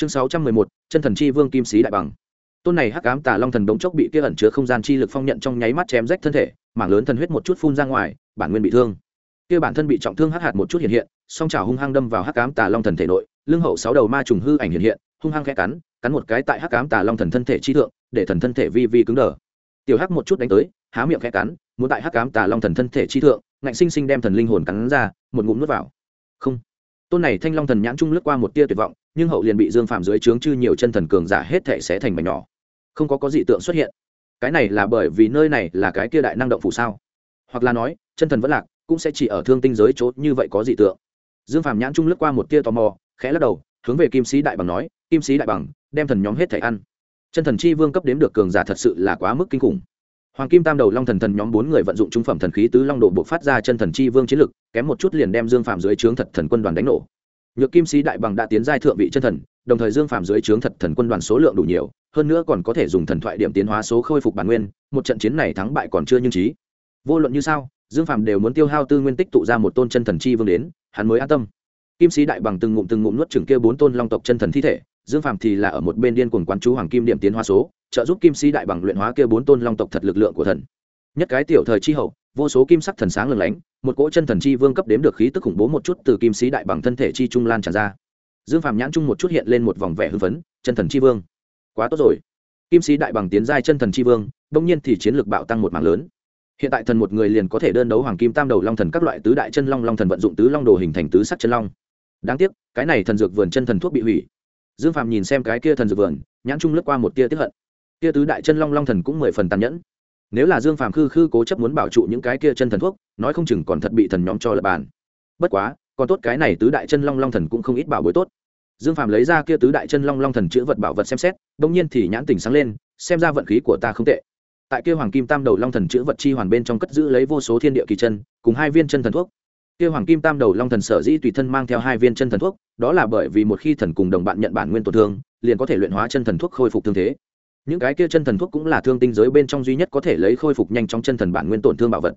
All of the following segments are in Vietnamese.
chương sáu trăm mười một, chân thần chi vương kim sĩ đại bằng. Tôn này hắc ám tà long thần đống chốc bị kia ẩn chứa không gian chi lực phong nhận trong nháy mắt chém rách thân thể, mảng lớn thần huyết một chút phun ra ngoài, bản nguyên bị thương. Kia bản thân bị trọng thương hắc hạt một chút hiện hiện, song trào hung hăng đâm vào hắc ám tà long thần thể nội, lưng hậu sáu đầu ma trùng hư ảnh hiện hiện, hung hăng khẽ cắn cắn một cái tại hắc ám tà long thần thân thể chi thượng, để thần thân thể vi vi cứng đờ. Tiểu hắc một chút đánh tới, há miệng khẽ cắn, muốn tại hắc ám tà long thần thân thể chi thượng, ngạnh sinh sinh đem thần linh hồn cắn ra, một ngụm nuốt vào. Không. Tôn này thanh long thần nhãn trung lướt qua một tia tuyệt vọng nhưng hậu liền bị dương phạm dưới trướng chư nhiều chân thần cường giả hết thể sẽ thành mảnh nhỏ. Không có có dị tượng xuất hiện. Cái này là bởi vì nơi này là cái kia đại năng động phủ sao? Hoặc là nói, chân thần vẫn lạc, cũng sẽ chỉ ở thương tinh giới chốt như vậy có dị tượng. Dương phạm nhãn trung lướt qua một tia tò mò, khẽ lắc đầu, hướng về kim sĩ đại bằng nói, kim sĩ đại bằng, đem thần nhóm hết thể ăn. Chân thần chi vương cấp đếm được cường giả thật sự là quá mức kinh khủng. Hoàng kim tam đầu long thần thần nhóm bốn người vận dụng trung phẩm thần khí tứ long độ buộc phát ra chân thần chi vương chiến lực, kém một chút liền đem dương phạm dưới trướng thật thần quân đoàn đánh nổ nhược kim sĩ đại bằng đã tiến giai thượng vị chân thần, đồng thời dương phạm dưới trướng thật thần quân đoàn số lượng đủ nhiều, hơn nữa còn có thể dùng thần thoại điểm tiến hóa số khôi phục bản nguyên, một trận chiến này thắng bại còn chưa nhưng trí vô luận như sao, dương phạm đều muốn tiêu hao tư nguyên tích tụ ra một tôn chân thần chi vương đến, hắn mới an tâm. Kim sĩ đại bằng từng ngụm từng ngụm nuốt chừng kia bốn tôn long tộc chân thần thi thể, dương phạm thì là ở một bên điên cuồng quán chú hoàng kim điểm tiến hóa số, trợ giúp kim sĩ đại bằng luyện hóa kia bốn tôn long tộc thật lực lượng của thần. Nhất cái tiểu thời chi hậu vô số kim sắc thần sáng lừng lánh, một cỗ chân thần chi vương cấp đếm được khí tức khủng bố một chút từ kim sĩ đại bằng thân thể chi trung lan tràn ra. Dương phạm nhãn trung một chút hiện lên một vòng vẻ hưng phấn, chân thần chi vương. Quá tốt rồi. Kim sĩ đại bằng tiến giai chân thần chi vương, đông nhiên thì chiến lược bạo tăng một mạng lớn. Hiện tại thần một người liền có thể đơn đấu hoàng kim tam đầu long thần các loại tứ đại chân long long thần vận dụng tứ long đồ hình thành tứ sắc chân long. Đáng tiếc, cái này thần dược vườn chân thần thuốc bị hủy. Dương phạm nhìn xem cái kia thần dược vườn, nhãn trung lướt qua một tia tiếp hận. Kia tứ đại chân long long thần cũng mười phần tàn nhẫn nếu là dương phàm khư khư cố chấp muốn bảo trụ những cái kia chân thần thuốc, nói không chừng còn thật bị thần nhóm cho lập bàn. Bất quá, còn tốt cái này tứ đại chân long long thần cũng không ít bảo bối tốt. Dương phàm lấy ra kia tứ đại chân long long thần chữ vật bảo vật xem xét đông nhiên thì nhãn tình sáng lên, xem ra vận khí của ta không tệ. Tại kia hoàng kim tam đầu long thần chữ vật chi hoàn bên trong cất giữ lấy vô số thiên địa kỳ chân, cùng hai viên chân thần thuốc. Kia hoàng kim tam đầu long thần sở dĩ tùy thân mang theo hai viên chân thần thuốc, đó là bởi vì một khi thần cùng đồng bạn nhận bản nguyên tổn thương, liền có thể luyện hóa chân thần thuốc khôi phục thương thế những cái kia chân thần thuốc cũng là thương tinh giới bên trong duy nhất có thể lấy khôi phục nhanh trong chân thần bản nguyên tổn thương bảo vật.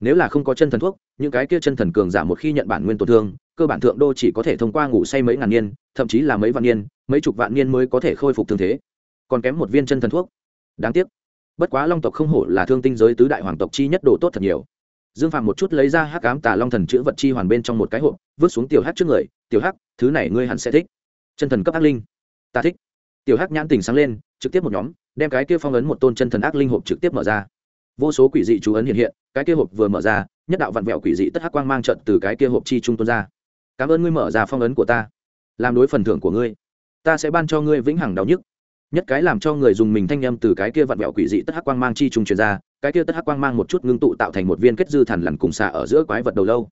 Nếu là không có chân thần thuốc, những cái kia chân thần cường giả một khi nhận bản nguyên tổn thương, cơ bản thượng đô chỉ có thể thông qua ngủ say mấy ngàn niên, thậm chí là mấy vạn niên, mấy chục vạn niên mới có thể khôi phục thương thế. Còn kém một viên chân thần thuốc. Đáng tiếc. Bất quá long tộc không hổ là thương tinh giới tứ đại hoàng tộc chi nhất đồ tốt thật nhiều. Dương phạm một chút lấy ra hắc ám tà long thần chữ vật chi hoàn bên trong một cái hộp, vứt xuống tiểu hắc trước người, tiểu hắc, thứ này ngươi hẳn sẽ thích. Chân thần cấp ác linh. Ta thích. Tiểu hắc nhãn tình sáng lên trực tiếp một nhóm, đem cái kia phong ấn một tôn chân thần ác linh hộp trực tiếp mở ra. Vô số quỷ dị chú ấn hiện hiện, cái kia hộp vừa mở ra, nhất đạo vặn vẹo quỷ dị tất hắc quang mang trận từ cái kia hộp chi trung tuôn ra. Cảm ơn ngươi mở ra phong ấn của ta. Làm đối phần thưởng của ngươi. Ta sẽ ban cho ngươi vĩnh hằng đau nhức. Nhất cái làm cho người dùng mình thanh âm từ cái kia vặn vẹo quỷ dị tất hắc quang mang chi trung truyền ra, cái kia tất hắc quang mang một chút ngưng tụ tạo thành một viên kết dư thần lằn cùng xạ ở giữa quái vật đầu lâu.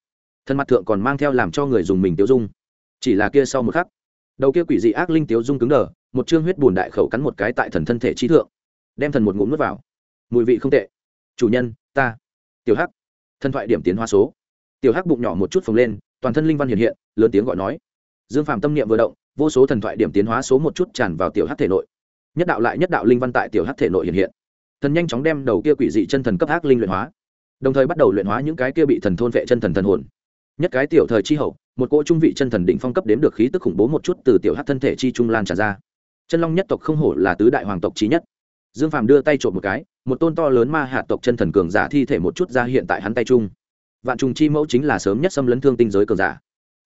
Thân mặt thượng còn mang theo làm cho người dùng mình tiêu dung. Chỉ là kia sau một khắc, đầu kia quỷ dị ác linh tiêu dung cứng đờ một chương huyết bùn đại khẩu cắn một cái tại thần thân thể trí thượng, đem thần một ngụm nuốt vào. Mùi vị không tệ. Chủ nhân, ta. Tiểu hắc. Thân thoại điểm tiến hoa số. Tiểu hắc bụng nhỏ một chút phồng lên, toàn thân linh văn hiện hiện, lớn tiếng gọi nói. Dương phạm tâm niệm vừa động, vô số thần thoại điểm tiến hóa số một chút tràn vào tiểu hắc thể nội. Nhất đạo lại nhất đạo linh văn tại tiểu hắc thể nội hiện hiện. Thần nhanh chóng đem đầu kia quỷ dị chân thần cấp hắc linh luyện hóa. Đồng thời bắt đầu luyện hóa những cái kia bị thần thôn vệ chân thần thần hồn. Nhất cái tiểu thời chi hậu, một cỗ trung vị chân thần đỉnh phong cấp đếm được khí tức khủng bố một chút từ tiểu hắc thân thể chi trung lan tràn ra chân long nhất tộc không hổ là tứ đại hoàng tộc trí nhất. Dương phàm đưa tay trộm một cái, một tôn to lớn ma hạt tộc chân thần cường giả thi thể một chút ra hiện tại hắn tay trung vạn trùng chi mẫu chính là sớm nhất xâm lấn thương tinh giới cường giả.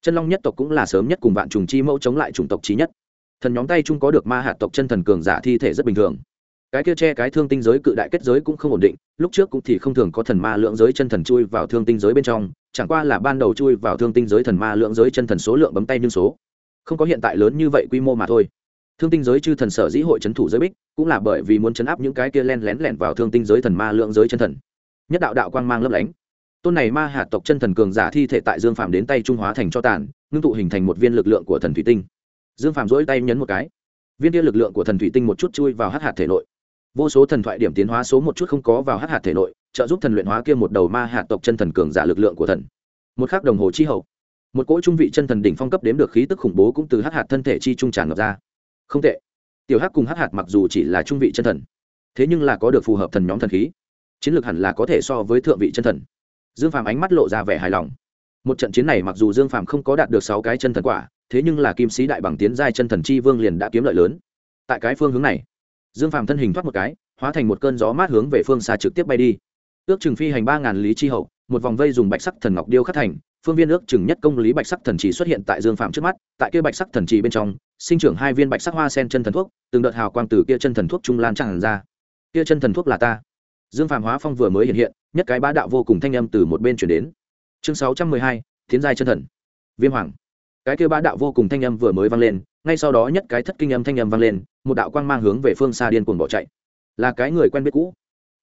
Chân long nhất tộc cũng là sớm nhất cùng vạn trùng chi mẫu chống lại chủng tộc trí nhất. Thần nhóm tay trung có được ma hạt tộc chân thần cường giả thi thể rất bình thường. Cái kia che cái thương tinh giới cự đại kết giới cũng không ổn định, lúc trước cũng thì không thường có thần ma lượng giới chân thần chui vào thương tinh giới bên trong, chẳng qua là ban đầu chui vào thương tinh giới thần ma lượng giới chân thần số lượng bấm tay nhưng số. Không có hiện tại lớn như vậy quy mô mà thôi thương tinh giới chư thần sở dĩ hội c h ấ n thủ giới bích, cũng là bởi vì muốn chấn áp những cái kia len lén lẻn vào thương tinh giới thần ma lượng giới chân thần. Nhất đạo đạo quang mang lấp lánh. Tôn này ma hạt tộc chân thần cường giả thi thể tại dương phạm đến tay trung hóa thành cho tàn, ngưng tụ hình thành một viên lực lượng của thần thủy tinh. Dương phạm dỗi tay nhấn một cái. Viên kia lực lượng của thần thủy tinh một chút chui vào hát hạt thể nội. Vô số thần thoại điểm tiến hóa số một chút không có vào hát hạt thể nội, trợ giúp thần luyện hóa kia một đầu ma hạt tộc chân thần cường giả lực lượng của thần. Một khắc đồng hồ chi hậu, một cỗ trung vị chân thần đỉnh phong cấp đếm được khí tức khủng bố cũng từ hát hạt thân thể chi trung tràn ngập ra không tệ. Tiểu hắc cùng hắc hạt mặc dù chỉ là trung vị chân thần, thế nhưng là có được phù hợp thần nhóm thần khí, chiến lược hẳn là có thể so với thượng vị chân thần. Dương phàm ánh mắt lộ ra vẻ hài lòng. Một trận chiến này mặc dù dương phàm không có đạt được sáu cái chân thần quả, thế nhưng là kim sĩ đại bằng tiến giai chân thần chi vương liền đã kiếm lợi lớn. Tại cái phương hướng này, dương phàm thân hình thoát một cái, hóa thành một cơn gió mát hướng về phương xa trực tiếp bay đi. Ước chừng phi hành ba ngàn lý chi hậu một vòng vây dùng bạch sắc thần ngọc điêu khắc thành, phương viên ước chừng nhất công lý bạch sắc thần trì xuất hiện tại dương phạm trước mắt, tại kia bạch sắc thần trì bên trong, sinh trưởng hai viên bạch sắc hoa sen chân thần thuốc, từng đợt hào quang từ kia chân thần thuốc trung lan tràn ra. Kia chân thần thuốc là ta. Dương phạm hóa phong vừa mới hiện hiện, nhất cái bá đạo vô cùng thanh âm từ một bên chuyển đến. Chương sáu trăm mười hai, thiến giai chân thần. Viêm hoàng. Cái kia bá đạo vô cùng thanh âm vừa mới vang lên, ngay sau đó nhất cái thất kinh âm thanh âm vang lên, một đạo quang mang hướng về phương xa điên cuồng bỏ chạy. Là cái người quen biết cũ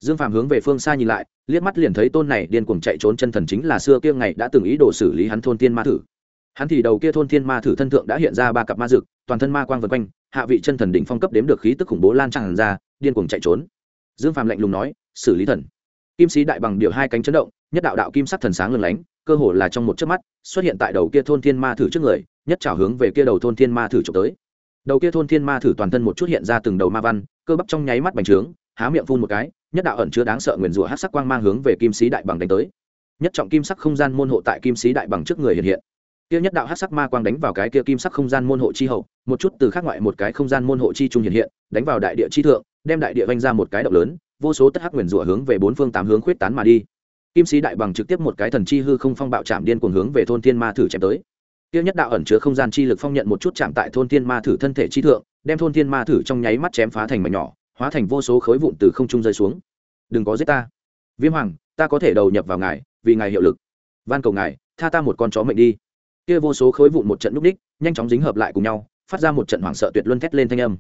dương phạm hướng về phương xa nhìn lại, liếc mắt liền thấy tôn này điên cuồng chạy trốn chân thần chính là xưa kia ngày đã từng ý đồ xử lý hắn thôn tiên ma thử. Hắn thì đầu kia thôn thiên ma thử thân thượng đã hiện ra ba cặp ma dực, toàn thân ma quang vân quanh, hạ vị chân thần đỉnh phong cấp đếm được khí tức khủng bố lan tràn ra, điên cuồng chạy trốn. Dương phạm lạnh lùng nói, xử lý thần. Kim sĩ đại bằng điều hai cánh chấn động, nhất đạo đạo kim sắc thần sáng lừng lánh, cơ hồ là trong một chớp mắt, xuất hiện tại đầu kia thôn thiên ma thử trước người, nhất trào hướng về kia đầu thôn thiên ma thử trộm tới. Đầu kia thôn thiên ma thử toàn thân một chút hiện ra từng đầu ma văn, cơ bắp trong nháy mắt bành trướng há miệng phun một cái, nhất đạo ẩn chứa đáng sợ nguyền rủa hát sắc quang mang hướng về kim sĩ đại bằng đánh tới. Nhất trọng kim sắc không gian môn hộ tại kim sĩ đại bằng trước người hiện hiện. Kia nhất đạo hát sắc ma quang đánh vào cái kia kim sắc không gian môn hộ chi hậu, một chút từ khác ngoại một cái không gian môn hộ chi trung hiện hiện, đánh vào đại địa chi thượng, đem đại địa vanh ra một cái động lớn, vô số tất hắc nguyền rủa hướng về bốn phương tám hướng khuyết tán mà đi. Kim sĩ đại bằng trực tiếp một cái thần chi hư không phong bạo chạm điên cuồng hướng về thôn thiên ma thử chém tới. Kia nhất đạo ẩn chứa không gian chi lực phong nhận một chút chạm tại thôn thiên ma thử thân thể chi thượng, đem thôn thiên ma thử trong nháy mắt chém phá thành mảnh nhỏ hóa thành vô số khối vụn từ không trung rơi xuống. Đừng có giết ta. Viêm hoàng, ta có thể đầu nhập vào ngài, vì ngài hiệu lực. Van cầu ngài, tha ta một con chó mệnh đi. Kia vô số khối vụn một trận núp đích nhanh chóng dính hợp lại cùng nhau, phát ra một trận hoảng sợ tuyệt luân thét lên thanh âm.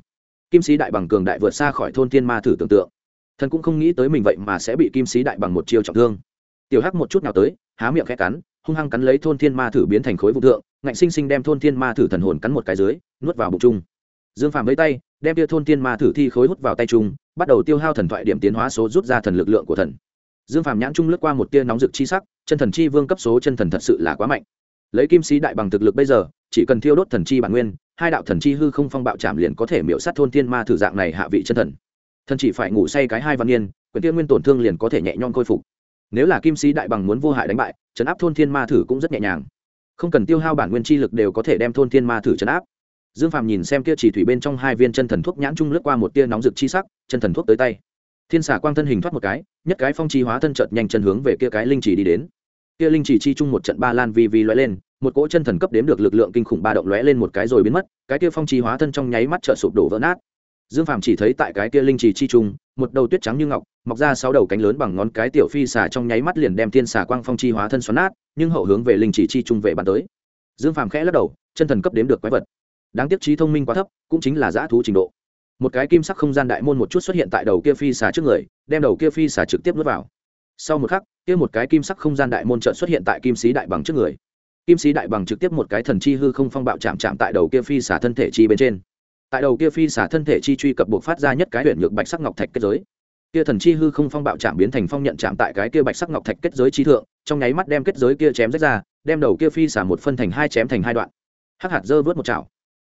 Kim sĩ đại bằng cường đại vượt xa khỏi thôn thiên ma thử tưởng tượng. Thần cũng không nghĩ tới mình vậy mà sẽ bị kim sĩ đại bằng một chiêu trọng thương. Tiểu hắc một chút nào tới, há miệng khẽ cắn, hung hăng cắn lấy thôn thiên ma thử biến thành khối vụ thượng, ngạnh sinh sinh đem thôn thiên ma thử thần hồn cắn một cái dưới, nuốt vào bụng chung dương phàm lấy tay đem tia thôn tiên ma thử thi khối hút vào tay trung, bắt đầu tiêu hao thần thoại điểm tiến hóa số rút ra thần lực lượng của thần. Dương phàm nhãn trung lướt qua một tia nóng rực chi sắc chân thần chi vương cấp số chân thần thật sự là quá mạnh. Lấy kim sĩ đại bằng thực lực bây giờ chỉ cần thiêu đốt thần chi bản nguyên hai đạo thần chi hư không phong bạo chạm liền có thể miễu sát thôn thiên ma thử dạng này hạ vị chân thần. Thần chỉ phải ngủ say cái hai văn niên quyền tiên nguyên tổn thương liền có thể nhẹ nhõm khôi phục. Nếu là kim sĩ đại bằng muốn vô hại đánh bại chấn áp thôn thiên ma thử cũng rất nhẹ nhàng. Không cần tiêu hao bản nguyên chi lực đều có thể đem thôn thiên ma thử chấn áp dương phàm nhìn xem kia chỉ thủy bên trong hai viên chân thần thuốc nhãn trung lướt qua một tia nóng rực chi sắc, chân thần thuốc tới tay. Thiên xà quang thân hình thoát một cái, nhất cái phong chi hóa thân chợt nhanh chân hướng về kia cái linh chỉ đi đến. Kia linh chỉ chi chung một trận ba lan vi vi lóe lên, một cỗ chân thần cấp đếm được lực lượng kinh khủng ba động lóe lên một cái rồi biến mất, cái kia phong chi hóa thân trong nháy mắt chợt sụp đổ vỡ nát. Dương phàm chỉ thấy tại cái kia linh chỉ chi chung, một đầu tuyết trắng như ngọc, mọc ra sáu đầu cánh lớn bằng ngón cái tiểu phi xà trong nháy mắt liền đem thiên xà quang phong chi hóa thân xoắn nát, nhưng hậu hướng về linh chỉ chi chung về bàn tới. Dương phàm khẽ lắc đầu, chân thần cấp đếm được quái vật đáng tiếc trí thông minh quá thấp, cũng chính là giã thú trình độ. Một cái kim sắc không gian đại môn một chút xuất hiện tại đầu kia phi xà trước người, đem đầu kia phi xà trực tiếp nuốt vào. Sau một khắc, kia một cái kim sắc không gian đại môn trợn xuất hiện tại kim sĩ đại bằng trước người. Kim sĩ đại bằng trực tiếp một cái thần chi hư không phong bạo chạm chạm tại đầu kia phi xà thân thể chi bên trên. Tại đầu kia phi xà thân thể chi truy cập buộc phát ra nhất cái huyện nhược bạch sắc ngọc thạch kết giới. Kia thần chi hư không phong bạo chạm biến thành phong nhận chạm tại cái kia bạch sắc ngọc thạch kết giới chi thượng, trong nháy mắt đem kết giới kia chém rách ra, đem đầu kia phi xả một phân thành hai chém thành hai đoạn. Hắc hạt dơ vớt một chảo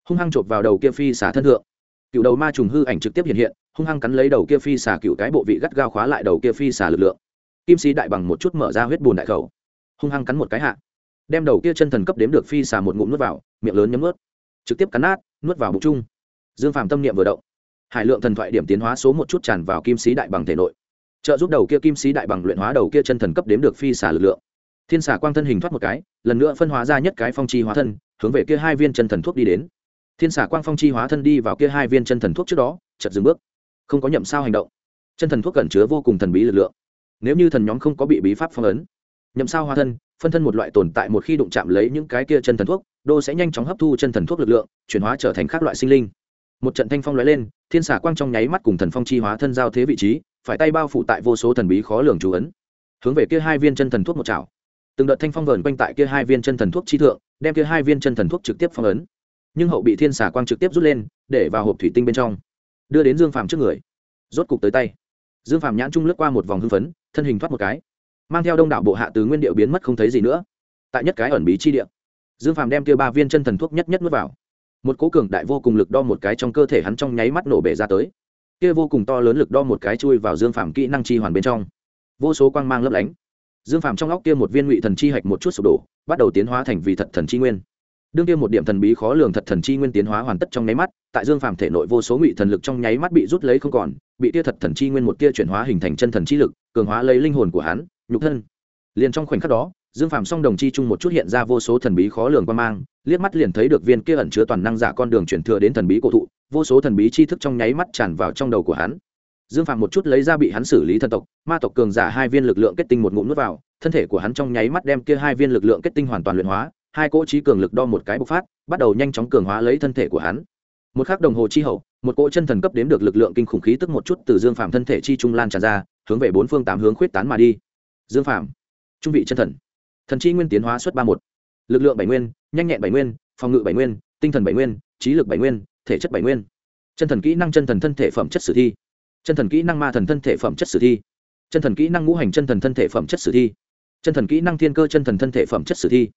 hung hăng chộp vào đầu kia phi xả thân thượng. Cựu đầu ma trùng hư ảnh trực tiếp hiện hiện, hung hăng cắn lấy đầu kia phi xả cựu cái bộ vị gắt gao khóa lại đầu kia phi xả lực lượng. Kim sĩ đại bằng một chút mở ra huyết bùn đại khẩu. Hung hăng cắn một cái hạ, đem đầu kia chân thần cấp đếm được phi xả một ngụm nuốt vào, miệng lớn nhấm nuốt. Trực tiếp cắn nát, nuốt vào bụng chung. Dương phàm tâm niệm vừa động. Hải lượng thần thoại điểm tiến hóa số một chút tràn vào kim sĩ đại bằng thể nội. Trợ giúp đầu kia kim sĩ đại bằng luyện hóa đầu kia chân thần cấp đếm được phi xả lực lượng. Thiên xả quang thân hình thoát một cái, lần nữa phân hóa ra nhất cái phong chi hóa thân, hướng về kia hai viên chân thần thuốc đi đến thiên xả quang phong chi hóa thân đi vào kia hai viên chân thần thuốc trước đó chật dừng bước. Không có nhậm sao hành động. Chân thần thuốc cẩn chứa vô cùng thần bí lực lượng. Nếu như thần nhóm không có bị bí pháp phong ấn, nhậm sao hóa thân, phân thân một loại tồn tại một khi đụng chạm lấy những cái kia chân thần thuốc, đô sẽ nhanh chóng hấp thu chân thần thuốc lực lượng, chuyển hóa trở thành các loại sinh linh. Một trận thanh phong lóe lên, thiên xả quang trong nháy mắt cùng thần phong chi hóa thân giao thế vị trí, phải tay bao phủ tại vô số thần bí khó lường chú ấn. Hướng về kia hai viên chân thần thuốc một chảo. Từng đợt thanh phong vờn quanh tại kia hai viên chân thần thuốc chi thượng, đem kia hai viên chân thần thuốc trực tiếp phong ấn nhưng hậu bị thiên xà quang trực tiếp rút lên, để vào hộp thủy tinh bên trong. Đưa đến dương phàm trước người. Rốt cục tới tay. Dương phàm nhãn trung lướt qua một vòng hưng phấn, thân hình thoát một cái. Mang theo đông đảo bộ hạ từ nguyên điệu biến mất không thấy gì nữa. Tại nhất cái ẩn bí chi địa, dương phàm đem tiêu ba viên chân thần thuốc nhất nhất nuốt vào. Một cố cường đại vô cùng lực đo một cái trong cơ thể hắn trong nháy mắt nổ bể ra tới. Kia vô cùng to lớn lực đo một cái chui vào dương phàm kỹ năng chi hoàn bên trong. Vô số quang mang lấp lánh. Dương phàm trong óc kia một viên ngụy thần chi hạch một chút sụp đổ, bắt đầu tiến hóa thành vị thật thần chi nguyên đương kia một điểm thần bí khó lường thật thần chi nguyên tiến hóa hoàn tất trong nháy mắt, tại dương phàm thể nội vô số ngụy thần lực trong nháy mắt bị rút lấy không còn, bị tia thật thần chi nguyên một tia chuyển hóa hình thành chân thần chi lực, cường hóa lấy linh hồn của hắn, nhục thân. Liền trong khoảnh khắc đó, dương phàm song đồng chi chung một chút hiện ra vô số thần bí khó lường quan mang, liếc mắt liền thấy được viên kia ẩn chứa toàn năng giả con đường chuyển thừa đến thần bí cổ thụ, vô số thần bí chi thức trong nháy mắt tràn vào trong đầu của hắn. Dương phàm một chút lấy ra bị hắn xử lý thần tộc, ma tộc cường giả hai viên lực lượng kết tinh một ngụm nuốt vào, thân thể của hắn trong nháy mắt đem kia hai viên lực lượng kết tinh hoàn toàn luyện hóa hai cỗ trí cường lực đo một cái bộc phát bắt đầu nhanh chóng cường hóa lấy thân thể của hắn. Một khắc đồng hồ chi hậu một cỗ chân thần cấp đếm được lực lượng kinh khủng khí tức một chút từ dương phạm thân thể chi trung lan tràn ra hướng về bốn phương tám hướng khuyết tán mà đi. Dương phạm, trung vị chân thần. Thần chi nguyên tiến hóa suất ba một. Lực lượng bảy nguyên nhanh nhẹn bảy nguyên phòng ngự bảy nguyên tinh thần bảy nguyên trí lực bảy nguyên thể chất bảy nguyên. Chân thần kỹ năng chân thần thân thể phẩm chất sử thi. Chân thần kỹ năng ma thần thân thể phẩm chất sử thi. Chân thần kỹ năng ngũ hành chân thần thân thể phẩm chất sử thi. Chân thần kỹ năng thiên cơ chân thần thân thể phẩm chất sử thi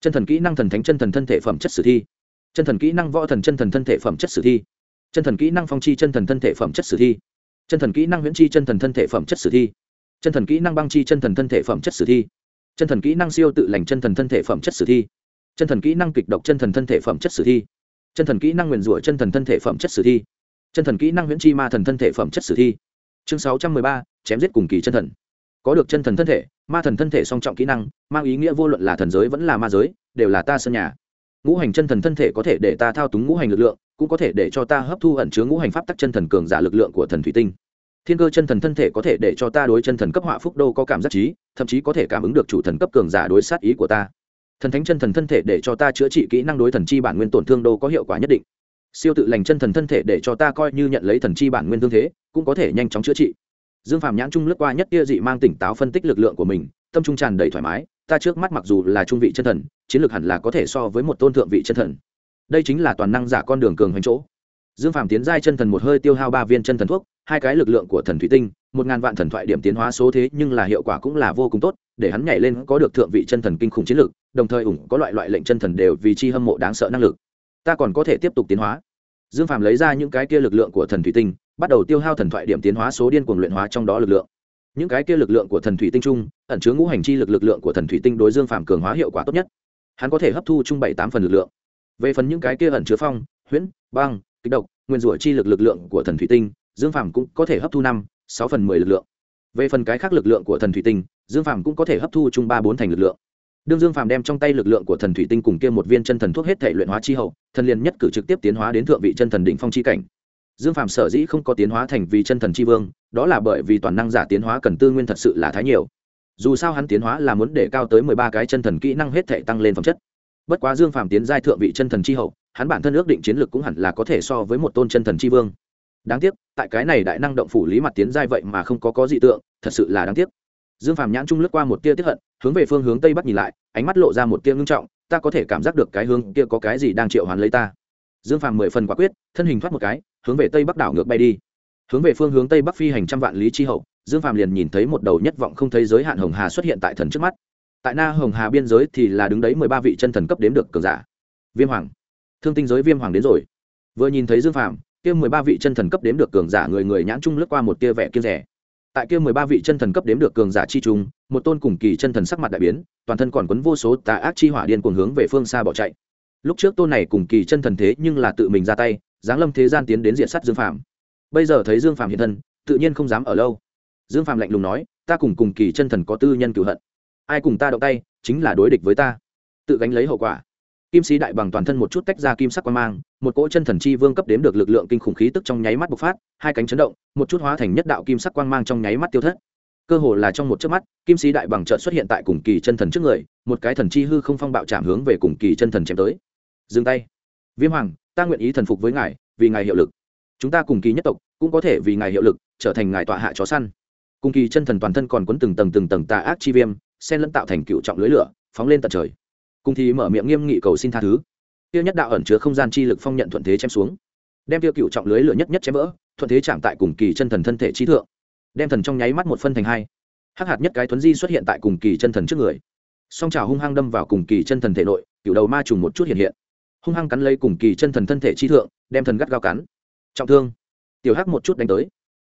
chân thần kỹ năng thần thánh chân thần thân thể phẩm chất sử thi. Chân thần kỹ năng võ thần chân thần thân thể phẩm chất sử thi. Chân thần kỹ năng phong chi chân thần thân thể phẩm chất sử thi. Chân thần kỹ năng huyễn chi chân thần thân thể phẩm chất sử thi. Chân thần kỹ năng băng chi chân thần thân thể phẩm chất sử thi. Chân thần kỹ năng siêu tự lành chân thần thân thể phẩm chất sử thi. Chân thần kỹ năng kịch độc chân thần thân thể phẩm chất sử thi. Chân thần kỹ năng nguyền rủa chân thần thân thể phẩm chất sử thi. Chân thần kỹ năng huyễn chi ma thần thân thể phẩm chất sử thi. Chương sáu trăm mười ba, chém giết cùng kỳ chân thần có được chân thần thân thể, ma thần thân thể song trọng kỹ năng, mang ý nghĩa vô luận là thần giới vẫn là ma giới, đều là ta sân nhà. Ngũ hành chân thần thân thể có thể để ta thao túng ngũ hành lực lượng, cũng có thể để cho ta hấp thu ẩn chứa ngũ hành pháp tắc chân thần cường giả lực lượng của thần thủy tinh. Thiên cơ chân thần thân thể có thể để cho ta đối chân thần cấp họa phúc đô có cảm giác trí thậm chí có thể cảm ứng được chủ thần cấp cường giả đối sát ý của ta. Thần thánh chân thần thân thể để cho ta chữa trị kỹ năng đối thần chi bản nguyên tổn thương đô có hiệu quả nhất định. Siêu tự lành chân thần thân thể để cho ta coi như nhận lấy thần chi bản nguyên thương thế, cũng có thể nhanh chóng chữa trị dương phạm nhãn trung lướt qua nhất kia dị mang tỉnh táo phân tích lực lượng của mình, tâm trung tràn đầy thoải mái, ta trước mắt mặc dù là trung vị chân thần, chiến lược hẳn là có thể so với một tôn thượng vị chân thần. Đây chính là toàn năng giả con đường cường hoành chỗ. Dương phạm tiến giai chân thần một hơi tiêu hao ba viên chân thần thuốc, hai cái lực lượng của thần thủy tinh, một ngàn vạn thần thoại điểm tiến hóa số thế nhưng là hiệu quả cũng là vô cùng tốt, để hắn nhảy lên có được thượng vị chân thần kinh khủng chiến lược, đồng thời ủng có loại loại lệnh chân thần đều vì chi hâm mộ đáng sợ năng lực. Ta còn có thể tiếp tục tiến hóa. Dương phạm lấy ra những cái kia lực lượng của thần thủy tinh bắt đầu tiêu hao thần thoại điểm tiến hóa số điên cuồng luyện hóa trong đó lực lượng. Những cái kia lực lượng của thần thủy tinh trung, ẩn chứa ngũ hành chi lực lực lượng của thần thủy tinh đối dương phạm cường hóa hiệu quả tốt nhất. Hắn có thể hấp thu chung bảy tám phần lực lượng. Về phần những cái kia ẩn chứa phong, huyễn, băng, kích độc, nguyên rủa chi lực lực lượng của thần thủy tinh, dương phạm cũng có thể hấp thu năm, sáu phần mười lực lượng. Về phần cái khác lực lượng của thần thủy tinh, dương phạm cũng có thể hấp thu chung ba bốn thành lực lượng. Đương dương phạm đem trong tay lực lượng của thần thủy tinh cùng kia một viên chân thần thuốc hết thể luyện hóa chi hậu, thần liền nhất cử trực tiếp tiến hóa đến thượng vị chân thần đỉnh phong chi cảnh dương phạm sở dĩ không có tiến hóa thành vì chân thần chi vương, đó là bởi vì toàn năng giả tiến hóa cần tư nguyên thật sự là thái nhiều. Dù sao hắn tiến hóa là muốn để cao tới mười ba cái chân thần kỹ năng hết thể tăng lên phẩm chất. Bất quá dương phạm tiến giai thượng vị chân thần chi hậu, hắn bản thân ước định chiến lược cũng hẳn là có thể so với một tôn chân thần chi vương. Đáng tiếc, tại cái này đại năng động phủ lý mặt tiến giai vậy mà không có có dị tượng, thật sự là đáng tiếc. Dương phạm nhãn trung lướt qua một tia tiếp hận, hướng về phương hướng tây bắc nhìn lại, ánh mắt lộ ra một tia ngưng trọng, ta có thể cảm giác được cái hướng kia có cái gì đang triệu hoán lấy ta. Dương phạm mười phần quả quyết, thân hình thoát một cái hướng về tây bắc đảo ngược bay đi. Hướng về phương hướng tây bắc phi hành trăm vạn lý chi hậu, dương phạm liền nhìn thấy một đầu nhất vọng không thấy giới hạn hồng hà xuất hiện tại thần trước mắt. Tại na hồng hà biên giới thì là đứng đấy mười ba vị chân thần cấp đếm được cường giả. Viêm hoàng. Thương tinh giới viêm hoàng đến rồi. Vừa nhìn thấy dương phạm kia mười ba vị chân thần cấp đếm được cường giả người người nhãn trung lướt qua một tia vẻ kiên rẻ. Tại kia mười ba vị chân thần cấp đếm được cường giả chi trung, một tôn cùng kỳ chân thần sắc mặt đại biến, toàn thân còn quấn vô số tà ác chi hỏa điên cuồng hướng về phương xa bỏ chạy. Lúc trước tôn này cùng kỳ chân thần thế nhưng là tự mình ra tay giáng lâm thế gian tiến đến diện sát dương phạm bây giờ thấy dương phạm hiện thân, tự nhiên không dám ở lâu. Dương phạm lạnh lùng nói, ta cùng cùng kỳ chân thần có tư nhân cửu hận. Ai cùng ta động tay, chính là đối địch với ta. Tự gánh lấy hậu quả. Kim sĩ đại bằng toàn thân một chút tách ra kim sắc quan mang, một cỗ chân thần chi vương cấp đếm được lực lượng kinh khủng khí tức trong nháy mắt bộc phát, hai cánh chấn động, một chút hóa thành nhất đạo kim sắc quang mang trong nháy mắt tiêu thất. Cơ hồ là trong một chớp mắt, kim sĩ đại bằng trợn xuất hiện tại cùng kỳ chân thần trước người, một cái thần chi hư không phong bạo chạm hướng về cùng kỳ chân thần chém tới. Dừng tay. Viêm hoàng ta nguyện ý thần phục với ngài, vì ngài hiệu lực. Chúng ta cùng kỳ nhất tộc, cũng có thể vì ngài hiệu lực, trở thành ngài tọa hạ chó săn. Cùng kỳ chân thần toàn thân còn quấn từng tầng từng tầng tà ác chi viêm sen lẫn tạo thành cựu trọng lưới lửa, phóng lên tận trời. Cùng thì mở miệng nghiêm nghị cầu xin tha thứ. Tiêu nhất đạo ẩn chứa không gian chi lực phong nhận thuận thế chém xuống. Đem tiêu cựu trọng lưới lửa nhất nhất chém vỡ, thuận thế chạm tại cùng kỳ chân thần thân thể trí thượng. Đem thần trong nháy mắt một phân thành hai. Hắc hạt nhất cái thuấn di xuất hiện tại cùng kỳ chân thần trước người. Song trào hung hăng đâm vào cùng kỳ chân thần thể nội, cựu đầu ma trùng một chút hiện hiện hung hăng cắn lấy cùng kỳ chân thần thân thể chi thượng, đem thần gắt gao cắn. Trọng thương. Tiểu hắc một chút đánh tới.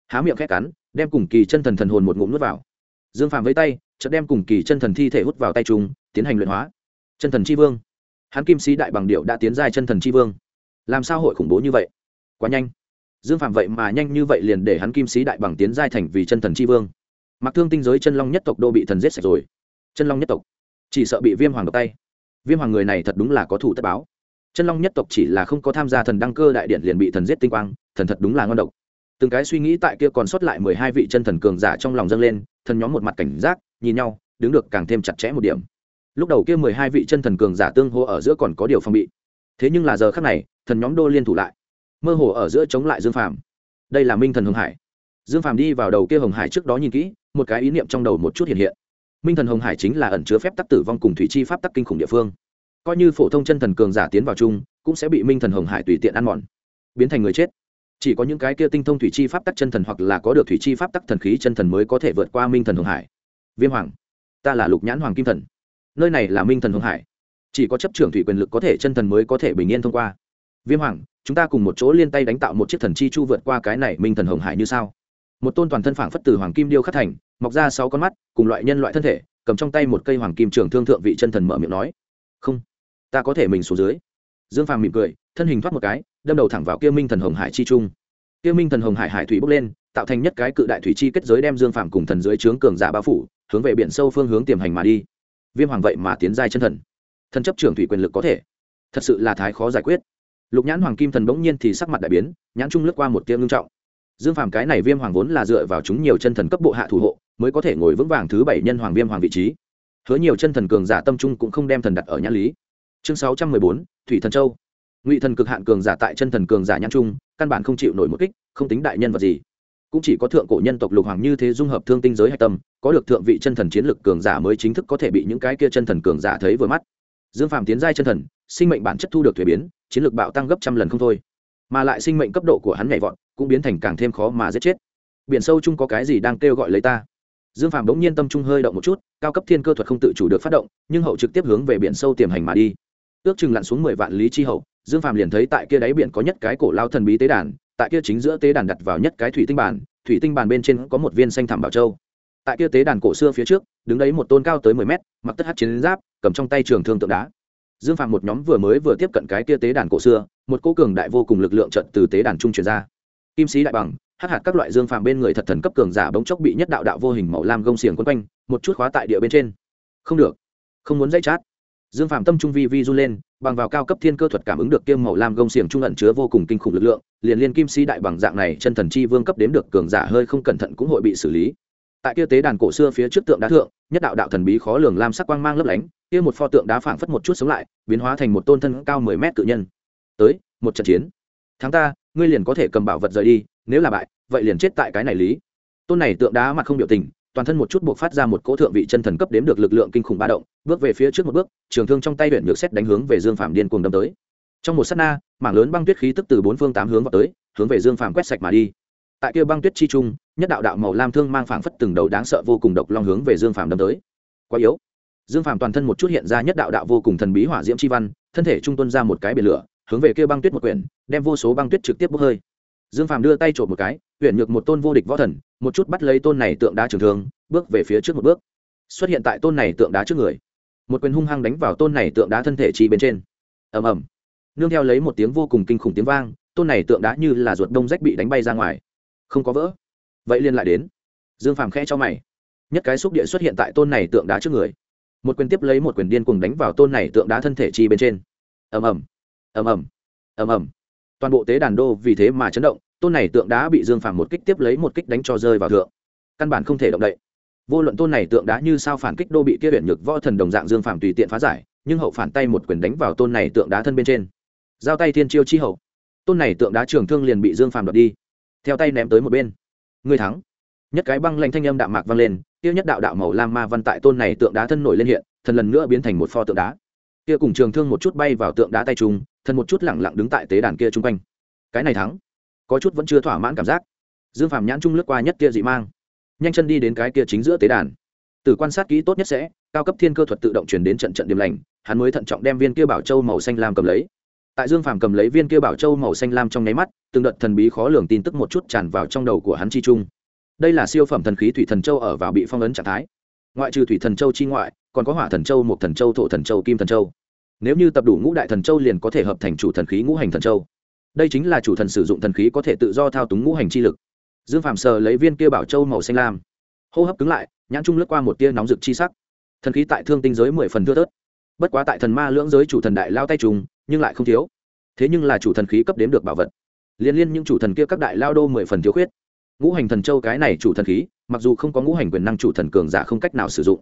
Há miệng khét cắn, đem cùng kỳ chân thần thần hồn một ngụm nuốt vào. Dương phàm với tay, chợt đem cùng kỳ chân thần thi thể hút vào tay chúng tiến hành luyện hóa. Chân thần c vương. Hắn kim sĩ đại bằng điệu đã tiến giai chân thần chi vương. Làm sao hội khủng bố như vậy? Quá nhanh. Dương phàm vậy mà nhanh như vậy liền để hắn kim sĩ đại bằng tiến giai thành vì chân thần chi vương. Mặc thương tinh giới chân long nhất tộc đô bị thần giết sạch rồi. Chân long nhất tộc. Chỉ sợ bị viêm hoàng độc tay. Viêm hoàng người này thật đúng là có thủ tất báo chân long nhất tộc chỉ là không có tham gia thần đăng cơ đại điện liền bị thần giết tinh quang, thần thật đúng là ngon độc. Từng cái suy nghĩ tại kia còn sót lại mười hai vị chân thần cường giả trong lòng dâng lên, thần nhóm một mặt cảnh giác, nhìn nhau, đứng được càng thêm chặt chẽ một điểm. Lúc đầu kia mười hai vị chân thần cường giả tương hô ở giữa còn có điều phong bị. Thế nhưng là giờ khác này, thần nhóm đô liên thủ lại. Mơ hồ ở giữa chống lại dương phàm. Đây là minh thần hồng hải. Dương phàm đi vào đầu kia hồng hải trước đó nhìn kỹ, một cái ý niệm trong đầu một chút hiện hiện. Minh thần hồng hải chính là ẩn chứa phép tắc tử vong cùng thủy chi pháp tắc kinh khủng địa phương coi như phổ thông chân thần cường giả tiến vào chung, cũng sẽ bị minh thần hồng hải tùy tiện ăn mòn, biến thành người chết. Chỉ có những cái kia tinh thông thủy chi pháp tắc chân thần hoặc là có được thủy chi pháp tắc thần khí chân thần mới có thể vượt qua minh thần hồng hải. Viêm hoàng, ta là lục nhãn hoàng kim thần. Nơi này là minh thần hồng hải. Chỉ có chấp trưởng thủy quyền lực có thể chân thần mới có thể bình yên thông qua. Viêm hoàng, chúng ta cùng một chỗ liên tay đánh tạo một chiếc thần chi chu vượt qua cái này minh thần hồng hải như sao? Một tôn toàn thân phảng phất từ hoàng kim điêu khắc thành, mọc ra sáu con mắt, cùng loại nhân loại thân thể, cầm trong tay một cây hoàng kim trường thương thượng vị chân thần mở miệng nói. Không ta có thể mình xuống dưới. Dương phàm mỉm cười, thân hình thoát một cái, đâm đầu thẳng vào kia minh thần hồng hải chi trung. Kia minh thần hồng hải hải thủy bốc lên, tạo thành nhất cái cự đại thủy chi kết giới đem dương phàm cùng thần dưới trướng cường giả bao phủ, hướng về biển sâu phương hướng tiềm hành mà đi. Viêm hoàng vậy mà tiến giai chân thần. Thần chấp trưởng thủy quyền lực có thể. Thật sự là thái khó giải quyết. Lục nhãn hoàng kim thần bỗng nhiên thì sắc mặt đại biến, nhãn trung lướt qua một tiêm ngưng trọng. Dương phàm cái này viêm hoàng vốn là dựa vào chúng nhiều chân thần cấp bộ hạ thủ hộ, mới có thể ngồi vững vàng thứ bảy nhân hoàng viêm hoàng vị trí. Hứa nhiều chân thần cường giả tâm trung cũng không đem thần đặt ở nhãn lý chương sáu trăm mười bốn, thủy thần châu. Ngụy thần cực hạn cường giả tại chân thần cường giả nhãn trung, căn bản không chịu nổi một kích, không tính đại nhân vật gì. Cũng chỉ có thượng cổ nhân tộc lục hoàng như thế dung hợp thương tinh giới hạch tâm, có được thượng vị chân thần chiến lực cường giả mới chính thức có thể bị những cái kia chân thần cường giả thấy vừa mắt. Dương phàm tiến giai chân thần, sinh mệnh bản chất thu được thuế biến, chiến lược bạo tăng gấp trăm lần không thôi. Mà lại sinh mệnh cấp độ của hắn nhảy vọt, cũng biến thành càng thêm khó mà giết chết. Biển sâu chung có cái gì đang kêu gọi lấy ta? Dương phàm bỗng nhiên tâm trung hơi động một chút, cao cấp thiên cơ thuật không tự chủ được phát động, nhưng hậu trực tiếp hướng về biển sâu tiềm hành mà đi ước chừng lặn xuống mười vạn lý chi hậu, dương phàm liền thấy tại kia đáy biển có nhất cái cổ lao thần bí tế đàn, tại kia chính giữa tế đàn đặt vào nhất cái thủy tinh bản thủy tinh bàn bên trên có một viên xanh thảm bảo châu. Tại kia tế đàn cổ xưa phía trước, đứng đấy một tôn cao tới mười mét, mặc tất hát chiến giáp, cầm trong tay trường thương tượng đá. Dương phạm một nhóm vừa mới vừa tiếp cận cái kia tế đàn cổ xưa, một cô cường đại vô cùng lực lượng trận từ tế đàn trung truyền ra. Kim sĩ đại bằng hát hạt các loại dương phạm bên người thật thần cấp cường giả bỗng chốc bị nhất đạo đạo vô hình màu lam gông xiềng quấn quanh, một chút khóa tại địa bên trên. Không được. Không muốn dây chát dương phạm tâm trung vi vi run lên, bằng vào cao cấp thiên cơ thuật cảm ứng được kiêm màu lam gông xiềng trung ẩn chứa vô cùng kinh khủng lực lượng, liền liên kim si đại bằng dạng này chân thần chi vương cấp đến được cường giả hơi không cẩn thận cũng hội bị xử lý. Tại kia tế đàn cổ xưa phía trước tượng đá thượng, nhất đạo đạo thần bí khó lường lam sắc quang mang lấp lánh, kia một pho tượng đá phảng phất một chút sống lại, biến hóa thành một tôn thân cao mười mét cự nhân. Tới, một trận chiến. Thắng ta, ngươi liền có thể cầm bảo vật rời đi, nếu là bại, vậy liền chết tại cái này lý. Tôn này tượng đá mặt không biểu tình toàn thân một chút buộc phát ra một cỗ thượng vị chân thần cấp đếm được lực lượng kinh khủng ba động, bước về phía trước một bước, trường thương trong tay huyện nhược xét đánh hướng về dương phạm điên cuồng đâm tới. Trong một s á t na, mảng lớn băng tuyết khí tức từ bốn phương tám hướng vào tới, hướng về dương phạm quét sạch mà đi. Tại kia băng tuyết chi trung, nhất đạo đạo màu lam thương mang phảng phất từng đầu đáng sợ vô cùng độc long hướng về dương phạm đâm tới. Quá yếu. Dương phạm toàn thân một chút hiện ra nhất đạo đạo vô cùng thần bí hỏa diễm chi văn, thân thể trung tuân ra một cái biển lửa, hướng về kia băng tuyết một quyển, đem vô số băng tuyết trực tiếp bốc hơi. Dương phạm đưa tay trộm một cái huyện nhược một tôn vô địch võ thần một chút bắt lấy tôn này tượng đá trường thương, bước về phía trước một bước. Xuất hiện tại tôn này tượng đá trước người. Một quyền hung hăng đánh vào tôn này tượng đá thân thể chi bên trên. Ầm ầm. Nương theo lấy một tiếng vô cùng kinh khủng tiếng vang, tôn này tượng đá như là ruột đông rách bị đánh bay ra ngoài. Không có vỡ. Vậy liên lại đến. Dương phàm khẽ cho mày. Nhất cái xúc địa xuất hiện tại tôn này tượng đá trước người. Một quyền tiếp lấy một quyền điên cùng đánh vào tôn này tượng đá thân thể chi bên trên. Ầm ầm. Ầm ầm. Ầm ầm. Toàn bộ tế đàn đô vì thế mà chấn động tôn này tượng đá bị dương phàm một kích tiếp lấy một kích đánh cho rơi vào thượng. Căn bản không thể động đậy. Vô luận tôn này tượng đá như sao phản kích đô bị kia huyện nhược võ thần đồng dạng dương phàm tùy tiện phá giải, nhưng hậu phản tay một quyền đánh vào tôn này tượng đá thân bên trên. Giao tay thiên chiêu chi hậu. Tôn này tượng đá trường thương liền bị dương phàm đập đi. Theo tay ném tới một bên. Người thắng. Nhất cái băng lanh thanh âm đạm mạc vang lên tiêu nhất đạo đạo màu lam ma văn tại tôn này tượng đá thân nổi lên hiện, thần lần nữa biến thành một pho tượng đá. Kia cùng trường thương một chút bay vào tượng đá tay trung, thần một chút lẳng lặng đứng tại tế đàn kia chung quanh. Cái này thắng có chút vẫn chưa thỏa mãn cảm giác. Dương phàm nhãn trung lướt qua nhất kia dị mang. Nhanh chân đi đến cái kia chính giữa tế đàn. Từ quan sát kỹ tốt nhất sẽ, cao cấp thiên cơ thuật tự động chuyển đến trận trận điểm lành, hắn mới thận trọng đem viên kia bảo châu màu xanh lam cầm lấy. Tại dương phàm cầm lấy viên kia bảo châu màu xanh lam trong nháy mắt, từng đợt thần bí khó lường tin tức một chút tràn vào trong đầu của hắn chi trung. Đây là siêu phẩm thần khí thủy thần châu ở vào bị phong ấn trạng thái. Ngoại trừ thủy thần châu chi ngoại, còn có hỏa thần châu một thần châu, thổ thần châu, kim thần châu. Nếu như tập đủ ngũ đại thần châu liền có thể hợp thành chủ thần khí ngũ hành thần châu đây chính là chủ thần sử dụng thần khí có thể tự do thao túng ngũ hành chi lực. Dương phạm sờ lấy viên kia bảo châu màu xanh lam. Hô hấp cứng lại, nhãn trung lướt qua một tia nóng rực chi sắc. Thần khí tại thương tinh giới mười phần thưa thớt. Bất quá tại thần ma lưỡng giới chủ thần đại lao tay trùng, nhưng lại không thiếu. Thế nhưng là chủ thần khí cấp đếm được bảo vật. Liên liên những chủ thần kia các đại lao đô mười phần thiếu khuyết. Ngũ hành thần châu cái này chủ thần khí, mặc dù không có ngũ hành quyền năng chủ thần cường giả không cách nào sử dụng.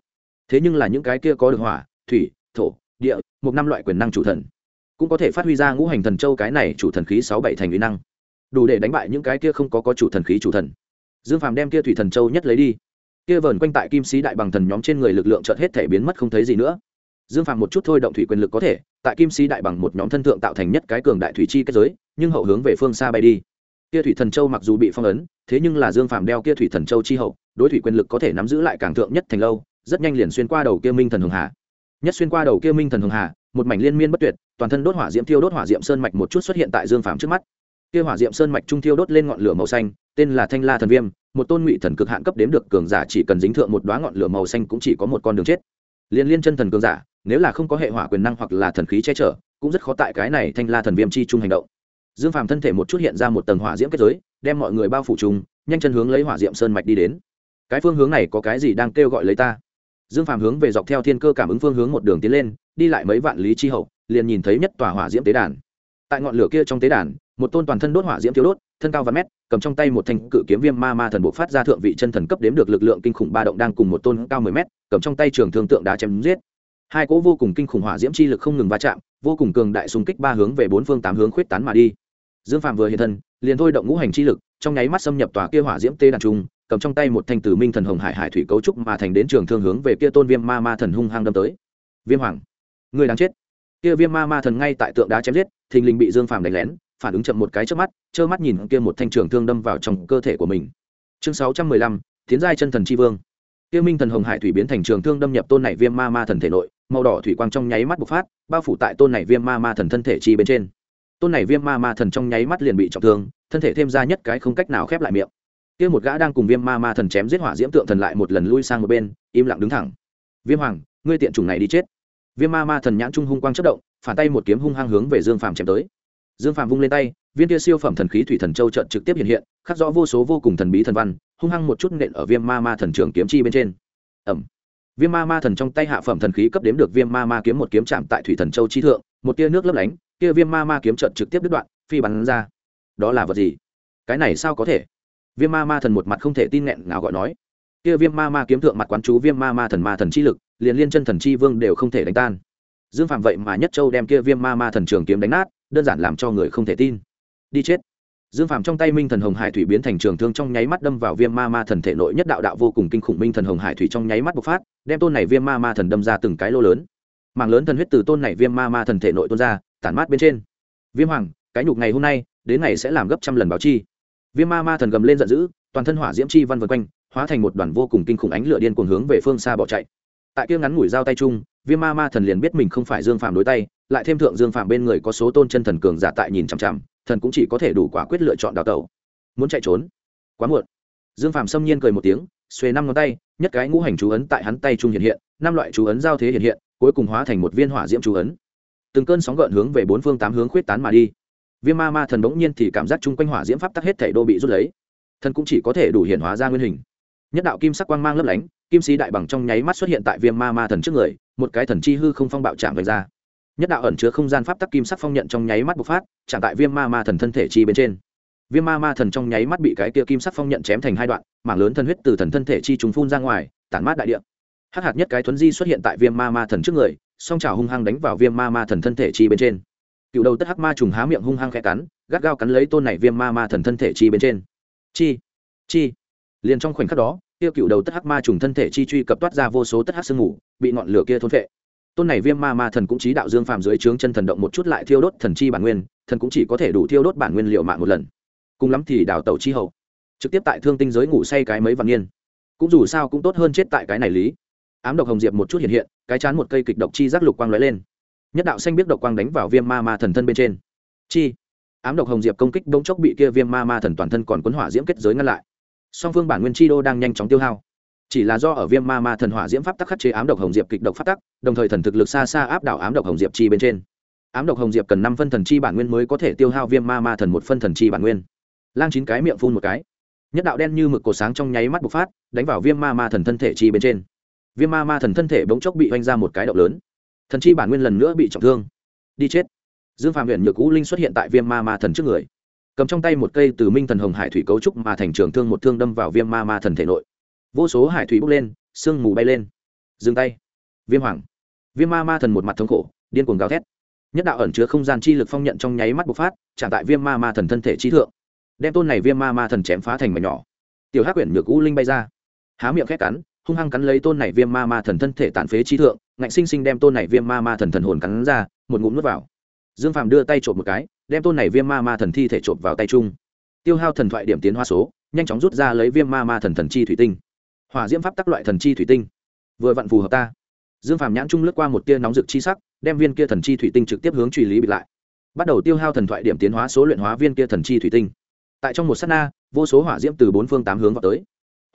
Thế nhưng là những cái kia có được hỏa, thủy, thổ, địa, một năm loại quyền năng chủ thần cũng có thể phát huy ra ngũ hành thần châu cái này chủ thần khí sáu bảy thành uy năng. Đủ để đánh bại những cái kia không có có chủ thần khí chủ thần. Dương phàm đem kia thủy thần châu nhất lấy đi. Kia vờn quanh tại kim sĩ đại bằng thần nhóm trên người lực lượng chợt hết thể biến mất không thấy gì nữa. Dương phàm một chút thôi động thủy quyền lực có thể, tại kim sĩ đại bằng một nhóm thân thượng tạo thành nhất cái cường đại thủy chi kết giới, nhưng hậu hướng về phương xa bay đi. Kia thủy thần châu mặc dù bị phong ấn, thế nhưng là dương phàm đeo kia thủy thần châu chi hậu, đối thủy quyền lực có thể nắm giữ lại càng thượng nhất thành lâu, rất nhanh liền xuyên qua đầu kia minh thần hường hà. Nhất xuyên qua đầu kia minh thần hường hà một mảnh liên miên bất tuyệt, toàn thân đốt hỏa diễm thiêu đốt hỏa diễm sơn mạch một chút xuất hiện tại dương phàm trước mắt. Kia hỏa diệm sơn mạch trung thiêu đốt lên ngọn lửa màu xanh, tên là thanh la thần viêm, một tôn ngụy thần cực hạn cấp đếm được cường giả chỉ cần dính thượng một đoá ngọn lửa màu xanh cũng chỉ có một con đường chết. Liên liên chân thần cường giả, nếu là không có hệ hỏa quyền năng hoặc là thần khí che chở, cũng rất khó tại cái này thanh la thần viêm chi trung hành động. Dương phàm thân thể một chút hiện ra một tầng hỏa diễm kết giới, đem mọi người bao phủ chung, nhanh chân hướng lấy hỏa diệm sơn mạch đi đến. Cái phương hướng này có cái gì đang kêu gọi lấy ta? Dương phàm hướng về dọc theo thiên cơ cảm ứng phương hướng một đường tiến lên, đi lại mấy vạn lý chi hậu, liền nhìn thấy nhất tòa hỏa diễm tế đàn. Tại ngọn lửa kia trong tế đàn, một tôn toàn thân đốt hỏa diễm thiếu đốt, thân cao và mét, cầm trong tay một thanh cự kiếm viêm ma ma thần bộ phát ra thượng vị chân thần cấp đếm được lực lượng kinh khủng ba động đang cùng một tôn cao mười mét, cầm trong tay trường thương tượng đá chém giết. Hai cỗ vô cùng kinh khủng hỏa diễm chi lực không ngừng va chạm, vô cùng cường đại xung kích ba hướng về bốn phương tám hướng khuyết tán mà đi. Dương phạm vừa hiện thân, liền thôi động ngũ hành chi lực, trong nháy mắt xâm nhập tòa kia hỏa diễm tê đàn trung cầm trong tay một thanh tử minh thần hồng hải hải thủy cấu trúc mà thành đến trường thương hướng về kia tôn viêm ma ma thần hung hăng đâm tới. Viêm hoàng người đáng chết. Kia viêm ma ma thần ngay tại tượng đá chém giết, thình lình bị dương phàm đánh lén, phản ứng chậm một cái trước mắt, trơ mắt nhìn kia một thanh trường thương đâm vào trong cơ thể của mình. Chương sáu trăm mười lăm tiến giai chân thần tri vương. Kia minh thần hồng hải thủy biến thành trường thương đâm nhập tôn này viêm ma ma thần thể nội, màu đỏ thủy quang trong nháy mắt bộc phát, bao phủ tại tôn này viêm ma ma thần thân thể chi bên trên. Tôn này viêm ma ma thần trong nháy mắt liền bị trọng thương, thân thể thêm ra nhất cái không cách nào khép lại miệng kia một gã đang cùng viêm ma ma thần chém giết hỏa diễm tượng thần lại một lần lui sang một bên, im lặng đứng thẳng. Viêm hoàng, ngươi tiện chủng này đi chết. Viêm ma ma thần nhãn trung hung quang chất động, phản tay một kiếm hung hăng hướng về dương phàm chém tới. Dương phàm vung lên tay, viên kia siêu phẩm thần khí thủy thần châu trận trực tiếp hiện hiện, khắc rõ vô số vô cùng thần bí thần văn, hung hăng một chút nện ở viêm ma ma thần trường kiếm chi bên trên. Ẩm viêm ma ma thần trong tay hạ phẩm thần khí cấp đếm được viêm ma ma kiếm một kiếm chạm tại thủy thần châu chi thượng, một tia nước lấp lánh, kia viêm ma ma kiếm trận trực tiếp đứt đoạn, phi bắn ra. Đó là vật gì? Cái này sao có thể? Viêm ma ma thần một mặt không thể tin nghẹn ngào gọi nói. Kia viêm ma ma kiếm thượng mặt quán chú viêm ma ma thần ma thần chi lực, liền liên chân thần chi vương đều không thể đánh tan. Dương phạm vậy mà nhất châu đem kia viêm ma ma thần trường kiếm đánh nát, đơn giản làm cho người không thể tin. Đi chết. Dương phạm trong tay minh thần hồng hải thủy biến thành trường thương trong nháy mắt đâm vào viêm ma ma thần thể nội nhất đạo đạo vô cùng kinh khủng minh thần hồng hải thủy trong nháy mắt bộc phát, đem tôn này viêm ma ma thần đâm ra từng cái lô lớn. Mảng lớn thần huyết từ tôn này viêm ma ma thần thể nội tôn ra, tản mát bên trên. Viêm hoàng, cái nhục ngày hôm nay, đến ngày sẽ làm gấp trăm lần báo chi viêm ma ma thần gầm lên giận dữ, toàn thân hỏa diễm chi văn vân quanh, hóa thành một đoàn vô cùng kinh khủng ánh lửa điên cuồng hướng về phương xa bỏ chạy. Tại kia ngắn ngủi dao tay chung, viêm ma ma thần liền biết mình không phải dương phàm đối tay, lại thêm thượng dương phàm bên người có số tôn chân thần cường giả tại nhìn chằm chằm, thần cũng chỉ có thể đủ quả quyết lựa chọn đào tẩu. Muốn chạy trốn? Quá muộn. Dương phàm xâm nhiên cười một tiếng, xuề năm ngón tay, nhất cái ngũ hành chú ấn tại hắn tay trung hiện hiện, năm loại chú ấn giao thế hiện hiện, cuối cùng hóa thành một viên hỏa diễm chú ấn. Từng cơn sóng gợn hướng về bốn phương tám hướng khuyết tán mà đi viêm ma ma thần bỗng nhiên thì cảm giác chung quanh hỏa diễm pháp tắc hết thể đô bị rút lấy. Thần cũng chỉ có thể đủ hiện hóa ra nguyên hình. Nhất đạo kim sắc quang mang lấp lánh, kim sĩ đại bằng trong nháy mắt xuất hiện tại viêm ma ma thần trước người, một cái thần chi hư không phong bạo chạm vạch ra. Nhất đạo ẩn chứa không gian pháp tắc kim sắc phong nhận trong nháy mắt bộc phát, chạm tại viêm ma ma thần thân thể chi bên trên. Viêm ma ma thần trong nháy mắt bị cái kia kim sắc phong nhận chém thành hai đoạn, mảng lớn thần huyết từ thần thân thể chi trùng phun ra ngoài, tản mát đại địa. Hắc hạt nhất cái thuấn di xuất hiện tại viêm ma ma thần trước người, song trào hung hăng đánh vào viêm ma ma thần thân thể chi bên trên cựu đầu tất hắc ma trùng há miệng hung hăng khẽ cắn, gắt gao cắn lấy tôn này viêm ma ma thần thân thể chi bên trên. Chi chi. Liền trong khoảnh khắc đó, kia cựu đầu tất hắc ma trùng thân thể chi truy cập toát ra vô số tất hắc sương ngủ bị ngọn lửa kia thôn phệ. Tôn này viêm ma ma thần cũng chí đạo dương phàm dưới trướng chân thần động một chút lại thiêu đốt thần chi bản nguyên, thần cũng chỉ có thể đủ thiêu đốt bản nguyên liệu mạng một lần. Cùng lắm thì đào tẩu chi hậu. Trực tiếp tại thương tinh giới ngủ say cái mấy vạn niên. Cũng dù sao cũng tốt hơn chết tại cái này lý. Ám độc hồng diệp một chút hiện hiện, cái chán một cây kịch độc chi giác lục quang lóe lên nhất đạo xanh biết độc quang đánh vào viêm ma ma thần thân bên trên. Chi? Ám độc hồng diệp công kích bỗng chốc bị kia viêm ma ma thần toàn thân còn quấn hỏa diễm kết giới ngăn lại. Song phương bản nguyên chi đô đang nhanh chóng tiêu hao. Chỉ là do ở viêm ma ma thần hỏa diễm pháp tắc khắc chế ám độc hồng diệp kịch độc pháp tắc, đồng thời thần thực lực xa xa áp đảo ám độc hồng diệp chi bên trên. Ám độc hồng diệp cần năm phân thần chi bản nguyên mới có thể tiêu hao viêm ma ma thần một phân thần chi bản nguyên. Lang chín cái miệng phun một cái. Nhất đạo đen như mực cổ sáng trong nháy mắt bộc phát, đánh vào viêm ma ma thần thân thể chi bên trên. Viêm ma ma thần thân thể bỗng chốc bị oanh ra một cái động lớn thần chi bản nguyên lần nữa bị trọng thương. Đi chết. Dương phạm huyện nhược cũ linh xuất hiện tại viêm ma ma thần trước người. Cầm trong tay một cây từ minh thần hồng hải thủy cấu trúc mà thành trường thương một thương đâm vào viêm ma ma thần thể nội. Vô số hải thủy bốc lên, sương mù bay lên. Dừng tay. Viêm hoàng. Viêm ma ma thần một mặt thống khổ, điên cuồng gào thét. Nhất đạo ẩn chứa không gian chi lực phong nhận trong nháy mắt bộc phát trả tại viêm ma ma thần thân thể trí thượng. Đem tôn này viêm ma ma thần chém phá thành mảnh nhỏ. Tiểu hắc quyển nhược u linh bay ra. Há miệng khét cắn hung hăng cắn lấy tôn này viêm ma ma thần thân thể tàn phế trí thượng, ngạnh sinh sinh đem tôn này viêm ma ma thần thần hồn cắn ra, một ngụm nuốt vào. Dương phàm đưa tay trộm một cái, đem tôn này viêm ma ma thần thi thể trộm vào tay chung. Tiêu hao thần thoại điểm tiến hoa số, nhanh chóng rút ra lấy viêm ma ma thần thần chi thủy tinh. Hỏa diễm pháp tắc loại thần chi thủy tinh. Vừa vặn phù hợp ta. Dương phàm nhãn trung lướt qua một tia nóng rực chi sắc, đem viên kia thần chi thủy tinh trực tiếp hướng truy lý bịt lại. Bắt đầu tiêu hao thần thoại điểm tiến hóa số luyện hóa viên kia thần chi thủy tinh. Tại trong một s á t na, vô số hỏa diễm từ bốn phương tám hướng vào tới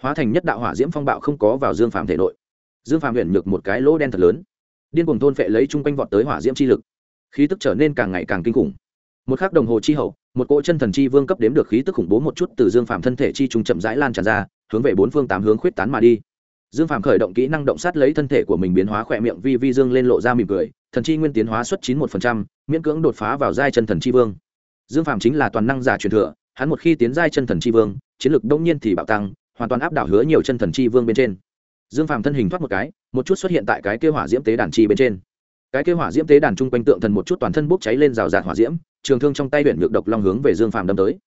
hóa thành nhất đạo hỏa diễm phong bạo không có vào dương phàm thể nội. Dương phàm huyền nhược một cái lỗ đen thật lớn. Điên cùng thôn phệ lấy chung quanh vọt tới hỏa diễm chi lực. Khí tức trở nên càng ngày càng kinh khủng. Một khắc đồng hồ chi hậu, một cỗ chân thần chi vương cấp đếm được khí tức khủng bố một chút từ dương phàm thân thể chi trùng chậm rãi lan tràn ra, hướng về bốn phương tám hướng khuyết tán mà đi. Dương phàm khởi động kỹ năng động sát lấy thân thể của mình biến hóa khỏe miệng vi vi dương lên lộ ra mỉm cười, thần chi nguyên tiến hóa xuất chín một phần trăm, miễn cưỡng đột phá vào giai chân thần chi vương. Dương phàm chính là toàn năng giả truyền thừa, hắn một khi tiến giai chân thần chi vương, chiến lược đông nhiên thì bạo tăng hoàn toàn áp đảo hứa nhiều chân thần chi vương bên trên. Dương phàm thân hình thoát một cái, một chút xuất hiện tại cái kêu hỏa diễm tế đàn chi bên trên. Cái kêu hỏa diễm tế đàn chung quanh tượng thần một chút toàn thân bốc cháy lên rào rạt hỏa diễm, trường thương trong tay huyện ngược độc long hướng về dương phàm đâm tới.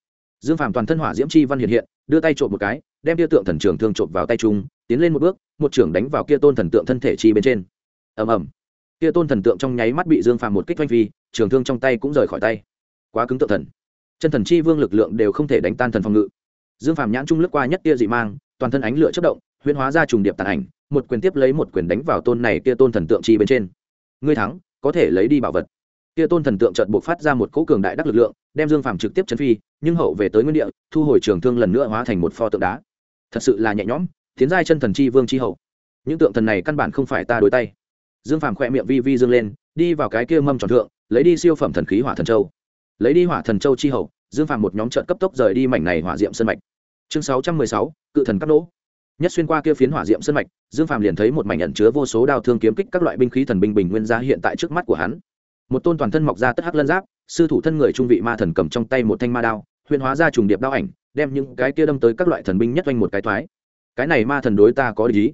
Dương phàm toàn thân hỏa diễm chi văn hiện hiện, đưa tay trộm một cái, đem tia tượng thần trường thương trộm vào tay trung tiến lên một bước, một trưởng đánh vào kia tôn thần tượng thân thể chi bên trên. Ầm ầm. Kia tôn thần tượng trong nháy mắt bị dương phàm một kích oanh phi, trường thương trong tay cũng rời khỏi tay. Quá cứng tượng thần. Chân thần chi vương lực lượng đều không thể đánh tan thần phòng ngự dương phàm nhãn trung lướt qua nhất tia dị mang, toàn thân ánh lửa chất động, huyễn hóa ra trùng điệp tàn ảnh, một quyền tiếp lấy một quyền đánh vào tôn này kia tôn thần tượng chi bên trên. Ngươi thắng, có thể lấy đi bảo vật. Kia tôn thần tượng chợt buộc phát ra một cỗ cường đại đắc lực lượng, đem dương phàm trực tiếp chấn phi, nhưng hậu về tới nguyên địa, thu hồi trường thương lần nữa hóa thành một pho tượng đá. Thật sự là nhẹ nhõm, tiến giai chân thần chi vương chi hậu. Những tượng thần này căn bản không phải ta đối tay. Dương phàm khỏe miệng vi vi dương lên, đi vào cái kia mâm tròn thượng, lấy đi siêu phẩm thần khí hỏa thần châu. Lấy đi hỏa thần châu chi hậu dương phàm một nhóm trợn cấp tốc rời đi mảnh này hỏa diệm sân mạch. Chương sáu trăm mười sáu, cự thần cắt nỗ nhất xuyên qua kia phiến hỏa diệm sân mạch, dương phàm liền thấy một mảnh ẩn chứa vô số đao thương kiếm kích các loại binh khí thần binh bình nguyên ra hiện tại trước mắt của hắn. Một tôn toàn thân mọc ra tất hắc lân giáp, sư thủ thân người trung vị ma thần cầm trong tay một thanh ma đao, huyền hóa ra trùng điệp đao ảnh, đem những cái kia đâm tới các loại thần binh nhất oanh một cái thoái. Cái này ma thần đối ta có lý.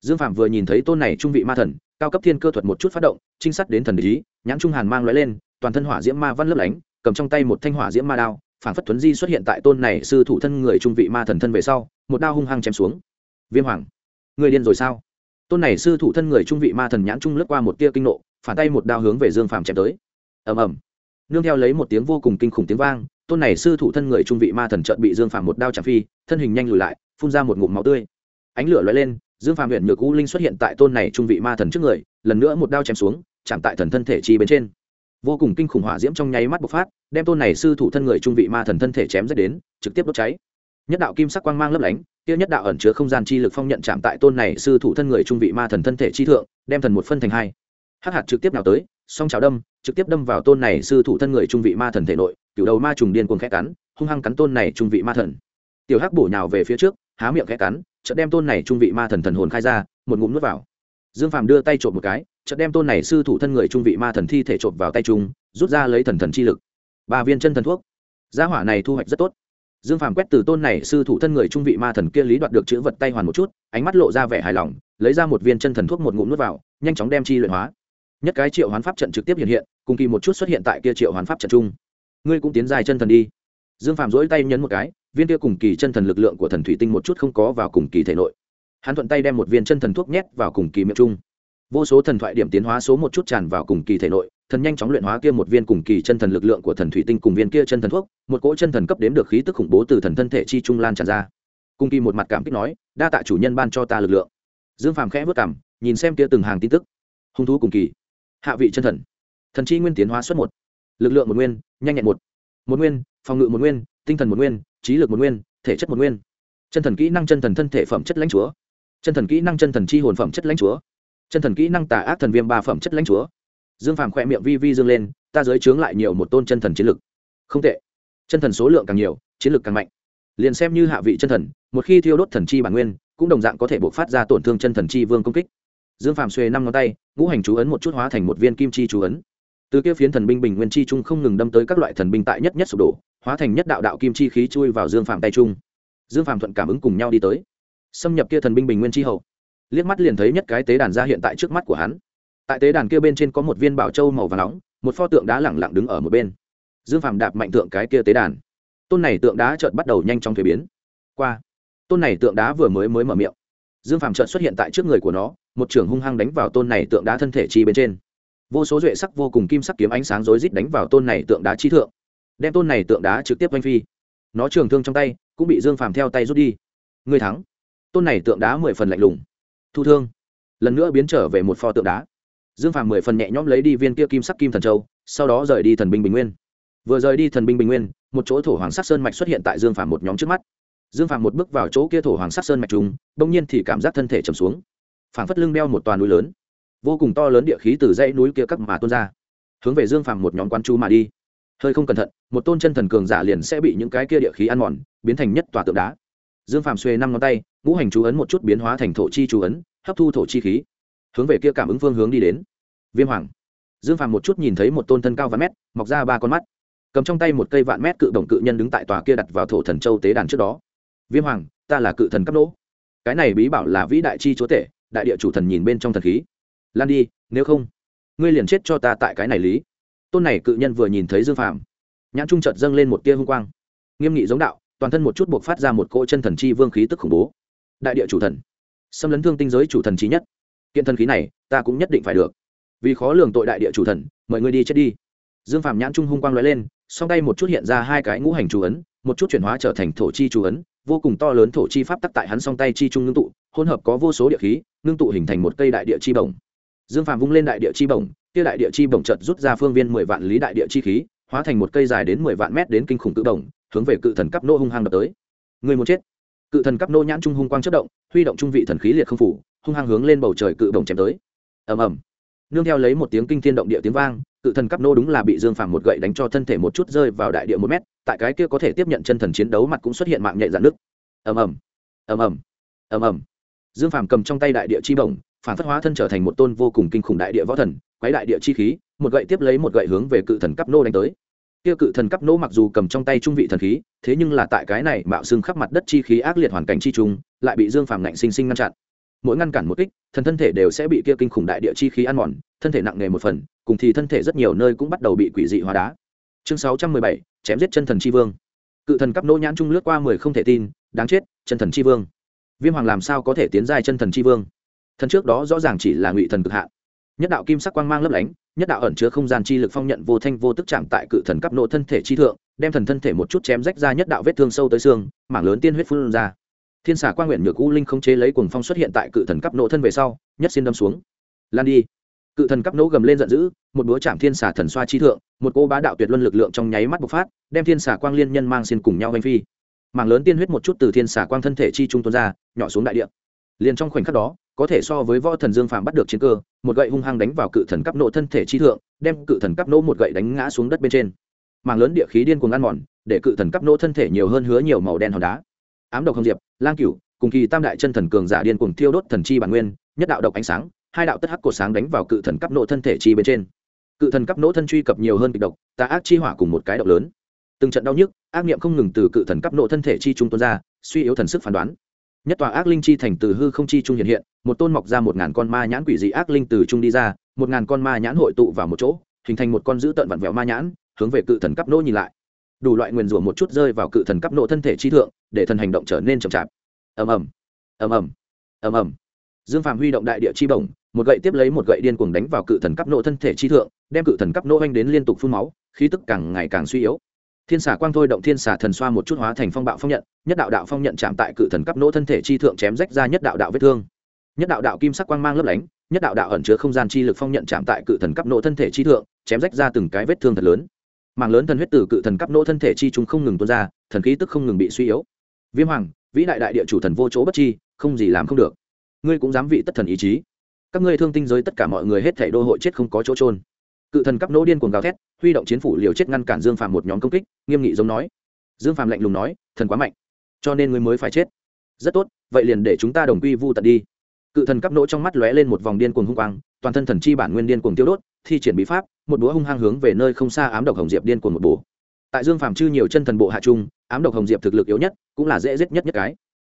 Dương phạm vừa nhìn thấy tôn này trung vị ma thần, cao cấp thiên cơ thuật một chút phát động, trinh sát đến thần lý nhãn trung hàn mang lóe lên, toàn thân hỏa diễm ma văn lấp lánh cầm trong tay một thanh hỏa diễm ma đao phản phất thuấn di xuất hiện tại tôn này sư thủ thân người trung vị ma thần thân về sau, một đao hung hăng chém xuống. Viêm hoàng, người điên rồi sao? Tôn này sư thủ thân người trung vị ma thần nhãn trung lướt qua một tia kinh nộ, phản tay một đao hướng về dương phàm chém tới. Ầm ầm. Nương theo lấy một tiếng vô cùng kinh khủng tiếng vang, tôn này sư thủ thân người trung vị ma thần trợn bị dương phàm một đao chạm phi, thân hình nhanh lùi lại, phun ra một ngụm máu tươi. Ánh lửa lóe lên, dương phàm huyện nhược u linh xuất hiện tại tôn này trung vị ma thần trước người, lần nữa một đao chém xuống, chạm tại thần thân thể chi bên trên vô cùng kinh khủng hỏa diễm trong nháy mắt bộc phát, đem tôn này sư thủ thân người trung vị ma thần thân thể chém rất đến, trực tiếp đốt cháy. Nhất đạo kim sắc quang mang lấp lánh tiêu nhất đạo ẩn chứa không gian chi lực phong nhận chạm tại tôn này sư thủ thân người trung vị ma thần thân thể chi thượng, đem thần một phân thành hai. Hắc hạt trực tiếp nào tới, song chảo đâm, trực tiếp đâm vào tôn này sư thủ thân người trung vị ma thần thể nội cựu đầu ma trùng điên cuồng khẽ cắn, hung hăng cắn tôn này trung vị ma thần. Tiểu hắc bổ nhào về phía trước, há miệng khẽ cắn, chợt đem tôn này trung vị ma thần thần hồn khai ra, một ngụm nuốt vào. Dương phàm đưa tay trộm một cái chợt đem tôn này sư thủ thân người trung vị ma thần thi thể trộm vào tay trung rút ra lấy thần thần chi lực. Ba viên chân thần thuốc. Gia hỏa này thu hoạch rất tốt. Dương phàm quét từ tôn này sư thủ thân người trung vị ma thần kia lý đoạt được chữ vật tay hoàn một chút, ánh mắt lộ ra vẻ hài lòng, lấy ra một viên chân thần thuốc một ngụm nuốt vào, nhanh chóng đem chi luyện hóa. Nhất cái triệu hoán pháp trận trực tiếp hiện hiện, cùng kỳ một chút xuất hiện tại kia triệu hoán pháp trận chung. Ngươi cũng tiến dài chân thần đi. Dương phàm dỗi tay nhấn một cái, viên kia cùng kỳ chân thần lực lượng của thần thủy tinh một chút không có vào cùng kỳ thể nội. Hắn thuận tay đem một viên chân thần thuốc nhét vào cùng kỳ miệng chung vô số thần thoại điểm tiến hóa số một chút tràn vào cùng kỳ thể nội, thần nhanh chóng luyện hóa kia một viên cùng kỳ chân thần lực lượng của thần thủy tinh cùng viên kia chân thần thuốc, một cỗ chân thần cấp đếm được khí tức khủng bố từ thần thân thể chi trung lan tràn ra. Cùng kỳ một mặt cảm kích nói, đa tạ chủ nhân ban cho ta lực lượng. Dương phàm khẽ vất cảm nhìn xem kia từng hàng tin tức. Hung thú cùng kỳ. Hạ vị chân thần. Thần chi nguyên tiến hóa xuất một. Lực lượng một nguyên, nhanh nhẹn một. Một nguyên, phòng ngự một nguyên, tinh thần một nguyên, trí lực một nguyên, thể chất một nguyên. Chân thần kỹ năng chân thần thân thể phẩm chất lãnh chúa. Chân thần kỹ năng chân thần chi hồn phẩm chất lãnh chúa chân thần kỹ năng tà ác thần viêm ba phẩm chất lãnh chúa. Dương phàm khỏe miệng vi vi dương lên, ta giới chướng lại nhiều một tôn chân thần chiến lực. Không tệ. Chân thần số lượng càng nhiều, chiến lực càng mạnh. Liền xem như hạ vị chân thần, một khi thiêu đốt thần chi bản nguyên, cũng đồng dạng có thể buộc phát ra tổn thương chân thần chi vương công kích. Dương phàm xuề năm ngón tay, ngũ hành chú ấn một chút hóa thành một viên kim chi chú ấn. Từ kia phiến thần binh bình nguyên chi trung không ngừng đâm tới các loại thần binh tại nhất nhất sụp đổ, hóa thành nhất đạo đạo kim chi khí chui vào dương phàm tay trung. Dương phàm thuận cảm ứng cùng nhau đi tới. Xâm nhập kia thần binh bình nguyên chi hậu liếc mắt liền thấy nhất cái tế đàn ra hiện tại trước mắt của hắn. Tại tế đàn kia bên trên có một viên bảo châu màu và nóng, một pho tượng đá lẳng lặng đứng ở một bên. Dương phàm đạp mạnh tượng cái kia tế đàn. Tôn này tượng đá chợt bắt đầu nhanh chóng thuế biến. Qua. Tôn này tượng đá vừa mới mới mở miệng. Dương phàm chợt xuất hiện tại trước người của nó, một trường hung hăng đánh vào tôn này tượng đá thân thể chi bên trên. Vô số duệ sắc, vô cùng kim sắc kiếm ánh sáng rối rít đánh vào tôn này tượng đá chi thượng, đem tôn này tượng đá trực tiếp oanh phi. Nó trường thương trong tay cũng bị dương phàm theo tay rút đi. Người thắng. Tôn này tượng đá mười phần lạnh lùng thu thương. Lần nữa biến trở về một pho tượng đá. Dương phàm mười phần nhẹ nhõm lấy đi viên kia kim sắc kim thần châu, sau đó rời đi thần binh bình nguyên. Vừa rời đi thần binh bình nguyên, một chỗ thổ hoàng sắc sơn mạch xuất hiện tại dương phàm một nhóm trước mắt. Dương phàm một bước vào chỗ kia thổ hoàng sắc sơn mạch trùng, bỗng nhiên thì cảm giác thân thể trầm xuống. Phảng phất lưng đeo một toàn núi lớn, vô cùng to lớn địa khí từ dãy núi kia cắt mà tuôn ra. Hướng về dương phàm một nhóm quan chu mà đi. Hơi không cẩn thận, một tôn chân thần cường giả liền sẽ bị những cái kia địa khí ăn mòn, biến thành nhất tòa tượng đá dương phàm xuê năm ngón tay, ngũ hành chú ấn một chút biến hóa thành thổ chi chú ấn, hấp thu thổ chi khí. Hướng về kia cảm ứng phương hướng đi đến. Viêm hoàng. Dương phàm một chút nhìn thấy một tôn thân cao vạn mét, mọc ra ba con mắt. Cầm trong tay một cây vạn mét cự đồng cự nhân đứng tại tòa kia đặt vào thổ thần châu tế đàn trước đó. Viêm hoàng, ta là cự thần cấp nỗ. Cái này bí bảo là vĩ đại chi chúa tể, đại địa chủ thần nhìn bên trong thần khí. Lan đi, nếu không, ngươi liền chết cho ta tại cái này lý. Tôn này cự nhân vừa nhìn thấy dương phàm, nhãn trung chợt dâng lên một tia hung quang. Nghiêm nghị giống đạo toàn thân một chút buộc phát ra một cỗ chân thần chi vương khí tức khủng bố. Đại địa chủ thần, xâm lấn thương tinh giới chủ thần trí nhất. Kiện thần khí này, ta cũng nhất định phải được. Vì khó lường tội đại địa chủ thần, mời ngươi đi chết đi. Dương Phạm nhãn trung hung quang lóe lên, song tay một chút hiện ra hai cái ngũ hành chú ấn, một chút chuyển hóa trở thành thổ chi chú ấn, vô cùng to lớn thổ chi pháp tắc tại hắn song tay chi trung ngưng tụ, hỗn hợp có vô số địa khí, ngưng tụ hình thành một cây đại địa chi bổng. Dương Phạm vung lên đại địa chi bổng, kia đại địa chi bổng chợt rút ra phương viên mười vạn lý đại địa chi khí, hóa thành một cây dài đến mười vạn mét đến kinh khủng cự bổng hướng về cự thần cấp nô hung hăng đập tới. Người muốn chết. Cự thần cấp nô nhãn trung hung quang chất động, huy động trung vị thần khí liệt không phủ, hung hăng hướng lên bầu trời cự động chém tới. Ầm ầm. Nương theo lấy một tiếng kinh thiên động địa tiếng vang, cự thần cấp nô đúng là bị dương phàm một gậy đánh cho thân thể một chút rơi vào đại địa một mét, tại cái kia có thể tiếp nhận chân thần chiến đấu mặt cũng xuất hiện mạng nhạy dạn nước ầm ầm. Ầm ầm. Ầm ầm. Dương phàm cầm trong tay đại địa chi bổng, phản phất hóa thân trở thành một tôn vô cùng kinh khủng đại địa võ thần, quấy đại địa chi khí, một gậy tiếp lấy một gậy hướng về cự thần cấp nô đánh tới kia cự thần cấp nô mặc dù cầm trong tay trung vị thần khí, thế nhưng là tại cái này mạo xương khắp mặt đất chi khí ác liệt hoàn cảnh chi trung, lại bị dương phàm ngạnh sinh sinh ngăn chặn. Mỗi ngăn cản một kích, thần thân thể đều sẽ bị kia kinh khủng đại địa chi khí ăn mòn, thân thể nặng nề một phần, cùng thì thân thể rất nhiều nơi cũng bắt đầu bị quỷ dị hóa đá. Chương sáu trăm mười bảy, chém giết chân thần chi vương. Cự thần cấp nô nhãn trung lướt qua mười không thể tin, đáng chết, chân thần chi vương. Viêm hoàng làm sao có thể tiến giai chân thần chi vương? Thần trước đó rõ ràng chỉ là ngụy thần cực hạn. Nhất đạo kim sắc quang mang lấp lánh nhất đạo ẩn chứa không gian chi lực phong nhận vô thanh vô tức chạm tại cự thần cấp nộ thân thể chi thượng, đem thần thân thể một chút chém rách ra nhất đạo vết thương sâu tới xương, mảng lớn tiên huyết phun ra. Thiên xà quang nguyện nhược u linh không chế lấy cuồng phong xuất hiện tại cự thần cấp nộ thân về sau, nhất xin đâm xuống. Lan đi. Cự thần cấp nỗ gầm lên giận dữ, một búa chạm thiên xà thần xoa chi thượng, một cô bá đạo tuyệt luân lực lượng trong nháy mắt bộc phát, đem thiên xà quang liên nhân mang xin cùng nhau hành phi. Mảng lớn tiên huyết một chút từ thiên xà quang thân thể chi trung tuôn ra, nhỏ xuống đại địa. Liền trong khoảnh khắc đó có thể so với võ thần dương phàm bắt được chiến cơ, một gậy hung hăng đánh vào cự thần cấp nộ thân thể chi thượng, đem cự thần cấp nỗ một gậy đánh ngã xuống đất bên trên. Mảng lớn địa khí điên cuồng ăn mòn, để cự thần cấp nỗ thân thể nhiều hơn hứa nhiều màu đen hòn đá. Ám độc không diệp, lang cửu, cùng kỳ tam đại chân thần cường giả điên cuồng thiêu đốt thần chi bản nguyên, nhất đạo độc ánh sáng, hai đạo tất hắc cột sáng đánh vào cự thần cấp nỗ thân thể chi bên trên. Cự thần cấp nỗ thân truy cập nhiều hơn kịch độc, tà ác chi hỏa cùng một cái độc lớn. Từng trận đau nhức, ác niệm không ngừng từ cự thần cấp nỗ thân thể chi trung tuôn ra, suy yếu thần sức phán đoán nhất tòa ác linh chi thành từ hư không chi trung hiện hiện, một tôn mọc ra một ngàn con ma nhãn quỷ dị ác linh từ trung đi ra, một ngàn con ma nhãn hội tụ vào một chỗ, hình thành một con dữ tợn vặn vẹo ma nhãn, hướng về cự thần cấp nỗ nhìn lại. Đủ loại nguyền rủa một chút rơi vào cự thần cấp nỗ thân thể chi thượng, để thần hành động trở nên chậm chạp. Ầm ầm ầm ầm ầm ầm. Dương phàm huy động đại địa chi bổng, một gậy tiếp lấy một gậy điên cuồng đánh vào cự thần cấp nỗ thân thể chi thượng, đem cự thần cấp nỗ anh đến liên tục phun máu, khí tức càng ngày càng suy yếu thiên xà quang thôi động thiên xà thần xoa một chút hóa thành phong bạo phong nhận, nhất đạo đạo phong nhận chạm tại cự thần cấp nỗ thân thể chi thượng chém rách ra nhất đạo đạo vết thương. Nhất đạo đạo kim sắc quang mang lấp lánh, nhất đạo đạo ẩn chứa không gian chi lực phong nhận chạm tại cự thần cấp nỗ thân thể chi thượng, chém rách ra từng cái vết thương thật lớn. Mảng lớn thần huyết từ cự thần cấp nỗ thân thể chi chúng không ngừng tuôn ra, thần khí tức không ngừng bị suy yếu. Viêm hoàng, vĩ đại đại địa chủ thần vô chỗ bất chi, không gì làm không được. Ngươi cũng dám vị tất thần ý chí. Các ngươi thương tinh giới tất cả mọi người hết thảy đô hội chết không có chỗ trôn cự thần cấp nỗ điên cuồng gào thét huy động chiến phủ liều chết ngăn cản dương phàm một nhóm công kích, nghiêm nghị giống nói. Dương phàm lạnh lùng nói, thần quá mạnh, cho nên ngươi mới phải chết. Rất tốt, vậy liền để chúng ta đồng quy vu tận đi. Cự thần cắp nỗ trong mắt lóe lên một vòng điên cuồng hung quang, toàn thân thần chi bản nguyên điên cuồng tiêu đốt, thi triển bí pháp, một búa hung hăng hướng về nơi không xa ám độc hồng diệp điên cuồng một bổ. Tại dương phàm chư nhiều chân thần bộ hạ trung, ám độc hồng diệp thực lực yếu nhất, cũng là dễ giết nhất nhất cái.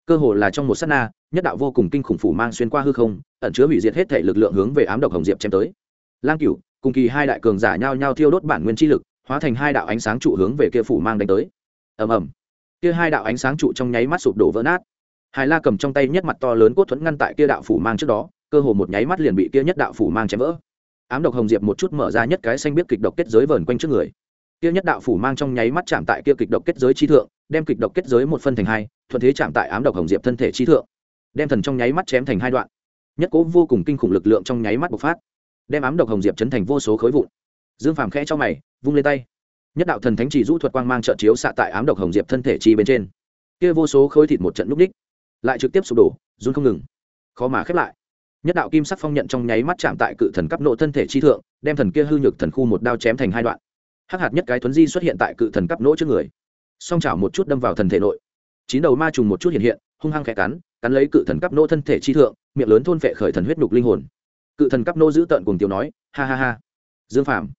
Cơ hồ là trong một sát na, nhất đạo vô cùng kinh khủng phủ mang xuyên qua hư không, ẩn chứa hủy diệt hết thể lực lượng hướng về ám độc hồng diệp chém tới. Lang cửu cùng kỳ hai đại cường giả nhau nhau thiêu đốt bản nguyên chi lực, hóa thành hai đạo ánh sáng trụ hướng về kia phủ mang đánh tới. Ầm ầm. Kia hai đạo ánh sáng trụ trong nháy mắt sụp đổ vỡ nát. Hải la cầm trong tay nhất mặt to lớn cốt thuẫn ngăn tại kia đạo phủ mang trước đó, cơ hồ một nháy mắt liền bị kia nhất đạo phủ mang chém vỡ. Ám độc hồng diệp một chút mở ra nhất cái xanh biết kịch độc kết giới vờn quanh trước người. Kia nhất đạo phủ mang trong nháy mắt chạm tại kia kịch độc kết giới chi thượng, đem kịch độc kết giới một phân thành hai, thuận thế chạm tại ám độc hồng diệp thân thể chi thượng. Đem thần trong nháy mắt chém thành hai đoạn. Nhất cố vô cùng kinh khủng lực lượng trong nháy mắt bộc phát đem ám độc hồng diệp chấn thành vô số khối vụn. Dương phàm khẽ cho mày, vung lên tay. Nhất đạo thần thánh chỉ rũ thuật quang mang trợ chiếu xạ tại ám độc hồng diệp thân thể chi bên trên. Kia vô số khối thịt một trận núp đích, lại trực tiếp sụp đổ, run không ngừng. Khó mà khép lại. Nhất đạo kim sắc phong nhận trong nháy mắt chạm tại cự thần cấp nộ thân thể chi thượng, đem thần kia hư nhược thần khu một đao chém thành hai đoạn. Hắc hạt nhất cái thuấn di xuất hiện tại cự thần cấp nỗ trước người. Song chảo một chút đâm vào thần thể nội. Chín đầu ma trùng một chút hiện hiện, hung hăng khẽ cắn cắn lấy cự thần cấp nỗ thân thể chi thượng, miệng lớn thôn phệ khởi thần huyết đục linh hồn cự thần cấp nô giữ tận cùng tiểu nói, ha ha ha, dương phàm,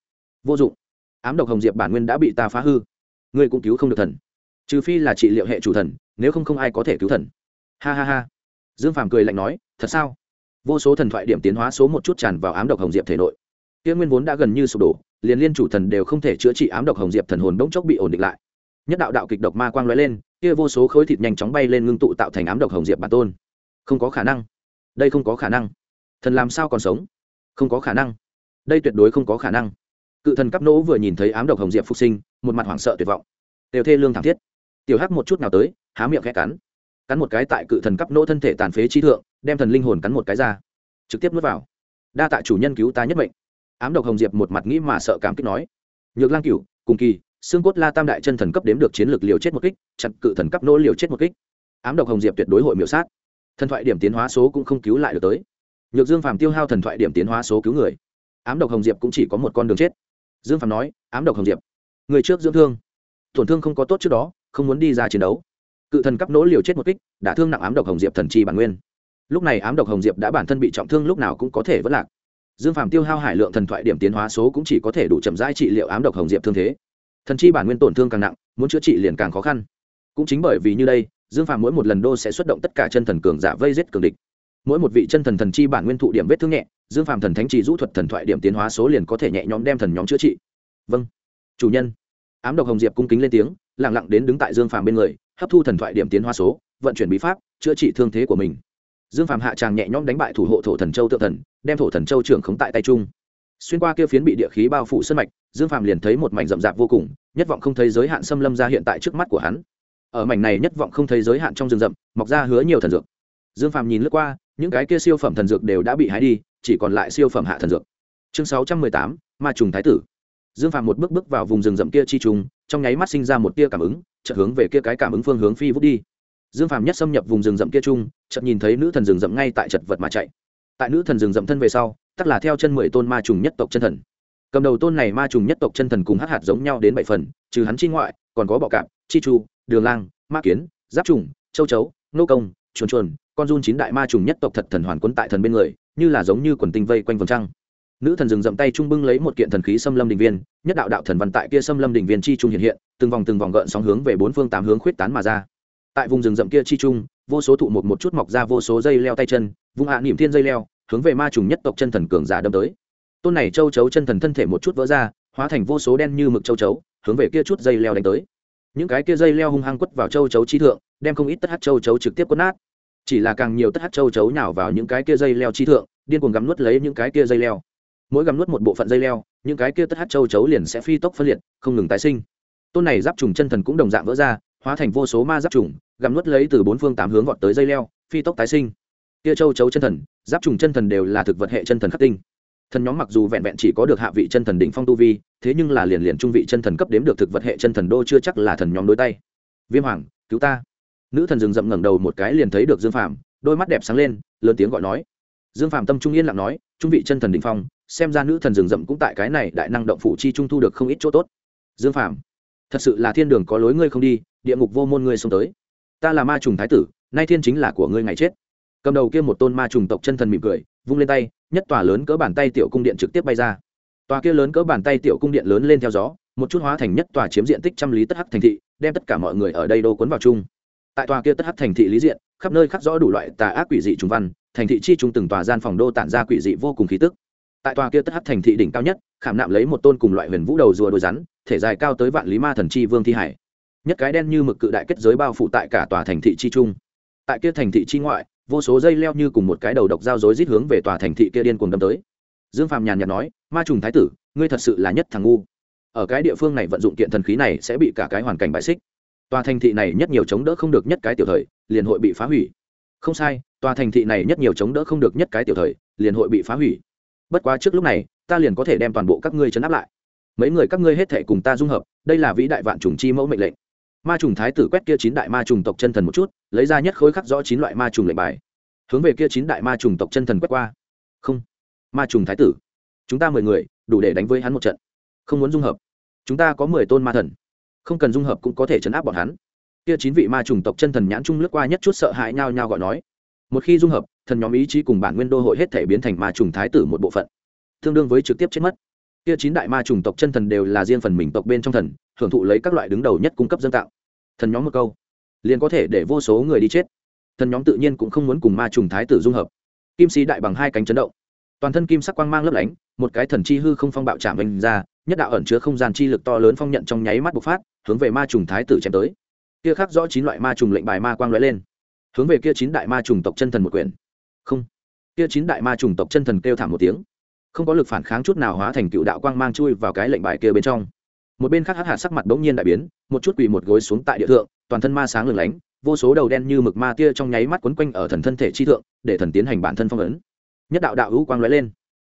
vô dụng. Ám độc hồng diệp bản nguyên đã bị ta phá hư. Ngươi cũng cứu không được thần. Trừ phi là trị liệu hệ chủ thần, nếu không không ai có thể cứu thần. Ha ha ha. Dương phàm cười lạnh nói, thật sao? Vô số thần thoại điểm tiến hóa số một chút tràn vào ám độc hồng diệp thể nội. Kia nguyên vốn đã gần như sụp đổ, liền liên chủ thần đều không thể chữa trị ám độc hồng diệp thần hồn bỗng chốc bị ổn định lại. Nhất đạo đạo kịch độc ma quang lóe lên, kia vô số khối thịt nhanh chóng bay lên ngưng tụ tạo thành ám độc hồng diệp bản tôn. Không có khả năng. Đây không có khả năng thần làm sao còn sống? Không có khả năng. Đây tuyệt đối không có khả năng. Cự thần cấp nỗ vừa nhìn thấy ám độc hồng diệp phục sinh, một mặt hoảng sợ tuyệt vọng. Đều thê lương thảm thiết. Tiểu hắc một chút nào tới, há miệng khẽ cắn. Cắn một cái tại cự thần cấp nỗ thân thể tàn phế trí thượng, đem thần linh hồn cắn một cái ra. Trực tiếp nuốt vào. Đa tạ chủ nhân cứu ta nhất mệnh. Ám độc hồng diệp một mặt nghĩ mà sợ cảm kích nói. Nhược lang cửu, cùng kỳ, xương cốt la tam đại chân thần cấp đếm được chiến lược liều chết một kích chặt cự thần cấp nỗ liều chết một kích. Ám độc hồng diệp tuyệt đối hội miểu sát. Thần thoại điểm tiến hóa số cũng không cứu lại được tới nhược dương phàm tiêu hao thần thoại điểm tiến hóa số cứu người. Ám độc hồng diệp cũng chỉ có một con đường chết. Dương phàm nói, ám độc hồng diệp, người trước dưỡng thương. Tổn thương không có tốt trước đó, không muốn đi ra chiến đấu. Cự thần cấp nỗ liều chết một kích, đã thương nặng ám độc hồng diệp thần chi bản nguyên. Lúc này ám độc hồng diệp đã bản thân bị trọng thương lúc nào cũng có thể vất lạc. Dương phàm tiêu hao hải lượng thần thoại điểm tiến hóa số cũng chỉ có thể đủ chậm rãi trị liệu ám độc hồng diệp thương thế. Thần chi bản nguyên tổn thương càng nặng, muốn chữa trị liền càng khó khăn. Cũng chính bởi vì như đây, dương phàm mỗi một lần đô sẽ xuất động tất cả chân thần cường giả vây giết cường địch mỗi một vị chân thần thần chi bản nguyên thụ điểm vết thương nhẹ, dương phàm thần thánh trì rũ thuật thần thoại điểm tiến hóa số liền có thể nhẹ nhõm đem thần nhóm chữa trị. Vâng. Chủ nhân. Ám độc hồng diệp cung kính lên tiếng lẳng lặng đến đứng tại dương phàm bên người, hấp thu thần thoại điểm tiến hóa số, vận chuyển bí pháp, chữa trị thương thế của mình. Dương phàm hạ tràng nhẹ nhõm đánh bại thủ hộ thổ thần châu tự thần, đem thổ thần châu trưởng khống tại tay trung. Xuyên qua kia phiến bị địa khí bao phủ sân mạch, dương phàm liền thấy một mảnh rậm rạp vô cùng, nhất vọng không thấy giới hạn xâm lâm ra hiện tại trước mắt của hắn. Ở mảnh này nhất vọng không thấy giới hạn trong rừng rậm, mọc ra hứa nhiều thần dược. Dương phàm nhìn lướt qua những cái kia siêu phẩm thần dược đều đã bị hái đi, chỉ còn lại siêu phẩm hạ thần dược. Chương sáu trăm mười tám, ma trùng thái tử. Dương phàm một bước bước vào vùng rừng rậm kia chi trùng, trong nháy mắt sinh ra một tia cảm ứng, chợt hướng về kia cái cảm ứng phương hướng phi vút đi. Dương phàm nhất xâm nhập vùng rừng rậm kia chung, chợt nhìn thấy nữ thần rừng rậm ngay tại chật vật mà chạy. Tại nữ thần rừng rậm thân về sau, tắc là theo chân mười tôn ma trùng nhất tộc chân thần. Cầm đầu tôn này ma trùng nhất tộc chân thần cùng hát hạt giống nhau đến bảy phần, trừ hắn chi ngoại, còn có bọ cạp, chi chu, đường lang, ma kiến, giáp trùng, châu chấu, nô công, chuồn chuồn con run chín đại ma trùng nhất tộc thật thần hoàn quấn tại thần bên người, như là giống như quần tinh vây quanh vòng trăng. Nữ thần dừng dậm tay trung bưng lấy một kiện thần khí xâm lâm đình viên, nhất đạo đạo thần văn tại kia xâm lâm đình viên chi trung hiện hiện, từng vòng từng vòng gợn sóng hướng về bốn phương tám hướng khuyết tán mà ra. Tại vùng rừng rậm kia chi trung, vô số thụ một một chút mọc ra vô số dây leo tay chân vùng hạ niệm thiên dây leo, hướng về ma trùng nhất tộc chân thần cường giả đâm tới. Tôn này châu chấu chân thần thân thể một chút vỡ ra, hóa thành vô số đen như mực châu chấu, hướng về kia chút dây leo đánh tới. Những cái kia dây leo hung hăng quất vào châu chấu chi thượng, đem không ít tất hát châu chấu trực tiếp quất nát chỉ là càng nhiều tất hát châu chấu nhào vào những cái kia dây leo chi thượng, điên cuồng gắm nuốt lấy những cái kia dây leo. Mỗi gắm nuốt một bộ phận dây leo, những cái kia tất hát châu chấu liền sẽ phi tốc phân liệt, không ngừng tái sinh. Tôn này giáp trùng chân thần cũng đồng dạng vỡ ra, hóa thành vô số ma giáp trùng gắm nuốt lấy từ bốn phương tám hướng vọt tới dây leo, phi tốc tái sinh. Kia châu chấu chân thần, giáp trùng chân thần đều là thực vật hệ chân thần khắc tinh. Thần nhóm mặc dù vẹn vẹn chỉ có được hạ vị chân thần đỉnh phong tu vi, thế nhưng là liền liền trung vị chân thần cấp đếm được thực vật hệ chân thần đô chưa chắc là thần nhóm đối tay. Viêm hoàng, cứu ta nữ thần rừng rậm ngẩng đầu một cái liền thấy được dương phàm, đôi mắt đẹp sáng lên, lớn tiếng gọi nói. Dương phạm tâm trung yên lặng nói, trung vị chân thần đình phong, xem ra nữ thần rừng rậm cũng tại cái này đại năng động phủ chi trung thu được không ít chỗ tốt. Dương phạm thật sự là thiên đường có lối ngươi không đi, địa ngục vô môn ngươi xông tới. Ta là ma trùng thái tử, nay thiên chính là của ngươi ngày chết. Cầm đầu kia một tôn ma trùng tộc chân thần mỉm cười, vung lên tay, nhất tòa lớn cỡ bàn tay tiểu cung điện trực tiếp bay ra. Tòa kia lớn cỡ bàn tay tiểu cung điện lớn lên theo gió, một chút hóa thành nhất tòa chiếm diện tích trăm lý tất hắc thành thị, đem tất cả mọi người ở đây đô cuốn vào chung tại tòa kia tất hắc thành thị lý diện, khắp nơi khắc rõ đủ loại tà ác quỷ dị trùng văn, thành thị chi trung từng tòa gian phòng đô tản ra quỷ dị vô cùng khí tức. Tại tòa kia tất hắc thành thị đỉnh cao nhất, khảm nạm lấy một tôn cùng loại huyền vũ đầu rùa đôi rắn, thể dài cao tới vạn lý ma thần chi vương thi hải. Nhất cái đen như mực cự đại kết giới bao phủ tại cả tòa thành thị chi trung tại kia thành thị chi ngoại, vô số dây leo như cùng một cái đầu độc dao dối rít hướng về tòa thành thị kia điên cuồng đâm tới. Dương phàm nhàn nhạt nói, ma trùng thái tử, ngươi thật sự là nhất thằng ngu. Ở cái địa phương này vận dụng kiện thần khí này sẽ bị cả cái hoàn cảnh bại xích tòa thành thị này nhất nhiều chống đỡ không được nhất cái tiểu thời, liền hội bị phá hủy. Không sai, tòa thành thị này nhất nhiều chống đỡ không được nhất cái tiểu thời, liền hội bị phá hủy. Bất quá trước lúc này, ta liền có thể đem toàn bộ các ngươi chấn áp lại. Mấy người các ngươi hết thể cùng ta dung hợp, đây là vĩ đại vạn trùng chi mẫu mệnh lệnh. Ma trùng thái tử quét kia chín đại ma trùng tộc chân thần một chút, lấy ra nhất khối khắc rõ chín loại ma trùng lệnh bài. Hướng về kia chín đại ma trùng tộc chân thần quét qua. Không, ma trùng thái tử, chúng ta mười người, đủ để đánh với hắn một trận. Không muốn dung hợp, chúng ta có mười tôn ma thần không cần dung hợp cũng có thể chấn áp bọn hắn. Kia chín vị ma trùng tộc chân thần nhãn trung lướt qua nhất chút sợ hãi nhao nhao gọi nói. Một khi dung hợp, thần nhóm ý chí cùng bản nguyên đô hội hết thể biến thành ma trùng thái tử một bộ phận, tương đương với trực tiếp chết mất. Kia chín đại ma trùng tộc chân thần đều là riêng phần mình tộc bên trong thần, hưởng thụ lấy các loại đứng đầu nhất cung cấp dân tạo. Thần nhóm một câu, liền có thể để vô số người đi chết. Thần nhóm tự nhiên cũng không muốn cùng ma trùng thái tử dung hợp. Kim sĩ đại bằng hai cánh chấn động. Toàn thân kim sắc quang mang lấp lánh, một cái thần chi hư không phong bạo chạm mình ra, nhất đạo ẩn chứa không gian chi lực to lớn phong nhận trong nháy mắt bộc phát hướng về ma trùng thái tử chém tới. Kia khác rõ chín loại ma trùng lệnh bài ma quang lóe lên. Hướng về kia chín đại ma trùng tộc chân thần một quyển. Không. Kia chín đại ma trùng tộc chân thần kêu thảm một tiếng. Không có lực phản kháng chút nào hóa thành cựu đạo quang mang chui vào cái lệnh bài kia bên trong. Một bên khác hắc hạt sắc mặt bỗng nhiên đại biến, một chút quỳ một gối xuống tại địa thượng, toàn thân ma sáng lừng lánh, vô số đầu đen như mực ma tia trong nháy mắt quấn quanh ở thần thân thể chi thượng, để thần tiến hành bản thân phong ấn. Nhất đạo đạo hữu quang lóe lên.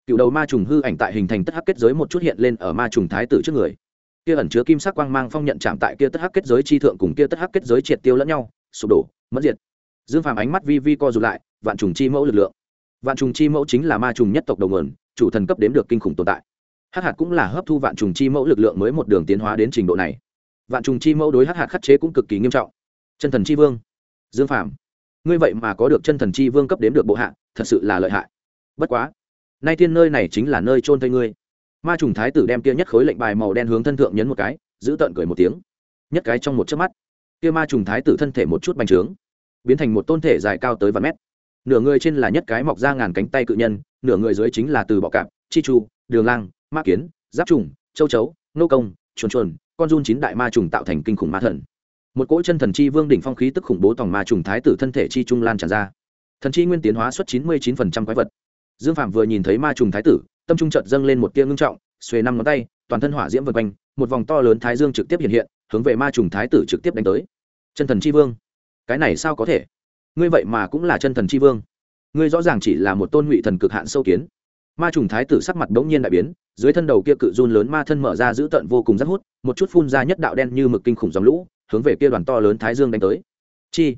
Cựu đầu ma trùng hư ảnh tại hình thành tất hắc kết giới một chút hiện lên ở ma trùng thái tử trước người kia ẩn chứa kim sắc quang mang phong nhận chạm tại kia tất hắc kết giới chi thượng cùng kia tất hắc kết giới triệt tiêu lẫn nhau, sụp đổ, mất diệt. Dương phàm ánh mắt vi vi co rụt lại, vạn trùng chi mẫu lực lượng. Vạn trùng chi mẫu chính là ma trùng nhất tộc đầu nguồn, chủ thần cấp đếm được kinh khủng tồn tại. Hắc hạt cũng là hấp thu vạn trùng chi mẫu lực lượng mới một đường tiến hóa đến trình độ này. Vạn trùng chi mẫu đối hắc hạt khắc chế cũng cực kỳ nghiêm trọng. Chân thần chi vương. Dương phàm, ngươi vậy mà có được chân thần chi vương cấp đếm được bộ hạ, thật sự là lợi hại. Bất quá, nay thiên nơi này chính là nơi trôn thây ngươi ma trùng thái tử đem kia nhất khối lệnh bài màu đen hướng thân thượng nhấn một cái, giữ tợn cười một tiếng. Nhất cái trong một chớp mắt, kia ma trùng thái tử thân thể một chút bành trướng, biến thành một tôn thể dài cao tới vài mét. Nửa người trên là nhất cái mọc ra ngàn cánh tay cự nhân, nửa người dưới chính là từ bọ cạp, chi chu, đường lang, ma kiến, giáp trùng, châu chấu, nô công, chuồn chuồn, con run chín đại ma trùng tạo thành kinh khủng ma thần. Một cỗ chân thần chi vương đỉnh phong khí tức khủng bố tòng ma trùng thái tử thân thể chi trung lan tràn ra. Thần chi nguyên tiến hóa suất chín mươi chín quái vật. Dương phạm vừa nhìn thấy ma trùng thái tử tâm trung chợt dâng lên một tia ngưng trọng, xuề năm ngón tay, toàn thân hỏa diễm vần quanh, một vòng to lớn thái dương trực tiếp hiện hiện, hướng về ma trùng thái tử trực tiếp đánh tới. Chân thần chi vương, cái này sao có thể? Ngươi vậy mà cũng là chân thần chi vương. Ngươi rõ ràng chỉ là một tôn ngụy thần cực hạn sâu kiến. Ma trùng thái tử sắc mặt bỗng nhiên đại biến, dưới thân đầu kia cự run lớn ma thân mở ra giữ tận vô cùng rất hút, một chút phun ra nhất đạo đen như mực kinh khủng dòng lũ, hướng về kia đoàn to lớn thái dương đánh tới. Chi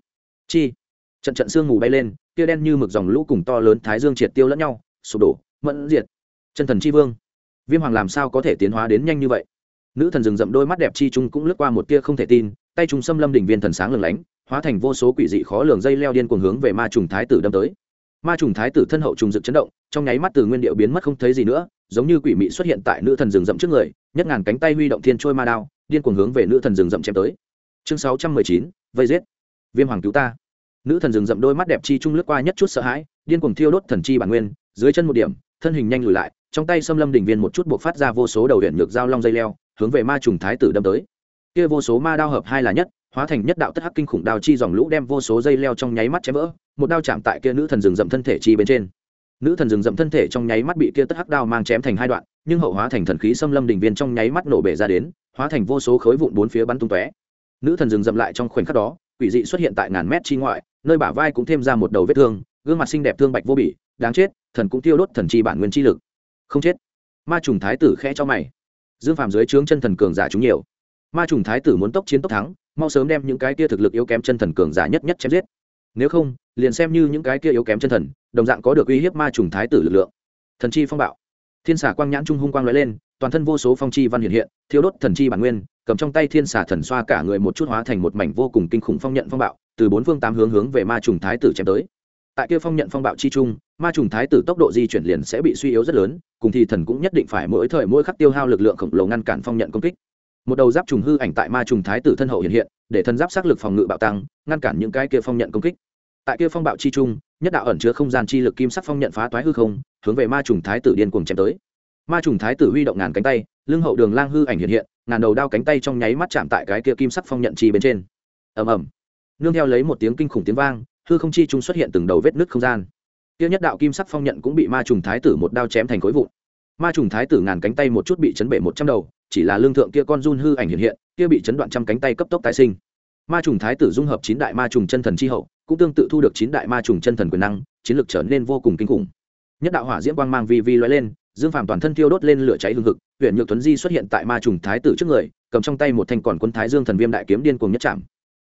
chi. Trận trận sương mù bay lên, kia đen như mực dòng lũ cùng to lớn thái dương triệt tiêu lẫn nhau, sụp đổ, mẫn diệt chân thần chi vương. Viêm hoàng làm sao có thể tiến hóa đến nhanh như vậy? Nữ thần rừng rậm đôi mắt đẹp chi trung cũng lướt qua một tia không thể tin, tay chúng xâm lâm đỉnh viên thần sáng lừng lánh, hóa thành vô số quỷ dị khó lường dây leo điên cuồng hướng về ma trùng thái tử đâm tới. Ma trùng thái tử thân hậu trùng rực chấn động, trong nháy mắt từ nguyên điệu biến mất không thấy gì nữa, giống như quỷ mị xuất hiện tại nữ thần rừng rậm trước người, nhất ngàn cánh tay huy động thiên trôi ma đao, điên cuồng hướng về nữ thần rừng rậm chém tới. Chương sáu trăm mười chín, vây giết. Viêm hoàng cứu ta. Nữ thần rừng rậm đôi mắt đẹp chi trung lướt qua nhất chút sợ hãi, điên cuồng thiêu đốt thần chi bản nguyên, dưới chân một điểm, thân hình nhanh lùi lại trong tay xâm lâm đỉnh viên một chút buộc phát ra vô số đầu huyện nhược dao long dây leo, hướng về ma trùng thái tử đâm tới. Kia vô số ma đao hợp hai là nhất, hóa thành nhất đạo tất hắc kinh khủng đao chi dòng lũ đem vô số dây leo trong nháy mắt chém vỡ, một đao chạm tại kia nữ thần rừng rậm thân thể chi bên trên. Nữ thần rừng rậm thân thể trong nháy mắt bị kia tất hắc đao mang chém thành hai đoạn, nhưng hậu hóa thành thần khí xâm lâm đỉnh viên trong nháy mắt nổ bể ra đến, hóa thành vô số khối vụn bốn phía bắn tung tóe. Nữ thần rừng rậm lại trong khoảnh khắc đó, quỷ dị xuất hiện tại ngàn mét chi ngoại, nơi bả vai cũng thêm ra một đầu vết thương, gương mặt xinh đẹp thương bạch vô bỉ, đáng chết, thần cũng tiêu đốt thần chi bản nguyên chi lực không chết. Ma trùng thái tử khẽ cho mày. Dương phàm dưới trướng chân thần cường giả chúng nhiều. Ma trùng thái tử muốn tốc chiến tốc thắng, mau sớm đem những cái kia thực lực yếu kém chân thần cường giả nhất nhất chém giết. Nếu không, liền xem như những cái kia yếu kém chân thần, đồng dạng có được uy hiếp ma trùng thái tử lực lượng. Thần chi phong bạo. Thiên xà quang nhãn trung hung quang lóe lên, toàn thân vô số phong chi văn hiện hiện thiếu đốt thần chi bản nguyên, cầm trong tay thiên xà thần xoa cả người một chút hóa thành một mảnh vô cùng kinh khủng phong nhận phong bạo, từ bốn phương tám hướng hướng về ma trùng thái tử chém tới tại kia phong nhận phong bạo chi trung, ma trùng thái tử tốc độ di chuyển liền sẽ bị suy yếu rất lớn, cùng thì thần cũng nhất định phải mỗi thời mỗi khắc tiêu hao lực lượng khổng lồ ngăn cản phong nhận công kích. Một đầu giáp trùng hư ảnh tại ma trùng thái tử thân hậu hiện hiện, để thân giáp sát lực phòng ngự bạo tăng, ngăn cản những cái kia phong nhận công kích. Tại kia phong bạo chi trung, nhất đạo ẩn chứa không gian chi lực kim sắc phong nhận phá toái hư không, hướng về ma trùng thái tử điên cuồng chém tới. Ma trùng thái tử huy động ngàn cánh tay, lưng hậu đường lang hư ảnh hiện hiện, ngàn đầu đao cánh tay trong nháy mắt chạm tại cái kia kim sắc phong nhận chi bên trên. Ầm ầm. Nương theo lấy một tiếng kinh khủng tiếng vang hư không chi trung xuất hiện từng đầu vết nứt không gian. Tiêu nhất đạo kim sắc phong nhận cũng bị ma trùng thái tử một đao chém thành khối vụn. Ma trùng thái tử ngàn cánh tay một chút bị chấn bể một trăm đầu, chỉ là lương thượng kia con run hư ảnh hiện hiện, kia bị chấn đoạn trăm cánh tay cấp tốc tái sinh. Ma trùng thái tử dung hợp chín đại ma trùng chân thần chi hậu, cũng tương tự thu được chín đại ma trùng chân thần quyền năng, chiến lược trở nên vô cùng kinh khủng. Nhất đạo hỏa diễm quang mang vi vi loay lên, dương phàm toàn thân thiêu đốt lên lửa cháy hương hực huyện nhược tuấn di xuất hiện tại ma trùng thái tử trước người, cầm trong tay một thanh còn quân thái dương thần viêm đại kiếm điên cuồng nhất chạm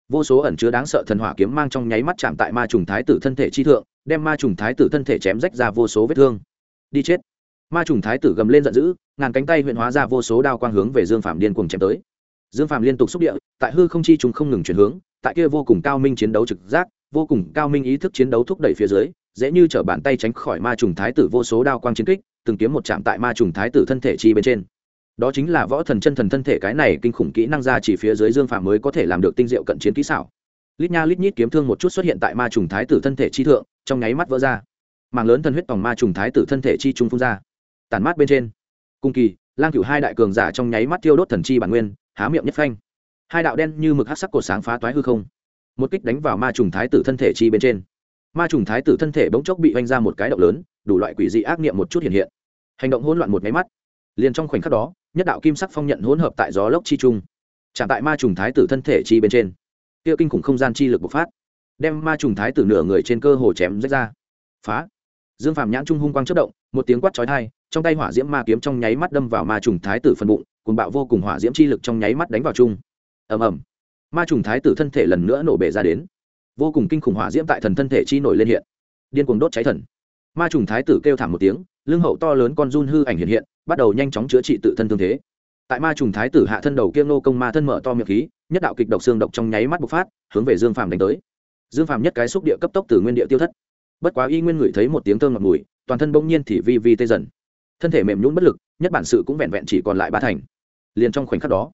vô số ẩn chứa đáng sợ thần hỏa kiếm mang trong nháy mắt chạm tại ma trùng thái tử thân thể chi thượng, đem ma trùng thái tử thân thể chém rách ra vô số vết thương. Đi chết. Ma trùng thái tử gầm lên giận dữ, ngàn cánh tay huyện hóa ra vô số đao quang hướng về dương phạm điên cuồng chém tới. Dương phạm liên tục xúc địa, tại hư không chi chúng không ngừng chuyển hướng, tại kia vô cùng cao minh chiến đấu trực giác, vô cùng cao minh ý thức chiến đấu thúc đẩy phía dưới, dễ như t bàn tay tránh khỏi ma trùng thái tử vô số đao quang chiến kích, từng kiếm một chạm tại ma trùng thái tử thân thể chi bên trên đó chính là võ thần chân thần thân thể cái này kinh khủng kỹ năng ra chỉ phía dưới dương phàm mới có thể làm được tinh diệu cận chiến kỹ xảo. Lít nha lít nhít kiếm thương một chút xuất hiện tại ma trùng thái tử thân thể chi thượng, trong nháy mắt vỡ ra. Màng lớn thần huyết tòng ma trùng thái tử thân thể chi trung phun ra. Tản mát bên trên. Cung kỳ, lang cửu hai đại cường giả trong nháy mắt tiêu đốt thần chi bản nguyên, há miệng nhất phanh. Hai đạo đen như mực hát sắc cột sáng phá toái hư không. Một kích đánh vào ma trùng thái tử thân thể chi bên trên. Ma trùng thái tử thân thể bỗng chốc bị vanh ra một cái động lớn, đủ loại quỷ dị ác niệm một chút hiện hiện. Hành động hỗn loạn một máy mắt liền trong khoảnh khắc đó, nhất đạo kim sắc phong nhận hỗn hợp tại gió lốc chi trung, chạm tại ma trùng thái tử thân thể chi bên trên. Kia kinh khủng không gian chi lực bộc phát, đem ma trùng thái tử nửa người trên cơ hồ chém rách ra. Phá! Dương phàm nhãn trung hung quang chất động, một tiếng quát chói tai, trong tay hỏa diễm ma kiếm trong nháy mắt đâm vào ma trùng thái tử phần bụng cùng bạo vô cùng hỏa diễm chi lực trong nháy mắt đánh vào chung. Ầm ầm! Ma trùng thái tử thân thể lần nữa nổ bể ra đến. Vô cùng kinh khủng hỏa diễm tại thần thân thể chi nổi lên hiện. Điên cuồng đốt cháy thần. Ma trùng thái tử kêu thảm một tiếng, lưng hậu to lớn con run hư ảnh hiện hiện bắt đầu nhanh chóng chữa trị tự thân thương thế. Tại ma trùng thái tử hạ thân đầu kia nô công ma thân mở to miệng khí, nhất đạo kịch độc xương độc trong nháy mắt bộc phát, hướng về dương phàm đánh tới. Dương phàm nhất cái xúc địa cấp tốc từ nguyên địa tiêu thất. Bất quá y nguyên ngửi thấy một tiếng thơm ngọt mùi toàn thân bỗng nhiên thì vi vi tê dần. Thân thể mềm nhún bất lực, nhất bản sự cũng vẹn vẹn chỉ còn lại ba thành. Liền trong khoảnh khắc đó,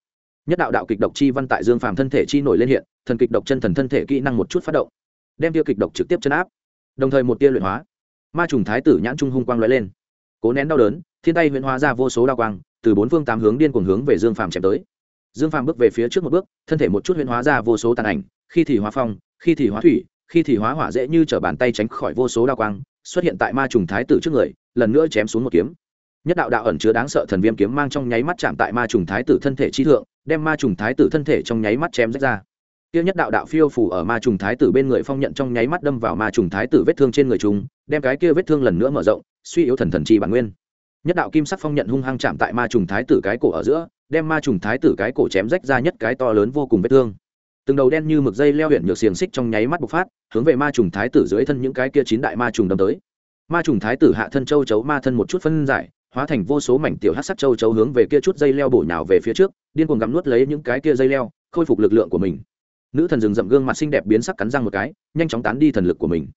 nhất đạo đạo kịch độc chi văn tại dương phàm thân thể chi nổi lên hiện, thần kịch độc chân thần thân thể kỹ năng một chút phát động, đem tiêu kịch độc trực tiếp chân áp. Đồng thời một tia luyện hóa, ma trùng thái tử nhãn trung hung quang lóe lên cố nén đau đớn, thiên tay huyễn hóa ra vô số đao quang, từ bốn phương tám hướng điên cuồng hướng về dương phàm chém tới. Dương phàm bước về phía trước một bước, thân thể một chút huyễn hóa ra vô số tàn ảnh, khi thì hóa phong, khi thì hóa thủy, khi thì hóa hỏa dễ như t bàn tay tránh khỏi vô số đao quang, xuất hiện tại ma trùng thái tử trước người, lần nữa chém xuống một kiếm. Nhất đạo đạo ẩn chứa đáng sợ thần viêm kiếm mang trong nháy mắt chạm tại ma trùng thái tử thân thể chi thượng, đem ma trùng thái tử thân thể trong nháy mắt chém rách ra tiêu nhất đạo đạo phiêu phủ ở ma trùng thái tử bên người phong nhận trong nháy mắt đâm vào ma trùng thái tử vết thương trên người chúng, đem cái kia vết thương lần nữa mở rộng, suy yếu thần thần chi bản nguyên. Nhất đạo kim sắc phong nhận hung hăng chạm tại ma trùng thái tử cái cổ ở giữa, đem ma trùng thái tử cái cổ chém rách ra nhất cái to lớn vô cùng vết thương. Từng đầu đen như mực dây leo huyện nhược xiềng xích trong nháy mắt bộc phát, hướng về ma trùng thái tử dưới thân những cái kia chín đại ma trùng đâm tới. Ma trùng thái tử hạ thân châu chấu ma thân một chút phân giải, hóa thành vô số mảnh tiểu hát sắc châu chấu hướng về kia chút dây leo bổ nhào về phía trước, điên cuồng gắm nuốt lấy những cái kia dây leo, khôi phục lực lượng của mình nữ thần rừng rậm gương mặt xinh đẹp biến sắc cắn răng một cái, nhanh chóng tán đi thần lực của mình.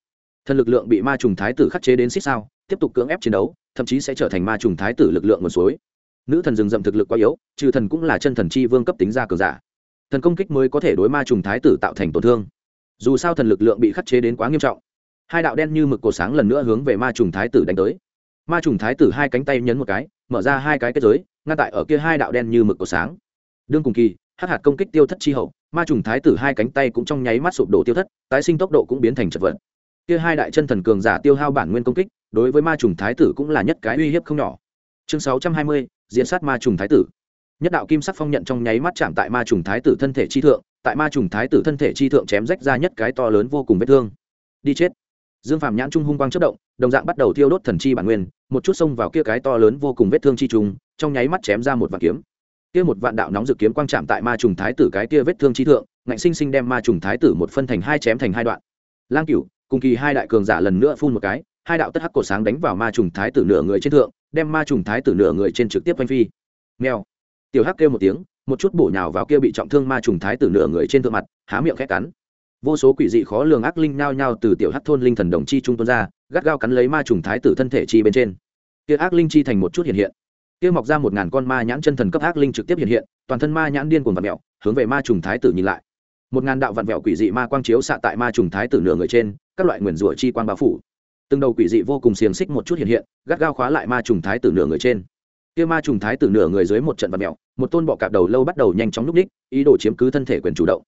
Thần lực lượng bị ma trùng thái tử khắc chế đến xích sao, tiếp tục cưỡng ép chiến đấu, thậm chí sẽ trở thành ma trùng thái tử lực lượng nguồn suối. Nữ thần rừng rậm thực lực quá yếu, trừ thần cũng là chân thần chi vương cấp tính ra cường giả. Thần công kích mới có thể đối ma trùng thái tử tạo thành tổn thương. Dù sao thần lực lượng bị khắc chế đến quá nghiêm trọng. Hai đạo đen như mực cổ sáng lần nữa hướng về ma trùng thái tử đánh tới. Ma trùng thái tử hai cánh tay nhấn một cái, mở ra hai cái kết giới, ngăn tại ở kia hai đạo đen như mực cổ sáng. Đương cùng kỳ, hắc hạt công kích tiêu thất chi hậu ma trùng thái tử hai cánh tay cũng trong nháy mắt sụp đổ tiêu thất, tái sinh tốc độ cũng biến thành chật vật. Kia hai đại chân thần cường giả tiêu hao bản nguyên công kích, đối với ma trùng thái tử cũng là nhất cái uy hiếp không nhỏ. Chương sáu trăm hai mươi, diễn sát ma trùng thái tử. Nhất đạo kim sắc phong nhận trong nháy mắt chạm tại ma trùng thái tử thân thể chi thượng, tại ma trùng thái tử thân thể chi thượng chém rách ra nhất cái to lớn vô cùng vết thương. Đi chết. Dương phạm nhãn trung hung quang chất động, đồng dạng bắt đầu thiêu đốt thần chi bản nguyên, một chút xông vào kia cái to lớn vô cùng vết thương chi trùng, trong nháy mắt chém ra một vạn kiếm kia một vạn đạo nóng dự kiếm quang chạm tại ma trùng thái tử cái kia vết thương trí thượng, ngạnh sinh sinh đem ma trùng thái tử một phân thành hai chém thành hai đoạn. Lang cửu, cùng kỳ hai đại cường giả lần nữa phun một cái, hai đạo tất hắc cổ sáng đánh vào ma trùng thái tử nửa người trên thượng, đem ma trùng thái tử nửa người trên trực tiếp quanh phi. Nghèo tiểu hắc kêu một tiếng, một chút bổ nhào vào kia bị trọng thương ma trùng thái tử nửa người trên thượng mặt, há miệng khét cắn. Vô số quỷ dị khó lường ác linh nhao nhao từ tiểu hắc thôn linh thần đồng chi trung tuôn ra, gắt gao cắn lấy ma trùng thái tử thân thể chi bên trên. Kia ác linh chi thành một chút hiện hiện kia mọc ra một ngàn con ma nhãn chân thần cấp ác linh trực tiếp hiện hiện, toàn thân ma nhãn điên cuồng vặn mẹo hướng về ma trùng thái tử nhìn lại. Một ngàn đạo vặn vẹo quỷ dị ma quang chiếu xạ tại ma trùng thái tử nửa người trên, các loại nguyền rủa chi quang bao phủ. Từng đầu quỷ dị vô cùng xiềng xích một chút hiện hiện, gắt gao khóa lại ma trùng thái tử nửa người trên. Kia ma trùng thái tử nửa người dưới một trận vặn mẹo một tôn bọ cạp đầu lâu bắt đầu nhanh chóng núp ních ý đồ chiếm cứ thân thể quyền chủ động.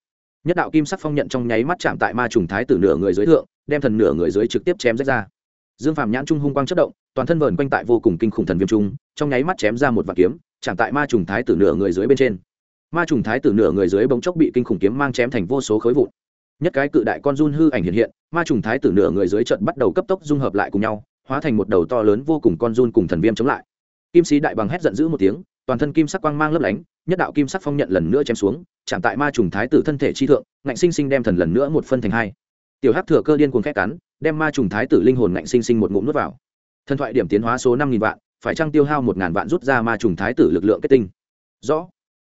Nhất đạo kim sắc phong nhận trong nháy mắt chạm tại ma trùng thái tử nửa người dưới thượng, đem thần nửa người dưới trực tiếp chém rách ra dương phàm nhãn trung hung quang chất động, toàn thân vờn quanh tại vô cùng kinh khủng thần viêm trung, trong nháy mắt chém ra một vạt kiếm, chạm tại ma trùng thái tử nửa người dưới bên trên. Ma trùng thái tử nửa người dưới bỗng chốc bị kinh khủng kiếm mang chém thành vô số khối vụn. Nhất cái cự đại con run hư ảnh hiện hiện, ma trùng thái tử nửa người dưới trận bắt đầu cấp tốc dung hợp lại cùng nhau, hóa thành một đầu to lớn vô cùng con run cùng thần viêm chống lại. Kim sĩ đại bằng hét giận dữ một tiếng, toàn thân kim sắc quang mang lấp lánh, nhất đạo kim sắc phong nhận lần nữa chém xuống, chạm tại ma trùng thái tử thân thể chi thượng, ngạnh sinh sinh đem thần lần nữa một phân thành hai. Tiểu hắc thừa cơ điên cuồng khét cắn đem ma trùng thái tử linh hồn ngạnh sinh sinh một ngụm nuốt vào. Thần thoại điểm tiến hóa số năm nghìn vạn, phải trăng tiêu hao một ngàn vạn rút ra ma trùng thái tử lực lượng kết tinh? Rõ.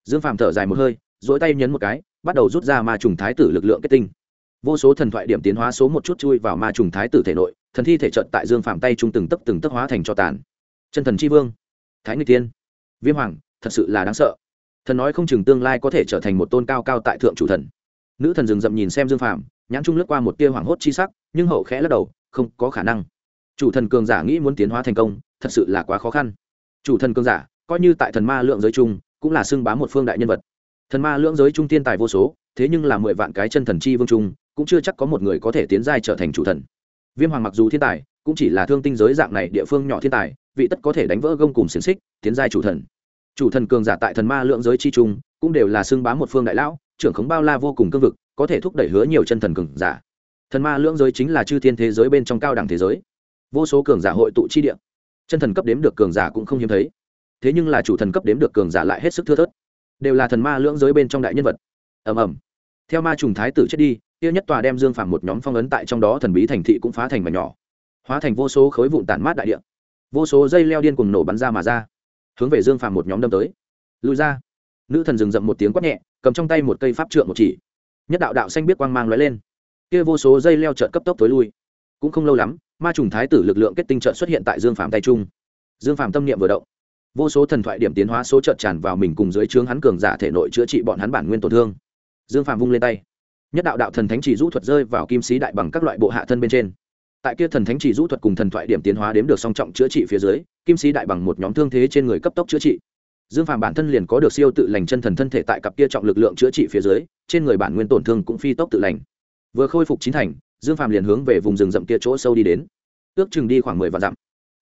Dương phàm thở dài một hơi dỗi tay nhấn một cái, bắt đầu rút ra ma trùng thái tử lực lượng kết tinh. Vô số thần thoại điểm tiến hóa số một chút chui vào ma trùng thái tử thể nội, thần thi thể trận tại dương phàm tay trung từng tấc từng tấc hóa thành cho tàn. Chân thần chi vương, thái người tiên viêm hoàng, thật sự là đáng sợ. Thần nói không chừng tương lai có thể trở thành một tôn cao cao tại thượng chủ thần. Nữ thần rừng rậm nhìn xem dương phàm, nhãn trung lướt qua một tia hoảng hốt chi sắc nhưng hậu khẽ lắc đầu, không có khả năng. Chủ thần cường giả nghĩ muốn tiến hóa thành công, thật sự là quá khó khăn. Chủ thần cường giả, coi như tại thần ma lượng giới chung, cũng là xưng bá một phương đại nhân vật. Thần ma lượng giới trung tiên tài vô số, thế nhưng là mười vạn cái chân thần chi vương trung cũng chưa chắc có một người có thể tiến giai trở thành chủ thần. Viêm hoàng mặc dù thiên tài, cũng chỉ là thương tinh giới dạng này địa phương nhỏ thiên tài, vị tất có thể đánh vỡ gông cùng xiềng xích, tiến giai chủ thần. Chủ thần cường giả tại thần ma lượng giới chi trung cũng đều là xưng bá một phương đại lão, trưởng khống bao la vô cùng cương vực, có thể thúc đẩy hứa nhiều chân thần cường giả thần ma lưỡng giới chính là chư thiên thế giới bên trong cao đẳng thế giới. Vô số cường giả hội tụ chi địa. Chân thần cấp đếm được cường giả cũng không hiếm thấy. Thế nhưng là chủ thần cấp đếm được cường giả lại hết sức thưa thớt. Đều là thần ma lưỡng giới bên trong đại nhân vật. Ầm ầm. Theo ma trùng thái tử chết đi tiêu nhất tòa đem dương phàm một nhóm phong ấn tại trong đó thần bí thành thị cũng phá thành mảnh nhỏ. Hóa thành vô số khối vụn tản mát đại địa. Vô số dây leo điên cùng nổ bắn ra mà ra. Hướng về dương phàm một nhóm đâm tới. Lùi ra. Nữ thần rừng rậm một tiếng quát nhẹ, cầm trong tay một cây pháp trượng một chỉ. Nhất đạo đạo xanh biết quang mang lóe lên kia vô số dây leo trợn cấp tốc tối lui. Cũng không lâu lắm, ma trùng thái tử lực lượng kết tinh trợn xuất hiện tại dương phạm tay trung. Dương phạm tâm niệm vừa động. Vô số thần thoại điểm tiến hóa số trợn tràn vào mình cùng dưới trướng hắn cường giả thể nội chữa trị bọn hắn bản nguyên tổn thương. Dương phạm vung lên tay. Nhất đạo đạo thần thánh chỉ rũ thuật rơi vào kim sĩ đại bằng các loại bộ hạ thân bên trên. Tại kia thần thánh chỉ rũ thuật cùng thần thoại điểm tiến hóa đếm được song trọng chữa trị phía dưới, kim sĩ đại bằng một nhóm thương thế trên người cấp tốc chữa trị. Dương phàm bản thân liền có được siêu tự lành chân thần thân thể tại cặp kia trọng lực lượng chữa trị phía dưới, trên người bản nguyên tổn thương cũng phi tốc tự lành vừa khôi phục chín thành, dương phàm liền hướng về vùng rừng rậm kia chỗ sâu đi đến. Ước chừng đi khoảng mười vạn dặm.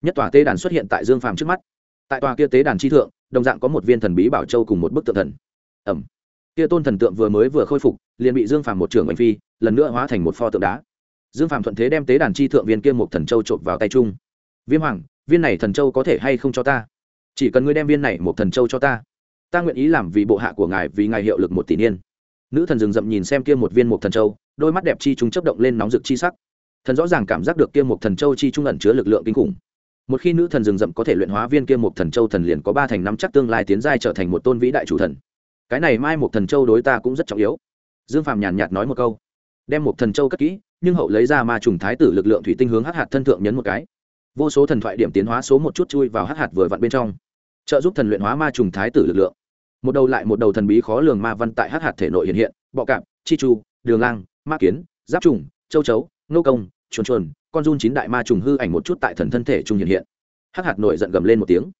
Nhất tòa tế đàn xuất hiện tại dương phàm trước mắt. Tại tòa kia tế đàn chi thượng, đồng dạng có một viên thần bí bảo châu cùng một bức tượng thần. Ẩm kia tôn thần tượng vừa mới vừa khôi phục, liền bị dương phàm một trường bánh phi, lần nữa hóa thành một pho tượng đá. Dương phàm thuận thế đem tế đàn chi thượng viên kia một thần châu trộm vào tay trung viêm hoàng, viên này thần châu có thể hay không cho ta? Chỉ cần ngươi đem viên này một thần châu cho ta ta nguyện ý làm vì bộ hạ của ngài vì ngài hiệu lực một tỷ niên. Nữ thần rừng rậm nhìn xem kia một viên một thần châu đôi mắt đẹp chi chúng chấp động lên nóng rực chi sắc. Thần rõ ràng cảm giác được kia một thần châu chi trung ẩn chứa lực lượng kinh khủng. Một khi nữ thần rừng rậm có thể luyện hóa viên kia một thần châu thần liền có ba thành năm chắc tương lai tiến giai trở thành một tôn vĩ đại chủ thần. Cái này mai một thần châu đối ta cũng rất trọng yếu. Dương phàm nhàn nhạt nói một câu. Đem một thần châu cất kỹ, nhưng hậu lấy ra ma trùng thái tử lực lượng thủy tinh hướng hắc hạt thân thượng nhấn một cái. Vô số thần thoại điểm tiến hóa số một chút chui vào hắc hạt vừa vặn bên trong. Trợ giúp thần luyện hóa ma trùng thái tử lực lượng. Một đầu lại một đầu thần bí khó lường ma văn tại hắc hạt thể nội hiện hiện. Bọ cạp, chi chu, đường lang ma kiến, giáp trùng, châu chấu, nô công, chuồn chuồn, con run chín đại ma trùng hư ảnh một chút tại thần thân thể trung hiện hiện. Hắc hạt nội giận gầm lên một tiếng.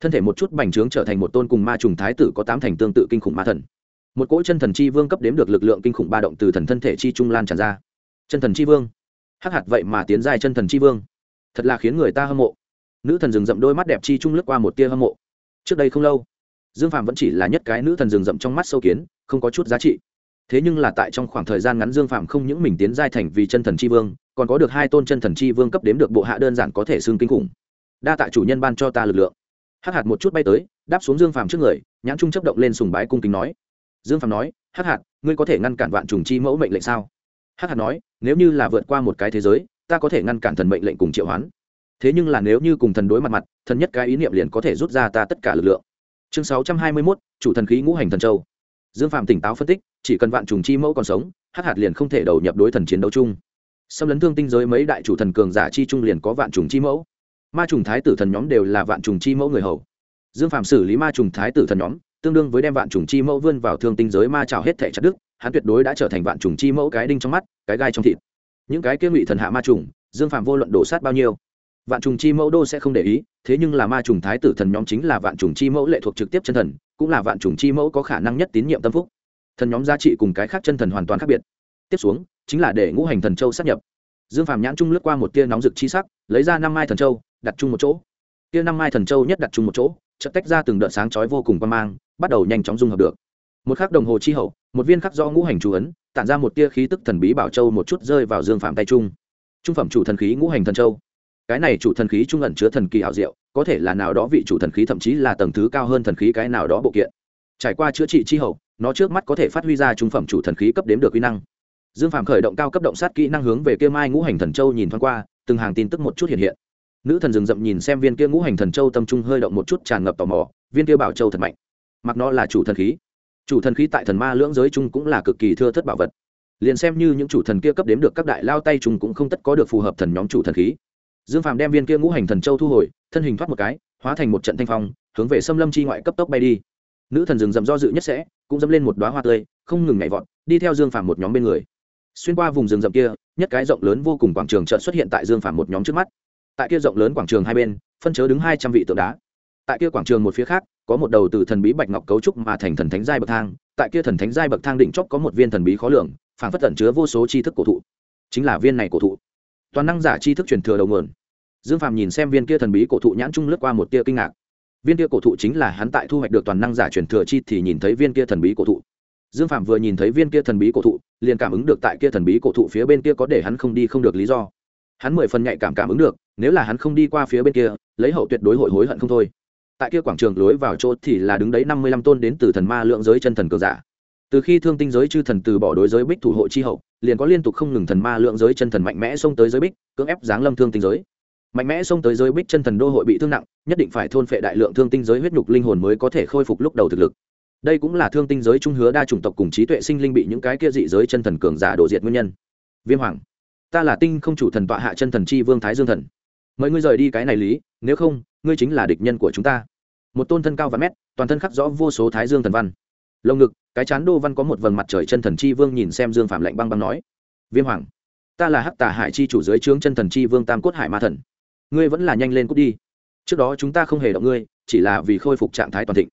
Thân thể một chút bành trướng trở thành một tôn cùng ma trùng thái tử có tám thành tương tự kinh khủng ma thần. Một cỗ chân thần chi vương cấp đếm được lực lượng kinh khủng ba động từ thần thân thể chi trung lan tràn ra. Chân thần chi vương. Hắc hạt vậy mà tiến dài chân thần chi vương. Thật là khiến người ta hâm mộ. Nữ thần rừng rậm đôi mắt đẹp chi trung lướt qua một tia hâm mộ. Trước đây không lâu, dương phạm vẫn chỉ là nhất cái nữ thần rừng rậm trong mắt sâu kiến, không có chút giá trị thế nhưng là tại trong khoảng thời gian ngắn dương phạm không những mình tiến giai thành vì chân thần c h i vương, còn có được hai tôn chân thần c h i vương cấp đếm được bộ hạ đơn giản có thể xương kinh khủng. Đa tạ chủ nhân ban cho ta lực lượng. Hắc hạt một chút bay tới, đáp xuống dương phạm trước người, nhãn trung chấp động lên sùng bái cung kính nói. Dương phạm nói, hắc hạt, ngươi có thể ngăn cản vạn trùng chi mẫu mệnh lệnh sao? Hắc hạt nói, nếu như là vượt qua một cái thế giới, ta có thể ngăn cản thần mệnh lệnh cùng triệu hoán. Thế nhưng là nếu như cùng thần đối mặt mặt, thần nhất cái ý niệm liền có thể rút ra ta tất cả lực lượng. Chương sáu trăm hai mươi mốt, chủ thần khí ngũ hành thần châu dương phạm tỉnh táo phân tích, chỉ cần vạn trùng chi mẫu còn sống, hắc hạt liền không thể đầu nhập đối thần chiến đấu chung. Xâm lấn thương tinh giới mấy đại chủ thần cường giả chi trung liền có vạn trùng chi mẫu. Ma trùng thái tử thần nhóm đều là vạn trùng chi mẫu người hầu. Dương phạm xử lý ma trùng thái tử thần nhóm, tương đương với đem vạn trùng chi mẫu vươn vào thương tinh giới ma trào hết thể chặt đức hắn tuyệt đối đã trở thành vạn trùng chi mẫu cái đinh trong mắt, cái gai trong thịt. Những cái kia ngụy thần hạ ma trùng, dương phạm vô luận đổ sát bao nhiêu vạn trùng chi mẫu đô sẽ không để ý, thế nhưng là ma trùng thái tử thần nhóm chính là vạn trùng chi mẫu lệ thuộc trực tiếp chân thần, cũng là vạn trùng chi mẫu có khả năng nhất tín nhiệm tâm phúc. Thần nhóm giá trị cùng cái khác chân thần hoàn toàn khác biệt. Tiếp xuống, chính là để ngũ hành thần châu sát nhập. Dương phạm nhãn trung lướt qua một tia nóng rực chi sắc, lấy ra năm mai thần châu, đặt chung một chỗ. Tia năm mai thần châu nhất đặt chung một chỗ, chợt tách ra từng đợt sáng chói vô cùng quan mang, bắt đầu nhanh chóng dung hợp được. Một khắc đồng hồ chi hậu, một viên khắc do ngũ hành chú ấn, tản ra một tia khí tức thần bí bảo châu một chút rơi vào dương phạm tay trung. Trung phẩm chủ thần khí ngũ hành thần châu cái này chủ thần khí trung ẩn chứa thần kỳ hảo diệu, có thể là nào đó vị chủ thần khí thậm chí là tầng thứ cao hơn thần khí cái nào đó bộ kiện. Trải qua chữa trị chi hậu, nó trước mắt có thể phát huy ra trung phẩm chủ thần khí cấp đếm được kỹ năng. Dương phạm khởi động cao cấp động sát kỹ năng hướng về kia mai ngũ hành thần châu nhìn thoáng qua, từng hàng tin tức một chút hiện hiện. Nữ thần rừng rậm nhìn xem viên kia ngũ hành thần châu tâm trung hơi động một chút tràn ngập tò mò, viên kia bảo châu thật mạnh. Mặc nó là chủ thần khí. Chủ thần khí tại thần ma lưỡng giới chung cũng là cực kỳ thưa thất bảo vật. Liền xem như những chủ thần kia cấp đếm được các đại lao tay chung cũng không tất có được phù hợp thần nhóm chủ thần khí dương phàm đem viên kia ngũ hành thần châu thu hồi, thân hình thoát một cái, hóa thành một trận thanh phong, hướng về xâm lâm chi ngoại cấp tốc bay đi. Nữ thần rừng rậm do dự nhất sẽ, cũng dẫm lên một đoá hoa tươi, không ngừng nhảy vọt, đi theo dương phàm một nhóm bên người. Xuyên qua vùng rừng rậm kia, nhất cái rộng lớn vô cùng quảng trường chợt xuất hiện tại dương phàm một nhóm trước mắt. Tại kia rộng lớn quảng trường hai bên, phân chớ đứng hai trăm vị tượng đá. Tại kia quảng trường một phía khác, có một đầu từ thần bí bạch ngọc cấu trúc mà thành thần thánh giai bậc thang, tại kia thần thánh giai bậc thang đỉnh chóp có một viên thần bí khó lường phản phất tẩn chứa vô số tri thức cổ thụ. Chính là viên này cổ thụ toàn năng giả tri thức truyền thừa đầu nguồn. Dương phàm nhìn xem viên kia thần bí cổ thụ nhãn trung lướt qua một tia kinh ngạc. Viên kia cổ thụ chính là hắn tại thu hoạch được toàn năng giả truyền thừa chi thì nhìn thấy viên kia thần bí cổ thụ. Dương phạm vừa nhìn thấy viên kia thần bí cổ thụ, liền cảm ứng được tại kia thần bí cổ thụ phía bên kia có để hắn không đi không được lý do. Hắn mười phần nhạy cảm cảm ứng được, nếu là hắn không đi qua phía bên kia, lấy hậu tuyệt đối hội hối hận không thôi. Tại kia quảng trường lối vào chỗ thì là đứng đấy năm mươi lăm tôn đến từ thần ma lượng giới chân thần cường giả từ khi thương tinh giới chư thần từ bỏ đối giới bích thủ hộ chi hậu, liền có liên tục không ngừng thần ma lượng giới chân thần mạnh mẽ xông tới giới bích, cưỡng ép giáng lâm thương tinh giới. Mạnh mẽ xông tới giới bích chân thần đô hội bị thương nặng, nhất định phải thôn phệ đại lượng thương tinh giới huyết nhục linh hồn mới có thể khôi phục lúc đầu thực lực. Đây cũng là thương tinh giới trung hứa đa chủng tộc cùng trí tuệ sinh linh bị những cái kia dị giới chân thần cường giả đổ diệt nguyên nhân. Viêm hoàng, ta là tinh không chủ thần tọa hạ chân thần chi vương thái dương thần. Mời ngươi rời đi cái này lý, nếu không, ngươi chính là địch nhân của chúng ta. Một tôn thân cao và mét, toàn thân khắc rõ vô số thái dương thần văn. Lồng ngực cái chán đô văn có một vầng mặt trời chân thần chi vương nhìn xem dương phạm lạnh băng băng nói, viêm hoàng, ta là hắc tà hải chi chủ dưới trướng chân thần chi vương tam cốt hải ma thần. Ngươi vẫn là nhanh lên cút đi. Trước đó chúng ta không hề động ngươi, chỉ là vì khôi phục trạng thái toàn thịnh.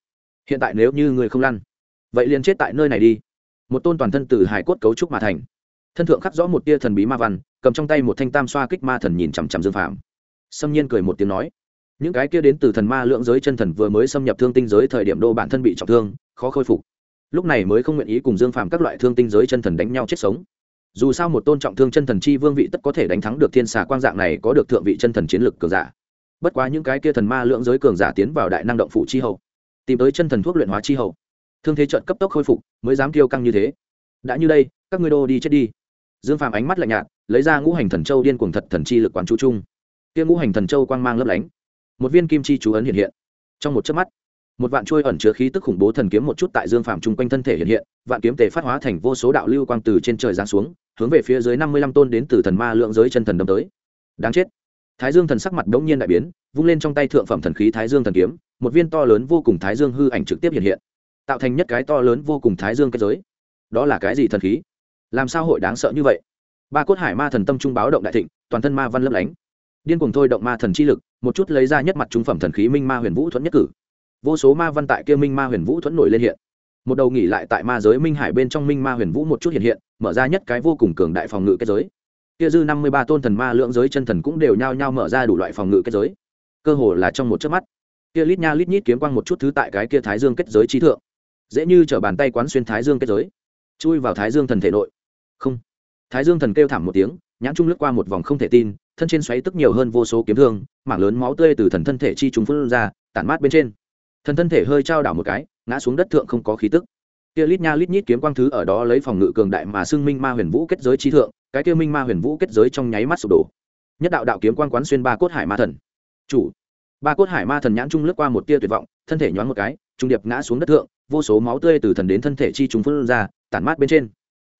Hiện tại nếu như ngươi không lăn, vậy liền chết tại nơi này đi. Một tôn toàn thân từ hải cốt cấu trúc mà thành. Thân thượng khắc rõ một tia thần bí ma văn, cầm trong tay một thanh tam xoa kích ma thần nhìn chằm chằm dương phạm. Xâm nhiên cười một tiếng nói, những cái kia đến từ thần ma lượng giới chân thần vừa mới xâm nhập thương tinh giới thời điểm đô bản thân bị trọng thương, khó khôi phục lúc này mới không nguyện ý cùng dương phạm các loại thương tinh giới chân thần đánh nhau chết sống. Dù sao một tôn trọng thương chân thần chi vương vị tất có thể đánh thắng được thiên xà quang dạng này có được thượng vị chân thần chiến lược cường giả. Bất quá những cái kia thần ma lượng giới cường giả tiến vào đại năng động phụ chi hậu, tìm tới chân thần thuốc luyện hóa chi hậu. Thương thế trận cấp tốc khôi phục, mới dám kiêu căng như thế. Đã như đây, các ngươi đô đi chết đi. Dương phàm ánh mắt lạnh nhạt, lấy ra ngũ hành thần châu điên cuồng thật thần chi lực quán chú chung. Kia ngũ hành thần châu quang mang lấp lánh. Một viên kim chi chú ấn hiện hiện. Trong một chớp mắt một vạn chuôi ẩn chứa khí tức khủng bố thần kiếm một chút tại dương phàm chung quanh thân thể hiện hiện, vạn kiếm tề phát hóa thành vô số đạo lưu quang từ trên trời giáng xuống, hướng về phía dưới năm mươi lăm tôn đến từ thần ma lượng giới chân thần đâm tới. Đáng chết. Thái dương thần sắc mặt bỗng nhiên đại biến, vung lên trong tay thượng phẩm thần khí thái dương thần kiếm, một viên to lớn vô cùng thái dương hư ảnh trực tiếp hiện hiện, tạo thành nhất cái to lớn vô cùng thái dương kết giới. Đó là cái gì thần khí? Làm sao hội đáng sợ như vậy? Ba cốt hải ma thần tâm trung báo động đại thịnh, toàn thân ma văn lấp lánh. Điên cuồng thôi động ma thần chi lực, một chút lấy ra nhất mặt trung phẩm thần khí minh ma huyền vũ thuẫn nhất cử vô số ma văn tại kia minh ma huyền vũ thuẫn nổi lên hiện. Một đầu nghỉ lại tại ma giới minh hải bên trong minh ma huyền vũ một chút hiện hiện, mở ra nhất cái vô cùng cường đại phòng ngự kết giới. Kia dư năm mươi ba tôn thần ma lượng giới chân thần cũng đều nhao nhao mở ra đủ loại phòng ngự kết giới. Cơ hồ là trong một chớp mắt, kia lít nha lít nhít kiếm quang một chút thứ tại cái kia thái dương kết giới trí thượng. Dễ như t bàn tay quán xuyên thái dương kết giới, chui vào thái dương thần thể nội. Không. Thái dương thần kêu thảm một tiếng, nhãn trung lướt qua một vòng không thể tin, thân trên xoáy tức nhiều hơn vô số kiếm thương, mảng lớn máu tươi từ thần thân thể chi chúng phân ra, tản mát bên trên thần thân thể hơi trao đảo một cái, ngã xuống đất thượng không có khí tức. Kia lít nha lít nhít kiếm quang thứ ở đó lấy phòng ngự cường đại mà xưng minh ma huyền vũ kết giới trí thượng, cái kia minh ma huyền vũ kết giới trong nháy mắt sụp đổ. Nhất đạo đạo kiếm quang quán xuyên ba cốt hải ma thần. Chủ, ba cốt hải ma thần nhãn trung lướt qua một tia tuyệt vọng, thân thể nhoáng một cái, trung điệp ngã xuống đất thượng, vô số máu tươi từ thần đến thân thể chi chúng phân ra, tản mát bên trên.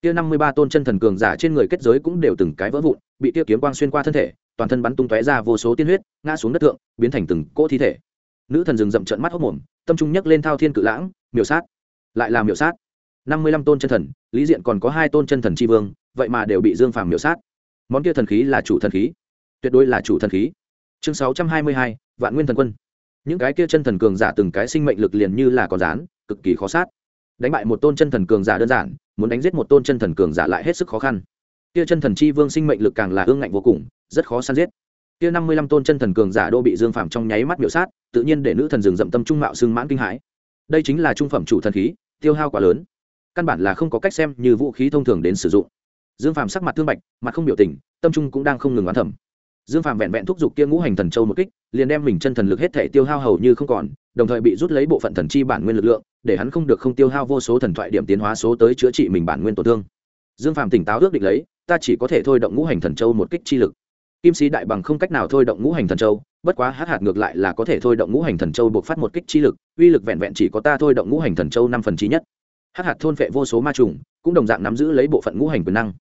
Kia năm mươi ba tôn chân thần cường giả trên người kết giới cũng đều từng cái vỡ vụn, bị kia kiếm quang xuyên qua thân thể, toàn thân bắn tung tóe ra vô số tiên huyết, ngã xuống đất thượng, biến thành từng cỗ thi thể nữ thần rừng rậm trận mắt hốc mồm, tâm trung nhấc lên thao thiên cự lãng, miểu sát. Lại là miểu sát. Năm mươi lăm tôn chân thần, lý diện còn có hai tôn chân thần tri vương, vậy mà đều bị dương phàm miểu sát. Món kia thần khí là chủ thần khí. Tuyệt đối là chủ thần khí. Chương sáu trăm hai mươi hai, vạn nguyên thần quân. Những cái kia chân thần cường giả từng cái sinh mệnh lực liền như là con rán, cực kỳ khó sát. Đánh bại một tôn chân thần cường giả đơn giản, muốn đánh giết một tôn chân thần cường giả lại hết sức khó khăn. Kia chân thần chi vương sinh mệnh lực càng là ương ngạnh vô cùng, rất khó săn giết kia năm mươi lăm tôn chân thần cường giả đô bị dương phạm trong nháy mắt biểu sát, tự nhiên để nữ thần rừng rậm tâm trung mạo xương mãn kinh hãi. Đây chính là trung phẩm chủ thần khí, tiêu hao quá lớn. Căn bản là không có cách xem như vũ khí thông thường đến sử dụng. Dương phạm sắc mặt thương bạch, mặt không biểu tình, tâm trung cũng đang không ngừng oán thẩm dương phạm vẹn vẹn thúc giục kia ngũ hành thần châu một kích, liền đem mình chân thần lực hết thể tiêu hao hầu như không còn, đồng thời bị rút lấy bộ phận thần chi bản nguyên lực lượng, để hắn không được không tiêu hao vô số thần thoại điểm tiến hóa số tới chữa trị mình bản nguyên tổn thương. Dương phạm tỉnh táo ước định lấy, ta chỉ có thể thôi động ngũ hành thần châu một kích chi lực kim sĩ đại bằng không cách nào thôi động ngũ hành thần châu, bất quá hát hạt ngược lại là có thể thôi động ngũ hành thần châu buộc phát một kích chi lực, uy lực vẹn vẹn chỉ có ta thôi động ngũ hành thần châu năm phần trí nhất. Hát hạt thôn phệ vô số ma trùng, cũng đồng dạng nắm giữ lấy bộ phận ngũ hành quyền năng.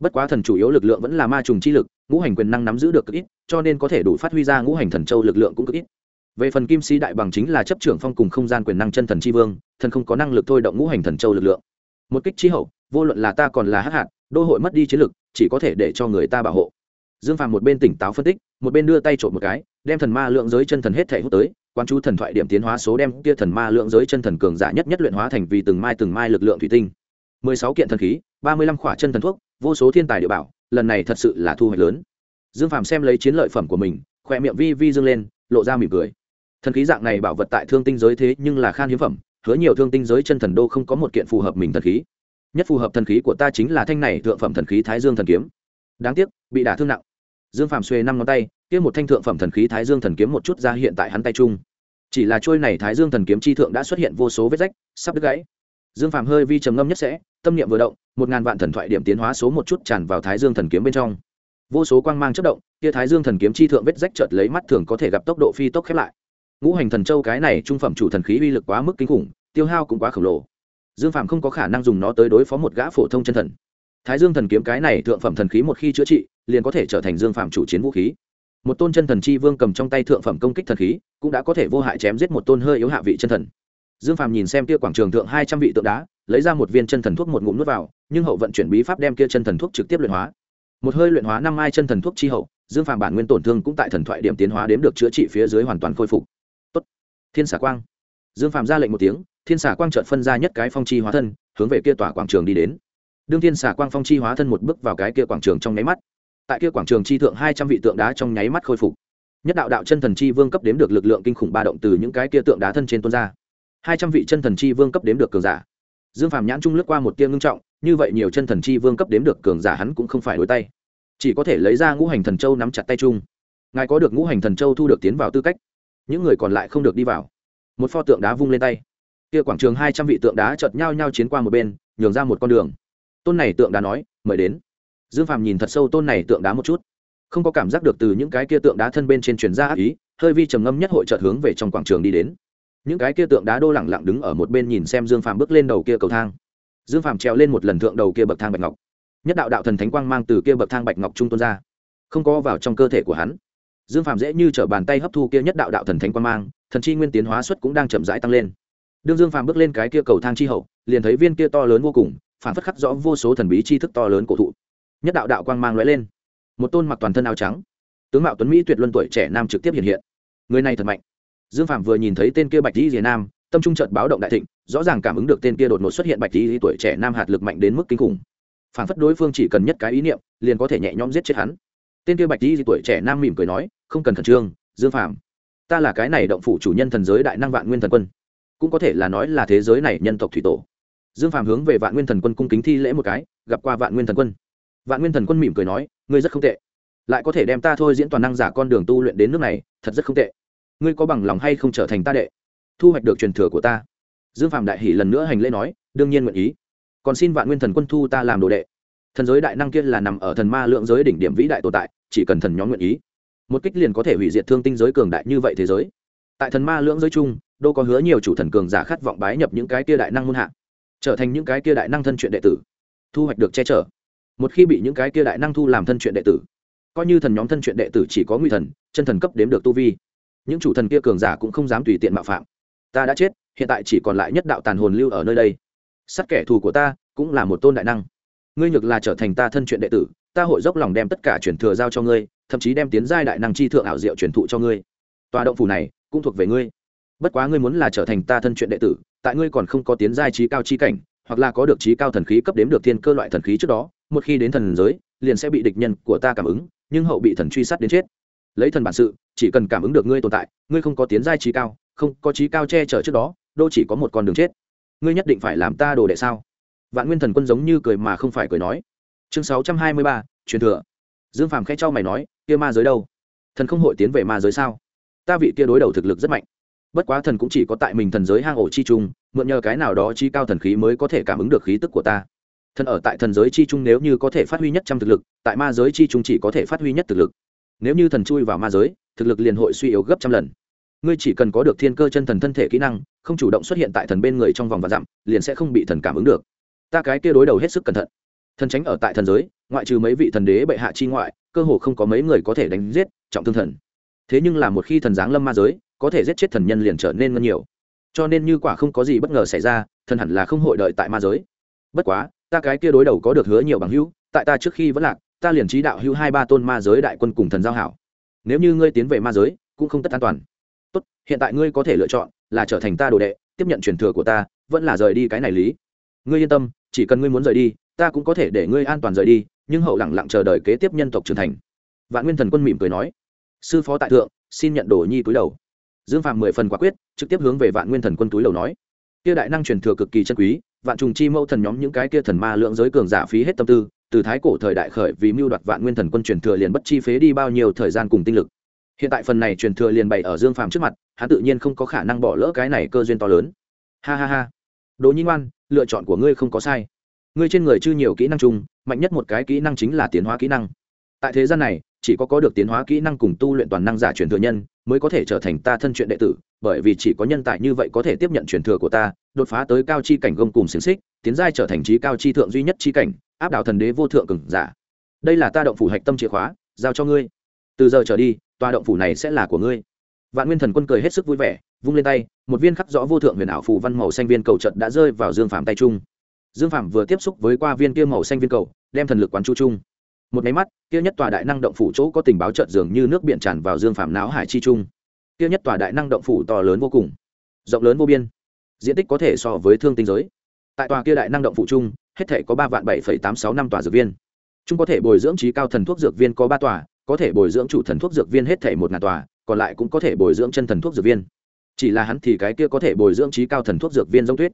Bất quá thần chủ yếu lực lượng vẫn là ma trùng chi lực, ngũ hành quyền năng nắm giữ được cực ít, cho nên có thể đủ phát huy ra ngũ hành thần châu lực lượng cũng cực ít. Về phần kim sĩ đại bằng chính là chấp trưởng phong cùng không gian quyền năng chân thần chi vương, thần không có năng lực thôi động ngũ hành thần châu lực lượng. Một kích chi hậu, vô luận là ta còn là hắc hạt, đô hội mất đi chiến lực, chỉ có thể để cho người ta bảo hộ dương phàm một bên tỉnh táo phân tích, một bên đưa tay trộm một cái, đem thần ma lượng giới chân thần hết thể hút tới quan chú thần thoại điểm tiến hóa số đem kia thần ma lượng giới chân thần cường giả nhất nhất luyện hóa thành vì từng mai từng mai lực lượng thủy tinh. mười sáu kiện thần khí, ba mươi lăm khỏa chân thần thuốc, vô số thiên tài địa bảo, lần này thật sự là thu hoạch lớn. Dương phàm xem lấy chiến lợi phẩm của mình khỏe miệng vi vi dương lên, lộ ra mỉm cười. Thần khí dạng này bảo vật tại thương tinh giới thế nhưng là khan hiếm phẩm, hứa nhiều thương tinh giới chân thần đô không có một kiện phù hợp mình thần khí. Nhất phù hợp thần khí của ta chính là thanh này thượng phẩm thần khí thái dương thần kiếm. Đáng tiếc, bị đả thương nặng dương phàm xuê năm ngón tay, kia một thanh thượng phẩm thần khí thái dương thần kiếm một chút ra hiện tại hắn tay chung chỉ là trôi này thái dương thần kiếm chi thượng đã xuất hiện vô số vết rách, sắp đứt gãy. Dương phàm hơi vi trầm ngâm nhất sẽ, tâm niệm vừa động, một ngàn vạn thần thoại điểm tiến hóa số một chút tràn vào thái dương thần kiếm bên trong. Vô số quang mang chất động, kia thái dương thần kiếm chi thượng vết rách chợt lấy mắt thường có thể gặp tốc độ phi tốc khép lại. Ngũ hành thần châu cái này trung phẩm chủ thần khí uy lực quá mức kinh khủng, tiêu hao cũng quá khổng lồ. Dương phạm không có khả năng dùng nó tới đối phó một gã phổ thông chân thần. Thái dương thần kiếm cái này thượng phẩm thần khí một khi chữa trị liền có thể trở thành dương phạm chủ chiến vũ khí. Một tôn chân thần chi vương cầm trong tay thượng phẩm công kích thần khí, cũng đã có thể vô hại chém giết một tôn hơi yếu hạ vị chân thần. Dương phạm nhìn xem kia quảng trường thượng hai trăm vị tượng đá, lấy ra một viên chân thần thuốc một ngụm nuốt vào, nhưng hậu vận chuyển bí pháp đem kia chân thần thuốc trực tiếp luyện hóa. Một hơi luyện hóa năm mai chân thần thuốc chi hậu, dương phạm bản nguyên tổn thương cũng tại thần thoại điểm tiến hóa đếm được chữa trị phía dưới hoàn toàn khôi phục. Tốt. thiên xả quang. Dương phạm ra lệnh một tiếng, thiên xả quang trợt phân ra nhất cái phong chi hóa thân, hướng về kia tòa quảng trường đi đến. Đương thiên xả quang phong chi hóa thân một bước vào cái kia quảng trường trong nháy mắt tại kia quảng trường chi thượng hai trăm vị tượng đá trong nháy mắt khôi phục. Nhất đạo đạo chân thần chi vương cấp đếm được lực lượng kinh khủng ba động từ những cái kia tượng đá thân trên tuôn ra. Hai trăm vị chân thần chi vương cấp đếm được cường giả. Dương phàm nhãn trung lướt qua một tia ngưng trọng, như vậy nhiều chân thần chi vương cấp đếm được cường giả hắn cũng không phải đối tay. Chỉ có thể lấy ra ngũ hành thần châu nắm chặt tay chung. Ngài có được ngũ hành thần châu thu được tiến vào tư cách. Những người còn lại không được đi vào. Một pho tượng đá vung lên tay. Kia quảng trường hai trăm vị tượng đá chợt nhau nhau chiến qua một bên, nhường ra một con đường. Tôn này tượng đá nói, mời đến dương phàm nhìn thật sâu tôn này tượng đá một chút, không có cảm giác được từ những cái kia tượng đá thân bên trên truyền ra ác ý, hơi vi trầm ngâm nhất hội chợt hướng về trong quảng trường đi đến. Những cái kia tượng đá đô lẳng lặng đứng ở một bên nhìn xem dương phàm bước lên đầu kia cầu thang. Dương phàm trèo lên một lần thượng đầu kia bậc thang bạch ngọc. Nhất đạo đạo thần thánh quang mang từ kia bậc thang bạch ngọc trung tuôn ra, không có vào trong cơ thể của hắn. Dương phàm dễ như t r ở bàn tay hấp thu kia nhất đạo đạo thần thánh quang mang, thần chi nguyên tiến hóa suất cũng đang chậm rãi tăng lên. Đương dương phàm bước lên cái kia cầu thang chi hậu, liền thấy viên kia to lớn vô cùng, phản phất khắc rõ vô số thần bí chi thức to lớn cổ thụ nhất đạo đạo quang mang lóe lên. Một tôn mặc toàn thân áo trắng. Tướng mạo tuấn mỹ tuyệt luân tuổi trẻ nam trực tiếp hiện hiện. Người này thật mạnh. Dương phạm vừa nhìn thấy tên kia bạch di rìa nam, tâm trung trợt báo động đại thịnh, rõ ràng cảm ứng được tên kia đột ngột xuất hiện bạch di tuổi trẻ nam hạt lực mạnh đến mức kinh khủng. Phản phất đối phương chỉ cần nhất cái ý niệm, liền có thể nhẹ nhõm giết chết hắn. Tên kia bạch di tuổi trẻ nam mỉm cười nói, không cần khẩn trương, dương phạm ta là cái này động phủ chủ nhân thần giới đại năng vạn nguyên thần quân. Cũng có thể là nói là thế giới này nhân tộc thủy tổ. Dương phạm hướng về vạn nguyên thần quân cung kính thi lễ một cái, gặp qua vạn nguyên thần quân vạn nguyên thần quân mỉm cười nói, ngươi rất không tệ. Lại có thể đem ta thôi diễn toàn năng giả con đường tu luyện đến nước này, thật rất không tệ. Ngươi có bằng lòng hay không trở thành ta đệ? Thu hoạch được truyền thừa của ta. Dương phạm đại hỷ lần nữa hành lễ nói, đương nhiên nguyện ý. Còn xin vạn nguyên thần quân thu ta làm đồ đệ. Thần giới đại năng kia là nằm ở thần ma lượng giới đỉnh điểm vĩ đại tồn tại, chỉ cần thần nhóm nguyện ý, một kích liền có thể hủy diệt thương tinh giới cường đại như vậy thế giới. Tại thần ma lưỡng giới chung đô có hứa nhiều chủ thần cường giả khát vọng bái nhập những cái kia đại năng muôn hạ, trở thành những cái kia đại năng thân chuyện đệ tử, thu hoạch được che chở một khi bị những cái kia đại năng thu làm thân chuyện đệ tử, coi như thần nhóm thân chuyện đệ tử chỉ có nguy thần, chân thần cấp đếm được tu vi. Những chủ thần kia cường giả cũng không dám tùy tiện mạo phạm. Ta đã chết, hiện tại chỉ còn lại nhất đạo tàn hồn lưu ở nơi đây. Sát kẻ thù của ta cũng là một tôn đại năng. Ngươi nhược là trở thành ta thân chuyện đệ tử, ta hội dốc lòng đem tất cả truyền thừa giao cho ngươi, thậm chí đem tiến giai đại năng chi thượng ảo diệu truyền thụ cho ngươi. Tòa động phủ này cũng thuộc về ngươi. Bất quá ngươi muốn là trở thành ta thân chuyện đệ tử, tại ngươi còn không có tiến giai trí cao chi cảnh, hoặc là có được trí cao thần khí cấp đếm được thiên cơ loại thần khí trước đó một khi đến thần giới, liền sẽ bị địch nhân của ta cảm ứng, nhưng hậu bị thần truy sát đến chết. Lấy thần bản sự, chỉ cần cảm ứng được ngươi tồn tại, ngươi không có tiến giai trí cao, không có trí cao che chở trước đó, đô chỉ có một con đường chết. Ngươi nhất định phải làm ta đồ đệ sao? Vạn nguyên thần quân giống như cười mà không phải cười nói. Chương sáu trăm hai mươi ba, truyền thừa. Dương phàm khẽ cho mày nói, kia ma giới đâu? Thần không hội tiến về ma giới sao? Ta vị kia đối đầu thực lực rất mạnh. Bất quá thần cũng chỉ có tại mình thần giới hang ổ chi trung, mượn nhờ cái nào đó chi cao thần khí mới có thể cảm ứng được khí tức của ta thần ở tại thần giới chi trung nếu như có thể phát huy nhất trăm thực lực, tại ma giới chi trung chỉ có thể phát huy nhất thực lực. Nếu như thần chui vào ma giới, thực lực liền hội suy yếu gấp trăm lần. Ngươi chỉ cần có được thiên cơ chân thần thân thể kỹ năng, không chủ động xuất hiện tại thần bên người trong vòng và dặm, liền sẽ không bị thần cảm ứng được. Ta cái kia đối đầu hết sức cẩn thận. Thần tránh ở tại thần giới, ngoại trừ mấy vị thần đế bệ hạ chi ngoại, cơ hồ không có mấy người có thể đánh giết, trọng thương thần. Thế nhưng là một khi thần giáng lâm ma giới, có thể giết chết thần nhân liền trở nên ngân nhiều. Cho nên như quả không có gì bất ngờ xảy ra, thần hẳn là không hội đợi tại ma giới. Bất quá ta cái kia đối đầu có được hứa nhiều bằng hữu, tại ta trước khi vẫn lạc, ta liền trí đạo hữu hai ba tôn ma giới đại quân cùng thần giao hảo. Nếu như ngươi tiến về ma giới, cũng không tất an toàn. Tốt, hiện tại ngươi có thể lựa chọn là trở thành ta đồ đệ, tiếp nhận truyền thừa của ta, vẫn là rời đi cái này lý. Ngươi yên tâm, chỉ cần ngươi muốn rời đi, ta cũng có thể để ngươi an toàn rời đi, nhưng hậu lẳng lặng chờ đợi kế tiếp nhân tộc trưởng thành. Vạn nguyên thần quân mỉm cười nói, sư phó tại thượng, xin nhận đồ nhi túi đầu. Dương phạm mười phần quả quyết, trực tiếp hướng về vạn nguyên thần quân túi đầu nói, kia đại năng truyền thừa cực kỳ chân quý vạn trùng chi mẫu thần nhóm những cái kia thần ma lượng giới cường giả phí hết tâm tư, từ thái cổ thời đại khởi vì mưu đoạt vạn nguyên thần quân truyền thừa liền bất chi phế đi bao nhiêu thời gian cùng tinh lực. Hiện tại phần này truyền thừa liền bày ở dương phàm trước mặt, hắn tự nhiên không có khả năng bỏ lỡ cái này cơ duyên to lớn. Ha ha ha. Đỗ nhi ngoan, lựa chọn của ngươi không có sai. Ngươi trên người chưa nhiều kỹ năng chung, mạnh nhất một cái kỹ năng chính là tiến hóa kỹ năng. Tại thế gian này, chỉ có có được tiến hóa kỹ năng cùng tu luyện toàn năng giả truyền thừa nhân, mới có thể trở thành ta thân truyện đệ tử, bởi vì chỉ có nhân tài như vậy có thể tiếp nhận truyền thừa của ta đột phá tới cao chi cảnh gông cùng xiềng xích, tiến giai trở thành trí cao chi thượng duy nhất chi cảnh, áp đảo thần đế vô thượng cường giả. Đây là ta động phủ hạch tâm chìa khóa, giao cho ngươi. Từ giờ trở đi, tòa động phủ này sẽ là của ngươi. Vạn nguyên thần quân cười hết sức vui vẻ, vung lên tay, một viên khắc rõ vô thượng huyền ảo phù văn màu xanh viên cầu trận đã rơi vào dương phạm tay trung dương phạm vừa tiếp xúc với qua viên kia màu xanh viên cầu, đem thần lực quán chu trung một máy mắt, kia nhất tòa đại năng động phủ chỗ có tình báo trận dường như nước biển tràn vào dương phạm não hải chi trung kia nhất tòa đại năng động phủ to lớn vô cùng, rộng lớn vô biên diện tích có thể so với thương tinh giới. Tại tòa kia đại năng động phụ trung hết thể có ba vạn bảy phẩy tám sáu năm tòa dược viên. Chúng có thể bồi dưỡng trí cao thần thuốc dược viên có ba tòa, có thể bồi dưỡng chủ thần thuốc dược viên hết thể một ngàn tòa, còn lại cũng có thể bồi dưỡng chân thần thuốc dược viên. Chỉ là hắn thì cái kia có thể bồi dưỡng trí cao thần thuốc dược viên giống tuyết.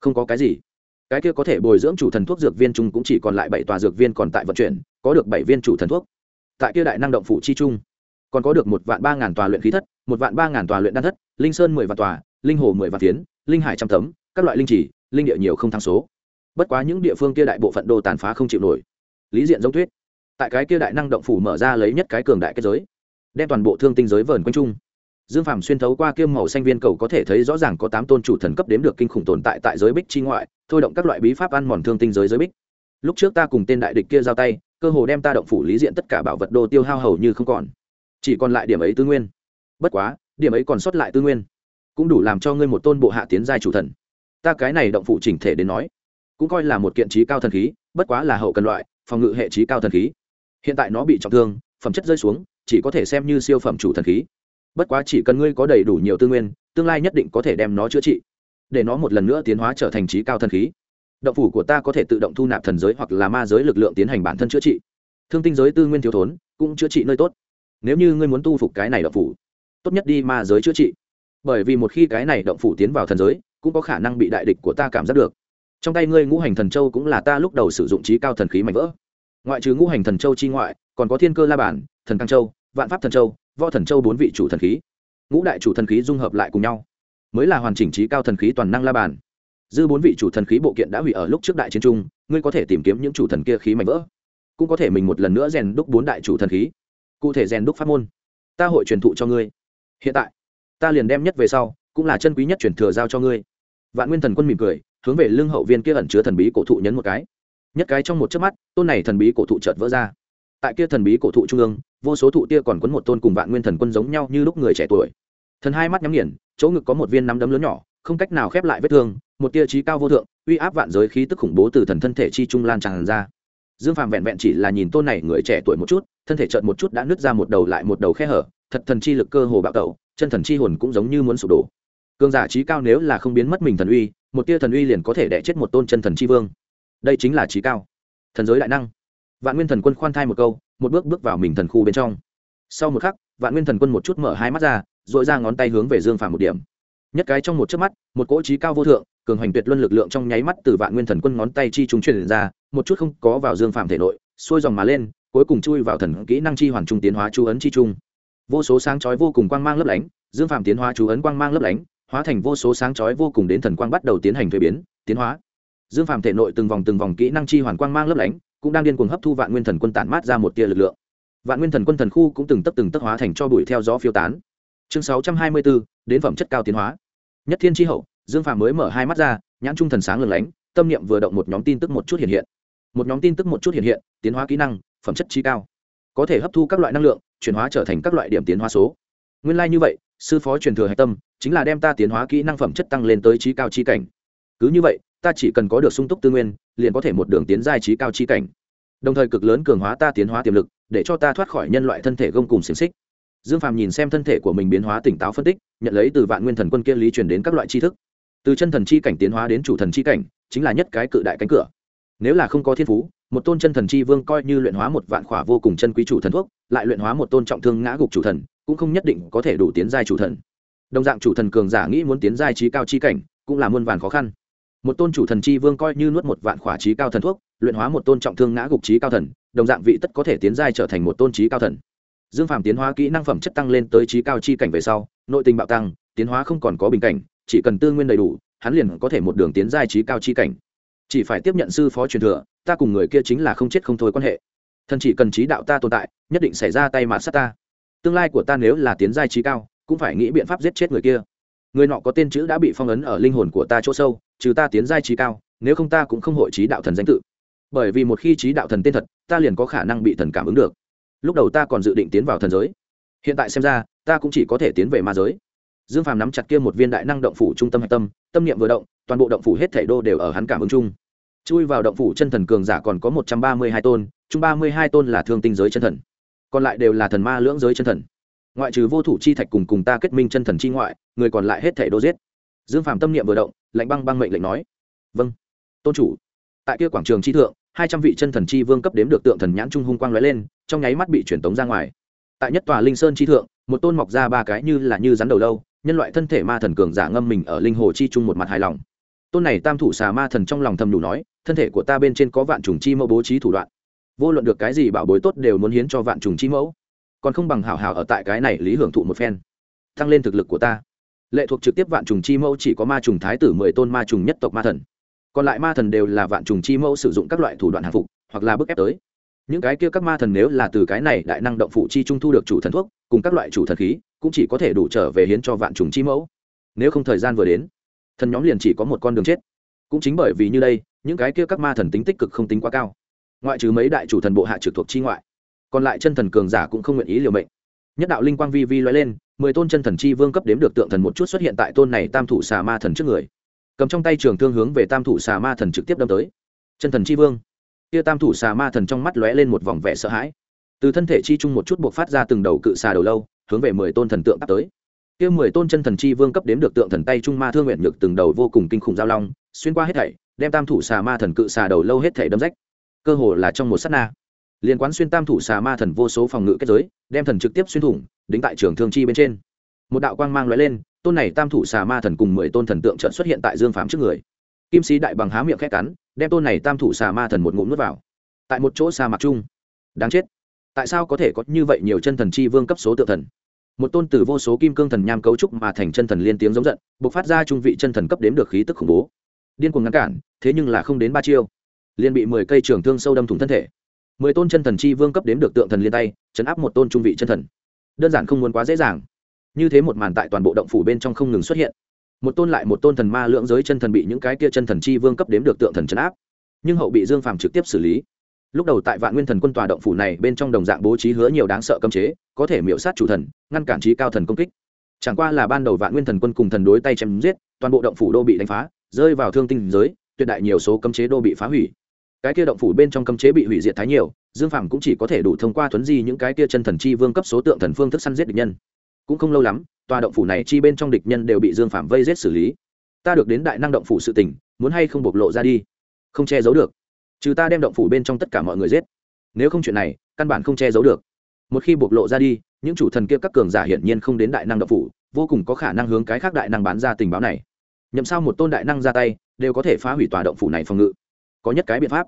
Không có cái gì. Cái kia có thể bồi dưỡng chủ thần thuốc dược viên chung cũng chỉ còn lại bảy tòa dược viên còn tại vận chuyển, có được bảy viên chủ thần thuốc. Tại kia đại năng động phụ chi trung còn có được một vạn ba ngàn tòa luyện khí thất, một vạn ba ngàn tòa luyện đan thất, linh sơn mười vạn tòa, linh hồ mười vạn tiến linh hải trăm tấm, các loại linh chỉ linh địa nhiều không thăng số. Bất quá những địa phương kia đại bộ phận đồ tàn phá không chịu nổi. Lý diện giống thuyết, tại cái kia đại năng động phủ mở ra lấy nhất cái cường đại kết giới, đem toàn bộ thương tinh giới vờn quanh trung. dương phàm xuyên thấu qua kiêm màu xanh viên cầu có thể thấy rõ ràng có tám tôn chủ thần cấp đếm được kinh khủng tồn tại tại giới bích chi ngoại, thôi động các loại bí pháp ăn mòn thương tinh giới giới bích. Lúc trước ta cùng tên đại địch kia giao tay, cơ hồ đem ta động phủ lý diện tất cả bảo vật đồ tiêu hao hầu như không còn. Chỉ còn lại điểm ấy tư nguyên. Bất quá, điểm ấy còn sót lại tư nguyên cũng đủ làm cho ngươi một tôn bộ hạ tiến giai chủ thần. Ta cái này động phủ chỉnh thể đến nói, cũng coi là một kiện trí cao thần khí, bất quá là hậu cần loại, phòng ngự hệ trí cao thần khí. Hiện tại nó bị trọng thương, phẩm chất rơi xuống, chỉ có thể xem như siêu phẩm chủ thần khí. Bất quá chỉ cần ngươi có đầy đủ nhiều tư nguyên, tương lai nhất định có thể đem nó chữa trị, để nó một lần nữa tiến hóa trở thành trí cao thần khí. Động phủ của ta có thể tự động thu nạp thần giới hoặc là ma giới lực lượng tiến hành bản thân chữa trị. Thương tinh giới tư nguyên thiếu thốn, cũng chữa trị nơi tốt. Nếu như ngươi muốn tu phục cái này động phủ, tốt nhất đi ma giới chữa trị bởi vì một khi cái này động phủ tiến vào thần giới, cũng có khả năng bị đại địch của ta cảm giác được. Trong tay ngươi ngũ hành thần châu cũng là ta lúc đầu sử dụng trí cao thần khí mạnh vỡ. Ngoại trừ ngũ hành thần châu chi ngoại, còn có thiên cơ la bản, thần căng châu, vạn pháp thần châu, võ thần châu bốn vị chủ thần khí. Ngũ đại chủ thần khí dung hợp lại cùng nhau, mới là hoàn chỉnh trí cao thần khí toàn năng la bản. dư bốn vị chủ thần khí bộ kiện đã hủy ở lúc trước đại chiến trung, ngươi có thể tìm kiếm những chủ thần kia khí mạnh vỡ. Cũng có thể mình một lần nữa rèn đúc bốn đại chủ thần khí. Cụ thể rèn đúc pháp môn, ta hội truyền thụ cho ngươi. Hiện tại ta liền đem nhất về sau, cũng là chân quý nhất truyền thừa giao cho ngươi. Vạn nguyên thần quân mỉm cười, hướng về lưng hậu viên kia ẩn chứa thần bí cổ thụ nhấn một cái. Nhất cái trong một chớp mắt, tôn này thần bí cổ thụ chợt vỡ ra. Tại kia thần bí cổ thụ trung ương, vô số thụ tia còn quấn một tôn cùng vạn nguyên thần quân giống nhau như lúc người trẻ tuổi. Thần hai mắt nhắm nghiền, chỗ ngực có một viên nắm đấm lớn nhỏ, không cách nào khép lại vết thương, một tia trí cao vô thượng, uy áp vạn giới khí tức khủng bố từ thần thân thể chi trung lan tràn ra. Dương phàm vẹn vẹn chỉ là nhìn tôn này người trẻ tuổi một chút, thân thể trợn một chút đã nứt ra một đầu lại một đầu khe hở, thật thần chi lực cơ hồ bạo tẩu chân thần chi hồn cũng giống như muốn sụp đổ. Cường giả trí cao nếu là không biến mất mình thần uy, một tia thần uy liền có thể đẻ chết một tôn chân thần chi vương. Đây chính là trí cao. Thần giới đại năng. Vạn nguyên thần quân khoan thai một câu, một bước bước vào mình thần khu bên trong. Sau một khắc, vạn nguyên thần quân một chút mở hai mắt ra dội ra ngón tay hướng về dương phàm một điểm. Nhất cái trong một chớp mắt, một cỗ trí cao vô thượng, cường hành tuyệt luân lực lượng trong nháy mắt từ vạn nguyên thần quân ngón tay chi trung truyền ra, một chút không có vào dương phàm thể nội, xuôi dòng mà lên, cuối cùng chui vào thần kỹ năng chi hoàn trung tiến hóa chú ấn chi trung vô số sáng chói vô cùng quang mang lấp lánh, dương Phạm tiến hóa chú ấn quang mang lấp lánh, hóa thành vô số sáng chói vô cùng đến thần quang bắt đầu tiến hành thuế biến, tiến hóa. Dương Phạm thể nội từng vòng từng vòng kỹ năng chi hoàn quang mang lấp lánh, cũng đang điên cuồng hấp thu vạn nguyên thần quân tản mát ra một tia lực lượng. Vạn nguyên thần quân thần khu cũng từng tấp từng tấp hóa thành cho bụi theo gió phiêu tán. Chương sáu trăm hai mươi bốn đến phẩm chất cao tiến hóa. Nhất thiên tri hậu, dương Phạm mới mở hai mắt ra, nhãn trung thần sáng lừng lánh, tâm niệm vừa động một nhóm tin tức một chút hiện hiện. Một nhóm tin tức một chút hiện hiện, tiến hóa kỹ năng, phẩm chất trí cao có thể hấp thu các loại năng lượng, chuyển hóa trở thành các loại điểm tiến hóa số. Nguyên lai、like、như vậy, sư phó truyền thừa hạch tâm, chính là đem ta tiến hóa kỹ năng phẩm chất tăng lên tới trí cao chi cảnh. Cứ như vậy, ta chỉ cần có được sung túc tư nguyên, liền có thể một đường tiến giai trí cao chi cảnh. Đồng thời cực lớn cường hóa ta tiến hóa tiềm lực, để cho ta thoát khỏi nhân loại thân thể gông cùng xiềng xích. Dương phàm nhìn xem thân thể của mình biến hóa tỉnh táo phân tích, nhận lấy từ vạn nguyên thần quân kia lý truyền đến các loại tri thức. Từ chân thần chi cảnh tiến hóa đến chủ thần chi cảnh, chính là nhất cái cự đại cánh cửa. Nếu là không có thiên phú một tôn chân thần chi vương coi như luyện hóa một vạn khỏa vô cùng chân quý chủ thần thuốc, lại luyện hóa một tôn trọng thương ngã gục chủ thần, cũng không nhất định có thể đủ tiến giai chủ thần. Đồng dạng chủ thần cường giả nghĩ muốn tiến giai trí cao chi cảnh, cũng là muôn vàn khó khăn. Một tôn chủ thần chi vương coi như nuốt một vạn khỏa trí cao thần thuốc, luyện hóa một tôn trọng thương ngã gục trí cao thần, đồng dạng vị tất có thể tiến giai trở thành một tôn trí cao thần. Dương phàm tiến hóa kỹ năng phẩm chất tăng lên tới trí cao chi cảnh về sau, nội tình bạo tăng, tiến hóa không còn có bình cảnh, chỉ cần tư nguyên đầy đủ, hắn liền có thể một đường tiến giai trí cao chi cảnh. Chỉ phải tiếp nhận sư phó truyền thừa ta cùng người kia chính là không chết không thôi quan hệ. Thần chỉ cần trí đạo ta tồn tại, nhất định xảy ra tay mạt sát ta. Tương lai của ta nếu là tiến giai trí cao, cũng phải nghĩ biện pháp giết chết người kia. Người nọ có tên chữ đã bị phong ấn ở linh hồn của ta chỗ sâu, trừ ta tiến giai trí cao, nếu không ta cũng không hội trí đạo thần danh tự. Bởi vì một khi trí đạo thần tên thật, ta liền có khả năng bị thần cảm ứng được. Lúc đầu ta còn dự định tiến vào thần giới. Hiện tại xem ra, ta cũng chỉ có thể tiến về ma giới. Dương phàm nắm chặt kia một viên đại năng động phủ trung tâm hạch tâm tâm niệm vừa động, toàn bộ động phủ hết thể đô đều ở hắn cảm ứng chung chui vào động phủ chân thần cường giả còn có một trăm ba mươi hai tôn, chung ba mươi hai tôn là thương tinh giới chân thần. Còn lại đều là thần ma lưỡng giới chân thần. Ngoại trừ vô thủ chi thạch cùng cùng ta kết minh chân thần chi ngoại, người còn lại hết thảy đô giết. Dương phàm tâm niệm vừa động, lạnh băng băng mệnh lệnh nói vâng tôn chủ. Tại kia quảng trường chi thượng, hai trăm vị chân thần chi vương cấp đếm được tượng thần nhãn trung hung quang lóe lên, trong nháy mắt bị truyền tống ra ngoài. Tại nhất tòa linh sơn chi thượng, một tôn mọc ra ba cái như là như rắn đầu lâu, nhân loại thân thể ma thần cường giả ngâm mình ở linh hồ chi trung một mặt hài lòng tôn này tam thủ xà ma thần trong lòng thầm đủ nói, thân thể của ta bên trên có vạn trùng chi mẫu bố trí thủ đoạn. Vô luận được cái gì bảo bối tốt đều muốn hiến cho vạn trùng chi mẫu. Còn không bằng hảo hảo ở tại cái này lý hưởng thụ một phen. Tăng lên thực lực của ta. Lệ thuộc trực tiếp vạn trùng chi mẫu chỉ có ma trùng thái tử mười tôn ma trùng nhất tộc ma thần. Còn lại ma thần đều là vạn trùng chi mẫu sử dụng các loại thủ đoạn hàng phục, hoặc là bức ép tới. Những cái kia các ma thần nếu là từ cái này đại năng động phụ chi trung thu được chủ thần thuốc, cùng các loại chủ thần khí, cũng chỉ có thể đủ trở về hiến cho vạn trùng chi mẫu. Nếu không thời gian vừa đến thần nhóm liền chỉ có một con đường chết. Cũng chính bởi vì như đây, những cái kia các ma thần tính tích cực không tính quá cao. Ngoại trừ mấy đại chủ thần bộ hạ trực thuộc chi ngoại, còn lại chân thần cường giả cũng không nguyện ý liều mệnh. Nhất đạo linh quang vi vi loay lên, mười tôn chân thần chi vương cấp đếm được tượng thần một chút xuất hiện tại tôn này tam thủ xà ma thần trước người. Cầm trong tay trường thương hướng về tam thủ xà ma thần trực tiếp đâm tới. Chân thần chi vương. Kia tam thủ xà ma thần trong mắt lóe lên một vòng vẻ sợ hãi. Từ thân thể chi chung một chút buộc phát ra từng đầu cự xà đầu lâu, hướng về mười tôn thần tượng áp tới kia mười tôn chân thần chi vương cấp đếm được tượng thần tay trung ma thương nguyện nhược từng đầu vô cùng kinh khủng giao long, xuyên qua hết thảy, đem tam thủ xà ma thần cự xà đầu lâu hết thảy đâm rách. Cơ hồ là trong một sát na. Liên quán xuyên tam thủ xà ma thần vô số phòng ngự kết giới, đem thần trực tiếp xuyên thủng, đính tại trường thương chi bên trên. Một đạo quang mang lóe lên, tôn này tam thủ xà ma thần cùng mười tôn thần tượng trận xuất hiện tại dương phám trước người. Kim sĩ đại bằng há miệng khét cắn, đem tôn này tam thủ xà ma thần một ngụm nuốt vào. Tại một chỗ xà mạc chung. Đáng chết. Tại sao có thể có như vậy nhiều chân thần chi vương cấp số tự thần? Một tôn từ vô số kim cương thần nham cấu trúc mà thành chân thần liên tiếng giống giận buộc phát ra trung vị chân thần cấp đếm được khí tức khủng bố. Điên cuồng ngăn cản, thế nhưng là không đến ba chiêu. Liên bị mười cây trường thương sâu đâm thủng thân thể. Mười tôn chân thần chi vương cấp đếm được tượng thần liên tay, chấn áp một tôn trung vị chân thần. Đơn giản không muốn quá dễ dàng. Như thế một màn tại toàn bộ động phủ bên trong không ngừng xuất hiện. Một tôn lại một tôn thần ma lượng giới chân thần bị những cái kia chân thần chi vương cấp đếm được tượng thần chấn áp. Nhưng hậu bị dương phàm trực tiếp xử lý lúc đầu tại vạn nguyên thần quân tòa động phủ này bên trong đồng dạng bố trí hứa nhiều đáng sợ cấm chế, có thể miễu sát chủ thần, ngăn cản trí cao thần công kích. Chẳng qua là ban đầu vạn nguyên thần quân cùng thần đối tay chém giết, toàn bộ động phủ đô bị đánh phá, rơi vào thương tinh giới, tuyệt đại nhiều số cấm chế đô bị phá hủy. Cái kia động phủ bên trong cấm chế bị hủy diệt thái nhiều, dương phàm cũng chỉ có thể đủ thông qua thuấn di những cái kia chân thần chi vương cấp số tượng thần phương thức săn giết địch nhân. Cũng không lâu lắm, tòa động phủ này chi bên trong địch nhân đều bị dương phàm vây giết xử lý. Ta được đến đại năng động phủ sự tình, muốn hay không bộc lộ ra đi? Không che giấu được trừ ta đem động phủ bên trong tất cả mọi người giết. Nếu không chuyện này, căn bản không che giấu được. Một khi bộc lộ ra đi, những chủ thần kia các cường giả hiển nhiên không đến đại năng động phủ, vô cùng có khả năng hướng cái khác đại năng bán ra tình báo này. Nhậm sao một tôn đại năng ra tay, đều có thể phá hủy tòa động phủ này phòng ngự. Có nhất cái biện pháp,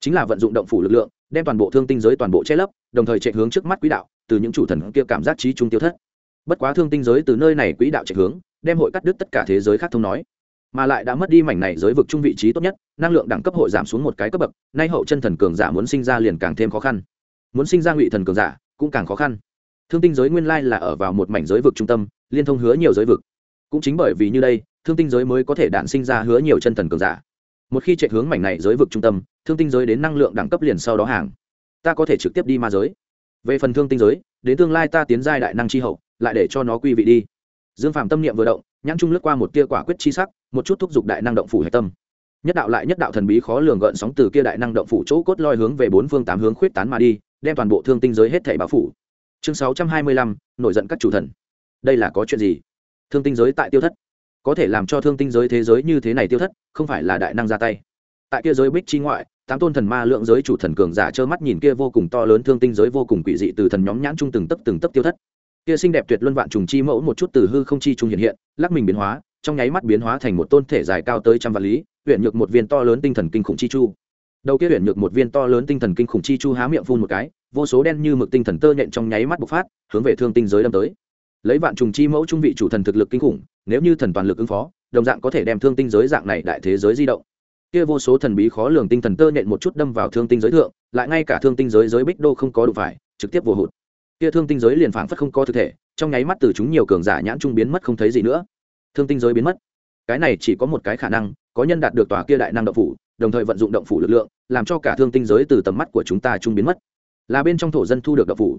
chính là vận dụng động phủ lực lượng, đem toàn bộ thương tinh giới toàn bộ che lấp, đồng thời chạy hướng trước mắt quỹ đạo, từ những chủ thần kia cảm giác trí trung tiêu thất. Bất quá thương tinh giới từ nơi này quỹ đạo chạy hướng, đem hội cắt đứt tất cả thế giới khác thông nói mà lại đã mất đi mảnh này giới vực trung vị trí tốt nhất, năng lượng đẳng cấp hội giảm xuống một cái cấp bậc, nay hậu chân thần cường giả muốn sinh ra liền càng thêm khó khăn. Muốn sinh ra ngụy thần cường giả cũng càng khó khăn. Thương tinh giới nguyên lai là ở vào một mảnh giới vực trung tâm, liên thông hứa nhiều giới vực. Cũng chính bởi vì như đây, thương tinh giới mới có thể đạn sinh ra hứa nhiều chân thần cường giả. Một khi chạy hướng mảnh này giới vực trung tâm, thương tinh giới đến năng lượng đẳng cấp liền sau đó hàng. Ta có thể trực tiếp đi ma giới. Về phần thương tinh giới, đến tương lai ta tiến giai đại năng chi hậu, lại để cho nó quy vị đi. Dương phạm tâm niệm vừa động, nhãn trung lướt qua một tia quả quyết chi sắc một chút thúc giục đại năng động phủ hạch tâm. Nhất đạo lại nhất đạo thần bí khó lường gợn sóng từ kia đại năng động phủ chỗ cốt loi hướng về bốn phương tám hướng khuyết tán mà đi, đem toàn bộ thương tinh giới hết thảy báo phủ. Chương sáu trăm hai mươi lăm, nổi giận các chủ thần. Đây là có chuyện gì? Thương tinh giới tại tiêu thất. Có thể làm cho thương tinh giới thế giới như thế này tiêu thất, không phải là đại năng ra tay. Tại kia giới bích chi ngoại, tám tôn thần ma lượng giới chủ thần cường giả trơ mắt nhìn kia vô cùng to lớn thương tinh giới vô cùng quỷ dị từ thần nhóm nhãn trung từng tấc từng tấc tiêu thất. Kia xinh đẹp tuyệt luân vạn trùng chi mẫu một chút từ hư không chi trung hiện hiện, lắc mình biến hóa trong nháy mắt biến hóa thành một tôn thể dài cao tới trăm vạn lý huyện nhược một viên to lớn tinh thần kinh khủng chi chu. Đầu kia huyện nhược một viên to lớn tinh thần kinh khủng chi chu há miệng phun một cái, vô số đen như mực tinh thần tơ nhện trong nháy mắt bộc phát, hướng về thương tinh giới đâm tới. Lấy vạn trùng chi mẫu trung vị chủ thần thực lực kinh khủng, nếu như thần toàn lực ứng phó, đồng dạng có thể đem thương tinh giới dạng này đại thế giới di động. Kia vô số thần bí khó lường tinh thần tơ nhện một chút đâm vào thương tinh giới thượng, lại ngay cả thương tinh giới giới bích đô không có đủ phải, trực tiếp vô hụt. Kia thương tinh giới liền phảng phất không có thực thể, trong nháy mắt từ chúng nhiều cường giả nhãn trung biến mất không thấy gì nữa thương tinh giới biến mất. Cái này chỉ có một cái khả năng, có nhân đạt được tòa kia đại năng động phủ, đồng thời vận dụng động phủ lực lượng, làm cho cả thương tinh giới từ tầm mắt của chúng ta chung biến mất. Là bên trong thổ dân thu được động phủ,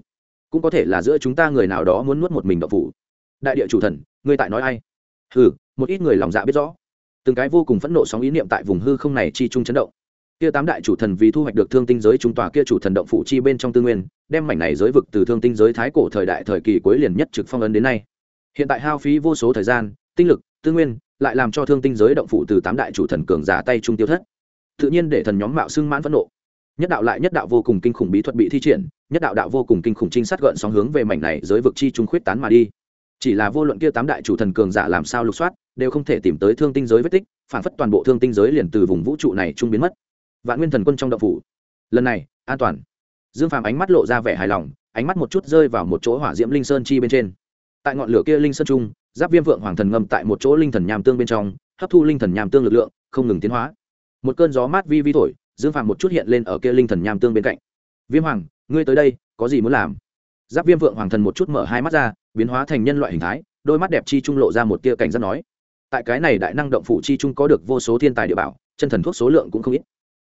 cũng có thể là giữa chúng ta người nào đó muốn nuốt một mình động phủ. Đại địa chủ thần, ngươi tại nói ai? Ừ một ít người lòng dạ biết rõ. Từng cái vô cùng phẫn nộ sóng ý niệm tại vùng hư không này chi chung chấn động. Kia tám đại chủ thần vì thu hoạch được thương tinh giới trung tòa kia chủ thần động phủ chi bên trong tư nguyên, đem mảnh này giới vực từ thương tinh giới thái cổ thời đại thời kỳ cuối liền nhất trực phong ấn đến nay. Hiện tại hao phí vô số thời gian tinh lực, tư nguyên, lại làm cho thương tinh giới động phủ từ tám đại chủ thần cường giả tay trung tiêu thất. Tự nhiên để thần nhóm mạo xưng mãn phẫn nộ. Nhất đạo lại nhất đạo vô cùng kinh khủng bí thuật bị thi triển, nhất đạo đạo vô cùng kinh khủng trinh sát gợn sóng hướng về mảnh này giới vực chi trung khuyết tán mà đi. Chỉ là vô luận kia tám đại chủ thần cường giả làm sao lục soát, đều không thể tìm tới thương tinh giới vết tích, phản phất toàn bộ thương tinh giới liền từ vùng vũ trụ này trung biến mất. Vạn nguyên thần quân trong động phủ. Lần này, an toàn. Dương phàm ánh mắt lộ ra vẻ hài lòng, ánh mắt một chút rơi vào một chỗ hỏa diễm linh sơn chi bên trên. Tại ngọn lửa kia linh sơn trung giáp viêm vượng hoàng thần ngâm tại một chỗ linh thần nham tương bên trong, hấp thu linh thần nham tương lực lượng, không ngừng tiến hóa. Một cơn gió mát vi vi thổi, dương phàm một chút hiện lên ở kia linh thần nham tương bên cạnh. Viêm hoàng, ngươi tới đây, có gì muốn làm? Giáp viêm vượng hoàng thần một chút mở hai mắt ra, biến hóa thành nhân loại hình thái, đôi mắt đẹp chi trung lộ ra một tia cảnh giác nói, tại cái này đại năng động phủ chi trung có được vô số thiên tài địa bảo, chân thần thuốc số lượng cũng không ít.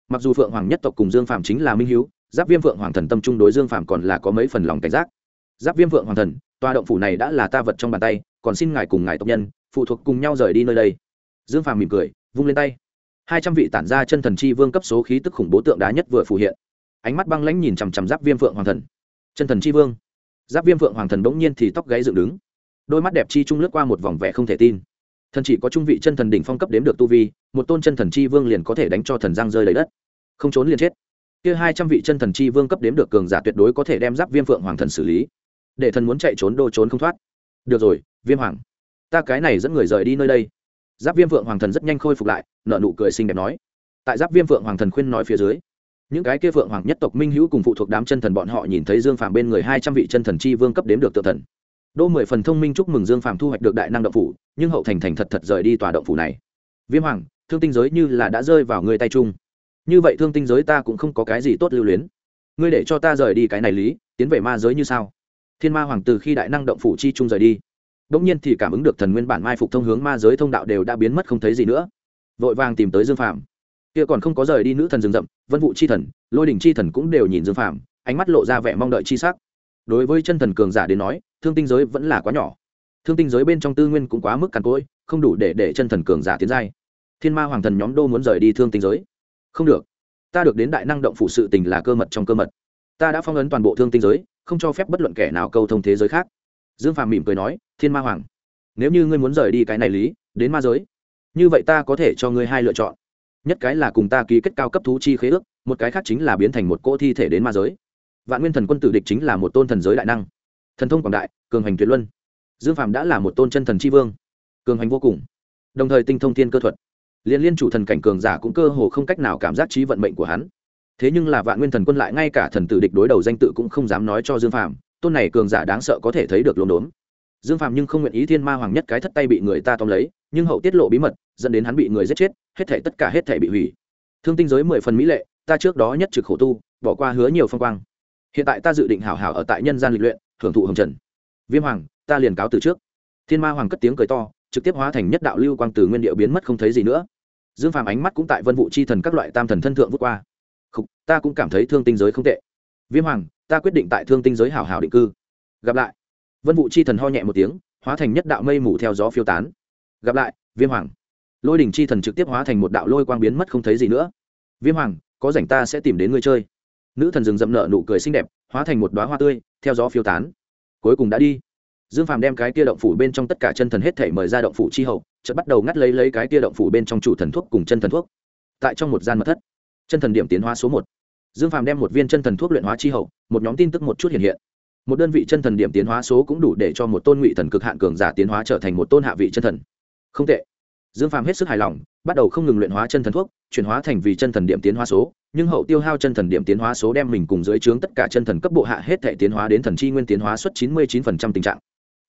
Mặc dù phượng hoàng nhất tộc cùng dương phạm chính là minh hiếu, giáp viêm phượng hoàng thần tâm trung đối dương phạm còn là có mấy phần lòng cảnh giác. Giáp viêm phượng hoàng thần, tòa động phủ này đã là ta vật trong bàn tay còn xin ngài cùng ngài tộc nhân, phụ thuộc cùng nhau rời đi nơi đây. Dương phàm mỉm cười, vung lên tay. Hai trăm vị tản ra chân thần chi vương cấp số khí tức khủng bố tượng đá nhất vừa phủ hiện. Ánh mắt băng lãnh nhìn chằm chằm giáp viêm phượng hoàng thần. Chân thần chi vương. Giáp viêm phượng hoàng thần bỗng nhiên thì tóc gáy dựng đứng. Đôi mắt đẹp chi trung lướt qua một vòng vẻ không thể tin. Thần chỉ có trung vị chân thần đỉnh phong cấp đếm được tu vi, một tôn chân thần chi vương liền có thể đánh cho thần giang rơi lấy đất. Không trốn liền chết. Kia hai trăm vị chân thần chi vương cấp đếm được cường giả tuyệt đối có thể đem giáp viêm phượng hoàng thần xử lý. Để thần muốn chạy trốn đô trốn không thoát. Được rồi viêm hoàng, ta cái này dẫn người rời đi nơi đây. Giáp viêm phượng hoàng thần rất nhanh khôi phục lại nợ nụ cười xinh đẹp nói. Tại giáp viêm phượng hoàng thần khuyên nói phía dưới, những cái kia phượng hoàng nhất tộc minh hữu cùng phụ thuộc đám chân thần bọn họ nhìn thấy dương phàm bên người hai trăm vị chân thần chi vương cấp đếm được tự thần. Đô mười phần thông minh chúc mừng dương phạm thu hoạch được đại năng động phủ, nhưng hậu thành thành thật thật rời đi tòa động phủ này. Viêm hoàng, thương tinh giới như là đã rơi vào người tay chung. Như vậy thương tinh giới ta cũng không có cái gì tốt lưu luyến. Ngươi để cho ta rời đi cái này lý, tiến về ma giới như sao? Thiên ma hoàng từ khi đại năng động phủ chi chung rời đi bỗng nhiên thì cảm ứng được thần nguyên bản mai phục thông hướng ma giới thông đạo đều đã biến mất không thấy gì nữa. Vội vàng tìm tới dương phạm kia còn không có rời đi nữ thần rừng rậm, vân vụ chi thần, lôi đình chi thần cũng đều nhìn dương phạm ánh mắt lộ ra vẻ mong đợi chi sắc. Đối với chân thần cường giả đến nói, thương tinh giới vẫn là quá nhỏ. Thương tinh giới bên trong tư nguyên cũng quá mức càn cỗi, không đủ để để chân thần cường giả tiến giai. Thiên ma hoàng thần nhóm đô muốn rời đi thương tinh giới. Không được. Ta được đến đại năng động phụ sự tình là cơ mật trong cơ mật. Ta đã phong ấn toàn bộ thương tinh giới, không cho phép bất luận kẻ nào câu thông thế giới khác dương phàm mỉm cười nói, thiên ma hoàng, nếu như ngươi muốn rời đi cái này lý, đến ma giới, như vậy ta có thể cho ngươi hai lựa chọn. Nhất cái là cùng ta ký kết cao cấp thú chi khế ước, một cái khác chính là biến thành một cỗ thi thể đến ma giới. Vạn nguyên thần quân tử địch chính là một tôn thần giới đại năng. Thần thông quảng đại, cường hành tuyệt luân. Dương phạm đã là một tôn chân thần c h i vương, cường hành vô cùng. Đồng thời tinh thông thiên cơ thuật. Liên liên chủ thần cảnh cường giả cũng cơ hồ không cách nào cảm giác trí vận mệnh của hắn. Thế nhưng là vạn nguyên thần quân lại ngay cả thần tử địch đối đầu danh tự cũng không dám nói cho dương phạm tôn này cường giả đáng sợ có thể thấy được lốm đốm. Dương phạm nhưng không nguyện ý thiên ma hoàng nhất cái thất tay bị người ta tóm lấy, nhưng hậu tiết lộ bí mật, dẫn đến hắn bị người giết chết, hết thể tất cả hết thể bị hủy. Thương tinh giới mười phần mỹ lệ, ta trước đó nhất trực khổ tu, bỏ qua hứa nhiều phong quang. Hiện tại ta dự định hảo hảo ở tại nhân gian lịch luyện, hưởng thụ hồng trần. Viêm hoàng, ta liền cáo từ trước. Thiên ma hoàng cất tiếng cười to, trực tiếp hóa thành nhất đạo lưu quang từ nguyên điệu biến mất không thấy gì nữa. Dương phàm ánh mắt cũng tại vân vụ chi thần các loại tam thần thân thượng vút qua. Khục, ta cũng cảm thấy thương tinh giới không tệ. Viêm hoàng ta quyết định tại thương tinh giới hảo hảo định cư. Gặp lại. Vân vụ chi thần ho nhẹ một tiếng, hóa thành nhất đạo mây mù theo gió phiêu tán. Gặp lại, viêm hoàng. Lôi đình chi thần trực tiếp hóa thành một đạo lôi quang biến mất không thấy gì nữa. Viêm hoàng, có rảnh ta sẽ tìm đến ngươi chơi. Nữ thần rừng rậm nợ nụ cười xinh đẹp, hóa thành một đoá hoa tươi, theo gió phiêu tán. Cuối cùng đã đi. Dương phàm đem cái tia động phủ bên trong tất cả chân thần hết thể mời ra động phủ chi hậu, chợt bắt đầu ngắt lấy lấy cái tia động phủ bên trong chủ thần thuốc cùng chân thần thuốc. Tại trong một gian mật thất, chân thần điểm tiến hóa số một dương phàm đem một viên chân thần thuốc luyện hóa chi hậu, một nhóm tin tức một chút hiện hiện. Một đơn vị chân thần điểm tiến hóa số cũng đủ để cho một tôn ngụy thần cực hạn cường giả tiến hóa trở thành một tôn hạ vị chân thần. Không tệ. Dương phàm hết sức hài lòng, bắt đầu không ngừng luyện hóa chân thần thuốc, chuyển hóa thành vì chân thần điểm tiến hóa số, nhưng hậu tiêu hao chân thần điểm tiến hóa số đem mình cùng dưới trướng tất cả chân thần cấp bộ hạ hết thể tiến hóa đến thần chi nguyên tiến hóa suất chín mươi chín tình trạng.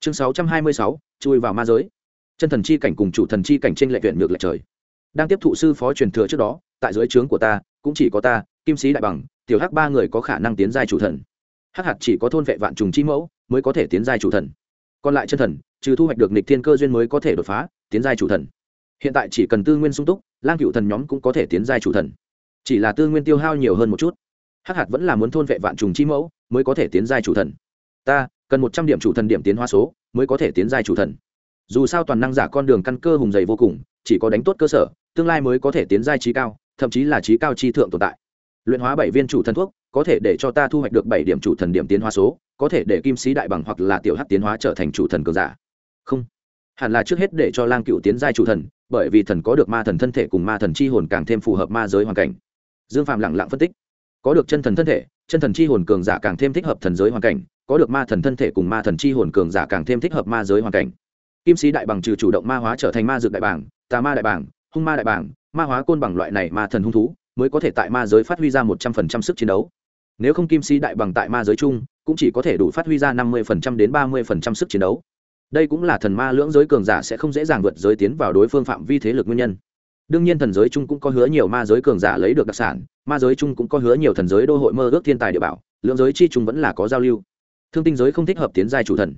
Chương sáu trăm hai mươi sáu, chui vào ma giới. Chân thần chi cảnh cùng chủ thần chi cảnh trên lệ viện ngược lại trời. Đang tiếp thụ sư phó truyền thừa trước đó, tại dưới trướng của ta, cũng chỉ có ta kim sĩ đại bằng, tiểu hắc ba người có khả năng tiến giai chủ thần. Hắc hạt chỉ có thôn vệ vạn trùng chi mẫu mới có thể tiến giai chủ thần. Còn lại chân thần, trừ thu hoạch được nịch thiên cơ duyên mới có thể đột phá, tiến giai chủ thần. Hiện tại chỉ cần tư nguyên sung túc, lang cựu thần nhóm cũng có thể tiến giai chủ thần. Chỉ là tư nguyên tiêu hao nhiều hơn một chút. Hắc hạt vẫn là muốn thôn vệ vạn trùng chi mẫu mới có thể tiến giai chủ thần. Ta, cần một trăm điểm chủ thần điểm tiến hóa số mới có thể tiến giai chủ thần. Dù sao toàn năng giả con đường căn cơ hùng dày vô cùng, chỉ có đánh tốt cơ sở, tương lai mới có thể tiến giai trí cao, thậm chí là trí cao chi thượng tồn tại luyện hóa bảy viên chủ thần thuốc, có thể để cho ta thu hoạch được bảy điểm chủ thần điểm tiến hóa số, có thể để kim sĩ đại bằng hoặc là tiểu hắc tiến hóa trở thành chủ thần cường giả. Không. Hẳn là trước hết để cho lang cựu tiến giai chủ thần, bởi vì thần có được ma thần thân thể cùng ma thần chi hồn càng thêm phù hợp ma giới hoàn cảnh. Dương phạm lặng lặng phân tích. Có được chân thần thân thể, chân thần chi hồn cường giả càng thêm thích hợp thần giới hoàn cảnh, có được ma thần thân thể cùng ma thần chi hồn cường giả càng thêm thích hợp ma giới hoàn cảnh. Kim sĩ đại bằng trừ chủ động ma hóa trở thành ma dược đại bảng, tà ma đại bảng, hung ma đại bảng, ma hóa côn bằng loại này ma thần hung thú mới có thể tại ma giới phát huy ra một trăm phần trăm sức chiến đấu. Nếu không kim sĩ đại bằng tại ma giới chung, cũng chỉ có thể đủ phát huy ra năm mươi phần trăm đến ba mươi phần trăm sức chiến đấu. Đây cũng là thần ma lưỡng giới cường giả sẽ không dễ dàng vượt giới tiến vào đối phương phạm vi thế lực nguyên nhân. Đương nhiên thần giới chung cũng có hứa nhiều ma giới cường giả lấy được đặc sản, ma giới chung cũng có hứa nhiều thần giới đô hội mơ ước thiên tài địa bảo, lưỡng giới chi chung vẫn là có giao lưu. Thương tinh giới không thích hợp tiến giai chủ thần,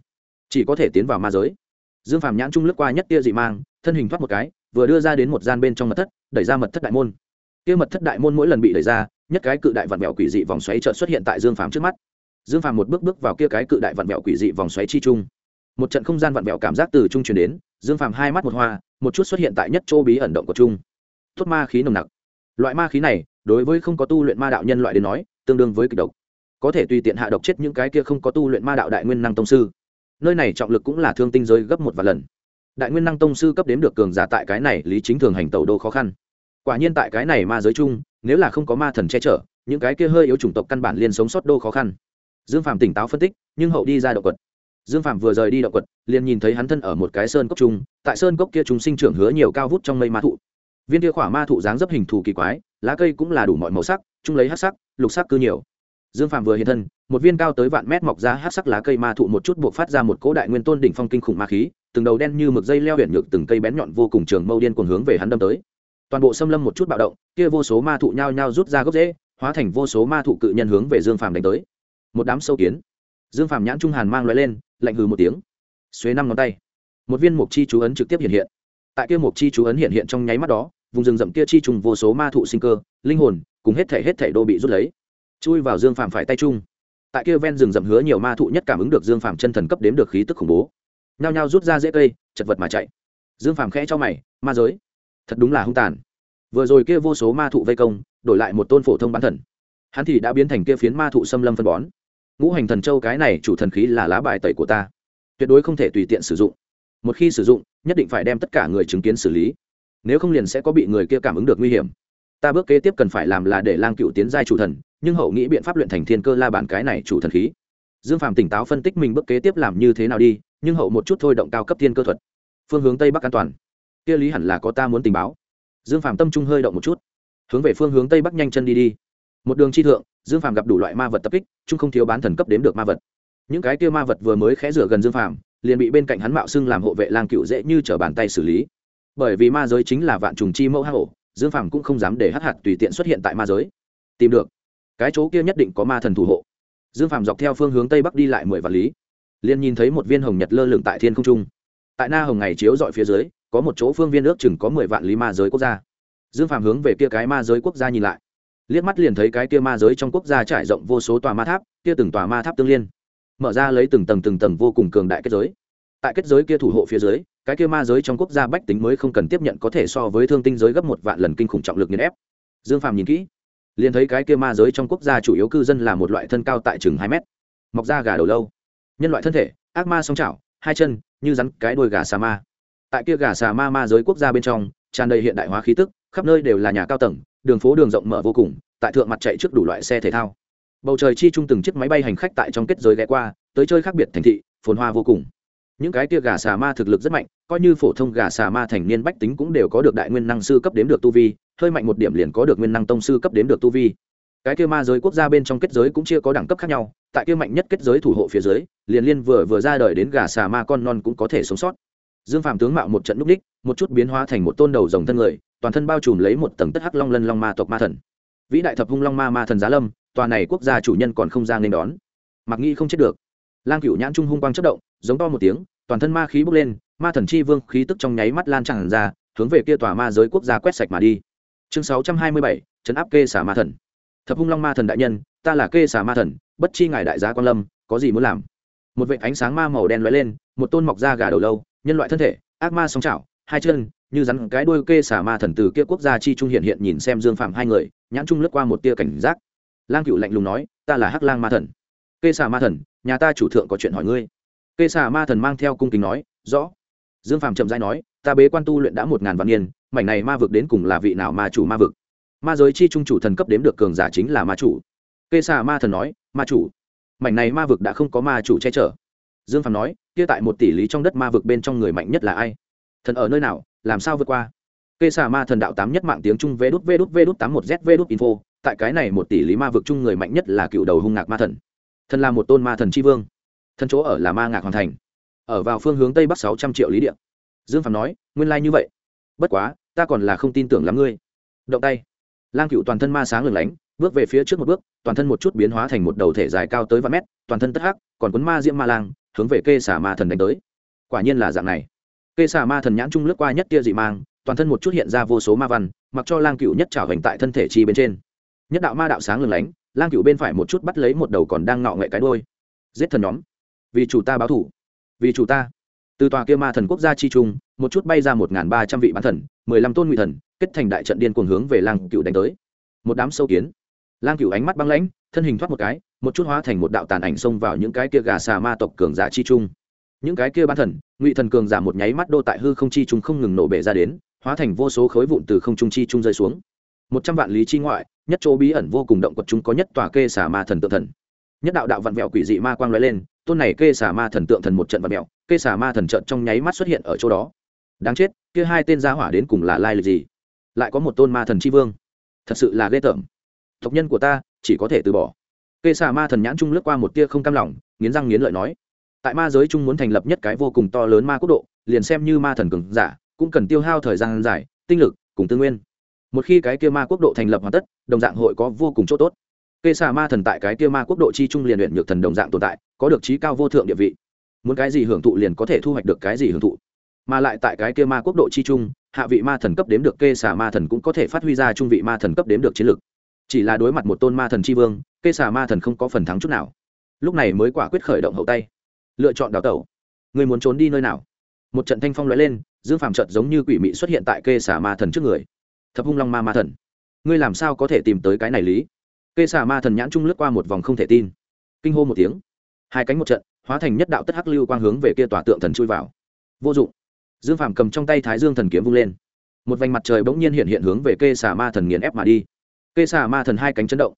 chỉ có thể tiến vào ma giới. Dương phạm nhãn trung lướt qua nhất tia dị mang, thân hình thoát một cái, vừa đưa ra đến một gian bên trong mật thất, đẩy ra mật thất đại môn kia mật thất đại môn mỗi lần bị đẩy ra nhất cái cự đại vạn mẹo quỷ dị vòng xoáy chợt xuất hiện tại dương phàm trước mắt. Dương phàm một bước bước vào kia cái cự đại vạn mẹo quỷ dị vòng xoáy chi trung, một trận không gian vạn mẹo cảm giác từ trung truyền đến dương phàm hai mắt một hoa một chút xuất hiện tại nhất chỗ bí ẩn động của trung. Tốt ma khí nồng nặc. Loại ma khí này đối với không có tu luyện ma đạo nhân loại đến nói tương đương với kịch độc. Có thể tùy tiện hạ độc chết những cái kia không có tu luyện ma đạo đại nguyên năng tông sư. Nơi này trọng lực cũng là thương tinh giới gấp một vài lần. Đại nguyên năng tông sư cấp đếm được cường giả tại cái này lý chính thường hành tẩu đô khó khăn quả nhiên tại cái này ma giới chung, nếu là không có ma thần che chở, những cái kia hơi yếu chủng tộc căn bản liền sống sót đô khó khăn. Dương phạm tỉnh táo phân tích, nhưng hậu đi ra động quật. Dương phạm vừa rời đi động quật, liền nhìn thấy hắn thân ở một cái sơn cốc chung, tại sơn cốc kia chúng sinh trưởng hứa nhiều cao vút trong mây ma thụ. Viên kia khỏa ma thụ dáng dấp hình thù kỳ quái, lá cây cũng là đủ mọi màu sắc, chung lấy hát sắc, lục sắc cư nhiều. Dương phạm vừa hiện thân, một viên cao tới vạn mét mọc ra hát sắc lá cây ma thụ một chút buộc phát ra một cỗ đại nguyên tôn đỉnh phong kinh khủng ma khí, từng đầu đen như mực dây leo huyện nhược từng cây bén nhọn vô cùng trường mâu điên cuồng hướng về hắn đâm tới toàn bộ xâm lâm một chút bạo động, kia vô số ma thụ nhao nhao rút ra gốc rễ, hóa thành vô số ma thụ cự nhân hướng về dương phàm đánh tới. Một đám sâu kiến. Dương phàm nhãn trung hàn mang loại lên, lạnh hừ một tiếng. Xuế năm ngón tay. Một viên mục chi chú ấn trực tiếp hiện hiện. Tại kia mục chi chú ấn hiện hiện trong nháy mắt đó, vùng rừng rậm kia chi trùng vô số ma thụ sinh cơ, linh hồn, cùng hết thể hết thể đô bị rút lấy. Chui vào dương phàm phải tay chung tại kia ven rừng rậm hứa nhiều ma thụ nhất cảm ứng được dương phàm chân thần cấp đếm được khí tức khủng bố. Nhao nhao rút ra dễ cây, chật vật mà chạy. Dương phàm khẽ cho mày, ma giới thật đúng là hung tàn. Vừa rồi kia vô số ma thụ vây công, đổi lại một tôn phổ thông bán thần. Hắn thì đã biến thành kia phiến ma thụ xâm lâm phân bón. Ngũ hành thần châu cái này chủ thần khí là lá bài tẩy của ta. Tuyệt đối không thể tùy tiện sử dụng. Một khi sử dụng, nhất định phải đem tất cả người chứng kiến xử lý. Nếu không liền sẽ có bị người kia cảm ứng được nguy hiểm. Ta bước kế tiếp cần phải làm là để lang cựu tiến giai chủ thần, nhưng hậu nghĩ biện pháp luyện thành thiên cơ la bản cái này chủ thần khí. Dương Phạm tỉnh táo phân tích mình bước kế tiếp làm như thế nào đi, nhưng hậu một chút thôi động cao cấp thiên cơ thuật. Phương hướng tây bắc an toàn kia lý hẳn là có ta muốn tình báo. Dương phàm tâm trung hơi động một chút, hướng về phương hướng tây bắc nhanh chân đi đi. Một đường chi thượng, dương phàm gặp đủ loại ma vật tập kích, chung không thiếu bán thần cấp đếm được ma vật. Những cái kia ma vật vừa mới khẽ rửa gần dương phàm, liền bị bên cạnh hắn mạo xưng làm hộ vệ lang cựu dễ như t bàn tay xử lý. Bởi vì ma giới chính là vạn trùng chi mẫu hắc hổ dương phàm cũng không dám để hắc hạt tùy tiện xuất hiện tại ma giới. Tìm được. Cái chỗ kia nhất định có ma thần thủ hộ. Dương phàm dọc theo phương hướng tây bắc đi lại mười vạn lý. Liền nhìn thấy một viên hồng nhật lơ lửng tại thiên không trung. Tại na hồng ngày chiếu dọi phía dưới có một chỗ phương viên ước chừng có mười vạn lý ma giới quốc gia. Dương phàm hướng về kia cái ma giới quốc gia nhìn lại. Liếc mắt liền thấy cái kia ma giới trong quốc gia trải rộng vô số tòa ma tháp, kia từng tòa ma tháp tương liên. Mở ra lấy từng tầng từng tầng vô cùng cường đại kết giới. Tại kết giới kia thủ hộ phía dưới, cái kia ma giới trong quốc gia bách tính mới không cần tiếp nhận có thể so với thương tinh giới gấp một vạn lần kinh khủng trọng lực nghiền ép. Dương phàm nhìn kỹ, liền thấy cái kia ma giới trong quốc gia chủ yếu cư dân là một loại thân cao tại chừng hai mét, mọc da gà đầu lâu. Nhân loại thân thể, ác ma song chảo hai chân, như rắn cái đuôi gà xà ma tại kia gà xà ma ma giới quốc gia bên trong, tràn đầy hiện đại hóa khí tức, khắp nơi đều là nhà cao tầng, đường phố đường rộng mở vô cùng, tại thượng mặt chạy trước đủ loại xe thể thao. Bầu trời chi chung từng chiếc máy bay hành khách tại trong kết giới ghé qua, tới chơi khác biệt thành thị, phồn hoa vô cùng. Những cái kia gà xà ma thực lực rất mạnh, coi như phổ thông gà xà ma thành niên bách tính cũng đều có được đại nguyên năng sư cấp đếm được tu vi, hơi mạnh một điểm liền có được nguyên năng tông sư cấp đếm được tu vi. Cái kia ma giới quốc gia bên trong kết giới cũng chia có đẳng cấp khác nhau, tại kia mạnh nhất kết giới thủ hộ phía dưới, liền liên vừa vừa ra đời đến gà xà ma con non cũng có thể sống sót dương phàm tướng mạo một trận núp đích, một chút biến hóa thành một tôn đầu rồng thân người, toàn thân bao trùm lấy một tầng tất hắc long lân long ma tộc ma thần. Vĩ đại thập hung long ma ma thần giá lâm, tòa này quốc gia chủ nhân còn không ra nên đón. Mặc nghi không chết được. Lang cựu nhãn trung hung quang chất động, giống to một tiếng, toàn thân ma khí bốc lên, ma thần chi vương khí tức trong nháy mắt lan tràn ra, hướng về kia tòa ma giới quốc gia quét sạch mà đi. Chương sáu trăm hai mươi bảy chấn áp kê xả ma thần. Thập hung long ma thần đại nhân, ta là kê xả ma thần, bất chi ngài đại giá quan lâm, có gì muốn làm? Một vệ ánh sáng ma màu đen lóe lên, một tôn mọc da gà đầu lâu nhân loại thân thể, ác ma sóng chảo hai chân, như rắn cái đuôi kê xả ma thần từ kia quốc gia chi trung hiện hiện nhìn xem dương phạm hai người, nhãn trung lướt qua một tia cảnh giác. Lang cựu lạnh lùng nói, ta là hắc lang ma thần. Kê xả ma thần, nhà ta chủ thượng có chuyện hỏi ngươi. Kê xả ma thần mang theo cung kính nói, rõ. Dương phạm chậm dãi nói, ta bế quan tu luyện đã một ngàn vạn niên, mảnh này ma vực đến cùng là vị nào ma chủ ma vực? Ma giới chi trung chủ thần cấp đếm được cường giả chính là ma chủ. Kê xả ma thần nói, ma chủ, mảnh này ma vực đã không có ma chủ che chở. Dương phạm nói kia tại một tỷ lý trong đất ma vực bên trong người mạnh nhất là ai? Thần ở nơi nào? Làm sao vượt qua? Kê xà ma thần đạo tám nhất mạng tiếng trung vê đút vê đút vê đút tám một z vê đút info, tại cái này một tỷ lý ma vực chung người mạnh nhất là cựu đầu hung ngạc ma thần. Thần là một tôn ma thần tri vương. Thân chỗ ở là ma ngạc hoàn thành. Ở vào phương hướng tây bắc sáu trăm triệu lý địa. Dương phạm nói, nguyên lai như vậy. Bất quá, ta còn là không tin tưởng lắm ngươi. Động tay. Lang cựu toàn thân ma sáng lửng lánh, bước về phía trước một bước, toàn thân một chút biến hóa thành một đầu thể dài cao tới vài mét, toàn thân tất hắc, còn quấn ma diễm ma lang hướng về kê xà ma thần đánh tới. Quả nhiên là dạng này. Kê xà ma thần nhãn trung lướt qua nhất tia dị mang, toàn thân một chút hiện ra vô số ma văn, mặc cho lang cựu nhất trào hành tại thân thể chi bên trên. Nhất đạo ma đạo sáng lừng lánh, lang cựu bên phải một chút bắt lấy một đầu còn đang ngọ nghệ cái đôi giết thần nhóm. Vì chủ ta báo thủ. Vì chủ ta. Từ tòa kia ma thần quốc gia chi trung, một chút bay ra một n ba trăm vị bán thần, mười lăm tôn ngụy thần, kết thành đại trận điên cuồng hướng về lang cựu đánh tới. Một đám sâu kiến. Lang cựu ánh mắt băng lãnh, thân hình thoát một cái một chút hóa thành một đạo tàn ảnh xông vào những cái kia gà xà ma tộc cường giả chi trung. Những cái kia ban thần, ngụy thần cường giả một nháy mắt đô tại hư không chi trung không ngừng nổ bể ra đến, hóa thành vô số khối vụn từ không trung chi trung rơi xuống. Một trăm vạn lý chi ngoại, nhất chỗ bí ẩn vô cùng động quật chúng có nhất tòa kê xà ma thần tượng thần. Nhất đạo đạo vạn vẹo quỷ dị ma quang lóe lên, tôn này kê xà ma thần tượng thần một trận vạn vẹo, kê xà ma thần trận trong nháy mắt xuất hiện ở chỗ đó. Đáng chết, kia hai tên gia hỏa đến cùng là lai lịch gì? Lại có một tôn ma thần chi vương. Thật sự là ghê tởm. Tộc nhân của ta, chỉ có thể từ bỏ kê xà ma thần nhãn trung lướt qua một tia không cam lòng, nghiến răng nghiến lợi nói, tại ma giới trung muốn thành lập nhất cái vô cùng to lớn ma quốc độ, liền xem như ma thần cường giả, cũng cần tiêu hao thời gian dài, tinh lực cùng tư nguyên. Một khi cái kia ma quốc độ thành lập hoàn tất, đồng dạng hội có vô cùng chỗ tốt. Kê xà ma thần tại cái kia ma quốc độ chi trung liền luyện nhược thần đồng dạng tồn tại, có được trí cao vô thượng địa vị. Muốn cái gì hưởng thụ liền có thể thu hoạch được cái gì hưởng thụ. Mà lại tại cái kia ma quốc độ chi trung, hạ vị ma thần cấp đếm được kê xà ma thần cũng có thể phát huy ra trung vị ma thần cấp đếm được chiến lược chỉ là đối mặt một tôn ma thần tri vương kê xà ma thần không có phần thắng chút nào. Lúc này mới quả quyết khởi động hậu tay. Lựa chọn đào tẩu. Người muốn trốn đi nơi nào? Một trận thanh phong lóe lên, dương phàm trợt giống như quỷ mị xuất hiện tại kê xà ma thần trước người. Thập hung long ma ma thần. Ngươi làm sao có thể tìm tới cái này lý? Kê xà ma thần nhãn trung lướt qua một vòng không thể tin. Kinh hô một tiếng. Hai cánh một trận, hóa thành nhất đạo tất hắc lưu quang hướng về kia tòa tượng thần chui vào. Vô dụng. Dương phàm cầm trong tay thái dương thần kiếm vung lên. Một vành mặt trời bỗng nhiên hiện hiện hướng về kê xà ma thần nghiền ép mà đi. Kê xà ma thần hai cánh chấn động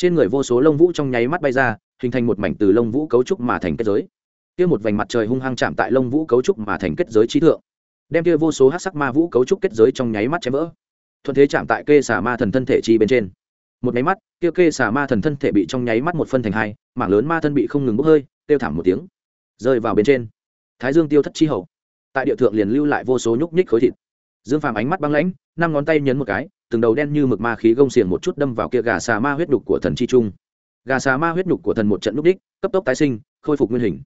trên người vô số lông vũ trong nháy mắt bay ra, hình thành một mảnh từ lông vũ cấu trúc mà thành kết giới. Kia một vành mặt trời hung hăng chạm tại lông vũ cấu trúc mà thành kết giới trí thượng. Đem kia vô số hát sắc ma vũ cấu trúc kết giới trong nháy mắt chém vỡ. Thuận thế chạm tại kê xà ma thần thân thể chi bên trên. Một nháy mắt, kia kê xà ma thần thân thể bị trong nháy mắt một phân thành hai, mảng lớn ma thân bị không ngừng bốc hơi tiêu thảm một tiếng, rơi vào bên trên. Thái dương tiêu thất chi hậu. Tại địa thượng liền lưu lại vô số nhúc nhích khối thịt. Dương phàm ánh mắt băng lãnh, năm ngón tay nhấn một cái từng đầu đen như mực ma khí gông xiềng một chút đâm vào kia gà xà ma huyết đục của thần chi trung. Gà xà ma huyết nhục của thần một trận núp đích, cấp tốc tái sinh, khôi phục nguyên hình.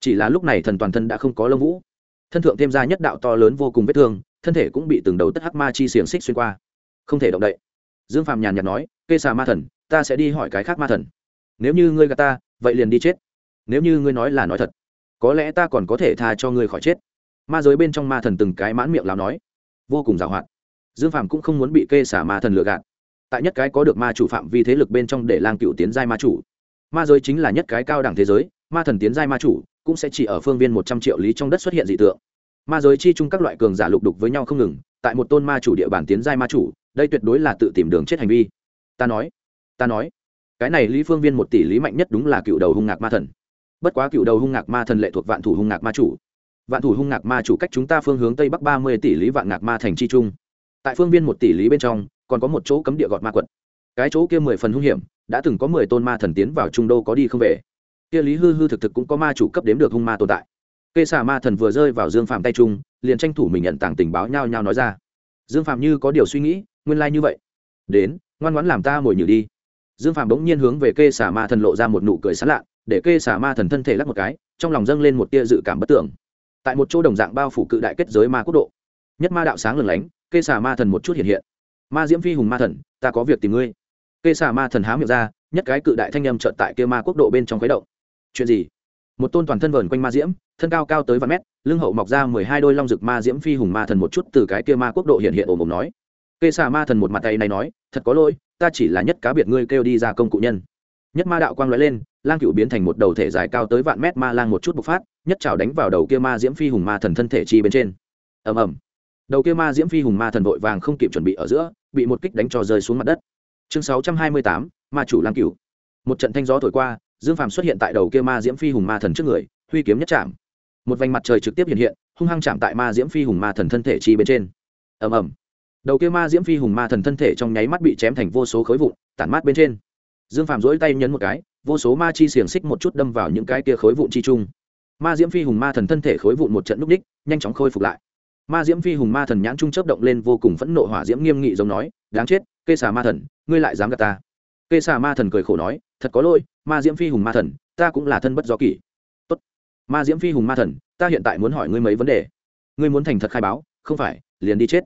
Chỉ là lúc này thần toàn thân đã không có lông vũ. Thân thượng thêm ra nhất đạo to lớn vô cùng vết thương, thân thể cũng bị từng đầu tất hắc ma chi xiềng xích xuyên qua. Không thể động đậy. Dương phàm nhàn nhạt nói, kê xà ma thần, ta sẽ đi hỏi cái khác ma thần. Nếu như ngươi gà ta, vậy liền đi chết. Nếu như ngươi nói là nói thật, có lẽ ta còn có thể tha cho ngươi khỏi chết. Ma giới bên trong ma thần từng cái mãn miệng lao nói. Vô cùng dạo hoạt dương Phạm cũng không muốn bị kê xả ma thần lừa gạt. Tại nhất cái có được ma chủ phạm vi thế lực bên trong để lang cựu tiến giai ma chủ. Ma giới chính là nhất cái cao đẳng thế giới, ma thần tiến giai ma chủ cũng sẽ chỉ ở phương viên một trăm triệu lý trong đất xuất hiện dị tượng. Ma giới chi chung các loại cường giả lục đục với nhau không ngừng, tại một tôn ma chủ địa bàn tiến giai ma chủ, đây tuyệt đối là tự tìm đường chết hành vi. Ta nói ta nói, cái này lý phương viên một tỷ lý mạnh nhất đúng là cựu đầu hung ngạc ma thần. Bất quá cựu đầu hung ngạc ma thần lệ thuộc vạn thủ hung ngạc ma chủ. Vạn thủ hung ngạc ma chủ cách chúng ta phương hướng tây bắc ba mươi tỷ lý vạn ngạc ma thành chi trung tại phương viên một tỷ lý bên trong, còn có một chỗ cấm địa gọt ma quật. Cái chỗ kia mười phần hung hiểm, đã từng có mười tôn ma thần tiến vào trung đô có đi không về. Kia lý hư hư thực thực cũng có ma chủ cấp đếm được hung ma tồn tại. Kê xà ma thần vừa rơi vào dương phạm tay trung, liền tranh thủ mình nhận tảng tình báo nhau nhau nói ra. Dương phạm như có điều suy nghĩ, nguyên lai như vậy. Đến, ngoan ngoãn làm ta mồi nhử đi. Dương phạm bỗng nhiên hướng về kê xà ma thần lộ ra một nụ cười sán lạ, để kê xà ma thần thân thể lắc một cái, trong lòng dâng lên một tia dự cảm bất tưởng. Tại một chỗ đồng dạng bao phủ cự đại kết giới ma quốc độ, nhất ma đạo sáng lừng lánh kê xà ma thần một chút hiện hiện. Ma diễm phi hùng ma thần, ta có việc tìm ngươi. Kê xà ma thần há miệng ra, nhất cái cự đại thanh â m trợn tại kia ma quốc độ bên trong khuấy động. Chuyện gì? Một tôn toàn thân vờn quanh ma diễm, thân cao cao tới vài mét, lưng hậu mọc ra mười hai đôi long rực ma diễm phi hùng ma thần một chút từ cái kia ma quốc độ hiện hiện ồm ồm nói. Kê xà ma thần một mặt tay này nói, thật có lỗi, ta chỉ là nhất cá biệt ngươi kêu đi ra công cụ nhân. Nhất ma đạo quang lóe lên, lang cựu biến thành một đầu thể dài cao tới vạn mét ma lang một chút bộc phát, nhất trào đánh vào đầu kia ma diễm phi hùng ma thần thân thể chi bên trên. Ầm ầm đầu kia ma diễm phi hùng ma thần vội vàng không kịp chuẩn bị ở giữa, bị một kích đánh cho rơi xuống mặt đất. Chương sáu trăm hai mươi tám, ma chủ lang cửu. Một trận thanh gió thổi qua, dương phàm xuất hiện tại đầu kia ma diễm phi hùng ma thần trước người, huy kiếm nhất chạm. Một vành mặt trời trực tiếp hiện hiện, hung hăng chạm tại ma diễm phi hùng ma thần thân thể chi bên trên. Ầm ầm. Đầu kia ma diễm phi hùng ma thần thân thể trong nháy mắt bị chém thành vô số khối vụn, tản mát bên trên. Dương phàm dỗi tay nhấn một cái, vô số ma chi xiềng xích một chút đâm vào những cái kia khối vụn chi chung ma diễm phi hùng ma thần thân thể khối vụn một trận núp ních nhanh chóng khôi phục lại ma diễm phi hùng ma thần nhãn trung chớp động lên vô cùng phẫn nộ hỏa diễm nghiêm nghị giống nói, đáng chết, kê xà ma thần, ngươi lại dám gạt ta. Kê xà ma thần cười khổ nói, thật có lỗi, ma diễm phi hùng ma thần, ta cũng là thân bất do kỷ. Tốt. Ma diễm phi hùng ma thần, ta hiện tại muốn hỏi ngươi mấy vấn đề. Ngươi muốn thành thật khai báo, không phải, liền đi chết.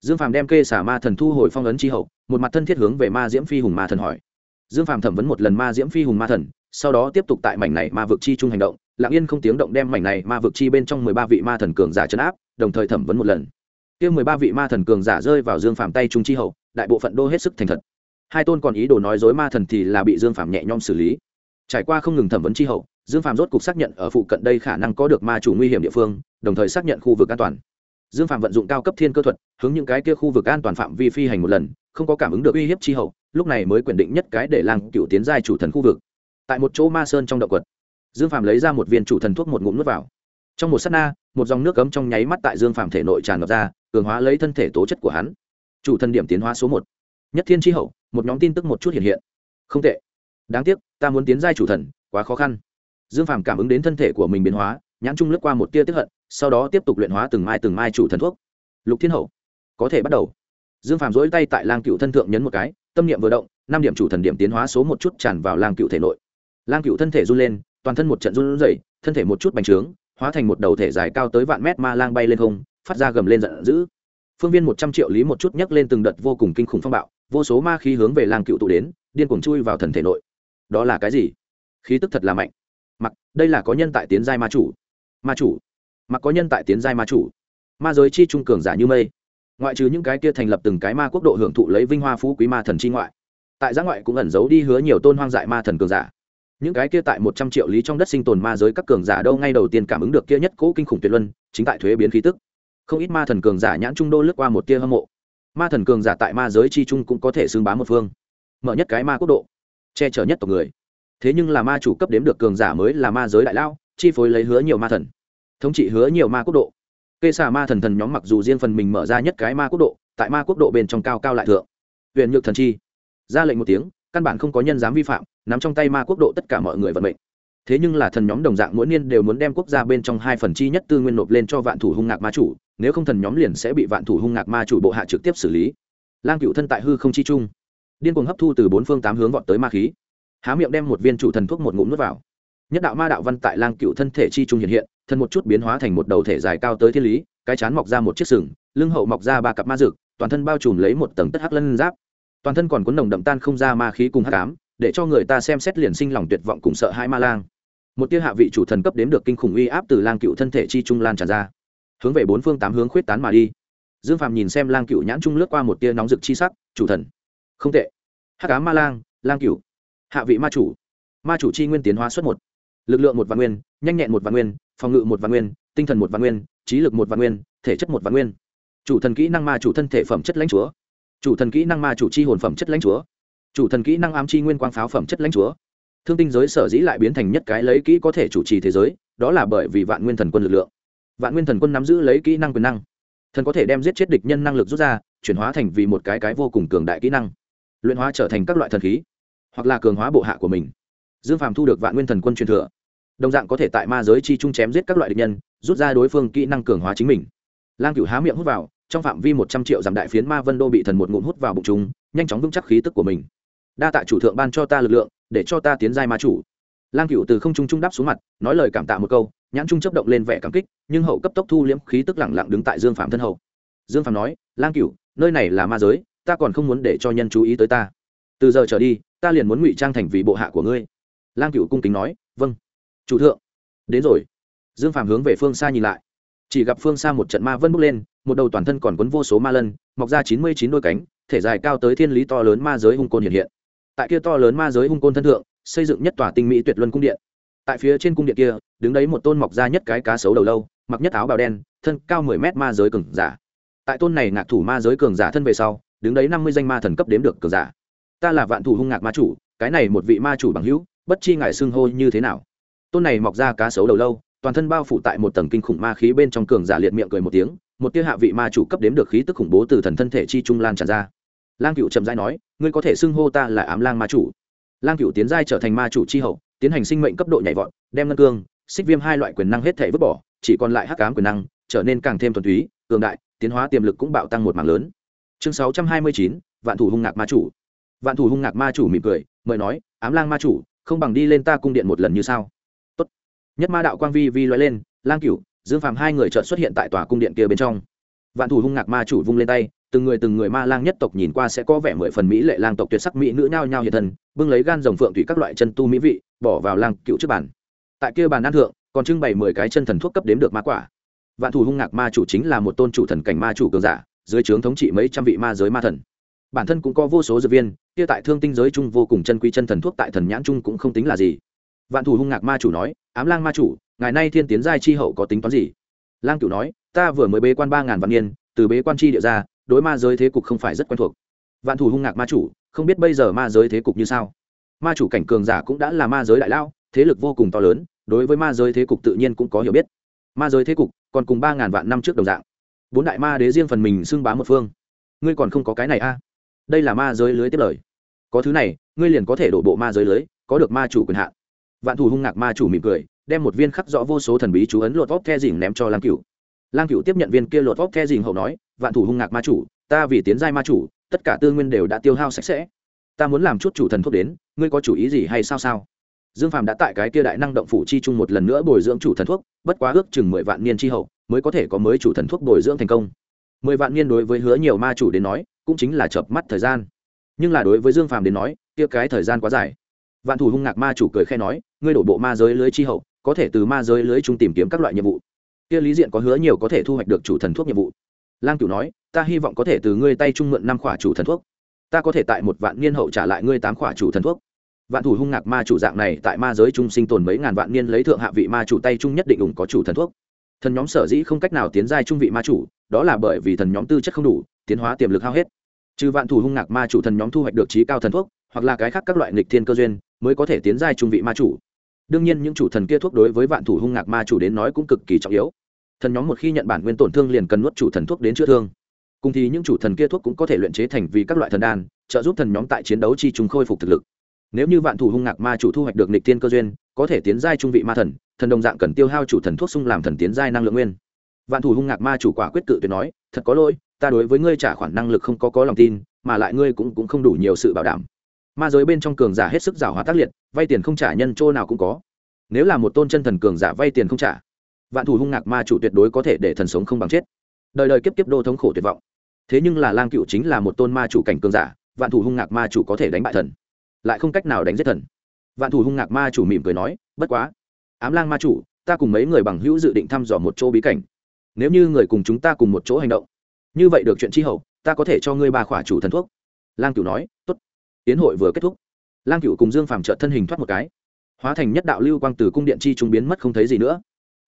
Dương phàm đem kê xà ma thần thu hồi phong ấn tri hậu, một mặt thân thiết hướng về ma diễm phi hùng ma thần hỏi. Dương phàm thẩm vấn một lần ma diễm phi hùng ma thần, sau đó tiếp tục tại mảnh này ma vực chi chung hành động, lặng yên không tiếng động đem mảnh này ma vực chi bên trong mười ba vị ma thần cường giả chấn áp đồng thời thẩm vấn một lần. Kia mười ba vị ma thần cường giả rơi vào dương phàm tay trung chi hậu, đại bộ phận đô hết sức thành thật. Hai tôn còn ý đồ nói dối ma thần thì là bị dương phàm nhẹ nhõm xử lý. Trải qua không ngừng thẩm vấn chi hậu, dương phàm rốt cục xác nhận ở phụ cận đây khả năng có được ma chủ nguy hiểm địa phương, đồng thời xác nhận khu vực an toàn. Dương phàm vận dụng cao cấp thiên cơ thuật, hướng những cái kia khu vực an toàn phạm vi phi hành một lần, không có cảm ứng được uy hiếp chi hậu, lúc này mới quyền định nhất cái để lang cựu tiến giai chủ thần khu vực. Tại một chỗ ma sơn trong động quật, dương phàm lấy ra một viên chủ thần thuốc một ngụm nước vào. Trong một s á t na một dòng nước cấm trong nháy mắt tại dương phàm thể nội tràn ngập ra, cường hóa lấy thân thể tố chất của hắn. Chủ thần điểm tiến hóa số một. Nhất thiên tri hậu, một nhóm tin tức một chút hiện hiện. Không tệ. Đáng tiếc, ta muốn tiến giai chủ thần, quá khó khăn. Dương phàm cảm ứng đến thân thể của mình biến hóa, nhãn trung lướt qua một tia tiếp hận, sau đó tiếp tục luyện hóa từng mai từng mai chủ thần thuốc. Lục thiên hậu, có thể bắt đầu. Dương phàm dỗi tay tại lang cựu thân thượng nhấn một cái, tâm niệm vừa động, năm điểm chủ thần điểm tiến hóa số một chút tràn vào lang cựu thể nội. Lang cựu thân thể run lên, toàn thân một trận run rẩy, thân thể một chút bành trướng hóa thành một đầu thể dài cao tới vạn mét ma lang bay lên không, phát ra gầm lên giận dữ. Phương viên một trăm triệu lý một chút nhấc lên từng đợt vô cùng kinh khủng phong bạo, vô số ma khí hướng về lang cựu tụ đến, điên cuồng chui vào thần thể nội. Đó là cái gì? Khí tức thật là mạnh. Mặc, đây là có nhân tại tiến giai ma chủ. Ma chủ. Mặc có nhân tại tiến giai ma chủ. Ma giới chi trung cường giả như mây. Ngoại trừ những cái kia thành lập từng cái ma quốc độ hưởng thụ lấy vinh hoa phú quý ma thần chi ngoại, tại giã ngoại cũng ẩn giấu đi hứa nhiều tôn hoang dại ma thần cường giả những cái kia tại một trăm triệu lý trong đất sinh tồn ma giới các cường giả đâu ngay đầu tiên cảm ứng được kia nhất cỗ kinh khủng tuyệt luân, chính tại thuế biến khí tức. Không ít ma thần cường giả nhãn trung đô lướt qua một tia hâm mộ. Ma thần cường giả tại ma giới chi trung cũng có thể xưng bá một phương. Mở nhất cái ma quốc độ, che chở nhất tộc người. Thế nhưng là ma chủ cấp đếm được cường giả mới là ma giới đại lao, chi phối lấy hứa nhiều ma thần. Thống trị hứa nhiều ma quốc độ. Kê xà ma thần thần nhóm mặc dù riêng phần mình mở ra nhất cái ma quốc độ, tại ma quốc độ bên trong cao cao lại thượng. Huyền nhược thần chi. Ra lệnh một tiếng căn bản không có nhân dám vi phạm nắm trong tay ma quốc độ tất cả mọi người vận mệnh. Thế nhưng là thần nhóm đồng dạng mỗi niên đều muốn đem quốc gia bên trong hai phần chi nhất tư nguyên nộp lên cho vạn thủ hung ngạc ma chủ nếu không thần nhóm liền sẽ bị vạn thủ hung ngạc ma chủ bộ hạ trực tiếp xử lý. Lang cựu thân tại hư không chi chung, điên cuồng hấp thu từ bốn phương tám hướng vọt tới ma khí. Há miệng đem một viên chủ thần thuốc một ngụm nuốt vào. Nhất đạo ma đạo văn tại lang cựu thân thể chi trung hiện hiện thân một chút biến hóa thành một đầu thể dài cao tới thiên lý cái chán mọc ra một chiếc sừng lưng hậu mọc ra ba cặp ma rực toàn thân bao trùm lấy một tầng tất hắc lân giáp toàn thân còn cuốn nồng đậm tan không ra ma khí cùng hắc ám, để cho người ta xem xét liền sinh lòng tuyệt vọng cùng sợ hãi ma lang. Một tia hạ vị chủ thần cấp đếm được kinh khủng uy áp từ lang cựu thân thể chi trung lan tràn ra. Hướng về bốn phương tám hướng khuyết tán mà đi. Dương phạm nhìn xem lang cựu nhãn trung lướt qua một tia nóng rực chi sắc, chủ thần. Không tệ. Hắc ám ma lang lang cựu. Hạ vị ma chủ. Ma chủ chi nguyên tiến hóa xuất một. Lực lượng một vạn nguyên, nhanh nhẹn một vạn nguyên, phòng ngự một vạn nguyên, tinh thần một vạn nguyên, trí lực một vạn nguyên, thể chất một vạn nguyên. Chủ thần kỹ năng ma chủ thân thể phẩm chất lãnh chúa chủ thần kỹ năng ma chủ chi hồn phẩm chất lãnh chúa. Chủ thần kỹ năng ám chi nguyên quang pháo phẩm chất lãnh chúa. Thương tinh giới sở dĩ lại biến thành nhất cái lấy kỹ có thể chủ trì thế giới, đó là bởi vì vạn nguyên thần quân lực lượng. Vạn nguyên thần quân nắm giữ lấy kỹ năng quyền năng. Thần có thể đem giết chết địch nhân năng lực rút ra, chuyển hóa thành vì một cái cái vô cùng cường đại kỹ năng. Luyện hóa trở thành các loại thần khí, hoặc là cường hóa bộ hạ của mình. Dương phàm thu được vạn nguyên thần quân truyền thừa. Đồng dạng có thể tại ma giới chi trung chém giết các loại địch nhân, rút ra đối phương kỹ năng cường hóa chính mình. Lang cửu há miệng hút vào trong phạm vi một trăm triệu giảm đại phiến ma vân đô bị thần một ngụm hút vào bụng chúng, nhanh chóng vững chắc khí tức của mình. Đa tạ chủ thượng ban cho ta lực lượng, để cho ta tiến giai ma chủ. Lang cửu từ không trung trung đáp xuống mặt, nói lời cảm tạ một câu, nhãn trung chấp động lên vẻ cảm kích, nhưng hậu cấp tốc thu liễm khí tức lẳng lặng đứng tại dương phạm thân hậu. Dương phạm nói, lang cửu, nơi này là ma giới, ta còn không muốn để cho nhân chú ý tới ta. Từ giờ trở đi, ta liền muốn ngụy trang thành vì bộ hạ của ngươi. Lang cửu cung kính nói vâng chủ thượng. Đến rồi. Dương phạm hướng về phương xa nhìn lại chỉ gặp phương xa một trận ma vân bốc lên, một đầu toàn thân còn quấn vô số ma lân, mọc ra chín mươi chín đôi cánh, thể dài cao tới thiên lý to lớn ma giới hung côn hiện hiện. Tại kia to lớn ma giới hung côn thân thượng, xây dựng nhất tòa tinh mỹ tuyệt luân cung điện. Tại phía trên cung điện kia, đứng đấy một tôn mọc ra nhất cái cá sấu đầu lâu, mặc nhất áo bào đen, thân cao mười mét ma giới cường giả. Tại tôn này ngạc thủ ma giới cường giả thân về sau, đứng đấy năm mươi danh ma thần cấp đếm được cường giả. Ta là vạn thủ hung ngạc ma chủ, cái này một vị ma chủ bằng hữu, bất chi ngại xưng hô như thế nào? Tôn này mọc ra cá sấu đầu lâu toàn thân bao phủ tại một tầng kinh khủng ma khí bên trong cường giả liệt miệng cười một tiếng, một tia hạ vị ma chủ cấp đếm được khí tức khủng bố từ thần thân thể chi trung lan tràn ra. Lang cựu trầm rãi nói, ngươi có thể xưng hô ta là ám lang ma chủ. Lang cựu tiến giai trở thành ma chủ chi hậu, tiến hành sinh mệnh cấp độ nhảy vọt, đem ngân cương, xích viêm hai loại quyền năng hết thể vứt bỏ, chỉ còn lại hắc cám quyền năng, trở nên càng thêm thuần túy, cường đại, tiến hóa tiềm lực cũng bạo tăng một mảng lớn. Chương sáu trăm hai mươi chín, vạn thủ hung ngạc ma chủ. Vạn thủ hung ngạc ma chủ mỉm cười, mời nói, ám lang ma chủ, không bằng đi lên ta cung điện một lần như sao? Nhất ma đạo quang vi vi loại lên, lang cửu, dương phàm hai người chợt xuất hiện tại tòa cung điện kia bên trong. Vạn thủ hung ngạc ma chủ vung lên tay, từng người từng người ma lang nhất tộc nhìn qua sẽ có vẻ mười phần mỹ lệ lang tộc tuyệt sắc mỹ nữ nhao nhao hiện thân, bưng lấy gan rồng phượng thủy các loại chân tu mỹ vị, bỏ vào lang cựu trước bàn. Tại kia bàn ăn thượng, còn trưng bày mười cái chân thần thuốc cấp đếm được ma quả. Vạn thủ hung ngạc ma chủ chính là một tôn chủ thần cảnh ma chủ cường giả, dưới trướng thống trị mấy trăm vị ma giới ma thần. Bản thân cũng có vô số dược viên, kia tại thương tinh giới chung vô cùng chân quý chân thần thuốc tại thần nhãn chung cũng không tính là gì vạn thủ hung ngạc ma chủ nói, ám lang ma chủ, ngày nay thiên tiến giai chi hậu có tính toán gì? Lang cửu nói, ta vừa mới bế quan ba ngàn vạn niên, từ bế quan chi địa ra, đối ma giới thế cục không phải rất quen thuộc. Vạn thủ hung ngạc ma chủ, không biết bây giờ ma giới thế cục như sao? Ma chủ cảnh cường giả cũng đã là ma giới đại lao thế lực vô cùng to lớn, đối với ma giới thế cục tự nhiên cũng có hiểu biết. Ma giới thế cục còn cùng ba ngàn vạn năm trước đồng dạng. Bốn đại ma đế riêng phần mình xưng bá một phương. Ngươi còn không có cái này a? À? đây là ma giới lưới tiếp lời. Có thứ này, ngươi liền có thể đổ bộ ma giới lưới, có được ma chủ quyền hạn vạn thủ hung ngạc ma chủ mỉm cười, đem một viên khắc rõ vô số thần bí chú ấn lột vóc the dình ném cho lang cựu lang cựu tiếp nhận viên kia lột vóc the dình hậu nói, vạn thủ hung ngạc ma chủ, ta vì tiến giai ma chủ, tất cả tư nguyên đều đã tiêu hao sạch sẽ. Ta muốn làm chút chủ thần thuốc đến, ngươi có chủ ý gì hay sao sao? Dương phàm đã tại cái kia đại năng động phủ chi chung một lần nữa bồi dưỡng chủ thần thuốc, bất quá ước chừng mười vạn niên chi hậu, mới có thể có mới chủ thần thuốc bồi dưỡng thành công. Mười vạn niên đối với hứa nhiều ma chủ đến nói, cũng chính là chợp mắt thời gian. Nhưng là đối với dương phàm đến nói, kia cái thời gian quá dài vạn thủ hung ngạc ma chủ cười khe nói, ngươi đổ bộ ma giới lưới chi hậu, có thể từ ma giới lưới chung tìm kiếm các loại nhiệm vụ. Kia lý diện có hứa nhiều có thể thu hoạch được chủ thần thuốc nhiệm vụ. Lang cửu nói, ta hy vọng có thể từ ngươi tay trung mượn năm khỏa chủ thần thuốc. Ta có thể tại một vạn niên hậu trả lại ngươi tám khỏa chủ thần thuốc. Vạn thủ hung ngạc ma chủ dạng này tại ma giới trung sinh tồn mấy ngàn vạn niên lấy thượng hạ vị ma chủ tay trung nhất định ủng có chủ thần thuốc. Thần nhóm sở dĩ không cách nào tiến giai trung vị ma chủ, đó là bởi vì thần nhóm tư chất không đủ, tiến hóa tiềm lực hao hết. Trừ vạn thủ hung ngạc ma chủ thần nhóm thu hoạch được trí cao thần thuốc, hoặc là cái khác các loại nghịch thiên cơ duyên mới có thể tiến giai trung vị ma chủ. Đương nhiên những chủ thần kia thuốc đối với vạn thủ hung ngạc ma chủ đến nói cũng cực kỳ trọng yếu. Thần nhóm một khi nhận bản nguyên tổn thương liền cần nuốt chủ thần thuốc đến chữa thương. Cùng thì những chủ thần kia thuốc cũng có thể luyện chế thành vì các loại thần đan, trợ giúp thần nhóm tại chiến đấu chi chúng khôi phục thực lực. Nếu như vạn thủ hung ngạc ma chủ thu hoạch được nịch tiên cơ duyên, có thể tiến giai trung vị ma thần thần đồng dạng cần tiêu hao chủ thần thuốc sung làm thần tiến giai năng lượng nguyên. Vạn thủ hung ngạc ma chủ quả quyết cự tuyệt nói, thật có lỗi, ta đối với ngươi trả khoản năng lực không có có lòng tin, mà lại ngươi cũng cũng không đủ nhiều sự bảo đảm ma giới bên trong cường giả hết sức giả hóa tác liệt, vay tiền không trả nhân chỗ nào cũng có. Nếu là một tôn chân thần cường giả vay tiền không trả, vạn thủ hung ngạc ma chủ tuyệt đối có thể để thần sống không bằng chết. Đời đời kiếp kiếp đô thống khổ tuyệt vọng. Thế nhưng là lang cựu chính là một tôn ma chủ cảnh cường giả, vạn thủ hung ngạc ma chủ có thể đánh bại thần, lại không cách nào đánh giết thần. Vạn thủ hung ngạc ma chủ mỉm cười nói, bất quá, ám lang ma chủ, ta cùng mấy người bằng hữu dự định thăm dò một chỗ bí cảnh. Nếu như người cùng chúng ta cùng một chỗ hành động, như vậy được chuyện chi hậu, ta có thể cho ngươi ba khỏa chủ thần thuốc. Lang cửu nói, tốt tiến hội vừa kết thúc, lang cửu cùng dương phàm trợ thân hình thoát một cái. Hóa thành nhất đạo lưu quang từ cung điện chi trung biến mất không thấy gì nữa.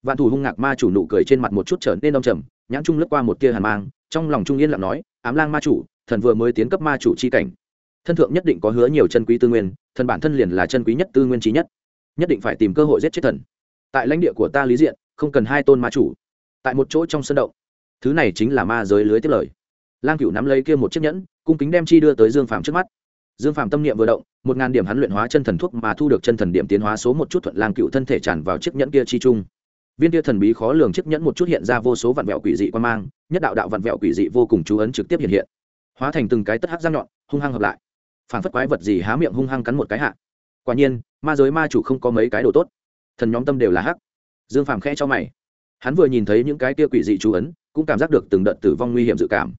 Vạn thủ hung ngạc ma chủ nụ cười trên mặt một chút trở nên đông trầm, nhãn trung lướt qua một tia hàn mang, trong lòng trung yên lặng nói, ám lang ma chủ, thần vừa mới tiến cấp ma chủ chi cảnh. Thân thượng nhất định có hứa nhiều chân quý tư nguyên, thần bản thân liền là chân quý nhất tư nguyên trí nhất. Nhất định phải tìm cơ hội giết chết thần. Tại lãnh địa của ta lý diện, không cần hai tôn ma chủ. Tại một chỗ trong sân động. Thứ này chính là ma giới lưới tiết lời. Lang cửu nắm lấy kia một chiếc nhẫn, cung kính đem chi đưa tới dương phàm trước mắt dương Phạm tâm niệm vừa động, một ngàn điểm hắn luyện hóa chân thần thuốc mà thu được chân thần điểm tiến hóa số một chút thuận lang cựu thân thể tràn vào chiếc nhẫn kia chi chung viên kia thần bí khó lường chiếc nhẫn một chút hiện ra vô số vạn vẹo quỷ dị quan mang, nhất đạo đạo vạn vẹo quỷ dị vô cùng chú ấn trực tiếp hiện hiện. Hóa thành từng cái tất hắc răng nhọn, hung hăng hợp lại. Phản phất quái vật gì há miệng hung hăng cắn một cái hạ. Quả nhiên, ma giới ma chủ không có mấy cái đồ tốt. Thần nhóm tâm đều là hắc. Dương phàm khẽ cho mày. Hắn vừa nhìn thấy những cái kia quỷ dị chú ấn, cũng cảm giác được từng đợt tử vong nguy hiểm dự cảm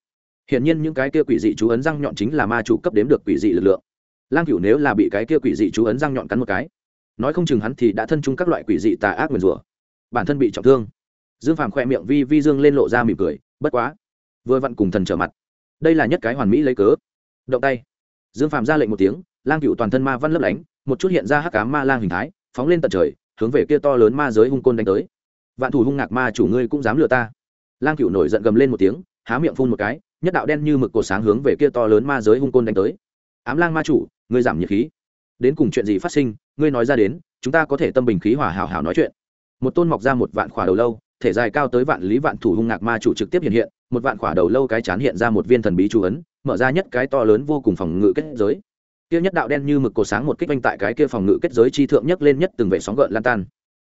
hiển nhiên những cái kia quỷ dị chú ấn răng nhọn chính là ma chủ cấp đếm được quỷ dị lực lượng. Lang cửu nếu là bị cái kia quỷ dị chú ấn răng nhọn cắn một cái, nói không chừng hắn thì đã thân chung các loại quỷ dị tà ác nguyền rủa. Bản thân bị trọng thương. Dương phàm khoe miệng vi vi dương lên lộ ra mỉm cười, bất quá, vừa vặn cùng thần trở mặt. Đây là nhất cái hoàn mỹ lấy cớ. Động tay. Dương phàm ra lệnh một tiếng, lang cựu toàn thân ma văn lấp lánh, một chút hiện ra hắc cá ma lang hình thái, phóng lên tận trời, hướng về kia to lớn ma giới hung côn đánh tới. Vạn thủ hung ngạc ma chủ ngươi cũng dám lừa ta. Lang cựu nổi giận gầm lên một tiếng, há miệng phun một cái nhất đạo đen như mực cột sáng hướng về kia to lớn ma giới hung côn đánh tới. Ám lang ma chủ, ngươi giảm nhiệt khí. Đến cùng chuyện gì phát sinh, ngươi nói ra đến, chúng ta có thể tâm bình khí hòa hảo hảo nói chuyện. Một tôn mọc ra một vạn khỏa đầu lâu, thể dài cao tới vạn lý vạn thủ hung ngạc ma chủ trực tiếp hiện hiện, một vạn khỏa đầu lâu cái chán hiện ra một viên thần bí chú ấn, mở ra nhất cái to lớn vô cùng phòng ngự kết giới. Kia nhất đạo đen như mực cột sáng một kích vanh tại cái kia phòng ngự kết giới chi thượng nhất lên nhất từng vệ sóng gợn lan tan.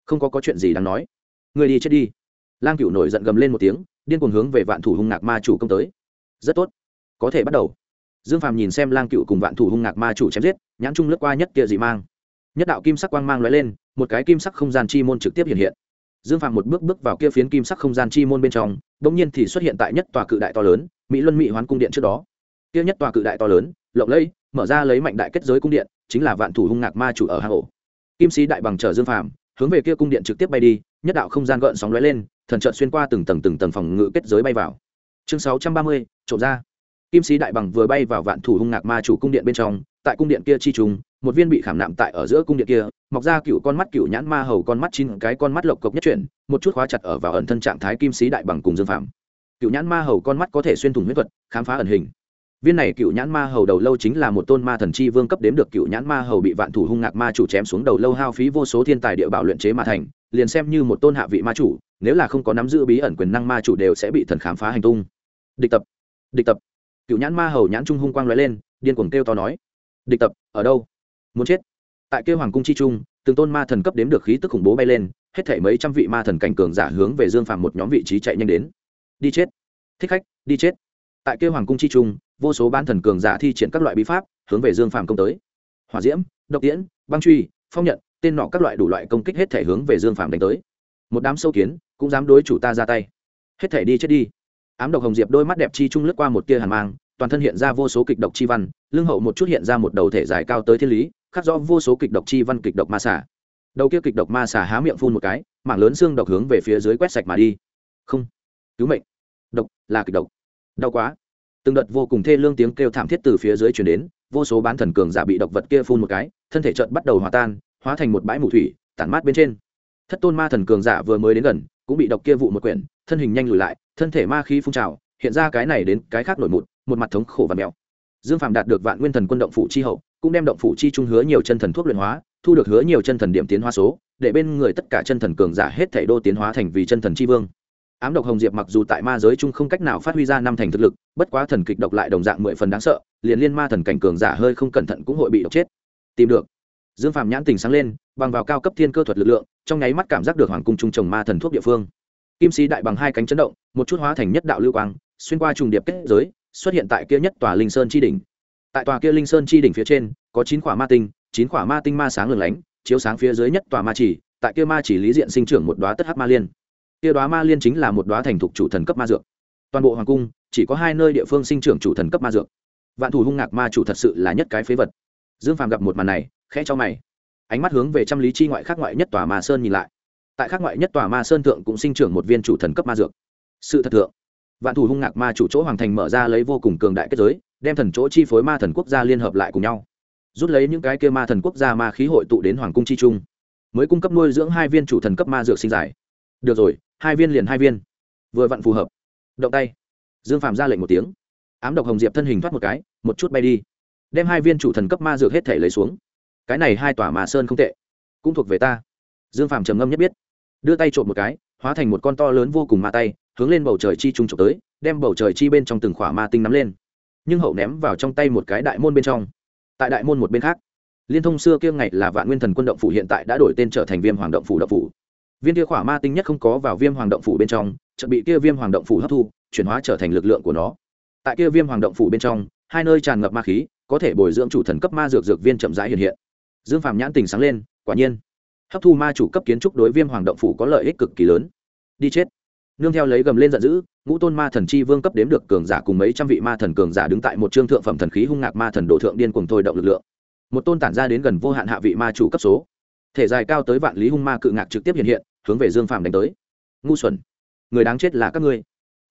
Không có có chuyện gì đáng nói. Người đi chết đi. Lang cửu nổi giận gầm lên một tiếng, điên cuồng hướng về vạn thủ hung ngạc ma chủ công tới rất tốt. Có thể bắt đầu. Dương phàm nhìn xem lang cựu cùng vạn thủ hung ngạc ma chủ chém giết, nhãn trung lướt qua nhất kia dị mang. Nhất đạo kim sắc quang mang lóe lên, một cái kim sắc không gian chi môn trực tiếp hiện hiện. Dương phàm một bước bước vào kia phiến kim sắc không gian chi môn bên trong đ ỗ n g nhiên thì xuất hiện tại nhất tòa cự đại to lớn, mỹ luân mỹ hoán cung điện trước đó. Kia nhất tòa cự đại to lớn, lộng lẫy, mở ra lấy mạnh đại kết giới cung điện, chính là vạn thủ hung ngạc ma chủ ở hang ổ kim sĩ đại bằng chở dương phàm, hướng về kia cung điện trực tiếp bay đi, nhất đạo không gian gợn sóng lóe lên, thần trợn xuyên qua từng tầng từng tầng phòng ngự kết giới bay vào chương sáu trăm ba mươi, trộm ra. Kim sĩ đại bằng vừa bay vào vạn thủ hung ngạc ma chủ cung điện bên trong, tại cung điện kia chi trùng, một viên bị khảm nạm tại ở giữa cung điện kia, mọc ra cựu con mắt cựu nhãn ma hầu con mắt chín cái con mắt lộc cộc nhất chuyển, một chút khóa chặt ở vào ẩn thân trạng thái kim sĩ đại bằng cùng dương phạm cựu nhãn ma hầu con mắt có thể xuyên thủng huyết thuật, khám phá ẩn hình. Viên này cựu nhãn ma hầu đầu lâu chính là một tôn ma thần chi vương cấp đếm được cựu nhãn ma hầu bị vạn thủ hung ngạc ma chủ chém xuống đầu lâu hao phí vô số thiên tài địa bảo luyện chế mà thành, liền xem như một tôn hạ vị ma chủ, nếu là không có nắm giữ bí ẩn quyền năng ma chủ đều sẽ bị thần khám phá hành tung địch tập. Địch tập. Cựu nhãn ma hầu nhãn trung hung quang lóe lên, điên cuồng kêu to nói. Địch tập, ở đâu? Muốn chết. Tại kêu hoàng cung chi trung, từng tôn ma thần cấp đếm được khí tức khủng bố bay lên, hết thể mấy trăm vị ma thần cảnh cường giả hướng về dương phàm một nhóm vị trí chạy nhanh đến. Đi chết. Thích khách, đi chết. Tại kêu hoàng cung chi trung, vô số ban thần cường giả thi triển các loại bí pháp, hướng về dương phàm công tới. Hỏa diễm, độc tiễn, băng truy, phong nhận, tên nọ các loại đủ loại công kích hết thể hướng về dương phàm đánh tới. Một đám sâu kiến, cũng dám đối chủ ta ra tay. Hết thể đi chết đi ám độc hồng diệp đôi mắt đẹp chi trung lướt qua một tia hàn mang, toàn thân hiện ra vô số kịch độc chi văn, lưng hậu một chút hiện ra một đầu thể dài cao tới thiên lý, khắc rõ vô số kịch độc chi văn kịch độc ma xả đầu kia kịch độc ma xả há miệng phun một cái, mảng lớn xương độc hướng về phía dưới quét sạch mà đi. Không. Cứu mệnh. Độc, là kịch độc. Đau quá. Từng đợt vô cùng thê lương tiếng kêu thảm thiết từ phía dưới chuyển đến, vô số bán thần cường giả bị độc vật kia phun một cái, thân thể trợn bắt đầu hòa tan, hóa thành một bãi mù thủy, tản mát bên trên. Thất tôn ma thần cường giả vừa mới đến gần, cũng bị độc kia vụ một quyển, thân hình nhanh lùi lại thân thể ma khí phun trào, hiện ra cái này đến cái khác nổi mụt một mặt thống khổ và mèo dương phạm đạt được vạn nguyên thần quân động phủ chi hậu, cũng đem động phủ chi trung hứa nhiều chân thần thuốc luyện hóa, thu được hứa nhiều chân thần điểm tiến hóa số, để bên người tất cả chân thần cường giả hết thể đô tiến hóa thành vì chân thần chi vương. Ám độc hồng diệp mặc dù tại ma giới chung không cách nào phát huy ra năm thành thực lực, bất quá thần kịch độc lại đồng dạng mười phần đáng sợ, liền liên ma thần cảnh cường giả hơi không cẩn thận cũng hội bị độc chết. Tìm được. Dương phạm nhãn tình sáng lên, bằng vào cao cấp thiên cơ thuật lực lượng, trong nháy mắt cảm giác được hoàng cung trung trồng ma thần thuốc địa phương kim sĩ đại bằng hai cánh chấn động, một chút hóa thành nhất đạo lưu quang, xuyên qua trùng điệp kết giới, xuất hiện tại kia nhất tòa linh sơn chi đỉnh. Tại tòa kia linh sơn chi đỉnh phía trên, có chín quả ma tinh, chín quả ma tinh ma sáng lừng lánh, chiếu sáng phía dưới nhất tòa ma chỉ, tại kia ma chỉ lý diện sinh trưởng một đoá tất hắc ma liên. Kia đoá ma liên chính là một đoá thành thục chủ thần cấp ma dược. Toàn bộ hoàng cung, chỉ có hai nơi địa phương sinh trưởng chủ thần cấp ma dược. Vạn thủ hung ngạc ma chủ thật sự là nhất cái phế vật. Dương phàm gặp một màn này, khẽ cho mày. Ánh mắt hướng về trăm lý chi ngoại khác ngoại nhất tòa ma sơn nhìn lại tại khác ngoại nhất tòa ma sơn thượng cũng sinh trưởng một viên chủ thần cấp ma dược. Sự thật thượng, vạn thủ hung ngạc ma chủ chỗ hoàng thành mở ra lấy vô cùng cường đại kết giới, đem thần chỗ chi phối ma thần quốc gia liên hợp lại cùng nhau. Rút lấy những cái kia ma thần quốc gia ma khí hội tụ đến hoàng cung chi trung, mới cung cấp nuôi dưỡng hai viên chủ thần cấp ma dược sinh giải. Được rồi, hai viên liền hai viên. Vừa vặn phù hợp. Động tay. Dương phạm ra lệnh một tiếng. Ám độc hồng diệp thân hình thoát một cái, một chút bay đi. Đem hai viên chủ thần cấp ma dược hết thể lấy xuống. Cái này hai tòa mà sơn không tệ. Cũng thuộc về ta. Dương phạm trầm ngâm nhất biết đưa tay trộm một cái, hóa thành một con to lớn vô cùng ma tay, hướng lên bầu trời chi trung trộm tới, đem bầu trời chi bên trong từng khỏa ma tinh nắm lên. Nhưng hậu ném vào trong tay một cái đại môn bên trong. Tại đại môn một bên khác, liên thông xưa kia ngày là vạn nguyên thần quân động phủ hiện tại đã đổi tên trở thành viêm hoàng động phủ động phủ. Viên kia khỏa ma tinh nhất không có vào viêm hoàng động phủ bên trong, chợt bị kia viêm hoàng động phủ hấp thu, chuyển hóa trở thành lực lượng của nó. Tại kia viêm hoàng động phủ bên trong, hai nơi tràn ngập ma khí, có thể bồi dưỡng chủ thần cấp ma dược dược viên chậm rãi hiện hiện. Dương phàm nhãn tình sáng lên, quả nhiên hấp thu ma chủ cấp kiến trúc đối viêm hoàng động phủ có lợi ích cực kỳ lớn. Đi chết. Nương theo lấy gầm lên giận dữ, ngũ tôn ma thần chi vương cấp đếm được cường giả cùng mấy trăm vị ma thần cường giả đứng tại một trương thượng phẩm thần khí hung ngạc ma thần đồ thượng điên cùng thôi động lực lượng. Một tôn tản ra đến gần vô hạn hạ vị ma chủ cấp số. Thể dài cao tới vạn lý hung ma cự ngạc trực tiếp hiện hiện, hướng về dương phàm đánh tới. Ngu xuẩn. Người đáng chết là các ngươi.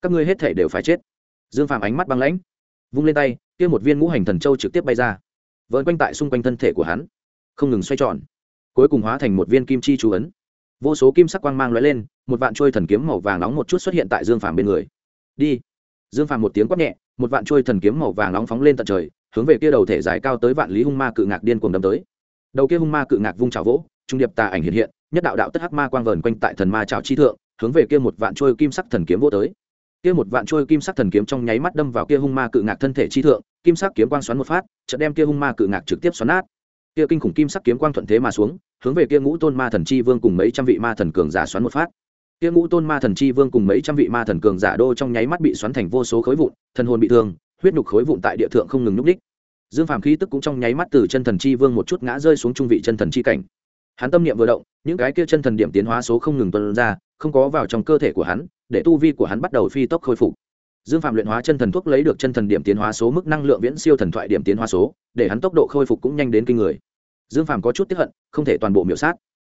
Các ngươi hết thể đều phải chết. Dương phàm ánh mắt băng lãnh, vung lên tay, kia một viên ngũ hành thần châu trực tiếp bay ra. Vợn quanh tại xung quanh thân thể của hắn, không ngừng xoay tròn cuối cùng hóa thành một viên kim chi chú ấn. Vô số kim sắc quang mang lóe lên, một vạn trôi thần kiếm màu vàng nóng một chút xuất hiện tại dương phàm bên người. Đi. Dương phàm một tiếng quát nhẹ, một vạn trôi thần kiếm màu vàng nóng phóng lên tận trời, hướng về kia đầu thể dài cao tới vạn lý hung ma cự ngạc điên cuồng đâm tới. Đầu kia hung ma cự ngạc vung trào vỗ, trung điệp tà ảnh hiện hiện, nhất đạo đạo tất hắc ma quang vờn quanh tại thần ma trào chi thượng, hướng về kia một vạn trôi kim sắc thần kiếm vô tới. Kia một vạn trôi kim sắc thần kiếm trong nháy mắt đâm vào kia hung ma cự ngạc thân thể chi thượng, kim sắc kiếm quang xoắn một phát, chợt đem kia hung ma cự ngạc trực tiếp xoắn nát kia kinh khủng kim sắc kiếm quang thuận thế mà xuống, hướng về kia ngũ tôn ma thần chi vương cùng mấy trăm vị ma thần cường giả xoắn một phát. Kia ngũ tôn ma thần chi vương cùng mấy trăm vị ma thần cường giả đô trong nháy mắt bị xoắn thành vô số khối vụn, thần hồn bị thương, huyết nhục khối vụn tại địa thượng không ngừng nhúc ních dương phàm khí tức cũng trong nháy mắt từ chân thần chi vương một chút ngã rơi xuống trung vị chân thần chi cảnh. Hắn tâm niệm vừa động, những cái kia chân thần điểm tiến hóa số không ngừng tuân ra, không có vào trong cơ thể của hắn, để tu vi của hắn bắt đầu phi tốc khôi phục dương phạm luyện hóa chân thần thuốc lấy được chân thần điểm tiến hóa số mức năng lượng viễn siêu thần thoại điểm tiến hóa số, để hắn tốc độ khôi phục cũng nhanh đến kinh người. Dương phạm có chút tiếp hận, không thể toàn bộ miểu sát.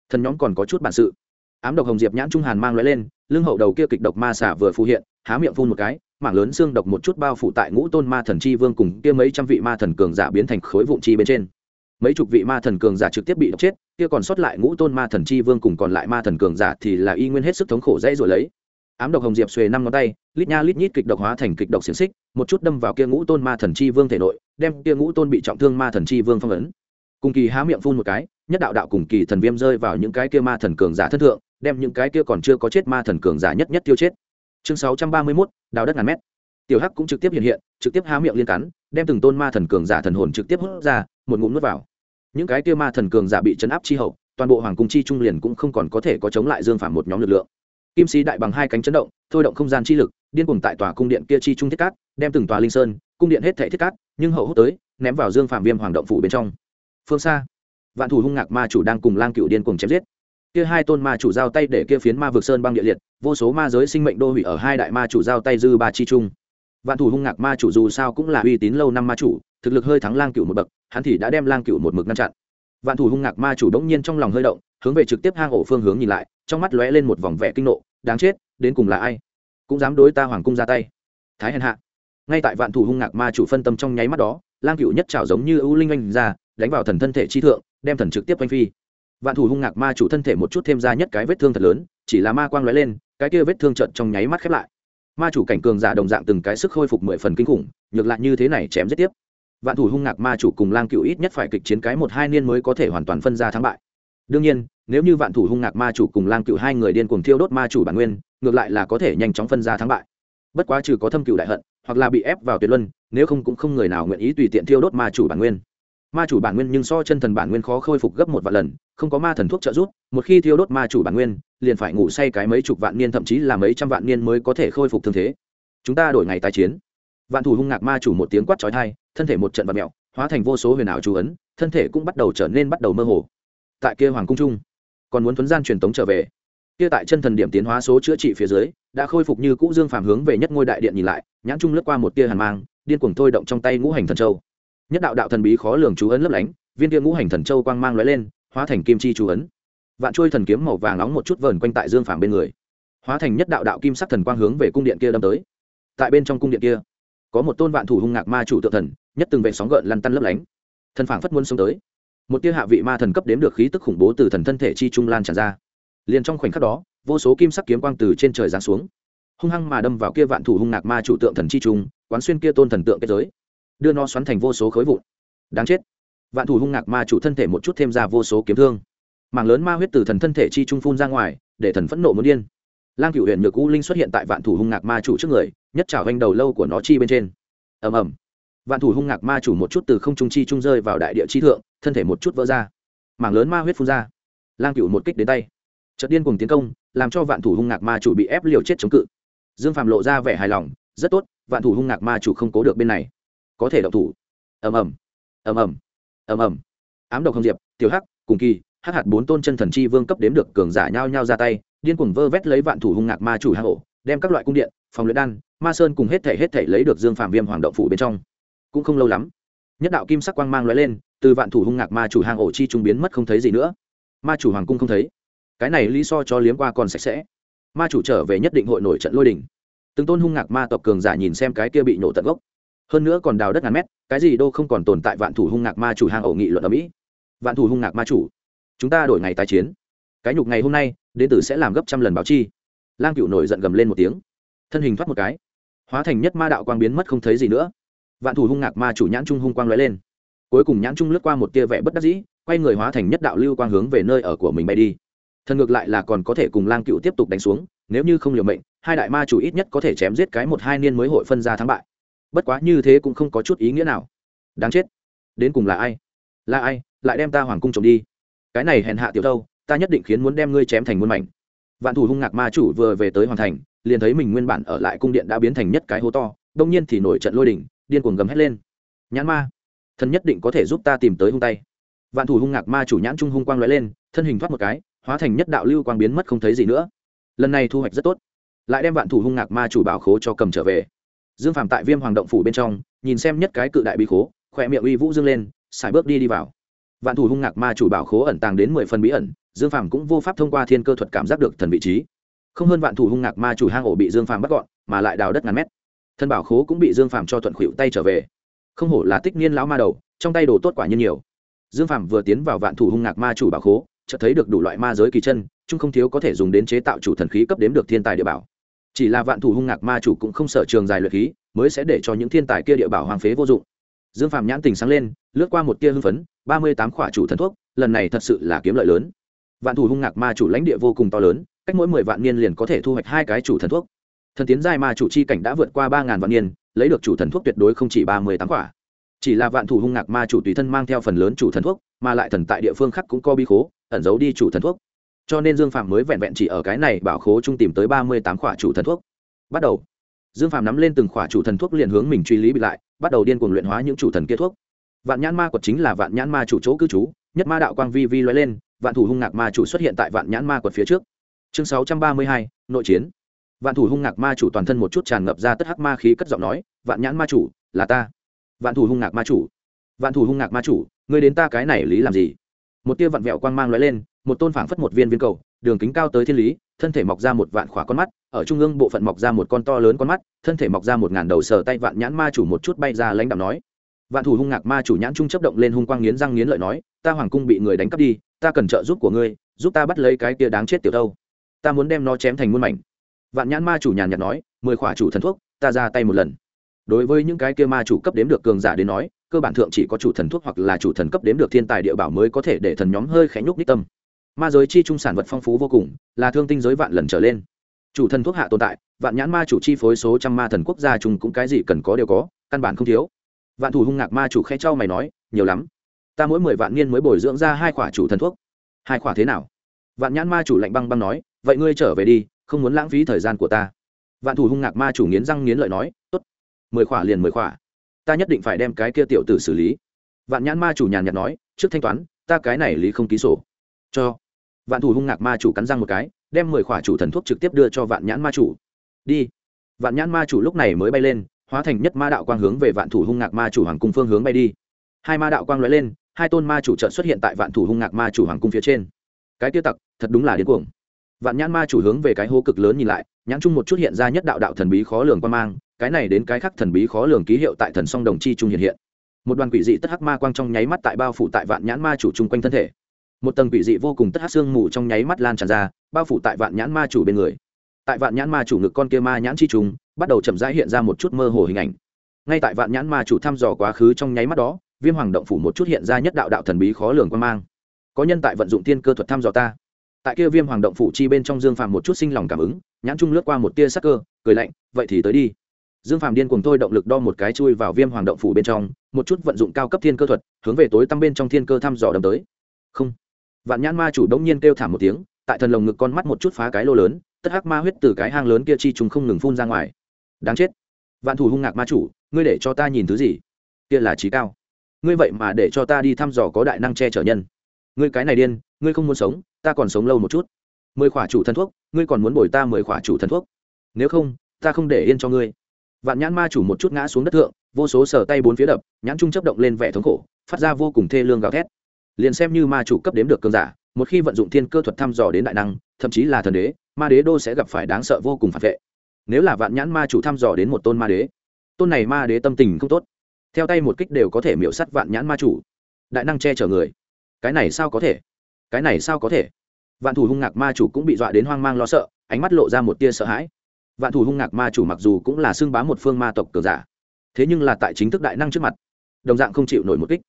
Thần nhóm còn có chút bản sự. Ám độc hồng diệp nhãn trung hàn mang loại lên, lưng hậu đầu kia kịch độc ma xả vừa phù hiện, há miệng phun một cái, mảng lớn xương độc một chút bao phủ tại ngũ tôn ma thần chi vương cùng kia mấy trăm vị ma thần cường giả biến thành khối vụn chi bên trên. Mấy chục vị ma thần cường giả trực tiếp bị độc chết, kia còn sót lại ngũ tôn ma thần chi vương cùng còn lại ma thần cường giả thì là y nguyên hết sức thống khổ dễ rồi lấy ám độc hồng diệp xuề năm ngón tay lít nha lít nhít kịch độc hóa thành kịch độc xiềng xích một chút đâm vào kia ngũ tôn ma thần chi vương thể nội đem kia ngũ tôn bị trọng thương ma thần chi vương phong ấn. Cùng kỳ há miệng phun một cái nhất đạo đạo cùng kỳ thần viêm rơi vào những cái kia ma thần cường giả thân thượng đem những cái kia còn chưa có chết ma thần cường giả nhất nhất tiêu chết. Chương sáu trăm ba mươi 631, đào đất ngàn mét. Tiểu hắc cũng trực tiếp hiện hiện trực tiếp há miệng liên cắn đem từng tôn ma thần cường giả thần hồn trực tiếp hút ra một ngụm nuốt vào. Những cái kia ma thần cường giả bị chấn áp chi hậu toàn bộ hoàng cung chi trung liền cũng không còn có thể có chống lại dương phàm một nhóm lực lượng kim sĩ đại bằng hai cánh chấn động, thôi động không gian chi lực, điên cuồng tại tòa cung điện kia chi trung thiết cát, đem từng tòa linh sơn, cung điện hết thể thiết cát, nhưng hậu hút tới, ném vào dương phạm viêm hoàng động phủ bên trong. Phương xa, vạn thủ hung ngạc ma chủ đang cùng lang cựu điên cuồng chém giết. Kia hai tôn ma chủ giao tay để kia phiến ma vực sơn băng địa liệt, vô số ma giới sinh mệnh đô hủy ở hai đại ma chủ giao tay dư ba chi trung. Vạn thủ hung ngạc ma chủ dù sao cũng là uy tín lâu năm ma chủ, thực lực hơi thắng lang cựu một bậc, hắn thì đã đem lang cựu một mực ngăn chặn. Vạn thủ hung ngạc ma chủ đống nhiên trong lòng hơi động hướng về trực tiếp hang ổ phương hướng nhìn lại, trong mắt lóe lên một vòng vẻ kinh nộ, đáng chết, đến cùng là ai? Cũng dám đối ta hoàng cung ra tay. Thái hèn hạ. Ngay tại vạn thủ hung ngạc ma chủ phân tâm trong nháy mắt đó, lang cựu nhất trào giống như ưu linh anh ra, đánh vào thần thân thể chi thượng, đem thần trực tiếp quanh phi. Vạn thủ hung ngạc ma chủ thân thể một chút thêm ra nhất cái vết thương thật lớn, chỉ là ma quang lóe lên, cái kia vết thương trận trong nháy mắt khép lại. Ma chủ cảnh cường giả đồng dạng từng cái sức khôi phục mười phần kinh khủng ngược lại như thế này chém giết tiếp. Vạn thủ hung ngạc ma chủ cùng lang cựu ít nhất phải kịch chiến cái một hai niên mới có thể hoàn toàn phân ra thắng bại đương nhiên, nếu như vạn thủ hung ngạc ma chủ cùng lang cựu hai người điên cuồng thiêu đốt ma chủ bản nguyên, ngược lại là có thể nhanh chóng phân ra thắng bại. Bất quá trừ có thâm cựu đại hận, hoặc là bị ép vào tuyệt luân, nếu không cũng không người nào nguyện ý tùy tiện thiêu đốt ma chủ bản nguyên. Ma chủ bản nguyên nhưng so chân thần bản nguyên khó khôi phục gấp một vạn lần, không có ma thần thuốc trợ giúp, một khi thiêu đốt ma chủ bản nguyên, liền phải ngủ say cái mấy chục vạn niên, thậm chí là mấy trăm vạn niên mới có thể khôi phục thương thế. Chúng ta đổi ngày tái chiến. Vạn thủ hung ngạc ma chủ một tiếng quát trói thai thân thể một trận vật mẹo hóa thành vô số huyền ảo chú ấn, thân thể cũng bắt đầu trở nên bắt đầu mơ hồ tại kia hoàng cung trung, còn muốn thuấn gian truyền tống trở về. Kia tại chân thần điểm tiến hóa số chữa trị phía dưới, đã khôi phục như cũ dương phàm hướng về nhất ngôi đại điện nhìn lại, nhãn trung lướt qua một tia hàn mang, điên cuồng thôi động trong tay ngũ hành thần châu. Nhất đạo đạo thần bí khó lường chú ấn lấp lánh, viên kia ngũ hành thần châu quang mang lóe lên, hóa thành kim chi chú ấn. Vạn trôi thần kiếm màu vàng nóng một chút vờn quanh tại dương phàm bên người, hóa thành nhất đạo đạo kim sắc thần quang hướng về cung điện kia đâm tới. Tại bên trong cung điện kia, có một tôn vạn thủ hung ngạc ma chủ tự thần, nhất từng vệ sóng gợn lăn tăn lấp lánh. Thần phảng phất muốn xuống tới một tia hạ vị ma thần cấp đếm được khí tức khủng bố từ thần thân thể chi trung lan tràn ra. Liền trong khoảnh khắc đó, vô số kim sắc kiếm quang từ trên trời giáng xuống, hung hăng mà đâm vào kia vạn thủ hung ngạc ma chủ tượng thần chi trung, quán xuyên kia tôn thần tượng kết giới, đưa nó xoắn thành vô số khối vụn. Đáng chết. Vạn thủ hung ngạc ma chủ thân thể một chút thêm ra vô số kiếm thương. Mảng lớn ma huyết từ thần thân thể chi trung phun ra ngoài, để thần phẫn nộ muốn điên. Lang cựu huyện nhược u linh xuất hiện tại vạn thủ hung ngạc ma chủ trước người, nhất trào vanh đầu lâu của nó chi bên trên. Ầm ầm vạn thủ hung ngạc ma chủ một chút từ không trung chi trung rơi vào đại địa chi thượng, thân thể một chút vỡ ra. Mảng lớn ma huyết phun ra. Lang cựu một kích đến tay. Trận điên cùng tiến công, làm cho vạn thủ hung ngạc ma chủ bị ép liều chết chống cự. Dương Phạm lộ ra vẻ hài lòng, rất tốt, vạn thủ hung ngạc ma chủ không cố được bên này. Có thể động thủ. Ầm ầm. Ầm ầm. Ầm ầm. Ám độc hồng diệp, tiểu hắc, cùng kỳ, hắc hạt bốn tôn chân thần chi vương cấp đếm được cường giả nhau nhau ra tay, điên cuồng vơ vét lấy vạn thủ hung ngạc ma chủ hạ hộ đem các loại cung điện, phòng luyện đan, ma sơn cùng hết thể hết thể lấy được dương phạm viêm hoàng động phủ bên trong cũng không lâu lắm, nhất đạo kim sắc quang mang lóe lên, từ vạn thủ hung ngạc ma chủ hang ổ chi trung biến mất không thấy gì nữa. Ma chủ hoàng cung không thấy. Cái này lý do cho liếm qua còn sạch sẽ. Ma chủ trở về nhất định hội nổi trận lôi đình. Từng tôn hung ngạc ma tộc cường giả nhìn xem cái kia bị nổ tận gốc. Hơn nữa còn đào đất ngàn mét, cái gì đâu không còn tồn tại vạn thủ hung ngạc ma chủ hang ổ nghị luận ở mỹ. Vạn thủ hung ngạc ma chủ, chúng ta đổi ngày tái chiến. Cái nhục ngày hôm nay, đến tử sẽ làm gấp trăm lần báo chi. Lang cựu nổi giận gầm lên một tiếng. Thân hình thoát một cái. Hóa thành nhất ma đạo quang biến mất không thấy gì nữa vạn thủ hung ngạc ma chủ nhãn trung hung quang lóe lên. Cuối cùng nhãn trung lướt qua một tia vẻ bất đắc dĩ, quay người hóa thành nhất đạo lưu quang hướng về nơi ở của mình bay đi. Thần ngược lại là còn có thể cùng lang cựu tiếp tục đánh xuống, nếu như không liều mệnh, hai đại ma chủ ít nhất có thể chém giết cái một hai niên mới hội phân ra thắng bại. Bất quá như thế cũng không có chút ý nghĩa nào. Đáng chết. Đến cùng là ai? Là ai? Lại đem ta hoàng cung trộm đi. Cái này hèn hạ tiểu thâu ta nhất định khiến muốn đem ngươi chém thành muôn mảnh. Vạn thủ hung ngạc ma chủ vừa về tới hoàn thành, liền thấy mình nguyên bản ở lại cung điện đã biến thành nhất cái hố to, đông nhiên thì nổi trận lôi đình điên cuồng gầm hét lên. Nhãn ma, thần nhất định có thể giúp ta tìm tới hung tay. Vạn thủ hung ngạc ma chủ nhãn trung hung quang lóe lên, thân hình thoát một cái, hóa thành nhất đạo lưu quang biến mất không thấy gì nữa. Lần này thu hoạch rất tốt. Lại đem vạn thủ hung ngạc ma chủ bảo khố cho cầm trở về. Dương phạm tại viêm hoàng động phủ bên trong, nhìn xem nhất cái cự đại bí khố, khỏe miệng uy vũ dương lên xài bước đi đi vào. Vạn thủ hung ngạc ma chủ bảo khố ẩn tàng đến mười phần bí ẩn, dương phạm cũng vô pháp thông qua thiên cơ thuật cảm giác được thần vị trí. Không hơn vạn thủ hung ngạc ma chủ hang ổ bị dương phạm bắt gọn, mà lại đào đất ngàn mét thân bảo khố cũng bị dương phạm cho thuận khuỵu tay trở về. Không hổ là tích niên lão ma đầu, trong tay đồ tốt quả nhiên nhiều. Dương phạm vừa tiến vào vạn thủ hung ngạc ma chủ bảo khố, chợt thấy được đủ loại ma giới kỳ chân, chung không thiếu có thể dùng đến chế tạo chủ thần khí cấp đếm được thiên tài địa bảo. Chỉ là vạn thủ hung ngạc ma chủ cũng không sợ trường dài luyện khí, mới sẽ để cho những thiên tài kia địa bảo hoàng phế vô dụng. Dương phạm nhãn tình sáng lên, lướt qua một tia hưng phấn, ba mươi tám khỏa chủ thần thuốc, lần này thật sự là kiếm lợi lớn. Vạn thủ hung ngạc ma chủ lãnh địa vô cùng to lớn, cách mỗi mười vạn niên liền có thể thu hoạch hai cái chủ thần thuốc thần tiến giai ma chủ chi cảnh đã vượt qua ba ngàn vạn niên, lấy được chủ thần thuốc tuyệt đối không chỉ ba mươi tám quả. chỉ là vạn thủ hung ngạc ma chủ tùy thân mang theo phần lớn chủ thần thuốc, mà lại thần tại địa phương khác cũng có bí khố, ẩn giấu đi chủ thần thuốc. Cho nên dương phạm mới vẹn vẹn chỉ ở cái này bảo khố trung tìm tới ba mươi tám quả chủ thần thuốc. Bắt đầu, dương phạm nắm lên từng quả chủ thần thuốc liền hướng mình truy lý bị lại, bắt đầu điên cuồng luyện hóa những chủ thần kia thuốc. Vạn nhãn ma quật chính là vạn nhãn ma chủ chỗ cư trú, nhất ma đạo quang vi vi loay lên, vạn thủ hung ngạc ma chủ xuất hiện tại vạn nhãn ma quật phía trước. Chương sáu trăm ba mươi hai, nội chiến vạn thủ hung ngạc ma chủ toàn thân một chút tràn ngập ra tất hắc ma khí cất giọng nói, vạn nhãn ma chủ, là ta. Vạn thủ hung ngạc ma chủ. Vạn thủ hung ngạc ma chủ, ngươi đến ta cái này lý làm gì? Một tia vặn vẹo quang mang lóe lên, một tôn phảng phất một viên viên cầu, đường kính cao tới thiên lý, thân thể mọc ra một vạn khỏa con mắt, ở trung ương bộ phận mọc ra một con to lớn con mắt, thân thể mọc ra một ngàn đầu sờ tay vạn nhãn ma chủ một chút bay ra lãnh đạo nói. Vạn thủ hung ngạc ma chủ nhãn trung chấp động lên hung quang nghiến răng nghiến lợi nói, ta hoàng cung bị người đánh cắp đi, ta cần trợ giúp của ngươi, giúp ta bắt lấy cái kia đáng chết tiểu đâu. Ta muốn đem nó chém thành muôn mảnh vạn nhãn ma chủ nhàn nhạt nói, mười khỏa chủ thần thuốc, ta ra tay một lần. Đối với những cái kia ma chủ cấp đếm được cường giả đến nói, cơ bản thượng chỉ có chủ thần thuốc hoặc là chủ thần cấp đếm được thiên tài địa bảo mới có thể để thần nhóm hơi khẽ nhúc ních tâm. Ma giới chi trung sản vật phong phú vô cùng, là thương tinh giới vạn lần trở lên. Chủ thần thuốc hạ tồn tại, vạn nhãn ma chủ chi phối số trăm ma thần quốc gia chung cũng cái gì cần có đều có, căn bản không thiếu. Vạn thủ hung ngạc ma chủ khẽ trao mày nói, nhiều lắm. Ta mỗi mười vạn niên mới bồi dưỡng ra hai khỏa chủ thần thuốc. Hai khỏa thế nào? Vạn nhãn ma chủ lạnh băng băng nói, vậy ngươi trở về đi không muốn lãng phí thời gian của ta. Vạn thủ hung ngạc ma chủ nghiến răng nghiến lợi nói, tốt, mười khỏa liền mười khỏa. Ta nhất định phải đem cái kia tiểu tử xử lý. Vạn nhãn ma chủ nhàn nhạt nói, trước thanh toán, ta cái này lý không ký sổ. Cho. Vạn thủ hung ngạc ma chủ cắn răng một cái, đem mười khỏa chủ thần thuốc trực tiếp đưa cho vạn nhãn ma chủ. Đi. Vạn nhãn ma chủ lúc này mới bay lên, hóa thành nhất ma đạo quang hướng về vạn thủ hung ngạc ma chủ hoàng cung phương hướng bay đi. Hai ma đạo quang lóe lên, hai tôn ma chủ trận xuất hiện tại vạn thủ hung ngạc ma chủ hoàng cung phía trên. Cái tiêu tặc, thật đúng là điên cuồng vạn nhãn ma chủ hướng về cái hố cực lớn nhìn lại, nhãn chung một chút hiện ra nhất đạo đạo thần bí khó lường quan mang, cái này đến cái khác thần bí khó lường ký hiệu tại thần song đồng chi trung hiện hiện. Một đoàn quỷ dị tất hắc ma quang trong nháy mắt tại bao phủ tại vạn nhãn ma chủ chung quanh thân thể. Một tầng quỷ dị vô cùng tất hắc xương mù trong nháy mắt lan tràn ra, bao phủ tại vạn nhãn ma chủ bên người. Tại vạn nhãn ma chủ ngực con kia ma nhãn chi trùng bắt đầu chậm rãi hiện ra một chút mơ hồ hình ảnh. Ngay tại vạn nhãn ma chủ thăm dò quá khứ trong nháy mắt đó, viêm hoàng động phủ một chút hiện ra nhất đạo đạo thần bí khó lường quan mang. Có nhân tại vận dụng tiên cơ thuật thăm dò ta tại kia viêm hoàng động phủ chi bên trong dương phàm một chút sinh lòng cảm ứng, nhãn trung lướt qua một tia sắc cơ, cười lạnh, vậy thì tới đi. Dương phàm điên cùng thôi động lực đo một cái chui vào viêm hoàng động phủ bên trong, một chút vận dụng cao cấp thiên cơ thuật, hướng về tối tăm bên trong thiên cơ thăm dò đầm tới. Không. Vạn nhãn ma chủ đống nhiên kêu thảm một tiếng, tại thần lồng ngực con mắt một chút phá cái lô lớn, tất hắc ma huyết từ cái hang lớn kia chi trùng không ngừng phun ra ngoài. Đáng chết. Vạn thủ hung ngạc ma chủ, ngươi để cho ta nhìn thứ gì? Kia là trí cao. Ngươi vậy mà để cho ta đi thăm dò có đại năng che chở nhân. Ngươi cái này điên, ngươi không muốn sống ta còn sống lâu một chút. Mười khỏa chủ thần thuốc, ngươi còn muốn bồi ta mười khỏa chủ thần thuốc? Nếu không, ta không để yên cho ngươi. Vạn nhãn ma chủ một chút ngã xuống đất thượng, vô số sờ tay bốn phía đập, nhãn trung chấp động lên vẻ thống khổ, phát ra vô cùng thê lương gào thét. Liền xem như ma chủ cấp đếm được cơn giả, một khi vận dụng thiên cơ thuật thăm dò đến đại năng, thậm chí là thần đế, ma đế đô sẽ gặp phải đáng sợ vô cùng phản vệ. Nếu là vạn nhãn ma chủ thăm dò đến một tôn ma đế, tôn này ma đế tâm tình không tốt. Theo tay một kích đều có thể miễu sắt vạn nhãn ma chủ. Đại năng che chở người. Cái này sao có thể? Cái này sao có thể? Vạn thủ hung ngạc ma chủ cũng bị dọa đến hoang mang lo sợ, ánh mắt lộ ra một tia sợ hãi. Vạn thủ hung ngạc ma chủ mặc dù cũng là xưng bá một phương ma tộc cường giả, thế nhưng là tại chính thức đại năng trước mặt, đồng dạng không chịu nổi một kích.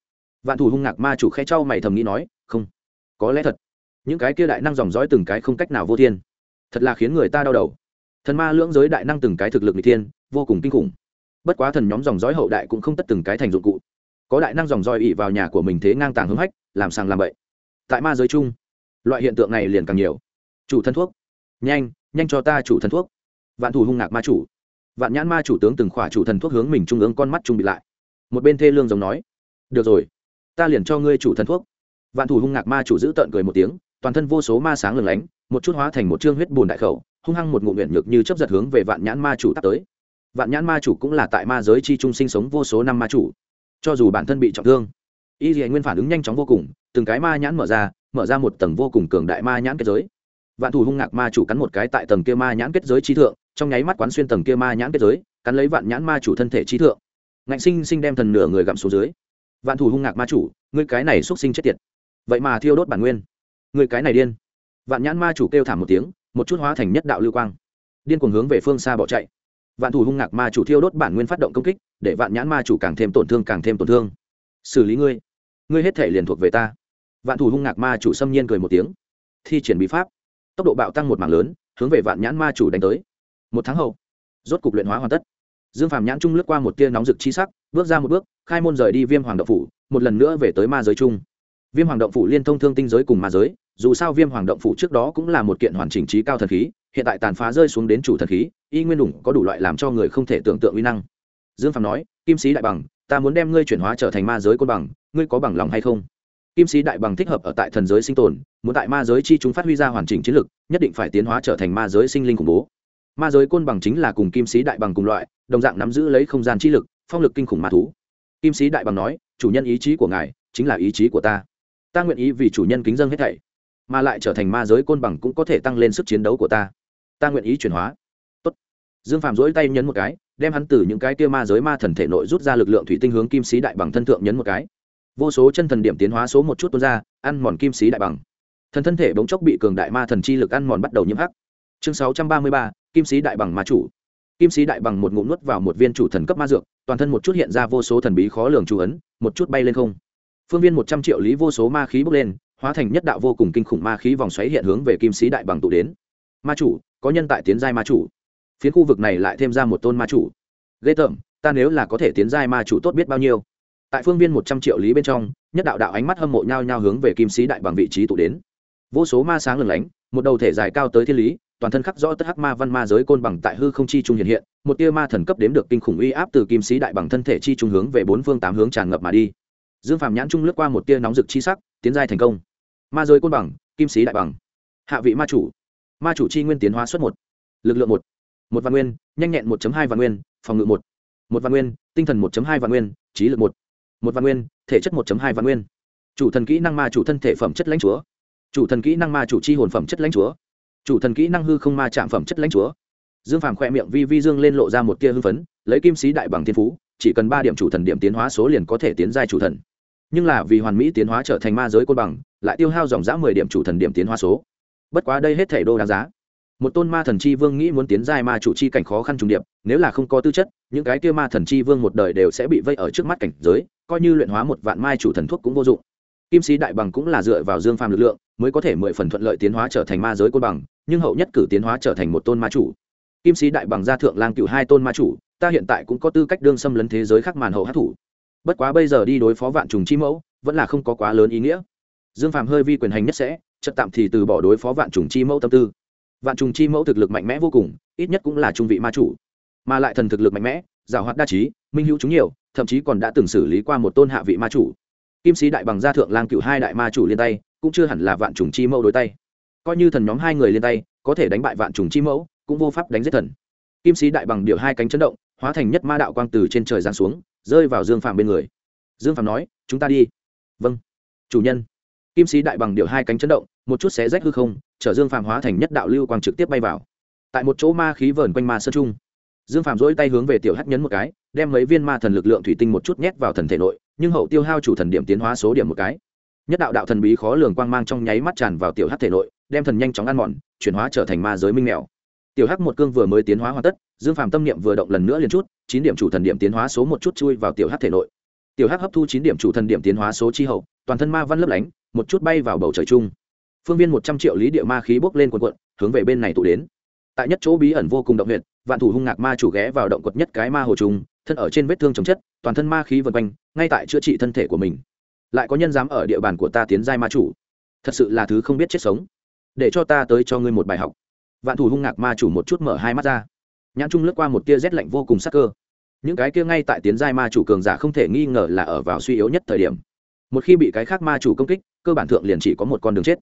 Vạn thủ hung ngạc ma chủ khe trao mày thầm nghĩ nói, không, có lẽ thật. Những cái kia đại năng dòng dõi từng cái không cách nào vô thiên. Thật là khiến người ta đau đầu. Thần ma lưỡng giới đại năng từng cái thực lực n thiên, vô cùng kinh khủng. Bất quá thần nhóm dòng dõi hậu đại cũng không tất từng cái thành dụng cụ. Có đại năng dòng dõi ỉ vào nhà của mình thế ngang tàng hưng hách, làm sàng làm bậy tại ma giới chung, loại hiện tượng này liền càng nhiều. Chủ thân thuốc. Nhanh nhanh cho ta chủ thân thuốc. Vạn thủ hung ngạc ma chủ. Vạn nhãn ma chủ tướng từng khỏa chủ thần thuốc hướng mình trung ương con mắt trung bị lại. Một bên thê lương giống nói, được rồi, ta liền cho ngươi chủ thần thuốc. Vạn thủ hung ngạc ma chủ giữ tợn cười một tiếng, toàn thân vô số ma sáng lừng lánh, một chút hóa thành một chương huyết bùn đại khẩu, hung hăng một ngụm nguyện nhược như chấp giật hướng về vạn nhãn ma chủ tắt tới. Vạn nhãn ma chủ cũng là tại ma giới chi trung sinh sống vô số năm ma chủ, cho dù bản thân bị trọng thương, y dì nguyên phản ứng nhanh chóng vô cùng từng cái ma nhãn mở ra mở ra một tầng vô cùng cường đại ma nhãn kết giới. Vạn thủ hung ngạc ma chủ cắn một cái tại tầng kia ma nhãn kết giới trí thượng, trong nháy mắt quán xuyên tầng kia ma nhãn kết giới, cắn lấy vạn nhãn ma chủ thân thể trí thượng. Ngạnh sinh sinh đem thần nửa người gặm xuống dưới. Vạn thủ hung ngạc ma chủ, ngươi cái này x sinh chết tiệt. Vậy mà thiêu đốt bản nguyên. Ngươi cái này điên. Vạn nhãn ma chủ kêu thảm một tiếng, một chút hóa thành nhất đạo lưu quang. Điên cuồng hướng về phương xa bỏ chạy. Vạn thủ hung ngạc ma chủ thiêu đốt bản nguyên phát động công kích, để vạn nhãn ma chủ càng thêm tổn thương, càng thêm tổn thương. Xử lý ngươi. Ngươi hết thể liền thuộc về ta vạn thủ hung ngạc ma chủ xâm nhiên cười một tiếng. Thi triển bí pháp. Tốc độ bạo tăng một mảng lớn, hướng về vạn nhãn ma chủ đánh tới. Một tháng hậu, rốt cục luyện hóa hoàn tất. Dương phàm nhãn trung lướt qua một tia nóng rực chi sắc, bước ra một bước, khai môn rời đi viêm hoàng động phủ, một lần nữa về tới ma giới chung. Viêm hoàng động phủ liên thông thương tinh giới cùng ma giới, dù sao viêm hoàng động phủ trước đó cũng là một kiện hoàn chỉnh trí cao thần khí, hiện tại tàn phá rơi xuống đến chủ thần khí, y nguyên đủng có đủ loại làm cho người không thể tưởng tượng uy năng. Dương phạm nói, kim sĩ đại bằng, ta muốn đem ngươi chuyển hóa trở thành ma giới côn bằng, ngươi có bằng lòng hay không? Kim sĩ đại bằng thích hợp ở tại thần giới sinh tồn, muốn tại ma giới chi chúng phát huy ra hoàn chỉnh chiến lực, nhất định phải tiến hóa trở thành ma giới sinh linh khủng bố. Ma giới côn bằng chính là cùng kim sĩ đại bằng cùng loại, đồng dạng nắm giữ lấy không gian chi lực, phong lực kinh khủng ma thú. Kim sĩ đại bằng nói, chủ nhân ý chí của ngài chính là ý chí của ta. Ta nguyện ý vì chủ nhân kính dân hết thảy, mà lại trở thành ma giới côn bằng cũng có thể tăng lên sức chiến đấu của ta. Ta nguyện ý chuyển hóa. Tốt. dương phạm dỗi tay nhấn một cái, đem hắn từ những cái kia ma giới ma thần thể nội rút ra lực lượng thủy tinh hướng kim sĩ đại bằng thân thượng nhấn một cái vô số chân thần điểm tiến hóa số một chút tuôn ra, ăn mòn kim sĩ đại bằng. Thần thân thể bỗng chốc bị cường đại ma thần chi lực ăn mòn bắt đầu nhiễm hắc. Chương sáu trăm ba mươi ba, kim sĩ đại bằng ma chủ. Kim sĩ đại bằng một ngụm nuốt vào một viên chủ thần cấp ma dược, toàn thân một chút hiện ra vô số thần bí khó lường chú ấn, một chút bay lên không. Phương viên một trăm triệu lý vô số ma khí bốc lên, hóa thành nhất đạo vô cùng kinh khủng ma khí vòng xoáy hiện hướng về kim sĩ đại bằng tụ đến. Ma chủ, có nhân tại tiến giai ma chủ. Phiến khu vực này lại thêm ra một tôn ma chủ. Ghê tởm, ta nếu là có thể tiến giai ma chủ tốt biết bao nhiêu? Tại phương viên một trăm triệu lý bên trong, nhất đạo đạo ánh mắt hâm mộ nhau nhau hướng về kim sĩ đại bằng vị trí tụ đến. Vô số ma sáng lừng lánh, một đầu thể dài cao tới thiên lý, toàn thân khắc rõ tất hắc ma văn ma giới côn bằng tại hư không chi trung hiện hiện, một tia ma thần cấp đếm được kinh khủng uy áp từ kim sĩ đại bằng thân thể chi trung hướng về bốn phương tám hướng tràn ngập mà đi. Dương phạm nhãn trung lướt qua một tia nóng rực chi sắc, tiến giai thành công. Ma giới côn bằng, kim sĩ đại bằng. Hạ vị ma chủ. Ma chủ chi nguyên tiến hóa xuất một. Lực lượng một. Một văn nguyên, nhanh nhẹn một hai văn nguyên, phòng ngự một. Một văn nguyên, tinh thần một hai văn nguyên, trí lực một một văn nguyên, thể chất một hai văn nguyên. Chủ thần kỹ năng ma chủ thân thể phẩm chất lãnh chúa. Chủ thần kỹ năng ma chủ chi hồn phẩm chất lãnh chúa. Chủ thần kỹ năng hư không ma chạm phẩm chất lãnh chúa. Dương phàm khoe miệng vi vi dương lên lộ ra một tia hưng phấn, lấy kim sĩ đại bằng thiên phú, chỉ cần ba điểm chủ thần điểm tiến hóa số liền có thể tiến giai chủ thần. Nhưng là vì hoàn mỹ tiến hóa trở thành ma giới côn bằng, lại tiêu hao dòng dã mười điểm chủ thần điểm tiến hóa số. Bất quá đây hết thể đô đáng giá. Một tôn ma thần chi vương nghĩ muốn tiến giai ma chủ chi cảnh khó khăn trùng điệp, nếu là không có tư chất, những cái kia ma thần chi vương một đời đều sẽ bị vây ở trước mắt cảnh giới coi như luyện hóa một vạn mai chủ thần thuốc cũng vô dụng. Kim sĩ đại bằng cũng là dựa vào dương phàm lực lượng, mới có thể mười phần thuận lợi tiến hóa trở thành ma giới côn bằng, nhưng hậu nhất cử tiến hóa trở thành một tôn ma chủ. Kim sĩ đại bằng gia thượng lang cựu hai tôn ma chủ, ta hiện tại cũng có tư cách đương xâm lấn thế giới khác màn hậu hát thủ. Bất quá bây giờ đi đối phó vạn trùng chi mẫu, vẫn là không có quá lớn ý nghĩa. Dương phàm hơi vi quyền hành nhất sẽ chật tạm thì từ bỏ đối phó vạn trùng chi mẫu tâm tư. Vạn trùng chi mẫu thực lực mạnh mẽ vô cùng, ít nhất cũng là trung vị ma chủ. Mà lại thần thực lực mạnh mẽ giảo hoạt đa trí, minh hữu chúng nhiều, thậm chí còn đã từng xử lý qua một tôn hạ vị ma chủ. Kim sĩ đại bằng gia thượng lang cựu hai đại ma chủ liên tay, cũng chưa hẳn là vạn trùng chi mẫu đối tay. Coi như thần nhóm hai người liên tay, có thể đánh bại vạn trùng chi mẫu, cũng vô pháp đánh giết thần. Kim sĩ đại bằng điều hai cánh chấn động, hóa thành nhất ma đạo quang từ trên trời giáng xuống, rơi vào dương phàm bên người. Dương phàm nói, chúng ta đi. Vâng chủ nhân. Kim sĩ đại bằng điều hai cánh chấn động, một chút xé rách hư không, chở dương phàm hóa thành nhất đạo lưu quang trực tiếp bay vào. Tại một chỗ ma khí vờn quanh ma sơn trung dương Phạm dỗi tay hướng về tiểu hắc nhấn một cái, đem mấy viên ma thần lực lượng thủy tinh một chút nhét vào thần thể nội, nhưng hậu tiêu hao chủ thần điểm tiến hóa số điểm một cái. Nhất đạo đạo thần bí khó lường quang mang trong nháy mắt tràn vào tiểu hắc thể nội, đem thần nhanh chóng ăn mòn, chuyển hóa trở thành ma giới minh mèo. Tiểu hắc một cương vừa mới tiến hóa hoàn tất, dương Phạm tâm niệm vừa động lần nữa liền chút, chín điểm chủ thần điểm tiến hóa số một chút chui vào tiểu hắc thể nội. Tiểu hắc hấp thu chín điểm chủ thần điểm tiến hóa số chi hậu, toàn thân ma văn lấp lánh, một chút bay vào bầu trời chung. Phương viên một trăm triệu lý địa ma khí bốc lên quần quận hướng về bên này tụ đến. Tại nhất chỗ bí ẩn vô cùng động huyện vạn thủ hung ngạc ma chủ ghé vào động quật nhất cái ma hồ trùng, thân ở trên vết thương chống chất, toàn thân ma khí vần quanh, ngay tại chữa trị thân thể của mình. Lại có nhân dám ở địa bàn của ta tiến giai ma chủ? Thật sự là thứ không biết chết sống. Để cho ta tới cho ngươi một bài học. Vạn thủ hung ngạc ma chủ một chút mở hai mắt ra. Nhãn trung lướt qua một tia rét lạnh vô cùng sắc cơ. Những cái kia ngay tại tiến giai ma chủ cường giả không thể nghi ngờ là ở vào suy yếu nhất thời điểm. Một khi bị cái khác ma chủ công kích, cơ bản thượng liền chỉ có một con đường chết.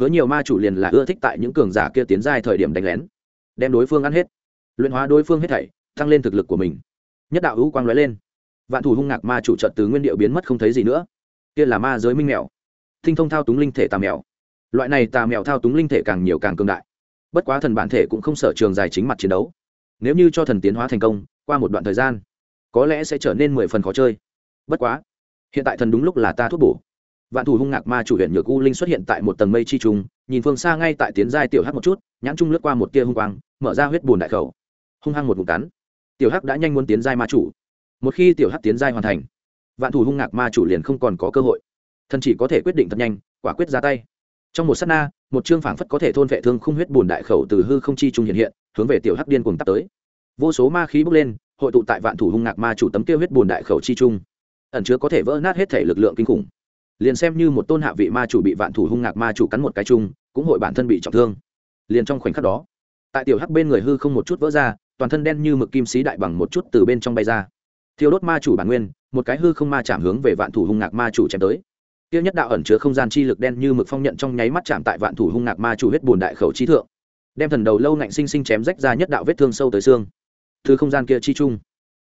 Hứa nhiều ma chủ liền là ưa thích tại những cường giả kia tiến giai thời điểm đánh lén, đem đối phương ăn hết luyện hóa đối phương hết thảy, tăng lên thực lực của mình. Nhất đạo hữu quang lóe lên. Vạn thủ hung ngạc ma chủ trợt từ nguyên điệu biến mất không thấy gì nữa. Kia là ma giới minh mèo. Thinh thông thao túng linh thể tà mèo. Loại này tà mèo thao túng linh thể càng nhiều càng cường đại. Bất quá thần bản thể cũng không sợ trường dài chính mặt chiến đấu. Nếu như cho thần tiến hóa thành công, qua một đoạn thời gian, có lẽ sẽ trở nên mười phần khó chơi. Bất quá, hiện tại thần đúng lúc là ta thuốc bổ. Vạn thủ hung ngạc ma chủ huyện nhược u linh xuất hiện tại một tầng mây chi trùng nhìn phương xa ngay tại tiến giai tiểu hắc một chút, nhãn trung lướt qua một tia hung quang, mở ra huyết bùn đại khẩu hung hăng một ngụm cắn. Tiểu hắc đã nhanh muốn tiến giai ma chủ. Một khi tiểu hắc tiến giai hoàn thành, vạn thủ hung ngạc ma chủ liền không còn có cơ hội. Thần chỉ có thể quyết định thật nhanh, quả quyết ra tay. Trong một s á t na, một chương phảng phất có thể thôn vệ thương không huyết bùn đại khẩu từ hư không chi trung hiện hiện, hướng về tiểu hắc điên cùng tắt tới. Vô số ma khí bốc lên, hội tụ tại vạn thủ hung ngạc ma chủ tấm kia huyết bùn đại khẩu chi trung. Ẩn chứa có thể vỡ nát hết thể lực lượng kinh khủng. Liền xem như một tôn hạ vị ma chủ bị vạn thủ hung ngạc ma chủ cắn một cái chung, cũng hội bản thân bị trọng thương. Liền trong khoảnh khắc đó, tại tiểu hắc bên người hư không một chút vỡ ra toàn thân đen như mực kim sĩ đại bằng một chút từ bên trong bay ra. Thiêu đốt ma chủ bản nguyên, một cái hư không ma chạm hướng về vạn thủ hung ngạc ma chủ chém tới. Tiêu nhất đạo ẩn chứa không gian chi lực đen như mực phong nhận trong nháy mắt chạm tại vạn thủ hung ngạc ma chủ huyết bùn đại khẩu trí thượng. Đem thần đầu lâu ngạnh sinh sinh chém rách ra nhất đạo vết thương sâu tới xương. Thứ không gian kia chi chung,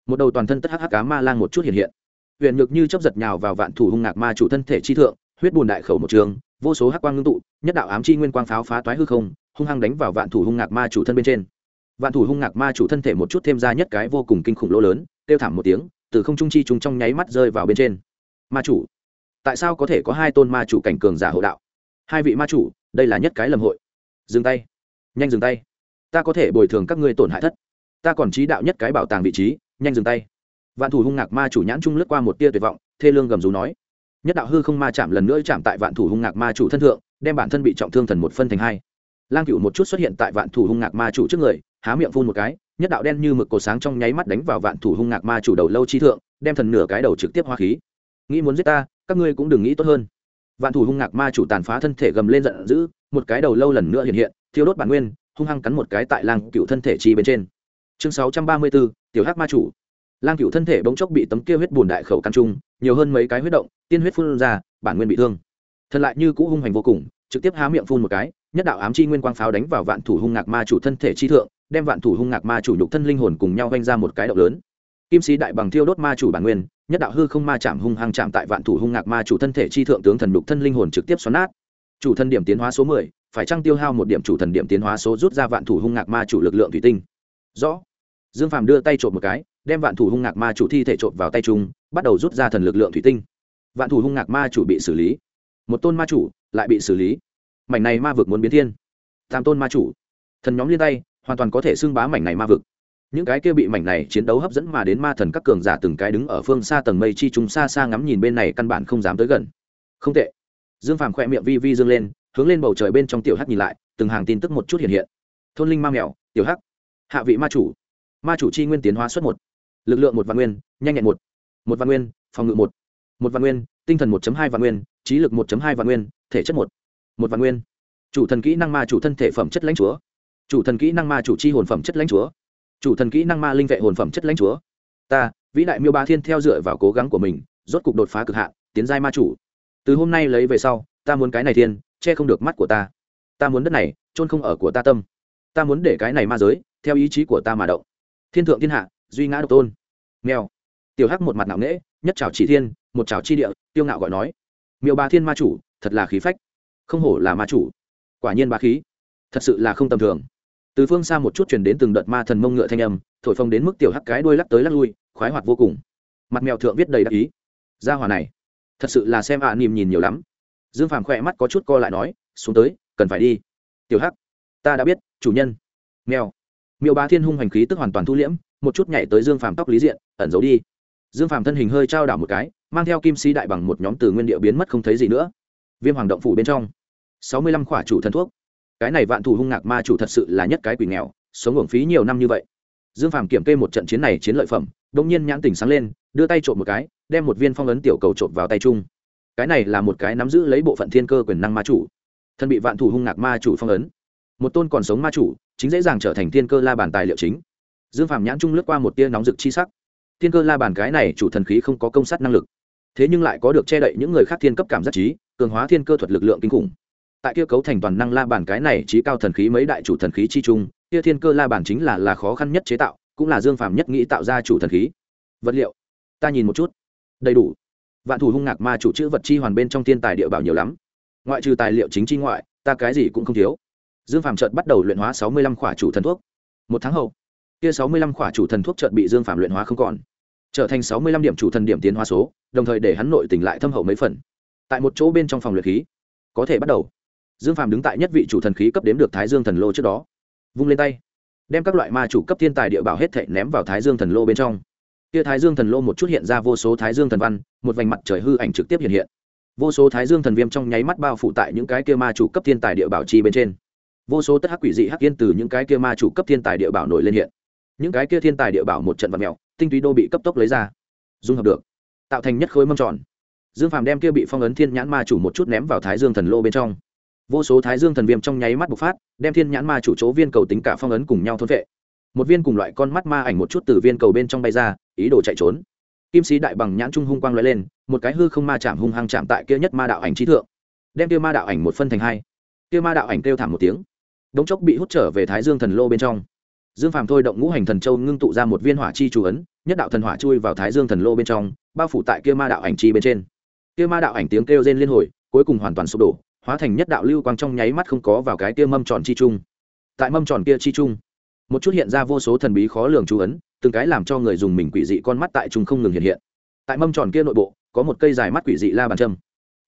một đầu toàn thân tất hắc hắc cá ma lang một chút hiện hiện. Huyền nhược như chấp giật nhào vào vạn thủ hung ngạc ma chủ thân thể chi thượng, huyết bùn đại khẩu một trường, vô số hắc quang ngưng tụ, nhất đạo ám chi nguyên quang pháo phá toái hư không, hung hăng đánh vào vạn thủ hung ngạc ma chủ thân bên trên vạn thủ hung ngạc ma chủ thân thể một chút thêm ra nhất cái vô cùng kinh khủng lỗ lớn, kêu thảm một tiếng, từ không trung chi chúng trong nháy mắt rơi vào bên trên. Ma chủ, tại sao có thể có hai tôn ma chủ cảnh cường giả hộ đạo? Hai vị ma chủ, đây là nhất cái lầm hội. Dừng tay. Nhanh dừng tay. Ta có thể bồi thường các ngươi tổn hại thất. Ta còn trí đạo nhất cái bảo tàng vị trí, nhanh dừng tay. Vạn thủ hung ngạc ma chủ nhãn trung lướt qua một tia tuyệt vọng, thê lương gầm rú nói. Nhất đạo hư không ma chạm lần nữa chạm tại vạn thủ hung ngạc ma chủ thân thượng, đem bản thân bị trọng thương thần một phân thành hai. Lang cựu một chút xuất hiện tại vạn thủ hung ngạc ma chủ trước người há miệng phun một cái, nhất đạo đen như mực cổ sáng trong nháy mắt đánh vào vạn thủ hung ngạc ma chủ đầu lâu chi thượng, đem thần nửa cái đầu trực tiếp hoa khí. Nghĩ muốn giết ta, các ngươi cũng đừng nghĩ tốt hơn. Vạn thủ hung ngạc ma chủ tàn phá thân thể gầm lên giận dữ, một cái đầu lâu lần nữa hiện hiện, thiêu đốt bản nguyên, hung hăng cắn một cái tại lang cựu thân thể chi bên trên. Chương sáu trăm ba mươi bốn tiểu hắc ma chủ. Lang cựu thân thể bỗng chốc bị tấm kia huyết bùn đại khẩu căn trung nhiều hơn mấy cái huyết động, tiên huyết phun ra, bản nguyên bị thương. Thân lại như cũ hung hành vô cùng, trực tiếp há miệng phun một cái, nhất đạo ám chi nguyên quang pháo đánh vào vạn thủ hung ngạc ma chủ thân thể chi thượng đem vạn thủ hung ngạc ma chủ nhục thân linh hồn cùng nhau vanh ra một cái động lớn. Kim sĩ đại bằng thiêu đốt ma chủ bản nguyên, nhất đạo hư không ma chạm hung hăng chạm tại vạn thủ hung ngạc ma chủ thân thể chi thượng tướng thần nhục thân linh hồn trực tiếp xoắn nát. Chủ thân điểm tiến hóa số mười, phải trăng tiêu hao một điểm chủ thần điểm tiến hóa số rút ra vạn thủ hung ngạc ma chủ lực lượng thủy tinh? Rõ. Dương phàm đưa tay trộm một cái, đem vạn thủ hung ngạc ma chủ thi thể trộm vào tay trung bắt đầu rút ra thần lực lượng thủy tinh. Vạn thủ hung ngạc ma chủ bị xử lý. Một tôn ma chủ lại bị xử lý. Mảnh này ma vực muốn biến thiên. Tam tôn ma chủ. Thần nhóm liên tay hoàn toàn có thể xưng bá mảnh này ma vực. Những cái kia bị mảnh này chiến đấu hấp dẫn mà đến ma thần các cường giả từng cái đứng ở phương xa tầng mây chi chúng xa xa ngắm nhìn bên này căn bản không dám tới gần. Không tệ. Dương phàm khỏe miệng vi vi dương lên, hướng lên bầu trời bên trong tiểu hắc nhìn lại, từng hàng tin tức một chút hiện hiện. Thôn linh ma mèo, tiểu hắc. Hạ vị ma chủ. Ma chủ chi nguyên tiến hóa suất một. Lực lượng một văn nguyên, nhanh nhẹn một. Một văn nguyên, phòng ngự một. Một văn nguyên, tinh thần một hai văn nguyên, trí lực một hai văn nguyên, thể chất một. Một văn nguyên. Chủ thần kỹ năng ma chủ thân thể phẩm chất lãnh chúa chủ thần kỹ năng ma chủ chi hồn phẩm chất lãnh chúa. Chủ thần kỹ năng ma linh vệ hồn phẩm chất lãnh chúa. Ta, vĩ đại miêu ba thiên theo dựa vào cố gắng của mình, rốt cục đột phá cực hạn, tiến giai ma chủ. Từ hôm nay lấy về sau, ta muốn cái này thiên, che không được mắt của ta. Ta muốn đất này trôn không ở của ta tâm. Ta muốn để cái này ma giới, theo ý chí của ta mà động. Thiên thượng thiên hạ, duy ngã độc tôn. Nghèo tiểu hắc một mặt nặng nễ nhất trào chỉ thiên, một trào chi địa, tiêu ngạo gọi nói. Miêu ba thiên ma chủ, thật là khí phách. Không hổ là ma chủ. Quả nhiên ba khí. Thật sự là không tầm thường từ phương xa một chút chuyển đến từng đợt ma thần mông ngựa thanh âm thổi phồng đến mức tiểu hắc cái đuôi lắc tới lắc lui khoái hoạt vô cùng. Mặt mèo thượng viết đầy đắc ý. Gia hòa này thật sự là xem ạ à, nìm nhìn nhiều lắm. Dương phàm khỏe mắt có chút co lại nói xuống tới cần phải đi. Tiểu hắc ta đã biết chủ nhân. Mèo. Miêu bá thiên hung hành khí tức hoàn toàn thu liễm một chút nhảy tới dương phàm tóc lý diện ẩn giấu đi. Dương phàm thân hình hơi trao đảo một cái mang theo kim si đại bằng một nhóm từ nguyên địa biến mất không thấy gì nữa. Viêm hoàng động phủ bên trong sáu mươi lăm khỏa chủ thần thuốc cái này vạn thủ hung ngạc ma chủ thật sự là nhất cái quỷ nghèo, sống hưởng phí nhiều năm như vậy. Dương phàm kiểm kê một trận chiến này chiến lợi phẩm đông nhiên nhãn tỉnh sáng lên, đưa tay trộm một cái, đem một viên phong ấn tiểu cầu trộm vào tay chung. Cái này là một cái nắm giữ lấy bộ phận thiên cơ quyền năng ma chủ. Thân bị vạn thủ hung ngạc ma chủ phong ấn. Một tôn còn sống ma chủ, chính dễ dàng trở thành thiên cơ la bàn tài liệu chính. Dương phàm nhãn trung lướt qua một tia nóng rực chi sắc. Thiên cơ la bàn cái này chủ thần khí không có công sát năng lực, thế nhưng lại có được che đậy những người khác thiên cấp cảm giác trí, cường hóa thiên cơ thuật lực lượng kinh khủng tại kia cấu thành toàn năng la bàn cái này trí cao thần khí mấy đại chủ thần khí chi trung kia thiên cơ la bàn chính là là khó khăn nhất chế tạo, cũng là dương phàm nhất nghĩ tạo ra chủ thần khí. Vật liệu, ta nhìn một chút. Đầy đủ. Vạn thủ hung ngạc ma chủ chữ vật chi hoàn bên trong thiên tài địa bảo nhiều lắm. Ngoại trừ tài liệu chính chi ngoại, ta cái gì cũng không thiếu. Dương phàm trợt bắt đầu luyện hóa sáu mươi lăm khỏa chủ thần thuốc. Một tháng hậu, kia sáu mươi lăm khỏa chủ thần thuốc trợt bị dương phàm luyện hóa không còn. Trở thành sáu mươi lăm điểm chủ thần điểm tiến hóa số, đồng thời để hắn nội tỉnh lại thâm hậu mấy phần. Tại một chỗ bên trong phòng luyện khí, có thể bắt đầu dương phàm đứng tại nhất vị chủ thần khí cấp đếm được thái dương thần lô trước đó, vung lên tay, đem các loại ma chủ cấp thiên tài địa bảo hết thệ ném vào thái dương thần lô bên trong. Kia thái dương thần lô một chút hiện ra vô số thái dương thần văn, một vành mặt trời hư ảnh trực tiếp hiện hiện. Vô số thái dương thần viêm trong nháy mắt bao phủ tại những cái kia ma chủ cấp thiên tài địa bảo chi bên trên. Vô số tất hắc quỷ dị hắc yên từ những cái kia ma chủ cấp thiên tài địa bảo nổi lên hiện. Những cái kia thiên tài địa bảo một trận vật mèo, tinh túy đô bị cấp tốc lấy ra, dung hợp được, tạo thành nhất khối mâm tròn. Dương phàm đem kia bị phong ấn thiên nhãn ma chủ một chút ném vào thái dương thần lô bên trong vô số thái dương thần viêm trong nháy mắt bộc phát, đem thiên nhãn ma chủ chỗ viên cầu tính cả phong ấn cùng nhau thôn vệ. Một viên cùng loại con mắt ma ảnh một chút từ viên cầu bên trong bay ra, ý đồ chạy trốn. Kim sĩ đại bằng nhãn trung hung quang lóe lên, một cái hư không ma chạm hung hăng chạm tại kia nhất ma đạo ảnh trí thượng. Đem kia ma đạo ảnh một phân thành hai. Kia ma đạo ảnh kêu thảm một tiếng. Đống chốc bị hút trở về thái dương thần lô bên trong. Dương phàm thôi động ngũ hành thần châu ngưng tụ ra một viên hỏa chi chủ ấn, nhất đạo thần hỏa chui vào thái dương thần lô bên trong, bao phủ tại kia ma đạo ảnh chi bên trên. Kia ma đạo ảnh tiếng kêu rên liên hồi, cuối cùng hoàn toàn sụp đổ hóa thành nhất đạo lưu quang trong nháy mắt không có vào cái kia mâm tròn chi trung. Tại mâm tròn kia chi trung, một chút hiện ra vô số thần bí khó lường chú ấn, từng cái làm cho người dùng mình quỷ dị con mắt tại trung không ngừng hiện hiện. Tại mâm tròn kia nội bộ, có một cây dài mắt quỷ dị la bàn châm.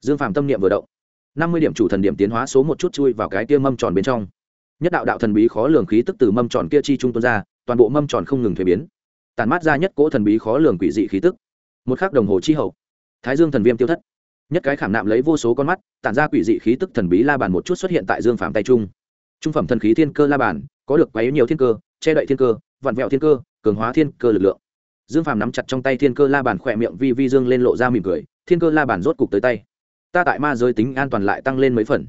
Dương phàm tâm niệm vừa động, năm mươi điểm chủ thần điểm tiến hóa số một chút chui vào cái kia mâm tròn bên trong. Nhất đạo đạo thần bí khó lường khí tức từ mâm tròn kia chi trung tuôn ra, toàn bộ mâm tròn không ngừng thuế biến tàn mát ra nhất cỗ thần bí khó lường quỷ dị khí tức. Một khắc đồng hồ chi hậu, thái dương thần viêm tiêu thất nhất cái khảm nạm lấy vô số con mắt, tản ra quỷ dị khí tức thần bí la bàn một chút xuất hiện tại dương phạm tay trung. Trung phẩm thần khí thiên cơ la bàn, có được quấy nhiều thiên cơ, che đậy thiên cơ, vặn vẹo thiên cơ, cường hóa thiên cơ lực lượng. Dương phàm nắm chặt trong tay thiên cơ la bàn khỏe miệng vi vi dương lên lộ ra mỉm cười, thiên cơ la bàn rốt cục tới tay. Ta tại ma giới tính an toàn lại tăng lên mấy phần.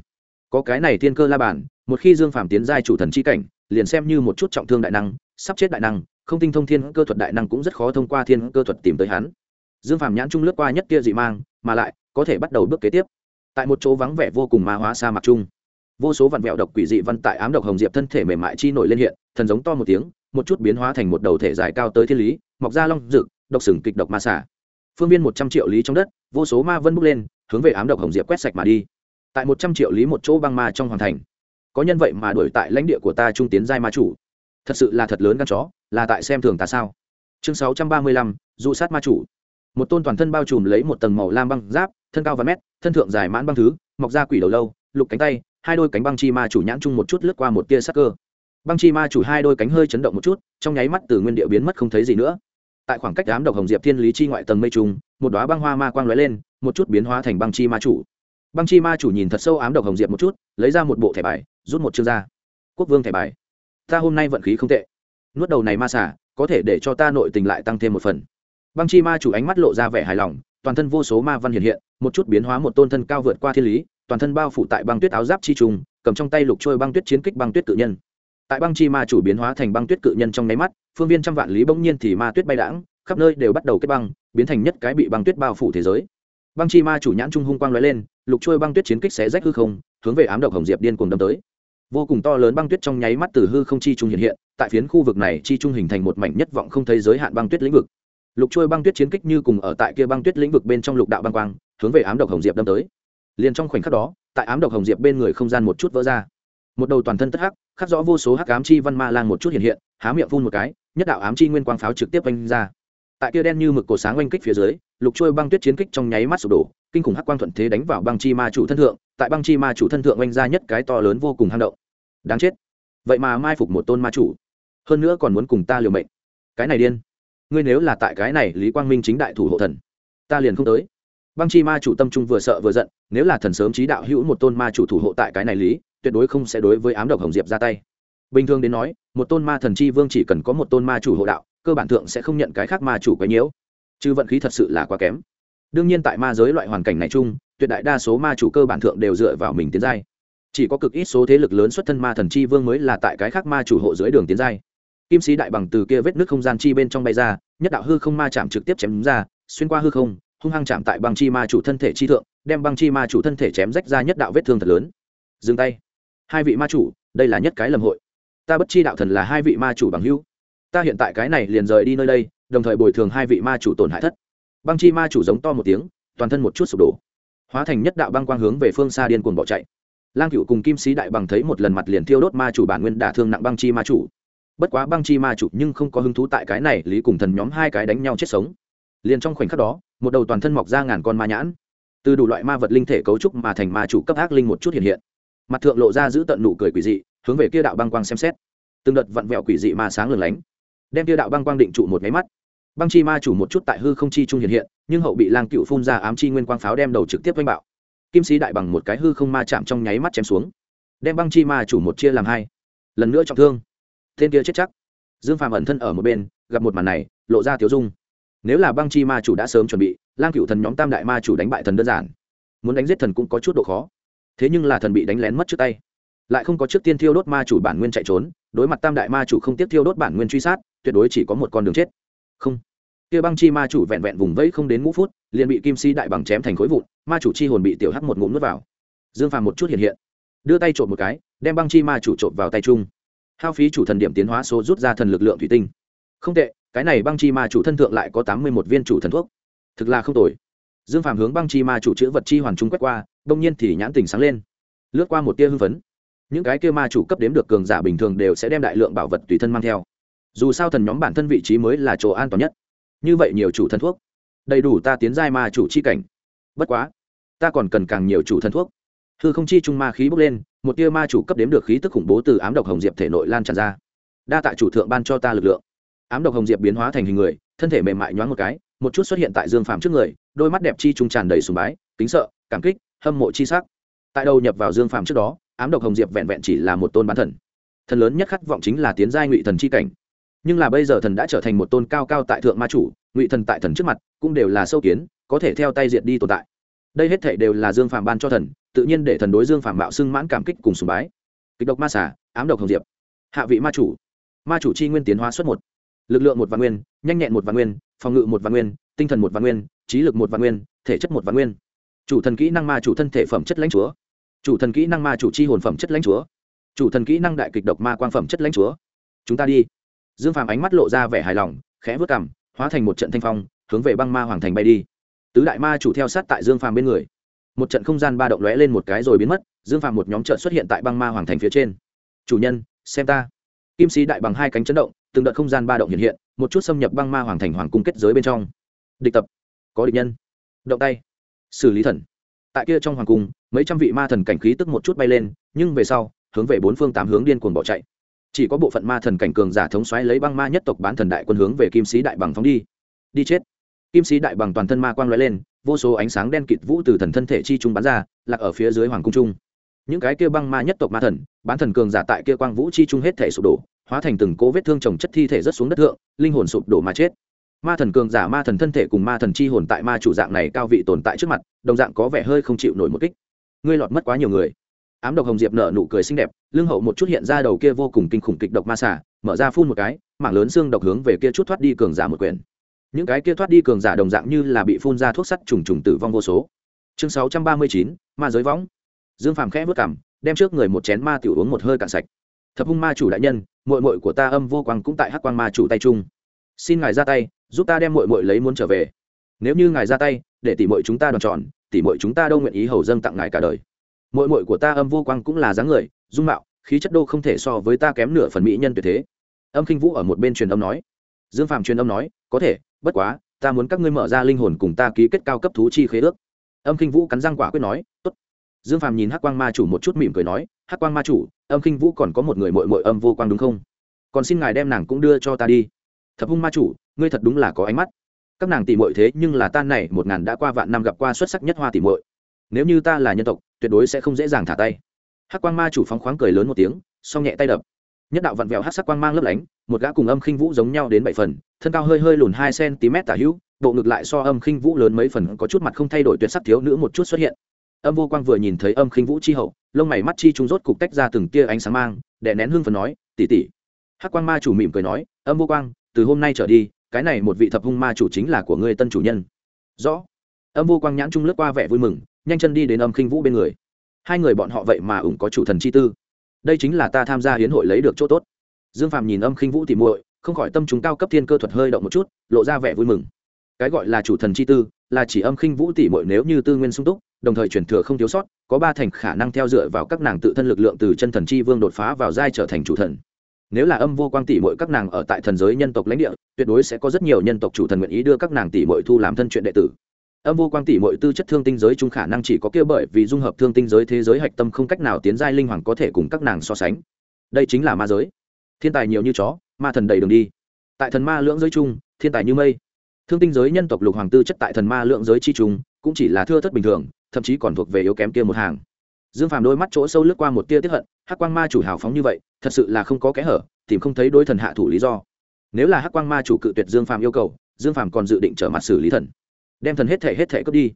Có cái này thiên cơ la bàn, một khi dương phàm tiến giai chủ thần chi cảnh, liền xem như một chút trọng thương đại năng, sắp chết đại năng, không tinh thông thiên cơ thuật đại năng cũng rất khó thông qua thiên cơ thuật tìm tới hắn. Dương phàm nhãn trung lướt qua nhất kia dị mang, mà lại có thể bắt đầu bước kế tiếp. Tại một chỗ vắng vẻ vô cùng ma hóa sa mạc trung vô số vạn vẹo độc quỷ dị văn tại ám độc hồng diệp thân thể mềm mại chi nổi lên hiện, thần giống to một tiếng, một chút biến hóa thành một đầu thể dài cao tới thiên lý, mọc ra long rực, độc sừng kịch độc ma xả phương viên một trăm triệu lý trong đất, vô số ma vân bốc lên, hướng về ám độc hồng diệp quét sạch mà đi. Tại một trăm triệu lý một chỗ băng ma trong hoàng thành. Có nhân vậy mà đuổi tại lãnh địa của ta trung tiến giai ma chủ. Thật sự là thật lớn gan chó, là tại xem thường ta sao? Chương sáu trăm ba mươi lăm, dụ sát ma chủ. Một tôn toàn thân bao trùm lấy một tầng màu lam băng giáp thân cao và mét, thân thượng dài mãn băng thứ, mọc ra quỷ đầu lâu, lục cánh tay, hai đôi cánh băng chi ma chủ nhãn chung một chút lướt qua một tia sắc cơ. Băng chi ma chủ hai đôi cánh hơi chấn động một chút, trong nháy mắt từ nguyên địa biến mất không thấy gì nữa. Tại khoảng cách đám độc hồng diệp thiên lý chi ngoại tầng mây trùng, một đoá băng hoa ma quang lóe lên, một chút biến hóa thành băng chi ma chủ. Băng chi ma chủ nhìn thật sâu ám độc hồng diệp một chút, lấy ra một bộ thẻ bài, rút một chương ra. Quốc vương thẻ bài. Ta hôm nay vận khí không tệ. Nuốt đầu này ma xả có thể để cho ta nội tình lại tăng thêm một phần. Băng chi ma chủ ánh mắt lộ ra vẻ hài lòng toàn thân vô số ma văn hiện hiện, một chút biến hóa một tôn thân cao vượt qua thiên lý, toàn thân bao phủ tại băng tuyết áo giáp chi trùng, cầm trong tay lục trôi băng tuyết chiến kích băng tuyết cự nhân. Tại băng chi ma chủ biến hóa thành băng tuyết cự nhân trong nháy mắt, phương viên trăm vạn lý bỗng nhiên thì ma tuyết bay đãng, khắp nơi đều bắt đầu kết băng, biến thành nhất cái bị băng tuyết bao phủ thế giới. Băng chi ma chủ nhãn trung hung quang lóe lên, lục trôi băng tuyết chiến kích xé rách hư không, hướng về ám độc hồng diệp điên cuồng đâm tới. Vô cùng to lớn băng tuyết trong nháy mắt từ hư không chi trung hiện hiện, tại phiến khu vực này chi trung hình thành một mảnh nhất vọng không thấy giới hạn băng tuyết lĩnh vực lục trôi băng tuyết chiến kích như cùng ở tại kia băng tuyết lĩnh vực bên trong lục đạo băng quang, hướng về ám độc hồng diệp đâm tới. Liền trong khoảnh khắc đó, tại ám độc hồng diệp bên người không gian một chút vỡ ra. Một đầu toàn thân tất hắc, khắc rõ vô số hắc ám chi văn ma lang một chút hiện hiện, há miệng phun một cái, nhất đạo ám chi nguyên quang pháo trực tiếp oanh ra. Tại kia đen như mực cổ sáng oanh kích phía dưới, lục trôi băng tuyết chiến kích trong nháy mắt sụp đổ, kinh khủng hắc quang thuận thế đánh vào băng chi ma chủ thân thượng, tại băng chi ma chủ thân thượng oanh ra nhất cái to lớn vô cùng hang động. Đáng chết. Vậy mà mai phục một tôn ma chủ. Hơn nữa còn muốn cùng ta liều mệnh. Cái này điên ngươi nếu là tại cái này lý quang minh chính đại thủ hộ thần, ta liền không tới. Băng chi ma chủ tâm trung vừa sợ vừa giận, nếu là thần sớm trí đạo hữu một tôn ma chủ thủ hộ tại cái này lý, tuyệt đối không sẽ đối với ám độc hồng diệp ra tay. Bình thường đến nói, một tôn ma thần chi vương chỉ cần có một tôn ma chủ hộ đạo, cơ bản thượng sẽ không nhận cái khác ma chủ quấy nhiễu. Chứ vận khí thật sự là quá kém. Đương nhiên tại ma giới loại hoàn cảnh này chung, tuyệt đại đa số ma chủ cơ bản thượng đều dựa vào mình tiến giai. Chỉ có cực ít số thế lực lớn xuất thân ma thần chi vương mới là tại cái khác ma chủ hộ dưới đường tiến giai kim sĩ đại bằng từ kia vết nước không gian chi bên trong bay ra, nhất đạo hư không ma chạm trực tiếp chém ra, xuyên qua hư không, hung hăng chạm tại băng chi ma chủ thân thể chi thượng, đem băng chi ma chủ thân thể chém rách ra nhất đạo vết thương thật lớn. Dừng tay. Hai vị ma chủ, đây là nhất cái lầm hội. Ta bất chi đạo thần là hai vị ma chủ bằng hữu. Ta hiện tại cái này liền rời đi nơi đây, đồng thời bồi thường hai vị ma chủ tổn hại thất. Băng chi ma chủ giống to một tiếng, toàn thân một chút sụp đổ. Hóa thành nhất đạo băng quang hướng về phương xa điên cuồng bỏ chạy. Lang cựu cùng kim sĩ đại bằng thấy một lần mặt liền thiêu đốt ma chủ bản nguyên đả thương nặng băng chi ma chủ bất quá băng chi ma chủ nhưng không có hứng thú tại cái này, lý cùng thần nhóm hai cái đánh nhau chết sống. Liền trong khoảnh khắc đó, một đầu toàn thân mọc ra ngàn con ma nhãn. Từ đủ loại ma vật linh thể cấu trúc mà thành ma chủ cấp ác linh một chút hiện hiện. Mặt thượng lộ ra giữ tận nụ cười quỷ dị, hướng về kia đạo băng quang xem xét. Từng đợt vặn vẹo quỷ dị ma sáng lửng lánh, đem kia đạo băng quang định trụ một máy mắt. Băng chi ma chủ một chút tại hư không chi trung hiện hiện, nhưng hậu bị lang cựu phun ra ám chi nguyên quang pháo đem đầu trực tiếp vanh bạo. Kim sĩ đại bằng một cái hư không ma chạm trong nháy mắt chém xuống, đem băng chi ma chủ một chia làm hai, lần nữa trọng thương tên kia chết chắc. Dương phàm ẩn thân ở một bên, gặp một màn này, lộ ra tiếu dung. Nếu là băng chi ma chủ đã sớm chuẩn bị, lang cựu thần nhóm tam đại ma chủ đánh bại thần đơn giản. Muốn đánh giết thần cũng có chút độ khó. Thế nhưng là thần bị đánh lén mất trước tay. Lại không có trước tiên thiêu đốt ma chủ bản nguyên chạy trốn, đối mặt tam đại ma chủ không tiếp thiêu đốt bản nguyên truy sát, tuyệt đối chỉ có một con đường chết. Không. Kia băng chi ma chủ vẹn vẹn vùng vẫy không đến ngũ phút, liền bị kim si đại bằng chém thành khối vụn, ma chủ chi hồn bị tiểu hắc một ngụm nuốt vào. Dương phàm một chút hiện hiện. Đưa tay trộm một cái, đem băng chi ma chủ trộm vào tay chung hao phí chủ thần điểm tiến hóa số rút ra thần lực lượng thủy tinh. Không tệ, cái này băng chi ma chủ thân thượng lại có tám mươi một viên chủ thần thuốc. Thực là không tồi. Dương phàm hướng băng chi ma chủ chữ vật chi hoàn trung quét qua, đông nhiên thì nhãn tình sáng lên. Lướt qua một tia hưng phấn. Những cái kia ma chủ cấp đếm được cường giả bình thường đều sẽ đem đại lượng bảo vật tùy thân mang theo. Dù sao thần nhóm bản thân vị trí mới là chỗ an toàn nhất. Như vậy nhiều chủ thần thuốc. Đầy đủ ta tiến giai ma chủ chi cảnh. Bất quá, ta còn cần càng nhiều chủ thần thuốc hư không chi trung ma khí bốc lên, một tia ma chủ cấp đếm được khí tức khủng bố từ ám độc hồng diệp thể nội lan tràn ra. Đa tạ chủ thượng ban cho ta lực lượng. Ám độc hồng diệp biến hóa thành hình người, thân thể mềm mại nhoáng một cái, một chút xuất hiện tại dương phàm trước người, đôi mắt đẹp chi trung tràn đầy sùng bái, kính sợ, cảm kích, hâm mộ chi sắc. Tại đầu nhập vào dương phàm trước đó, ám độc hồng diệp vẹn vẹn chỉ là một tôn bán thần. Thần lớn nhất khát vọng chính là tiến giai ngụy thần chi cảnh. Nhưng là bây giờ thần đã trở thành một tôn cao cao tại thượng ma chủ, ngụy thần tại thần trước mặt cũng đều là sâu kiến, có thể theo tay diệt đi tồn tại. Đây hết thể đều là dương phàm ban cho thần tự nhiên để thần đối dương phàm bạo xưng mãn cảm kích cùng sùng bái. Kịch độc ma xả ám độc hồng diệp. Hạ vị ma chủ. Ma chủ chi nguyên tiến hóa xuất một. Lực lượng một vạn nguyên, nhanh nhẹn một vạn nguyên, phòng ngự một vạn nguyên, tinh thần một vạn nguyên, trí lực một vạn nguyên, thể chất một vạn nguyên. Chủ thần kỹ năng ma chủ thân thể phẩm chất lãnh chúa. Chủ thần kỹ năng ma chủ chi hồn phẩm chất lãnh chúa. Chủ thần kỹ năng đại kịch độc ma quang phẩm chất lãnh chúa. Chúng ta đi. Dương phàm ánh mắt lộ ra vẻ hài lòng, khẽ vớt cảm hóa thành một trận thanh phong, hướng về băng ma hoàng thành bay đi. Tứ đại ma chủ theo sát tại dương phàm bên người một trận không gian ba động lóe lên một cái rồi biến mất, dương phạm một nhóm trận xuất hiện tại băng ma hoàng thành phía trên. Chủ nhân, xem ta. Kim sĩ đại bằng hai cánh chấn động, từng đợt không gian ba động hiện hiện, một chút xâm nhập băng ma hoàng thành hoàng cung kết giới bên trong. Địch tập, có địch nhân. Động tay, xử lý thần. Tại kia trong hoàng cung, mấy trăm vị ma thần cảnh khí tức một chút bay lên, nhưng về sau, hướng về bốn phương tám hướng điên cuồng bỏ chạy. Chỉ có bộ phận ma thần cảnh cường giả thống xoáy lấy băng ma nhất tộc bán thần đại quân hướng về kim sĩ đại bằng phóng đi. Đi chết. Kim sĩ đại bằng toàn thân ma quang lóe lên vô số ánh sáng đen kịt vũ từ thần thân thể chi trung bắn ra, lạc ở phía dưới hoàng cung trung. Những cái kia băng ma nhất tộc ma thần, bán thần cường giả tại kia quang vũ chi trung hết thể sụp đổ, hóa thành từng cố vết thương trồng chất thi thể rất xuống đất thượng, linh hồn sụp đổ mà chết. Ma thần cường giả, ma thần thân thể cùng ma thần chi hồn tại ma chủ dạng này cao vị tồn tại trước mặt, đồng dạng có vẻ hơi không chịu nổi một kích. Ngươi lọt mất quá nhiều người. Ám độc hồng diệp nở nụ cười xinh đẹp, lưng hậu một chút hiện ra đầu kia vô cùng kinh khủng kịch độc ma xả mở ra phun một cái, mảng lớn xương độc hướng về kia chút thoát đi cường giả một quyền những cái kia thoát đi cường giả đồng dạng như là bị phun ra thuốc sắt trùng trùng tử vong vô số. Chương sáu trăm ba mươi chín, ma giới võng. Dương phàm khẽ vất cảm đem trước người một chén ma tiểu uống một hơi cạn sạch. Thập hung ma chủ đại nhân mội mội của ta âm vô quang cũng tại hắc quang ma chủ tay trung xin ngài ra tay, giúp ta đem mội mội lấy muốn trở về. Nếu như ngài ra tay, để tỉ mội chúng ta đoàn tròn tỉ mội chúng ta đâu nguyện ý hầu dâng tặng ngài cả đời. Mội mội của ta âm vô quang cũng là dáng người, dung mạo, khí chất đô không thể so với ta kém nửa phần mỹ nhân tuyệt thế. Âm khinh vũ ở một bên truyền âm nói. Dương phàm truyền âm nói, có thể bất quá, ta muốn các ngươi mở ra linh hồn cùng ta ký kết cao cấp thú chi khế ước. Âm khinh vũ cắn răng quả quyết nói, tốt. Dương phàm nhìn hắc quang ma chủ một chút mỉm cười nói, hắc quang ma chủ, âm khinh vũ còn có một người mội mội âm vô quang đúng không? Còn xin ngài đem nàng cũng đưa cho ta đi. Thập hung ma chủ, ngươi thật đúng là có ánh mắt. Các nàng tỉ mội thế nhưng là tan này một ngàn đã qua vạn năm gặp qua xuất sắc nhất hoa tỉ mội nếu như ta là nhân tộc, tuyệt đối sẽ không dễ dàng thả tay. Hắc quang ma chủ phóng khoáng cười lớn một tiếng xong nhẹ tay đập nhất đạo vặn vẹo hắc sắc quang mang lấp lánh, một gã cùng âm khinh vũ giống nhau đến bảy phần, thân cao hơi hơi lùn hai cm tả hữu, bộ ngực lại so âm khinh vũ lớn mấy phần, có chút mặt không thay đổi tuyệt sắc thiếu nữ một chút xuất hiện. Âm vô quang vừa nhìn thấy âm khinh vũ chi hậu, lông mày mắt chi chúng rốt cục tách ra từng tia ánh sáng mang, đè nén hương phần nói tỉ tỉ hắc quang ma chủ mỉm cười nói, âm vô quang, từ hôm nay trở đi, cái này một vị thập hung ma chủ chính là của ngươi tân chủ nhân. Rõ. Âm vô quang nhãn trung lướt qua vẻ vui mừng, nhanh chân đi đến âm khinh vũ bên người. Hai người bọn họ vậy mà ủng có chủ thần chi tư đây chính là ta tham gia hiến hội lấy được chỗ tốt. Dương phàm nhìn âm khinh vũ tìm muội, không khỏi tâm chúng cao cấp thiên cơ thuật hơi động một chút, lộ ra vẻ vui mừng. Cái gọi là chủ thần chi tư, là chỉ âm khinh vũ tỉ muội nếu như tư nguyên sung túc, đồng thời chuyển thừa không thiếu sót, có ba thành khả năng theo dựa vào các nàng tự thân lực lượng từ chân thần chi vương đột phá vào giai trở thành chủ thần. Nếu là âm vô quang tỷ muội các nàng ở tại thần giới nhân tộc lãnh địa, tuyệt đối sẽ có rất nhiều nhân tộc chủ thần nguyện ý đưa các nàng tỷ muội thu làm thân chuyện đệ tử âm vô quang tỷ mọi tư chất thương tinh giới chung khả năng chỉ có kia bởi vì dung hợp thương tinh giới thế giới hạch tâm không cách nào tiến giai linh hoàng có thể cùng các nàng so sánh. Đây chính là ma giới. Thiên tài nhiều như chó, ma thần đầy đường đi. Tại thần ma lưỡng giới chung, thiên tài như mây. Thương tinh giới nhân tộc lục hoàng tư chất tại thần ma lượng giới chi trùng cũng chỉ là thưa thất bình thường, thậm chí còn thuộc về yếu kém kia một hàng. Dương phàm đôi mắt chỗ sâu lướt qua một tia tiếp hận, hắc quang ma chủ hào phóng như vậy, thật sự là không có kẽ hở, tìm không thấy đôi thần hạ thủ lý do. Nếu là hắc quang ma chủ cự tuyệt dương phàm yêu cầu, dương phàm còn dự định trở mặt xử lý thần đem thần hết thể hết thể cướp đi.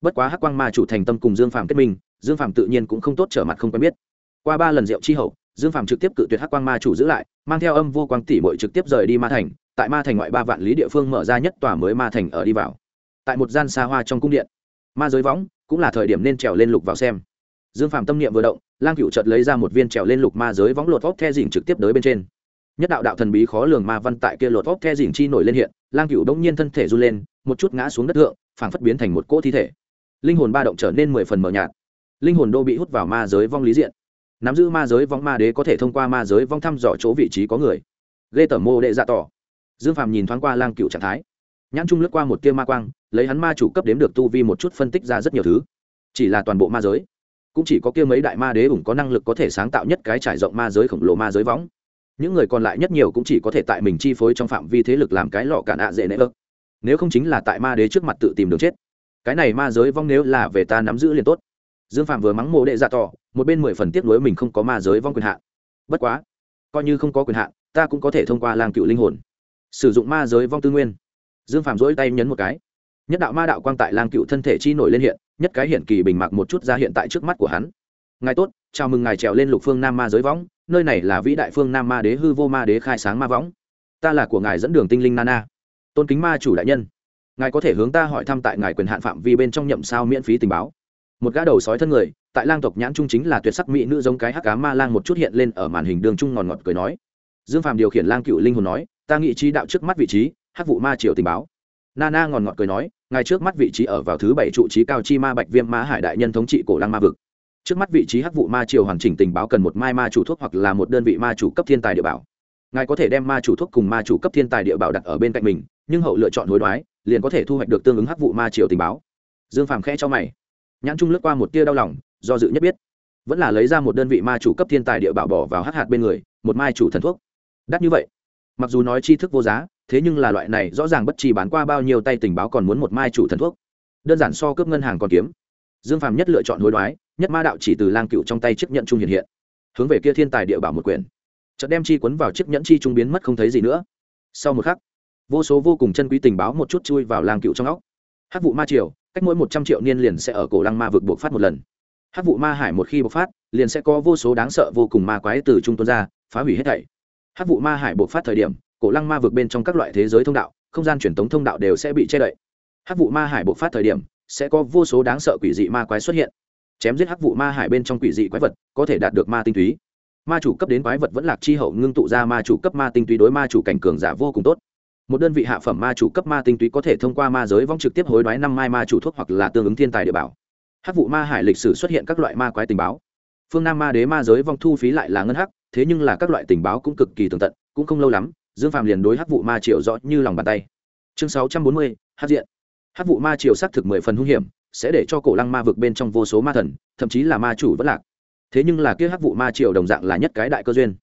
Bất quá hắc quang ma chủ thành tâm cùng dương phàm kết minh, dương phàm tự nhiên cũng không tốt trở mặt không quen biết. Qua ba lần rượu chi hậu, dương phàm trực tiếp cự tuyệt hắc quang ma chủ giữ lại, mang theo âm vô quang tỷ bội trực tiếp rời đi ma thành, tại ma thành ngoại ba vạn lý địa phương mở ra nhất tòa mới ma thành ở đi vào. Tại một gian xa hoa trong cung điện, ma giới võng cũng là thời điểm nên trèo lên lục vào xem. Dương phàm tâm niệm vừa động, lang cựu chợt lấy ra một viên trèo lên lục ma giới võng lột vóc the dỉn trực tiếp tới bên trên. Nhất đạo đạo thần bí khó lường ma văn tại kia lột vóc the dỉn chi nổi lên hiện, lang cựu đông nhiên thân thể run lên một chút ngã xuống đất thượng, phảng phất biến thành một cỗ thi thể. Linh hồn ba động trở nên mười phần mờ nhạt. Linh hồn đô bị hút vào ma giới vong lý diện. Nắm giữ ma giới vong ma đế có thể thông qua ma giới vong thăm dò chỗ vị trí có người. Lê tởm mô đệ dạ tỏ. Dương phàm nhìn thoáng qua lang cựu trạng thái. Nhãn trung lướt qua một tia ma quang, lấy hắn ma chủ cấp đếm được tu vi một chút phân tích ra rất nhiều thứ. Chỉ là toàn bộ ma giới, cũng chỉ có kia mấy đại ma đế ủng có năng lực có thể sáng tạo nhất cái trải rộng ma giới khổng lồ ma giới võng. Những người còn lại nhất nhiều cũng chỉ có thể tại mình chi phối trong phạm vi thế lực làm cái lọ cản ạ dễ nễ ơ nếu không chính là tại ma đế trước mặt tự tìm đường chết. Cái này ma giới vong nếu là về ta nắm giữ liền tốt. Dương phạm vừa mắng mộ đệ dạ tỏ, một bên mười phần tiếp nối mình không có ma giới vong quyền hạn. Bất quá, coi như không có quyền hạn, ta cũng có thể thông qua lang cựu linh hồn sử dụng ma giới vong tư nguyên. Dương phạm dỗi tay nhấn một cái. Nhất đạo ma đạo quang tại lang cựu thân thể chi nổi lên hiện, nhất cái hiện kỳ bình mặc một chút ra hiện tại trước mắt của hắn. Ngài tốt, chào mừng ngài trèo lên lục phương nam ma giới võng nơi này là vĩ đại phương nam ma đế hư vô ma đế khai sáng ma võng ta là của ngài dẫn đường tinh linh nana tôn kính ma chủ đại nhân, ngài có thể hướng ta hỏi thăm tại ngài quyền hạn phạm vi bên trong nhậm sao miễn phí tình báo. Một gã đầu sói thân người, tại lang tộc nhãn trung chính là tuyệt sắc mỹ nữ giống cái hắc cá ma lang một chút hiện lên ở màn hình đường trung ngòn ngọt cười nói. Dương phàm điều khiển lang cựu linh hồn nói, ta nghĩ trí đạo trước mắt vị trí, hắc vụ ma triều tình báo. Nana ngòn ngọt cười nói, ngài trước mắt vị trí ở vào thứ bảy trụ trí cao chi ma bạch viêm ma hải đại nhân thống trị cổ lang ma vực. Trước mắt vị trí hắc vụ ma triều hoàn chỉnh tình báo cần một mai ma chủ thuốc hoặc là một đơn vị ma chủ cấp thiên tài địa bảo. Ngài có thể đem ma chủ thuốc cùng ma chủ cấp thiên tài địa bảo đặt ở bên cạnh mình nhưng hậu lựa chọn hối đoái, liền có thể thu hoạch được tương ứng hắc vụ ma triều tình báo. Dương phàm khẽ cho mày. Nhãn trung lướt qua một tia đau lòng, do dự nhất biết. Vẫn là lấy ra một đơn vị ma chủ cấp thiên tài địa bảo bỏ vào hắc hạt bên người, một mai chủ thần thuốc. Đắt như vậy. Mặc dù nói tri thức vô giá, thế nhưng là loại này rõ ràng bất trì bán qua bao nhiêu tay tình báo còn muốn một mai chủ thần thuốc. Đơn giản so cướp ngân hàng còn kiếm. Dương phàm nhất lựa chọn hối đoái, nhất ma đạo chỉ từ lang cựu trong tay chiếc nhận trung hiện hiện. Hướng về kia thiên tài địa bảo một quyển. Chợt đem chi quấn vào chiếc nhẫn chi trung biến mất không thấy gì nữa. Sau một khắc vô số vô cùng chân quý tình báo một chút chui vào lang cựu trong óc. Hát vụ ma triều, cách mỗi một trăm triệu niên liền sẽ ở cổ lăng ma vực buộc phát một lần. Hát vụ ma hải một khi bộc phát, liền sẽ có vô số đáng sợ vô cùng ma quái từ trung tuân ra, phá hủy hết thảy. Hát vụ ma hải bộc phát thời điểm, cổ lăng ma vực bên trong các loại thế giới thông đạo, không gian truyền thống thông đạo đều sẽ bị che đậy. Hát vụ ma hải bộc phát thời điểm, sẽ có vô số đáng sợ quỷ dị ma quái xuất hiện. Chém giết hắc vụ ma hải bên trong quỷ dị quái vật, có thể đạt được ma tinh túy. Ma chủ cấp đến quái vật vẫn lạc chi hậu, ngưng tụ ra ma chủ cấp ma tinh túy đối ma chủ cảnh cường giả vô cùng tốt một đơn vị hạ phẩm ma chủ cấp ma tinh túy có thể thông qua ma giới vong trực tiếp hối đoái năm mai ma chủ thuốc hoặc là tương ứng thiên tài địa bảo. Hắc vụ ma hải lịch sử xuất hiện các loại ma quái tình báo. Phương nam ma đế ma giới vong thu phí lại là ngân hắc, thế nhưng là các loại tình báo cũng cực kỳ tường tận, cũng không lâu lắm, dương phàm liền đối hắc vụ ma triều rõ như lòng bàn tay. Chương sáu trăm bốn mươi, hát diện. Hắc vụ ma triều xác thực mười phần hung hiểm, sẽ để cho cổ lăng ma vực bên trong vô số ma thần, thậm chí là ma chủ vẫn lạc. Thế nhưng là kia hắc vụ ma triều đồng dạng là nhất cái đại cơ duyên.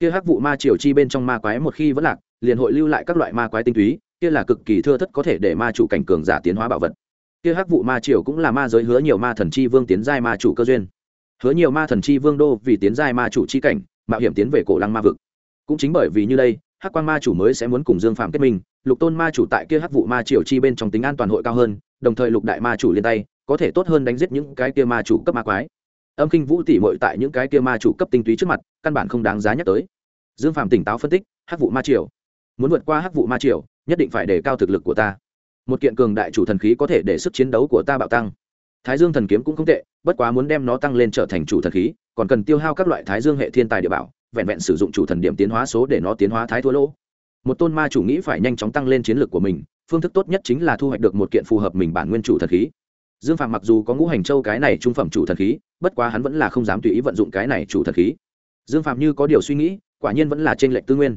Kia hắc vụ ma triều chi bên trong ma quái một khi vẫn lạc liền hội lưu lại các loại ma quái tinh túy, kia là cực kỳ thưa thất có thể để ma chủ cảnh cường giả tiến hóa bảo vật. Kia hắc vụ ma triều cũng là ma giới hứa nhiều ma thần chi vương tiến giai ma chủ cơ duyên. Hứa nhiều ma thần chi vương đô vì tiến giai ma chủ chi cảnh, mạo hiểm tiến về cổ lăng ma vực. Cũng chính bởi vì như đây, hắc quan ma chủ mới sẽ muốn cùng dương phạm kết minh, lục tôn ma chủ tại kia hắc vụ ma triều chi bên trong tính an toàn hội cao hơn, đồng thời lục đại ma chủ liên tay, có thể tốt hơn đánh giết những cái kia ma chủ cấp ma quái. Âm kinh vũ tỉ mội tại những cái kia ma chủ cấp tinh túy trước mặt, căn bản không đáng giá nhắc tới. Dương phạm tỉnh táo phân tích, hắc vụ ma triều muốn vượt qua hắc vụ ma triều, nhất định phải đề cao thực lực của ta. Một kiện cường đại chủ thần khí có thể để sức chiến đấu của ta bạo tăng. Thái dương thần kiếm cũng không tệ, bất quá muốn đem nó tăng lên trở thành chủ thần khí, còn cần tiêu hao các loại thái dương hệ thiên tài địa bảo, vẹn vẹn sử dụng chủ thần điểm tiến hóa số để nó tiến hóa thái thua lỗ. Một tôn ma chủ nghĩ phải nhanh chóng tăng lên chiến lược của mình, phương thức tốt nhất chính là thu hoạch được một kiện phù hợp mình bản nguyên chủ thần khí. Dương phạm mặc dù có ngũ hành châu cái này trung phẩm chủ thần khí, bất quá hắn vẫn là không dám tùy ý vận dụng cái này chủ thần khí. Dương phạm như có điều suy nghĩ, quả nhiên vẫn là t r ê n lệch tư nguyên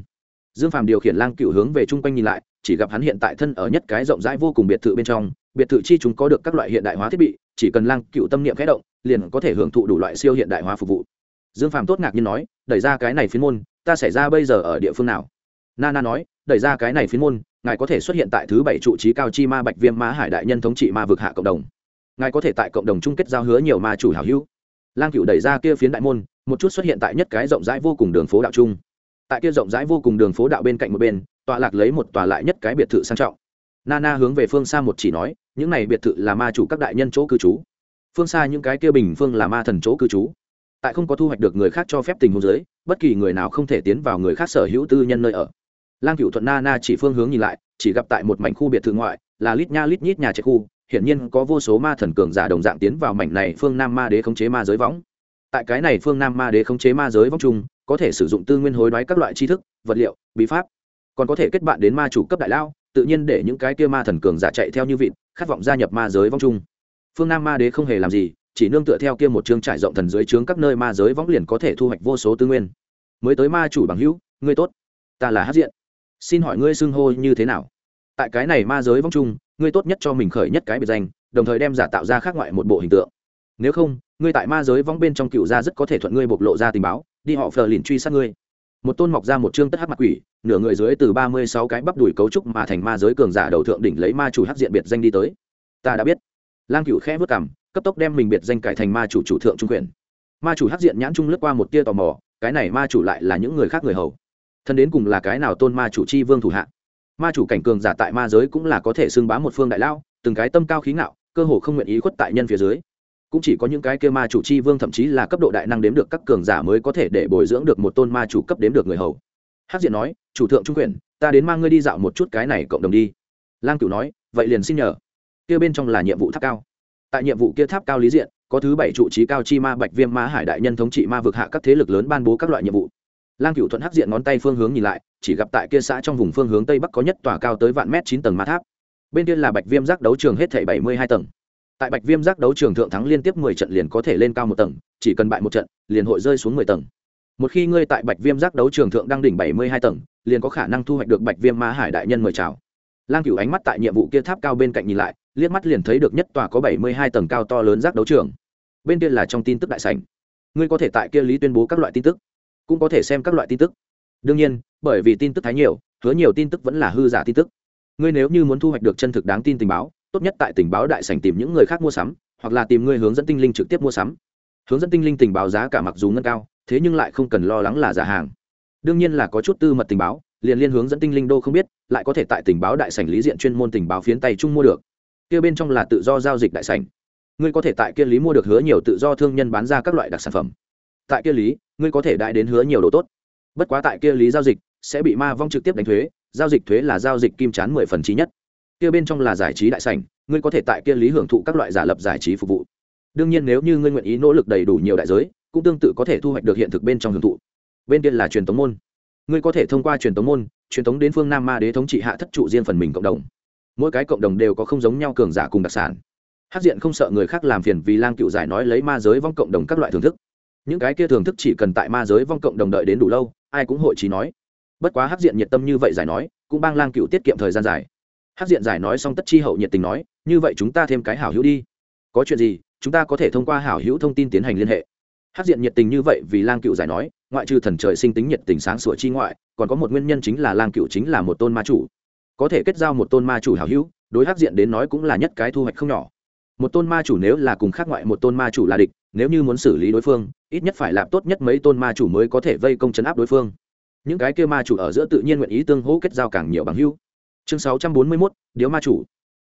dương Phàm điều khiển lang cựu hướng về chung quanh nhìn lại, chỉ gặp hắn hiện tại thân ở nhất cái rộng rãi vô cùng biệt thự bên trong, biệt thự chi chúng có được các loại hiện đại hóa thiết bị, chỉ cần lang cựu tâm niệm khẽ động, liền có thể hưởng thụ đủ loại siêu hiện đại hóa phục vụ. Dương Phàm tốt ngạc nhiên nói, đẩy ra cái này phiến môn, ta xảy ra bây giờ ở địa phương nào? Nana nói, đẩy ra cái này phiến môn, ngài có thể xuất hiện tại thứ bảy trụ trí cao chi ma bạch viêm ma hải đại nhân thống trị ma vực hạ cộng đồng. Ngài có thể tại cộng đồng chung kết giao hứa nhiều ma chủ hảo hữu. Lang cựu đẩy ra kia phiến đại môn, một chút xuất hiện tại nhất cái rộng rãi vô cùng đường phố đạo trung tại kia rộng rãi vô cùng đường phố đạo bên cạnh một bên, tọa lạc lấy một tòa lại nhất cái biệt thự sang trọng. Nana hướng về phương xa một chỉ nói, những này biệt thự là ma chủ các đại nhân chỗ cư trú. Phương xa những cái kia bình phương là ma thần chỗ cư trú. Tại không có thu hoạch được người khác cho phép tình huống giới bất kỳ người nào không thể tiến vào người khác sở hữu tư nhân nơi ở. Lang cựu thuận na na chỉ phương hướng nhìn lại, chỉ gặp tại một mảnh khu biệt thự ngoại, là lít nha lít nhít nhà chạy khu, hiển nhiên có vô số ma thần cường giả đồng dạng tiến vào mảnh này phương nam ma đế khống chế ma giới võng tại cái này phương nam ma đế khống chế ma giới vong trùng, có thể sử dụng tư nguyên hối đoái các loại tri thức, vật liệu, bí pháp. Còn có thể kết bạn đến ma chủ cấp đại lao tự nhiên để những cái kia ma thần cường giả chạy theo như vịt, khát vọng gia nhập ma giới vong trung phương nam ma đế không hề làm gì, chỉ nương tựa theo kia một chương trải rộng thần dưới trướng các nơi ma giới võng liền có thể thu hoạch vô số tư nguyên. Mới tới ma chủ bằng hữu, ngươi tốt. Ta là hát diện. Xin hỏi ngươi xưng hô như thế nào? Tại cái này ma giới vong trung ngươi tốt nhất cho mình khởi nhất cái biệt danh, đồng thời đem giả tạo ra khác ngoại một bộ hình tượng. Nếu không ngươi tại ma giới vong bên trong cựu gia rất có thể thuận ngươi bộc lộ ra tình báo, đi họ phờ lìn truy sát ngươi. Một tôn mọc ra một chương tất hắc mặt quỷ, nửa người dưới từ ba mươi sáu cái bắp đùi cấu trúc mà thành ma giới cường giả đầu thượng đỉnh lấy ma chủ hắc diện biệt danh đi tới. Ta đã biết. Lang cựu khẽ vất cảm cấp tốc đem mình biệt danh cải thành ma chủ chủ thượng trung quyền. Ma chủ hắc diện nhãn trung lướt qua một tia tò mò, cái này ma chủ lại là những người khác người hầu. Thân đến cùng là cái nào tôn ma chủ chi vương thủ hạ? Ma chủ cảnh cường giả tại ma giới cũng là có thể xưng bá một phương đại lao, từng cái tâm cao khí ngạo, cơ hồ không nguyện ý khuất tại nhân phía dưới cũng chỉ có những cái kia ma chủ chi vương thậm chí là cấp độ đại năng đếm được các cường giả mới có thể để bồi dưỡng được một tôn ma chủ cấp đếm được người hầu. Hát diện nói, chủ thượng trung quyền, ta đến mang ngươi đi dạo một chút cái này cộng đồng đi. Lang cửu nói, vậy liền xin nhờ. Kia bên trong là nhiệm vụ tháp cao. Tại nhiệm vụ kia tháp cao lý diện, có thứ bảy trụ trí cao chi ma bạch viêm ma hải đại nhân thống trị ma vực hạ các thế lực lớn ban bố các loại nhiệm vụ. Lang Cửu thuận hắc diện ngón tay phương hướng nhìn lại, chỉ gặp tại kia xã trong vùng phương hướng tây bắc có nhất tòa cao tới vạn mét chín tầng ma tháp. Bên kia là bạch viêm giác đấu trường hết thảy bảy mươi hai tầng tại bạch viêm giác đấu trường thượng thắng liên tiếp mười trận liền có thể lên cao một tầng, chỉ cần bại một trận, liền hội rơi xuống mười tầng. Một khi ngươi tại bạch viêm giác đấu trường thượng đang đỉnh bảy mươi hai tầng, liền có khả năng thu hoạch được bạch viêm ma hải đại nhân mời chào. Lang cửu ánh mắt tại nhiệm vụ kia tháp cao bên cạnh nhìn lại, liếc mắt liền thấy được nhất tòa có bảy mươi hai tầng cao to lớn giác đấu trường. Bên kia là trong tin tức đại sảnh. Ngươi có thể tại kia lý tuyên bố các loại tin tức, cũng có thể xem các loại tin tức. Đương nhiên, bởi vì tin tức thái nhiều, hứa nhiều tin tức vẫn là hư giả tin tức. Ngươi nếu như muốn thu hoạch được chân thực đáng tin tình báo tốt nhất tại tình báo đại sảnh tìm những người khác mua sắm, hoặc là tìm người hướng dẫn tinh linh trực tiếp mua sắm. Hướng dẫn tinh linh tình báo giá cả mặc dù ngân cao, thế nhưng lại không cần lo lắng là giả hàng. Đương nhiên là có chút tư mật tình báo, liền liên hướng dẫn tinh linh đô không biết, lại có thể tại tình báo đại sảnh lý diện chuyên môn tình báo phiến tay chung mua được. Kia bên trong là tự do giao dịch đại sảnh. Ngươi có thể tại kia lý mua được hứa nhiều tự do thương nhân bán ra các loại đặc sản phẩm. Tại kia lý, ngươi có thể đại đến hứa nhiều đồ tốt. Bất quá tại kia lý giao dịch, sẽ bị ma vong trực tiếp đánh thuế, giao dịch thuế là giao dịch kim chán mười phần trí nhất kia bên trong là giải trí đại sảnh, ngươi có thể tại kia lý hưởng thụ các loại giả lập giải trí phục vụ. Đương nhiên nếu như ngươi nguyện ý nỗ lực đầy đủ nhiều đại giới, cũng tương tự có thể thu hoạch được hiện thực bên trong hưởng thụ. Bên kia là truyền tống môn. Ngươi có thể thông qua truyền tống môn, truyền tống đến phương nam ma đế thống trị hạ thất trụ riêng phần mình cộng đồng. Mỗi cái cộng đồng đều có không giống nhau cường giả cùng đặc sản. Hát diện không sợ người khác làm phiền vì lang cựu giải nói lấy ma giới vong cộng đồng các loại thưởng thức. Những cái kia thưởng thức chỉ cần tại ma giới vong cộng đồng đợi đến đủ lâu, ai cũng hội trí nói. Bất quá hát diện nhiệt tâm như vậy giải nói, cũng bang lang cựu tiết kiệm thời gian dài hát diện giải nói xong tất chi hậu nhiệt tình nói, như vậy chúng ta thêm cái hảo hữu đi. Có chuyện gì, chúng ta có thể thông qua hảo hữu thông tin tiến hành liên hệ. Hát diện nhiệt tình như vậy vì lang cựu giải nói, ngoại trừ thần trời sinh tính nhiệt tình sáng sủa chi ngoại, còn có một nguyên nhân chính là lang cựu chính là một tôn ma chủ. Có thể kết giao một tôn ma chủ hảo hữu, đối hát diện đến nói cũng là nhất cái thu hoạch không nhỏ. Một tôn ma chủ nếu là cùng khác ngoại một tôn ma chủ là địch, nếu như muốn xử lý đối phương, ít nhất phải làm tốt nhất mấy tôn ma chủ mới có thể vây công chấn áp đối phương. Những cái kia ma chủ ở giữa tự nhiên nguyện ý tương hỗ kết giao càng nhiều bằng hữu chương sáu trăm bốn mươi 641, điếu ma chủ.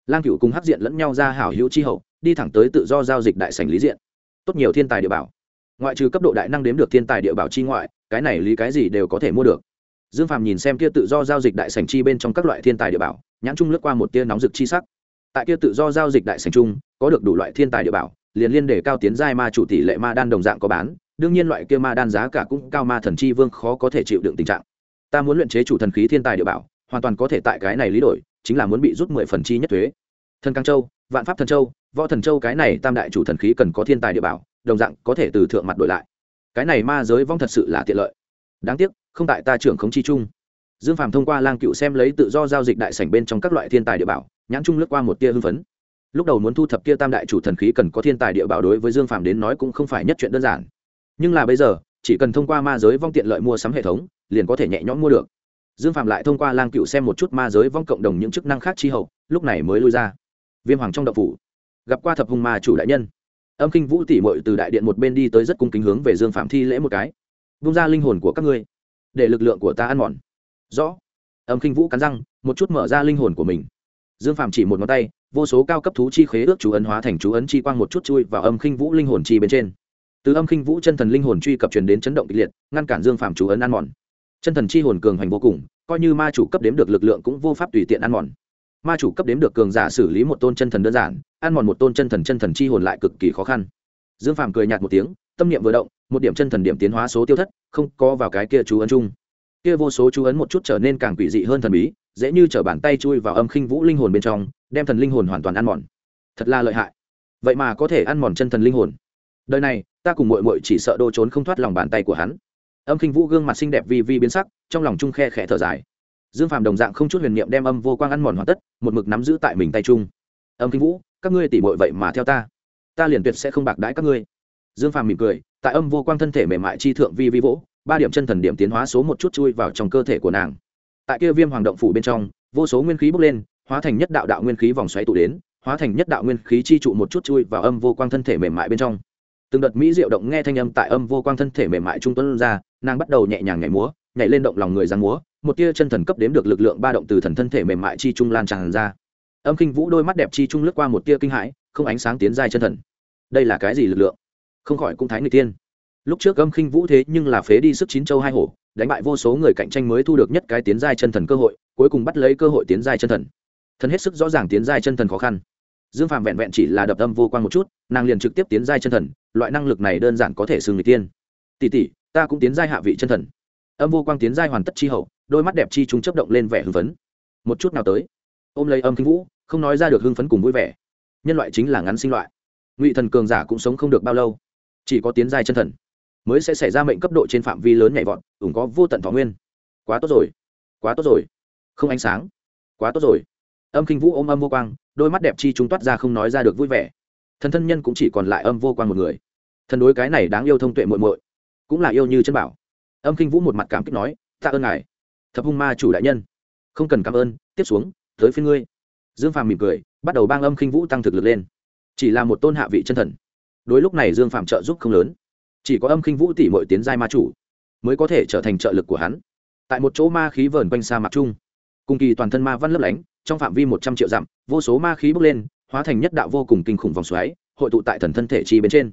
Lang cựu cùng hắc diện lẫn nhau ra hảo hữu chi hậu đi thẳng tới tự do giao dịch đại sành lý diện. Tốt nhiều thiên tài địa bảo. Ngoại trừ cấp độ đại năng đếm được thiên tài địa bảo chi ngoại cái này lý cái gì đều có thể mua được. Dương phàm nhìn xem kia tự do giao dịch đại sành chi bên trong các loại thiên tài địa bảo nhãn trung lướt qua một tia nóng rực chi sắc. Tại kia tự do giao dịch đại sành trung có được đủ loại thiên tài địa bảo liền liên để cao tiến giai ma chủ tỷ lệ ma đan đồng dạng có bán đương nhiên loại kia ma đan giá cả cũng cao ma thần chi vương khó có thể chịu đựng tình trạng. Ta muốn luyện chế chủ thần khí thiên tài địa bảo hoàn toàn có thể tại cái này lý đổi, chính là muốn bị rút mười phần chi nhất thuế. Thần cang châu, vạn pháp thần châu, võ thần châu cái này tam đại chủ thần khí cần có thiên tài địa bảo, đồng dạng có thể từ thượng mặt đổi lại. Cái này ma giới vong thật sự là tiện lợi. Đáng tiếc, không tại ta trưởng khống chi chung. Dương phàm thông qua lang cựu xem lấy tự do giao dịch đại sảnh bên trong các loại thiên tài địa bảo, nhãn trung lướt qua một tia hưng phấn. Lúc đầu muốn thu thập kia tam đại chủ thần khí cần có thiên tài địa bảo đối với dương phàm đến nói cũng không phải nhất chuyện đơn giản. Nhưng là bây giờ, chỉ cần thông qua ma giới vong tiện lợi mua sắm hệ thống, liền có thể nhẹ nhõm mua được dương phạm lại thông qua lang cựu xem một chút ma giới vong cộng đồng những chức năng khác chi hậu, lúc này mới lui ra. Viêm hoàng trong đậu phủ, gặp qua thập hùng ma chủ đại nhân. Âm kinh vũ tỉ mội từ đại điện một bên đi tới rất cung kính hướng về dương phạm thi lễ một cái. Vung ra linh hồn của các ngươi, để lực lượng của ta ăn mòn. Rõ. Âm khinh vũ cắn răng, một chút mở ra linh hồn của mình. Dương Phạm chỉ một ngón tay, vô số cao cấp thú chi khế ước chú ấn hóa thành chú ấn chi quang một chút chui vào âm khinh vũ linh hồn chi bên trên. Từ âm khinh vũ chân thần linh hồn truy cập truyền đến chấn động kịch liệt, ngăn cản dương Phạm chú ấn ăn mòn chân thần chi hồn cường hành vô cùng, coi như ma chủ cấp đếm được lực lượng cũng vô pháp tùy tiện ăn mòn. Ma chủ cấp đếm được cường giả xử lý một tôn chân thần đơn giản, ăn mòn một tôn chân thần chân thần chi hồn lại cực kỳ khó khăn. Dương phàm cười nhạt một tiếng, tâm niệm vừa động, một điểm chân thần điểm tiến hóa số tiêu thất, không có vào cái kia chú ấn chung. Kia vô số chú ấn một chút trở nên càng quỷ dị hơn thần bí, dễ như t bàn tay chui vào âm khinh vũ linh hồn bên trong, đem thần linh hồn hoàn toàn ăn mòn. Thật là lợi hại. Vậy mà có thể ăn mòn chân thần linh hồn. Đời này, ta cùng mội mội chỉ sợ đô trốn không thoát lòng bàn tay của hắn âm khinh vũ gương mặt xinh đẹp vi vi biến sắc, trong lòng trung khe khẽ thở dài. Dương phàm đồng dạng không chút huyền niệm đem âm vô quang ăn mòn hoàn tất, một mực nắm giữ tại mình tay trung âm khinh vũ, các ngươi tỉ mội vậy mà theo ta. Ta liền tuyệt sẽ không bạc đãi các ngươi. Dương phàm mỉm cười, tại âm vô quang thân thể mềm mại chi thượng vi vi vỗ, ba điểm chân thần điểm tiến hóa số một chút chui vào trong cơ thể của nàng. Tại kia viêm hoàng động phủ bên trong, vô số nguyên khí bốc lên, hóa thành nhất đạo đạo nguyên khí vòng xoáy tụ đến, hóa thành nhất đạo nguyên khí chi trụ một chút chui vào âm vô quang thân thể mềm mại bên trong từng đợt mỹ diệu động nghe thanh âm tại âm vô quang thân thể mềm mại trung tuấn ra, nàng bắt đầu nhẹ nhàng nhảy múa, nhảy lên động lòng người giang múa, một tia chân thần cấp đếm được lực lượng ba động từ thần thân thể mềm mại chi trung lan tràn ra. Âm kinh vũ đôi mắt đẹp chi trung lướt qua một tia kinh hãi, không ánh sáng tiến dài chân thần. Đây là cái gì lực lượng? Không khỏi cũng thái người tiên. Lúc trước âm khinh vũ thế nhưng là phế đi sức chín châu hai hổ, đánh bại vô số người cạnh tranh mới thu được nhất cái tiến giai chân thần cơ hội, cuối cùng bắt lấy cơ hội tiến giai chân thần. Thần hết sức rõ ràng tiến giai chân thần khó khăn dương phàm vẹn vẹn chỉ là đập âm vô quan một chút, nàng liền trực tiếp tiến giai chân thần, loại năng lực này đơn giản có thể xưng người tiên tỷ tỷ, ta cũng tiến giai hạ vị chân thần. Âm vô quang tiến giai hoàn tất chi hậu, đôi mắt đẹp chi chúng chấp động lên vẻ hưng phấn. Một chút nào tới. Ôm lấy âm kinh vũ, không nói ra được hưng phấn cùng vui vẻ. Nhân loại chính là ngắn sinh loại. Ngụy thần cường giả cũng sống không được bao lâu. Chỉ có tiến giai chân thần mới sẽ xảy ra mệnh cấp độ trên phạm vi lớn nhảy vọt, ủng có vô tận thọ nguyên. Quá tốt rồi. Quá tốt rồi. Không ánh sáng. Quá tốt rồi. Âm kinh vũ ôm âm vô quang đôi mắt đẹp chi chúng toát ra không nói ra được vui vẻ. Thần thân nhân cũng chỉ còn lại âm vô quan một người. Thần đối cái này đáng yêu thông tuệ muội muội, cũng là yêu như chân bảo. Âm kinh vũ một mặt cảm kích nói, tạ ơn ngài, thập hung ma chủ đại nhân. Không cần cảm ơn, tiếp xuống, tới phía ngươi. Dương phàm mỉm cười, bắt đầu bang âm kinh vũ tăng thực lực lên. Chỉ là một tôn hạ vị chân thần. Đối lúc này dương phàm trợ giúp không lớn. Chỉ có âm kinh vũ tỷ mọi tiến giai ma chủ, mới có thể trở thành trợ lực của hắn. Tại một chỗ ma khí vờn quanh sa mạc chung, cùng kỳ toàn thân ma văn lấp lánh trong phạm vi một trăm triệu dặm, vô số ma khí bốc lên, hóa thành nhất đạo vô cùng kinh khủng vòng xoáy, hội tụ tại thần thân thể chi bên trên.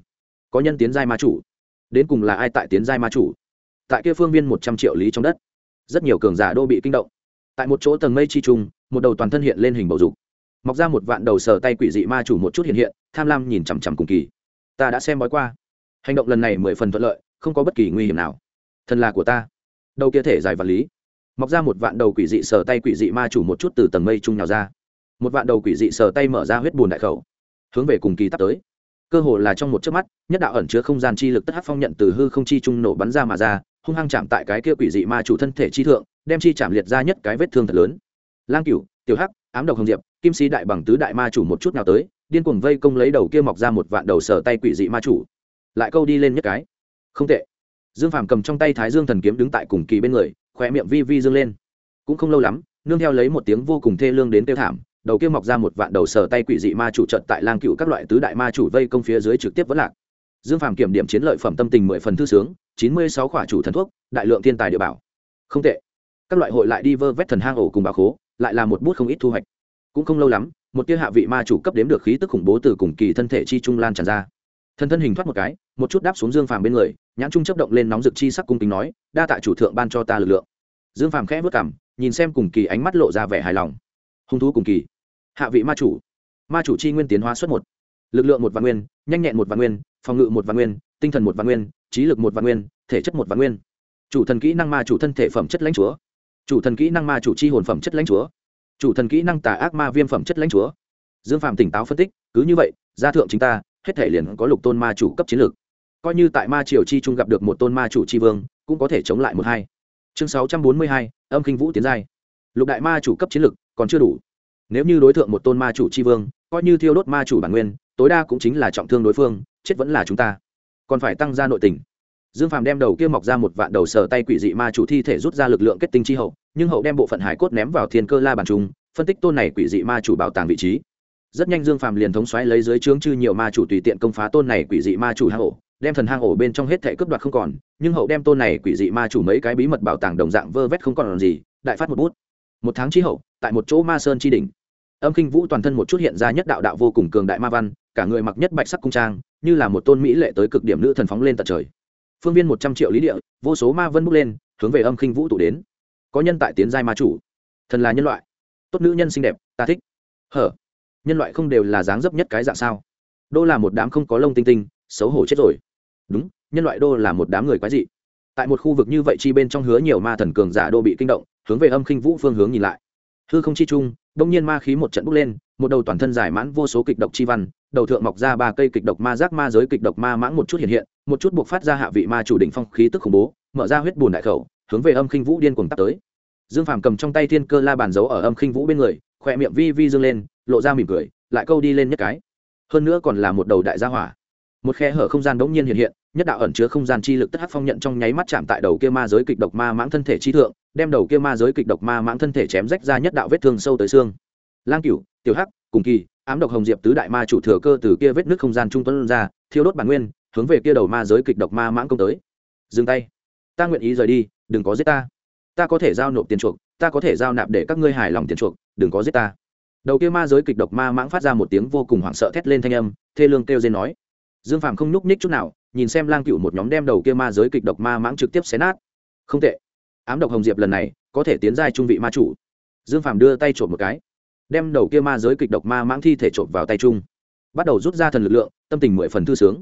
Có nhân tiến giai ma chủ, đến cùng là ai tại tiến giai ma chủ? Tại kia phương viên một trăm triệu lý trong đất, rất nhiều cường giả đô bị kinh động. Tại một chỗ tầng mây chi trung, một đầu toàn thân hiện lên hình bầu dục. Mọc ra một vạn đầu sờ tay quỷ dị ma chủ một chút hiện hiện, tham lam nhìn chằm chằm cùng kỳ. Ta đã xem bói qua. Hành động lần này mười phần thuận lợi, không có bất kỳ nguy hiểm nào. Thân là của ta. Đâu kia thể dài vật lý mọc ra một vạn đầu quỷ dị sờ tay quỷ dị ma chủ một chút từ tầng mây trung nhào ra. Một vạn đầu quỷ dị sờ tay mở ra huyết bùn đại khẩu, hướng về cùng kỳ tắt tới. Cơ hồ là trong một chớp mắt, nhất đạo ẩn chứa không gian chi lực tất hát phong nhận từ hư không chi trung nổ bắn ra mà ra, hung hăng chạm tại cái kia quỷ dị ma chủ thân thể chi thượng, đem chi chạm liệt ra nhất cái vết thương thật lớn. Lang cửu, tiểu hắc, ám độc hồng diệp, kim sĩ đại bằng tứ đại ma chủ một chút nào tới, điên cuồng vây công lấy đầu kia mọc ra một vạn đầu sở tay quỷ dị ma chủ. Lại câu đi lên nhất cái. Không tệ. Dương phàm cầm trong tay thái dương thần kiếm đứng tại cùng kỳ bên người khoe miệng vi vi dương lên. Cũng không lâu lắm, nương theo lấy một tiếng vô cùng thê lương đến tiêu thảm, đầu kia mọc ra một vạn đầu sờ tay quỷ dị ma chủ trận tại lang cựu các loại tứ đại ma chủ vây công phía dưới trực tiếp vẫn lạc. Dương phàm kiểm điểm chiến lợi phẩm tâm tình mười phần thư sướng, chín mươi sáu khỏa chủ thần thuốc, đại lượng thiên tài địa bảo. Không tệ. Các loại hội lại đi vơ vét thần hang ổ cùng bà khố, lại là một bút không ít thu hoạch. Cũng không lâu lắm, một tia hạ vị ma chủ cấp đếm được khí tức khủng bố từ cùng kỳ thân thể chi trung lan tràn ra. Thân thân hình thoát một cái, một chút đáp xuống dương phàm bên người nhãn trung chấp động lên nóng rực chi sắc cung kính nói, đa tạ chủ thượng ban cho ta lực lượng. Dương phàm khẽ vất cảm nhìn xem cùng kỳ ánh mắt lộ ra vẻ hài lòng. Hung thú cùng kỳ. Hạ vị ma chủ. Ma chủ chi nguyên tiến hóa xuất một. Lực lượng một vạn nguyên, nhanh nhẹn một vạn nguyên, phòng ngự một vạn nguyên, tinh thần một vạn nguyên, trí lực một vạn nguyên, thể chất một vạn nguyên. Chủ thần kỹ năng ma chủ thân thể phẩm chất lãnh chúa. Chủ thần kỹ năng ma chủ chi hồn phẩm chất lãnh chúa. Chủ thần kỹ năng tà ác ma viêm phẩm chất lãnh chúa. Dương phạm tỉnh táo phân tích, cứ như vậy, gia thượng chính ta, hết thể liền có lục tôn ma chủ cấp chiến lược coi như tại ma triều chi trung gặp được một tôn ma chủ chi vương, cũng có thể chống lại một hai. Chương sáu trăm bốn mươi hai, âm kinh vũ tiến giai. Lục đại ma chủ cấp chiến lực còn chưa đủ. Nếu như đối tượng một tôn ma chủ chi vương, coi như thiêu đốt ma chủ bản nguyên, tối đa cũng chính là trọng thương đối phương, chết vẫn là chúng ta. Còn phải tăng ra nội tình. Dương phàm đem đầu kia mọc ra một vạn đầu sờ tay quỷ dị ma chủ thi thể rút ra lực lượng kết tinh chi hậu, nhưng hậu đem bộ phận hải cốt ném vào thiên cơ la bàn trung phân tích tôn này quỷ dị ma chủ bảo tàng vị trí. Rất nhanh dương phàm liền thống xoáy lấy dưới trướng chư nhiều ma chủ tùy tiện công phá tôn này quỷ dị ma chủ hang hộ đem thần hang ổ bên trong hết thể cướp đoạt không còn, nhưng hậu đem tôn này quỷ dị ma chủ mấy cái bí mật bảo tàng đồng dạng vơ vét không còn gì, đại phát một bút. Một tháng chi hậu, tại một chỗ ma sơn chi đỉnh. Âm kinh vũ toàn thân một chút hiện ra nhất đạo đạo vô cùng cường đại ma văn, cả người mặc nhất bạch sắc cung trang, như là một tôn mỹ lệ tới cực điểm nữ thần phóng lên tận trời. Phương viên một trăm triệu lý địa, vô số ma vân bốc lên, hướng về âm kinh vũ tụ đến. Có nhân tại tiến giai ma chủ. Thần là nhân loại. Tốt nữ nhân xinh đẹp, ta thích. Hở? Nhân loại không đều là dáng dấp nhất cái dạng sao? Đô là một đám không có lông tinh tinh, xấu hổ chết rồi đúng, nhân loại đô là một đám người quái dị. Tại một khu vực như vậy chi bên trong hứa nhiều ma thần cường giả đô bị kinh động, hướng về âm khinh vũ phương hướng nhìn lại. Hư không chi chung đông nhiên ma khí một trận bốc lên, một đầu toàn thân giải mãn vô số kịch độc chi văn, đầu thượng mọc ra ba cây kịch độc ma giác ma giới kịch độc ma mãng một chút hiện hiện, một chút buộc phát ra hạ vị ma chủ đỉnh phong khí tức khủng bố, mở ra huyết bùn đại khẩu, hướng về âm khinh vũ điên cuồng tắt tới. Dương phàm cầm trong tay thiên cơ la bàn giấu ở âm khinh vũ bên người, khỏe miệng vi vi dương lên, lộ ra mỉm cười, lại câu đi lên nhất cái. Hơn nữa còn là một đầu đại gia hỏa một khe hở không gian bỗng nhiên hiện hiện, nhất đạo ẩn chứa không gian chi lực tất hắc phong nhận trong nháy mắt chạm tại đầu kia ma giới kịch độc ma mãng thân thể chi thượng, đem đầu kia ma giới kịch độc ma mãng thân thể chém rách ra nhất đạo vết thương sâu tới xương. Lang cửu, tiểu hắc, cùng kỳ, ám độc hồng diệp tứ đại ma chủ thừa cơ từ kia vết nước không gian trung tuấn ra, thiêu đốt bản nguyên, hướng về kia đầu ma giới kịch độc ma mãng công tới. Dừng tay. Ta nguyện ý rời đi, đừng có giết ta. Ta có thể giao nộp tiền chuộc, ta có thể giao nạp để các ngươi hài lòng tiền chuộc, đừng có giết ta. Đầu kia ma giới kịch độc ma mãng phát ra một tiếng vô cùng hoảng sợ thét lên thanh âm, thê lương kêu dên nói dương phàm không nhúc nhích chút nào, nhìn xem lang cựu một nhóm đem đầu kia ma giới kịch độc ma mãng trực tiếp xé nát. Không tệ. Ám độc hồng diệp lần này, có thể tiến giai trung vị ma chủ. Dương phàm đưa tay trộm một cái. Đem đầu kia ma giới kịch độc ma mãng thi thể trộm vào tay trung bắt đầu rút ra thần lực lượng, tâm tình mười phần thư sướng.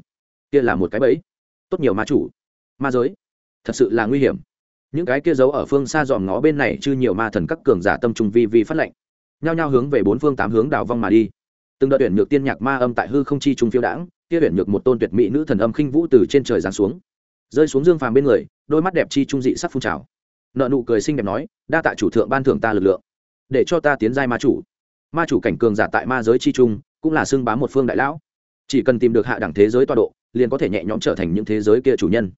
Kia là một cái bẫy. Tốt nhiều ma chủ. Ma giới. Thật sự là nguy hiểm. Những cái kia giấu ở phương xa dòm ngó bên này chứ nhiều ma thần các cường giả tâm trung vi vi phát lệnh. Nhao nhao hướng về bốn phương tám hướng đào vong mà đi từng đợt tuyển nhược tiên nhạc ma âm tại hư không chi trung phiêu đãng, kia tuyển nhược một tôn tuyệt mỹ nữ thần âm khinh vũ từ trên trời giáng xuống. Rơi xuống dương phàm bên người, đôi mắt đẹp chi trung dị sắc phun trào. Nợ nụ cười xinh đẹp nói, đa tạ chủ thượng ban thưởng ta lực lượng, để cho ta tiến giai ma chủ. Ma chủ cảnh cường giả tại ma giới chi trung, cũng là xưng bám một phương đại lão. Chỉ cần tìm được hạ đẳng thế giới toa độ, liền có thể nhẹ nhõm trở thành những thế giới kia chủ nhân.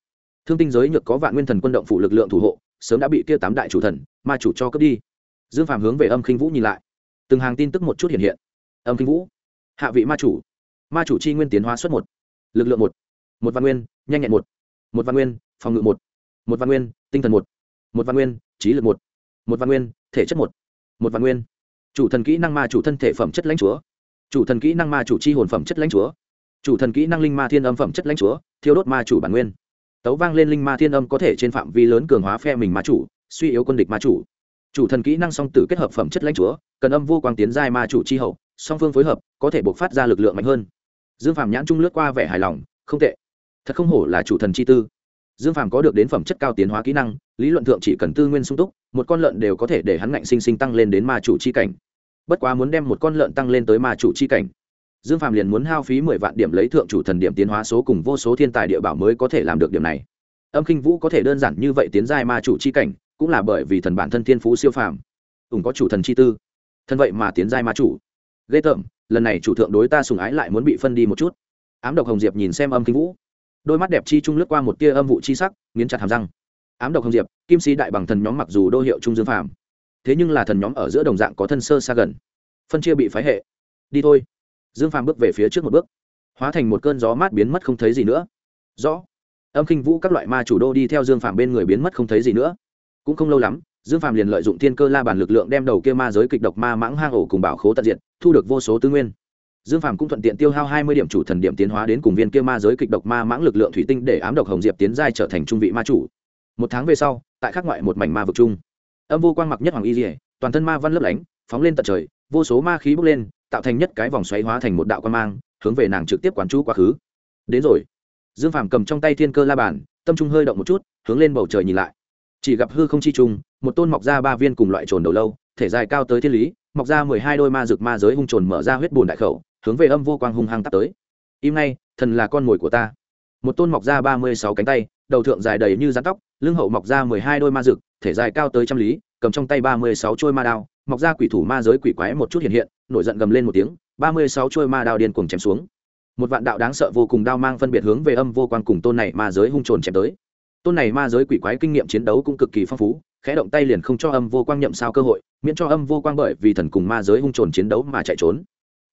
Thương tinh giới nhược có vạn nguyên thần quân động phủ lực lượng thủ hộ, sớm đã bị kia tám đại chủ thần, ma chủ cho cướp đi. Dương phàm hướng về âm khinh vũ nhìn lại. Từng hàng tin tức một chút hiện hiện âm kinh vũ. Hạ vị ma chủ. Ma chủ chi nguyên tiến hóa xuất một. Lực lượng một. Một văn nguyên, nhanh nhẹn một. Một văn nguyên, phòng ngự một. Một văn nguyên, tinh thần một. Một văn nguyên, trí lực một. Một văn nguyên, thể chất một. Một văn nguyên. Chủ thần kỹ năng ma chủ thân thể phẩm chất lãnh chúa. Chủ thần kỹ năng ma chủ chi hồn phẩm chất lãnh chúa. Chủ thần kỹ năng linh ma thiên âm phẩm chất lãnh chúa, thiêu đốt ma chủ bản nguyên. Tấu vang lên linh ma thiên âm có thể trên phạm vi lớn cường hóa phe mình ma chủ, suy yếu quân địch ma chủ. Chủ thần kỹ năng song tử kết hợp phẩm chất lãnh chúa, cần âm vô quang tiến giai ma chủ chi hậu song phương phối hợp có thể buộc phát ra lực lượng mạnh hơn. Dương phàm nhãn trung lướt qua vẻ hài lòng, không tệ. Thật không hổ là chủ thần chi tư. Dương phàm có được đến phẩm chất cao tiến hóa kỹ năng, lý luận thượng chỉ cần tư nguyên sung túc, một con lợn đều có thể để hắn ngạnh sinh sinh tăng lên đến ma chủ chi cảnh. Bất quá muốn đem một con lợn tăng lên tới ma chủ chi cảnh, dương phàm liền muốn hao phí mười vạn điểm lấy thượng chủ thần điểm tiến hóa số cùng vô số thiên tài địa bảo mới có thể làm được điểm này. Âm k i n h vũ có thể đơn giản như vậy tiến giai ma chủ chi cảnh, cũng là bởi vì thần bản thân thiên phú siêu phàm. Ủng có chủ thần chi tư. Thân vậy mà tiến giai ma chủ ghê tởm, lần này chủ thượng đối ta sùng ái lại muốn bị phân đi một chút. Ám độc hồng diệp nhìn xem âm kinh vũ. Đôi mắt đẹp chi trung lướt qua một tia âm vụ chi sắc, nghiến chặt hàm răng. Ám độc hồng diệp, kim sĩ đại bằng thần nhóm mặc dù đô hiệu trung dương phàm, thế nhưng là thần nhóm ở giữa đồng dạng có thân sơ xa gần. Phân chia bị phái hệ. Đi thôi. Dương phàm bước về phía trước một bước. Hóa thành một cơn gió mát biến mất không thấy gì nữa. Rõ. Âm kinh vũ các loại ma chủ đô đi theo dương phàm bên người biến mất không thấy gì nữa. Cũng không lâu lắm dương phàm liền lợi dụng thiên cơ la bàn lực lượng đem đầu kia ma giới kịch độc ma mãng hang ổ cùng bảo khố tận diện thu được vô số tư nguyên. Dương phàm cũng thuận tiện tiêu hao hai mươi điểm chủ thần điểm tiến hóa đến cùng viên kia ma giới kịch độc ma mãng lực lượng thủy tinh để ám độc hồng diệp tiến giai trở thành trung vị ma chủ. Một tháng về sau, tại khắc ngoại một mảnh ma vực chung, âm vô quang mặc nhất hoàng y dỉa toàn thân ma văn lấp lánh, phóng lên tận trời, vô số ma khí bốc lên, tạo thành nhất cái vòng xoáy hóa thành một đạo quan mang, hướng về nàng trực tiếp quán chú quá khứ. Đến rồi. Dương phàm cầm trong tay thiên cơ la bàn, tâm trung hơi động một chút, hướng lên bầu trời nhìn lại chỉ gặp hư không chi trùng một tôn mọc ra ba viên cùng loại trồn đầu lâu, thể dài cao tới thiên lý, mọc ra mười hai đôi ma rực ma giới hung trồn mở ra huyết bùn đại khẩu, hướng về âm vô quang hung hăng tắt tới. Im nay thần là con mồi của ta. Một tôn mọc ra ba mươi sáu cánh tay, đầu thượng dài đầy như rắn tóc, lưng hậu mọc ra mười hai đôi ma rực thể dài cao tới trăm lý, cầm trong tay ba mươi sáu trôi ma đao, mọc ra quỷ thủ ma giới quỷ quái một chút hiện hiện, nổi giận gầm lên một tiếng, ba mươi sáu trôi ma đao điên cuồng chém xuống. Một vạn đạo đáng sợ vô cùng đao mang phân biệt hướng về âm vô quang cùng tôn này ma giới hung trồn chém tới tôn này ma giới quỷ quái kinh nghiệm chiến đấu cũng cực kỳ phong phú, khẽ động tay liền không cho âm vô quang nhậm sao cơ hội, miễn cho âm vô quang bởi vì thần cùng ma giới hung trồn chiến đấu mà chạy trốn.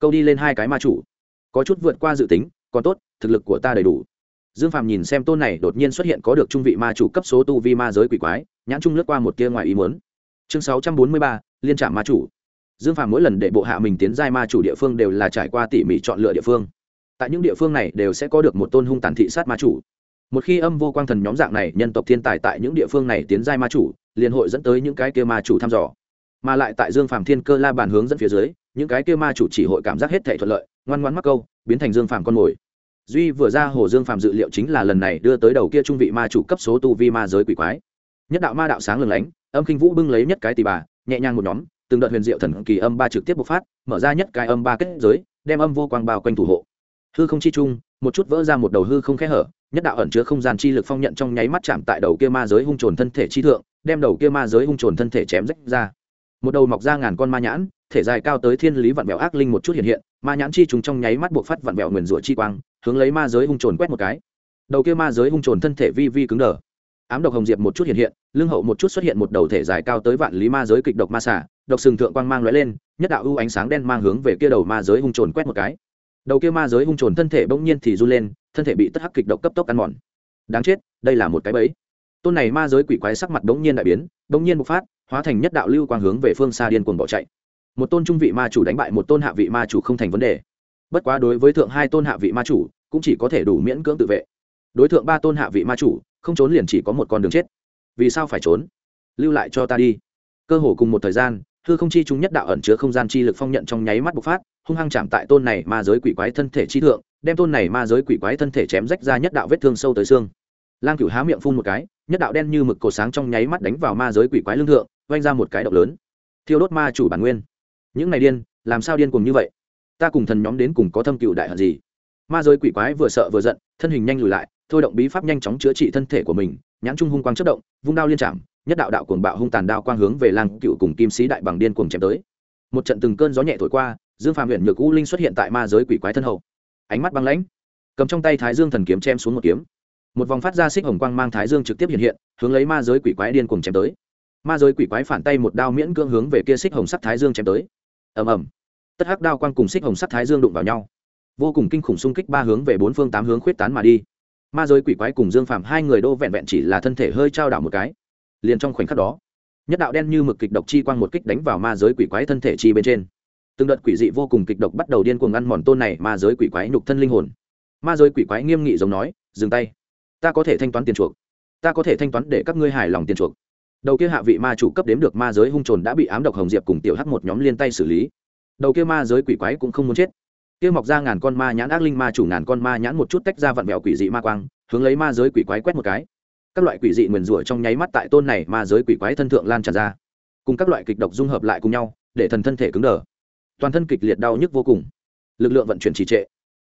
Câu đi lên hai cái ma chủ. Có chút vượt qua dự tính, còn tốt, thực lực của ta đầy đủ. Dương phàm nhìn xem tôn này đột nhiên xuất hiện có được trung vị ma chủ cấp số tu vi ma giới quỷ quái, nhãn trung lướt qua một tia ngoài ý muốn. Chương sáu trăm bốn mươi ba, liên trạm ma chủ. Dương phàm mỗi lần để bộ hạ mình tiến giai ma chủ địa phương đều là trải qua tỉ mỉ chọn lựa địa phương. Tại những địa phương này đều sẽ có được một tôn hung tàn thị sát ma chủ một khi âm vô quang thần nhóm dạng này nhân tộc thiên tài tại những địa phương này tiến giai ma chủ, liền hội dẫn tới những cái kia ma chủ thăm dò. Mà lại tại dương phàm thiên cơ la bàn hướng dẫn phía dưới, những cái kia ma chủ chỉ hội cảm giác hết thể thuận lợi, ngoan ngoan mắc câu, biến thành dương phàm con mồi. Duy vừa ra hồ dương phàm dự liệu chính là lần này đưa tới đầu kia trung vị ma chủ cấp số tu vi ma giới quỷ quái. Nhất đạo ma đạo sáng lừng lánh, âm kinh vũ bưng lấy nhất cái tì bà, nhẹ nhàng một nhóm, từng đợt huyền diệu thần kỳ âm ba trực tiếp bộc phát, mở ra nhất cái âm ba kết giới, đem âm vô quang bao quanh thủ hộ. Hư không chi chung một chút vỡ ra một đầu hư không khẽ hở nhất đạo ẩn chứa không gian chi lực phong nhận trong nháy mắt chạm tại đầu kia ma giới hung trồn thân thể chi thượng, đem đầu kia ma giới hung trồn thân thể chém rách ra. Một đầu mọc ra ngàn con ma nhãn, thể dài cao tới thiên lý vặn vẹo ác linh một chút hiện hiện, ma nhãn chi trùng trong nháy mắt buộc phát vặn vẹo nguyền rủa chi quang, hướng lấy ma giới hung trồn quét một cái. Đầu kia ma giới hung trồn thân thể vi vi cứng đờ. Ám độc hồng diệp một chút hiện hiện, lưng hậu một chút xuất hiện một đầu thể dài cao tới vạn lý ma giới kịch độc ma xả độc sừng thượng quang mang lóe lên, nhất đạo ưu ánh sáng đen mang hướng về kia đầu ma giới hung trồn quét một cái đầu kia ma giới hung trồn thân thể bỗng nhiên thì run lên, thân thể bị tất hắc kịch độc cấp tốc ăn mòn. Đáng chết, đây là một cái bẫy. Tôn này ma giới quỷ quái sắc mặt bỗng nhiên đại biến, bỗng nhiên bộc phát, hóa thành nhất đạo lưu quang hướng về phương xa điên cuồng bỏ chạy. Một tôn trung vị ma chủ đánh bại một tôn hạ vị ma chủ không thành vấn đề. Bất quá đối với thượng hai tôn hạ vị ma chủ, cũng chỉ có thể đủ miễn cưỡng tự vệ. Đối tượng ba tôn hạ vị ma chủ, không trốn liền chỉ có một con đường chết. Vì sao phải trốn? Lưu lại cho ta đi. Cơ hồ cùng một thời gian, hư không chi chúng nhất đạo ẩn chứa không gian chi lực phong nhận trong nháy mắt bộc phát hung hăng chạm tại tôn này ma giới quỷ quái thân thể chi thượng, đem tôn này ma giới quỷ quái thân thể chém rách ra nhất đạo vết thương sâu tới xương. Lang cửu há miệng phun một cái, nhất đạo đen như mực cổ sáng trong nháy mắt đánh vào ma giới quỷ quái lương thượng oanh ra một cái động lớn. Thiêu đốt ma chủ bản nguyên. Những này điên, làm sao điên cùng như vậy? Ta cùng thần nhóm đến cùng có thâm cựu đại hận gì? Ma giới quỷ quái vừa sợ vừa giận, thân hình nhanh lùi lại, thôi động bí pháp nhanh chóng chữa trị thân thể của mình, nhãn trung hung quang chất động, vung đao liên trảm nhất đạo đạo cuồng bạo hung tàn đao quang hướng về lang cựu cùng kim sĩ đại bằng điên cuồng chém tới. Một trận từng cơn gió nhẹ thổi qua dương phàm huyện nhược u linh xuất hiện tại ma giới quỷ quái thân hậu. Ánh mắt băng lãnh. Cầm trong tay thái dương thần kiếm chém xuống một kiếm. Một vòng phát ra xích hồng quang mang thái dương trực tiếp hiện hiện, hướng lấy ma giới quỷ quái điên cuồng chém tới. Ma giới quỷ quái phản tay một đao miễn cưỡng hướng về kia xích hồng sắc thái dương chém tới. Ầm ầm. Tất hắc đao quang cùng xích hồng sắc thái dương đụng vào nhau. Vô cùng kinh khủng xung kích ba hướng về bốn phương tám hướng khuyết tán mà đi. Ma giới quỷ quái cùng dương phàm hai người đô vẹn vẹn chỉ là thân thể hơi trao đảo một cái. Liền trong khoảnh khắc đó, nhất đạo đen như mực kịch độc chi quang một kích đánh vào ma giới quỷ quái thân thể chi bên trên từng đợt quỷ dị vô cùng kịch độc bắt đầu điên cuồng ngăn mòn tôn này ma giới quỷ quái nhục thân linh hồn. Ma giới quỷ quái nghiêm nghị giống nói, dừng tay. Ta có thể thanh toán tiền chuộc. Ta có thể thanh toán để các ngươi hài lòng tiền chuộc. Đầu kia hạ vị ma chủ cấp đếm được ma giới hung trồn đã bị ám độc hồng diệp cùng tiểu hắc một nhóm liên tay xử lý. Đầu kia ma giới quỷ quái cũng không muốn chết. Kia mọc ra ngàn con ma nhãn ác linh ma chủ ngàn con ma nhãn một chút tách ra vặn vẹo quỷ dị ma quang, hướng lấy ma giới quỷ quái quét một cái. Các loại quỷ dị nguyền rủa trong nháy mắt tại tôn này ma giới quỷ quái thân thượng lan tràn ra. Cùng các loại kịch độc dung hợp lại cùng nhau, để thần thân thể cứng đờ toàn thân kịch liệt đau nhức vô cùng. Lực lượng vận chuyển trì trệ.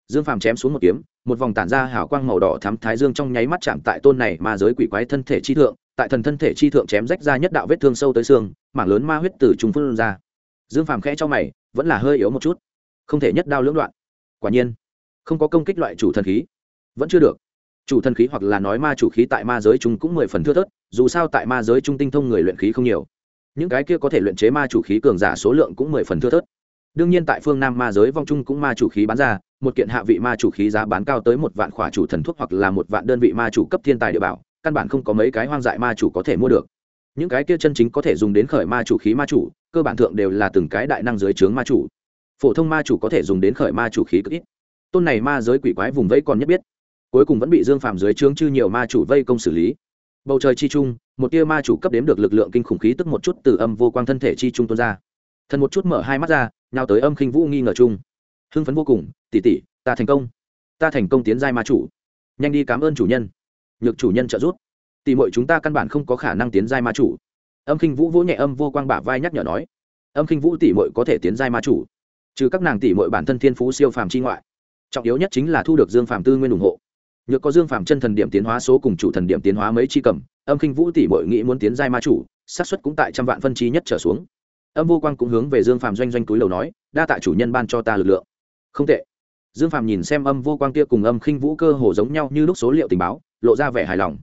Dương phàm chém xuống một kiếm, một vòng tản ra hào quang màu đỏ thắm thái dương trong nháy mắt chạm tại tôn này ma giới quỷ quái thân thể chi thượng, tại thần thân thể chi thượng chém rách ra nhất đạo vết thương sâu tới xương, mảng lớn ma huyết từ trùng phương ra. Dương phàm khẽ cho mày, vẫn là hơi yếu một chút. Không thể nhất đao lưỡng đoạn. Quả nhiên, không có công kích loại chủ thần khí. Vẫn chưa được. Chủ thần khí hoặc là nói ma chủ khí tại ma giới chúng cũng mười phần thưa thớt, dù sao tại ma giới trung tinh thông người luyện khí không nhiều. Những cái kia có thể luyện chế ma chủ khí cường giả số lượng cũng mười phần thưa thớt đương nhiên tại phương nam ma giới vong trung cũng ma chủ khí bán ra, một kiện hạ vị ma chủ khí giá bán cao tới một vạn khỏa chủ thần thuốc hoặc là một vạn đơn vị ma chủ cấp thiên tài địa bảo, căn bản không có mấy cái hoang dại ma chủ có thể mua được. Những cái kia chân chính có thể dùng đến khởi ma chủ khí ma chủ, cơ bản thượng đều là từng cái đại năng dưới trướng ma chủ. Phổ thông ma chủ có thể dùng đến khởi ma chủ khí cực ít. Tôn này ma giới quỷ quái vùng vẫy còn nhất biết. Cuối cùng vẫn bị dương phàm dưới trướng chư nhiều ma chủ vây công xử lý. Bầu trời chi trung, một tia ma chủ cấp đếm được lực lượng kinh khủng khí tức một chút từ âm vô quang thân thể chi trung tuôn ra. Thần một chút mở hai mắt ra nhào tới âm khinh vũ nghi ngờ chung. Hưng phấn vô cùng tỉ tỉ ta thành công. Ta thành công tiến giai ma chủ. Nhanh đi cảm ơn chủ nhân. Nhược chủ nhân trợ giúp. Tỷ muội chúng ta căn bản không có khả năng tiến giai ma chủ. Âm khinh vũ vỗ nhẹ âm vô quang bả vai nhắc nhở nói. Âm khinh vũ tỷ muội có thể tiến giai ma chủ. Trừ các nàng tỷ muội bản thân thiên phú siêu phàm chi ngoại, trọng yếu nhất chính là thu được dương phàm tư nguyên ủng hộ. Nhược có dương phàm chân thần điểm tiến hóa số cùng chủ thần điểm tiến hóa mấy chi cầm, âm khinh vũ tỷ muội nghĩ muốn tiến giai ma chủ, xác suất cũng tại trăm vạn phân chi nhất trở xuống âm vô quang cũng hướng về dương phàm doanh doanh túi lầu nói, đa tạ chủ nhân ban cho ta lực lượng. Không tệ. Dương phàm nhìn xem âm vô quang kia cùng âm khinh vũ cơ hồ giống nhau như lúc số liệu tình báo, lộ ra vẻ hài lòng.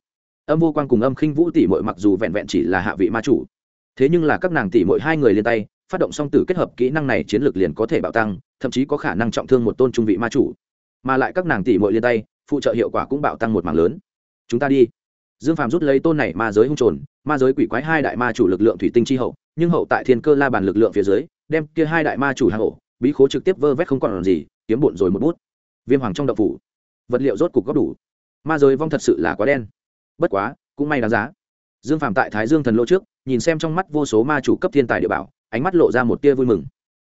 Âm vô quang cùng âm khinh vũ tỷ mội mặc dù vẹn vẹn chỉ là hạ vị ma chủ, thế nhưng là các nàng tỷ mội hai người lên tay, phát động song tử kết hợp kỹ năng này chiến lược liền có thể bạo tăng, thậm chí có khả năng trọng thương một tôn trung vị ma chủ. Mà lại các nàng tỷ mội lên tay, phụ trợ hiệu quả cũng bạo tăng một mảng lớn. Chúng ta đi dương phàm rút lấy tôn này ma giới hung trồn, ma giới quỷ quái hai đại ma chủ lực lượng thủy tinh chi hậu, nhưng hậu tại thiên cơ la bàn lực lượng phía dưới, đem kia hai đại ma chủ hàng ổ bí khố trực tiếp vơ vét không còn làm gì, kiếm bụn rồi một bút. Viêm hoàng trong đậu phủ, vật liệu rốt cục góp đủ. Ma giới vong thật sự là quá đen. Bất quá, cũng may đáng giá. Dương phạm tại thái dương thần lô trước, nhìn xem trong mắt vô số ma chủ cấp thiên tài địa bảo, ánh mắt lộ ra một tia vui mừng.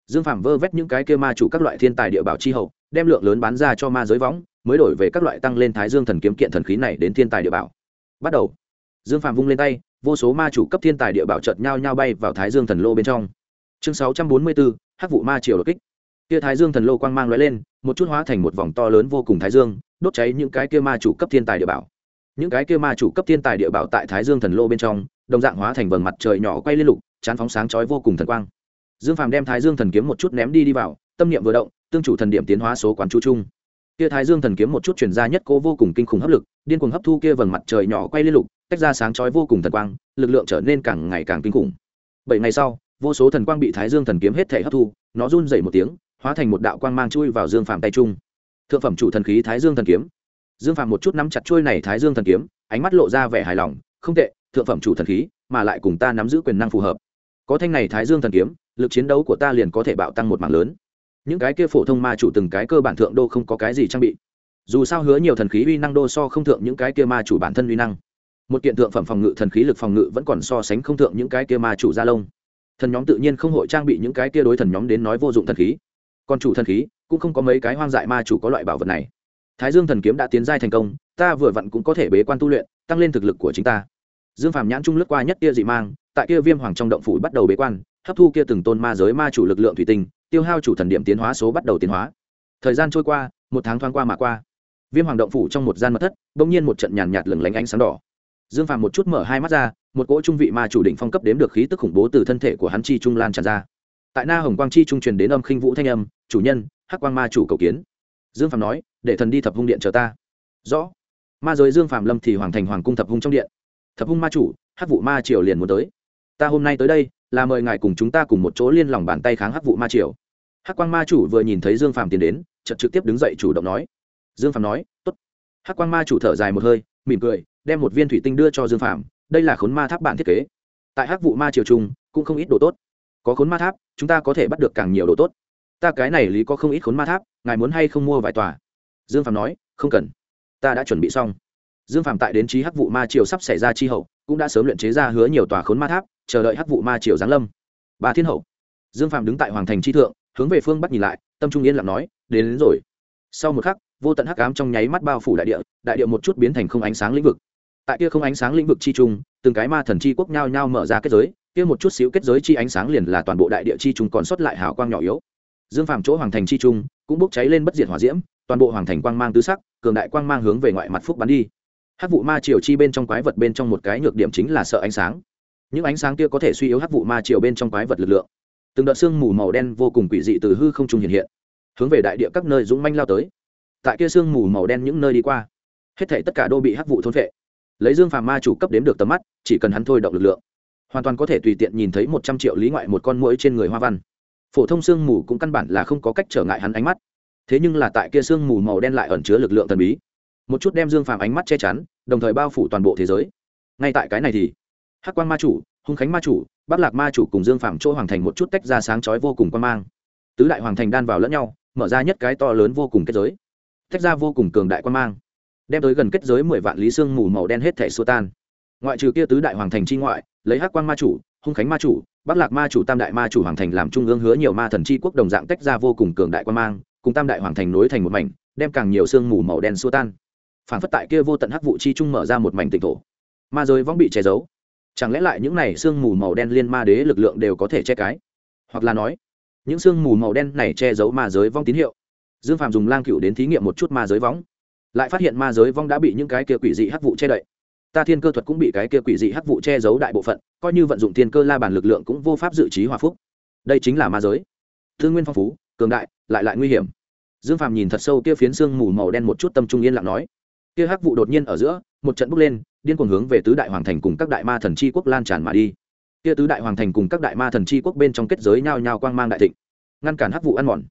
Dương phạm vơ vét những cái kia ma chủ các loại thiên tài địa bảo chi hậu, đem lượng lớn bán ra cho ma giới võng mới đổi về các loại tăng lên thái dương thần kiếm kiện thần khí này đến thiên tài địa bảo bắt đầu. Dương phạm vung lên tay, vô số ma chủ cấp thiên tài địa bảo chợt nhau nhau bay vào thái dương thần lô bên trong. Chương sáu trăm bốn mươi bốn, hắc vụ ma triều đột kích. Kia thái dương thần lô quang mang lóe lên, một chút hóa thành một vòng to lớn vô cùng thái dương, đốt cháy những cái kia ma chủ cấp thiên tài địa bảo. Những cái kia ma chủ cấp thiên tài địa bảo tại thái dương thần lô bên trong, đồng dạng hóa thành vầng mặt trời nhỏ quay liên lục, chán phóng sáng chói vô cùng thần quang. Dương phàm đem thái dương thần kiếm một chút ném đi đi vào, tâm niệm vừa động, tương chủ thần điểm tiến hóa số quán chú chung kia thái dương thần kiếm một chút chuyển ra nhất cô vô cùng kinh khủng hấp lực, điên cuồng hấp thu kia vầng mặt trời nhỏ quay liên lục, tách ra sáng chói vô cùng thần quang, lực lượng trở nên càng ngày càng kinh khủng. Bảy ngày sau, vô số thần quang bị thái dương thần kiếm hết thể hấp thu, nó run dày một tiếng, hóa thành một đạo quang mang chui vào dương phàm tay trung. Thượng phẩm chủ thần khí thái dương thần kiếm. Dương phàm một chút nắm chặt chui này thái dương thần kiếm, ánh mắt lộ ra vẻ hài lòng, không tệ, thượng phẩm chủ thần khí, mà lại cùng ta nắm giữ quyền năng phù hợp. Có thanh này thái dương thần kiếm, lực chiến đấu của ta liền có thể bạo tăng một mảng lớn những cái kia phổ thông ma chủ từng cái cơ bản thượng đô không có cái gì trang bị. Dù sao hứa nhiều thần khí uy năng đô so không thượng những cái kia ma chủ bản thân uy năng. Một kiện thượng phẩm phòng ngự thần khí lực phòng ngự vẫn còn so sánh không thượng những cái kia ma chủ gia lông. Thần nhóm tự nhiên không hội trang bị những cái kia đối thần nhóm đến nói vô dụng thần khí. Còn chủ thần khí, cũng không có mấy cái hoang dại ma chủ có loại bảo vật này. Thái dương thần kiếm đã tiến giai thành công, ta vừa vặn cũng có thể bế quan tu luyện, tăng lên thực lực của chính ta. Dương phàm nhãn trung lướt qua nhất kia dị mang, tại kia viêm hoàng trong động phủ bắt đầu bế quan hấp thu kia từng tôn ma giới ma chủ lực lượng thủy tinh, tiêu hao chủ thần điểm tiến hóa số bắt đầu tiến hóa. Thời gian trôi qua, một tháng thoáng qua mà qua. Viêm hoàng động phủ trong một gian mật thất, bỗng nhiên một trận nhàn nhạt lừng lánh ánh sáng đỏ. Dương phàm một chút mở hai mắt ra, một cỗ trung vị ma chủ định phong cấp đếm được khí tức khủng bố từ thân thể của hắn chi trung lan tràn ra. Tại na hồng quang chi trung truyền đến âm khinh vũ thanh âm, chủ nhân, hắc quang ma chủ cầu kiến. Dương phàm nói, để thần đi thập hung điện chờ ta. Rõ. Ma giới dương phàm lâm thì hoàng thành hoàng cung thập hung trong điện. Thập hung ma chủ, hắc vụ ma triều liền muốn tới. Ta hôm nay tới đây là mời ngài cùng chúng ta cùng một chỗ liên lòng bàn tay kháng hắc vụ ma triều. Hắc quang ma chủ vừa nhìn thấy dương phàm tiến đến, chợt trực tiếp đứng dậy chủ động nói. Dương phàm nói, tốt. Hắc quang ma chủ thở dài một hơi, mỉm cười, đem một viên thủy tinh đưa cho dương phàm, đây là khốn ma tháp bản thiết kế. Tại hắc vụ ma triều trung, cũng không ít đồ tốt. Có khốn ma tháp, chúng ta có thể bắt được càng nhiều đồ tốt. Ta cái này lý có không ít khốn ma tháp, ngài muốn hay không mua vài tòa? Dương phàm nói, không cần. Ta đã chuẩn bị xong. Dương phạm tại đến trí hắc vụ ma triều sắp xảy ra chi hậu, cũng đã sớm luyện chế ra hứa nhiều tòa khốn ma tháp chờ đợi hắc vụ ma triều giáng lâm. Ba thiên hậu. Dương phạm đứng tại hoàng thành chi thượng hướng về phương bắc nhìn lại tâm trung yên lặng nói đến, đến rồi. Sau một khắc vô tận hắc ám trong nháy mắt bao phủ đại địa đại địa một chút biến thành không ánh sáng lĩnh vực. Tại kia không ánh sáng lĩnh vực chi trung từng cái ma thần chi quốc nhao nhao mở ra kết giới kia một chút xíu kết giới chi ánh sáng liền là toàn bộ đại địa chi trung còn sót lại hào quang nhỏ yếu. Dương phàm chỗ hoàng thành chi trung cũng bốc cháy lên bất diệt hỏa diễm toàn bộ hoàng thành quang mang tứ sắc cường đại quang mang hướng về ngoại mặt phúc bắn đi. Hắc vụ ma triều chi bên trong quái vật bên trong một cái nhược điểm chính là sợ ánh sáng những ánh sáng kia có thể suy yếu hắc vụ ma triều bên trong quái vật lực lượng. Từng đợt sương mù màu đen vô cùng quỷ dị từ hư không trung hiện hiện, hướng về đại địa các nơi dũng manh lao tới. Tại kia sương mù màu đen những nơi đi qua, hết thảy tất cả đô bị hắc vụ thôn phệ. Lấy dương phàm ma chủ cấp đếm được tầm mắt, chỉ cần hắn thôi động lực lượng, hoàn toàn có thể tùy tiện nhìn thấy một trăm triệu lý ngoại một con mũi trên người hoa văn. Phổ thông sương mù cũng căn bản là không có cách trở ngại hắn ánh mắt. Thế nhưng là tại kia sương mù màu đen lại ẩn chứa lực lượng thần bí. Một chút đem dương phàm ánh mắt che chắn, đồng thời bao phủ toàn bộ thế giới. Ngay tại cái này thì hắc quan ma chủ, hung khánh ma chủ bắc lạc ma chủ cùng dương phạm chỗ hoàng thành một chút tách ra sáng chói vô cùng quan mang. Tứ đại hoàng thành đan vào lẫn nhau, mở ra nhất cái to lớn vô cùng kết giới. Tách ra vô cùng cường đại quan mang, đem tới gần kết giới mười vạn lý xương mù màu đen hết thể xua tan. Ngoại trừ kia tứ đại hoàng thành chi ngoại, lấy hắc quan ma chủ, hung khánh ma chủ bắc lạc ma chủ, tam đại ma chủ hoàng thành làm trung ương hứa nhiều ma thần chi quốc đồng dạng tách ra vô cùng cường đại quan mang, cùng tam đại hoàng thành nối thành một mảnh, đem càng nhiều sương mù màu đen xua tan. Phản phất tại kia vô tận hắc vụ chi trung mở ra một mảnh tịnh thổ. Ma giới võng bị che giấu chẳng lẽ lại những này sương mù màu đen liên ma đế lực lượng đều có thể che cái? Hoặc là nói, những sương mù màu đen này che giấu ma giới vong tín hiệu. Dương phạm dùng lang cựu đến thí nghiệm một chút ma giới vong. Lại phát hiện ma giới vong đã bị những cái kia quỷ dị hắc vụ che đậy. Ta thiên cơ thuật cũng bị cái kia quỷ dị hắc vụ che giấu đại bộ phận, coi như vận dụng thiên cơ la bàn lực lượng cũng vô pháp dự trí hòa phúc. Đây chính là ma giới. Thư nguyên phong phú, cường đại, lại lại nguy hiểm. Dương phàm nhìn thật sâu kia phiến xương mù màu đen một chút tâm trung yên lặng nói. Kia hắc vụ đột nhiên ở giữa, một trận bốc lên điên cuồng hướng về tứ đại hoàng thành cùng các đại ma thần chi quốc lan tràn mà đi. Kia tứ đại hoàng thành cùng các đại ma thần chi quốc bên trong kết giới nhao nhao quang mang đại thịnh, ngăn cản hắc vụ ăn mòn.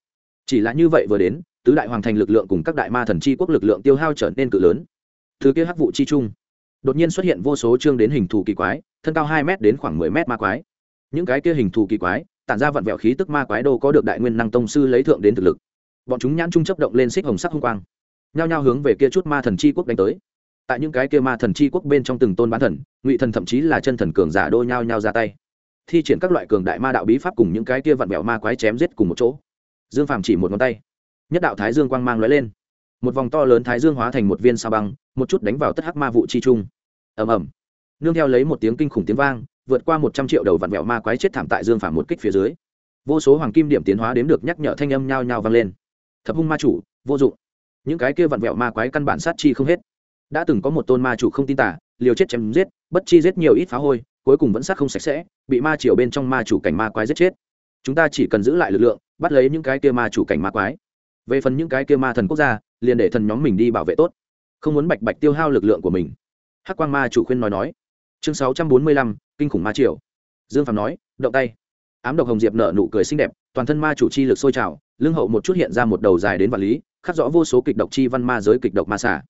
Chỉ là như vậy vừa đến, tứ đại hoàng thành lực lượng cùng các đại ma thần chi quốc lực lượng tiêu hao trở nên cự lớn. Thứ kia hắc vụ chi chung đột nhiên xuất hiện vô số chương đến hình thù kỳ quái, thân cao hai m đến khoảng mười m ma quái. Những cái kia hình thù kỳ quái, tản ra vặn vẹo khí tức ma quái đô có được đại nguyên năng tông sư lấy thượng đến thực lực. Bọn chúng nhãn trung chấp động lên xích hồng sắc hung quang, nhao nhao hướng về kia chút ma thần chi quốc đánh tới tại những cái kia ma thần chi quốc bên trong từng tôn bán thần, ngụy thần thậm chí là chân thần cường giả đôi nhao nhao ra tay. Thi triển các loại cường đại ma đạo bí pháp cùng những cái kia vặn vẹo ma quái chém giết cùng một chỗ. Dương phàm chỉ một ngón tay. Nhất đạo thái dương quang mang lóe lên. Một vòng to lớn thái dương hóa thành một viên sao băng, một chút đánh vào tất hắc ma vụ chi trung. Ầm ầm. Nương theo lấy một tiếng kinh khủng tiếng vang, vượt qua một trăm triệu đầu vặn vẹo ma quái chết thảm tại dương phàm một kích phía dưới. Vô số hoàng kim điểm tiến hóa đếm được nhắc nhở thanh âm nhao nhao vang lên. Thập hung ma chủ, vô dụng. Những cái kia vặn vẹo ma quái căn bản sát chi không hết đã từng có một tôn ma chủ không tin tả liều chết chém giết, bất chi giết nhiều ít phá hôi, cuối cùng vẫn sát không sạch sẽ, bị ma triều bên trong ma chủ cảnh ma quái giết chết. Chúng ta chỉ cần giữ lại lực lượng, bắt lấy những cái kia ma chủ cảnh ma quái. Về phần những cái kia ma thần quốc gia, liền để thần nhóm mình đi bảo vệ tốt. Không muốn bạch bạch tiêu hao lực lượng của mình. Hắc quang ma chủ khuyên nói nói. Chương sáu trăm bốn mươi lăm, kinh khủng ma triều. Dương phạm nói, động tay. Ám độc hồng diệp nở nụ cười xinh đẹp, toàn thân ma chủ chi lực sôi trào, lưng hậu một chút hiện ra một đầu dài đến vật lý, khắc rõ vô số kịch độc chi văn ma giới kịch độc ma xả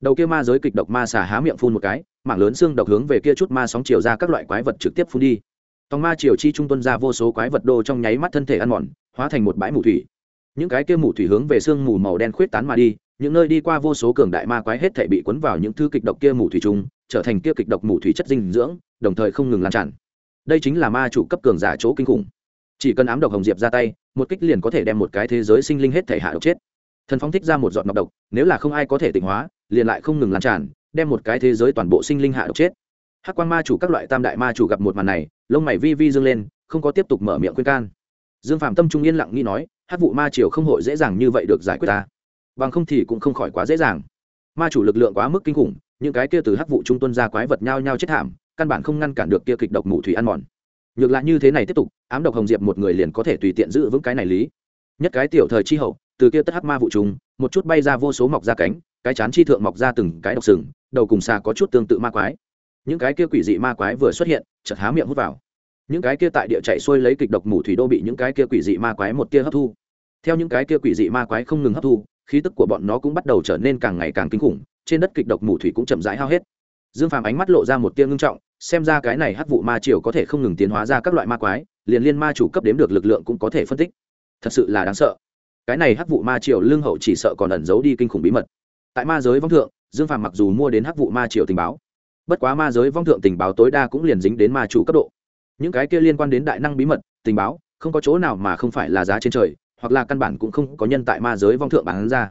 đầu kia ma giới kịch độc ma xà há miệng phun một cái, mảng lớn xương độc hướng về kia chút ma sóng chiều ra các loại quái vật trực tiếp phun đi. Tòng ma chiều chi trung tuân ra vô số quái vật đô trong nháy mắt thân thể ăn mòn, hóa thành một bãi mù thủy. Những cái kia mù thủy hướng về xương mù màu đen khuyết tán mà đi, những nơi đi qua vô số cường đại ma quái hết thể bị cuốn vào những thư kịch độc kia mù thủy trung trở thành kia kịch độc mù thủy chất dinh dưỡng, đồng thời không ngừng lan tràn. Đây chính là ma chủ cấp cường giả chỗ kinh khủng. Chỉ cần ám độc hồng diệp ra tay, một kích liền có thể đem một cái thế giới sinh linh hết thể hạ độc chết. Thần phóng thích ra một giọt nọc độc, nếu là không ai có thể tịnh hóa liền lại không ngừng lan tràn, đem một cái thế giới toàn bộ sinh linh hạ độc chết. Hắc quan ma chủ các loại tam đại ma chủ gặp một màn này, lông mày vi vi dương lên, không có tiếp tục mở miệng khuyên can. Dương phạm tâm trung yên lặng nghĩ nói, hắc vụ ma triều không hội dễ dàng như vậy được giải quyết ta. Bằng không thì cũng không khỏi quá dễ dàng. Ma chủ lực lượng quá mức kinh khủng, những cái kia từ hắc vụ trung tuân ra quái vật nhao nhao chết thảm, căn bản không ngăn cản được kia kịch độc mù thủy ăn mòn. Ngược lại như thế này tiếp tục, ám độc hồng diệp một người liền có thể tùy tiện giữ vững cái này lý. Nhất cái tiểu thời chi hậu, từ kia tất hắc ma vụ trùng, một chút bay ra vô số mọc ra cánh cái chán chi thượng mọc ra từng cái độc sừng, đầu cùng xà có chút tương tự ma quái. Những cái kia quỷ dị ma quái vừa xuất hiện, chợt há miệng hút vào. Những cái kia tại địa chạy xuôi lấy kịch độc mù thủy đô bị những cái kia quỷ dị ma quái một tia hấp thu. Theo những cái kia quỷ dị ma quái không ngừng hấp thu, khí tức của bọn nó cũng bắt đầu trở nên càng ngày càng kinh khủng, trên đất kịch độc mù thủy cũng chậm rãi hao hết. Dương phàm ánh mắt lộ ra một tia ngưng trọng, xem ra cái này hắc vụ ma triều có thể không ngừng tiến hóa ra các loại ma quái, liền liên ma chủ cấp đếm được lực lượng cũng có thể phân tích. Thật sự là đáng sợ. Cái này hắc vụ ma triều lương hậu chỉ sợ còn ẩn giấu đi kinh khủng bí mật tại ma giới vong thượng, dương phàm mặc dù mua đến hắc vụ ma triều tình báo, bất quá ma giới vong thượng tình báo tối đa cũng liền dính đến ma chủ cấp độ. Những cái kia liên quan đến đại năng bí mật, tình báo, không có chỗ nào mà không phải là giá trên trời, hoặc là căn bản cũng không có nhân tại ma giới vong thượng bán ra.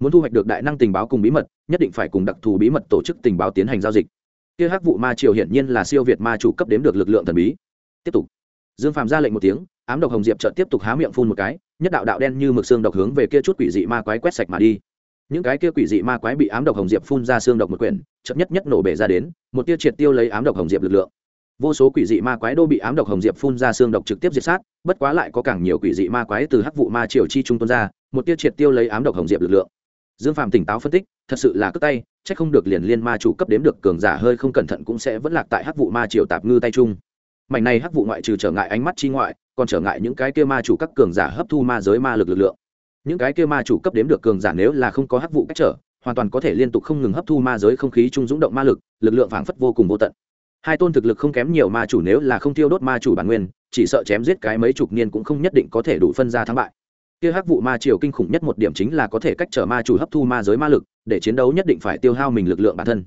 Muốn thu hoạch được đại năng tình báo cùng bí mật, nhất định phải cùng đặc thù bí mật tổ chức tình báo tiến hành giao dịch. Kia hắc vụ ma triều hiển nhiên là siêu việt ma chủ cấp đếm được lực lượng thần bí. Tiếp tục. Dương phạm ra lệnh một tiếng, ám độc hồng diệp chợt tiếp tục há miệng phun một cái, nhất đạo đạo đen như mực xương độc hướng về kia chút quỷ dị ma quái quét sạch mà đi những cái kia quỷ dị ma quái bị ám độc hồng diệp phun ra xương độc một quyển, chậm nhất nhất nổ bể ra đến, một tia triệt tiêu lấy ám độc hồng diệp lực lượng. Vô số quỷ dị ma quái đô bị ám độc hồng diệp phun ra xương độc trực tiếp diệt sát, bất quá lại có càng nhiều quỷ dị ma quái từ hắc vụ ma triều chi trung tuôn ra, một tia triệt tiêu lấy ám độc hồng diệp lực lượng. Dương phạm tỉnh táo phân tích, thật sự là cất tay c h ắ c không được liền liên ma chủ cấp đếm được cường giả hơi không cẩn thận cũng sẽ vẫn lạc tại hắc vụ ma triều tạp ngư tay chung. Mảnh này hắc vụ ngoại trừ trở ngại ánh mắt chi ngoại, còn trở ngại những cái kia ma chủ các cường giả hấp thu ma giới ma lực lực lượng những cái kia ma chủ cấp đếm được cường giả nếu là không có hắc vụ cách trở, hoàn toàn có thể liên tục không ngừng hấp thu ma giới không khí trung dũng động ma lực lực lượng phảng phất vô cùng vô tận. Hai tôn thực lực không kém nhiều ma chủ nếu là không tiêu đốt ma chủ bản nguyên, chỉ sợ chém giết cái mấy chục niên cũng không nhất định có thể đủ phân ra thắng bại. Kia hắc vụ ma triều kinh khủng nhất một điểm chính là có thể cách trở ma chủ hấp thu ma giới ma lực, để chiến đấu nhất định phải tiêu hao mình lực lượng bản thân.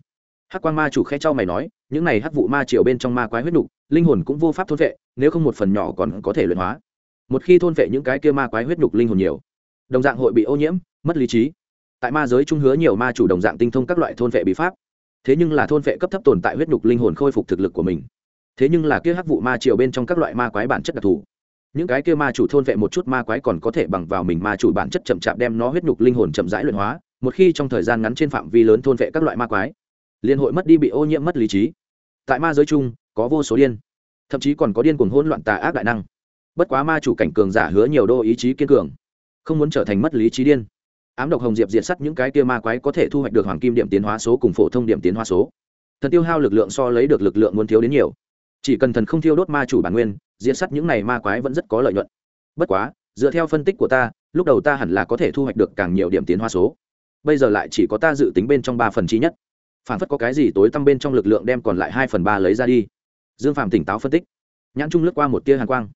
Hắc quan ma chủ khe cho mày nói, những này hắc vụ ma triều bên trong ma quái huyết nục, linh hồn cũng vô pháp thôn vệ, nếu không một phần nhỏ còn có thể luyện hóa. Một khi thôn vệ những cái kia ma quái huyết nục linh hồn nhiều đồng dạng hội bị ô nhiễm, mất lý trí. Tại ma giới trung hứa nhiều ma chủ đồng dạng tinh thông các loại thôn vệ bí pháp. Thế nhưng là thôn vệ cấp thấp tồn tại huyết nhục linh hồn khôi phục thực lực của mình. Thế nhưng là kia hắc vụ ma triều bên trong các loại ma quái bản chất đặc thù. Những cái kia ma chủ thôn vệ một chút ma quái còn có thể bằng vào mình ma chủ bản chất chậm chạp đem nó huyết nhục linh hồn chậm rãi luyện hóa, một khi trong thời gian ngắn trên phạm vi lớn thôn vệ các loại ma quái, liên hội mất đi bị ô nhiễm mất lý trí. Tại ma giới chung, có vô số điên. Thậm chí còn có điên cuồng hỗn loạn tà ác đại năng. Bất quá ma chủ cảnh cường giả hứa nhiều đô ý chí kiên cường không muốn trở thành mất lý trí điên. Ám độc hồng diệp diệt sắt những cái kia ma quái có thể thu hoạch được hoàng kim điểm tiến hóa số cùng phổ thông điểm tiến hóa số. Thần tiêu hao lực lượng so lấy được lực lượng muốn thiếu đến nhiều. Chỉ cần thần không thiêu đốt ma chủ bản nguyên, diệt sắt những này ma quái vẫn rất có lợi nhuận. Bất quá, dựa theo phân tích của ta, lúc đầu ta hẳn là có thể thu hoạch được càng nhiều điểm tiến hóa số. Bây giờ lại chỉ có ta dự tính bên trong ba phần chi nhất. Phản phất có cái gì tối tăm bên trong lực lượng đem còn lại hai phần ba lấy ra đi. Dương phạm tỉnh táo phân tích. Nhãn trung lướt qua một tia hàn quang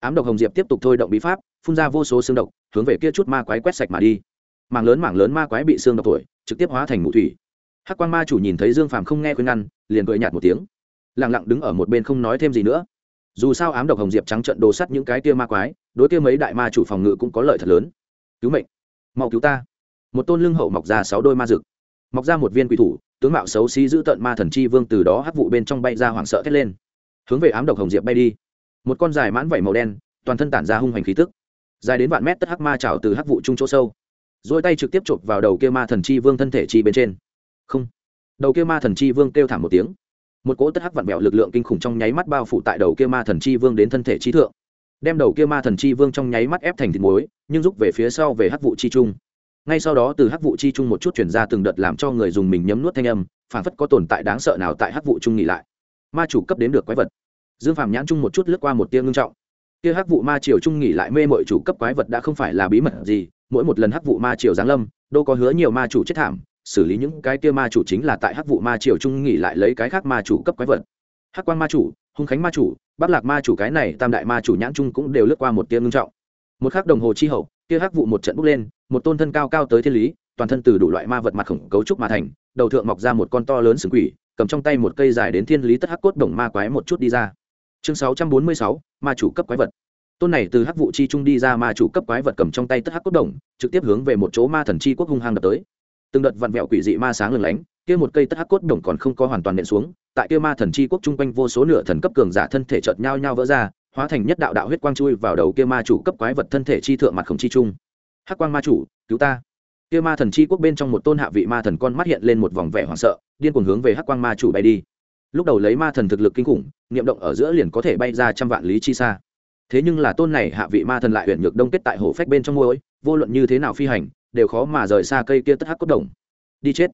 ám độc hồng diệp tiếp tục thôi động bí pháp, phun ra vô số xương độc, hướng về kia chút ma quái quét sạch mà đi. Mảng lớn mảng lớn ma quái bị xương độc thổi, trực tiếp hóa thành mụ thủy. Hắc quang ma chủ nhìn thấy dương phàm không nghe khuyên ngăn, liền cười nhạt một tiếng. Lẳng lặng đứng ở một bên không nói thêm gì nữa. Dù sao ám độc hồng diệp trắng trận đồ sắt những cái kia ma quái, đối kia mấy đại ma chủ phòng ngự cũng có lợi thật lớn. Cứu mệnh. Mau cứu ta. Một tôn lưng hậu mọc ra sáu đôi ma rực mọc ra một viên quỷ thủ, tướng mạo xấu xí giữ tận ma thần chi vương từ đó hắc vụ bên trong bay ra hoảng sợ thét lên. Hướng về ám độc hồng diệp bay đi một con dài mãn vảy màu đen, toàn thân tản ra hung hành khí tức. Dài đến vạn mét tất hắc ma trào từ hắc vụ trung chỗ sâu. Rồi tay trực tiếp chộp vào đầu kia ma thần chi vương thân thể chi bên trên. Không. Đầu kia ma thần chi vương kêu thảm một tiếng. Một cỗ tất hắc vặn vẹo lực lượng kinh khủng trong nháy mắt bao phủ tại đầu kia ma thần chi vương đến thân thể chi thượng. Đem đầu kia ma thần chi vương trong nháy mắt ép thành thịt muối, nhưng rút về phía sau về hắc vụ chi trung ngay sau đó từ hắc vụ chi trung một chút chuyển ra từng đợt làm cho người dùng mình nhấm nuốt thanh âm, phản phất có tồn tại đáng sợ nào tại hắc vụ trung nghỉ lại. Ma chủ cấp đến được quái vật dương phàm nhãn trung một chút lướt qua một tia ngưng trọng. Kia hắc vụ ma triều trung nghỉ lại mê mọi chủ cấp quái vật đã không phải là bí mật gì, mỗi một lần hắc vụ ma triều giáng lâm, đâu có hứa nhiều ma chủ chết thảm, xử lý những cái kia ma chủ chính là tại hắc vụ ma triều trung nghỉ lại lấy cái khác ma chủ cấp quái vật. Hắc quan ma chủ, hung khánh ma chủ bắc lạc ma chủ cái này tam đại ma chủ nhãn trung cũng đều lướt qua một tia ngưng trọng. Một khắc đồng hồ chi hậu, kia hắc vụ một trận bốc lên, một tôn thân cao cao tới thiên lý, toàn thân từ đủ loại ma vật mặt khổng cấu trúc mà thành, đầu thượng mọc ra một con to lớn sừng quỷ, cầm trong tay một cây dài đến thiên lý tất hắc cốt đồng ma quái một chút đi ra chương sáu trăm bốn mươi sáu, ma chủ cấp quái vật. Tôn này từ hắc vụ chi trung đi ra ma chủ cấp quái vật cầm trong tay tất hắc cốt đồng, trực tiếp hướng về một chỗ ma thần chi quốc hung hăng đập tới. Từng đợt vặn vẹo quỷ dị ma sáng lừng lánh, kia một cây tất hắc cốt đồng còn không có hoàn toàn nện xuống, tại kia ma thần chi quốc chung quanh vô số nửa thần cấp cường giả thân thể chợt nhau nhau vỡ ra, hóa thành nhất đạo đạo huyết quang chui vào đầu kia ma chủ cấp quái vật thân thể chi thượng mặt khổng chi trung. Hắc quang ma chủ, cứu ta. Kia ma thần chi quốc bên trong một tôn hạ vị ma thần con mắt hiện lên một vòng vẻ hoảng sợ, điên cuồng hướng về hắc quang ma chủ bay đi. Lúc đầu lấy ma thần thực lực kinh khủng niệm động ở giữa liền có thể bay ra trăm vạn lý chi xa. Thế nhưng là tôn này hạ vị ma thần lại huyện ngược đông kết tại hổ phách bên trong môi vô luận như thế nào phi hành, đều khó mà rời xa cây kia tất hắc cốt đồng. Đi chết.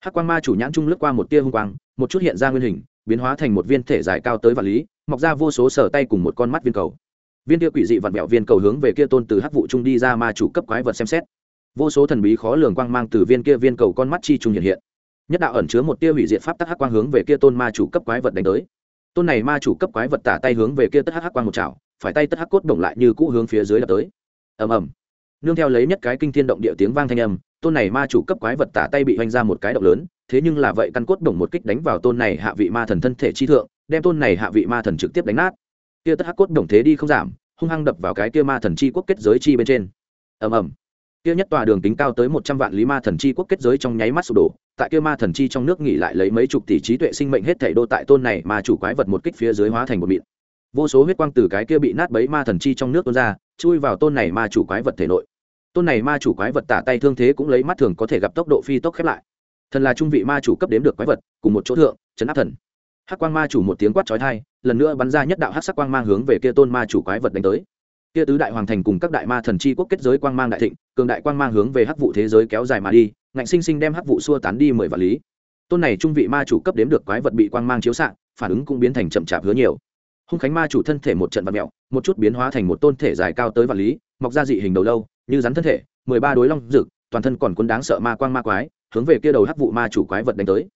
Hắc quang ma chủ nhãn trung lướt qua một tia hung quang, một chút hiện ra nguyên hình, biến hóa thành một viên thể dài cao tới vạn lý, mọc ra vô số sở tay cùng một con mắt viên cầu. Viên kia quỷ dị vặn vẹo viên cầu hướng về kia tôn từ hắc vụ trung đi ra ma chủ cấp quái vật xem xét. Vô số thần bí khó lường quang mang từ viên kia viên cầu con mắt chi trung hiện hiện. Nhất đạo ẩn chứa một tia hủy diệt pháp tắc hắc quang hướng về kia tôn ma chủ cấp quái vật đánh tới tôn này ma chủ cấp quái vật tả tay hướng về kia tất hắc hắc quang một chảo, phải tay tất hắc cốt động lại như cũ hướng phía dưới đập tới. Ầm ầm. Nương theo lấy nhất cái kinh thiên động địa tiếng vang thanh âm, tôn này ma chủ cấp quái vật tả tay bị hoành ra một cái động lớn, thế nhưng là vậy căn cốt động một kích đánh vào tôn này hạ vị ma thần thân thể chi thượng, đem tôn này hạ vị ma thần trực tiếp đánh nát. Kia tất hắc cốt động thế đi không giảm, hung hăng đập vào cái kia ma thần chi quốc kết giới chi bên trên. Ầm ầm kia nhất tòa đường tính cao tới một trăm vạn lý ma thần chi quốc kết giới trong nháy mắt sụp đổ, tại kia ma thần chi trong nước nghỉ lại lấy mấy chục tỷ trí tuệ sinh mệnh hết thảy đô tại tôn này mà chủ quái vật một kích phía dưới hóa thành một mịn. Vô số huyết quang từ cái kia bị nát bấy ma thần chi trong nước tuôn ra, chui vào tôn này ma chủ quái vật thể nội. Tôn này ma chủ quái vật tả tay thương thế cũng lấy mắt thường có thể gặp tốc độ phi tốc khép lại. Thần là trung vị ma chủ cấp đếm được quái vật, cùng một chỗ thượng, chấn áp thần. Hắc quang ma chủ một tiếng quát chói tai, lần nữa bắn ra nhất đạo hắc sắc quang mang hướng về kia tôn ma chủ quái vật đánh tới kia tứ đại hoàng thành cùng các đại ma thần chi quốc kết giới quang mang đại thịnh, cường đại quang mang hướng về hắc vụ thế giới kéo dài mà đi, ngạnh sinh sinh đem hắc vụ xua tán đi mười vạn lý. Tôn này trung vị ma chủ cấp đếm được quái vật bị quang mang chiếu xạ, phản ứng cũng biến thành chậm chạp hứa nhiều. Hung khánh ma chủ thân thể một trận vật mẹo một chút biến hóa thành một tôn thể dài cao tới vạn lý, mọc ra dị hình đầu lâu, như rắn thân thể, mười ba đối long rực toàn thân còn cuốn đáng sợ ma quang ma quái, hướng về kia đầu hắc vụ ma chủ quái vật đánh tới.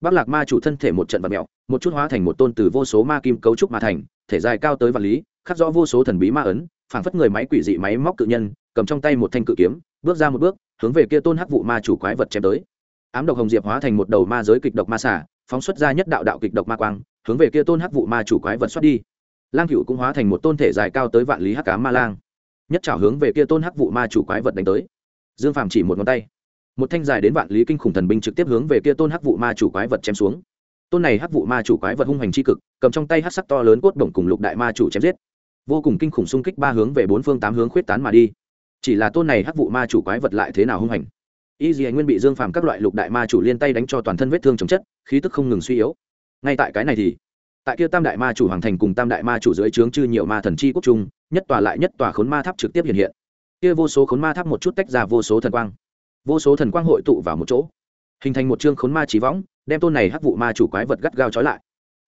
Bác lạc ma chủ thân thể một trận vật mẹo một chút hóa thành một tôn từ vô số ma kim cấu trúc ma thành, thể dài cao tới vạn lý khắc rõ vô số thần bí ma ấn, phảng phất người máy quỷ dị máy móc cự nhân, cầm trong tay một thanh cự kiếm, bước ra một bước, hướng về kia tôn hắc vụ ma chủ quái vật chém tới. Ám độc hồng diệp hóa thành một đầu ma giới kịch độc ma xả phóng xuất ra nhất đạo đạo kịch độc ma quang, hướng về kia tôn hắc vụ ma chủ quái vật xuất đi. Lang cựu cũng hóa thành một tôn thể dài cao tới vạn lý hắc cá ma lang, nhất trào hướng về kia tôn hắc vụ ma chủ quái vật đánh tới. Dương phàm chỉ một ngón tay, một thanh dài đến vạn lý kinh khủng thần binh trực tiếp hướng về kia tôn hắc vụ ma chủ quái vật chém xuống. Tôn này hắc vụ ma chủ quái vật hung hành c cực, cầm trong tay hắc sắc to lớn cốt đồng cùng lục đại ma chủ chém giết vô cùng kinh khủng xung kích ba hướng về bốn phương tám hướng khuyết tán mà đi. Chỉ là tôn này hắc vụ ma chủ quái vật lại thế nào hung hành? Y dì nguyên bị dương phàm các loại lục đại ma chủ liên tay đánh cho toàn thân vết thương chồng chất, khí tức không ngừng suy yếu. Ngay tại cái này thì, tại kia tam đại ma chủ hoàng thành cùng tam đại ma chủ dưới trướng chư nhiều ma thần chi quốc trung, nhất tòa lại nhất tòa khốn ma tháp trực tiếp hiện hiện. Kia vô số khốn ma tháp một chút tách ra vô số thần quang. Vô số thần quang hội tụ vào một chỗ, hình thành một chương khốn ma trí võng, đem tôn này hắc vụ ma chủ quái vật gắt gao trói lại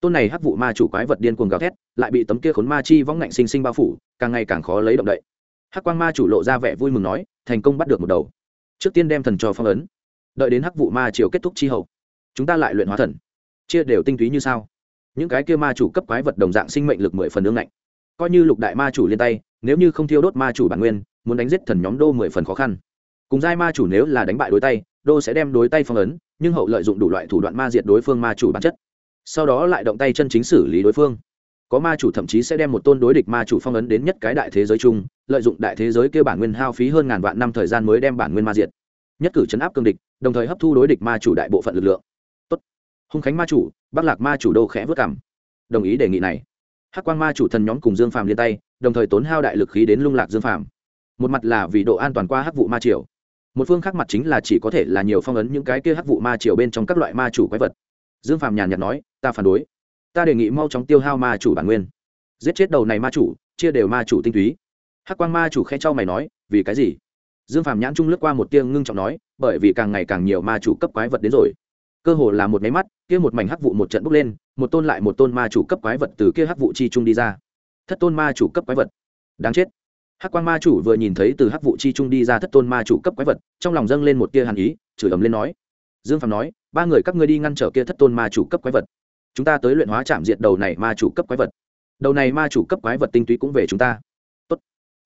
tôn này hắc vụ ma chủ quái vật điên cuồng gào thét, lại bị tấm kia khốn ma chi võng ngạnh sinh sinh bao phủ, càng ngày càng khó lấy động đậy. Hắc quang ma chủ lộ ra vẻ vui mừng nói, thành công bắt được một đầu. Trước tiên đem thần cho phong ấn. Đợi đến hắc vụ ma chiều kết thúc chi hậu, chúng ta lại luyện hóa thần. Chia đều tinh túy như sao? Những cái kia ma chủ cấp quái vật đồng dạng sinh mệnh lực mười phần ương ngạnh. Coi như lục đại ma chủ liên tay, nếu như không thiêu đốt ma chủ bản nguyên, muốn đánh giết thần nhóm đô mười phần khó khăn. Cùng giai ma chủ nếu là đánh bại đối tay, đô sẽ đem đối tay phong ấn, nhưng hậu lợi dụng đủ loại thủ đoạn ma diệt đối phương ma chủ bản chất sau đó lại động tay chân chính xử lý đối phương. Có ma chủ thậm chí sẽ đem một tôn đối địch ma chủ phong ấn đến nhất cái đại thế giới chung, lợi dụng đại thế giới kêu bản nguyên hao phí hơn ngàn vạn năm thời gian mới đem bản nguyên ma diệt. Nhất cử chấn áp cương địch, đồng thời hấp thu đối địch ma chủ đại bộ phận lực lượng. Tốt. hung khánh ma chủ, bắc lạc ma chủ đô khẽ vất cảm. Đồng ý đề nghị này. Hắc quan ma chủ thần nhóm cùng dương phàm liên tay, đồng thời tốn hao đại lực khí đến lung lạc dương phàm. Một mặt là vì độ an toàn qua hắc vụ ma triều. Một phương khác mặt chính là chỉ có thể là nhiều phong ấn những cái kia hắc vụ ma triều bên trong các loại ma chủ quái vật dương Phạm nhàn nhạt nói, ta phản đối. Ta đề nghị mau chóng tiêu hao ma chủ bản nguyên. Giết chết đầu này ma chủ, chia đều ma chủ tinh túy. Hắc quang ma chủ khe cho mày nói, vì cái gì? Dương Phạm nhãn trung lướt qua một tiếng ngưng trọng nói, bởi vì càng ngày càng nhiều ma chủ cấp quái vật đến rồi. Cơ hồ là một máy mắt, kia một mảnh hắc vụ một trận bốc lên, một tôn lại một tôn ma chủ cấp quái vật từ kia hắc vụ chi trung đi ra. Thất tôn ma chủ cấp quái vật. Đáng chết. Hắc quang ma chủ vừa nhìn thấy từ hắc vụ chi trung đi ra thất tôn ma chủ cấp quái vật, trong lòng dâng lên một tia hàn ý, chửi ầm lên nói. Dương Phạm nói ba người các ngươi đi ngăn trở kia thất tôn ma chủ cấp quái vật chúng ta tới luyện hóa chạm diệt đầu này ma chủ cấp quái vật đầu này ma chủ cấp quái vật tinh túy cũng về chúng ta tốt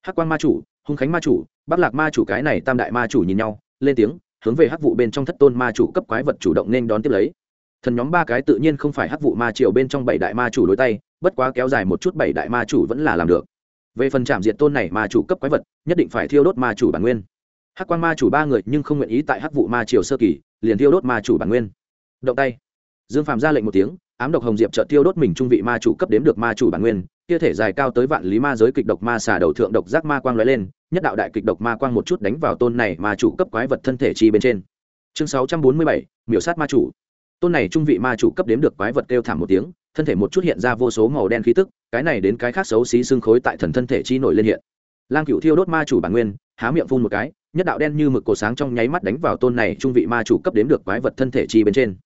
hắc quan ma chủ hung khánh ma chủ bắc lạc ma chủ cái này tam đại ma chủ nhìn nhau lên tiếng hướng về hắc vụ bên trong thất tôn ma chủ cấp quái vật chủ động nên đón tiếp lấy thần nhóm ba cái tự nhiên không phải hắc vụ ma triều bên trong bảy đại ma chủ đối tay bất quá kéo dài một chút bảy đại ma chủ vẫn là làm được về phần chạm diện tôn này ma chủ cấp quái vật nhất định phải thiêu đốt ma chủ bản nguyên hắc quan ma chủ ba người nhưng không nguyện ý tại hắc vụ ma triều sơ kỳ liền thiêu đốt ma chủ bản nguyên. Động tay. Dương phạm ra lệnh một tiếng, ám độc hồng diệp trợ tiêu đốt mình trung vị ma chủ cấp đếm được ma chủ bản nguyên, kia thể dài cao tới vạn lý ma giới kịch độc ma xà đầu thượng độc giác ma quang lóe lên, nhất đạo đại kịch độc ma quang một chút đánh vào tôn này ma chủ cấp quái vật thân thể chi bên trên. Chương sáu trăm bốn mươi bảy, miểu sát ma chủ. Tôn này trung vị ma chủ cấp đếm được quái vật kêu thảm một tiếng, thân thể một chút hiện ra vô số màu đen khí tức, cái này đến cái khác xấu xí xương khối tại thần thân thể chi nổi lên hiện. Lang cựu thiêu đốt ma chủ bản nguyên, há miệng phun một cái nhất đạo đen như mực cổ sáng trong nháy mắt đánh vào tôn này trung vị ma chủ cấp đếm được quái vật thân thể chi bên trên.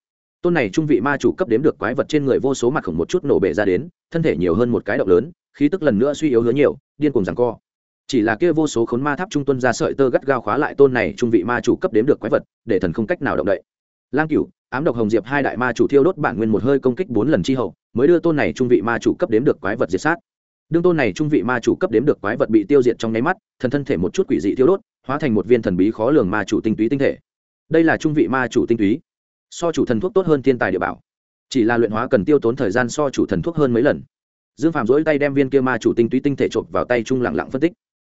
Tôn này trung vị ma chủ cấp đếm được quái vật trên người vô số mặt khổng một chút nổ bể ra đến, thân thể nhiều hơn một cái động lớn, khí tức lần nữa suy yếu hứa nhiều, điên cùng rằng co. Chỉ là kia vô số khốn ma tháp trung tuân ra sợi tơ gắt gao khóa lại tôn này trung vị ma chủ cấp đếm được quái vật, để thần không cách nào động đậy. Lang cửu, ám độc hồng diệp hai đại ma chủ thiêu đốt bản nguyên một hơi công kích bốn lần chi hậu, mới đưa tôn này trung vị ma chủ cấp đếm được quái vật diệt sát. Đương tôn này trung vị ma chủ cấp đếm được quái vật bị tiêu diệt trong nháy mắt, thần thân thể một chút quỷ dị thiêu đốt hóa thành một viên thần bí khó lường ma chủ tinh túy tinh thể. Đây là trung vị ma chủ tinh túy, so chủ thần thuốc tốt hơn thiên tài địa bảo. Chỉ là luyện hóa cần tiêu tốn thời gian so chủ thần thuốc hơn mấy lần. Dương phạm dỗi tay đem viên kia ma chủ tinh túy tinh thể chộp vào tay trung lặng lặng phân tích.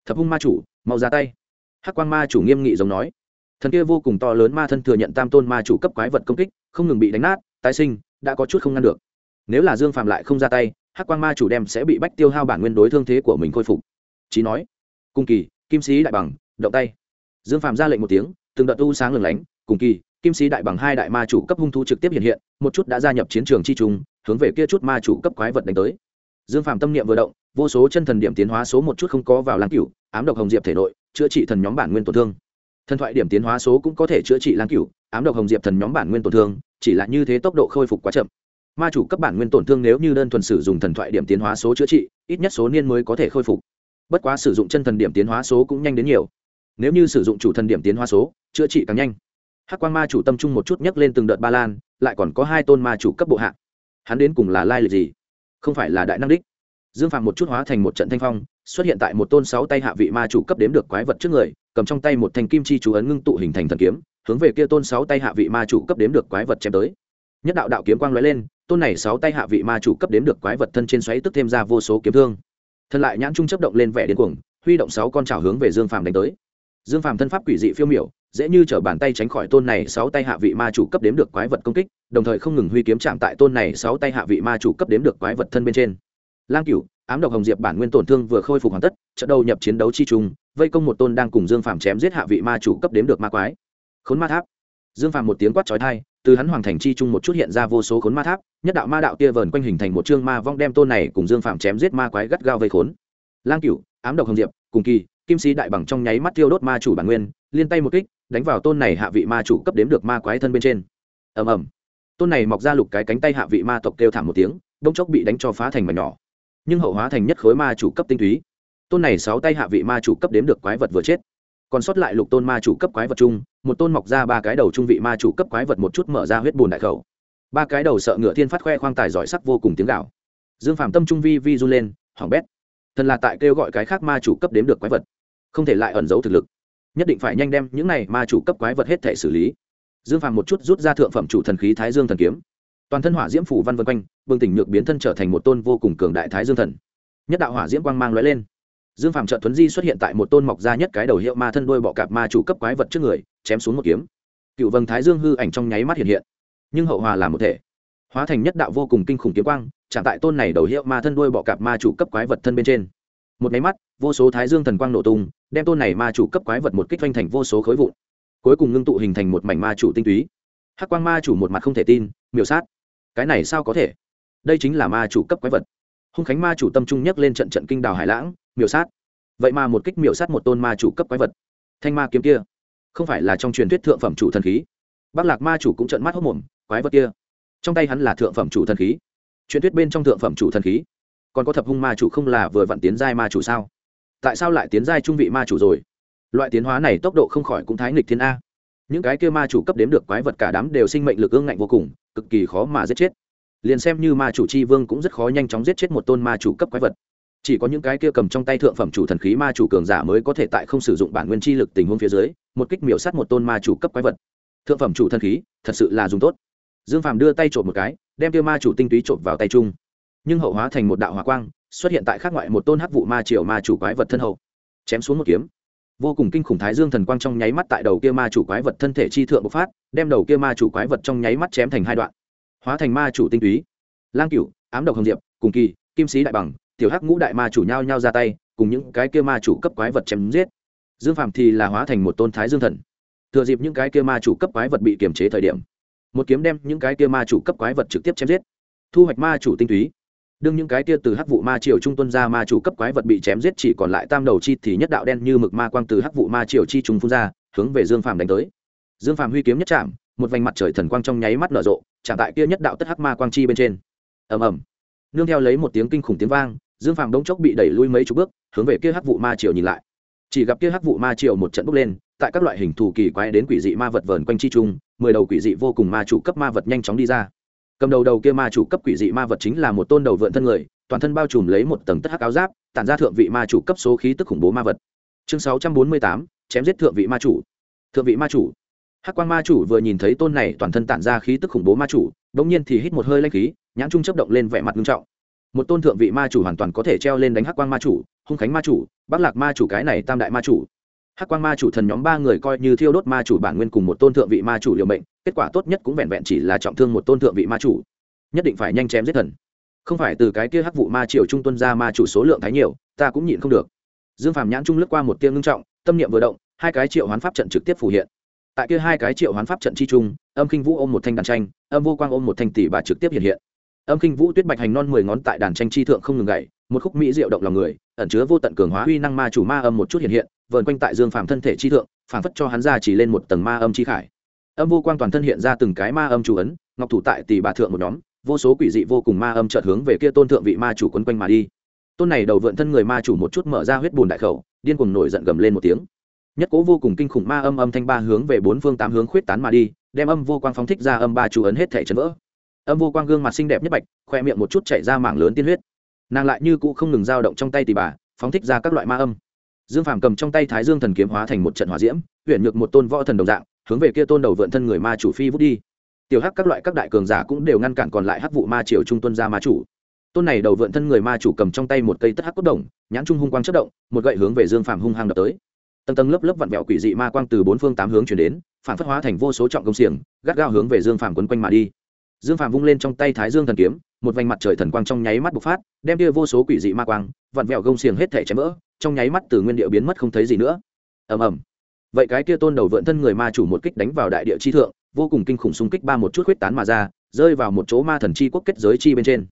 Thập hung ma chủ, mau ra tay. Hắc quan ma chủ nghiêm nghị giống nói. Thần kia vô cùng to lớn ma thân thừa nhận tam tôn ma chủ cấp quái vật công kích, không ngừng bị đánh nát, tái sinh, đã có chút không ngăn được. Nếu là dương phạm lại không ra tay, hắc quan ma chủ đem sẽ bị bách tiêu hao bản nguyên đối thương thế của mình khôi phục. Chí nói, cung kỳ, kim sĩ đại bằng động tay. Dương phạm ra lệnh một tiếng, từng đợt u sáng lừng lánh, cùng kỳ, kim sĩ đại bằng hai đại ma chủ cấp hung thú trực tiếp hiện hiện, một chút đã gia nhập chiến trường chi trùng hướng về kia chút ma chủ cấp quái vật đánh tới. Dương phạm tâm niệm vừa động, vô số chân thần điểm tiến hóa số một chút không có vào lang cửu, ám độc hồng diệp thể nội, chữa trị thần nhóm bản nguyên tổn thương. Thần thoại điểm tiến hóa số cũng có thể chữa trị lang cửu, ám độc hồng diệp thần nhóm bản nguyên tổn thương, chỉ là như thế tốc độ khôi phục quá chậm. Ma chủ cấp bản nguyên tổn thương nếu như đơn thuần sử dụng thần thoại điểm tiến hóa số chữa trị, ít nhất số niên mới có thể khôi phục. Bất quá sử dụng chân thần điểm tiến hóa số cũng nhanh đến nhiều nếu như sử dụng chủ thần điểm tiến hóa số, chữa trị càng nhanh. Hắc quan ma chủ tâm trung một chút nhấc lên từng đợt ba lan, lại còn có hai tôn ma chủ cấp bộ hạ. Hắn đến cùng là lai lịch gì? Không phải là đại năng đích. Dương phạm một chút hóa thành một trận thanh phong, xuất hiện tại một tôn sáu tay hạ vị ma chủ cấp đếm được quái vật trước người, cầm trong tay một thanh kim chi chú ấn ngưng tụ hình thành thần kiếm, hướng về kia tôn sáu tay hạ vị ma chủ cấp đếm được quái vật chém tới. Nhất đạo đạo kiếm quang lóe lên, tôn này sáu tay hạ vị ma chủ cấp đếm được quái vật thân trên xoáy tức thêm ra vô số kiếm thương. Thân lại nhãn trung chấp động lên vẻ điên cuồng, huy động sáu con trào hướng về dương phàm đánh tới dương phàm thân pháp quỷ dị phiêu miểu, dễ như t bàn tay tránh khỏi tôn này sáu tay hạ vị ma chủ cấp đếm được quái vật công kích, đồng thời không ngừng huy kiếm chạm tại tôn này sáu tay hạ vị ma chủ cấp đếm được quái vật thân bên trên. Lang cửu, ám độc hồng diệp bản nguyên tổn thương vừa khôi phục hoàn tất, trận đầu nhập chiến đấu chi trung, vây công một tôn đang cùng dương phàm chém giết hạ vị ma chủ cấp đếm được ma quái. Khốn ma tháp. Dương phàm một tiếng quát trói thai từ hắn hoàng thành chi trung một chút hiện ra vô số khốn ma tháp, nhất đạo ma đạo kia vờn quanh hình thành một chương ma vong đem tôn này cùng dương phàm chém giết ma quái gắt gao vây khốn. Lang cửu, ám độc hồng diệp, cùng kỳ kim sĩ đại bằng trong nháy mắt tiêu đốt ma chủ bản nguyên, liên tay một kích, đánh vào tôn này hạ vị ma chủ cấp đếm được ma quái thân bên trên. Ầm ầm. Tôn này mọc ra lục cái cánh tay hạ vị ma tộc kêu thảm một tiếng, bỗng chốc bị đánh cho phá thành mảnh nhỏ. Nhưng hậu hóa thành nhất khối ma chủ cấp tinh túy. Tôn này sáu tay hạ vị ma chủ cấp đếm được quái vật vừa chết. Còn sót lại lục tôn ma chủ cấp quái vật chung, một tôn mọc ra ba cái đầu trung vị ma chủ cấp quái vật một chút mở ra huyết bùn đại khẩu. Ba cái đầu sợ ngựa thiên phát khoe khoang tài giỏi sắc vô cùng tiếng gạo dương phạm tâm trung vi vi run lên, hỏng bét. Thần là tại kêu gọi cái khác ma chủ cấp đếm được quái vật không thể lại ẩn giấu thực lực. Nhất định phải nhanh đem những này ma chủ cấp quái vật hết thể xử lý. Dương phàm một chút rút ra thượng phẩm chủ thần khí thái dương thần kiếm. Toàn thân hỏa diễm phủ văn vân quanh, bừng tỉnh nhược biến thân trở thành một tôn vô cùng cường đại thái dương thần. Nhất đạo hỏa diễm quang mang lóe lên. Dương phàm trợ thuấn di xuất hiện tại một tôn mọc ra nhất cái đầu hiệu ma thân đôi bọ cạp ma chủ cấp quái vật trước người, chém xuống một kiếm. Cựu vầng thái dương hư ảnh trong nháy mắt hiện hiện. Nhưng hậu hòa là một thể. Hóa thành nhất đạo vô cùng kinh khủng kiếm quang, chạm tại tôn này đầu hiệu ma thân đôi bọ cạp ma chủ cấp quái vật thân bên trên. Một máy mắt, vô số thái dương thần quang nổ tung đem tôn này ma chủ cấp quái vật một kích doanh thành vô số khối vụn, cuối cùng ngưng tụ hình thành một mảnh ma chủ tinh túy. Hắc quang ma chủ một mặt không thể tin, miểu sát. Cái này sao có thể? Đây chính là ma chủ cấp quái vật. Hung khánh ma chủ tâm trung nhắc lên trận trận kinh đào hải lãng, miểu sát. Vậy mà một kích miểu sát một tôn ma chủ cấp quái vật. Thanh ma kiếm kia, không phải là trong truyền thuyết thượng phẩm chủ thần khí. Bác lạc ma chủ cũng trận mắt hốc mồm, quái vật kia, trong tay hắn là thượng phẩm chủ thần khí. Truyền thuyết bên trong thượng phẩm chủ thần khí. Còn có thập hung ma chủ không là vừa vặn tiến giai ma chủ sao? Tại sao lại tiến giai trung vị ma chủ rồi? Loại tiến hóa này tốc độ không khỏi cũng thái nghịch thiên a. Những cái kia ma chủ cấp đếm được quái vật cả đám đều sinh mệnh lực ương ngạnh vô cùng, cực kỳ khó mà giết chết. Liền xem như ma chủ c h i vương cũng rất khó nhanh chóng giết chết một tôn ma chủ cấp quái vật. Chỉ có những cái kia cầm trong tay thượng phẩm chủ thần khí ma chủ cường giả mới có thể tại không sử dụng bản nguyên chi lực tình huống phía dưới, một kích miểu sát một tôn ma chủ cấp quái vật. Thượng phẩm chủ thần khí, thật sự là dùng tốt. Dương phàm đưa tay trộm một cái, đem kia ma chủ tinh túy trộm vào tay chung. Nhưng hậu hóa thành một đạo hỏa quang xuất hiện tại khác ngoại một tôn hắc vụ ma triều ma chủ quái vật thân hậu. Chém xuống một kiếm. Vô cùng kinh khủng thái dương thần quang trong nháy mắt tại đầu kia ma chủ quái vật thân thể chi thượng bộc phát, đem đầu kia ma chủ quái vật trong nháy mắt chém thành hai đoạn. Hóa thành ma chủ tinh túy. Lang cửu, ám độc hồng diệp, cùng kỳ, kim sĩ đại bằng, tiểu hắc ngũ đại ma chủ nhau nhau ra tay, cùng những cái kia ma chủ cấp quái vật chém giết. Dương phạm thì là hóa thành một tôn thái dương thần. Thừa dịp những cái kia ma chủ cấp quái vật bị kiềm chế thời điểm, một kiếm đem những cái kia ma chủ cấp quái vật trực tiếp chém giết. Thu hoạch ma chủ tinh túy đương những cái kia từ hắc vụ ma triều trung tuân ra ma chủ cấp quái vật bị chém giết chỉ còn lại tam đầu chi thì nhất đạo đen như mực ma quang từ hắc vụ ma triều chi trùng phun ra, hướng về dương phàm đánh tới. Dương phàm huy kiếm nhất chạm, một vành mặt trời thần quang trong nháy mắt nở rộ, chạm tại kia nhất đạo tất hắc ma quang chi bên trên. Ầm ầm. Nương theo lấy một tiếng kinh khủng tiếng vang, dương phàm đống chốc bị đẩy lui mấy chục bước, hướng về kia hắc vụ ma triều nhìn lại. Chỉ gặp kia hắc vụ ma triều một trận bốc lên, tại các loại hình thù kỳ quái đến quỷ dị ma vật vờn quanh chi trung, mười đầu quỷ dị vô cùng ma chủ cấp ma vật nhanh chóng đi ra cầm đầu đầu kia ma chủ cấp quỷ dị ma vật chính là một tôn đầu vượn thân người, toàn thân bao trùm lấy một tầng tất hắc áo giáp, tản ra thượng vị ma chủ cấp số khí tức khủng bố ma vật. Chương sáu trăm bốn mươi tám, chém giết thượng vị ma chủ. Thượng vị ma chủ. Hắc quan ma chủ vừa nhìn thấy tôn này toàn thân tản ra khí tức khủng bố ma chủ đ ỗ n g nhiên thì hít một hơi lanh khí, nhãn trung chấp động lên vẻ mặt nghiêm trọng. Một tôn thượng vị ma chủ hoàn toàn có thể treo lên đánh hắc quan ma chủ, hung khánh ma chủ, bắc lạc ma chủ cái này tam đại ma chủ. Hắc quan ma chủ thần nhóm ba người coi như thiêu đốt ma chủ bản nguyên cùng một tôn thượng vị ma chủ liều mệnh kết quả tốt nhất cũng vẹn vẹn chỉ là trọng thương một tôn thượng vị ma chủ. Nhất định phải nhanh chém giết thần. Không phải từ cái kia hắc vụ ma triều trung tuân ra ma chủ số lượng thái nhiều, ta cũng nhịn không được. Dương phàm nhãn trung lướt qua một tiếng ngưng trọng, tâm niệm vừa động, hai cái triệu hoán pháp trận trực tiếp phù hiện. Tại kia hai cái triệu hoán pháp trận chi trung, âm kinh vũ ôm một thanh đàn tranh, âm vô quang ôm một thanh tỷ bà trực tiếp hiện hiện. Âm kinh vũ tuyết bạch hành non mười ngón tại đàn tranh chi thượng không ngừng gậy một khúc mỹ diệu động lòng người, ẩn chứa vô tận cường hóa huy năng ma chủ ma âm một chút hiện hiện, vờn quanh tại dương phàm thân thể chi thượng phản phất cho hắn ra chỉ lên một tầng ma âm chi khải âm vô quang toàn thân hiện ra từng cái ma âm chủ ấn, ngọc thủ tại tỷ bà thượng một nhóm, vô số quỷ dị vô cùng ma âm chợt hướng về kia tôn thượng vị ma chủ quấn quanh mà đi. Tôn này đầu vượn thân người ma chủ một chút mở ra huyết bùn đại khẩu, điên cuồng nổi giận gầm lên một tiếng. Nhất cố vô cùng kinh khủng ma âm âm thanh ba hướng về bốn phương tám hướng khuyết tán mà đi, đem âm vô quang phóng thích ra âm ba chủ ấn hết thể chấn vỡ. Âm vô quang gương mặt xinh đẹp nhất bạch, khoe miệng một chút chảy ra mảng lớn tiên huyết. Nàng lại như cũ không ngừng dao động trong tay tỷ bà, phóng thích ra các loại ma âm. Dương phàm cầm trong tay thái dương thần kiếm hóa thành một trận hỏa diễm huyện nhược một tôn võ thần đồng dạng hướng về kia tôn đầu vượn thân người ma chủ phi vút đi. Tiểu hắc các loại các đại cường giả cũng đều ngăn cản còn lại hắc vụ ma triều trung tuân ra ma chủ. Tôn này đầu vượn thân người ma chủ cầm trong tay một cây tất hắc cốt đồng, nhãn trung hung quang chất động, một gậy hướng về dương phàm hung hăng đập tới. Tầng tầng lớp lớp vặn vẹo quỷ dị ma quang từ bốn phương tám hướng chuyển đến, phản phất hóa thành vô số trọng công xiềng, gắt gao hướng về dương phàm quấn quanh mà đi. Dương phàm vung lên trong tay thái dương thần kiếm, một vành mặt trời thần quang trong nháy mắt bộc phát, đem đưa vô số quỷ dị ma quang, vặn vẹo gông xiềng hết thể chém vỡ, trong nháy mắt từ nguyên địa biến mất không thấy gì nữa. Ầm ầm vậy cái kia tôn đầu vượn thân người ma chủ một kích đánh vào đại địa chi thượng, vô cùng kinh khủng xung kích ba một chút huyết tán mà ra, rơi vào một chỗ ma thần chi quốc kết giới chi bên trên.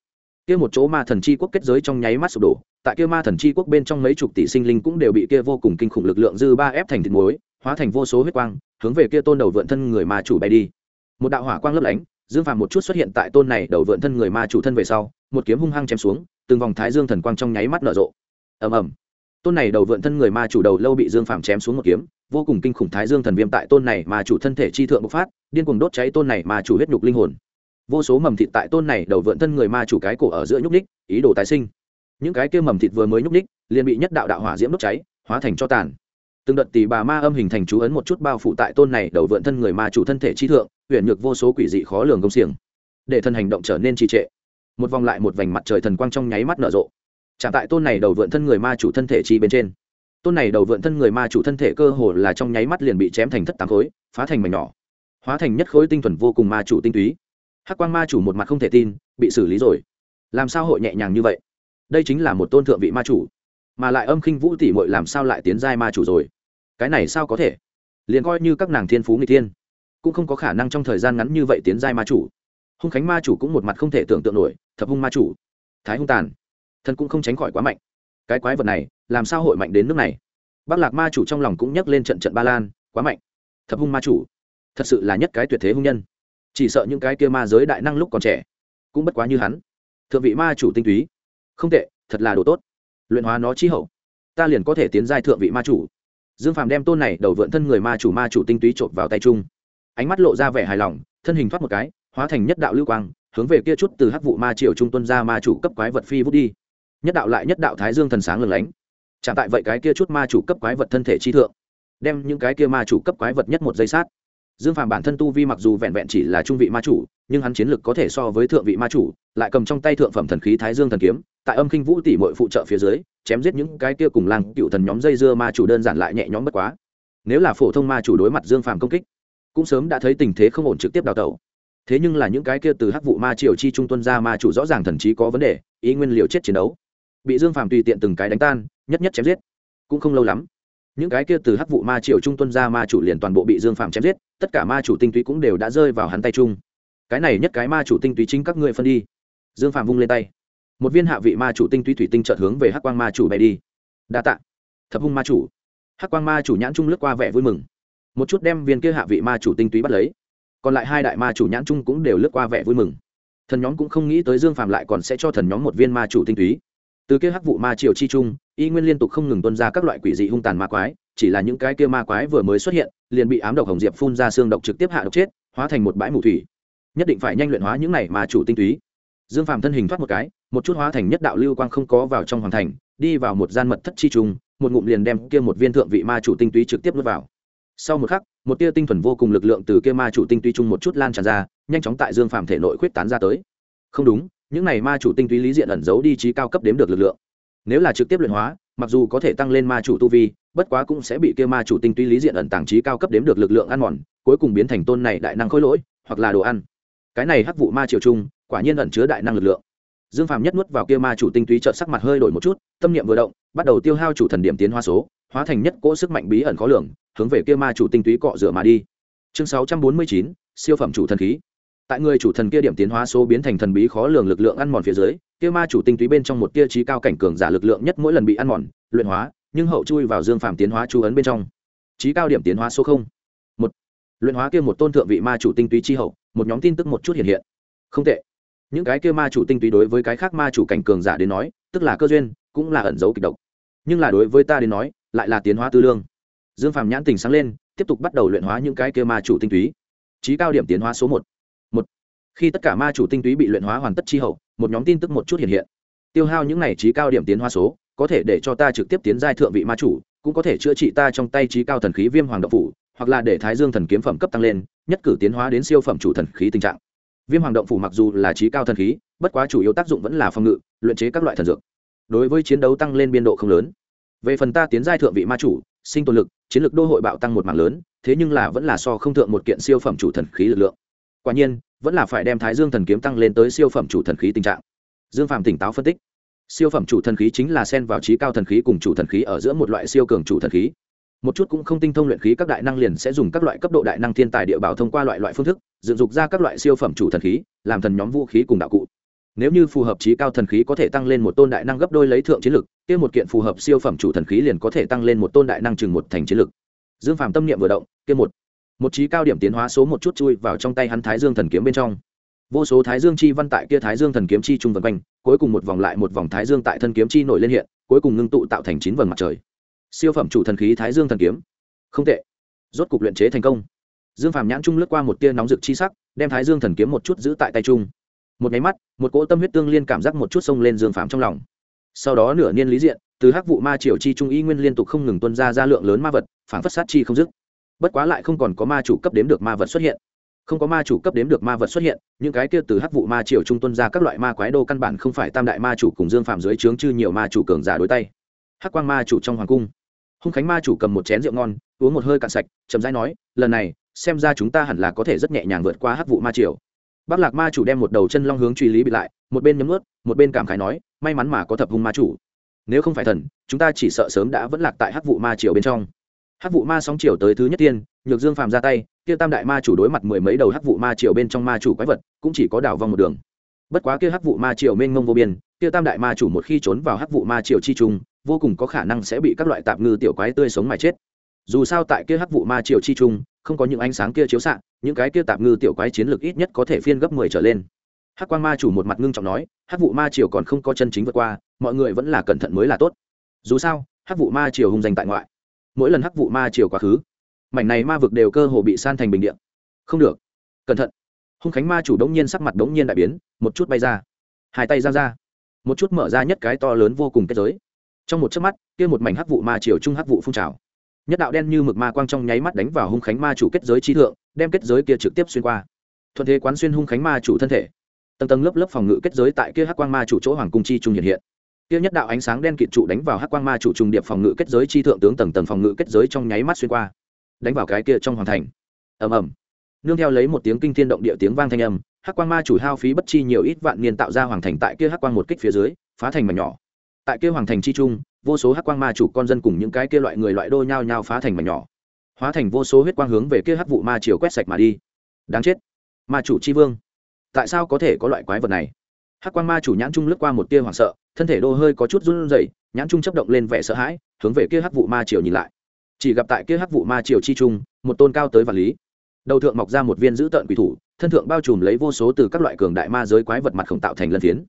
Kia một chỗ ma thần chi quốc kết giới trong nháy mắt sụp đổ, tại kia ma thần chi quốc bên trong mấy chục tỷ sinh linh cũng đều bị kia vô cùng kinh khủng lực lượng dư ba ép thành thịt muối, hóa thành vô số huyết quang, hướng về kia tôn đầu vượn thân người ma chủ bay đi. Một đạo hỏa quang lấp lánh, dương phàm một chút xuất hiện tại tôn này đầu vượn thân người ma chủ thân về sau, một kiếm hung hăng chém xuống, từng vòng thái dương thần quang trong nháy mắt nở rộ. Ầm ầm. Tôn này đầu vượn thân người ma chủ đầu lâu bị dương phàm chém xuống một kiếm vô cùng kinh khủng thái dương thần viêm tại tôn này mà chủ thân thể chi thượng bộc phát, điên cuồng đốt cháy tôn này mà chủ huyết nhục linh hồn. Vô số mầm thịt tại tôn này đầu vượn thân người ma chủ cái cổ ở giữa nhúc ních ý đồ tái sinh. Những cái kia mầm thịt vừa mới nhúc ních liền bị nhất đạo đạo hỏa diễm đốt cháy, hóa thành cho tàn. Từng đợt tỷ bà ma âm hình thành chú ấn một chút bao phủ tại tôn này đầu vượn thân người ma chủ thân thể chi thượng, huyền nhược vô số quỷ dị khó lường công xiềng. Để thân hành động trở nên trì trệ. Một vòng lại một vành mặt trời thần quang trong nháy mắt nở rộ. Chạm tại tôn này đầu vượn thân người ma chủ thân thể chi bên trên tôn này đầu vượn thân người ma chủ thân thể cơ hồ là trong nháy mắt liền bị chém thành thất tám khối, phá thành mảnh nhỏ. Hóa thành nhất khối tinh thuần vô cùng ma chủ tinh túy. Hắc quang ma chủ một mặt không thể tin, bị xử lý rồi. Làm sao hội nhẹ nhàng như vậy? Đây chính là một tôn thượng vị ma chủ. Mà lại âm khinh vũ tỷ mội làm sao lại tiến giai ma chủ rồi? Cái này sao có thể? Liền coi như các nàng thiên phú người thiên, cũng không có khả năng trong thời gian ngắn như vậy tiến giai ma chủ. Hung khánh ma chủ cũng một mặt không thể tưởng tượng nổi, thập hung ma chủ. Thái hung tàn. Thân cũng không tránh khỏi quá mạnh. Cái quái vật này làm sao hội mạnh đến nước này? Bác lạc ma chủ trong lòng cũng nhắc lên trận trận ba lan, quá mạnh. Thập hung ma chủ, thật sự là nhất cái tuyệt thế hung nhân. Chỉ sợ những cái kia ma giới đại năng lúc còn trẻ, cũng bất quá như hắn. Thượng vị ma chủ tinh túy, không tệ, thật là đồ tốt. Luyện hóa nó chi hậu, ta liền có thể tiến giai thượng vị ma chủ. Dương phàm đem tôn này đầu vượn thân người ma chủ ma chủ tinh túy trộm vào tay chung. Ánh mắt lộ ra vẻ hài lòng, thân hình thoát một cái, hóa thành nhất đạo lưu quang, hướng về kia chút từ hắc vụ ma triều trung tuân ra ma chủ cấp quái vật phi vút đi. Nhất đạo lại nhất đạo thái dương thần sáng lừng lánh chả tại vậy cái kia chút ma chủ cấp quái vật thân thể chi thượng, đem những cái kia ma chủ cấp quái vật nhất một giây sát. Dương phàm bản thân tu vi mặc dù vẹn vẹn chỉ là trung vị ma chủ, nhưng hắn chiến lực có thể so với thượng vị ma chủ, lại cầm trong tay thượng phẩm thần khí thái dương thần kiếm, tại âm khinh vũ tỷ mội phụ trợ phía dưới, chém giết những cái kia cùng lang cựu thần nhóm dây dưa ma chủ đơn giản lại nhẹ nhõm bất quá. Nếu là phổ thông ma chủ đối mặt dương phàm công kích, cũng sớm đã thấy tình thế không ổn trực tiếp đào tẩu. Thế nhưng là những cái kia từ hắc vụ ma triều chi trung tuân ra ma chủ rõ ràng thần trí có vấn đề, ý nguyên liệu chết chiến đấu. Bị dương phàm tùy tiện từng cái đánh tan nhất nhất chém giết. Cũng không lâu lắm, những cái kia từ hắc vụ ma triều trung tuân ra ma chủ liền toàn bộ bị dương phàm chém giết, tất cả ma chủ tinh túy cũng đều đã rơi vào hắn tay chung. Cái này nhất cái ma chủ tinh túy chính các ngươi phân đi. Dương phàm vung lên tay. Một viên hạ vị ma chủ tinh túy thủy tinh trợt hướng về hắc quang ma chủ bay đi. Đa tạ. Thập hung ma chủ. Hắc quang ma chủ nhãn trung lướt qua vẻ vui mừng. Một chút đem viên kia hạ vị ma chủ tinh túy bắt lấy. Còn lại hai đại ma chủ nhãn trung cũng đều lướt qua vẻ vui mừng. Thần nhóm cũng không nghĩ tới dương phàm lại còn sẽ cho thần nhóm một viên ma chủ tinh túy. Từ kia hắc vụ ma triều chi trung y nguyên liên tục không ngừng tuân ra các loại quỷ dị hung tàn ma quái, chỉ là những cái kia ma quái vừa mới xuất hiện, liền bị ám độc hồng diệp phun ra xương độc trực tiếp hạ độc chết, hóa thành một bãi mù thủy. Nhất định phải nhanh luyện hóa những này ma chủ tinh túy. Dương phàm thân hình thoát một cái, một chút hóa thành nhất đạo lưu quang không có vào trong hoàng thành, đi vào một gian mật thất chi trung, một ngụm liền đem kia một viên thượng vị ma chủ tinh túy trực tiếp nuốt vào. Sau một khắc, một tia tinh thuần vô cùng lực lượng từ kia ma chủ tinh túy chung một chút lan tràn ra, nhanh chóng tại dương phàm thể nội khuyết tán ra tới. Không đúng, những này ma chủ tinh túy lý diện ẩn giấu đi trí cao cấp đếm được lực lượng nếu là trực tiếp luyện hóa, mặc dù có thể tăng lên ma chủ tu vi, bất quá cũng sẽ bị kia ma chủ tinh túy lý diện ẩn tàng trí cao cấp đếm được lực lượng ăn mòn, cuối cùng biến thành tôn này đại năng khôi lỗi, hoặc là đồ ăn. Cái này hắc vụ ma triều trung, quả nhiên ẩn chứa đại năng lực lượng. Dương phàm nhất nuốt vào kia ma chủ tinh túy trợn sắc mặt hơi đổi một chút, tâm niệm vừa động, bắt đầu tiêu hao chủ thần điểm tiến hóa số, hóa thành nhất cỗ sức mạnh bí ẩn khó lường, hướng về kia ma chủ tinh túy cọ rửa mà đi. Chương sáu trăm bốn mươi chín, siêu phẩm chủ thần khí. Tại người chủ thần kia điểm tiến hóa số biến thành thần bí khó lường lực lượng ăn mòn phía dưới kia ma chủ tinh túy bên trong một tia trí cao cảnh cường giả lực lượng nhất mỗi lần bị ăn mòn, luyện hóa, nhưng hậu chui vào dương phàm tiến hóa chú ấn bên trong. Trí cao điểm tiến hóa số không. Một. Luyện hóa kia một tôn thượng vị ma chủ tinh túy chi hậu, một nhóm tin tức một chút hiện hiện. Không tệ. Những cái kia ma chủ tinh túy đối với cái khác ma chủ cảnh cường giả đến nói, tức là cơ duyên, cũng là ẩn dấu kịch độc. Nhưng là đối với ta đến nói, lại là tiến hóa tư lương. Dương phàm nhãn tình sáng lên, tiếp tục bắt đầu luyện hóa những cái kia ma chủ tinh túy. Trí cao điểm tiến hóa số một. Một. Khi tất cả ma chủ tinh túy bị luyện hóa hoàn tất chi hậu một nhóm tin tức một chút hiện hiện. Tiêu hao những này trí cao điểm tiến hóa số, có thể để cho ta trực tiếp tiến giai thượng vị ma chủ, cũng có thể chữa trị ta trong tay trí cao thần khí viêm hoàng độc phủ, hoặc là để thái dương thần kiếm phẩm cấp tăng lên, nhất cử tiến hóa đến siêu phẩm chủ thần khí tình trạng. Viêm hoàng động phủ mặc dù là trí cao thần khí, bất quá chủ yếu tác dụng vẫn là phòng ngự, luyện chế các loại thần dược. Đối với chiến đấu tăng lên biên độ không lớn. Về phần ta tiến giai thượng vị ma chủ, sinh tồn lực, chiến lược đô hội bạo tăng một mảng lớn, thế nhưng là vẫn là so không thượng một kiện siêu phẩm chủ thần khí lực lượng. Quả nhiên vẫn là phải đem thái dương thần kiếm tăng lên tới siêu phẩm chủ thần khí tình trạng. Dương phạm tỉnh táo phân tích. Siêu phẩm chủ thần khí chính là xen vào trí cao thần khí cùng chủ thần khí ở giữa một loại siêu cường chủ thần khí. Một chút cũng không tinh thông luyện khí các đại năng liền sẽ dùng các loại cấp độ đại năng thiên tài địa bảo thông qua loại loại phương thức, dựng dục ra các loại siêu phẩm chủ thần khí, làm thần nhóm vũ khí cùng đạo cụ. Nếu như phù hợp trí cao thần khí có thể tăng lên một tôn đại năng gấp đôi lấy thượng chiến lực, kia một kiện phù hợp siêu phẩm chủ thần khí liền có thể tăng lên một tôn đại năng chừng một thành chiến lực. Dương phàm tâm niệm vừa động, kia một một trí cao điểm tiến hóa số một chút chui vào trong tay hắn thái dương thần kiếm bên trong. Vô số thái dương chi văn tại kia thái dương thần kiếm chi trung vân quanh, cuối cùng một vòng lại một vòng thái dương tại thân kiếm chi nổi lên hiện, cuối cùng ngưng tụ tạo thành chín vầng mặt trời. Siêu phẩm chủ thần khí thái dương thần kiếm. Không tệ. Rốt cục luyện chế thành công. Dương phàm nhãn trung lướt qua một tia nóng rực chi sắc, đem thái dương thần kiếm một chút giữ tại tay Trung. Một nháy mắt, một cỗ tâm huyết tương liên cảm giác một chút xông lên dương phạm trong lòng. Sau đó nửa niên lý diện, từ hắc vụ ma triều chi trung y nguyên liên tục không ngừng tuân ra ra lượng lớn ma vật phản phất sát chi không dứt bất quá lại không còn có ma chủ cấp đếm được ma vật xuất hiện. Không có ma chủ cấp đếm được ma vật xuất hiện, những cái kia từ hắc vụ ma triều trung tuân ra các loại ma quái đô căn bản không phải tam đại ma chủ cùng dương phạm dưới trướng chư nhiều ma chủ cường giả đối tay. Hắc quang ma chủ trong hoàng cung. Hung khánh ma chủ cầm một chén rượu ngon, uống một hơi cạn sạch, chậm rãi nói, lần này, xem ra chúng ta hẳn là có thể rất nhẹ nhàng vượt qua hắc vụ ma triều. Bác lạc ma chủ đem một đầu chân long hướng truy lý bị lại, một bên nhấm ướt một bên cảm khái nói, may mắn mà có thập hung ma chủ. Nếu không phải thần, chúng ta chỉ sợ sớm đã vẫn lạc tại hắc vụ ma triều bên trong hắc vụ ma sóng chiều tới thứ nhất tiên, nhược dương phàm ra tay, kia tam đại ma chủ đối mặt mười mấy đầu hắc vụ ma triều bên trong ma chủ quái vật, cũng chỉ có đảo vòng một đường. Bất quá kia hắc vụ ma triều mênh mông vô biên, kia tam đại ma chủ một khi trốn vào hắc vụ ma triều chi trung, vô cùng có khả năng sẽ bị các loại tạp ngư tiểu quái tươi sống mà chết. Dù sao tại kia hắc vụ ma triều chi trung, không có những ánh sáng kia chiếu xạ, những cái kia tạp ngư tiểu quái chiến lược ít nhất có thể phiên gấp mười trở lên. Hắc quan ma chủ một mặt ngưng trọng nói, hắc vụ ma triều còn không có chân chính vượt qua, mọi người vẫn là cẩn thận mới là tốt. Dù sao, hắc vụ ma triều hung danh tại ngoại mỗi lần hắc vụ ma triều quá khứ, mảnh này ma vực đều cơ hồ bị san thành bình điện không được. Cẩn thận. Hung khánh ma chủ đống nhiên sắc mặt đống nhiên đại biến, một chút bay ra. Hai tay ra ra. Một chút mở ra nhất cái to lớn vô cùng kết giới. Trong một chớp mắt, kia một mảnh hắc vụ ma triều trung hắc vụ phun trào. Nhất đạo đen như mực ma quang trong nháy mắt đánh vào hung khánh ma chủ kết giới trí thượng, đem kết giới kia trực tiếp xuyên qua. Thuận thế quán xuyên hung khánh ma chủ thân thể. Tầng tầng lớp lớp phòng ngự kết giới tại kia hắc quang ma chủ chỗ hoàng cung chi trung hiện hiện kia nhất đạo ánh sáng đen kịt trụ đánh vào hắc quang ma chủ trùng điệp phòng ngự kết giới chi thượng tướng tầng tầng phòng ngự kết giới trong nháy mắt xuyên qua. Đánh vào cái kia trong hoàng thành. Ầm ầm. Nương theo lấy một tiếng kinh thiên động địa tiếng vang thanh âm, hắc quang ma chủ hao phí bất chi nhiều ít vạn niên tạo ra hoàng thành tại kia hắc quang một kích phía dưới, phá thành mảnh nhỏ. Tại kia hoàng thành chi trung, vô số hắc quang ma chủ con dân cùng những cái kia loại người loại đô nhao nhao phá thành mảnh nhỏ. Hóa thành vô số huyết quang hướng về kia hắc vụ ma triều quét sạch mà đi. Đáng chết. Ma chủ chi vương. Tại sao có thể có loại quái vật này? Hắc quang ma chủ nhãn trung lướt qua một tia hoảng sợ thân thể đô hơi có chút run rẩy, nhãn trung chấp động lên vẻ sợ hãi, hướng về kia hắc vụ ma triều nhìn lại. Chỉ gặp tại kia hắc vụ ma triều chi trung, một tôn cao tới vạn lý. Đầu thượng mọc ra một viên dữ tợn quỷ thủ, thân thượng bao trùm lấy vô số từ các loại cường đại ma giới quái vật mặt khổng tạo thành lân phiến.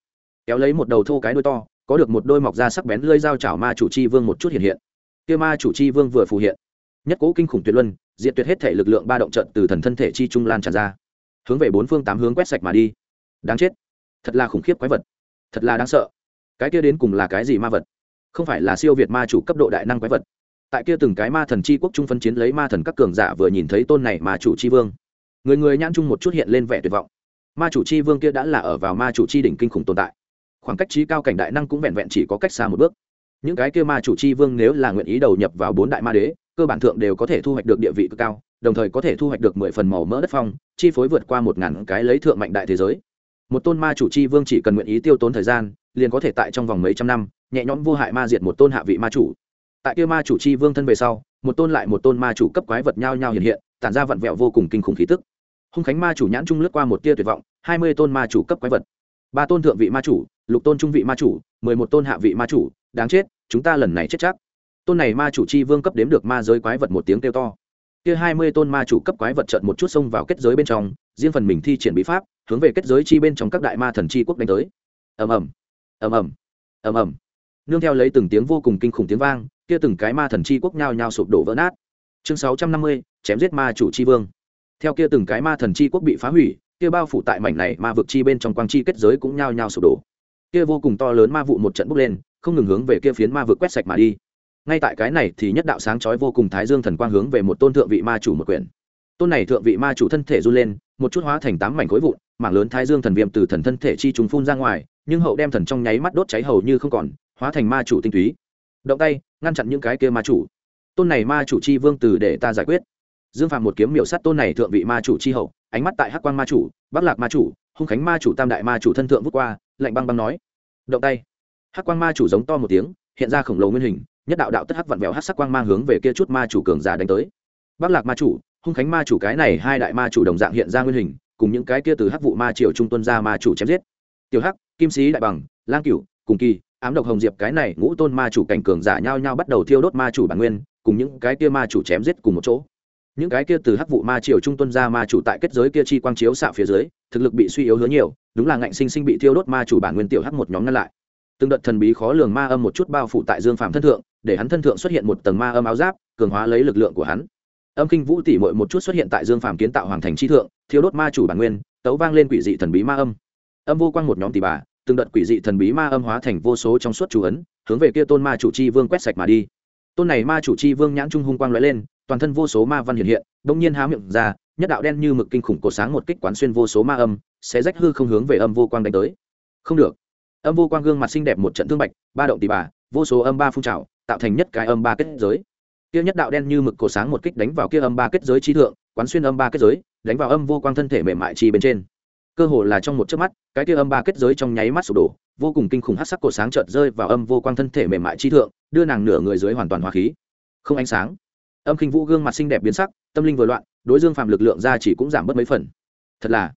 Kéo lấy một đầu thô cái đôi to, có được một đôi mọc ra sắc bén lơi dao chảo ma chủ chi vương một chút hiện hiện. Kia ma chủ chi vương vừa phù hiện, nhất cố kinh khủng tuyệt luân, diệt tuyệt hết thể lực lượng ba động trận từ thần thân thể chi trung lan tràn ra. Hướng về bốn phương tám hướng quét sạch mà đi. Đáng chết. Thật là khủng khiếp quái vật. Thật là đáng sợ cái kia đến cùng là cái gì ma vật? Không phải là siêu việt ma chủ cấp độ đại năng quái vật. Tại kia từng cái ma thần chi quốc trung phân chiến lấy ma thần các cường giả vừa nhìn thấy tôn này ma chủ chi vương. Người người nhãn chung một chút hiện lên vẻ tuyệt vọng. Ma chủ chi vương kia đã là ở vào ma chủ chi đỉnh kinh khủng tồn tại. Khoảng cách trí cao cảnh đại năng cũng vẹn vẹn chỉ có cách xa một bước. Những cái kia ma chủ chi vương nếu là nguyện ý đầu nhập vào bốn đại ma đế, cơ bản thượng đều có thể thu hoạch được địa vị cực cao, đồng thời có thể thu hoạch được mười phần màu mỡ đất phong, chi phối vượt qua một ngàn cái lấy thượng mạnh đại thế giới. Một tôn ma chủ chi vương chỉ cần nguyện ý tiêu tốn thời gian liền có thể tại trong vòng mấy trăm năm, nhẹ nhõm vô hại ma diệt một tôn hạ vị ma chủ. Tại kia ma chủ chi vương thân về sau, một tôn lại một tôn ma chủ cấp quái vật nhao nhao hiện hiện, tản ra vặn vẹo vô cùng kinh khủng khí tức. Hung khánh ma chủ nhãn trung lướt qua một tia tuyệt vọng, hai mươi tôn ma chủ cấp quái vật. Ba tôn thượng vị ma chủ, lục tôn trung vị ma chủ, mười một tôn hạ vị ma chủ, đáng chết, chúng ta lần này chết chắc. Tôn này ma chủ chi vương cấp đếm được ma giới quái vật một tiếng kêu to. Kia hai mươi tôn ma chủ cấp quái vật trợn một chút xông vào kết giới bên trong, riêng phần mình thi triển bí pháp, hướng về kết giới chi bên trong các đại ma thần chi quốc đánh tới. Ầm ầm ầm ầm ầm ầm. Nương theo lấy từng tiếng vô cùng kinh khủng tiếng vang, kia từng cái ma thần chi quốc nhao nhao sụp đổ vỡ nát. Chương sáu trăm năm mươi, chém giết ma chủ chi vương. Theo kia từng cái ma thần chi quốc bị phá hủy, kia bao phủ tại mảnh này ma vực chi bên trong quang chi kết giới cũng nhao nhao sụp đổ. Kia vô cùng to lớn ma vụ một trận bốc lên, không ngừng hướng về kia phiến ma vực quét sạch mà đi. Ngay tại cái này thì nhất đạo sáng chói vô cùng thái dương thần quang hướng về một tôn thượng vị ma chủ một quyển. Tôn này thượng vị ma chủ thân thể run lên, một chút hóa thành tám mảnh khối vụn, mảng lớn thái dương thần viêm từ thần thân thể chi trùng phun ra ngoài nhưng hậu đem thần trong nháy mắt đốt cháy hầu như không còn hóa thành ma chủ tinh túy động tay ngăn chặn những cái kia ma chủ tôn này ma chủ chi vương từ để ta giải quyết dương phạm một kiếm miểu sát tôn này thượng vị ma chủ chi hậu ánh mắt tại hắc quan ma chủ bắc lạc ma chủ hung khánh ma chủ tam đại ma chủ thân thượng vút qua lạnh băng băng nói động tay hắc quan ma chủ giống to một tiếng hiện ra khổng lồ nguyên hình nhất đạo đạo tất hắc vặn vẹo hắc sắc quang mang hướng về kia chút ma chủ cường giả đánh tới bắc lạc ma chủ hung khánh ma chủ cái này hai đại ma chủ đồng dạng hiện ra nguyên hình cùng những cái kia từ hắc vụ ma triều trung tuân ra ma chủ chém giết tiểu hắc kim sĩ đại bằng, lang cửu, cùng kỳ, ám độc hồng diệp cái này ngũ tôn ma chủ cảnh cường giả nhau nhau bắt đầu thiêu đốt ma chủ bản nguyên, cùng những cái kia ma chủ chém giết cùng một chỗ. Những cái kia từ hắc vụ ma triều trung tuân ra ma chủ tại kết giới kia chi quang chiếu xạ phía dưới, thực lực bị suy yếu hứa nhiều, đúng là ngạnh sinh sinh bị thiêu đốt ma chủ bản nguyên tiểu hắc một nhóm ngăn lại. Từng đợt thần bí khó lường ma âm một chút bao phủ tại dương phạm thân thượng, để hắn thân thượng xuất hiện một tầng ma âm áo giáp, cường hóa lấy lực lượng của hắn. Âm kinh vũ tỉ mội một chút xuất hiện tại dương phạm kiến tạo hoàng thành chi thượng, thiêu đốt ma chủ bản nguyên, tấu vang lên quỷ dị thần bí ma âm. Âm vô quang một nhóm tỷ bà từng đợt quỷ dị thần bí ma âm hóa thành vô số trong suốt chủ ấn, hướng về kia tôn ma chủ chi vương quét sạch mà đi. Tôn này ma chủ chi vương nhãn trung hung quang lóe lên, toàn thân vô số ma văn hiện hiện đông nhiên há miệng ra, nhất đạo đen như mực kinh khủng cổ sáng một kích quán xuyên vô số ma âm sẽ rách hư không hướng về âm vô quang đánh tới. Không được. Âm vô quang gương mặt xinh đẹp một trận thương bạch, ba động tỷ bà, vô số âm ba phun trào, tạo thành nhất cái âm ba kết giới. Kia nhất đạo đen như mực cổ sáng một kích đánh vào kia âm ba kết giới trí thượng, quán xuyên âm ba kết giới, đánh vào âm vô quang thân thể mềm mại chi bên trên cơ hồ là trong một chớp mắt, cái kia âm ba kết giới trong nháy mắt sụp đổ, vô cùng kinh khủng hắc sắc cổ sáng chợt rơi vào âm vô quang thân thể mềm mại chi thượng, đưa nàng nửa người dưới hoàn toàn hóa khí. Không ánh sáng. Âm kinh vũ gương mặt xinh đẹp biến sắc, tâm linh vừa loạn, đối dương phạm lực lượng ra chỉ cũng giảm bớt mấy phần. Thật là,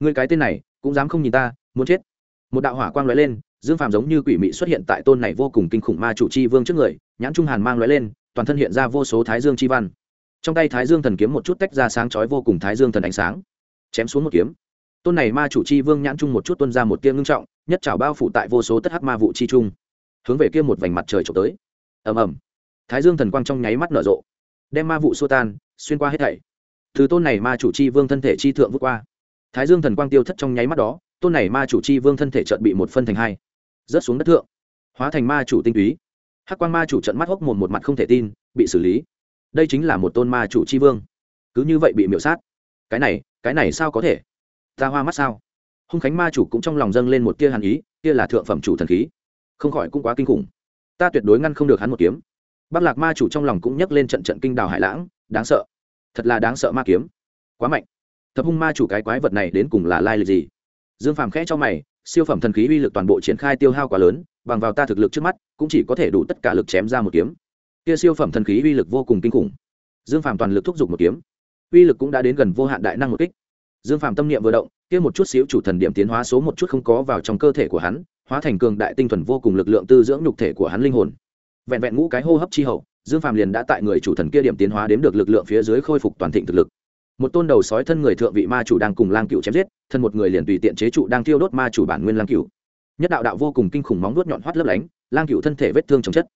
người cái tên này, cũng dám không nhìn ta, muốn chết. Một đạo hỏa quang lóe lên, dương phạm giống như quỷ mị xuất hiện tại tôn này vô cùng kinh khủng ma chủ chi vương trước người, nhãn trung hàn mang lóe lên, toàn thân hiện ra vô số thái dương chi văn. Trong tay thái dương thần kiếm một chút tách ra sáng chói vô cùng thái dương thần ánh sáng. Chém xuống một kiếm tôn này ma chủ chi vương nhãn trung một chút tuân ra một tiêm ngưng trọng, nhất trào bao phủ tại vô số tất hắc ma vụ chi trung hướng về kia một vành mặt trời trộm tới. Ầm ầm. Thái dương thần quang trong nháy mắt nở rộ. Đem ma vụ xua tan, xuyên qua hết thảy. Từ tôn này ma chủ chi vương thân thể chi thượng vút qua. Thái dương thần quang tiêu thất trong nháy mắt đó, tôn này ma chủ chi vương thân thể chợt bị một phân thành hai. Rớt xuống đất thượng. Hóa thành ma chủ tinh túy. Hắc quang ma chủ trận mắt hốc một một mặt không thể tin, bị xử lý. Đây chính là một tôn ma chủ chi vương. Cứ như vậy bị miễu sát. Cái này cái này sao có thể? Ta hoa mắt sao? Hung khánh ma chủ cũng trong lòng dâng lên một tia hàn ý, kia là thượng phẩm chủ thần khí. Không khỏi cũng quá kinh khủng. Ta tuyệt đối ngăn không được hắn một kiếm. Bắc lạc ma chủ trong lòng cũng nhấc lên trận trận kinh đào hải lãng, đáng sợ. Thật là đáng sợ ma kiếm. Quá mạnh. Thập hung ma chủ cái quái vật này đến cùng là lai lịch gì? Dương phàm khẽ cho mày, siêu phẩm thần khí uy lực toàn bộ triển khai tiêu hao quá lớn, bằng vào ta thực lực trước mắt, cũng chỉ có thể đủ tất cả lực chém ra một kiếm. Kia siêu phẩm thần khí uy lực vô cùng kinh khủng. Dương phàm toàn lực thúc giục một kiếm. Uy lực cũng đã đến gần vô hạn đại năng một kích dương phàm tâm niệm vừa động, kia một chút xíu chủ thần điểm tiến hóa số một chút không có vào trong cơ thể của hắn, hóa thành cường đại tinh thuần vô cùng lực lượng tư dưỡng nhục thể của hắn linh hồn. Vẹn vẹn ngũ cái hô hấp chi hậu, dương phàm liền đã tại người chủ thần kia điểm tiến hóa đếm được lực lượng phía dưới khôi phục toàn thịnh thực lực. Một tôn đầu sói thân người thượng vị ma chủ đang cùng lang cựu chém giết, thân một người liền tùy tiện chế trụ đang thiêu đốt ma chủ bản nguyên lang cựu. Nhất đạo đạo vô cùng kinh khủng móng vuốt nhọn hoắt lấp lánh, lang cựu thân thể vết thương chồng chất.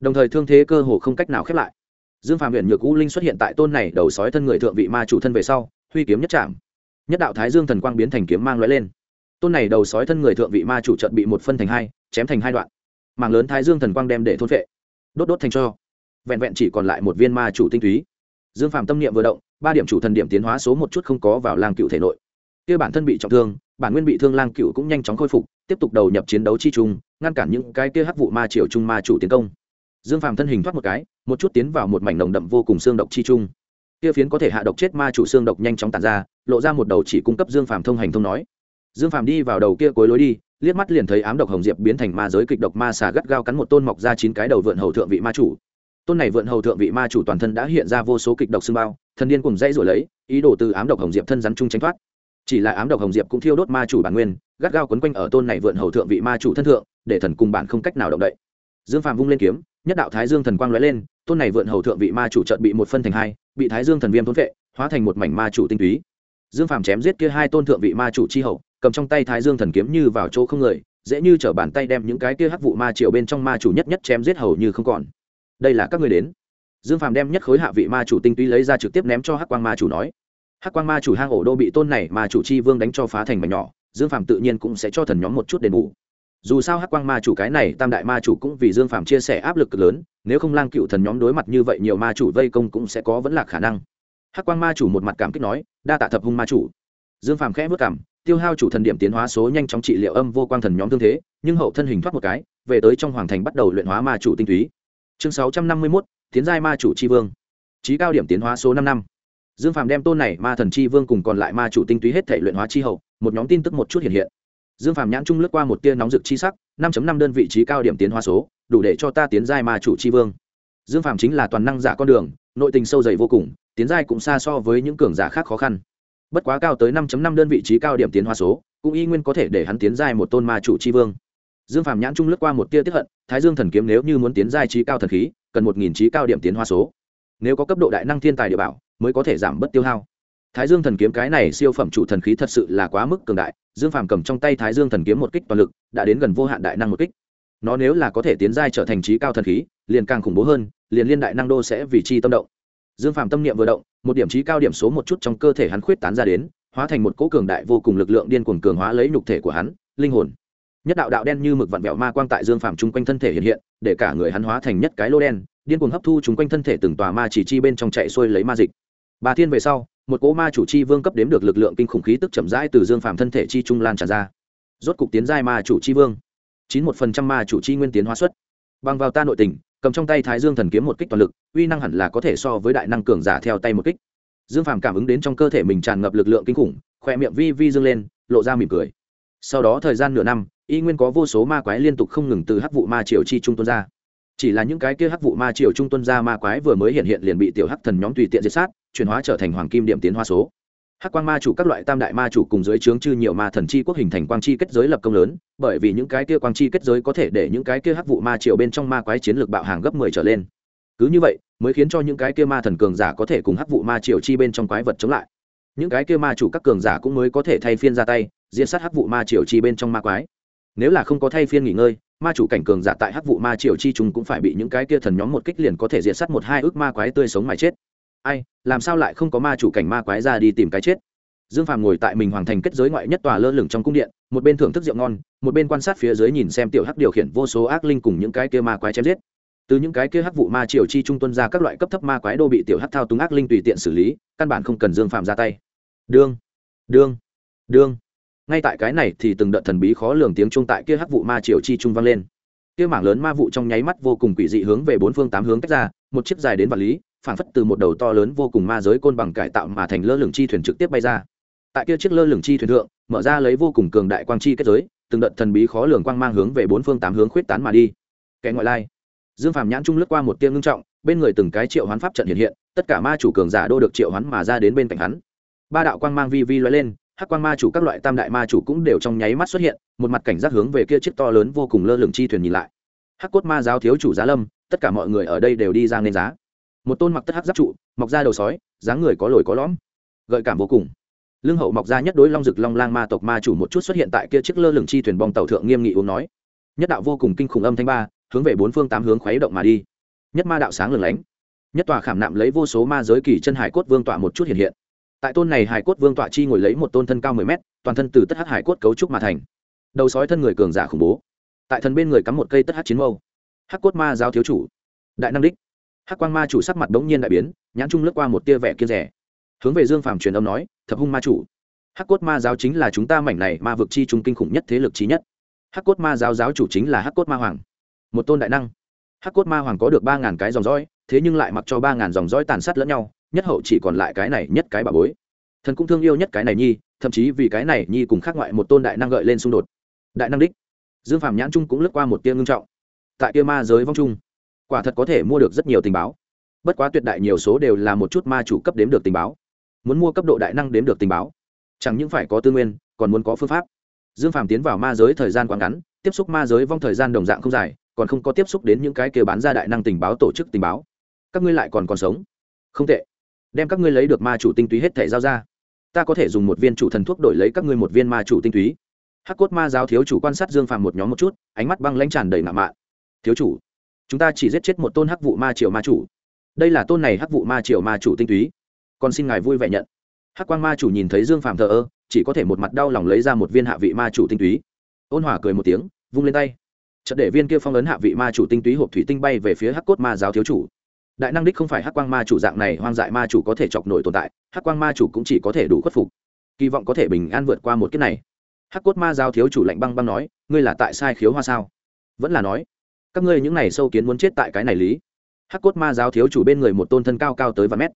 Đồng thời thương thế cơ hồ không cách nào khép lại. Dương phàm huyện nhược u linh xuất hiện tại tôn này đầu sói thân người thượng vị ma chủ thân về sau, huy kiếm nhất chạm nhất đạo thái dương thần quang biến thành kiếm mang lóe lên. Tôn này đầu sói thân người thượng vị ma chủ trận bị một phân thành hai, chém thành hai đoạn. Mảng lớn thái dương thần quang đem để thôn vệ đốt đốt thành cho. Vẹn vẹn chỉ còn lại một viên ma chủ tinh túy. Dương Phạm tâm niệm vừa động, ba điểm chủ thần điểm tiến hóa số một chút không có vào lang cựu thể nội. Kia bản thân bị trọng thương, bản nguyên bị thương lang cựu cũng nhanh chóng khôi phục, tiếp tục đầu nhập chiến đấu chi trung, ngăn cản những cái kia hắc vụ ma triều trung ma chủ tiến công. Dương phàm thân hình thoát một cái, một chút tiến vào một mảnh nồng đậm vô cùng xương độc chi trung kia phiến có thể hạ độc chết ma chủ xương độc nhanh chóng tàn ra, lộ ra một đầu chỉ cung cấp dương phàm thông hành thông nói. Dương phàm đi vào đầu kia cuối lối đi, liếc mắt liền thấy ám độc hồng diệp biến thành ma giới kịch độc ma xà gắt gao cắn một tôn mọc ra chín cái đầu vượn hầu thượng vị ma chủ. Tôn này vượn hầu thượng vị ma chủ toàn thân đã hiện ra vô số kịch độc xương bao, thần điên cùng dãy rồi lấy, ý đồ từ ám độc hồng diệp thân rắn chung tránh thoát. Chỉ là ám độc hồng diệp cũng thiêu đốt ma chủ bản nguyên, gắt gao quấn quanh ở tôn này vượn hầu thượng vị ma chủ thân thượng, để thần cùng bản không cách nào động đậy. Dương phàm vung lên kiếm, nhất đạo thái dương thần quang lóe lên, tôn này vượn hầu thượng vị ma chủ trận bị một phân thành hai bị thái dương thần viêm thốn vệ hóa thành một mảnh ma chủ tinh túy. Dương phàm chém giết kia hai tôn thượng vị ma chủ chi hậu, cầm trong tay thái dương thần kiếm như vào chỗ không người, dễ như t bàn tay đem những cái kia hắc vụ ma triều bên trong ma chủ nhất nhất chém giết hầu như không còn. Đây là các người đến. Dương phàm đem nhất khối hạ vị ma chủ tinh túy lấy ra trực tiếp ném cho hắc quang ma chủ nói. Hắc quang ma chủ hang ổ đô bị tôn này mà chủ chi vương đánh cho phá thành mảnh nhỏ, dương phàm tự nhiên cũng sẽ cho thần nhóm một chút đền bù dù sao hắc quang ma chủ cái này tam đại ma chủ cũng vì dương phàm chia sẻ áp lực cực lớn, nếu không lang cựu thần nhóm đối mặt như vậy nhiều ma chủ vây công cũng sẽ có vẫn là khả năng. Hắc quang ma chủ một mặt cảm kích nói, đa tạ thập hung ma chủ. Dương phàm khẽ vất cảm, tiêu hao chủ thần điểm tiến hóa số nhanh chóng trị liệu âm vô quang thần nhóm thương thế, nhưng hậu thân hình thoát một cái, về tới trong hoàng thành bắt đầu luyện hóa ma chủ tinh túy. Chương sáu trăm năm mươi mốt, tiến giai ma chủ tri vương. Trí cao điểm tiến hóa số năm năm. Dương phàm đem tôn này ma thần chi vương cùng còn lại ma chủ tinh túy hết thể luyện hóa chi hậu, một nhóm tin tức một chút hiện hiện dương phàm nhãn trung lướt qua một tia nóng rực chi sắc, năm năm đơn vị trí cao điểm tiến hóa số, đủ để cho ta tiến giai ma chủ chi vương. Dương phàm chính là toàn năng giả con đường, nội tình sâu dày vô cùng, tiến giai cũng xa so với những cường giả khác khó khăn. Bất quá cao tới năm năm đơn vị trí cao điểm tiến hóa số, cũng y nguyên có thể để hắn tiến giai một tôn ma chủ chi vương. Dương phàm nhãn trung lướt qua một tia tiếp hận, thái dương thần kiếm nếu như muốn tiến giai trí cao thần khí, cần một nghìn trí cao điểm tiến hóa số. Nếu có cấp độ đại năng thiên tài địa bảo, mới có thể giảm bớt tiêu hao thái dương thần kiếm cái này siêu phẩm chủ thần khí thật sự là quá mức cường đại, dương phàm cầm trong tay thái dương thần kiếm một kích toàn lực, đã đến gần vô hạn đại năng một kích. Nó nếu là có thể tiến giai trở thành trí cao thần khí, liền càng khủng bố hơn, liền liên đại năng đô sẽ vì chi tâm động. Dương phàm tâm niệm vừa động, một điểm trí cao điểm số một chút trong cơ thể hắn khuyết tán ra đến, hóa thành một cỗ cường đại vô cùng lực lượng điên cuồng cường hóa lấy nhục thể của hắn, linh hồn. Nhất đạo đạo đen như mực vặn vẹo ma quang tại dương phàm chung quanh thân thể hiện hiện, để cả người hắn hóa thành nhất cái lô đen, điên cuồng hấp thu chung quanh thân thể từng tòa ma chỉ chi bên trong chạy xuôi lấy ma dịch. Ba thiên về sau một cỗ ma chủ chi vương cấp đếm được lực lượng kinh khủng khí tức chậm rãi từ dương phàm thân thể chi trung lan tràn ra. Rốt cục tiến giai ma chủ chi vương. Chín một phần trăm ma chủ chi nguyên tiến hóa xuất. Bằng vào ta nội tình, cầm trong tay thái dương thần kiếm một kích toàn lực, uy năng hẳn là có thể so với đại năng cường giả theo tay một kích. Dương phàm cảm ứng đến trong cơ thể mình tràn ngập lực lượng kinh khủng, khỏe miệng vi vi dương lên, lộ ra mỉm cười. Sau đó thời gian nửa năm, y nguyên có vô số ma quái liên tục không ngừng từ hắc vụ ma triều chi trung tuôn ra chỉ là những cái kia hắc vụ ma triều trung tuân ra ma quái vừa mới hiện hiện liền bị tiểu hắc thần nhóm tùy tiện diệt sát, chuyển hóa trở thành hoàng kim điểm tiến hóa số. Hắc quang ma chủ các loại tam đại ma chủ cùng dưới trướng chư nhiều ma thần chi quốc hình thành quang chi kết giới lập công lớn, bởi vì những cái kia quang chi kết giới có thể để những cái kia hắc vụ ma triều bên trong ma quái chiến lược bạo hàng gấp mười trở lên. Cứ như vậy, mới khiến cho những cái kia ma thần cường giả có thể cùng hắc vụ ma triều chi bên trong quái vật chống lại. Những cái kia ma chủ các cường giả cũng mới có thể thay phiên ra tay diễn sát hắc vụ ma triều chi bên trong ma quái. Nếu là không có thay phiên nghỉ ngơi ma chủ cảnh cường giả tại hắc vụ ma triều chi trùng cũng phải bị những cái kia thần nhóm một kích liền có thể diệt sát một hai ước ma quái tươi sống mà chết. Ai, làm sao lại không có ma chủ cảnh ma quái ra đi tìm cái chết? Dương phàm ngồi tại mình hoàng thành kết giới ngoại nhất tòa lơ lửng trong cung điện, một bên thưởng thức rượu ngon, một bên quan sát phía dưới nhìn xem tiểu hắc điều khiển vô số ác linh cùng những cái kia ma quái chém giết. Từ những cái kia hắc vụ ma triều chi trung tuân ra các loại cấp thấp ma quái đô bị tiểu hắc thao túng ác linh tùy tiện xử lý, căn bản không cần dương phàm ra tay. Đương đương đương ngay tại cái này thì từng đợt thần bí khó lường tiếng trung tại kia hắc vụ ma triều chi trung vang lên. Kia mảng lớn ma vụ trong nháy mắt vô cùng quỷ dị hướng về bốn phương tám hướng tách ra, một chiếc dài đến vật lý phản phất từ một đầu to lớn vô cùng ma giới côn bằng cải tạo mà thành lơ lửng chi thuyền trực tiếp bay ra. Tại kia chiếc lơ lửng chi thuyền thượng, mở ra lấy vô cùng cường đại quang chi kết giới, từng đợt thần bí khó lường quang mang hướng về bốn phương tám hướng khuyết tán mà đi. Kẻ ngoại lai. Dương phàm nhãn trung lướt qua một tiếng ngưng trọng, bên người từng cái triệu hoán pháp trận hiện hiện, tất cả ma chủ cường giả đô được triệu hoán mà ra đến bên cạnh hắn. Ba đạo quang mang vi vi lóe lên hắc quang ma chủ các loại tam đại ma chủ cũng đều trong nháy mắt xuất hiện, một mặt cảnh giác hướng về kia chiếc to lớn vô cùng lơ lửng chi thuyền nhìn lại. Hắc cốt ma giáo thiếu chủ giá lâm, tất cả mọi người ở đây đều đi ra nên giá. Một tôn mặc tất hắc giáp trụ, mọc ra đầu sói, dáng người có lồi có lõm. Gợi cảm vô cùng. Lương hậu mọc ra nhất đối long rực long lang ma tộc ma chủ một chút xuất hiện tại kia chiếc lơ lửng chi thuyền bong tàu thượng nghiêm nghị uống nói. Nhất đạo vô cùng kinh khủng âm thanh ba, hướng về bốn phương tám hướng khuấy động mà đi. Nhất ma đạo sáng lừng lánh. Nhất tòa khảm nạm lấy vô số ma giới kỳ chân hải cốt vương tọa một chút hiện hiện tại tôn này hải cốt vương tọa chi ngồi lấy một tôn thân cao mười mét, toàn thân từ tất hắc hải cốt cấu trúc mà thành. Đầu sói thân người cường giả khủng bố. Tại thần bên người cắm một cây tất hắc chiến mâu. Hắc cốt ma giáo thiếu chủ. Đại nam đích. Hắc quang ma chủ sắc mặt đống nhiên đại biến, nhãn trung lướt qua một tia vẻ kia rẻ. Hướng về dương phàm truyền âm nói, thập hung ma chủ, hắc cốt ma giáo chính là chúng ta mảnh này ma vực chi trung kinh khủng nhất thế lực trí nhất. Hắc cốt ma giáo giáo chủ chính là hắc cốt ma hoàng. Một tôn đại năng. Hắc cốt ma hoàng có được ba ngàn cái dòng dõi, thế nhưng lại mặc cho ba ngàn dòng dõi tàn sát lẫn nhau nhất hậu chỉ còn lại cái này nhất cái bà bối. Thần cũng thương yêu nhất cái này nhi, thậm chí vì cái này nhi cùng khác ngoại một tôn đại năng gợi lên xung đột. Đại năng đích. Dương phạm nhãn trung cũng lướt qua một tia ngưng trọng. Tại kia ma giới vong trung, quả thật có thể mua được rất nhiều tình báo. Bất quá tuyệt đại nhiều số đều là một chút ma chủ cấp đếm được tình báo. Muốn mua cấp độ đại năng đếm được tình báo, chẳng những phải có tư nguyên, còn muốn có phương pháp. Dương phàm tiến vào ma giới thời gian quá ngắn, tiếp xúc ma giới vong thời gian đồng dạng không dài, còn không có tiếp xúc đến những cái kia bán ra đại năng tình báo tổ chức tình báo. Các ngươi lại còn còn sống. Không tệ đem các ngươi lấy được ma chủ tinh túy hết thể giao ra. Ta có thể dùng một viên chủ thần thuốc đổi lấy các ngươi một viên ma chủ tinh túy. Hắc cốt ma giáo thiếu chủ quan sát dương phàm một nhóm một chút, ánh mắt băng lãnh tràn đầy ngạo mạn. Thiếu chủ, chúng ta chỉ giết chết một tôn hắc vụ ma triều ma chủ. Đây là tôn này hắc vụ ma triều ma chủ tinh túy. Còn xin ngài vui vẻ nhận. Hắc quan ma chủ nhìn thấy dương phàm thờ ơ, chỉ có thể một mặt đau lòng lấy ra một viên hạ vị ma chủ tinh túy. Ôn hòa cười một tiếng, vung lên tay. Chợt để viên kia phong ấn hạ vị ma chủ tinh túy hộp thủy tinh bay về phía hắc cốt ma giáo thiếu chủ đại năng đích không phải hắc quang ma chủ dạng này, hoang dại ma chủ có thể chọc nổi tồn tại, hắc quang ma chủ cũng chỉ có thể đủ khuất phục. Kỳ vọng có thể bình an vượt qua một kiếp này. Hắc cốt ma Giao thiếu chủ lạnh băng băng nói, ngươi là tại sai khiếu hoa sao? Vẫn là nói, các ngươi những này sâu kiến muốn chết tại cái này lý. Hắc cốt ma giáo thiếu chủ bên người một tôn thân cao cao tới vài mét.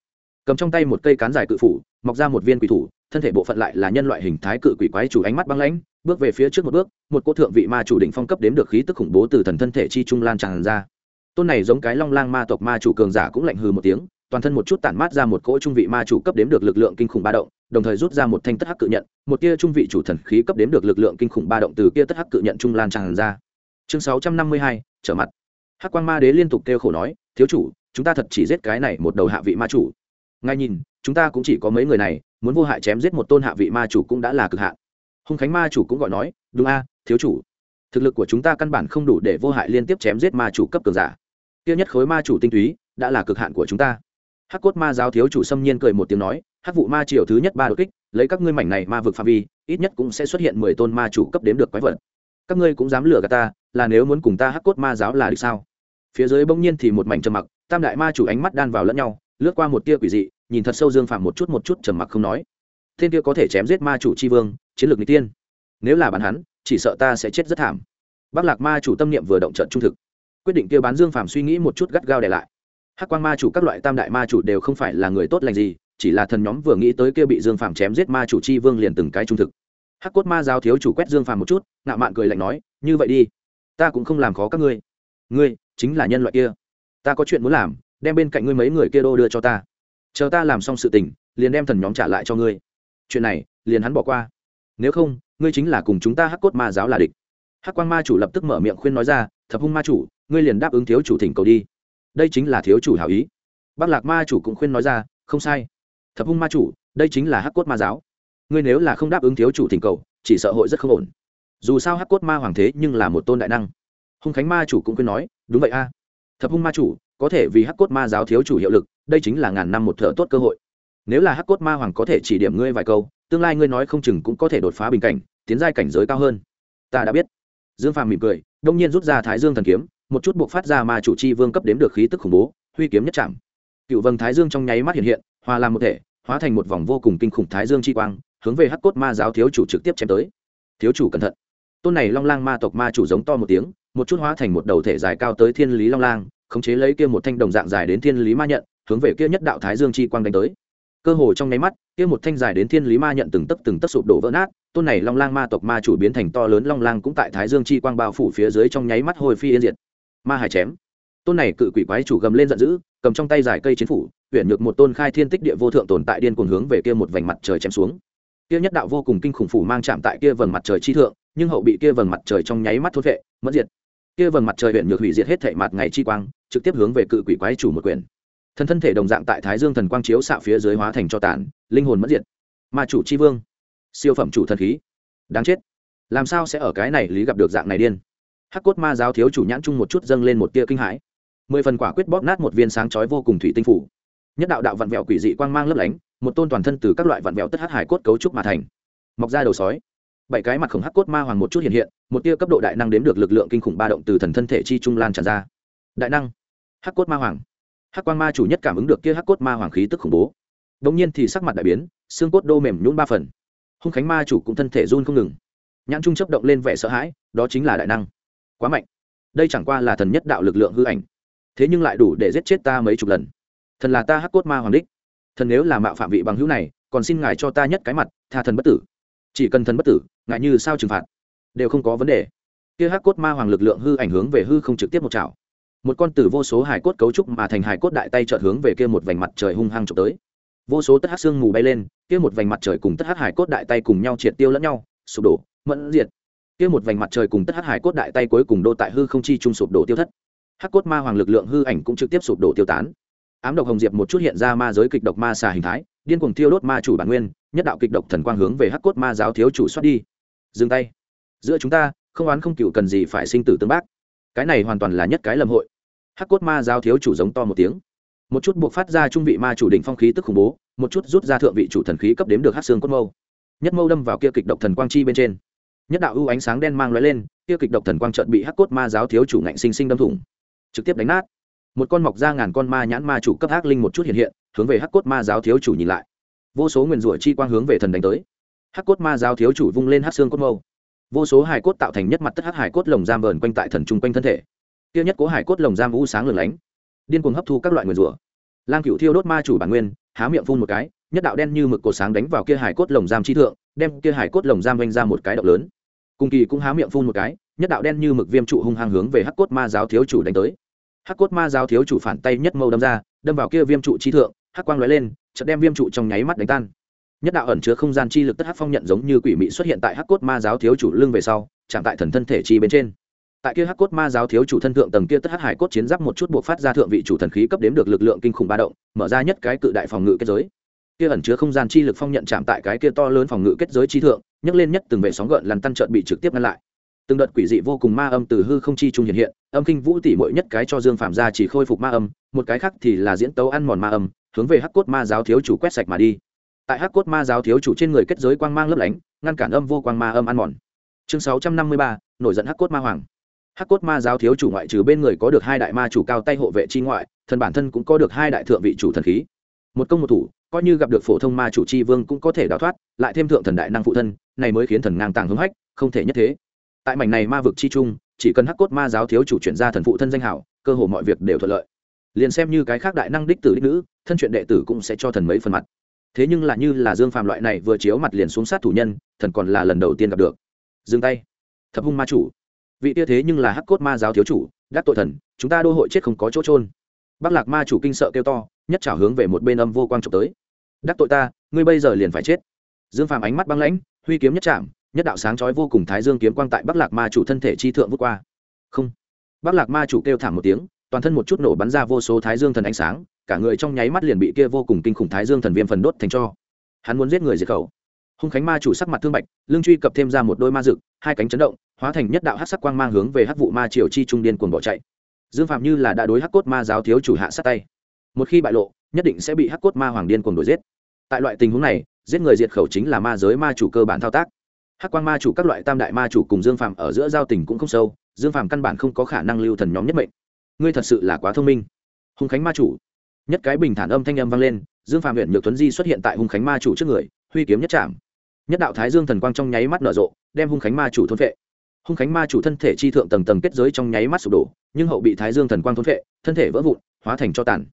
Cầm trong tay một cây cán dài cự phủ, mọc ra một viên quỷ thủ, thân thể bộ phận lại là nhân loại hình thái cự quỷ quái chủ ánh mắt băng lãnh, bước về phía trước một bước, một cô thượng vị ma chủ định phong cấp đếm được khí tức khủng bố từ thần thân thể chi trung lan tràn ra tôn này giống cái long lang ma tộc ma chủ cường giả cũng lạnh hừ một tiếng, toàn thân một chút tản mát ra một cỗ trung vị ma chủ cấp đếm được lực lượng kinh khủng ba động, đồng thời rút ra một thanh tất hắc cự nhận, một tia trung vị chủ thần khí cấp đếm được lực lượng kinh khủng ba động từ kia tất hắc cự nhận trung lan tràn ra. Chương sáu trăm năm mươi hai, trở mặt. Hắc quang ma đế liên tục kêu khổ nói, thiếu chủ, chúng ta thật chỉ giết cái này một đầu hạ vị ma chủ. Ngay nhìn, chúng ta cũng chỉ có mấy người này, muốn vô hại chém giết một tôn hạ vị ma chủ cũng đã là cực hạn. Hung khánh ma chủ cũng gọi nói, đúng a, thiếu chủ thực lực của chúng ta căn bản không đủ để vô hại liên tiếp chém giết ma chủ cấp cường giả. Kia nhất khối ma chủ tinh túy đã là cực hạn của chúng ta. Hắc cốt ma giáo thiếu chủ xâm nhiên cười một tiếng nói, hắc vụ ma triều thứ nhất ba đột kích, lấy các ngươi mảnh này ma vực phạm vi, ít nhất cũng sẽ xuất hiện mười tôn ma chủ cấp đếm được quái vật. Các ngươi cũng dám lừa gạt ta, là nếu muốn cùng ta hắc cốt ma giáo là được sao? Phía dưới bỗng nhiên thì một mảnh trầm mặc, tam đại ma chủ ánh mắt đan vào lẫn nhau, lướt qua một tia quỷ dị, nhìn thật sâu dương phạm một chút một chút trầm mặc không nói. Thiên kia có thể chém giết ma chủ c h i vương, chiến lược n g tiên. Nếu là bản hắn chỉ sợ ta sẽ chết rất thảm. Bác lạc ma chủ tâm niệm vừa động trận trung thực. Quyết định kia bán dương phàm suy nghĩ một chút gắt gao để lại. Hắc quan ma chủ các loại tam đại ma chủ đều không phải là người tốt lành gì, chỉ là thần nhóm vừa nghĩ tới kia bị dương phàm chém giết ma chủ chi vương liền từng cái trung thực. Hắc cốt ma giáo thiếu chủ quét dương phàm một chút, ngạo mạn cười lạnh nói, như vậy đi, ta cũng không làm khó các ngươi. Ngươi chính là nhân loại kia. Ta có chuyện muốn làm, đem bên cạnh ngươi mấy người kia đô đưa cho ta. Chờ ta làm xong sự tình, liền đem thần nhóm trả lại cho ngươi. Chuyện này, liền hắn bỏ qua nếu không, ngươi chính là cùng chúng ta hắc cốt ma giáo là địch. Hắc quan ma chủ lập tức mở miệng khuyên nói ra, thập hung ma chủ, ngươi liền đáp ứng thiếu chủ thỉnh cầu đi. Đây chính là thiếu chủ hảo ý. Bác lạc ma chủ cũng khuyên nói ra, không sai. Thập hung ma chủ, đây chính là hắc cốt ma giáo. Ngươi nếu là không đáp ứng thiếu chủ thỉnh cầu, chỉ sợ hội rất không ổn. Dù sao hắc cốt ma hoàng thế nhưng là một tôn đại năng. Hung khánh ma chủ cũng khuyên nói, đúng vậy a. Thập hung ma chủ, có thể vì hắc cốt ma giáo thiếu chủ hiệu lực, đây chính là ngàn năm một thợ tốt cơ hội nếu là hắc cốt ma hoàng có thể chỉ điểm ngươi vài câu, tương lai ngươi nói không chừng cũng có thể đột phá bình cảnh, tiến giai cảnh giới cao hơn. Ta đã biết. Dương phàm mỉm cười, đông nhiên rút ra thái dương thần kiếm, một chút buộc phát ra ma chủ chi vương cấp đếm được khí tức khủng bố, huy kiếm nhất chạm. Cựu vầng thái dương trong nháy mắt hiện hiện, hòa làm một thể, hóa thành một vòng vô cùng kinh khủng thái dương chi quang, hướng về hắc cốt ma giáo thiếu chủ trực tiếp chém tới. Thiếu chủ cẩn thận. Tôn này long lang ma tộc ma chủ giống to một tiếng, một chút hóa thành một đầu thể dài cao tới thiên lý long lang, khống chế lấy kia một thanh đồng dạng dài đến thiên lý ma nhận, hướng về kia nhất đạo thái dương chi quang đánh tới cơ hồ trong nháy mắt, kia một thanh dài đến thiên lý ma nhận từng tấc từng tấc sụp đổ vỡ nát, tôn này long lang ma tộc ma chủ biến thành to lớn long lang cũng tại thái dương chi quang bao phủ phía dưới trong nháy mắt hồi phi yên diệt. Ma hải chém. Tôn này cự quỷ quái chủ gầm lên giận dữ, cầm trong tay dài cây chiến phủ huyện nhược một tôn khai thiên tích địa vô thượng tồn tại điên cuồng hướng về kia một vành mặt trời chém xuống. Kia nhất đạo vô cùng kinh khủng phủ mang chạm tại kia vầng mặt trời chi thượng, nhưng hậu bị kia vầng mặt trời trong nháy mắt thốt vệ, mất diệt. Kia vầng mặt trời huyện nhược hủy diệt hết thệ mặt ngày chi quang, trực tiếp hướng về cự quỷ quái chủ một quyền thần thân thể đồng dạng tại thái dương thần quang chiếu xạ phía dưới hóa thành cho tàn, linh hồn mất diệt. Ma chủ c h i vương, siêu phẩm chủ thần khí, đáng chết. Làm sao sẽ ở cái này lý gặp được dạng này điên? Hắc cốt ma giáo thiếu chủ nhãn chung một chút dâng lên một tia kinh hãi. Mười phần quả quyết bóp nát một viên sáng chói vô cùng thủy tinh phủ. Nhất đạo đạo vặn vẹo quỷ dị quang mang lấp lánh, một tôn toàn thân từ các loại vặn vẹo tất hắc hải cốt cấu trúc mà thành. Mọc ra đầu sói. Bảy cái mặt khổng hắc cốt ma hoàng một chút hiện hiện, một tia cấp độ đại năng đếm được lực lượng kinh khủng ba động từ thần thân thể chi trung lan tràn ra. Đại năng. Hắc cốt ma hoàng hắc quang ma chủ nhất cảm ứng được kia hắc cốt ma hoàng khí tức khủng bố. Đ nhiên thì sắc mặt đại biến, xương cốt đô mềm nhún ba phần. Hung khánh ma chủ cũng thân thể run không ngừng. Nhãn trung chấp động lên vẻ sợ hãi, đó chính là đại năng. Quá mạnh. Đây chẳng qua là thần nhất đạo lực lượng hư ảnh. Thế nhưng lại đủ để giết chết ta mấy chục lần. Thần là ta hắc cốt ma hoàng đích. Thần nếu là mạo phạm vị bằng hữu này, còn xin ngài cho ta nhất cái mặt, tha thần bất tử. Chỉ cần thần bất tử ngại như sao trừng phạt? Đều không có vấn đề. Kia hắc cốt ma hoàng lực lượng hư ảnh hướng về hư không trực tiếp một chảo một con từ vô số hải cốt cấu trúc mà thành hải cốt đại tay trợt hướng về kia một vành mặt trời hung hăng trộm tới. Vô số tất hát xương mù bay lên, kia một vành mặt trời cùng tất hát hải cốt đại tay cùng nhau triệt tiêu lẫn nhau, sụp đổ, mẫn diệt. Kia một vành mặt trời cùng tất hát hải cốt đại tay cuối cùng đô tại hư không chi trung sụp đổ tiêu thất. Hắc cốt ma hoàng lực lượng hư ảnh cũng trực tiếp sụp đổ tiêu tán. Ám độc hồng diệp một chút hiện ra ma giới kịch độc ma xà hình thái, điên cuồng tiêu đốt ma chủ bản nguyên, nhất đạo kịch độc thần quang hướng về hắc cốt ma giáo thiếu chủ xuất đi. Dừng tay. Giữa chúng ta, không oán không cựu cần gì phải sinh tử tương bác cái này hoàn toàn là nhất cái lầm hội. Hắc cốt ma giáo thiếu chủ giống to một tiếng. Một chút buộc phát ra trung vị ma chủ đỉnh phong khí tức khủng bố, một chút rút ra thượng vị chủ thần khí cấp đếm được hát xương cốt mâu. Nhất mâu đâm vào kia kịch độc thần quang chi bên trên. Nhất đạo ưu ánh sáng đen mang lóe lên, kia kịch độc thần quang trợn bị hắc cốt ma giáo thiếu chủ ngạnh sinh sinh đâm thủng. Trực tiếp đánh nát. Một con mọc ra ngàn con ma nhãn ma chủ cấp ác linh một chút hiện hiện, hướng về hắc cốt ma giáo thiếu chủ nhìn lại. Vô số nguyền rủa chi quang hướng về thần đánh tới. Hắc cốt ma giáo thiếu chủ vung lên hắc xương cốt mâu vô số hài cốt tạo thành nhất mặt tất hắc hài cốt lồng giam vờn quanh tại thần trung quanh thân thể. Tiêu nhất cố hải cốt lồng giam u sáng lửng lánh. Điên cuồng hấp thu các loại nguyên rủa. Lang cựu thiêu đốt ma chủ bản nguyên, há miệng phun một cái, nhất đạo đen như mực cổ sáng đánh vào kia hải cốt lồng giam chi thượng, đem kia hải cốt lồng giam vanh ra một cái động lớn. Cùng kỳ cũng há miệng phun một cái, nhất đạo đen như mực viêm trụ hung hăng hướng về hắc cốt ma giáo thiếu chủ đánh tới. Hắc cốt ma giáo thiếu chủ phản tay nhất mâu đâm ra, đâm vào kia viêm trụ chi thượng, hắc quang lóe lên, chợt đem viêm trụ trong nháy mắt đánh tan nhất đạo ẩn chứa không gian chi lực tất hắc phong nhận giống như quỷ mị xuất hiện tại hắc cốt ma giáo thiếu chủ lưng về sau, chạm tại thần thân thể chi bên trên. Tại kia hắc cốt ma giáo thiếu chủ thân thượng tầng kia tất hắc hải cốt chiến giáp một chút buộc phát ra thượng vị chủ thần khí cấp đếm được lực lượng kinh khủng ba động, mở ra nhất cái cự đại phòng ngự kết giới. Kia ẩn chứa không gian chi lực phong nhận chạm tại cái kia to lớn phòng ngự kết giới chi thượng, nhấc lên nhất từng vệ sóng gợn lằn tăn trợn bị trực tiếp ngăn lại. Từng đợt quỷ dị vô cùng ma âm từ hư không chi trung hiện hiện, âm kinh vũ tỉ mỗi nhất cái cho dương phạm gia chỉ khôi phục ma âm, một cái khác thì là diễn tấu ăn mòn ma âm, hướng về hắc cốt ma giáo thiếu chủ quét sạch mà đi tại hắc cốt ma giáo thiếu chủ trên người kết giới quang mang lấp lánh, ngăn cản âm vô quang ma âm ăn mòn. Chương sáu trăm năm mươi ba, nổi giận hắc cốt ma hoàng. Hắc cốt ma giáo thiếu chủ ngoại trừ bên người có được hai đại ma chủ cao tay hộ vệ chi ngoại thần bản thân cũng có được hai đại thượng vị chủ thần khí. Một công một thủ, coi như gặp được phổ thông ma chủ chi vương cũng có thể đào thoát, lại thêm thượng thần đại năng phụ thân, này mới khiến thần ngang tàng hưng hách, không thể nhất thế. Tại mảnh này ma vực chi trung, chỉ cần hắc cốt ma giáo thiếu chủ chuyển ra thần phụ thân danh hảo, cơ hồ mọi việc đều thuận lợi. Liền xem như cái khác đại năng đích tử đích nữ, thân chuyện đệ tử cũng sẽ cho thần mấy phần mặt thế nhưng là như là dương phàm loại này vừa chiếu mặt liền xuống sát thủ nhân, thần còn là lần đầu tiên gặp được. Dừng tay. Thập hung ma chủ. Vị tia thế nhưng là hắc cốt ma giáo thiếu chủ, đắc tội thần, chúng ta đô hội chết không có chỗ trôn bắc lạc ma chủ kinh sợ kêu to, nhất trảo hướng về một bên âm vô quang trục tới. Đắc tội ta, ngươi bây giờ liền phải chết. Dương phàm ánh mắt băng lãnh, huy kiếm nhất chạm nhất đạo sáng chói vô cùng thái dương kiếm quang tại bắc lạc ma chủ thân thể chi thượng vút qua. Không. Bắc lạc ma chủ kêu thảm một tiếng, toàn thân một chút nổ bắn ra vô số thái dương thần ánh sáng cả người trong nháy mắt liền bị kia vô cùng kinh khủng thái dương thần viêm phần đốt thành cho. Hắn muốn giết người diệt khẩu. Hung khánh ma chủ sắc mặt thương bạch lương truy cập thêm ra một đôi ma rực hai cánh chấn động, hóa thành nhất đạo hát sắc quang mang hướng về hắc vụ ma triều chi trung điên cuồng bỏ chạy. Dương phạm như là đã đối hắc cốt ma giáo thiếu chủ hạ sát tay. Một khi bại lộ, nhất định sẽ bị hắc cốt ma hoàng điên cuồng đuổi giết. Tại loại tình huống này, giết người diệt khẩu chính là ma giới ma chủ cơ bản thao tác. Hắc quang ma chủ các loại tam đại ma chủ cùng dương phạm ở giữa giao tình cũng không sâu, dương phạm căn bản không có khả năng lưu thần nhóm nhất mệnh. Ngươi thật sự là quá thông minh. Hung khánh ma chủ nhất cái bình thản âm thanh âm vang lên, dương phạm huyện nhược tuấn di xuất hiện tại hung khánh ma chủ trước người, huy kiếm nhất trạm nhất đạo thái dương thần quang trong nháy mắt nở rộ, đem hung khánh ma chủ thôn vệ hung khánh ma chủ thân thể chi thượng tầng tầng kết giới trong nháy mắt sụp đổ, nhưng hậu bị thái dương thần quang thôn vệ thân thể vỡ vụn, hóa thành cho tàn.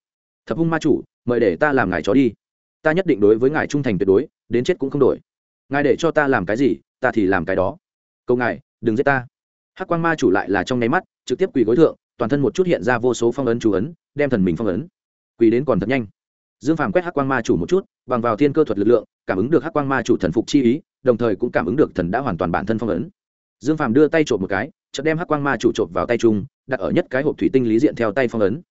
Thập hung ma chủ, mời để ta làm ngài chó đi. Ta nhất định đối với ngài trung thành tuyệt đối, đến chết cũng không đổi. Ngài để cho ta làm cái gì, ta thì làm cái đó. Câu ngài, đừng giết ta. Hắc quang ma chủ lại là trong nháy mắt, trực tiếp quỳ gối thượng, toàn thân một chút hiện ra vô số phong ấn chú ấn, đem thần mình phong ấn quỳ đến còn thật nhanh. Dương phàm quét hắc quang ma chủ một chút, bằng vào thiên cơ thuật lực lượng, cảm ứng được hắc quang ma chủ thần phục chi ý, đồng thời cũng cảm ứng được thần đã hoàn toàn bản thân phong ấn. Dương phàm đưa tay trộm một cái, chợt đem hắc quang ma chủ trộm vào tay trung đặt ở nhất cái hộp thủy tinh lý diện theo tay phong ấn.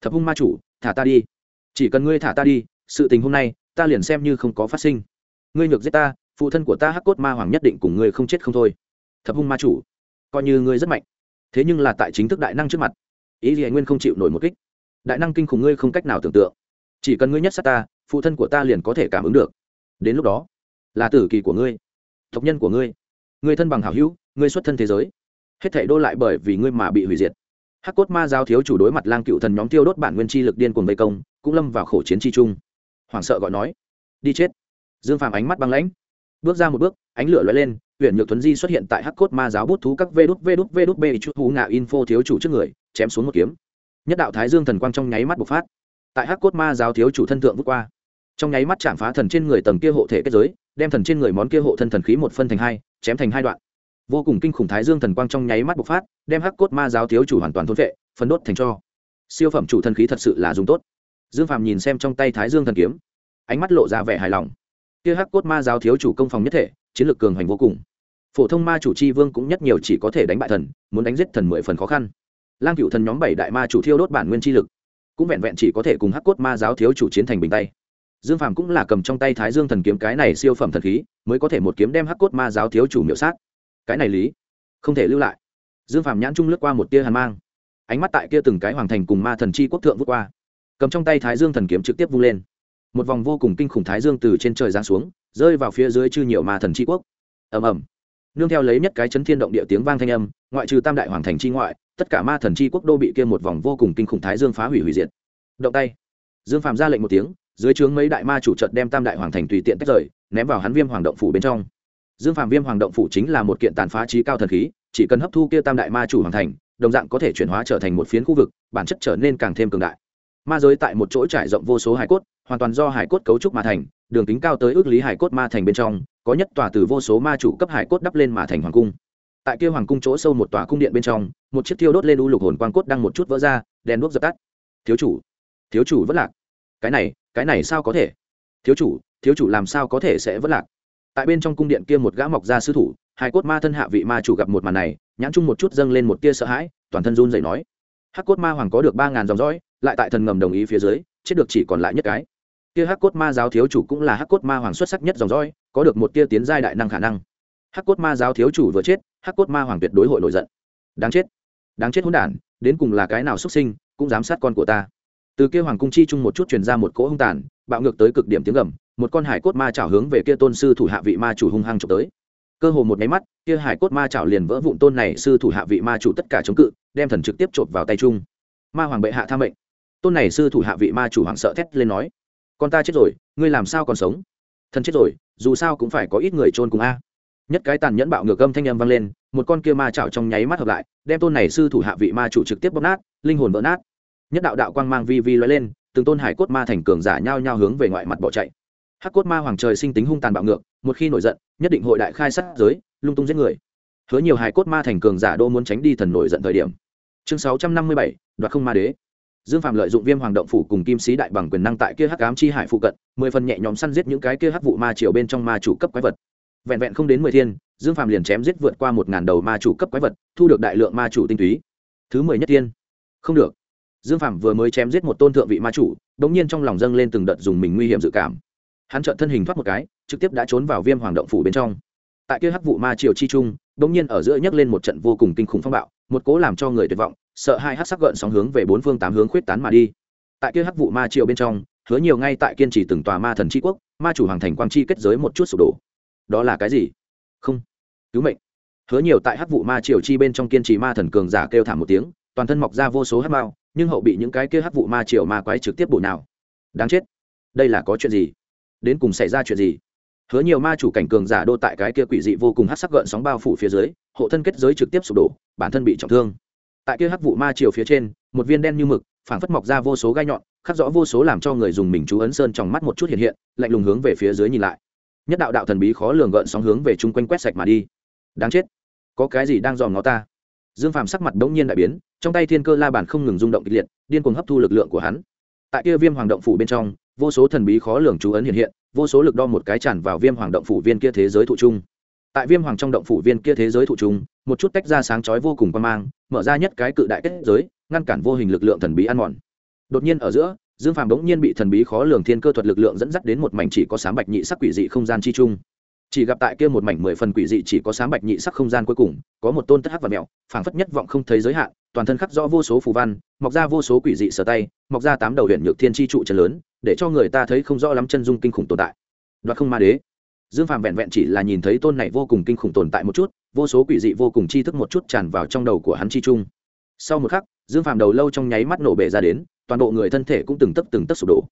Thập hung ma chủ, thả ta đi. Chỉ cần ngươi thả ta đi, sự tình hôm nay, ta liền xem như không có phát sinh. Ngươi nhược giết ta, phụ thân của ta hắc cốt ma hoàng nhất định cùng ngươi không chết không thôi. Thập hung ma chủ, coi như ngươi rất mạnh, thế nhưng là tại chính thức đại năng trước mặt, ý gì nguyên không chịu nổi một kích đại năng kinh khủng ngươi không cách nào tưởng tượng. Chỉ cần ngươi nhất sát ta, phụ thân của ta liền có thể cảm ứng được. Đến lúc đó, là tử kỳ của ngươi, tộc nhân của ngươi ngươi thân bằng hảo hữu, ngươi xuất thân thế giới. Hết thảy đô lại bởi vì ngươi mà bị hủy diệt. Hắc cốt ma giáo thiếu chủ đối mặt lang cựu thần nhóm tiêu đốt bản nguyên chi lực điên cuồng vây công, cũng lâm vào khổ chiến chi chung. hoảng sợ gọi nói, đi chết. Dương phàm ánh mắt băng lãnh, bước ra một bước, ánh lửa lóe lên huyện nhược tuấn di xuất hiện tại hắc cốt ma giáo bút thú các vê đút vê đút vê đút bê chút thú ngạo info thiếu chủ trước người, chém xuống một kiếm nhất đạo thái dương thần quang trong nháy mắt bộc phát. Tại hắc cốt ma giáo thiếu chủ thân thượng vút qua. Trong nháy mắt chạm phá thần trên người tầng kia hộ thể kết giới, đem thần trên người món kia hộ thân thần khí một phân thành hai, chém thành hai đoạn. Vô cùng kinh khủng thái dương thần quang trong nháy mắt bộc phát, đem hắc cốt ma giáo thiếu chủ hoàn toàn thôn vệ, phân đốt thành cho. Siêu phẩm chủ thần khí thật sự là dùng tốt. Dương phạm nhìn xem trong tay thái dương thần kiếm, ánh mắt lộ ra vẻ hài lòng. Kia hắc cốt ma giáo thiếu chủ công phòng nhất thể, chiến lược cường hành vô cùng. Phổ thông ma chủ c h i vương cũng nhất nhiều chỉ có thể đánh bại thần, muốn đánh giết thần mười phần khó khăn lang cựu thần nhóm bảy đại ma chủ thiêu đốt bản nguyên chi lực, cũng vẹn vẹn chỉ có thể cùng hắc cốt ma giáo thiếu chủ chiến thành bình tay. Dương phàm cũng là cầm trong tay thái dương thần kiếm cái này siêu phẩm thần khí, mới có thể một kiếm đem hắc cốt ma giáo thiếu chủ miểu sát. Cái này lý, không thể lưu lại. Dương phàm nhãn trung lướt qua một tia hàn mang. Ánh mắt tại kia từng cái hoàng thành cùng ma thần chi quốc thượng vút qua. Cầm trong tay thái dương thần kiếm trực tiếp vung lên. Một vòng vô cùng kinh khủng thái dương từ trên trời giáng xuống, rơi vào phía dưới chư nhiều ma thần chi quốc. Ầm ầm nương theo lấy nhất cái chấn thiên động địa tiếng vang thanh âm, ngoại trừ tam đại hoàng thành chi ngoại, tất cả ma thần chi quốc đô bị kia một vòng vô cùng kinh khủng thái dương phá hủy hủy diệt. Động tay. Dương phàm ra lệnh một tiếng, dưới trướng mấy đại ma chủ trận đem tam đại hoàng thành tùy tiện tách rời, ném vào hắn viêm hoàng động phủ bên trong. Dương phàm viêm hoàng động phủ chính là một kiện tàn phá trí cao thần khí, chỉ cần hấp thu kia tam đại ma chủ hoàng thành, đồng dạng có thể chuyển hóa trở thành một phiến khu vực, bản chất trở nên càng thêm cường đại. Ma giới tại một chỗ trải rộng vô số hải cốt, hoàn toàn do hải cốt cấu trúc mà thành đường kính cao tới ước lý hải cốt ma thành bên trong, có nhất tòa từ vô số ma chủ cấp hải cốt đắp lên mà thành hoàng cung. Tại kia hoàng cung chỗ sâu một tòa cung điện bên trong, một chiếc thiêu đốt lên u lục hồn quang cốt đang một chút vỡ ra, đèn đuốc dập tắt. Thiếu chủ thiếu chủ vất lạc. Cái này cái này sao có thể? Thiếu chủ thiếu chủ làm sao có thể sẽ vất lạc? Tại bên trong cung điện kia một gã mọc ra sư thủ, hải cốt ma thân hạ vị ma chủ gặp một màn này, nhãn chung một chút dâng lên một tia sợ hãi, toàn thân run dậy nói. Hắc cốt ma hoàng có được ba ngàn dòng dõi, lại tại thần ngầm đồng ý phía dưới, chết được chỉ còn lại nhất cái kia hắc cốt ma giáo thiếu chủ cũng là hắc cốt ma hoàng xuất sắc nhất dòng dõi, có được một tia tiến giai đại năng khả năng. Hắc cốt ma giáo thiếu chủ vừa chết, hắc cốt ma hoàng tuyệt đối hội nổi giận. Đáng chết. Đáng chết hỗn đản, đến cùng là cái nào xuất sinh, cũng dám sát con của ta. Từ kia hoàng cung chi chung một chút truyền ra một cỗ hung tàn, bạo ngược tới cực điểm tiếng gầm, một con hải cốt ma chảo hướng về kia tôn sư thủ hạ vị ma chủ hung hăng trộm tới. Cơ hồ một máy mắt, kia hải cốt ma chảo liền vỡ vụn tôn này sư thủ hạ vị ma chủ tất cả chống cự, đem thần trực tiếp chộp vào tay chung. Ma hoàng bệ hạ tham mệnh. Tôn này sư thủ hạ vị ma chủ hoảng sợ thét lên nói con ta chết rồi, ngươi làm sao còn sống? Thần chết rồi, dù sao cũng phải có ít người trôn cùng a. Nhất cái tàn nhẫn bạo ngược âm thanh âm vang lên, một con kia ma chảo trong nháy mắt hợp lại, đem tôn này sư thủ hạ vị ma chủ trực tiếp bóp nát, linh hồn vỡ nát. Nhất đạo đạo quang mang vi vi lóe lên, từng tôn hải cốt ma thành cường giả nhao nhao hướng về ngoại mặt bỏ chạy. Hắc cốt ma hoàng trời sinh tính hung tàn bạo ngược, một khi nổi giận, nhất định hội đại khai sát giới, lung tung giết người. Hứa nhiều hải cốt ma thành cường giả đô muốn tránh đi thần nổi giận thời điểm. Chương sáu trăm năm mươi bảy, đoạt không ma đế dương phạm lợi dụng viêm hoàng động phủ cùng kim sĩ đại bằng quyền năng tại kia hắc ám chi hải phụ cận, mười phần nhẹ nhõm săn giết những cái kia hắc vụ ma triều bên trong ma chủ cấp quái vật. Vẹn vẹn không đến mười thiên, dương phạm liền chém giết vượt qua một ngàn đầu ma chủ cấp quái vật, thu được đại lượng ma chủ tinh túy. Thứ mười nhất thiên. Không được. Dương phạm vừa mới chém giết một tôn thượng vị ma chủ đ ỗ n g nhiên trong lòng dâng lên từng đợt dùng mình nguy hiểm dự cảm. Hắn trợn thân hình thoát một cái, trực tiếp đã trốn vào viêm hoàng động phủ bên trong. Tại kia hắc vụ ma triều chi trung đ ỗ n g nhiên ở giữa nhấc lên một trận vô cùng kinh khủng phong bạo, một cố làm cho người tuyệt vọng sợ hai hát sắc gợn sóng hướng về bốn phương tám hướng khuyết tán mà đi. Tại kia hắc vụ ma triều bên trong, hứa nhiều ngay tại kiên trì từng tòa ma thần tri quốc, ma chủ hoàng thành quang chi kết giới một chút sụp đổ. Đó là cái gì? Không. Cứu mệnh. Hứa nhiều tại hắc vụ ma triều chi bên trong kiên trì ma thần cường giả kêu thảm một tiếng, toàn thân mọc ra vô số hắc mao, nhưng hậu bị những cái kia hắc vụ ma triều ma quái trực tiếp bổ nào đáng chết. Đây là có chuyện gì? Đến cùng xảy ra chuyện gì? Hứa nhiều ma chủ cảnh cường giả đô tại cái kia quỷ dị vô cùng hắc sắc gợn sóng bao phủ phía dưới, hộ thân kết giới trực tiếp sụp đổ, bản thân bị trọng thương tại kia hắc vụ ma triều phía trên, một viên đen như mực, phảng phất mọc ra vô số gai nhọn, khắc rõ vô số làm cho người dùng mình chú ấn sơn trong mắt một chút hiện hiện, lạnh lùng hướng về phía dưới nhìn lại. Nhất đạo đạo thần bí khó lường gợn sóng hướng về chung quanh quét sạch mà đi. Đáng chết. Có cái gì đang dòm ngó ta? Dương phàm sắc mặt bỗng nhiên đại biến, trong tay thiên cơ la bàn không ngừng rung động kịch liệt, điên cuồng hấp thu lực lượng của hắn. Tại kia viêm hoàng động phủ bên trong, vô số thần bí khó lường chú ấn hiện hiện, vô số lực đo một cái tràn vào viêm hoàng động phủ viên kia thế giới thụ trung tại viêm hoàng trong động phủ viên kia thế giới thụ trùng, một chút tách ra sáng chói vô cùng quan mang, mở ra nhất cái cự đại kết giới, ngăn cản vô hình lực lượng thần bí ăn mòn. Đột nhiên ở giữa, dương phàm bỗng nhiên bị thần bí khó lường thiên cơ thuật lực lượng dẫn dắt đến một mảnh chỉ có sáng bạch nhị sắc quỷ dị không gian chi chung chỉ gặp tại kia một mảnh mười phần quỷ dị chỉ có sáng bạch nhị sắc không gian cuối cùng, có một tôn tất hắc và mèo, phảng phất nhất vọng không thấy giới hạn, toàn thân khắc rõ vô số phù văn, mọc ra vô số quỷ dị sở tay, mọc ra tám đầu huyện nhược thiên chi trụ chân lớn, để cho người ta thấy không rõ lắm chân dung kinh khủng tồn tại. Đoạt không ma đế dương phàm vẹn vẹn chỉ là nhìn thấy tôn này vô cùng kinh khủng tồn tại một chút, vô số quỷ dị vô cùng chi thức một chút tràn vào trong đầu của hắn chi trung sau một khắc, dương phàm đầu lâu trong nháy mắt nổ bể ra đến, toàn bộ người thân thể cũng từng tấc từng tấc sụp đổ.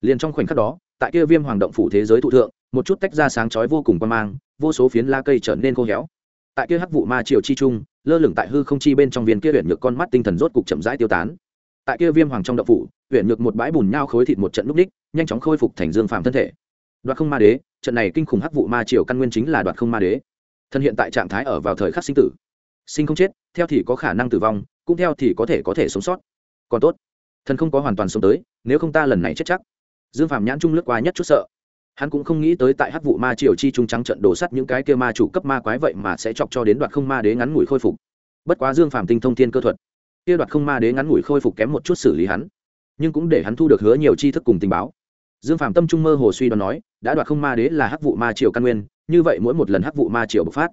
Liền trong khoảnh khắc đó, tại kia viêm hoàng động phủ thế giới thụ thượng, một chút tách ra sáng chói vô cùng quan mang, vô số phiến la cây trở nên khô héo. Tại kia hắc vụ ma triều chi trung lơ lửng tại hư không chi bên trong viên kia huyện nhược con mắt tinh thần rốt cục chậm rãi tiêu tán. Tại kia viêm hoàng trong động phủ huyện nhược một bãi bùn nhao khối thịt một trận lúc đích, nhanh chóng khôi phục thành dương phàm thân thể đoạt không ma đế, trận này kinh khủng hắc vụ ma triều căn nguyên chính là đoạt không ma đế. Thân hiện tại trạng thái ở vào thời khắc sinh tử. Sinh không chết, theo thì có khả năng tử vong, cũng theo thì có thể có thể sống sót. Còn tốt, thần không có hoàn toàn sống tới, nếu không ta lần này chết chắc. Dương Phạm nhãn trung lướt qua nhất chút sợ. Hắn cũng không nghĩ tới tại hắc vụ ma triều chi trung trắng trận đổ sắt những cái kia ma chủ cấp ma quái vậy mà sẽ chọc cho đến đoạt không ma đế ngắn ngủi khôi phục. Bất quá dương Phạm tinh thông thiên cơ thuật. Kia đoạt không ma đế ngắn ngủi khôi phục kém một chút xử lý hắn, nhưng cũng để hắn thu được hứa nhiều tri thức cùng tình báo. Dương Phạm tâm trung mơ hồ suy đoán nói đã đoạt không ma đế là hắc vụ ma triều căn nguyên, như vậy mỗi một lần hắc vụ ma triều bộc phát,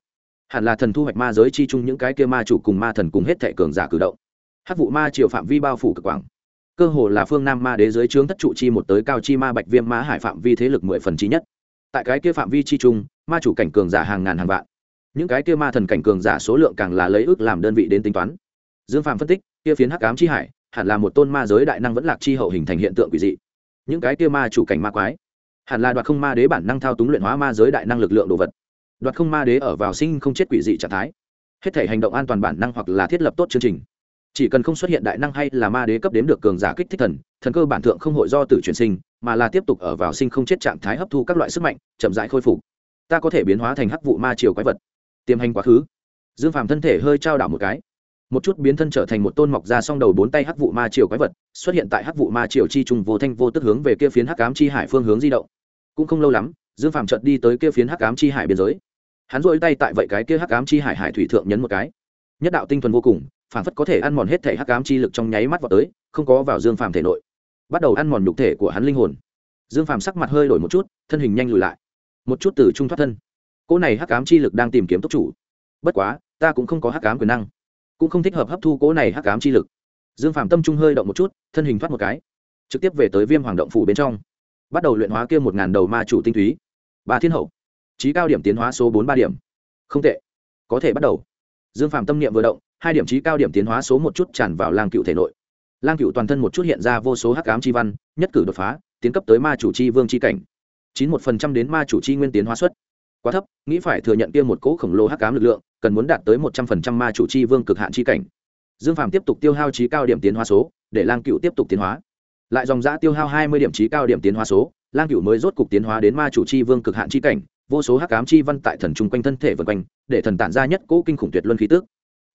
hẳn là thần thu hoạch ma giới chi chung những cái kia ma chủ cùng ma thần cùng hết thệ cường giả cử động. Hắc vụ ma triều phạm vi bao phủ cực quảng, cơ hồ là phương nam ma đế giới trướng thất trụ chi một tới cao chi ma bạch viêm ma hải phạm vi thế lực mười phần trí nhất. Tại cái kia phạm vi chi chung, ma chủ cảnh cường giả hàng ngàn hàng vạn. Những cái kia ma thần cảnh cường giả số lượng càng là lấy ước làm đơn vị đến tính toán. Dương phạm phân tích, kia phiến hắc ám chi hải, hẳn là một tôn ma giới đại năng vẫn lạc chi hậu hình thành hiện tượng quỷ dị. Những cái kia ma chủ cảnh ma quái hẳn là đoạt không ma đế bản năng thao túng luyện hóa ma giới đại năng lực lượng đồ vật. Đoạt không ma đế ở vào sinh không chết quỷ dị trạng thái. Hết thể hành động an toàn bản năng hoặc là thiết lập tốt chương trình. Chỉ cần không xuất hiện đại năng hay là ma đế cấp đếm được cường giả kích thích thần thần cơ bản thượng không hội do tử chuyển sinh, mà là tiếp tục ở vào sinh không chết trạng thái hấp thu các loại sức mạnh, chậm rãi khôi phục. Ta có thể biến hóa thành hắc vụ ma triều quái vật. Tiềm hành quá khứ. Dương phàm thân thể hơi trao đảo một cái một chút biến thân trở thành một tôn mọc ra song đầu bốn tay hắc vụ ma triều quái vật, xuất hiện tại hắc vụ ma triều chi trùng vô thanh vô tức hướng về kia phiến hắc ám chi hải phương hướng di động. Cũng không lâu lắm, dương phàm chợt đi tới kia phiến hắc ám chi hải biên giới. Hắn rỗi tay tại vậy cái kia hắc ám chi hải hải thủy thượng nhấn một cái. Nhất đạo tinh thuần vô cùng, phản phất có thể ăn mòn hết thể hắc ám chi lực trong nháy mắt vào tới, không có vào dương phàm thể nội. Bắt đầu ăn mòn nhục thể của hắn linh hồn. Dương phàm sắc mặt hơi đổi một chút, thân hình nhanh lùi lại. Một chút từ trung thoát thân. Cỗ này hắc ám chi lực đang tìm kiếm tốc chủ. Bất quá, ta cũng không có hắc ám quyền năng cũng không thích hợp hấp thu cỗ này hắc ám chi lực. Dương phàm tâm trung hơi động một chút, thân hình thoát một cái, trực tiếp về tới viêm hoàng động phủ bên trong. Bắt đầu luyện hóa kia một ngàn đầu ma chủ tinh túy. Ba thiên hậu trí cao điểm tiến hóa số bốn ba điểm. Không tệ, có thể bắt đầu. Dương phạm tâm niệm vừa động, hai điểm trí cao điểm tiến hóa số một chút tràn vào lang cựu thể nội. Lang cựu toàn thân một chút hiện ra vô số hắc ám chi văn, nhất cử đột phá, tiến cấp tới ma chủ chi vương chi cảnh. Chín một phần trăm đến ma chủ chi nguyên tiến hóa suất quá thấp, nghĩ phải thừa nhận kia một cỗ khổng lồ hắc ám lực lượng, cần muốn đạt tới một trăm phần trăm ma chủ chi vương cực hạn chi cảnh. Dương phàm tiếp tục tiêu hao trí cao điểm tiến hóa số, để lang cựu tiếp tục tiến hóa. Lại dòng giã tiêu hao hai mươi điểm trí cao điểm tiến hóa số, lang cựu mới rốt cục tiến hóa đến ma chủ chi vương cực hạn chi cảnh, vô số hắc ám chi văn tại thần trung quanh thân thể vân quanh, để thần tản ra nhất cỗ kinh khủng tuyệt luân khí tức.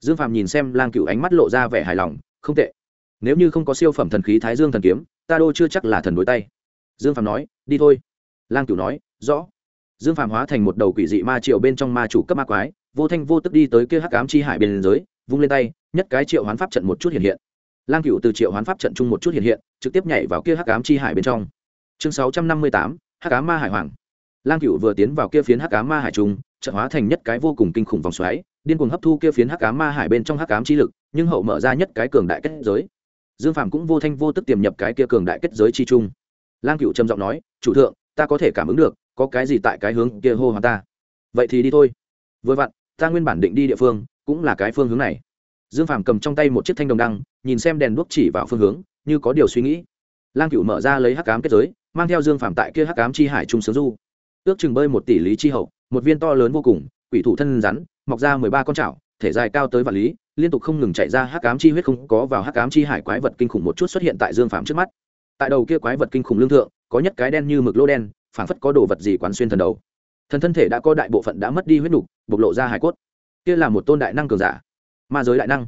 Dương phàm nhìn xem lang cựu ánh mắt lộ ra vẻ hài lòng, không tệ. Nếu như không có siêu phẩm thần khí thái dương thần kiếm, ta đô chưa chắc là thần đối tay. Dương phàm nói, đi thôi. Lang cựu nói, rõ dương phàm hóa thành một đầu quỷ dị ma triệu bên trong ma chủ cấp ma quái, vô thanh vô tức đi tới kia hắc ám chi hải bên giới, vung lên tay, nhất cái triệu hoán pháp trận một chút hiện hiện. Lang cựu từ triệu hoán pháp trận chung một chút hiện hiện, trực tiếp nhảy vào kia hắc ám chi hải bên trong. Chương sáu trăm năm mươi tám, hắc ám ma hải hoàng. Lang cựu vừa tiến vào kia phiến hắc ám ma hải trung trận hóa thành nhất cái vô cùng kinh khủng vòng xoáy, điên cuồng hấp thu kia phiến hắc ám ma hải bên trong hắc ám chi lực, nhưng hậu mở ra nhất cái cường đại kết giới. Dương phạm cũng vô thanh vô tức tiềm nhập cái kia cường đại kết giới chi trung. Lang cựu trầm giọng nói, chủ thượng, ta có thể cảm ứng được có cái gì tại cái hướng kia hô hoán ta? Vậy thì đi thôi. Vừa vặn, ta nguyên bản định đi địa phương, cũng là cái phương hướng này. Dương phàm cầm trong tay một chiếc thanh đồng đăng, nhìn xem đèn đuốc chỉ vào phương hướng, như có điều suy nghĩ. Lang cựu mở ra lấy hắc cám kết giới, mang theo dương phàm tại kia hắc cám chi hải trung sướng du. Ước chừng bơi một tỷ lý chi hậu, một viên to lớn vô cùng, quỷ thủ thân rắn, mọc ra mười ba con chảo, thể dài cao tới vạn lý, liên tục không ngừng chạy ra hắc cám chi huyết không có vào hắc cám chi hải quái vật kinh khủng một chút xuất hiện tại dương phàm trước mắt. Tại đầu kia quái vật kinh khủng lương thượng, có nhất cái đen như mực lô đen phảng phất có đồ vật gì quán xuyên thần đầu. Thần thân thể đã có đại bộ phận đã mất đi huyết nục, bộc lộ ra hải cốt. Kia là một tôn đại năng cường giả. Ma giới đại năng.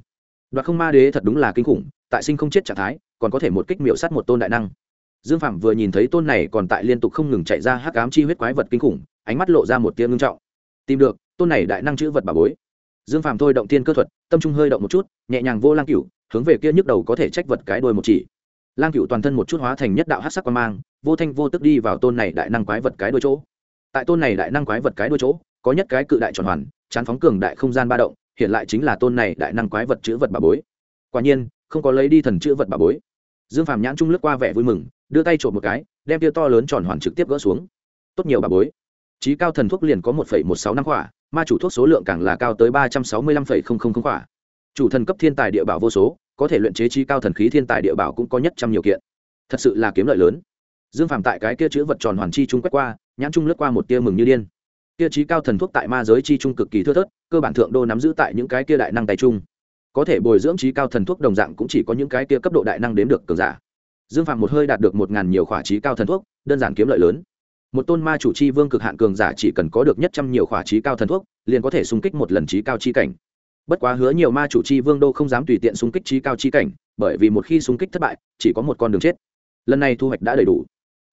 Đoạt không ma đế thật đúng là kinh khủng, tại sinh không chết trạng thái, còn có thể một kích miệu sát một tôn đại năng. Dương phạm vừa nhìn thấy tôn này còn tại liên tục không ngừng chạy ra hắc ám chi huyết quái vật kinh khủng, ánh mắt lộ ra một tia ngưng trọng. Tìm được, tôn này đại năng chữ vật bà bối. Dương phạm thôi động tiên cơ thuật, tâm trung hơi động một chút, nhẹ nhàng vô lang cửu, hướng về kia nhức đầu có thể trách vật cái đuôi một chỉ lang Cựu toàn thân một chút hóa thành nhất đạo hát sắc quan mang vô thanh vô tức đi vào tôn này đại năng quái vật cái đuôi chỗ. Tại tôn này đại năng quái vật cái đuôi chỗ có nhất cái cự đại tròn hoàn chán phóng cường đại không gian ba động hiện lại chính là tôn này đại năng quái vật chữ vật bà bối. Quả nhiên không có lấy đi thần chữ vật bà bối. Dương phàm nhãn trung lướt qua vẻ vui mừng đưa tay trộm một cái đem tia to lớn tròn hoàn trực tiếp gỡ xuống. Tốt nhiều bà bối. Trí cao thần thuốc liền có một một sáu năm quả, ma chủ thuốc số lượng càng là cao tới ba trăm sáu mươi lăm quả chủ thần cấp thiên tài địa bảo vô số, có thể luyện chế trí cao thần khí thiên tài địa bảo cũng có nhất trăm nhiều kiện. Thật sự là kiếm lợi lớn. Dương phàm tại cái kia chữ vật tròn hoàn chi trung quét qua, nhãn trung lướt qua một tia mừng như điên. Kia trí cao thần thuốc tại ma giới chi trung cực kỳ thưa thớt, cơ bản thượng đô nắm giữ tại những cái kia đại năng tay trung. Có thể bồi dưỡng trí cao thần thuốc đồng dạng cũng chỉ có những cái kia cấp độ đại năng đến được cường giả. Dương phạm một hơi đạt được một ngàn nhiều khỏa trí cao thần thuốc, đơn giản kiếm lợi lớn. Một tôn ma chủ chi vương cực hạn cường giả chỉ cần có được nhất trăm nhiều khỏa trí cao thần thuốc, liền có thể xung kích một lần trí cao chi cảnh bất quá hứa nhiều ma chủ chi vương đô không dám tùy tiện xung kích trí cao chi cảnh, bởi vì một khi xung kích thất bại, chỉ có một con đường chết. Lần này thu hoạch đã đầy đủ.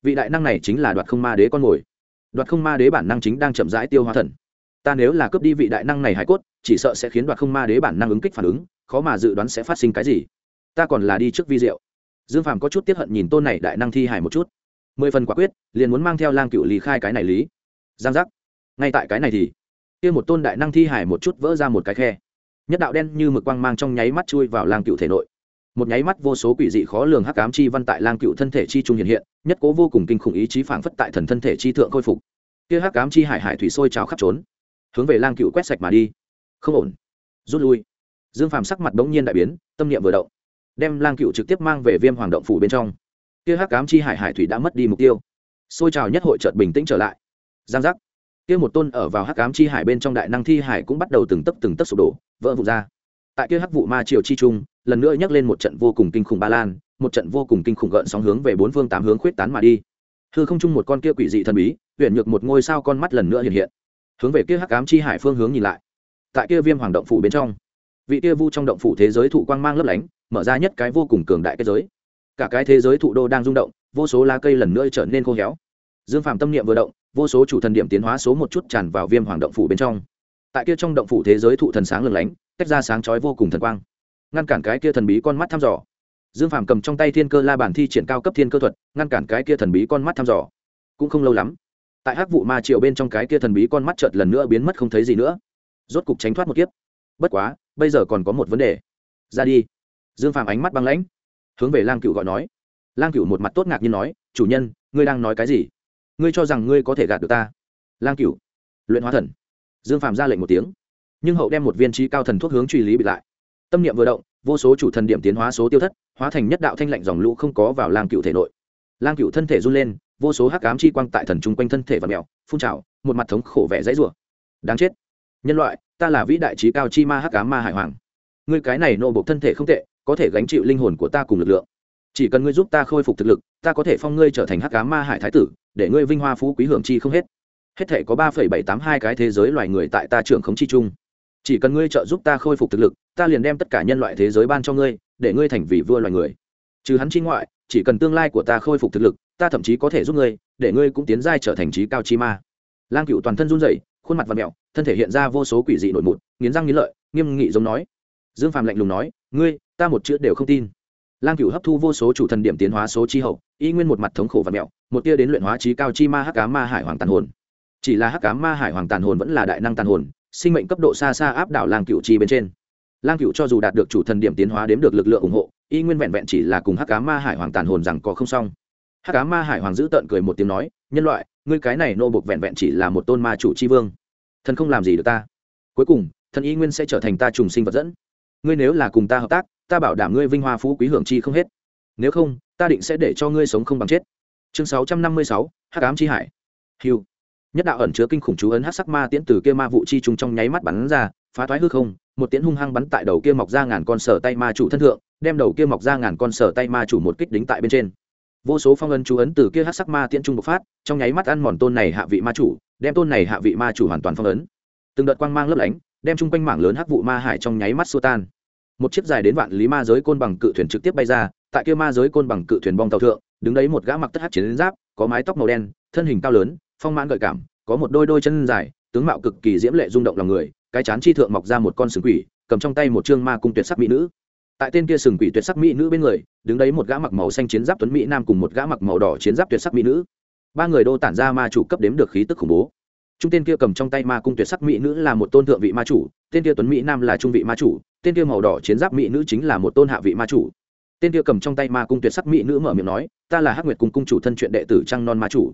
Vị đại năng này chính là đoạt không ma đế con mồi. Đoạt không ma đế bản năng chính đang chậm rãi tiêu hóa thần. Ta nếu là cướp đi vị đại năng này hải cốt, chỉ sợ sẽ khiến đoạt không ma đế bản năng ứng kích phản ứng, khó mà dự đoán sẽ phát sinh cái gì. Ta còn là đi trước vi diệu. Dương phàm có chút tiếp hận nhìn tôn này đại năng thi hải một chút. Mười phần quả quyết, liền muốn mang theo lang cựu lý khai cái này lý. Giang giác. Ngay tại cái này thì, kia một tôn đại năng thi hải một chút vỡ ra một cái khe nhất đạo đen như mực quang mang trong nháy mắt chui vào lang cựu thể nội. Một nháy mắt vô số quỷ dị khó lường hắc ám chi văn tại lang cựu thân thể chi trung hiện hiện, nhất cố vô cùng kinh khủng ý chí phảng phất tại thần thân thể chi thượng khôi phục. Kia hắc ám chi hải hải thủy sôi trào khắp trốn, hướng về lang cựu quét sạch mà đi. Không ổn. Rút lui. Dương phàm sắc mặt bỗng nhiên đại biến, tâm niệm vừa động, đem lang cựu trực tiếp mang về viêm hoàng động phủ bên trong. Kia hắc ám chi hải hải thủy đã mất đi mục tiêu. Xôi trào nhất hội chợt bình tĩnh trở lại. Giang giác kia một tôn ở vào hắc ám chi hải bên trong đại năng thi hải cũng bắt đầu từng tấc từng tấc sụp đổ, vỡ vụn ra. Tại kia hắc vụ ma triều chi trung, lần nữa nhắc lên một trận vô cùng kinh khủng ba lan, một trận vô cùng kinh khủng gợn sóng hướng về bốn phương tám hướng khuyết tán mà đi. Hư không chung một con kia quỷ dị thần bí huyện nhược một ngôi sao con mắt lần nữa hiện hiện. Hướng về kia hắc ám chi hải phương hướng nhìn lại. Tại kia viêm hoàng động phủ bên trong, vị kia vu trong động phủ thế giới thụ quang mang lấp lánh, mở ra nhất cái vô cùng cường đại kết giới. Cả cái thế giới thụ đô đang rung động, vô số lá cây lần nữa trở nên khô héo. Dương phạm tâm niệm vừa động vô số chủ thần điểm tiến hóa số một chút tràn vào viêm hoàng động phủ bên trong. Tại kia trong động phủ thế giới thụ thần sáng lừng lánh, tách ra sáng chói vô cùng thần quang. Ngăn cản cái kia thần bí con mắt thăm dò. Dương phàm cầm trong tay thiên cơ la bản thi triển cao cấp thiên cơ thuật, ngăn cản cái kia thần bí con mắt thăm dò. Cũng không lâu lắm, tại hắc vụ ma triều bên trong cái kia thần bí con mắt chợt lần nữa biến mất không thấy gì nữa. Rốt cục tránh thoát một kiếp. Bất quá, bây giờ còn có một vấn đề. Ra đi. Dương phàm ánh mắt băng lãnh, hướng về lang cựu gọi nói. Lang cựu một mặt tốt ngạc nhiên nói, chủ nhân, ngươi đang nói cái gì? Ngươi cho rằng ngươi có thể gạt được ta? Lang cựu luyện hóa thần. Dương phạm ra lệnh một tiếng. Nhưng hậu đem một viên trí cao thần thuốc hướng truy lý bị lại. Tâm niệm vừa động, vô số chủ thần điểm tiến hóa số tiêu thất, hóa thành nhất đạo thanh lạnh dòng lũ không có vào lang cựu thể nội. Lang cựu thân thể run lên, vô số hắc ám chi quang tại thần chung quanh thân thể và mèo, phun trào, một mặt thống khổ vẻ dãy rủa. Đáng chết. Nhân loại, ta là vĩ đại trí cao chi ma hắc ám ma hải hoàng. Ngươi cái này nộ bộc thân thể không tệ, có thể gánh chịu linh hồn của ta cùng lực lượng. Chỉ cần ngươi giúp ta khôi phục thực lực, ta có thể phong ngươi trở thành hắc ám ma hải thái tử để ngươi vinh hoa phú quý hưởng chi không hết. Hết thể có ba phẩy bảy tám hai cái thế giới loài người tại ta trưởng khống chi chung. Chỉ cần ngươi trợ giúp ta khôi phục thực lực ta liền đem tất cả nhân loại thế giới ban cho ngươi để ngươi thành vị vua loài người. Trừ hắn chi ngoại chỉ cần tương lai của ta khôi phục thực lực ta thậm chí có thể giúp ngươi để ngươi cũng tiến giai trở thành trí cao chi ma. Lang cựu toàn thân run rẩy khuôn mặt và mẹo thân thể hiện ra vô số quỷ dị nổi mụn, nghiến răng nghiến lợi nghiêm nghị giống nói. Dương phàm lạnh lùng nói ngươi ta một chữ đều không tin. Lang cựu hấp thu vô số chủ thần điểm tiến hóa số chi hậu y nguyên một mặt thống khổ và mẹo một tia đến luyện hóa trí cao chi ma hắc cá ma hải hoàng tàn hồn. Chỉ là hắc cá ma hải hoàng tàn hồn vẫn là đại năng tàn hồn, sinh mệnh cấp độ xa xa áp đảo lang cựu chi bên trên. Lang cựu cho dù đạt được chủ thần điểm tiến hóa đếm được lực lượng ủng hộ, y nguyên vẹn vẹn chỉ là cùng hắc cá ma hải hoàng tàn hồn rằng có không xong. Hắc cá ma hải hoàng giữ tợn cười một tiếng nói, nhân loại, ngươi cái này nô bộc vẹn vẹn chỉ là một tôn ma chủ c h i vương. Thần không làm gì được ta. Cuối cùng, thần y nguyên sẽ trở thành ta trùng sinh vật dẫn. Ngươi nếu là cùng ta hợp tác, ta bảo đảm ngươi vinh hoa phú quý hưởng chi không hết. Nếu không, ta định sẽ để cho ngươi sống không bằng chết chương sáu trăm năm mươi sáu, hắc ám chi hải. Hiu nhất đạo ẩn chứa kinh khủng chú ấn hắc sắc ma tiễn từ kia ma vụ chi trùng trong nháy mắt bắn ra, phá thoái hư không, một tiễn hung hăng bắn tại đầu kia mọc ra ngàn con sở tay ma chủ thân thượng, đem đầu kia mọc ra ngàn con sở tay ma chủ một kích đính tại bên trên. Vô số phong ấn chú ấn từ kia hắc sắc ma tiễn trung bộc phát, trong nháy mắt ăn mòn tôn này hạ vị ma chủ, đem tôn này hạ vị ma chủ hoàn toàn phong ấn. Từng đợt quang mang lấp lánh, đem chung quanh mảng lớn hắc vụ ma hải trong nháy mắt xua tan. Một chiếc dài đến vạn lý ma giới côn bằng cự thuyền trực tiếp bay ra, tại kia ma giới côn bằng cự thuyền bong tàu thượng đứng đấy một gã mặc tất hát chiến giáp, có mái tóc màu đen, thân hình cao lớn, phong mãn gợi cảm, có một đôi đôi chân dài, tướng mạo cực kỳ diễm lệ rung động lòng người, cái chán chi thượng mọc ra một con sừng quỷ, cầm trong tay một chương ma cung tuyệt sắc mỹ nữ. Tại tên kia sừng quỷ tuyệt sắc mỹ nữ bên người, đứng đấy một gã mặc màu xanh chiến giáp tuấn mỹ nam cùng một gã mặc màu đỏ chiến giáp tuyệt sắc mỹ nữ. Ba người đô tản ra ma chủ cấp đếm được khí tức khủng bố. Trung tên kia cầm trong tay ma cung tuyệt sắc mỹ nữ là một tôn thượng vị ma chủ, tên kia tuấn mỹ nam là trung vị ma chủ, tên kia màu đỏ chiến giáp mỹ nữ chính là một tôn hạ vị ma chủ tên kia cầm trong tay ma cung tuyệt sắc mỹ nữ mở miệng nói, ta là hắc nguyệt cung cung chủ thân chuyện đệ tử trăng non ma chủ.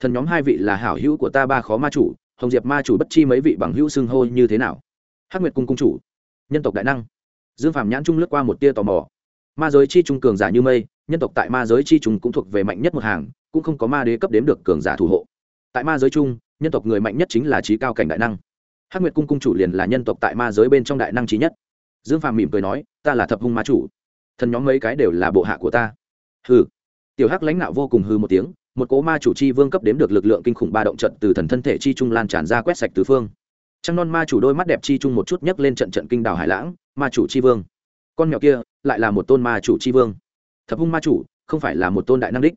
Thần nhóm hai vị là hảo hữu của ta ba khó ma chủ, hồng diệp ma chủ bất chi mấy vị bằng hữu xưng hô như thế nào? Hắc nguyệt cung cung chủ. Nhân tộc đại năng. Dương phạm nhãn trung lướt qua một tia tò mò. Ma giới chi trung cường giả như mây, nhân tộc tại ma giới chi trung cũng thuộc về mạnh nhất một hàng, cũng không có ma đế cấp đếm được cường giả thủ hộ. Tại ma giới chung nhân tộc người mạnh nhất chính là trí cao cảnh đại năng. Hắc nguyệt cung cung chủ liền là nhân tộc tại ma giới bên trong đại năng trí nhất. Dương phàm mỉm cười nói, ta là thập hung ma chủ thần nhóm mấy cái đều là bộ hạ của ta. Hừ. Tiểu hắc lãnh nạo vô cùng hư một tiếng, một cố ma chủ chi vương cấp đếm được lực lượng kinh khủng ba động trận từ thần thân thể chi trung lan tràn ra quét sạch tứ phương. Trăng non ma chủ đôi mắt đẹp chi trung một chút nhấc lên trận trận kinh đảo hải lãng, ma chủ chi vương. Con mèo kia lại là một tôn ma chủ chi vương. Thập hung ma chủ, không phải là một tôn đại năng đích.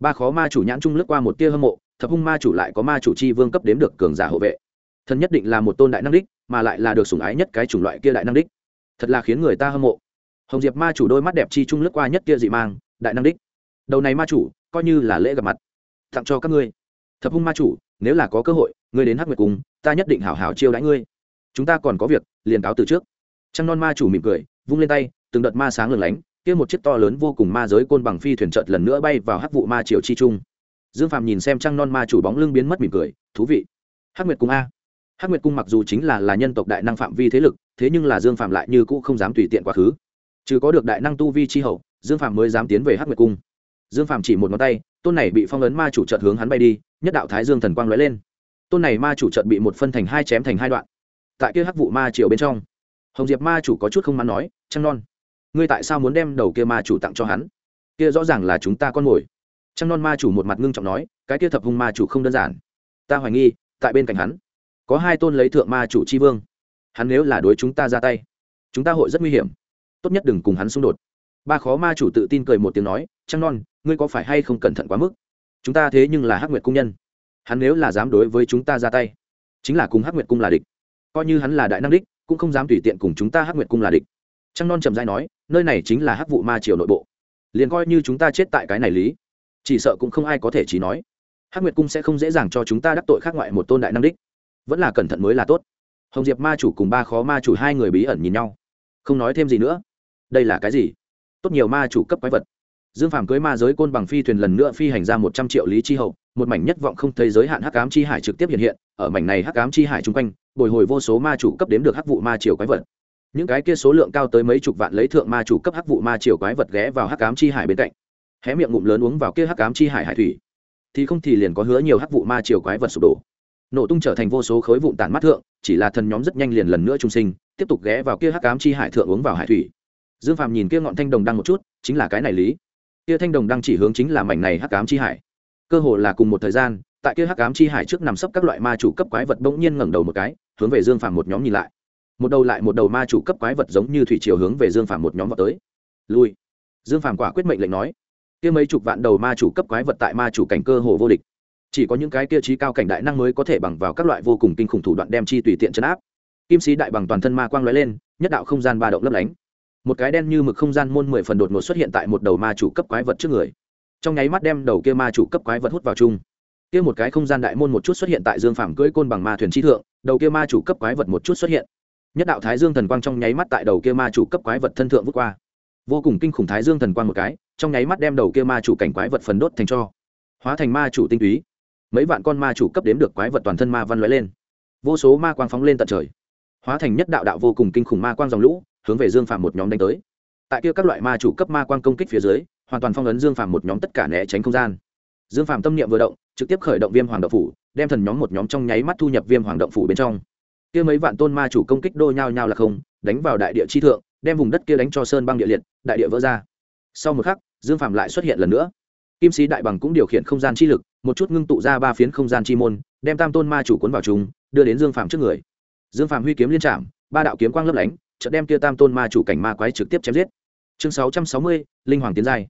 Ba khó ma chủ nhãn trung lướt qua một tia hâm mộ, thập hung ma chủ lại có ma chủ chi vương cấp đếm được cường giả hộ vệ. Thần nhất định là một tôn đại năng đích, mà lại là được sủng ái nhất cái chủng loại kia đại năng đích. Thật là khiến người ta hâm mộ hồng diệp ma chủ đôi mắt đẹp chi trung lướt qua nhất kia dị mang, đại năng đích. Đầu này ma chủ, coi như là lễ gặp mặt. Tặng cho các ngươi. Thập hung ma chủ, nếu là có cơ hội, ngươi đến hắc nguyệt cùng ta nhất định hảo hảo chiêu đãi ngươi. Chúng ta còn có việc, liền cáo từ trước. Trăng non ma chủ mỉm cười, vung lên tay, từng đợt ma sáng lừng lánh, kia một chiếc to lớn vô cùng ma giới côn bằng phi thuyền chợt lần nữa bay vào hắc vụ ma triều chi trung. Dương phàm nhìn xem trăng non ma chủ bóng lưng biến mất mỉm cười, thú vị. Hắc nguyệt cung a. Hắc nguyệt cung mặc dù chính là là nhân tộc đại năng phạm vi thế lực, thế nhưng là dương phàm lại như cũ không dám tùy tiện quá khứ trừ có được đại năng tu vi chi hậu, dương phạm mới dám tiến về hắc nguyệt cung. Dương phạm chỉ một ngón tay, tôn này bị phong ấn ma chủ trợt hướng hắn bay đi, nhất đạo thái dương thần quang lóe lên. Tôn này ma chủ trợt bị một phân thành hai chém thành hai đoạn. Tại kia hắc vụ ma triều bên trong, hồng diệp ma chủ có chút không mắn nói, trăng non, ngươi tại sao muốn đem đầu kia ma chủ tặng cho hắn? Kia rõ ràng là chúng ta con mồi. Trăng non ma chủ một mặt ngưng trọng nói, cái kia thập hung ma chủ không đơn giản. Ta hoài nghi, tại bên cạnh hắn, có hai tôn lấy thượng ma chủ c h i vương. Hắn nếu là đối chúng ta ra tay, chúng ta hội rất nguy hiểm tốt nhất đừng cùng hắn xung đột. Ba khó ma chủ tự tin cười một tiếng nói, trăng non, ngươi có phải hay không cẩn thận quá mức? Chúng ta thế nhưng là hắc nguyệt cung nhân. Hắn nếu là dám đối với chúng ta ra tay, chính là cùng hắc nguyệt cung là địch. Coi như hắn là đại năng đích, cũng không dám tùy tiện cùng chúng ta hắc nguyệt cung là địch. Trăng non trầm dai nói, nơi này chính là hắc vụ ma triều nội bộ. Liền coi như chúng ta chết tại cái này lý, chỉ sợ cũng không ai có thể chỉ nói. Hắc nguyệt cung sẽ không dễ dàng cho chúng ta đắc tội khác ngoại một tôn đại năng đích. Vẫn là cẩn thận mới là tốt. Hồng diệp ma chủ cùng ba khó ma chủ hai người bí ẩn nhìn nhau. Không nói thêm gì nữa đây là cái gì? Tốt nhiều ma chủ cấp quái vật. Dương phàm cưới ma giới côn bằng phi thuyền lần nữa phi hành ra một trăm triệu lý chi hậu, một mảnh nhất vọng không thấy giới hạn hắc ám chi hải trực tiếp hiện hiện, ở mảnh này hắc ám chi hải chung quanh, bồi hồi vô số ma chủ cấp đếm được hắc vụ ma triều quái vật. Những cái kia số lượng cao tới mấy chục vạn lấy thượng ma chủ cấp hắc vụ ma triều quái vật ghé vào hắc ám chi hải bên cạnh. Hé miệng ngụm lớn uống vào kia hắc ám chi hải hải thủy. Thì không thì liền có hứa nhiều hắc vụ ma triều quái vật sụp đổ. Nổ tung trở thành vô số khối vụn tản mắt thượng, chỉ là thần nhóm rất nhanh liền lần nữa trung sinh, tiếp tục ghé vào kia hắc ám chi hải thượng uống vào hải thủy dương phàm nhìn kia ngọn thanh đồng đăng một chút, chính là cái này lý. Kia thanh đồng đăng chỉ hướng chính là mảnh này hắc ám chi hải. Cơ hồ là cùng một thời gian, tại kia hắc ám chi hải trước nằm sấp các loại ma chủ cấp quái vật bỗng nhiên ngẩng đầu một cái, hướng về dương phàm một nhóm nhìn lại. Một đầu lại một đầu ma chủ cấp quái vật giống như thủy chiều hướng về dương phàm một nhóm vọt tới. Lui. Dương phàm quả quyết mệnh lệnh nói, kia mấy chục vạn đầu ma chủ cấp quái vật tại ma chủ cảnh cơ hồ vô địch. Chỉ có những cái kia trí cao cảnh đại năng mới có thể bằng vào các loại vô cùng kinh khủng thủ đoạn đem chi tùy tiện trấn áp. Kim sĩ đại bằng toàn thân ma quang lóe lên, nhất đạo không gian ba động lấp lánh một cái đen như mực không gian môn mười phần đột ngột xuất hiện tại một đầu ma chủ cấp quái vật trước người. Trong nháy mắt đem đầu kia ma chủ cấp quái vật hút vào chung. Kia một cái không gian đại môn một chút xuất hiện tại dương phàm cưỡi côn bằng ma thuyền chi thượng, đầu kia ma chủ cấp quái vật một chút xuất hiện. Nhất đạo thái dương thần quang trong nháy mắt tại đầu kia ma chủ cấp quái vật thân thượng vút qua. Vô cùng kinh khủng thái dương thần quang một cái, trong nháy mắt đem đầu kia ma chủ cảnh quái vật phần đốt thành cho. Hóa thành ma chủ tinh túy. Mấy vạn con ma chủ cấp đếm được quái vật toàn thân ma văn lóe lên. Vô số ma quang phóng lên tận trời hóa thành nhất đạo đạo vô cùng kinh khủng ma quang dòng lũ, hướng về dương phàm một nhóm đánh tới. Tại kia các loại ma chủ cấp ma quang công kích phía dưới, hoàn toàn phong ấn dương phàm một nhóm tất cả né tránh không gian. Dương phàm tâm niệm vừa động, trực tiếp khởi động viêm hoàng động phủ, đem thần nhóm một nhóm trong nháy mắt thu nhập viêm hoàng động phủ bên trong. Kia mấy vạn tôn ma chủ công kích đôi nhau nhau là không, đánh vào đại địa chi thượng, đem vùng đất kia đánh cho sơn băng địa liệt, đại địa vỡ ra. Sau một khắc, dương phàm lại xuất hiện lần nữa. Kim sĩ đại bằng cũng điều khiển không gian chi lực, một chút ngưng tụ ra ba phiến không gian chi môn, đem tam tôn ma chủ cuốn vào chúng, đưa đến dương phàm trước người dương phàm huy kiếm liên trạm ba đạo kiếm quang lấp lánh, chợt đem kia tam tôn ma chủ cảnh ma quái trực tiếp chém giết. Chương sáu trăm sáu mươi, linh hoàng tiến giai.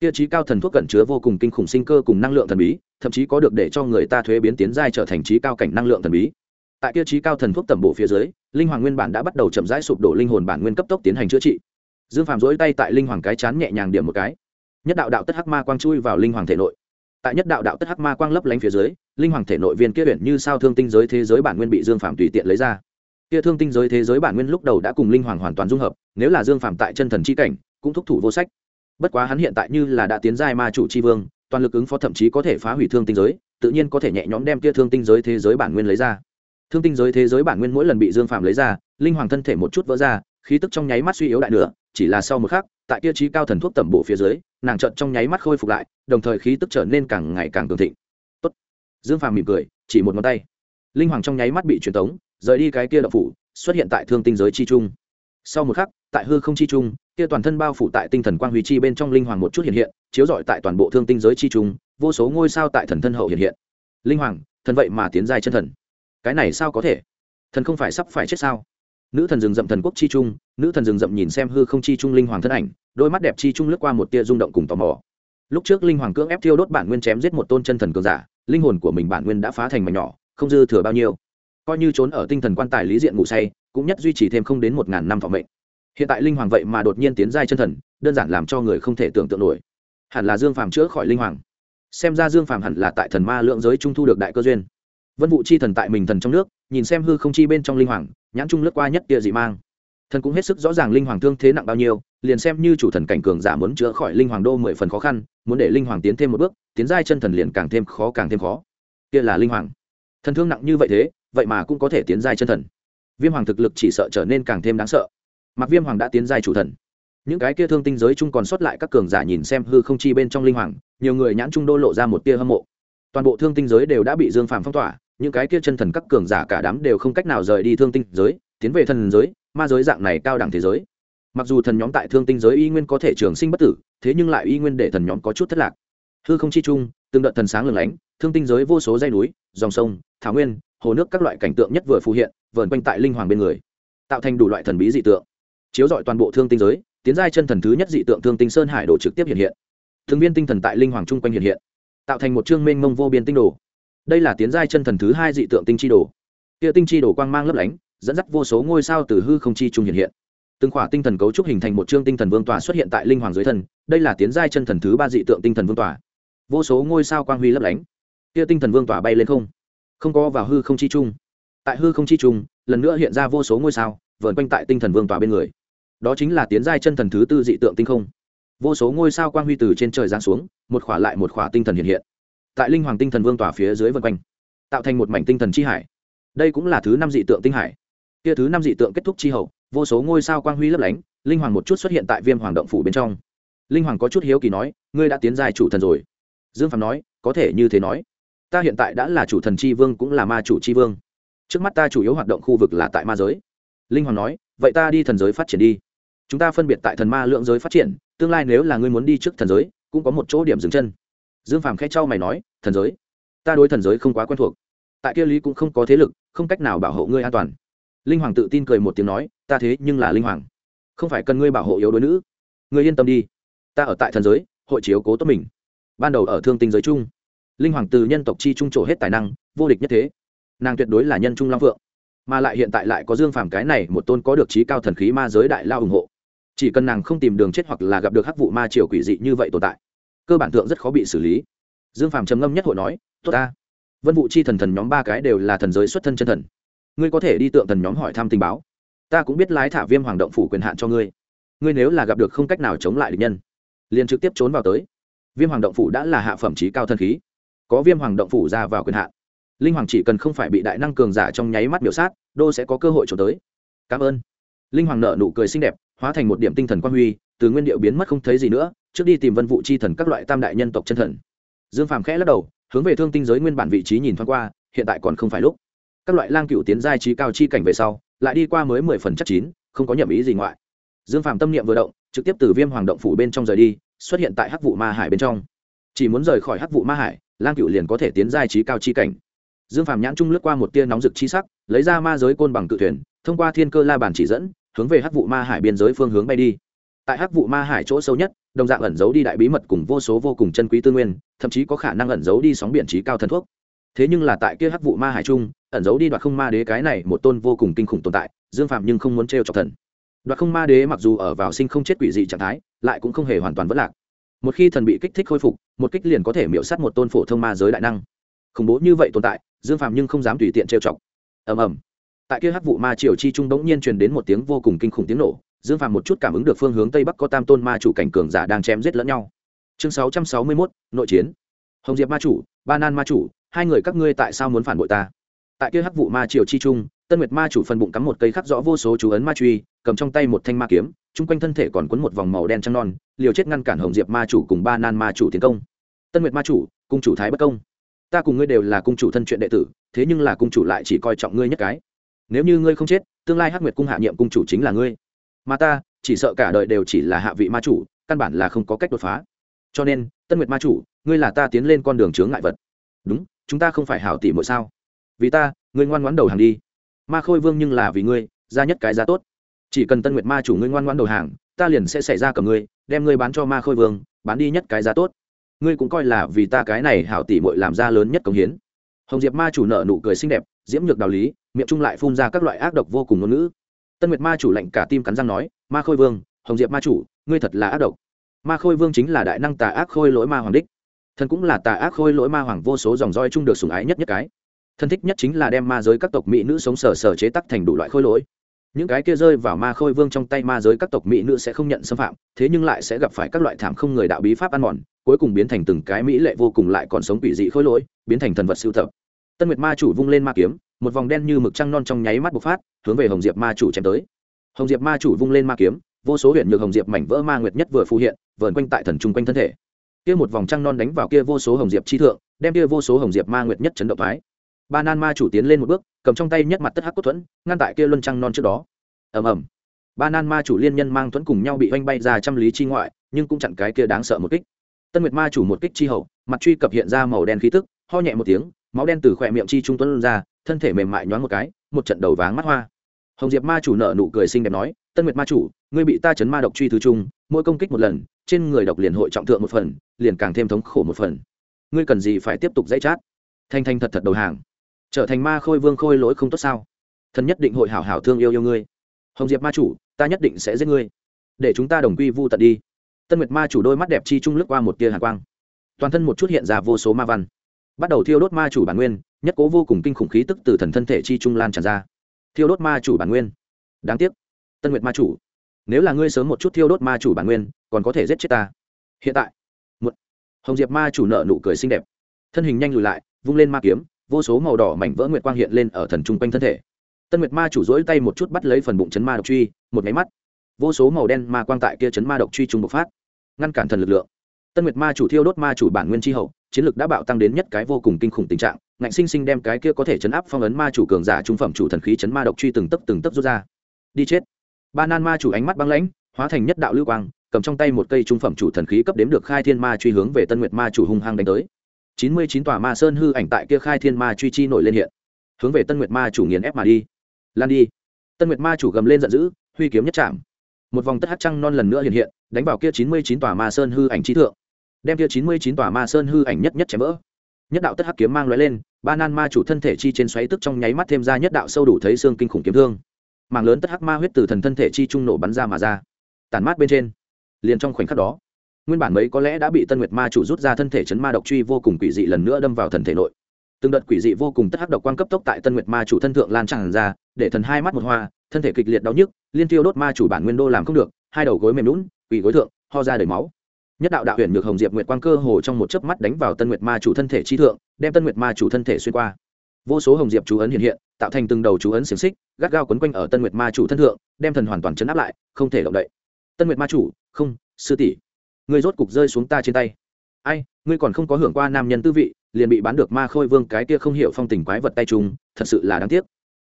Kia trí cao thần thuốc cẩn chứa vô cùng kinh khủng sinh cơ cùng năng lượng thần bí, thậm chí có được để cho người ta thuế biến tiến giai trở thành trí cao cảnh năng lượng thần bí. Tại kia trí cao thần thuốc tẩm bộ phía dưới, linh hoàng nguyên bản đã bắt đầu chậm rãi sụp đổ linh hồn bản nguyên cấp tốc tiến hành chữa trị. Dương phàm dỗi tay tại linh hoàng cái chán nhẹ nhàng điểm một cái. Nhất đạo đạo tất hắc ma quang chui vào linh hoàng thể nội tại nhất đạo đạo tất hắc ma quang lấp lánh phía dưới, linh hoàng thể nội viên kia biển như sao thương tinh giới thế giới bản nguyên bị dương phạm tùy tiện lấy ra. Kia thương tinh giới thế giới bản nguyên lúc đầu đã cùng linh hoàng hoàn toàn dung hợp, nếu là dương phạm tại chân thần c h i cảnh, cũng thúc thủ vô sách. Bất quá hắn hiện tại như là đã tiến giai ma chủ c h i vương, toàn lực ứng phó thậm chí có thể phá hủy thương tinh giới, tự nhiên có thể nhẹ nhõm đem kia thương tinh giới thế giới bản nguyên lấy ra. Thương tinh giới thế giới bản nguyên mỗi lần bị dương phạm lấy ra, linh hoàng thân thể một chút vỡ ra, khí tức trong nháy mắt suy yếu đại nữa chỉ là sau một khắc, tại kia trí cao thần thuốc tẩm bổ phía dưới nàng trợn trong nháy mắt khôi phục lại, đồng thời khí tức trở nên càng ngày càng cường thịnh. Tốt. dương phàm mỉm cười, chỉ một ngón tay. Linh hoàng trong nháy mắt bị truyền tống, rời đi cái kia đậu phủ, xuất hiện tại thương tinh giới chi trung. Sau một khắc, tại hư không chi trung, kia toàn thân bao phủ tại tinh thần quang huy chi bên trong linh hoàng một chút hiện hiện, chiếu rọi tại toàn bộ thương tinh giới chi trung, vô số ngôi sao tại thần thân hậu hiện hiện. Linh hoàng, thần vậy mà tiến giai chân thần. Cái này sao có thể? Thần không phải sắp phải chết sao? Nữ thần rừng rậm thần quốc chi trung, nữ thần rừng rậm nhìn xem hư không chi trung linh hoàng thân ảnh, đôi mắt đẹp chi trung lướt qua một tia rung động cùng tò mò. Lúc trước linh hoàng cưỡng ép thiêu đốt bản nguyên chém giết một tôn chân thần cường giả, linh hồn của mình bản nguyên đã phá thành mảnh nhỏ, không dư thừa bao nhiêu. Coi như trốn ở tinh thần quan tài lý diện ngủ say, cũng nhất duy trì thêm không đến một ngàn năm thọ mệnh. Hiện tại linh hoàng vậy mà đột nhiên tiến giai chân thần, đơn giản làm cho người không thể tưởng tượng nổi. Hẳn là dương phàm chữa khỏi linh hoàng. Xem ra dương phàm hẳn là tại thần ma lượng giới trung thu được đại cơ duyên vân vụ chi thần tại mình thần trong nước, nhìn xem hư không chi bên trong linh hoàng, nhãn trung lướt qua nhất địa dị mang. Thần cũng hết sức rõ ràng linh hoàng thương thế nặng bao nhiêu, liền xem như chủ thần cảnh cường giả muốn chữa khỏi linh hoàng đô mười phần khó khăn, muốn để linh hoàng tiến thêm một bước, tiến giai chân thần liền càng thêm khó, càng thêm khó. Kia là linh hoàng. Thần thương nặng như vậy thế, vậy mà cũng có thể tiến giai chân thần. Viêm hoàng thực lực chỉ sợ trở nên càng thêm đáng sợ. Mặc viêm hoàng đã tiến giai chủ thần. Những cái kia thương tinh giới chung còn sót lại các cường giả nhìn xem hư không chi bên trong linh hoàng, nhiều người nhãn trung đô lộ ra một tia hâm mộ. Toàn bộ thương tinh giới đều đã bị dương phàm phong tỏa những cái kia chân thần các cường giả cả đám đều không cách nào rời đi thương tinh giới, tiến về thần giới, ma giới dạng này cao đẳng thế giới. Mặc dù thần nhóm tại thương tinh giới y nguyên có thể trường sinh bất tử, thế nhưng lại y nguyên để thần nhóm có chút thất lạc. Hư không chi chung từng đợt thần sáng lừng lánh, thương tinh giới vô số dây núi, dòng sông, thảo nguyên, hồ nước các loại cảnh tượng nhất vừa phù hiện, vờn quanh tại linh hoàng bên người, tạo thành đủ loại thần bí dị tượng. Chiếu dọi toàn bộ thương tinh giới, tiến giai chân thần thứ nhất dị tượng thương tinh sơn hải đồ trực tiếp hiện hiện. Thường viên tinh thần tại linh hoàng chung quanh hiện hiện, tạo thành một chương mênh mông vô biên tinh đồ đây là tiến giai chân thần thứ hai dị tượng tinh chi đồ. Kia tinh chi đồ quang mang lấp lánh, dẫn dắt vô số ngôi sao từ hư không chi trung hiện hiện. Từng khỏa tinh thần cấu trúc hình thành một chương tinh thần vương tòa xuất hiện tại linh hoàng dưới thân, đây là tiến giai chân thần thứ ba dị tượng tinh thần vương tòa. Vô số ngôi sao quang huy lấp lánh, kia tinh thần vương tòa bay lên không không có vào hư không chi trung. Tại hư không chi trung, lần nữa hiện ra vô số ngôi sao, vờn quanh tại tinh thần vương tòa bên người. Đó chính là tiến giai chân thần thứ tư dị tượng tinh không. Vô số ngôi sao quang huy từ trên trời giáng xuống, một khỏa lại một khỏa tinh thần hiện hiện tại linh hoàng tinh thần vương tỏa phía dưới vân quanh, tạo thành một mảnh tinh thần chi hải. Đây cũng là thứ năm dị tượng tinh hải. Kia thứ năm dị tượng kết thúc chi hậu, vô số ngôi sao quang huy lấp lánh, linh hoàng một chút xuất hiện tại viêm hoàng động phủ bên trong. Linh hoàng có chút hiếu kỳ nói, ngươi đã tiến giai chủ thần rồi. Dương phạm nói, có thể như thế nói. Ta hiện tại đã là chủ thần c h i vương cũng là ma chủ c h i vương. Trước mắt ta chủ yếu hoạt động khu vực là tại ma giới. Linh hoàng nói, vậy ta đi thần giới phát triển đi. Chúng ta phân biệt tại thần ma lượng giới phát triển, tương lai nếu là ngươi muốn đi trước thần giới, cũng có một chỗ điểm dừng chân dương phàm khẽ trao mày nói, thần giới? Ta đối thần giới không quá quen thuộc. Tại kia lý cũng không có thế lực, không cách nào bảo hộ ngươi an toàn. Linh hoàng tự tin cười một tiếng nói, ta thế nhưng là linh hoàng. Không phải cần ngươi bảo hộ yếu đuối nữ. Ngươi yên tâm đi. Ta ở tại thần giới, hội chiếu cố tốt mình. Ban đầu ở thương tinh giới chung, linh hoàng từ nhân tộc chi trung trổ hết tài năng, vô địch nhất thế. Nàng tuyệt đối là nhân trung long phượng. Mà lại hiện tại lại có dương phàm cái này một tôn có được trí cao thần khí ma giới đại lao ủng hộ. Chỉ cần nàng không tìm đường chết hoặc là gặp được hắc vụ ma triều quỷ dị như vậy tồn tại cơ bản thượng rất khó bị xử lý. Dương phàm trầm ngâm nhất hội nói, tốt ta. Vân vụ chi thần thần nhóm ba cái đều là thần giới xuất thân chân thần. Ngươi có thể đi tượng thần nhóm hỏi thăm tình báo. Ta cũng biết lái thả viêm hoàng động phủ quyền hạn cho ngươi. Ngươi nếu là gặp được không cách nào chống lại địch nhân, liền trực tiếp trốn vào tới. Viêm hoàng động phủ đã là hạ phẩm trí cao thân khí. Có viêm hoàng động phủ ra vào quyền hạn. Linh hoàng chỉ cần không phải bị đại năng cường giả trong nháy mắt biểu sát, đô sẽ có cơ hội trốn tới. Cảm ơn. Linh hoàng nợ nụ cười xinh đẹp, hóa thành một điểm tinh thần quan huy, từ nguyên điệu biến mất không thấy gì nữa trước đi tìm vân vụ chi thần các loại tam đại nhân tộc chân thần. Dương phàm khẽ lắc đầu, hướng về thương tinh giới nguyên bản vị trí nhìn thoáng qua, hiện tại còn không phải lúc. Các loại lang cựu tiến giai trí cao chi cảnh về sau, lại đi qua mới mười phần chắc chín, không có nhậm ý gì ngoại. Dương phàm tâm niệm vừa động, trực tiếp từ viêm hoàng động phủ bên trong rời đi, xuất hiện tại hắc vụ ma hải bên trong. Chỉ muốn rời khỏi hắc vụ ma hải, lang cựu liền có thể tiến giai trí cao chi cảnh. Dương phàm nhãn trung lướt qua một tia nóng rực chi sắc, lấy ra ma giới côn bằng cự thuyền, thông qua thiên cơ la bàn chỉ dẫn, hướng về hắc vụ ma hải biên giới phương hướng bay đi tại hắc vụ ma hải chỗ sâu nhất, đồng dạng ẩn giấu đi đại bí mật cùng vô số vô cùng chân quý tư nguyên, thậm chí có khả năng ẩn giấu đi sóng biển trí cao thần thuốc. Thế nhưng là tại kia hắc vụ ma hải trung, ẩn giấu đi đoạt không ma đế cái này một tôn vô cùng kinh khủng tồn tại, dương phạm nhưng không muốn t r chọc thần. Đoạt không ma đế mặc dù ở vào sinh không chết quỷ dị trạng thái, lại cũng không hề hoàn toàn vất lạc. Một khi thần bị kích thích khôi phục, một kích liền có thể miễu sát một tôn phổ thông ma giới đại năng. Khủng bố như vậy tồn tại, dương phạm nhưng không dám tùy tiện trêu chọc. Ầm ầm. Tại kia hắc vụ ma triều chi trung đống nhiên truyền đến một tiếng vô cùng kinh khủng tiếng nổ dương phạm một chút cảm ứng được phương hướng tây bắc có tam tôn ma chủ cảnh cường giả đang chém giết lẫn nhau. Chương sáu trăm sáu mươi mốt, nội chiến. Hồng diệp ma chủ, ba nan ma chủ, hai người các ngươi tại sao muốn phản bội ta? Tại kia hắc vụ ma triều chi trung, tân nguyệt ma chủ phần bụng cắm một cây khắc rõ vô số chú ấn ma truy, cầm trong tay một thanh ma kiếm, chung quanh thân thể còn quấn một vòng màu đen trăng non, liều chết ngăn cản hồng diệp ma chủ cùng ba nan ma chủ tiến công. Tân nguyệt ma chủ, cung chủ thái bất công. Ta cùng ngươi đều là cung chủ thân chuyện đệ tử, thế nhưng là cung chủ lại chỉ coi trọng ngươi nhất cái. Nếu như ngươi không chết, tương lai hắc nguyệt cung hạ nhiệm cung chủ chính là ngươi mà ta chỉ sợ cả đời đều chỉ là hạ vị ma chủ, căn bản là không có cách đột phá. Cho nên, tân nguyệt ma chủ, ngươi là ta tiến lên con đường chướng ngại vật. Đúng, chúng ta không phải hảo tỷ mỗi sao? Vì ta, ngươi ngoan ngoãn đầu hàng đi. Ma khôi vương nhưng là vì ngươi, ra nhất cái giá tốt. Chỉ cần tân nguyệt ma chủ ngươi ngoan ngoãn đầu hàng, ta liền sẽ xảy ra cầm ngươi, đem ngươi bán cho ma khôi vương, bán đi nhất cái giá tốt. Ngươi cũng coi là vì ta cái này hảo tỷ muội làm ra lớn nhất công hiến. Hồng diệp ma chủ nợ nụ cười xinh đẹp, diễm nhược đạo lý, miệng trung lại phun ra các loại ác độc vô cùng ngôn ngữ tân nguyệt ma chủ lạnh cả tim cắn răng nói, ma khôi vương, hồng diệp ma chủ, ngươi thật là ác độc. Ma khôi vương chính là đại năng tà ác khôi lỗi ma hoàng đích. Thần cũng là tà ác khôi lỗi ma hoàng vô số dòng roi chung được sủng ái nhất nhất cái. Thân thích nhất chính là đem ma giới các tộc mỹ nữ sống sờ sờ chế tắc thành đủ loại khôi lỗi. Những cái kia rơi vào ma khôi vương trong tay ma giới các tộc mỹ nữ sẽ không nhận xâm phạm, thế nhưng lại sẽ gặp phải các loại thảm không người đạo bí pháp ăn mòn, cuối cùng biến thành từng cái mỹ lệ vô cùng lại còn sống quỷ dị khôi lỗi, biến thành thần vật sưu tập. Tân nguyệt ma chủ vung lên ma kiếm, một vòng đen như mực trăng non trong nháy mắt bộc phát hướng về hồng diệp ma chủ chém tới. Hồng diệp ma chủ vung lên ma kiếm, vô số huyện nhược hồng diệp mảnh vỡ ma nguyệt nhất vừa phù hiện, vờn quanh tại thần trung quanh thân thể. Kia một vòng trăng non đánh vào kia vô số hồng diệp chi thượng, đem kia vô số hồng diệp ma nguyệt nhất chấn động thái ba nan ma chủ tiến lên một bước, cầm trong tay nhất mặt tất hắc cốt thuẫn, ngăn tại kia luân trăng non trước đó. Ầm ầm. Ba nan ma chủ liên nhân mang thuẫn cùng nhau bị oanh bay ra trăm lý chi ngoại, nhưng cũng chặn cái kia đáng sợ một kích. Tân nguyệt ma chủ một kích chi hậu, mặt truy cập hiện ra màu đen khí tức, ho nhẹ một tiếng, máu đen từ khỏe miệng chi trung tuấn ra, thân thể mềm mại nhoáng một cái, một trận đầu váng mắt hoa hồng diệp ma chủ nợ nụ cười xinh đẹp nói, tân nguyệt ma chủ, ngươi bị ta chấn ma độc truy thứ trung mỗi công kích một lần, trên người độc liền hội trọng thượng một phần, liền càng thêm thống khổ một phần. Ngươi cần gì phải tiếp tục dãy chát? Thanh thanh thật thật đầu hàng. Trở thành ma khôi vương khôi lỗi không tốt sao? Thần nhất định hội hảo hảo thương yêu yêu ngươi. Hồng diệp ma chủ, ta nhất định sẽ giết ngươi. Để chúng ta đồng quy vu tận đi. Tân nguyệt ma chủ đôi mắt đẹp chi trung lướt qua một tia hạ quang. Toàn thân một chút hiện ra vô số ma văn. Bắt đầu thiêu đốt ma chủ bản nguyên, nhất cố vô cùng kinh khủng khí tức từ thần thân thể chi trung lan tràn ra thiêu đốt ma chủ bản nguyên. Đáng tiếc. Tân nguyệt ma chủ, nếu là ngươi sớm một chút thiêu đốt ma chủ bản nguyên, còn có thể giết chết ta. Hiện tại, một hồng diệp ma chủ nợ nụ cười xinh đẹp. Thân hình nhanh lùi lại, vung lên ma kiếm, vô số màu đỏ mảnh vỡ nguyệt quang hiện lên ở thần trung quanh thân thể. Tân nguyệt ma chủ dỗi tay một chút bắt lấy phần bụng chấn ma độc truy, một máy mắt, vô số màu đen ma quang tại kia chấn ma độc truy trung bộc phát, ngăn cản thần lực lượng. Tân nguyệt ma chủ thiêu đốt ma chủ bản nguyên tri hậu, chiến lực đã bạo tăng đến nhất cái vô cùng kinh khủng tình trạng ngạnh sinh sinh đem cái kia có thể chấn áp phong ấn ma chủ cường giả trung phẩm chủ thần khí chấn ma độc truy từng tấc từng tấc rút ra. Đi chết. Ba nan ma chủ ánh mắt băng lãnh, hóa thành nhất đạo lưu quang, cầm trong tay một cây trung phẩm chủ thần khí cấp đếm được khai thiên ma truy hướng về tân nguyệt ma chủ hung hăng đánh tới. Chín mươi chín tòa ma sơn hư ảnh tại kia khai thiên ma truy chi nổi lên hiện, hướng về tân nguyệt ma chủ nghiền ép mà đi. Lan đi. Tân nguyệt ma chủ gầm lên giận dữ, huy kiếm nhất chạm. Một vòng tất hát trăng non lần nữa hiện hiện, đánh vào kia chín mươi chín tòa ma sơn hư ảnh trí thượng, đem kia chín mươi chín tòa ma sơn hư ảnh nhất nhất chém vỡ nhất đạo tất hắc kiếm mang lóe lên, ba nan ma chủ thân thể chi trên xoáy tức trong nháy mắt thêm ra nhất đạo sâu đủ thấy xương kinh khủng kiếm thương. Màng lớn tất hắc ma huyết từ thần thân thể chi trung nổ bắn ra mà ra. Tàn mát bên trên, liền trong khoảnh khắc đó, nguyên bản mấy có lẽ đã bị tân nguyệt ma chủ rút ra thân thể chấn ma độc truy vô cùng quỷ dị lần nữa đâm vào thần thể nội. Từng đợt quỷ dị vô cùng tất hắc độc quan cấp tốc tại tân nguyệt ma chủ thân thượng lan tràn ra, để thần hai mắt một hoa, thân thể kịch liệt đau nhức, liên tiêu đốt ma chủ bản nguyên đô làm không được, hai đầu gối mềm lún quỷ gối thượng, ho ra đầy máu nhất đạo đạo huyền nhược hồng diệp nguyệt quang cơ hồ trong một chớp mắt đánh vào tân nguyệt ma chủ thân thể chi thượng, đem tân nguyệt ma chủ thân thể xuyên qua. Vô số hồng diệp chú ấn hiện hiện, tạo thành từng đầu chú ấn xiềng xích, gắt gao quấn quanh ở tân nguyệt ma chủ thân thượng, đem thần hoàn toàn chấn áp lại, không thể động đậy. Tân nguyệt ma chủ, không, sư tỷ. Người rốt cục rơi xuống ta trên tay. Ai, ngươi còn không có hưởng qua nam nhân tư vị, liền bị bán được ma khôi vương cái kia không hiểu phong tình quái vật tay trùng, thật sự là đáng tiếc.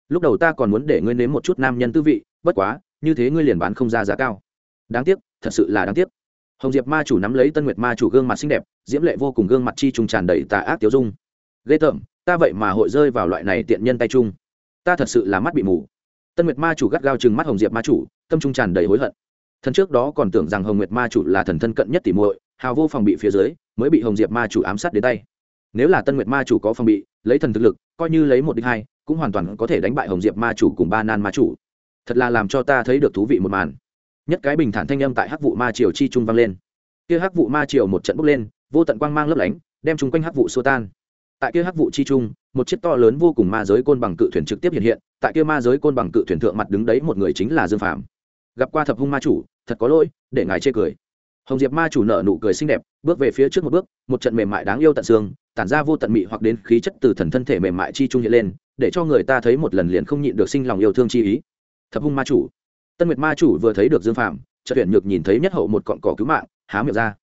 Lúc đầu ta còn muốn để ngươi nếm một chút nam nhân tư vị, bất quá, như thế ngươi liền bán không ra giá cao. Đáng tiếc, thật sự là đáng tiếc hồng diệp ma chủ nắm lấy tân nguyệt ma chủ gương mặt xinh đẹp, diễm lệ vô cùng gương mặt chi trùng tràn đầy tà ác tiêu dung. Ghê tởm, ta vậy mà hội rơi vào loại này tiện nhân tay chung. Ta thật sự là mắt bị mù. Tân nguyệt ma chủ gắt gao chừng mắt hồng diệp ma chủ, tâm trung tràn đầy hối hận. Thần trước đó còn tưởng rằng hồng nguyệt ma chủ là thần thân cận nhất tỉ muội, hào vô phòng bị phía dưới, mới bị hồng diệp ma chủ ám sát đến tay. Nếu là tân nguyệt ma chủ có phòng bị, lấy thần thực lực, coi như lấy một đích hai, cũng hoàn toàn có thể đánh bại hồng diệp ma chủ cùng ba nan ma chủ. Thật là làm cho ta thấy được thú vị một màn nhất cái bình thản thanh âm tại hắc vụ ma triều chi trung vang lên. Kia hắc vụ ma triều một trận bốc lên, vô tận quang mang lấp lánh, đem chung quanh hắc vụ xua tan. Tại kia hắc vụ chi trung, một chiếc to lớn vô cùng ma giới côn bằng cự thuyền trực tiếp hiện hiện, tại kia ma giới côn bằng cự thuyền thượng mặt đứng đấy một người chính là dương phạm. gặp qua thập hung ma chủ, thật có lỗi, để ngài chê cười. Hồng diệp ma chủ nợ nụ cười xinh đẹp, bước về phía trước một bước, một trận mềm mại đáng yêu tận xương, tản ra vô tận mị hoặc đến khí chất từ thần thân thể mềm mại chi trung hiện lên, để cho người ta thấy một lần liền không nhịn được sinh lòng yêu thương chi ý. Thập hung ma chủ tân nguyệt ma chủ vừa thấy được dương phạm chợt tuyển nhược nhìn thấy nhất hậu một cọn cỏ cứu mạng há miệng ra.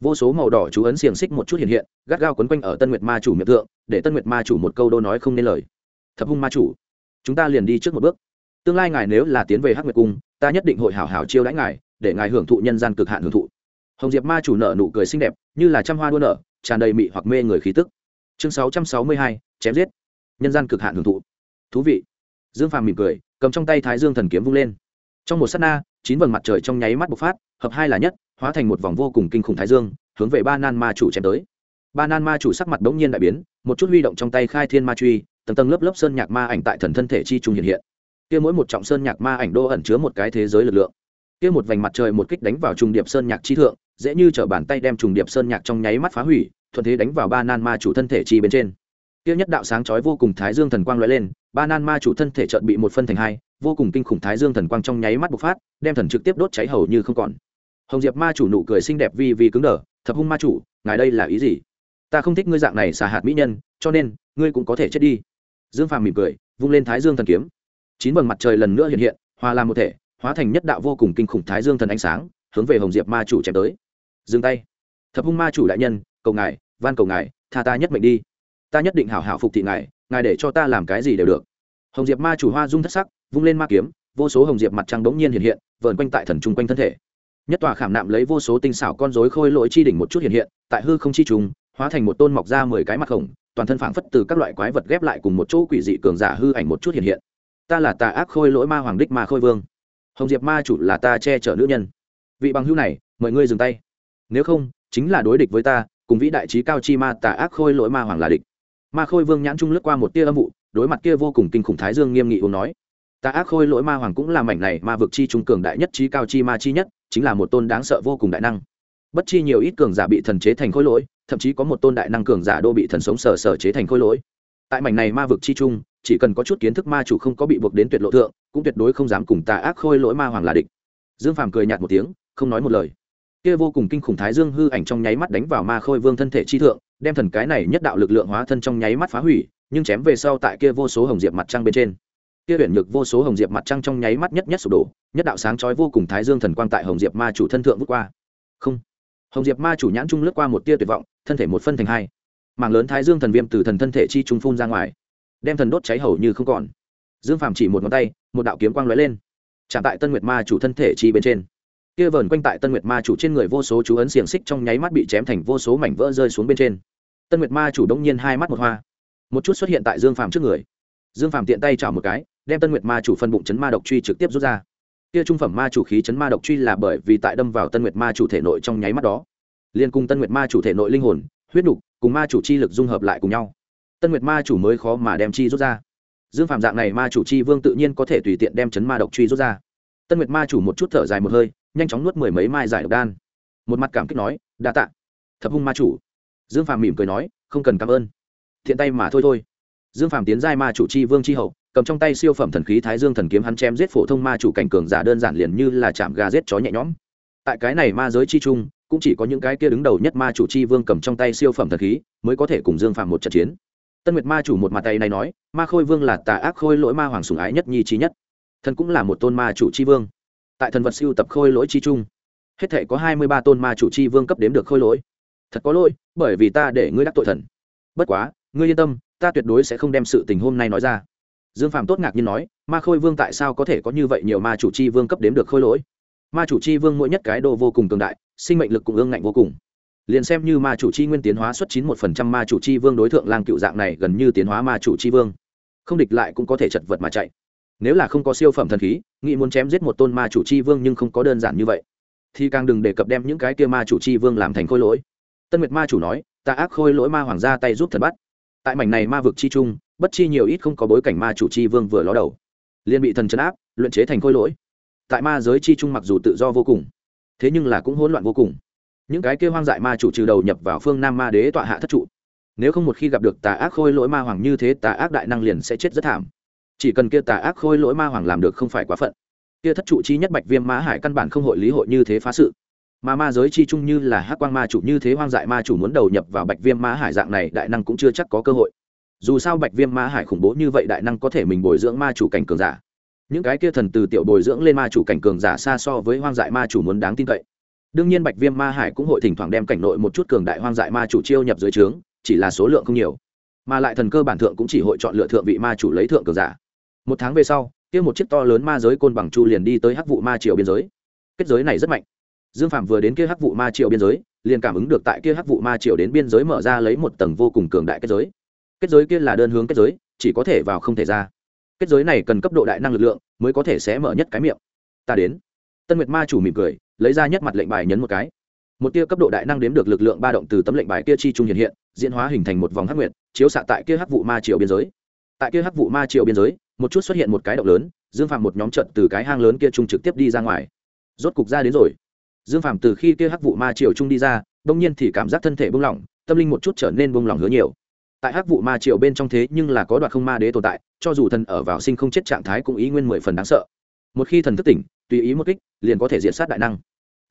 Vô số màu đỏ chú ấn xiềng xích một chút hiện hiện gắt gao quấn quanh ở tân nguyệt ma chủ miệng tượng, để tân nguyệt ma chủ một câu đô nói không nên lời. Thập hung ma chủ chúng ta liền đi trước một bước. Tương lai ngài nếu là tiến về hắc nguyệt cung ta nhất định hội hảo hảo chiêu đãi ngài để ngài hưởng thụ nhân gian cực hạn hưởng thụ. Hồng diệp ma chủ nợ nụ cười xinh đẹp như là trăm hoa đua nở tràn đầy mị hoặc mê người khí tức. Chương sáu trăm sáu mươi hai chém giết. Nhân gian cực hạn hưởng thụ. Thú vị. Dương phàm mỉm cười cầm trong tay thái dương thần kiếm vung lên trong một s á t na, chín vầng mặt trời trong nháy mắt bộc phát, hợp hai là nhất, hóa thành một vòng vô cùng kinh khủng thái dương, hướng về ba nan ma chủ chém tới. Ba nan ma chủ sắc mặt bỗng nhiên đại biến, một chút huy động trong tay khai thiên ma truy, tầng tầng lớp lớp sơn nhạc ma ảnh tại thần thân thể chi trung hiện hiện. Kia mỗi một trọng sơn nhạc ma ảnh đô ẩn chứa một cái thế giới lực lượng. Kia một vành mặt trời một kích đánh vào trùng điệp sơn nhạc chi thượng, dễ như t bàn tay đem trùng điệp sơn nhạc trong nháy mắt phá hủy, thuận thế đánh vào ba nan ma chủ thân thể chi bên trên. Kia nhất đạo sáng chói vô cùng thái dương thần quang lóe lên ba nan ma chủ thân thể chợt bị một phân thành hai, vô cùng kinh khủng thái dương thần quang trong nháy mắt bộc phát, đem thần trực tiếp đốt cháy hầu như không còn. Hồng diệp ma chủ nụ cười xinh đẹp vi vi cứng đờ, thập hung ma chủ, ngài đây là ý gì? Ta không thích ngươi dạng này xà hạt mỹ nhân, cho nên, ngươi cũng có thể chết đi. Dương phàm mỉm cười, vung lên thái dương thần kiếm. Chín bầng mặt trời lần nữa hiện hiện, hòa làm một thể, hóa thành nhất đạo vô cùng kinh khủng thái dương thần ánh sáng, hướng về hồng diệp ma chủ chém tới. Dừng tay. Thập hung ma chủ đại nhân, cầu ngài, van cầu ngài, tha ta nhất mệnh đi. Ta nhất định hảo hảo phục thị ngài ngài để cho ta làm cái gì đều được. Hồng diệp ma chủ hoa dung thất sắc, vung lên ma kiếm, vô số hồng diệp mặt trăng bỗng nhiên hiện hiện, vờn quanh tại thần trung quanh thân thể. Nhất tòa khảm nạm lấy vô số tinh xảo con rối khôi lỗi chi đỉnh một chút hiện hiện, tại hư không chi trùng hóa thành một tôn mọc ra mười cái mặt khổng toàn thân phảng phất từ các loại quái vật ghép lại cùng một chỗ quỷ dị cường giả hư ảnh một chút hiện hiện. Ta là tà ác khôi lỗi ma hoàng đích ma khôi vương. Hồng diệp ma chủ là ta che chở nữ nhân. Vị bằng hữu này, mời ngươi dừng tay. Nếu không, chính là đối địch với ta, cùng vĩ đại trí cao chi ma tà ác khôi lỗi ma hoàng là địch ma khôi vương nhãn trung lướt qua một tia âm vụ, đối mặt kia vô cùng kinh khủng thái dương nghiêm nghị uống nói. Ta ác khôi lỗi ma hoàng cũng là mảnh này ma vực chi trung cường đại nhất trí cao chi ma chi nhất, chính là một tôn đáng sợ vô cùng đại năng. Bất chi nhiều ít cường giả bị thần chế thành khôi lỗi, thậm chí có một tôn đại năng cường giả đô bị thần sống sờ sờ chế thành khôi lỗi. Tại mảnh này ma vực chi trung, chỉ cần có chút kiến thức ma chủ không có bị buộc đến tuyệt lộ thượng, cũng tuyệt đối không dám cùng tà ác khôi lỗi ma hoàng là địch. Dương phàm cười nhạt một tiếng, không nói một lời. Kia vô cùng kinh khủng thái dương hư ảnh trong nháy mắt đánh vào ma khôi vương thân thể chi thượng đem thần cái này nhất đạo lực lượng hóa thân trong nháy mắt phá hủy, nhưng chém về sau tại kia vô số hồng diệp mặt trăng bên trên. Kia huyền nhược vô số hồng diệp mặt trăng trong nháy mắt nhất nhất sụp đổ, nhất đạo sáng chói vô cùng thái dương thần quang tại hồng diệp ma chủ thân thượng vút qua. Không, hồng diệp ma chủ nhãn trung lướt qua một tia tuyệt vọng, thân thể một phân thành hai. Mảng lớn thái dương thần viêm từ thần thân thể chi trung phun ra ngoài, đem thần đốt cháy hầu như không còn. Dương phàm chỉ một ngón tay, một đạo kiếm quang lóe lên, chạm tại tân nguyệt ma chủ thân thể chi bên trên. Kia vờn quanh tại tân nguyệt ma chủ trên người vô số chú ấn xiềng xích trong nháy mắt bị chém thành vô số mảnh vỡ rơi xuống bên trên tân nguyệt ma chủ đông nhiên hai mắt một hoa. Một chút xuất hiện tại dương phàm trước người. Dương phàm tiện tay chảo một cái, đem tân nguyệt ma chủ phân bụng chấn ma độc truy trực tiếp rút ra. Kia trung phẩm ma chủ khí chấn ma độc truy là bởi vì tại đâm vào tân nguyệt ma chủ thể nội trong nháy mắt đó liên cùng tân nguyệt ma chủ thể nội linh hồn, huyết đục, cùng ma chủ chi lực dung hợp lại cùng nhau. Tân nguyệt ma chủ mới khó mà đem chi rút ra. Dương phạm dạng này ma chủ chi vương tự nhiên có thể tùy tiện đem chấn ma độc truy rút ra. Tân nguyệt ma chủ một chút thở dài một hơi, nhanh chóng nuốt mười mấy mai giải độc đan. Một mặt cảm kích nói, đa tạ, thập hung ma chủ dương phạm mỉm cười nói, không cần cảm ơn. Thiện tay mà thôi thôi. Dương phạm tiến giai ma chủ chi vương chi hậu, cầm trong tay siêu phẩm thần khí thái dương thần kiếm hắn chém giết phổ thông ma chủ cảnh cường giả đơn giản liền như là chạm gà giết chó nhẹ nhõm. Tại cái này ma giới chi trung, cũng chỉ có những cái kia đứng đầu nhất ma chủ chi vương cầm trong tay siêu phẩm thần khí, mới có thể cùng dương phạm một trận chiến. Tân nguyệt ma chủ một mặt tay này nói, ma khôi vương là tà ác khôi lỗi ma hoàng sùng ái nhất nhi trí nhất. Thần cũng là một tôn ma chủ chi vương. Tại thần vật siêu tập khôi lỗi chi trung, hết thể có hai mươi ba tôn ma chủ chi vương cấp đếm được khôi lỗi. Thật có lỗi bởi vì ta để ngươi đắc tội thần. Bất quá, ngươi yên tâm, ta tuyệt đối sẽ không đem sự tình hôm nay nói ra. Dương phạm tốt ngạc nhiên nói, ma khôi vương tại sao có thể có như vậy nhiều ma chủ chi vương cấp đếm được khôi lỗi? Ma chủ chi vương mỗi nhất cái đồ vô cùng cường đại, sinh mệnh lực cũng ương ngạnh vô cùng. Liền xem như ma chủ chi nguyên tiến hóa xuất chín một phần trăm ma chủ chi vương đối tượng lang cựu dạng này gần như tiến hóa ma chủ chi vương. Không địch lại cũng có thể chật vật mà chạy. Nếu là không có siêu phẩm thần khí, nghĩ muốn chém giết một tôn ma chủ chi vương nhưng không có đơn giản như vậy. Thì càng đừng đề cập đem những cái kia ma chủ chi vương làm thành khôi lỗi tân nguyệt ma chủ nói, ta ác khôi lỗi ma hoàng ra tay giúp thần bắt. Tại mảnh này ma vực chi trung, bất chi nhiều ít không có bối cảnh ma chủ chi vương vừa ló đầu. Liền bị thần chấn áp, luyện chế thành khôi lỗi. Tại ma giới chi trung mặc dù tự do vô cùng, thế nhưng là cũng hỗn loạn vô cùng. Những cái kia hoang dại ma chủ trừ đầu nhập vào phương nam ma đế tọa hạ thất trụ. Nếu không một khi gặp được tà ác khôi lỗi ma hoàng như thế, tà ác đại năng liền sẽ chết rất thảm. Chỉ cần kia tà ác khôi lỗi ma hoàng làm được không phải quá phận. Kia thất trụ chi nhất bạch viêm mã hải căn bản không hội lý hội như thế phá sự mà ma giới chi chung như là hắc quang ma chủ như thế hoang dại ma chủ muốn đầu nhập vào bạch viêm ma hải dạng này, đại năng cũng chưa chắc có cơ hội. Dù sao bạch viêm ma hải khủng bố như vậy, đại năng có thể mình bồi dưỡng ma chủ cảnh cường giả. Những cái kia thần từ tiểu bồi dưỡng lên ma chủ cảnh cường giả xa so với hoang dại ma chủ muốn đáng tin cậy. Đương nhiên bạch viêm ma hải cũng hội thỉnh thoảng đem cảnh nội một chút cường đại hoang dại ma chủ chiêu nhập dưới trướng, chỉ là số lượng không nhiều. Mà lại thần cơ bản thượng cũng chỉ hội chọn lựa thượng vị ma chủ lấy thượng cường giả. Một tháng về sau, kia một chiếc to lớn ma giới côn bằng chu liền đi tới hắc vụ ma triều biên giới. Kết giới này rất mạnh dương phạm vừa đến kia hắc vụ ma triều biên giới, liền cảm ứng được tại kia hắc vụ ma triều đến biên giới mở ra lấy một tầng vô cùng cường đại kết giới. Kết giới kia là đơn hướng kết giới, chỉ có thể vào không thể ra. Kết giới này cần cấp độ đại năng lực lượng mới có thể sẽ mở nhất cái miệng. Ta đến. Tân nguyệt ma chủ mỉm cười, lấy ra nhất mặt lệnh bài nhấn một cái. Một tia cấp độ đại năng đếm được lực lượng ba động từ tấm lệnh bài kia chi trung hiện hiện, diễn hóa hình thành một vòng hắc nguyệt, chiếu xạ tại kia hắc vụ ma triều biên giới. Tại kia hắc vụ ma triều biên giới, một chút xuất hiện một cái động lớn, dương phạm một nhóm trận từ cái hang lớn kia trung trực tiếp đi ra ngoài. Rốt cục ra đến rồi dương phạm từ khi kia hắc vụ ma triều trung đi ra bỗng nhiên thì cảm giác thân thể bung lỏng, tâm linh một chút trở nên bung lỏng hứa nhiều. Tại hắc vụ ma triều bên trong thế nhưng là có đoạn không ma đế tồn tại, cho dù thần ở vào sinh không chết trạng thái cũng ý nguyên mười phần đáng sợ. Một khi thần thức tỉnh, tùy ý một kích, liền có thể diệt sát đại năng.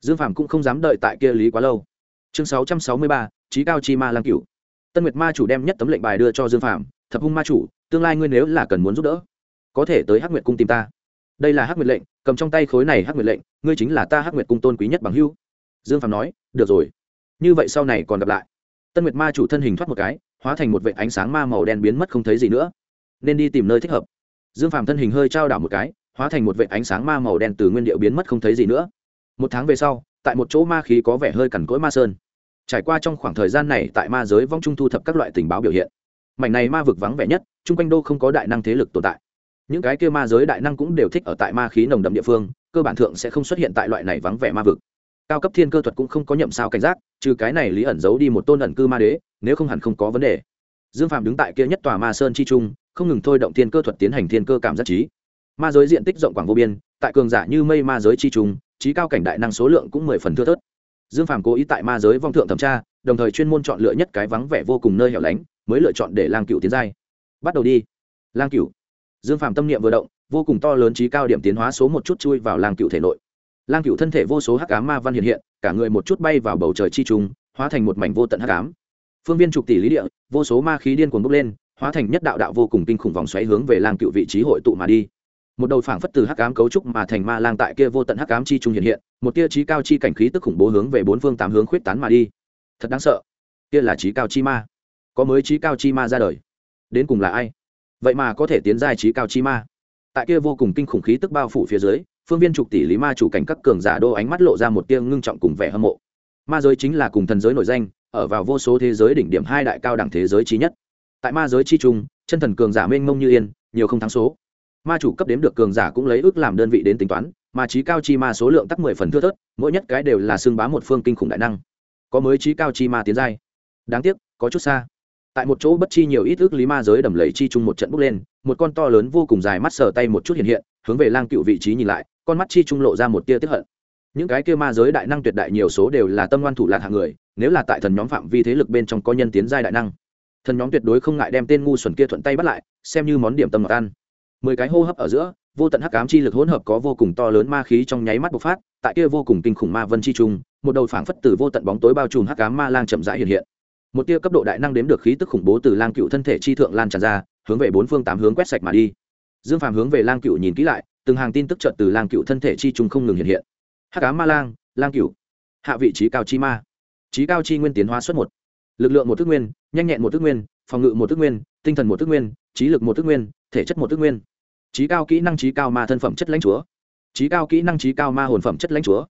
Dương phạm cũng không dám đợi tại kia lý quá lâu. Chương sáu trăm sáu mươi ba trí cao chi ma lang cửu. Tân nguyệt ma chủ đem nhất tấm lệnh bài đưa cho dương phạm thập hung ma chủ, tương lai ngươi nếu là cần muốn giúp đỡ, có thể tới hắc nguyệt cung tìm ta đây là hắc nguyệt lệnh, cầm trong tay khối này hắc nguyệt lệnh, ngươi chính là ta hắc nguyệt cung tôn quý nhất bằng hưu. Dương phạm nói, được rồi. Như vậy sau này còn gặp lại. Tân nguyệt ma chủ thân hình thoát một cái, hóa thành một vệ ánh sáng ma màu đen biến mất không thấy gì nữa. Nên đi tìm nơi thích hợp. Dương phạm thân hình hơi trao đảo một cái, hóa thành một vệ ánh sáng ma màu đen từ nguyên điệu biến mất không thấy gì nữa. Một tháng về sau, tại một chỗ ma khí có vẻ hơi cằn cỗi ma sơn. Trải qua trong khoảng thời gian này tại ma giới vong trung thu thập các loại tình báo biểu hiện. Mảnh này ma vực vắng vẻ nhất, chung quanh đô không có đại năng thế lực tồn tại những cái kia ma giới đại năng cũng đều thích ở tại ma khí nồng đậm địa phương, cơ bản thượng sẽ không xuất hiện tại loại này vắng vẻ ma vực. Cao cấp thiên cơ thuật cũng không có nhậm sao cảnh giác, trừ cái này lý ẩn giấu đi một tôn ẩn cư ma đế, nếu không hẳn không có vấn đề. Dương phạm đứng tại kia nhất tòa ma sơn chi trung, không ngừng thôi động thiên cơ thuật tiến hành thiên cơ cảm giác trí. Ma giới diện tích rộng quảng vô biên, tại cường giả như mây ma giới chi trung, trí cao cảnh đại năng số lượng cũng mười phần thưa thớt. Dương phàm cố ý tại ma giới vong thượng thẩm tra, đồng thời chuyên môn chọn lựa nhất cái vắng vẻ vô cùng nơi hẻo lánh, mới lựa chọn để lang cựu tiến giai. Bắt đầu đi. Lang cựu dương Phạm tâm niệm vừa động, vô cùng to lớn trí cao điểm tiến hóa số một chút chui vào lang cựu thể nội. Lang cựu thân thể vô số hắc ám ma văn hiện hiện, cả người một chút bay vào bầu trời chi trùng hóa thành một mảnh vô tận hắc ám. Phương viên trục tỷ lý địa, vô số ma khí điên cuồng bốc lên, hóa thành nhất đạo đạo vô cùng kinh khủng vòng xoáy hướng về lang cựu vị trí hội tụ mà đi. Một đầu phảng phất từ hắc ám cấu trúc mà thành ma lang tại kia vô tận hắc ám chi trung hiện hiện, một tia trí cao chi cảnh khí tức khủng bố hướng về bốn phương tám hướng khuyết tán mà đi. Thật đáng sợ. Kia là trí cao chi ma. Có mới trí cao chi ma ra đời. Đến cùng là ai? Vậy mà có thể tiến giai trí cao chi ma. Tại kia vô cùng kinh khủng khí tức bao phủ phía dưới, phương viên trục tỷ lý ma chủ cảnh các cường giả đô ánh mắt lộ ra một tia ngưng trọng cùng vẻ hâm mộ. Ma giới chính là cùng thần giới nổi danh, ở vào vô số thế giới đỉnh điểm hai đại cao đẳng thế giới trí nhất. Tại ma giới chi trung, chân thần cường giả mênh mông như yên, nhiều không thắng số. Ma chủ cấp đếm được cường giả cũng lấy ước làm đơn vị đến tính toán, mà trí cao chi ma số lượng tắc mười phần thưa thớt, mỗi nhất cái đều là xương bá một phương kinh khủng đại năng. Có mới trí cao chi ma tiến giai. Đáng tiếc, có chút xa tại một chỗ bất chi nhiều ít ước lý ma giới đầm lầy chi chung một trận bốc lên, một con to lớn vô cùng dài mắt sờ tay một chút hiện hiện, hướng về lang cựu vị trí nhìn lại, con mắt chi trung lộ ra một tia tiếp hận. Những cái kia ma giới đại năng tuyệt đại nhiều số đều là tâm ngoan thủ lạc hạng người, nếu là tại thần nhóm phạm vi thế lực bên trong có nhân tiến giai đại năng, thần nhóm tuyệt đối không ngại đem tên ngu xuẩn kia thuận tay bắt lại, xem như món điểm tâm ngọt ăn. Mười cái hô hấp ở giữa, vô tận hắc ám chi lực hỗn hợp có vô cùng to lớn ma khí trong nháy mắt bộc phát, tại kia vô cùng kinh khủng ma vân chi trung một đầu phảng phất từ vô tận bóng tối bao trùm hắc ám ma lang chậm rãi hiện hiện một tia cấp độ đại năng đếm được khí tức khủng bố từ lang cựu thân thể chi thượng lan tràn ra, hướng về bốn phương tám hướng quét sạch mà đi. Dương phàm hướng về lang cựu nhìn kỹ lại, từng hàng tin tức trợt từ lang cựu thân thể chi trung không ngừng hiện hiện. Hắc ám ma lang lang cựu. Hạ vị trí cao chi ma. Trí cao chi nguyên tiến hóa xuất một. Lực lượng một thức nguyên, nhanh nhẹn một thức nguyên, phòng ngự một thức nguyên, tinh thần một thức nguyên, trí lực một thức nguyên, thể chất một thức nguyên. Trí cao kỹ năng trí cao ma thân phẩm chất lãnh chúa. Trí cao kỹ năng trí cao ma hồn phẩm chất lãnh chúa.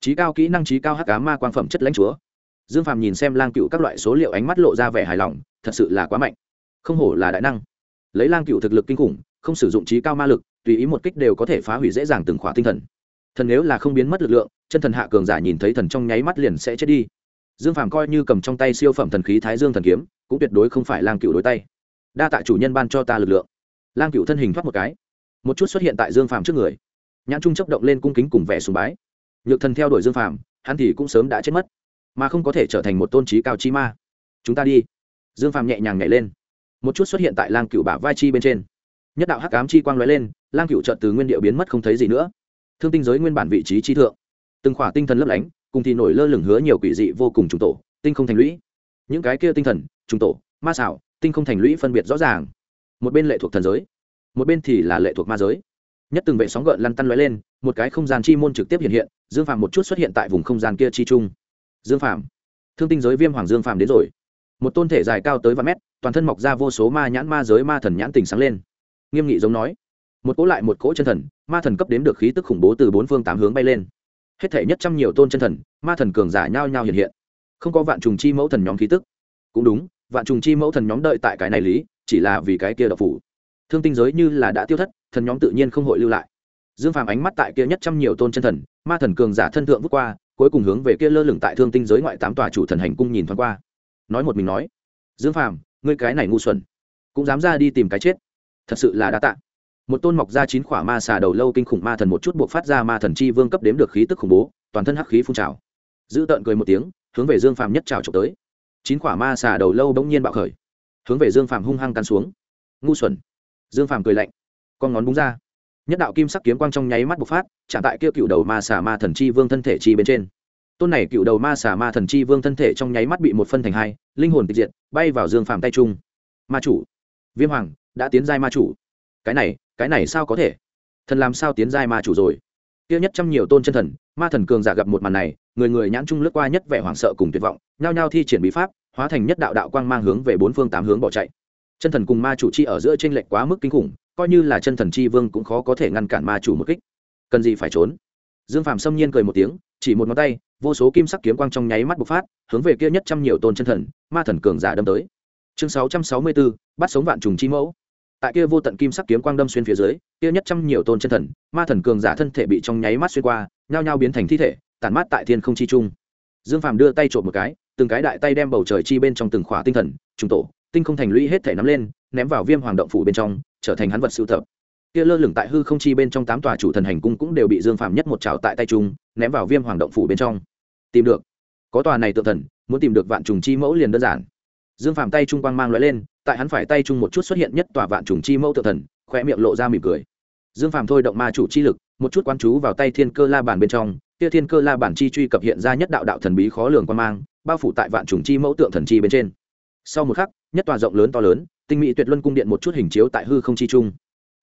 Trí cao kỹ năng trí cao hắc cá ma quang phẩm chất lãnh chúa dương phàm nhìn xem lang cựu các loại số liệu ánh mắt lộ ra vẻ hài lòng, thật sự là quá mạnh. Không hổ là đại năng. Lấy lang cựu thực lực kinh khủng, không sử dụng trí cao ma lực, tùy ý một kích đều có thể phá hủy dễ dàng từng khỏa tinh thần. Thần nếu là không biến mất lực lượng, chân thần hạ cường giả nhìn thấy thần trong nháy mắt liền sẽ chết đi. Dương phàm coi như cầm trong tay siêu phẩm thần khí thái dương thần kiếm, cũng tuyệt đối không phải lang cựu đối tay. Đa tạ chủ nhân ban cho ta lực lượng. Lang cựu thân hình thoát một cái. Một chút xuất hiện tại dương phàm trước người. Nhãn trung chấp động lên cung kính cùng vẻ sùng bái. Nhược thần theo đuổi dương phàm, hắn thì cũng sớm đã chết mất mà không có thể trở thành một tôn trí cao chi ma. Chúng ta đi. Dương phàm nhẹ nhàng nhảy lên. Một chút xuất hiện tại lang cựu bả vai chi bên trên. Nhất đạo hắc cám chi quang lóe lên, lang cựu trợt từ nguyên điệu biến mất không thấy gì nữa. Thương tinh giới nguyên bản vị trí chi thượng. Từng khỏa tinh thần lấp lánh, cùng thì nổi lơ lửng hứa nhiều quỷ dị vô cùng trùng tổ, tinh không thành lũy. Những cái kia tinh thần, trùng tổ, ma xảo, tinh không thành lũy phân biệt rõ ràng. Một bên lệ thuộc thần giới, một bên thì là lệ thuộc ma giới. Nhất từng vệ sóng gợn lăn tăn lóe lên, một cái không gian chi môn trực tiếp hiện hiện, dương phàm một chút xuất hiện tại vùng không gian kia chi trung dương phàm. Thương tinh giới viêm hoàng dương phàm đến rồi. Một tôn thể dài cao tới vài mét, toàn thân mọc ra vô số ma nhãn ma giới ma thần nhãn tình sáng lên. Nghiêm nghị giống nói, một cỗ lại một cỗ chân thần, ma thần cấp đếm được khí tức khủng bố từ bốn phương tám hướng bay lên. Hết thể nhất trăm nhiều tôn chân thần, ma thần cường giả nhao nhao hiện hiện. Không có vạn trùng chi mẫu thần nhóm khí tức. Cũng đúng, vạn trùng chi mẫu thần nhóm đợi tại cái này lý, chỉ là vì cái kia độc phủ. Thương tinh giới như là đã tiêu thất, thần nhóm tự nhiên không hội lưu lại. Dương phàm ánh mắt tại kia nhất trăm nhiều tôn chân thần, ma thần cường giả thân thượng vút qua cuối cùng hướng về kia lơ lửng tại thương tinh giới ngoại tám tòa chủ thần hành cung nhìn thoáng qua. Nói một mình nói, dương phàm, ngươi cái này ngu xuẩn, cũng dám ra đi tìm cái chết. Thật sự là đã tạ. Một tôn mọc ra chín khỏa ma xà đầu lâu kinh khủng ma thần một chút buộc phát ra ma thần chi vương cấp đếm được khí tức khủng bố, toàn thân hắc khí phun trào. Giữ tợn cười một tiếng, hướng về dương phàm nhất trào trộm tới. Chín khỏa ma xà đầu lâu bỗng nhiên bạo khởi, hướng về dương phàm hung hăng cắn xuống. Ngu xuẩn. Dương phàm cười lạnh, con ngón búng ra nhất đạo kim sắc kiếm quang trong nháy mắt bộc phát, chạm tại kia cựu đầu ma xà ma thần chi vương thân thể chi bên trên. Tôn này cựu đầu ma xà ma thần chi vương thân thể trong nháy mắt bị một phân thành hai, linh hồn tịch diệt, bay vào dương phàm tay trung. Ma chủ, viêm hoàng, đã tiến giai ma chủ. Cái này cái này sao có thể? Thần làm sao tiến giai ma chủ rồi? Kia nhất trăm nhiều tôn chân thần, ma thần cường giả gặp một màn này, người người nhãn trung lướt qua nhất vẻ hoảng sợ cùng tuyệt vọng, nhao nhao thi triển bí pháp, hóa thành nhất đạo đạo quang mang hướng về bốn phương tám hướng bỏ chạy chân thần cùng ma chủ chi ở giữa t r ê n lệch quá mức kinh khủng, coi như là chân thần chi vương cũng khó có thể ngăn cản ma chủ một kích. Cần gì phải trốn? Dương phạm xâm nhiên cười một tiếng, chỉ một ngón tay, vô số kim sắc kiếm quang trong nháy mắt bộc phát, hướng về kia nhất trăm nhiều tôn chân thần, ma thần cường giả đâm tới. Chương sáu trăm sáu mươi bốn, bắt sống vạn trùng chi mẫu. Tại kia vô tận kim sắc kiếm quang đâm xuyên phía dưới, kia nhất trăm nhiều tôn chân thần, ma thần cường giả thân thể bị trong nháy mắt xuyên qua, nhao nhao biến thành thi thể, tản mát tại thiên không chi trung. Dương phàm đưa tay trộm một cái, từng cái đại tay đem bầu trời chi bên trong từng khỏa tinh thần, trùng tổ tinh không thành lũy hết thể nắm lên, ném vào viêm hoàng động phủ bên trong, trở thành hắn vật sưu tập. Kia lơ lửng tại hư không chi bên trong tám tòa chủ thần hành cung cũng đều bị dương Phạm nhất một trào tại tay trung, ném vào viêm hoàng động phủ bên trong. Tìm được. Có tòa này tự thần, muốn tìm được vạn trùng chi mẫu liền đơn giản. Dương Phạm tay trung quang mang loại lên, tại hắn phải tay trung một chút xuất hiện nhất tòa vạn trùng chi mẫu tự thần khoe miệng lộ ra mỉm cười. Dương Phạm thôi động ma chủ chi lực, một chút quan chú vào tay thiên cơ la bản bên trong, kia thiên cơ la bản chi truy cập hiện ra nhất đạo đạo thần bí khó lường quan mang, bao phủ tại vạn trùng chi mẫu tượng thần chi bên trên sau một khắc, nhất tòa rộng lớn to lớn, tinh mỹ tuyệt luân cung điện một chút hình chiếu tại hư không chi trung.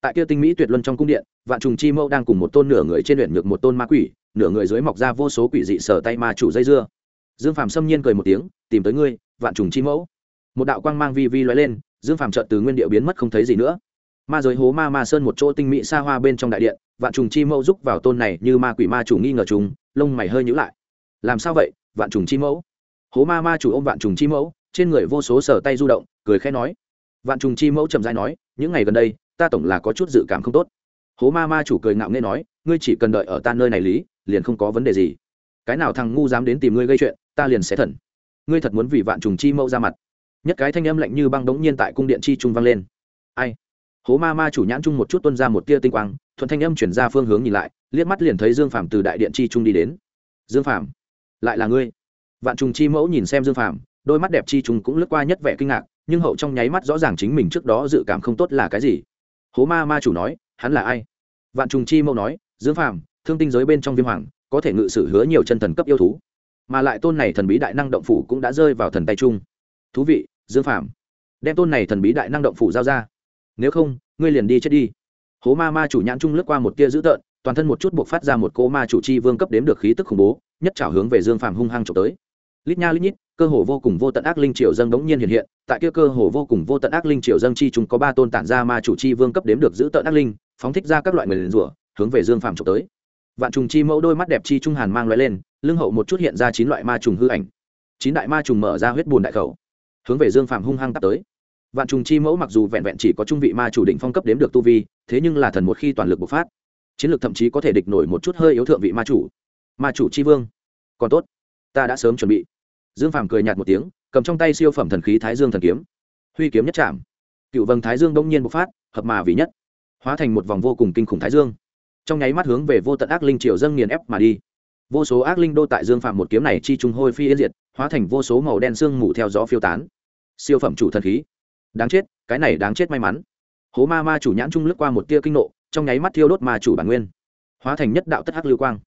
Tại kia tinh mỹ tuyệt luân trong cung điện, vạn trùng chi mẫu đang cùng một tôn nửa người trên luyện ngược một tôn ma quỷ, nửa người dưới mọc ra vô số quỷ dị sở tay ma chủ dây dưa. Dương phàm xâm nhiên cười một tiếng, tìm tới ngươi, vạn trùng chi mẫu một đạo quang mang vi vi lóe lên, dương phàm trợt từ nguyên điệu biến mất không thấy gì nữa. Ma giới hố ma ma sơn một chỗ tinh mỹ xa hoa bên trong đại điện, vạn trùng chi mẫu rúc vào tôn này như ma quỷ ma chủ nghi ngờ chúng lông mày hơi nhữ lại. Làm sao vậy, vạn trùng chi mẫu hố ma ma chủ ôm vạn trùng chi mẫu trên người vô số sở tay du động, cười khẽ nói. Vạn trùng chi mẫu trầm dai nói, những ngày gần đây, ta tổng là có chút dự cảm không tốt. Hố ma ma chủ cười ngạo nghê nói, ngươi chỉ cần đợi ở ta nơi này lý, liền không có vấn đề gì. Cái nào thằng ngu dám đến tìm ngươi gây chuyện, ta liền sẽ thần. Ngươi thật muốn vì vạn trùng chi mẫu ra mặt. Nhất cái thanh âm lạnh như băng đống nhiên tại cung điện chi trung vang lên. Ai? Hố ma ma chủ nhãn chung một chút tuân ra một tia tinh quang, thuận thanh âm chuyển ra phương hướng nhìn lại, liếc mắt liền thấy dương phàm từ đại điện chi trung đi đến. Dương phàm, lại là ngươi? Vạn trùng chi mẫu nhìn xem dương phàm đôi mắt đẹp chi trùng cũng lướt qua nhất vẻ kinh ngạc, nhưng hậu trong nháy mắt rõ ràng chính mình trước đó dự cảm không tốt là cái gì. Hố ma ma chủ nói, hắn là ai? Vạn trùng chi mẫu nói, dương phàm, thương tinh giới bên trong viêm hoàng, có thể ngự sử hứa nhiều chân thần cấp yêu thú. Mà lại tôn này thần bí đại năng động phủ cũng đã rơi vào thần tay chung. Thú vị, dương phàm. Đem tôn này thần bí đại năng động phủ giao ra. Nếu không, ngươi liền đi chết đi. Hố ma ma chủ nhãn trung lướt qua một tia dữ tợn, toàn thân một chút buộc phát ra một cô ma chủ chi vương cấp đếm được khí tức khủng bố, nhất trảo hướng về dương phàm hung hăng trộm tới. Lít nha lít nhít cơ hồ vô cùng vô tận ác linh triều dâng đống nhiên hiện hiện, tại kia cơ hồ vô cùng vô tận ác linh triều dâng chi chúng có ba tôn tản ra ma chủ chi vương cấp đếm được giữ tận ác linh, phóng thích ra các loại người liền rủa, hướng về dương phàm trộm tới. Vạn trùng chi mẫu đôi mắt đẹp chi trung hàn mang loại lên, lưng hậu một chút hiện ra chín loại ma trùng hư ảnh. Chín đại ma trùng mở ra huyết bùn đại khẩu, hướng về dương phàm hung hăng tắt tới. Vạn trùng chi mẫu mặc dù vẹn vẹn chỉ có trung vị ma chủ định phong cấp đếm được tu vi, thế nhưng là thần một khi toàn lực bộc phát, chiến lược thậm chí có thể địch nổi một chút hơi yếu thượng vị ma chủ. Ma chủ chi vương, còn tốt, ta đã sớm chuẩn bị dương phàm cười nhạt một tiếng, cầm trong tay siêu phẩm thần khí thái dương thần kiếm. Huy kiếm nhất chạm. Cựu vầng thái dương đông nhiên bộc phát, hợp mà vì nhất. Hóa thành một vòng vô cùng kinh khủng thái dương. Trong nháy mắt hướng về vô tận ác linh triều dâng nghiền ép mà đi. Vô số ác linh đô tại dương phạm một kiếm này chi trung hôi phi yên diệt, hóa thành vô số màu đen sương mù theo gió phiêu tán. Siêu phẩm chủ thần khí. Đáng chết, cái này đáng chết may mắn. Hố ma ma chủ nhãn trung lướt qua một tia kinh nộ, trong nháy mắt thiêu đốt ma chủ bản nguyên. Hóa thành nhất đạo tất hắc lưu quang.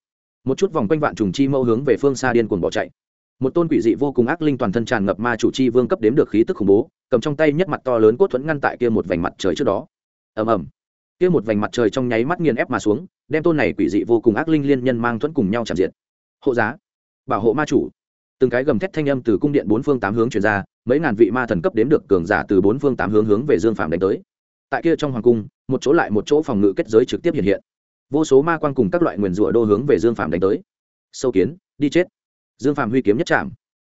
Một chút vòng quanh vạn trùng chi mâu hướng về phương xa điên cuồng bỏ chạy một tôn quỷ dị vô cùng ác linh toàn thân tràn ngập ma chủ chi vương cấp đếm được khí tức khủng bố, cầm trong tay nhất mặt to lớn cốt thuẫn ngăn tại kia một vành mặt trời trước đó. Ầm ầm. Kia một vành mặt trời trong nháy mắt nghiền ép mà xuống, đem tôn này quỷ dị vô cùng ác linh liên nhân mang thuẫn cùng nhau chạm diện hộ giá. Bảo hộ ma chủ. Từng cái gầm thét thanh âm từ cung điện bốn phương tám hướng truyền ra, mấy ngàn vị ma thần cấp đếm được cường giả từ bốn phương tám hướng hướng về dương phạm đánh tới. Tại kia trong hoàng cung, một chỗ lại một chỗ phòng ngự kết giới trực tiếp hiện hiện. Vô số ma quan cùng các loại nguyền rủa đô hướng về dương phạm đánh tới. Sâu kiến, đi chết dương phạm huy kiếm nhất chạm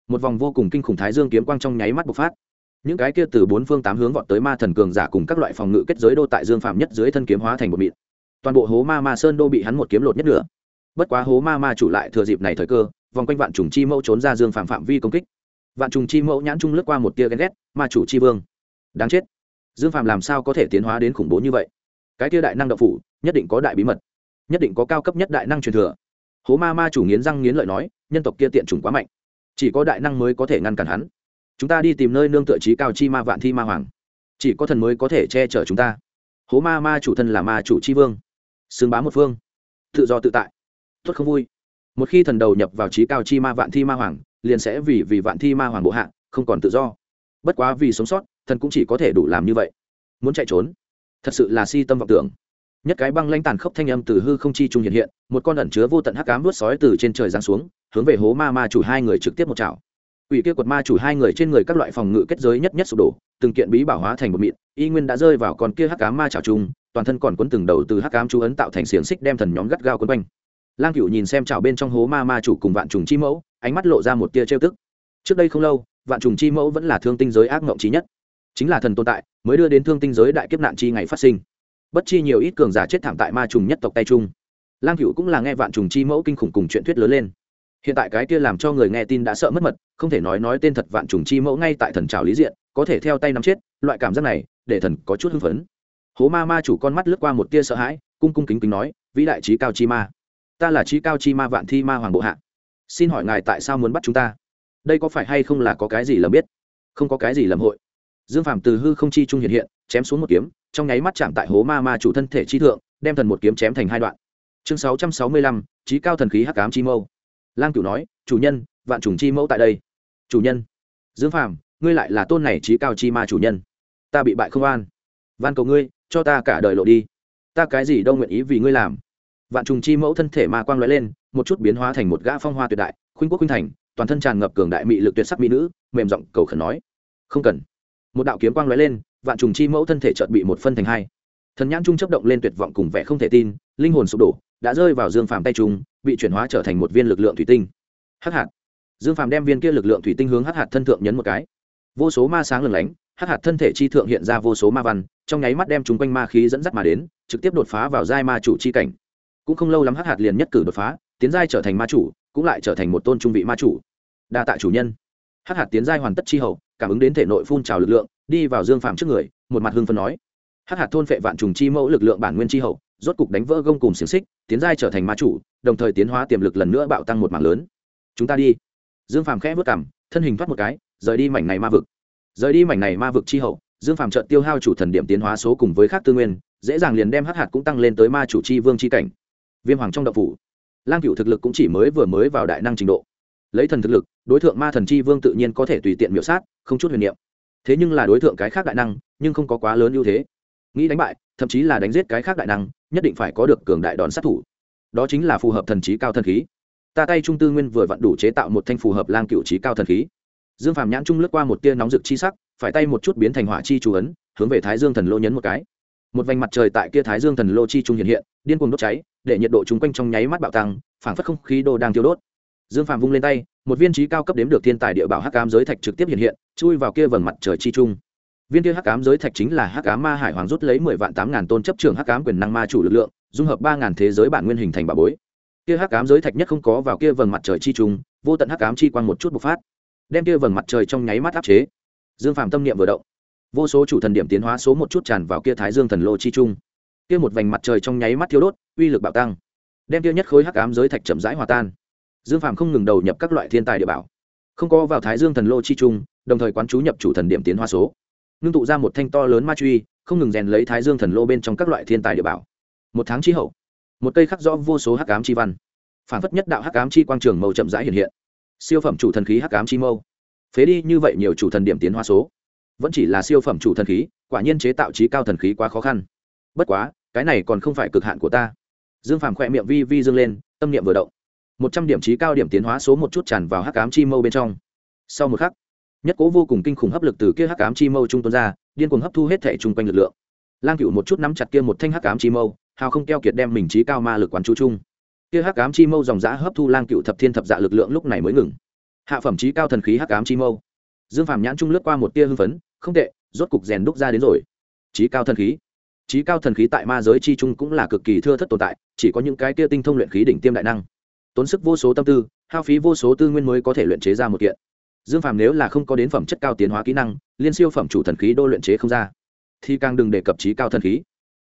một vòng vô cùng kinh khủng thái dương kiếm quang trong nháy mắt bộc phát. Những cái kia từ bốn phương tám hướng vọt tới ma thần cường giả cùng các loại phòng ngự kết giới đô tại dương phạm nhất dưới thân kiếm hóa thành một mịn. Toàn bộ hố ma ma sơn đô bị hắn một kiếm lột nhất nữa bất quá hố ma ma chủ lại thừa dịp này thời cơ, vòng quanh vạn trùng chi mẫu trốn ra dương phạm phạm vi công kích. Vạn trùng chi mẫu nhãn trung lướt qua một tia ghen ghét, ma chủ chi vương, đáng chết. Dương phạm làm sao có thể tiến hóa đến khủng bố như vậy? Cái tia đại năng đậu phủ, nhất định có đại bí mật, nhất định có cao cấp nhất đại năng truyền thừa. Hố ma ma chủ nghiến răng nghiến lợi nói nhân tộc kia tiện chủng quá mạnh. Chỉ có đại năng mới có thể ngăn cản hắn. Chúng ta đi tìm nơi nương tựa trí cao chi ma vạn thi ma hoàng. Chỉ có thần mới có thể che chở chúng ta. Hố ma ma chủ thân là ma chủ chi vương. Xương bá một phương. Tự do tự tại. Tuất không vui. Một khi thần đầu nhập vào trí cao chi ma vạn thi ma hoàng, liền sẽ vì vì vạn thi ma hoàng bộ hạ, không còn tự do. Bất quá vì sống sót, thần cũng chỉ có thể đủ làm như vậy. Muốn chạy trốn, thật sự là si tâm vọng tưởng. Nhất cái băng lanh tàn khốc thanh âm từ hư không chi trung hiện hiện, một con ẩn chứa vô tận hắc cám vớt sói từ trên trời giáng xuống hướng về hố ma ma chủ hai người trực tiếp một chảo. Ủy kia quật ma chủ hai người trên người các loại phòng ngự kết giới nhất nhất sụp đổ, từng kiện bí bảo hóa thành một mịn, y nguyên đã rơi vào con kia hắc cám ma chảo chung, toàn thân còn quấn từng đầu từ hắc cám chú ấn tạo thành xiềng xích đem thần nhóm gắt gao quấn quanh. Lang cựu nhìn xem chảo bên trong hố ma ma chủ cùng vạn trùng chi mẫu, ánh mắt lộ ra một tia trêu tức. Trước đây không lâu, vạn trùng chi mẫu vẫn là thương tinh giới ác mộng trí nhất. Chính là thần tồn tại, mới đưa đến thương tinh giới đại kiếp nạn chi ngày phát sinh. Bất chi nhiều ít cường giả chết thảm tại ma trùng nhất tộc tay trung lang cựu cũng là nghe vạn trùng chi mẫu kinh khủng cùng chuyện thuyết lớn lên hiện tại cái kia làm cho người nghe tin đã sợ mất mật, không thể nói nói tên thật vạn trùng chi mẫu ngay tại thần trào lý diện, có thể theo tay nắm chết, loại cảm giác này, để thần có chút hưng phấn. Hố ma ma chủ con mắt lướt qua một tia sợ hãi, cung cung kính kính nói, vĩ đại trí cao chi ma, ta là trí cao chi ma vạn thi ma hoàng bộ hạ. Xin hỏi ngài tại sao muốn bắt chúng ta? Đây có phải hay không là có cái gì lầm biết? Không có cái gì lầm hội. Dương phàm từ hư không chi trung hiện hiện, chém xuống một kiếm, trong nháy mắt chạm tại hố ma ma chủ thân thể chi thượng, đem thần một kiếm chém thành hai đoạn. Chương sáu trăm sáu mươi lăm trí cao thần khí hắc cám chi mâu lang cửu nói, chủ nhân, vạn trùng chi mẫu tại đây. Chủ nhân, dương phàm, ngươi lại là tôn này trí cao chi ma chủ nhân. Ta bị bại không an. Van cầu ngươi, cho ta cả đời lộ đi. Ta cái gì đâu nguyện ý vì ngươi làm. Vạn trùng chi mẫu thân thể ma quang lóe lên, một chút biến hóa thành một gã phong hoa tuyệt đại, khuynh quốc khuynh thành, toàn thân tràn ngập cường đại mị lực tuyệt sắc mỹ nữ, mềm giọng cầu khẩn nói, không cần. Một đạo kiếm quang lóe lên, vạn trùng chi mẫu thân thể chợt bị một phân thành hai. Thần nhãn trung chấp động lên tuyệt vọng cùng vẻ không thể tin, linh hồn sụp đổ đã rơi vào dương phàm tay trung, bị chuyển hóa trở thành một viên lực lượng thủy tinh. Hắc hạt. Dương phàm đem viên kia lực lượng thủy tinh hướng hắc hạt thân thượng nhấn một cái. Vô số ma sáng lừng lánh, hắc hạt thân thể chi thượng hiện ra vô số ma văn, trong nháy mắt đem chúng quanh ma khí dẫn dắt mà đến, trực tiếp đột phá vào giai ma chủ chi cảnh. Cũng không lâu lắm hắc hạt liền nhất cử đột phá, tiến giai trở thành ma chủ, cũng lại trở thành một tôn trung vị ma chủ. Đa tạ chủ nhân. Hắc hạt tiến giai hoàn tất chi hậu, cảm ứng đến thể nội phun trào lực lượng, đi vào dương phàm trước người, một mặt hưng phân nói. Hắc hạt thôn phệ vạn trùng chi mẫu lực lượng bản nguyên chi hậu rốt cục đánh vỡ gông cùng xiềng xích, tiến giai trở thành ma chủ, đồng thời tiến hóa tiềm lực lần nữa bạo tăng một mảng lớn. Chúng ta đi. Dương phàm khẽ vất cảm thân hình thoát một cái, rời đi mảnh này ma vực. Rời đi mảnh này ma vực chi hậu, dương phàm trợn tiêu hao chủ thần điểm tiến hóa số cùng với khác tư nguyên, dễ dàng liền đem hắc hạt cũng tăng lên tới ma chủ chi vương chi cảnh. Viêm hoàng trong đậu phủ, lang cựu thực lực cũng chỉ mới vừa mới vào đại năng trình độ. Lấy thần thực lực, đối tượng ma thần chi vương tự nhiên có thể tùy tiện miểu sát, không chút huyền niệm. Thế nhưng là đối tượng cái khác đại năng, nhưng không có quá lớn ưu thế. Nghĩ đánh bại, thậm chí là đánh giết cái khác đại năng nhất định phải có được cường đại đòn sát thủ. Đó chính là phù hợp thần trí cao thần khí. Ta tay trung tư nguyên vừa vặn đủ chế tạo một thanh phù hợp lang cựu trí cao thần khí. Dương phàm nhãn trung lướt qua một tia nóng rực chi sắc, phải tay một chút biến thành hỏa chi chú ấn, hướng về thái dương thần lô nhấn một cái. Một vành mặt trời tại kia thái dương thần lô chi trung hiện hiện, điên cuồng đốt cháy, để nhiệt độ chung quanh trong nháy mắt bạo tăng, phảng phất không khí đồ đang thiêu đốt. Dương phàm vung lên tay, một viên trí cao cấp đếm được thiên tài địa bảo hắc cam giới thạch trực tiếp hiện hiện, chui vào kia vầng mặt trời chi trung viên kia hắc cám giới thạch chính là hắc cám ma hải hoàng rút lấy mười vạn tám ngàn tôn chấp trường hắc cám quyền năng ma chủ lực lượng, dung hợp ba ngàn thế giới bản nguyên hình thành bà bối. Kia hắc cám giới thạch nhất không có vào kia vầng mặt trời chi trùng vô tận hắc cám chi quang một chút bộc phát, đem kia vầng mặt trời trong nháy mắt áp chế. Dương phàm tâm niệm vừa động, vô số chủ thần điểm tiến hóa số một chút tràn vào kia thái dương thần lô chi trung. Kia một vành mặt trời trong nháy mắt thiếu đốt, uy lực bạo tăng, đem kia nhất khối hắc ám giới thạch chậm rãi hòa tan. Dương phàm không ngừng đầu nhập các loại thiên tài địa bảo, không có vào thái dương thần lô chi trung, đồng thời quán chú nhập chủ thần điểm tiến hóa số ngưng tụ ra một thanh to lớn ma truy, không ngừng rèn lấy thái dương thần lô bên trong các loại thiên tài địa bảo. Một tháng chi hậu, một cây khắc rõ vô số hắc ám chi văn, phản phất nhất đạo hắc ám chi quang trường màu chậm rãi hiện hiện. Siêu phẩm chủ thần khí hắc ám chi mâu. Phế đi như vậy nhiều chủ thần điểm tiến hóa số, vẫn chỉ là siêu phẩm chủ thần khí, quả nhiên chế tạo trí cao thần khí quá khó khăn. Bất quá, cái này còn không phải cực hạn của ta. Dương phàm khỏe miệng vi vi dương lên, tâm niệm vừa động. Một trăm điểm trí cao điểm tiến hóa số một chút tràn vào hắc ám chi mâu bên trong. Sau một khắc nhất cố vô cùng kinh khủng hấp lực từ kia hắc ám chi mâu trung tuôn ra, điên cuồng hấp thu hết thể chung quanh lực lượng. Lang cựu một chút nắm chặt kia một thanh hắc ám chi mâu, hào không keo kiệt đem mình trí cao ma lực quán chú chung. Kia hắc ám chi mâu dòng giã hấp thu lang cựu thập thiên thập dạ lực lượng lúc này mới ngừng. Hạ phẩm trí cao thần khí hắc ám chi mâu. Dương phàm nhãn trung lướt qua một tia hưng phấn, không tệ, rốt cục rèn đúc ra đến rồi. Trí cao thần khí. Trí cao thần khí tại ma giới chi trung cũng là cực kỳ thưa thất tồn tại, chỉ có những cái tia tinh thông luyện khí đỉnh tiêm đại năng. Tốn sức vô số tâm tư, hao phí vô số tư nguyên mới có thể luyện chế ra một kiện dương phàm nếu là không có đến phẩm chất cao tiến hóa kỹ năng, liên siêu phẩm chủ thần khí đô luyện chế không ra, thì càng đừng đề cập trí cao thần khí.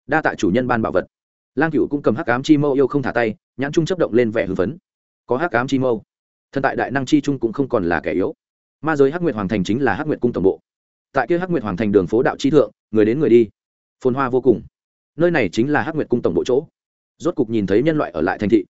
Đa tại chủ nhân ban bảo vật. Lang cựu cũng cầm hắc ám chi mâu yêu không thả tay, nhãn trung chấp động lên vẻ hưng phấn. Có hắc ám chi mâu. Thần tại đại năng chi trung cũng không còn là kẻ yếu. Ma giới hắc nguyệt hoàng thành chính là hắc nguyệt cung tổng bộ. Tại kia hắc nguyệt hoàng thành đường phố đạo chi thượng, người đến người đi. Phồn hoa vô cùng. Nơi này chính là hắc nguyệt cung tổng bộ chỗ. Rốt cục nhìn thấy nhân loại ở lại thành thị.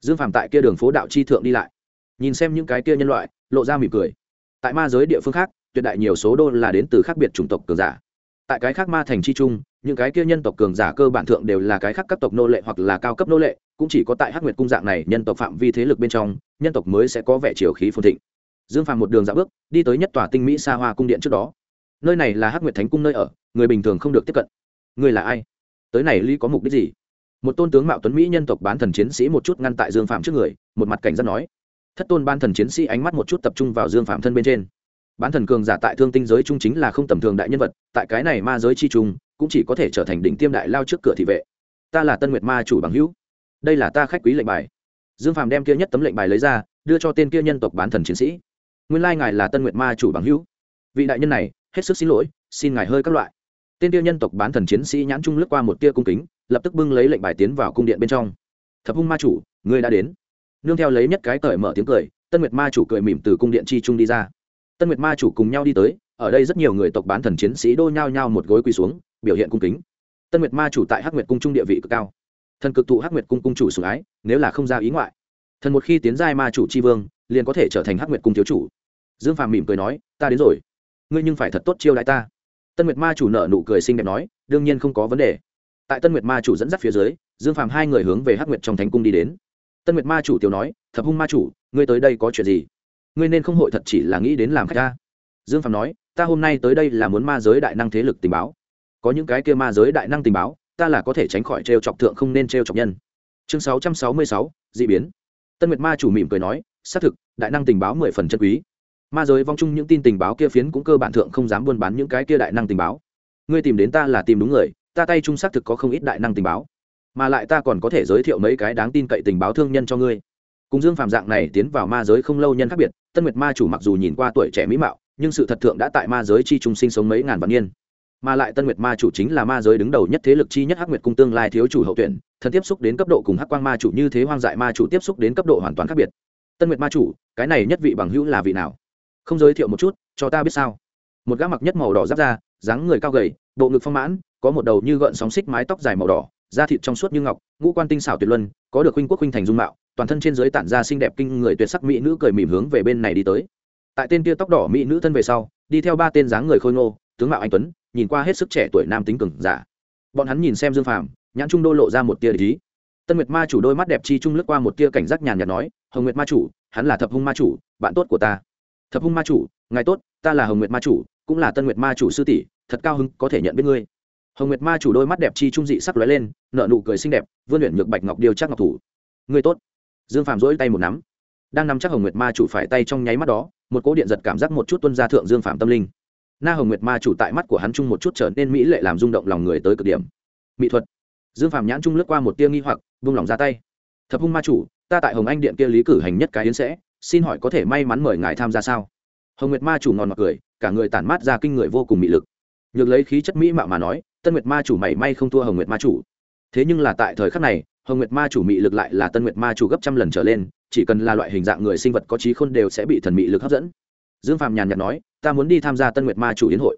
Dương phàm tại kia đường phố đạo chi thượng đi lại. Nhìn xem những cái kia nhân loại, lộ ra mỉm cười tại ma giới địa phương khác, tuyệt đại nhiều số đô là đến từ khác biệt chủng tộc cường giả. Tại cái khác ma thành chi trung, những cái kia nhân tộc cường giả cơ bản thượng đều là cái khác các tộc nô lệ hoặc là cao cấp nô lệ, cũng chỉ có tại hắc nguyệt cung dạng này nhân tộc phạm vi thế lực bên trong, nhân tộc mới sẽ có vẻ chiều khí phồn thịnh. Dương phàm một đường dạo bước, đi tới nhất tòa tinh mỹ xa hoa cung điện trước đó. Nơi này là hắc nguyệt thánh cung nơi ở, người bình thường không được tiếp cận. Người là ai? Tới này ly có mục đích gì? Một tôn tướng mạo tuấn mỹ nhân tộc bán thần chiến sĩ một chút ngăn tại dương phạm trước người, một mặt cảnh giác nói thất tôn ban thần chiến sĩ ánh mắt một chút tập trung vào dương phạm thân bên trên. Bán thần cường giả tại thương tinh giới trung chính là không tầm thường đại nhân vật, tại cái này ma giới chi trung, cũng chỉ có thể trở thành đỉnh tiêm đại lao trước cửa thị vệ. Ta là tân nguyệt ma chủ bằng hữu. Đây là ta khách quý lệnh bài. Dương phạm đem kia nhất tấm lệnh bài lấy ra, đưa cho tên kia nhân tộc bán thần chiến sĩ. Nguyên lai ngài là tân nguyệt ma chủ bằng hữu. Vị đại nhân này, hết sức xin lỗi, xin ngài hơi các loại. Tên tiêu nhân tộc bán thần chiến sĩ nhãn trung lướt qua một tia cung kính, lập tức bưng lấy lệnh bài tiến vào cung điện bên trong. Thập hung ma chủ, người đã đến nương theo lấy nhất cái cởi mở tiếng cười, tân nguyệt ma chủ cười mỉm từ cung điện chi trung đi ra. Tân nguyệt ma chủ cùng nhau đi tới, ở đây rất nhiều người tộc bán thần chiến sĩ đô nhao nhao một gối quỳ xuống, biểu hiện cung kính. Tân nguyệt ma chủ tại hắc nguyệt cung trung địa vị cực cao. Thần cực tụ hắc nguyệt cung cung chủ sủng ái, nếu là không ra ý ngoại. Thần một khi tiến giai ma chủ c h i vương, liền có thể trở thành hắc nguyệt cung thiếu chủ. Dương phàm mỉm cười nói, ta đến rồi. Ngươi nhưng phải thật tốt chiêu đ ta. Tân nguyệt ma chủ nợ nụ cười xinh đẹp nói, đương nhiên không có vấn đề. Tại tân nguyệt ma chủ dẫn dắt phía dưới, dương phàm hai người hướng về hắc nguyệt trong thánh cung đi đến tân nguyệt ma chủ tiểu nói, thập hung ma chủ, ngươi tới đây có chuyện gì? Ngươi nên không hội thật chỉ là nghĩ đến làm khách ta. Dương phạm nói, ta hôm nay tới đây là muốn ma giới đại năng thế lực tình báo. Có những cái kia ma giới đại năng tình báo, ta là có thể tránh khỏi trêu chọc thượng không nên trêu chọc nhân. Chương sáu trăm sáu mươi sáu d ị biến. Tân nguyệt ma chủ mỉm cười nói, xác thực, đại năng tình báo mười phần chân quý. Ma giới vong chung những tin tình báo kia phiến cũng cơ bản thượng không dám buôn bán những cái kia đại năng tình báo. Ngươi tìm đến ta là tìm đúng người, ta tay chung xác thực có không ít đại năng tình báo mà lại ta còn có thể giới thiệu mấy cái đáng tin cậy tình báo thương nhân cho ngươi. Cùng dương phạm dạng này tiến vào ma giới không lâu nhân khác biệt, tân nguyệt ma chủ mặc dù nhìn qua tuổi trẻ mỹ mạo, nhưng sự thật thượng đã tại ma giới chi trung sinh sống mấy ngàn vạn niên. Mà lại tân nguyệt ma chủ chính là ma giới đứng đầu nhất thế lực chi nhất hắc nguyệt cung tương lai thiếu chủ hậu tuyển thần tiếp xúc đến cấp độ cùng hắc quang ma chủ như thế hoang dại ma chủ tiếp xúc đến cấp độ hoàn toàn khác biệt. Tân nguyệt ma chủ, cái này nhất vị bằng hữu là vị nào? Không giới thiệu một chút, cho ta biết sao? Một gã mặc nhất màu đỏ giáp da, dáng người cao gầy, bộ ngực phong mãn, có một đầu như gợn sóng xích mái tóc dài màu đỏ da thịt trong suốt như ngọc, ngũ quan tinh xảo tuyệt luân, có được huynh quốc huynh thành dung mạo, toàn thân trên dưới tản ra xinh đẹp kinh người tuyệt sắc mỹ nữ cười mỉm hướng về bên này đi tới. Tại tên kia tóc đỏ mỹ nữ thân về sau, đi theo ba tên dáng người khôi ngô, tướng mạo anh tuấn, nhìn qua hết sức trẻ tuổi nam tính cường giả. Bọn hắn nhìn xem dương phàm, nhãn trung đô lộ ra một tia lý tân nguyệt ma chủ đôi mắt đẹp chi trung lướt qua một tia cảnh giác nhàn nhạt nói, hồng nguyệt ma chủ, hắn là thập hung ma chủ, bạn tốt của ta. Thập hung ma chủ, ngài tốt, ta là hồng nguyệt ma chủ, cũng là tân nguyệt ma chủ sư tỷ, thật cao hứng có thể nhận biết ngươi hồng nguyệt ma chủ đôi mắt đẹp chi trung dị sắc lóe lên nợ nụ cười xinh đẹp, vươn luyện nhược bạch ngọc điêu chắc ngọc thủ. Ngươi tốt. Dương phàm rỗi tay một nắm. Đang nắm chắc hồng nguyệt ma chủ phải tay trong nháy mắt đó, một cỗ điện giật cảm giác một chút tuân ra thượng dương Phàm tâm linh. Na hồng nguyệt ma chủ tại mắt của hắn chung một chút trở nên mỹ lệ làm rung động lòng người tới cực điểm. Mỹ thuật. Dương Phàm nhãn trung lướt qua một tia nghi hoặc, vung lòng ra tay. Thập hung ma chủ, ta tại hồng anh điện kia lý cử hành nhất cái yến sẽ, xin hỏi có thể may mắn mời ngài tham gia sao? Hồng nguyệt ma chủ ngon mặc cười, cả người tản mát ra kinh người vô cùng mị lực. Nhược lấy khí chất mỹ mạo mà nói tân nguyệt ma chủ mảy may không thua hồng nguyệt ma chủ. Thế nhưng là tại thời khắc này, hồng nguyệt ma chủ mị lực lại là tân nguyệt ma chủ gấp trăm lần trở lên, chỉ cần là loại hình dạng người sinh vật có trí khôn đều sẽ bị thần mị lực hấp dẫn. Dương Phạm nhàn nhạt nói, ta muốn đi tham gia tân nguyệt ma chủ yến hội.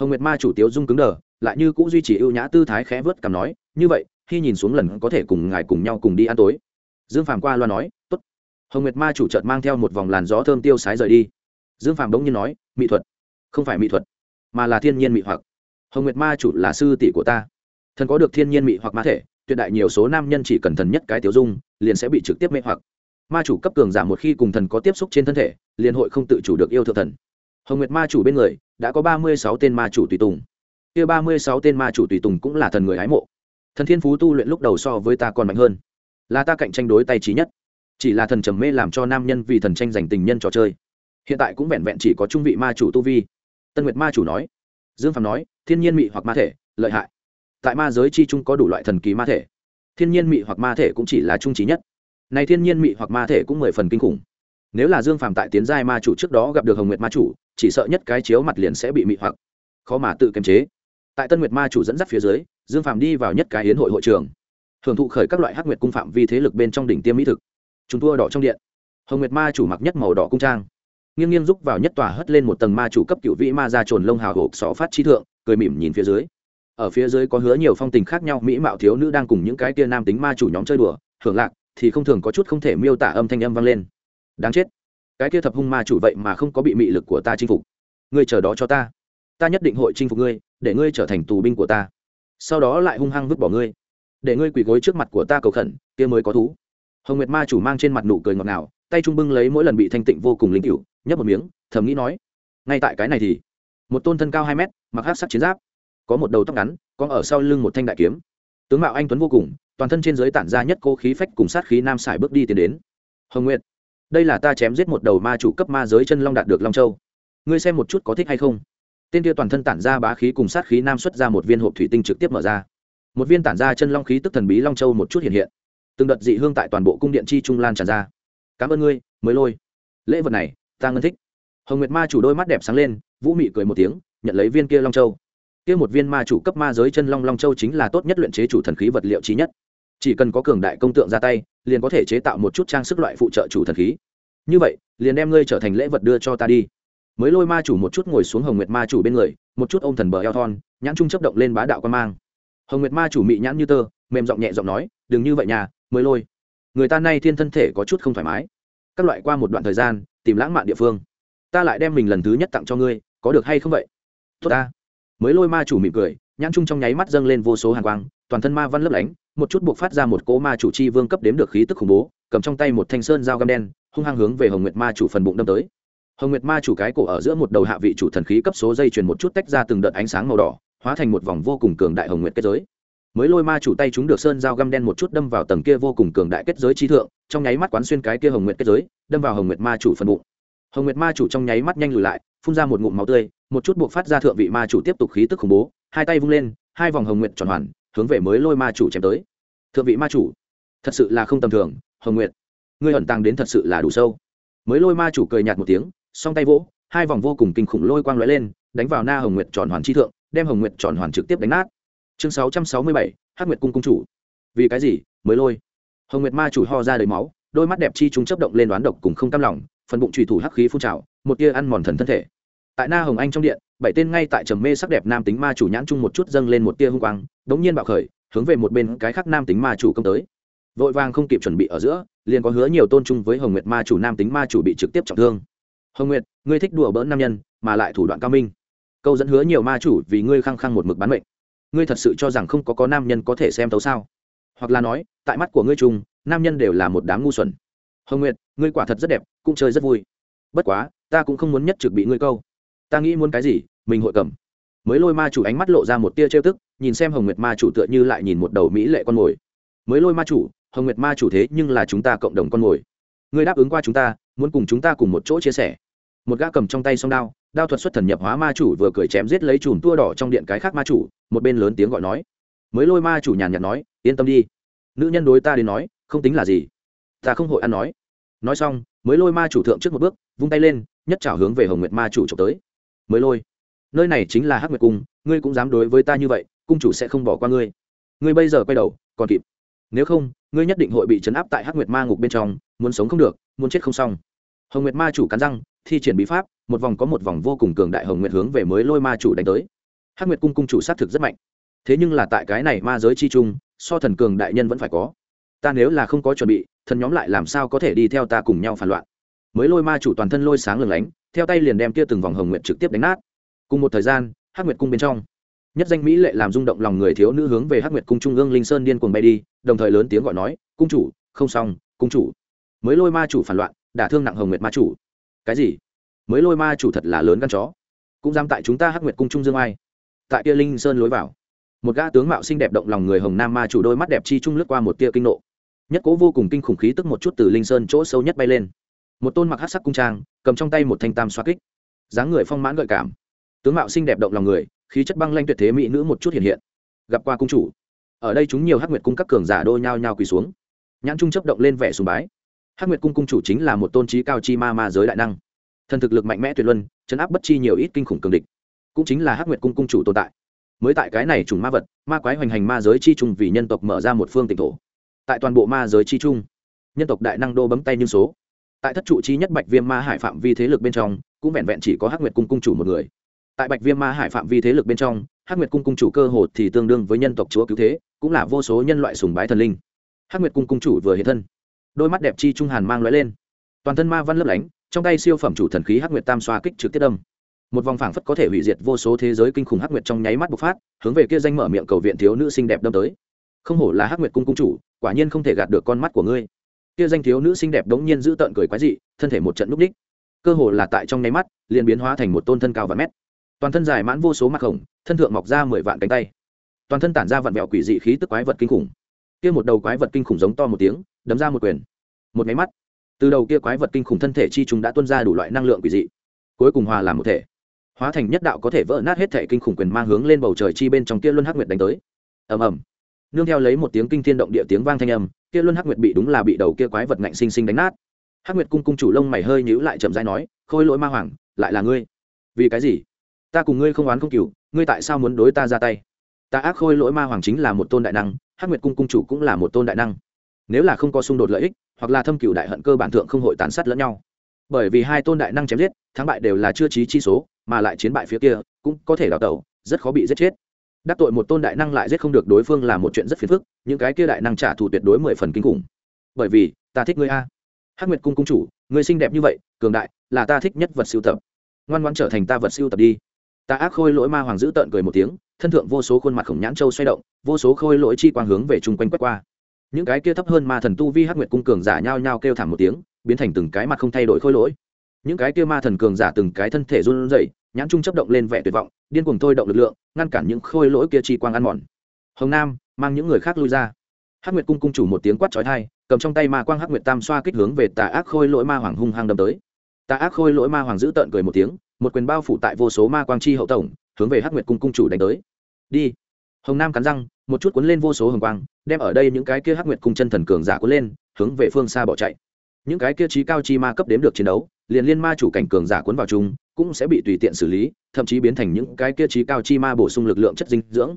Hồng nguyệt ma chủ tiếu dung cứng đờ, lại như cũng duy trì ưu nhã tư thái khẽ vớt cằm nói, như vậy, khi nhìn xuống lần có thể cùng ngài cùng nhau cùng đi ăn tối. Dương Phạm qua loa nói t ố t hồng nguyệt ma chủ trợt mang theo một vòng làn gió thơm tiêu sái rời đi. Dương phàm bỗng nhiên nói mỹ thuật. Không phải mỹ thuật, mà là thiên nhiên mỹ hoặc hồng nguyệt ma chủ là sư tỷ của ta. Thần có được thiên nhiên mị hoặc ma thể, tuyệt đại nhiều số nam nhân chỉ cần thần nhất cái tiêu dung, liền sẽ bị trực tiếp mê hoặc. Ma chủ cấp cường giảm một khi cùng thần có tiếp xúc trên thân thể, liền hội không tự chủ được yêu thượng thần. Hồng nguyệt ma chủ bên người, đã có ba mươi sáu tên ma chủ tùy tùng. Kia ba mươi sáu tên ma chủ tùy tùng cũng là thần người hái mộ. Thần thiên phú tu luyện lúc đầu so với ta còn mạnh hơn. Là ta cạnh tranh đối tay trí nhất. Chỉ là thần trầm mê làm cho nam nhân vì thần tranh giành tình nhân trò chơi. Hiện tại cũng vẹn vẹn chỉ có trung vị ma chủ tu vi. Tân nguyệt ma chủ nói dương phạm nói, thiên nhiên mị hoặc ma thể, lợi hại. Tại ma giới chi trung có đủ loại thần kỳ ma thể. Thiên nhiên mị hoặc ma thể cũng chỉ là trung trí nhất. Này thiên nhiên mị hoặc ma thể cũng mười phần kinh khủng. Nếu là dương phàm tại tiến giai ma chủ trước đó gặp được hồng nguyệt ma chủ, chỉ sợ nhất cái chiếu mặt liền sẽ bị mị hoặc. Khó mà tự kiềm chế. Tại tân nguyệt ma chủ dẫn dắt phía dưới, dương phàm đi vào nhất cái hiến hội hội trường. Hưởng thụ khởi các loại hắc nguyệt cung phạm vi thế lực bên trong đỉnh tiêm mỹ thực. Chúng thua đỏ trong điện. Hồng nguyệt ma chủ mặc nhất màu đỏ cung trang nghiêng nghiêng rúc vào nhất tòa hất lên một tầng ma chủ cấp cựu vĩ ma ra trồn lông hào hộp sọ phát trí thượng, cười mỉm nhìn phía dưới. Ở phía dưới có hứa nhiều phong tình khác nhau, mỹ mạo thiếu nữ đang cùng những cái kia nam tính ma chủ nhóm chơi đùa, hưởng lạc, thì không thường có chút không thể miêu tả âm thanh âm vang lên. Đáng chết. Cái kia thập hung ma chủ vậy mà không có bị mị lực của ta chinh phục. Ngươi chờ đó cho ta. Ta nhất định hội chinh phục ngươi, để ngươi trở thành tù binh của ta. Sau đó lại hung hăng vứt bỏ ngươi. Để ngươi quỳ gối trước mặt của ta cầu khẩn, kia mới có thú. Hồng nguyệt ma chủ mang trên mặt nụ cười ngọt ngào, tay trung bưng lấy mỗi lần bị thanh tịnh vô cùng linh cựu nhấp một miếng, thầm nghĩ nói, ngay tại cái này thì, một tôn thân cao hai mét, mặc hát sắc chiến giáp, có một đầu tóc ngắn, có ở sau lưng một thanh đại kiếm. Tướng mạo anh tuấn vô cùng, toàn thân trên giới tản ra nhất cô khí phách cùng sát khí nam sải bước đi tiến đến. Hồng nguyệt, đây là ta chém giết một đầu ma chủ cấp ma giới chân long đạt được long châu. Ngươi xem một chút có thích hay không? Tên kia toàn thân tản ra bá khí cùng sát khí nam xuất ra một viên hộp thủy tinh trực tiếp mở ra. Một viên tản ra chân long khí tức thần bí long châu một chút hiện hiện. Từng đợt dị hương tại toàn bộ cung điện chi trung lan tràn ra. Cảm ơn ngươi, mới lôi. Lễ vật này ta ngân thích. Hồng nguyệt ma chủ đôi mắt đẹp sáng lên, vũ mị cười một tiếng, nhận lấy viên kia long châu. Kia một viên ma chủ cấp ma giới chân long long châu chính là tốt nhất luyện chế chủ thần khí vật liệu trí nhất. Chỉ cần có cường đại công tượng ra tay, liền có thể chế tạo một chút trang sức loại phụ trợ chủ thần khí. Như vậy, liền đem ngươi trở thành lễ vật đưa cho ta đi. Mới lôi ma chủ một chút ngồi xuống hồng nguyệt ma chủ bên người, một chút ô m thần bờ eo thon, nhãn trung chấp động lên bá đạo quan mang. Hồng nguyệt ma chủ mị nhãn như tơ, mềm giọng nhẹ giọng nói, đừng như vậy nhà mới lôi. Người ta nay thiên thân thể có chút không thoải mái. Các loại qua một đoạn thời gian tìm lãng mạn địa phương. Ta lại đem mình lần thứ nhất tặng cho ngươi, có được hay không vậy? Tốt ta. Mới lôi ma chủ mỉm cười, nhãn trung trong nháy mắt dâng lên vô số hàng quang, toàn thân ma văn lấp lánh, một chút buộc phát ra một cỗ ma chủ chi vương cấp đếm được khí tức khủng bố, cầm trong tay một thanh sơn dao găm đen, hung hăng hướng về hồng nguyệt ma chủ phần bụng đâm tới. Hồng nguyệt ma chủ cái cổ ở giữa một đầu hạ vị chủ thần khí cấp số dây chuyền một chút tách ra từng đợt ánh sáng màu đỏ, hóa thành một vòng vô cùng cường đại hồng nguyệt kết giới. Mới lôi ma chủ tay chúng được sơn dao găm đen một chút đâm vào tầng kia vô cùng cường đại kết giới chi thượng trong nháy mắt quán xuyên cái kia hồng nguyệt kết giới, đâm vào hồng nguyệt ma chủ phần bụng. Hồng nguyệt ma chủ trong nháy mắt nhanh lùi lại, phun ra một ngụm máu tươi, một chút buộc phát ra thượng vị ma chủ tiếp tục khí tức khủng bố, hai tay vung lên, hai vòng hồng nguyệt tròn hoàn, hướng về mới lôi ma chủ chém tới. Thượng vị ma chủ, thật sự là không tầm thường, hồng nguyệt, ngươi ẩn tàng đến thật sự là đủ sâu. Mới lôi ma chủ cười nhạt một tiếng, song tay vỗ, hai vòng vô cùng kinh khủng lôi quang lóe lên, đánh vào na hồng nguyệt tròn hoàn chi thượng, đem hồng nguyệt tròn hoàn trực tiếp đánh nát. Chương sáu trăm sáu mươi bảy, hắc nguyệt cung cung chủ. Vì cái gì? Mới lôi hồng nguyệt ma chủ ho ra đầy máu, đôi mắt đẹp chi chúng chấp động lên đoán độc cùng không cam lòng, phần bụng trùy thủ hắc khí phun trào, một tia ăn mòn thần thân thể. Tại na hồng anh trong điện, bảy tên ngay tại trầm mê sắc đẹp nam tính ma chủ nhãn chung một chút dâng lên một tia hung quang, đống nhiên bạo khởi, hướng về một bên cái khác nam tính ma chủ công tới. Vội vàng không kịp chuẩn bị ở giữa, liền có hứa nhiều tôn chung với hồng nguyệt ma chủ nam tính ma chủ bị trực tiếp trọng thương. Hồng nguyệt, ngươi thích đùa bỡn nam nhân, mà lại thủ đoạn cao minh. Câu dẫn hứa nhiều ma chủ vì ngươi khăng khăng một mực bán mệnh. Ngươi thật sự cho rằng không có có nam nhân có thể xem tấu sao? Hoặc là nói, tại mắt của ngươi trung nam nhân đều là một đám ngu xuẩn. Hồng nguyệt, ngươi quả thật rất đẹp, cũng chơi rất vui. Bất quá, ta cũng không muốn nhất trực bị ngươi câu. Ta nghĩ muốn cái gì, mình hội cầm. Mới lôi ma chủ ánh mắt lộ ra một tia trêu tức, nhìn xem hồng nguyệt ma chủ tựa như lại nhìn một đầu mỹ lệ con mồi. Mới lôi ma chủ, hồng nguyệt ma chủ thế nhưng là chúng ta cộng đồng con mồi. Ngươi đáp ứng qua chúng ta, muốn cùng chúng ta cùng một chỗ chia sẻ. Một gã cầm trong tay song đao đao thuật xuất thần nhập hóa ma chủ vừa cười chém giết lấy chùm tua đỏ trong điện cái khác ma chủ, một bên lớn tiếng gọi nói. Mới lôi ma chủ nhàn nhạt nói yên tâm đi. Nữ nhân đối ta đến nói, không tính là gì. Ta không hội ăn nói. Nói xong, mới lôi ma chủ thượng trước một bước, vung tay lên, nhất trảo hướng về hồng nguyệt ma chủ trộm tới. Mới lôi. Nơi này chính là hắc nguyệt cung, ngươi cũng dám đối với ta như vậy, cung chủ sẽ không bỏ qua ngươi. Ngươi bây giờ quay đầu, còn kịp. Nếu không, ngươi nhất định hội bị chấn áp tại hắc nguyệt ma ngục bên trong, muốn sống không được, muốn chết không xong. Hồng nguyệt ma chủ cắn răng, thi triển bí pháp, một vòng có một vòng vô cùng cường đại hồng nguyệt hướng về mới lôi ma chủ đánh tới. Hắc nguyệt cung cung chủ sát thực rất mạnh. Thế nhưng là tại cái này ma giới chi trung so thần cường đại nhân vẫn phải có. Ta nếu là không có chuẩn bị, thần nhóm lại làm sao có thể đi theo ta cùng nhau phản loạn? Mới lôi ma chủ toàn thân lôi sáng lừng lánh, theo tay liền đem kia từng vòng hồng nguyện trực tiếp đánh nát. Cùng một thời gian, hắc nguyệt cung bên trong, nhất danh mỹ lệ làm rung động lòng người thiếu nữ hướng về hắc nguyệt cung trung ương linh sơn điên cuồng bay đi, đồng thời lớn tiếng gọi nói, cung chủ, không xong, cung chủ. Mới lôi ma chủ phản loạn, đả thương nặng hồng nguyệt ma chủ. Cái gì? Mới lôi ma chủ thật là lớn gan chó. Cũng dám tại chúng ta hắc nguyệt cung trung dương ai? Tại kia linh sơn lối vào một gã tướng mạo xinh đẹp động lòng người hồng nam ma chủ đôi mắt đẹp chi trung lướt qua một tia kinh nộ. Nhất cố vô cùng kinh khủng khí tức một chút từ linh sơn chỗ sâu nhất bay lên. Một tôn mặc hát sắc cung trang, cầm trong tay một thanh tam xoa kích. Dáng người phong mãn gợi cảm. Tướng mạo xinh đẹp động lòng người, khí chất băng lanh tuyệt thế mỹ nữ một chút hiện hiện. Gặp qua cung chủ. Ở đây chúng nhiều hắc nguyệt cung các cường giả đôi nhao nhao quỳ xuống. Nhãn trung chấp động lên vẻ sùng bái. Hắc nguyệt cung cung chủ chính là một tôn trí cao chi ma ma giới đại năng. Thần thực lực mạnh mẽ tuyệt luân, chấn áp bất chi nhiều ít kinh khủng cường địch. Cũng chính là hắc nguyệt cung cung chủ tồn tại mới tại cái này trùng ma vật, ma quái hoành hành ma giới chi trung vì nhân tộc mở ra một phương tỉnh thổ. Tại toàn bộ ma giới chi trung, nhân tộc đại năng đô bấm tay như số. Tại thất trụ chi nhất bạch viêm ma hải phạm vi thế lực bên trong, cũng vẹn vẹn chỉ có hắc nguyệt cung cung chủ một người. Tại bạch viêm ma hải phạm vi thế lực bên trong, hắc nguyệt cung cung chủ cơ hồ thì tương đương với nhân tộc chúa cứu thế, cũng là vô số nhân loại sùng bái thần linh. Hắc nguyệt cung cung chủ vừa hiện thân, đôi mắt đẹp chi trung hàn mang lóe lên. Toàn thân ma văn lấp lánh, trong tay siêu phẩm chủ thần khí hắc nguyệt tam xoa kích trực tiếp đâm một vòng phảng phất có thể hủy diệt vô số thế giới kinh khủng hắc nguyệt trong nháy mắt bộc phát, hướng về kia danh mở miệng cầu viện thiếu nữ xinh đẹp đâm tới. Không hổ là hắc nguyệt cung cung chủ, quả nhiên không thể gạt được con mắt của ngươi. Kia danh thiếu nữ xinh đẹp đống nhiên giữ tợn cười quái dị, thân thể một trận núp ních cơ hồ là tại trong nháy mắt, liền biến hóa thành một tôn thân cao và mét. Toàn thân dài mãn vô số mặt khổng thân thượng mọc ra mười vạn cánh tay. Toàn thân tản ra vạn vẹo quỷ dị khí tức quái vật kinh khủng. Kia một đầu quái vật kinh khủng giống to một tiếng, đấm ra một quyền. Một máy mắt, từ đầu kia quái vật kinh khủng thân thể chi chúng đã tuôn ra đủ loại năng lượng quỷ dị. Cuối cùng hòa làm một thể hóa thành nhất đạo có thể vỡ nát hết thể kinh khủng quyền mang hướng lên bầu trời chi bên trong kia luân hắc nguyệt đánh tới. Ầm ầm. Nương theo lấy một tiếng kinh thiên động địa tiếng vang thanh âm, kia luân hắc nguyệt bị đúng là bị đầu kia quái vật ngạnh sinh sinh đánh nát. Hắc nguyệt cung cung chủ lông mày hơi nhíu lại chậm rãi nói, khôi lỗi ma hoàng, lại là ngươi. Vì cái gì? Ta cùng ngươi không oán không cừu, ngươi tại sao muốn đối ta ra tay? Ta ác khôi lỗi ma hoàng chính là một tôn đại năng, hắc nguyệt cung cung chủ cũng là một tôn đại năng. Nếu là không có xung đột lợi ích, hoặc là thâm cửu đại hận cơ bản thượng không hội tàn sát lẫn nhau bởi vì hai tôn đại năng chém giết, thắng bại đều là chưa trí chi số, mà lại chiến bại phía kia, cũng có thể đào tẩu, rất khó bị giết chết. Đắc tội một tôn đại năng lại giết không được đối phương là một chuyện rất phiền phức, những cái kia đại năng trả thù tuyệt đối mười phần kinh khủng. Bởi vì, ta thích ngươi a. Hắc nguyệt cung cung chủ người xinh đẹp như vậy, cường đại, là ta thích nhất vật siêu tập. Ngoan ngoan trở thành ta vật siêu tập đi. Ta ác khôi lỗi ma hoàng giữ tợn cười một tiếng, thân thượng vô số khuôn mặt khổng nhãn châu xoay động, vô số khôi lỗi chi quang hướng về chung quanh quét qua. Những cái kia thấp hơn ma thần tu vi hắc nguyệt cung cường giả nhao nhao kêu thảm một tiếng biến thành từng cái mặt không thay đổi khôi lỗi. Những cái kia ma thần cường giả từng cái thân thể run rẩy, nhãn trung chấp động lên vẻ tuyệt vọng, điên cuồng thôi động lực lượng, ngăn cản những khôi lỗi kia chi quang ăn mòn. Hồng nam, mang những người khác lui ra. Hắc nguyệt cung cung chủ một tiếng quát chói tai, cầm trong tay ma quang hắc nguyệt tam xoa kích hướng về tà ác khôi lỗi ma hoàng hung hăng đâm tới. Tà ác khôi lỗi ma hoàng giữ tợn cười một tiếng, một quyền bao phủ tại vô số ma quang chi hậu tổng, hướng về hắc nguyệt cung cung chủ đánh tới. Đi. Hồng nam cắn răng, một chút cuốn lên vô số hồng quang, đem ở đây những cái kia hắc nguyệt cung chân thần cường giả cuốn lên, hướng về phương xa bỏ chạy những cái kia trí cao chi ma cấp đếm được chiến đấu, liền liên ma chủ cảnh cường giả cuốn vào chung, cũng sẽ bị tùy tiện xử lý, thậm chí biến thành những cái kia trí cao chi ma bổ sung lực lượng chất dinh dưỡng.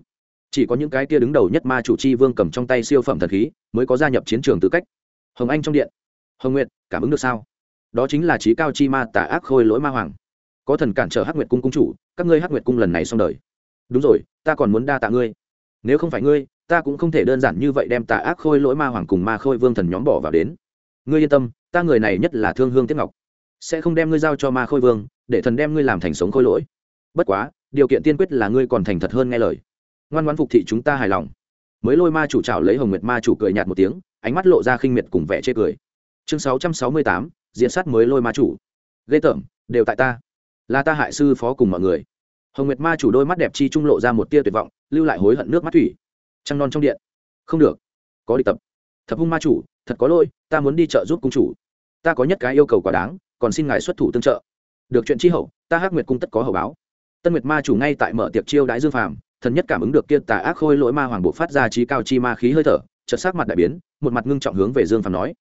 Chỉ có những cái kia đứng đầu nhất ma chủ chi vương cầm trong tay siêu phẩm thần khí, mới có gia nhập chiến trường tư cách. Hồng anh trong điện. Hồng nguyệt, cảm ứng được sao? Đó chính là trí cao chi ma tả ác khôi lỗi ma hoàng. Có thần cản trở hắc nguyệt cung cung chủ, các ngươi hắc nguyệt cung lần này xong đời. Đúng rồi, ta còn muốn đa tạ ngươi. Nếu không phải ngươi, ta cũng không thể đơn giản như vậy đem tà ác khôi lỗi ma hoàng cùng ma khôi vương thần nhóm bỏ vào đến ngươi yên tâm, ta người này nhất là thương hương tiếp ngọc. Sẽ không đem ngươi giao cho ma khôi vương, để thần đem ngươi làm thành sống khôi lỗi. Bất quá, điều kiện tiên quyết là ngươi còn thành thật hơn nghe lời. Ngoan ngoan phục thị chúng ta hài lòng. Mới lôi ma chủ trảo lấy hồng nguyệt ma chủ cười nhạt một tiếng, ánh mắt lộ ra khinh miệt cùng vẻ chê cười. Chương sáu trăm sáu mươi tám diễn sát mới lôi ma chủ. Ghê tởm, đều tại ta. Là ta hại sư phó cùng mọi người. Hồng nguyệt ma chủ đôi mắt đẹp chi trung lộ ra một tia tuyệt vọng, lưu lại hối hận nước mắt thủy. Trăng non trong điện. Không được. Có đi tập. Thập hung ma chủ thật có lỗi, ta muốn đi chợ giúp cung chủ. Ta có nhất cái yêu cầu quá đáng, còn xin ngài xuất thủ tương trợ. Được chuyện chi hậu, ta hắc nguyệt cung tất có hậu báo. Tân nguyệt ma chủ ngay tại mở tiệc chiêu đãi dương phàm, thần nhất cảm ứng được kia tà ác khôi lỗi ma hoàng bộ phát ra trí cao chi ma khí hơi thở, chợt sắc mặt đại biến, một mặt ngưng trọng hướng về dương phàm nói.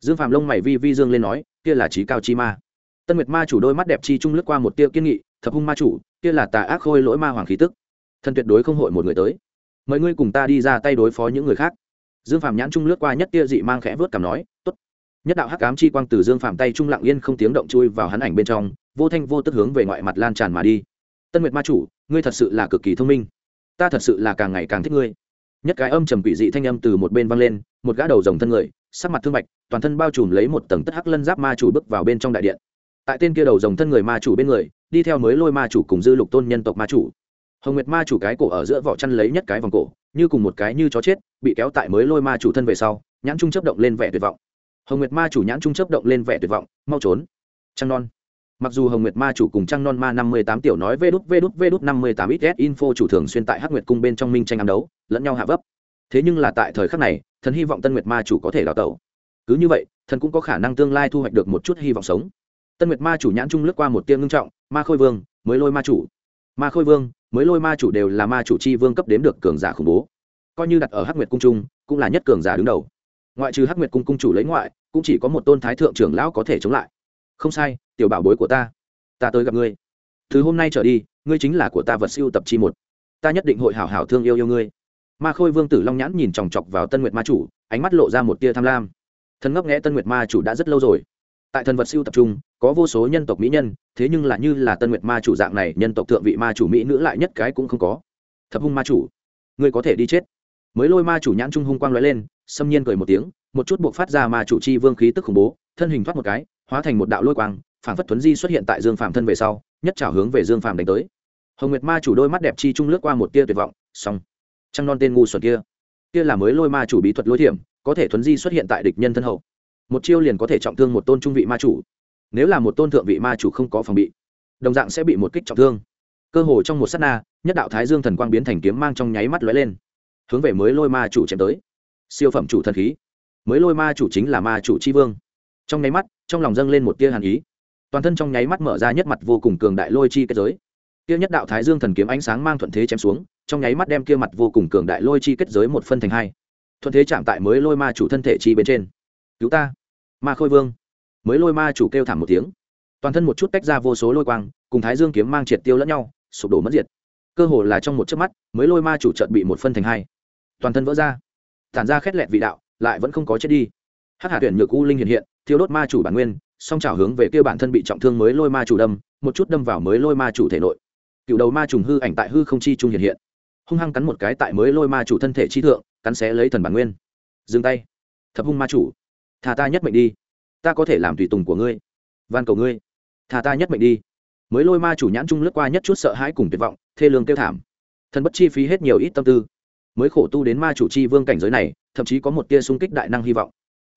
Dương phàm lông mày vi vi dương lên nói, kia là trí cao chi ma. Tân nguyệt ma chủ đôi mắt đẹp chi trung lướt qua một tia kiên nghị, thập hung ma chủ, kia là tà ác khôi lỗi ma hoàng khí tức. Thần tuyệt đối không hội một người tới. Mời ngươi cùng ta đi ra tay đối phó những người khác dương phàm nhãn trung lướt qua nhất tia dị mang khẽ vớt cảm nói, tốt. Nhất đạo hắc ám chi quang từ dương phàm tay trung lặng yên không tiếng động chui vào hắn ảnh bên trong, vô thanh vô tức hướng về ngoại mặt lan tràn mà đi. Tân nguyệt ma chủ, ngươi thật sự là cực kỳ thông minh. Ta thật sự là càng ngày càng thích ngươi. Nhất cái âm trầm quỷ dị thanh âm từ một bên vang lên, một gã đầu rồng thân người, sắc mặt thương bạch, toàn thân bao trùm lấy một tầng tất hắc lân giáp ma chủ bước vào bên trong đại điện. Tại tên kia đầu rồng thân người ma chủ bên người, đi theo mới lôi ma chủ cùng dư lục tôn nhân tộc ma chủ. Hồng nguyệt ma chủ cái cổ ở giữa vỏ chăn lấy nhất cái vòng cổ như cùng một cái như chó chết, bị kéo tại mới lôi ma chủ thân về sau, nhãn trung chấp động lên vẻ tuyệt vọng. Hồng nguyệt ma chủ nhãn trung chấp động lên vẻ tuyệt vọng, mau trốn. Trăng non. Mặc dù hồng nguyệt ma chủ cùng trăng non ma năm mươi tám tiểu nói vê đút vê đút vê đút năm mươi tám ít info chủ thường xuyên tại hắc nguyệt cung bên trong minh tranh ám đấu, lẫn nhau hạ vấp. Thế nhưng là tại thời khắc này, thần hy vọng tân nguyệt ma chủ có thể đào tẩu. Cứ như vậy, thần cũng có khả năng tương lai thu hoạch được một chút hy vọng sống. Tân nguyệt ma chủ nhãn trung lướt qua một tiêm ngưng trọng, ma khôi vương, mới lôi ma chủ. Ma khôi vương mới lôi ma chủ đều là ma chủ chi vương cấp đếm được cường giả khủng bố. Coi như đặt ở hắc nguyệt cung trung, cũng là nhất cường giả đứng đầu. Ngoại trừ hắc nguyệt cung cung chủ lấy ngoại, cũng chỉ có một tôn thái thượng trưởng lão có thể chống lại. Không sai, tiểu bảo bối của ta. Ta tới gặp ngươi. Từ hôm nay trở đi, ngươi chính là của ta vật siêu tập chi một. Ta nhất định hội hảo hảo thương yêu yêu ngươi. Ma khôi vương tử long nhãn nhìn chòng chọc vào tân nguyệt ma chủ, ánh mắt lộ ra một tia tham lam. Thần ngốc nghẽ tân nguyệt ma chủ đã rất lâu rồi tại thần vật siêu tập trung, có vô số nhân tộc mỹ nhân, thế nhưng là như là tân nguyệt ma chủ dạng này, nhân tộc thượng vị ma chủ mỹ nữ lại nhất cái cũng không có. Thập hung ma chủ, ngươi có thể đi chết. Mới lôi ma chủ nhãn trung hung quang lóe lên, xâm nhiên cười một tiếng, một chút buộc phát ra ma chủ chi vương khí tức khủng bố, thân hình thoát một cái, hóa thành một đạo lôi quang, phản phất tuấn di xuất hiện tại dương phạm thân về sau, nhất trào hướng về dương phạm đánh tới. Hồng nguyệt ma chủ đôi mắt đẹp chi trung lướt qua một tia tuyệt vọng, xong. Trăng non tên ngu xuẩn kia kia là mới lôi ma chủ bí thuật lôi thiểm, có thể thuấn di xuất hiện tại địch nhân thân hậu một chiêu liền có thể trọng thương một tôn trung vị ma chủ. Nếu là một tôn thượng vị ma chủ không có phòng bị, đồng dạng sẽ bị một kích trọng thương. Cơ hồ trong một s á t na, nhất đạo thái dương thần quang biến thành kiếm mang trong nháy mắt lóe lên, hướng về mới lôi ma chủ chém tới. Siêu phẩm chủ thần khí. Mới lôi ma chủ chính là ma chủ c h i vương. Trong nháy mắt, trong lòng dâng lên một tia hàn ý. Toàn thân trong nháy mắt mở ra nhất mặt vô cùng cường đại lôi chi kết giới. Kia nhất đạo thái dương thần kiếm ánh sáng mang thuận thế chém xuống, trong nháy mắt đem kia mặt vô cùng cường đại lôi chi kết giới một phân thành hai. Thuận thế chạm tại mới lôi ma chủ thân thể chi bên trên. Cứu ta! Ma khôi vương mới lôi ma chủ kêu thảm một tiếng toàn thân một chút tách ra vô số lôi quang cùng thái dương kiếm mang triệt tiêu lẫn nhau sụp đổ mất diệt cơ hồ là trong một chớp mắt mới lôi ma chủ trận bị một phân thành hai toàn thân vỡ ra tản ra khét lẹt vị đạo lại vẫn không có chết đi hắc hạ tuyển nhược u linh hiện hiện thiếu đốt ma chủ bản nguyên song trào hướng về kia bản thân bị trọng thương mới lôi ma chủ đâm một chút đâm vào mới lôi ma chủ thể nội cựu đầu ma trùng hư ảnh tại hư không chi trung hiện hiện hung hăng cắn một cái tại mới lôi ma chủ thân thể chi thượng cắn xé lấy thần bản nguyên dừng tay thập hung ma chủ thà ta nhất mệnh đi. Ta có thể làm tùy tùng của ngươi. Van cầu ngươi. Thà ta nhất mệnh đi. Mới lôi ma chủ nhãn trung lướt qua nhất chút sợ hãi cùng tuyệt vọng, thê lương kêu thảm. Thần bất chi phí hết nhiều ít tâm tư. Mới khổ tu đến ma chủ chi vương cảnh giới này, thậm chí có một tia sung kích đại năng hy vọng.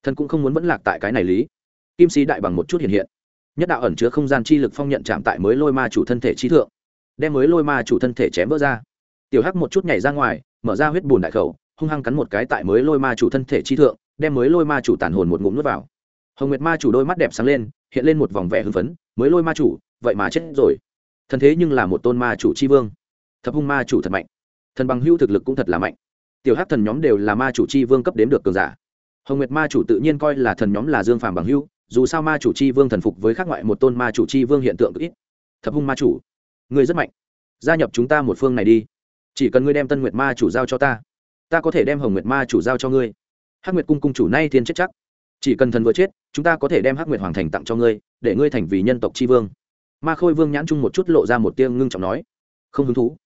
Thần cũng không muốn vẫn lạc tại cái này lý. Kim sĩ đại bằng một chút hiện hiện. Nhất đạo ẩn chứa không gian chi lực phong nhận chạm tại mới lôi ma chủ thân thể trí thượng, đem mới lôi ma chủ thân thể chém vỡ ra. Tiểu hắc một chút nhảy ra ngoài, mở ra huyết bùn đại khẩu, hung hăng cắn một cái tại mới lôi ma chủ thân thể trí thượng đem mới lôi ma chủ tàn hồn một ngụm nuốt vào hồng nguyệt ma chủ đôi mắt đẹp sáng lên hiện lên một vòng vẻ hưng phấn mới lôi ma chủ vậy mà chết rồi thần thế nhưng là một tôn ma chủ c vương thập hung ma chủ thật mạnh thần bằng hữu thực lực cũng thật là mạnh tiểu hắc thần nhóm đều là ma chủ c vương cấp đếm được cường giả hồng nguyệt ma chủ tự nhiên coi là thần nhóm là dương phàm bằng hữu dù sao ma chủ c vương thần phục với khác ngoại một tôn ma chủ c vương hiện tượng ít thập hung ma chủ ngươi rất mạnh gia nhập chúng ta một phương này đi chỉ cần ngươi đem tân nguyệt ma chủ giao cho ta ta có thể đem hồng nguyệt ma chủ giao cho ngươi hắc nguyệt cung cung chủ nay thiên chết chắc. Chỉ cần thần vừa chết, chúng ta có thể đem hắc nguyệt hoàng thành tặng cho ngươi, để ngươi thành vì nhân tộc tri vương. Ma khôi vương nhãn chung một chút lộ ra một tiếng ngưng trọng nói. Không hứng thú.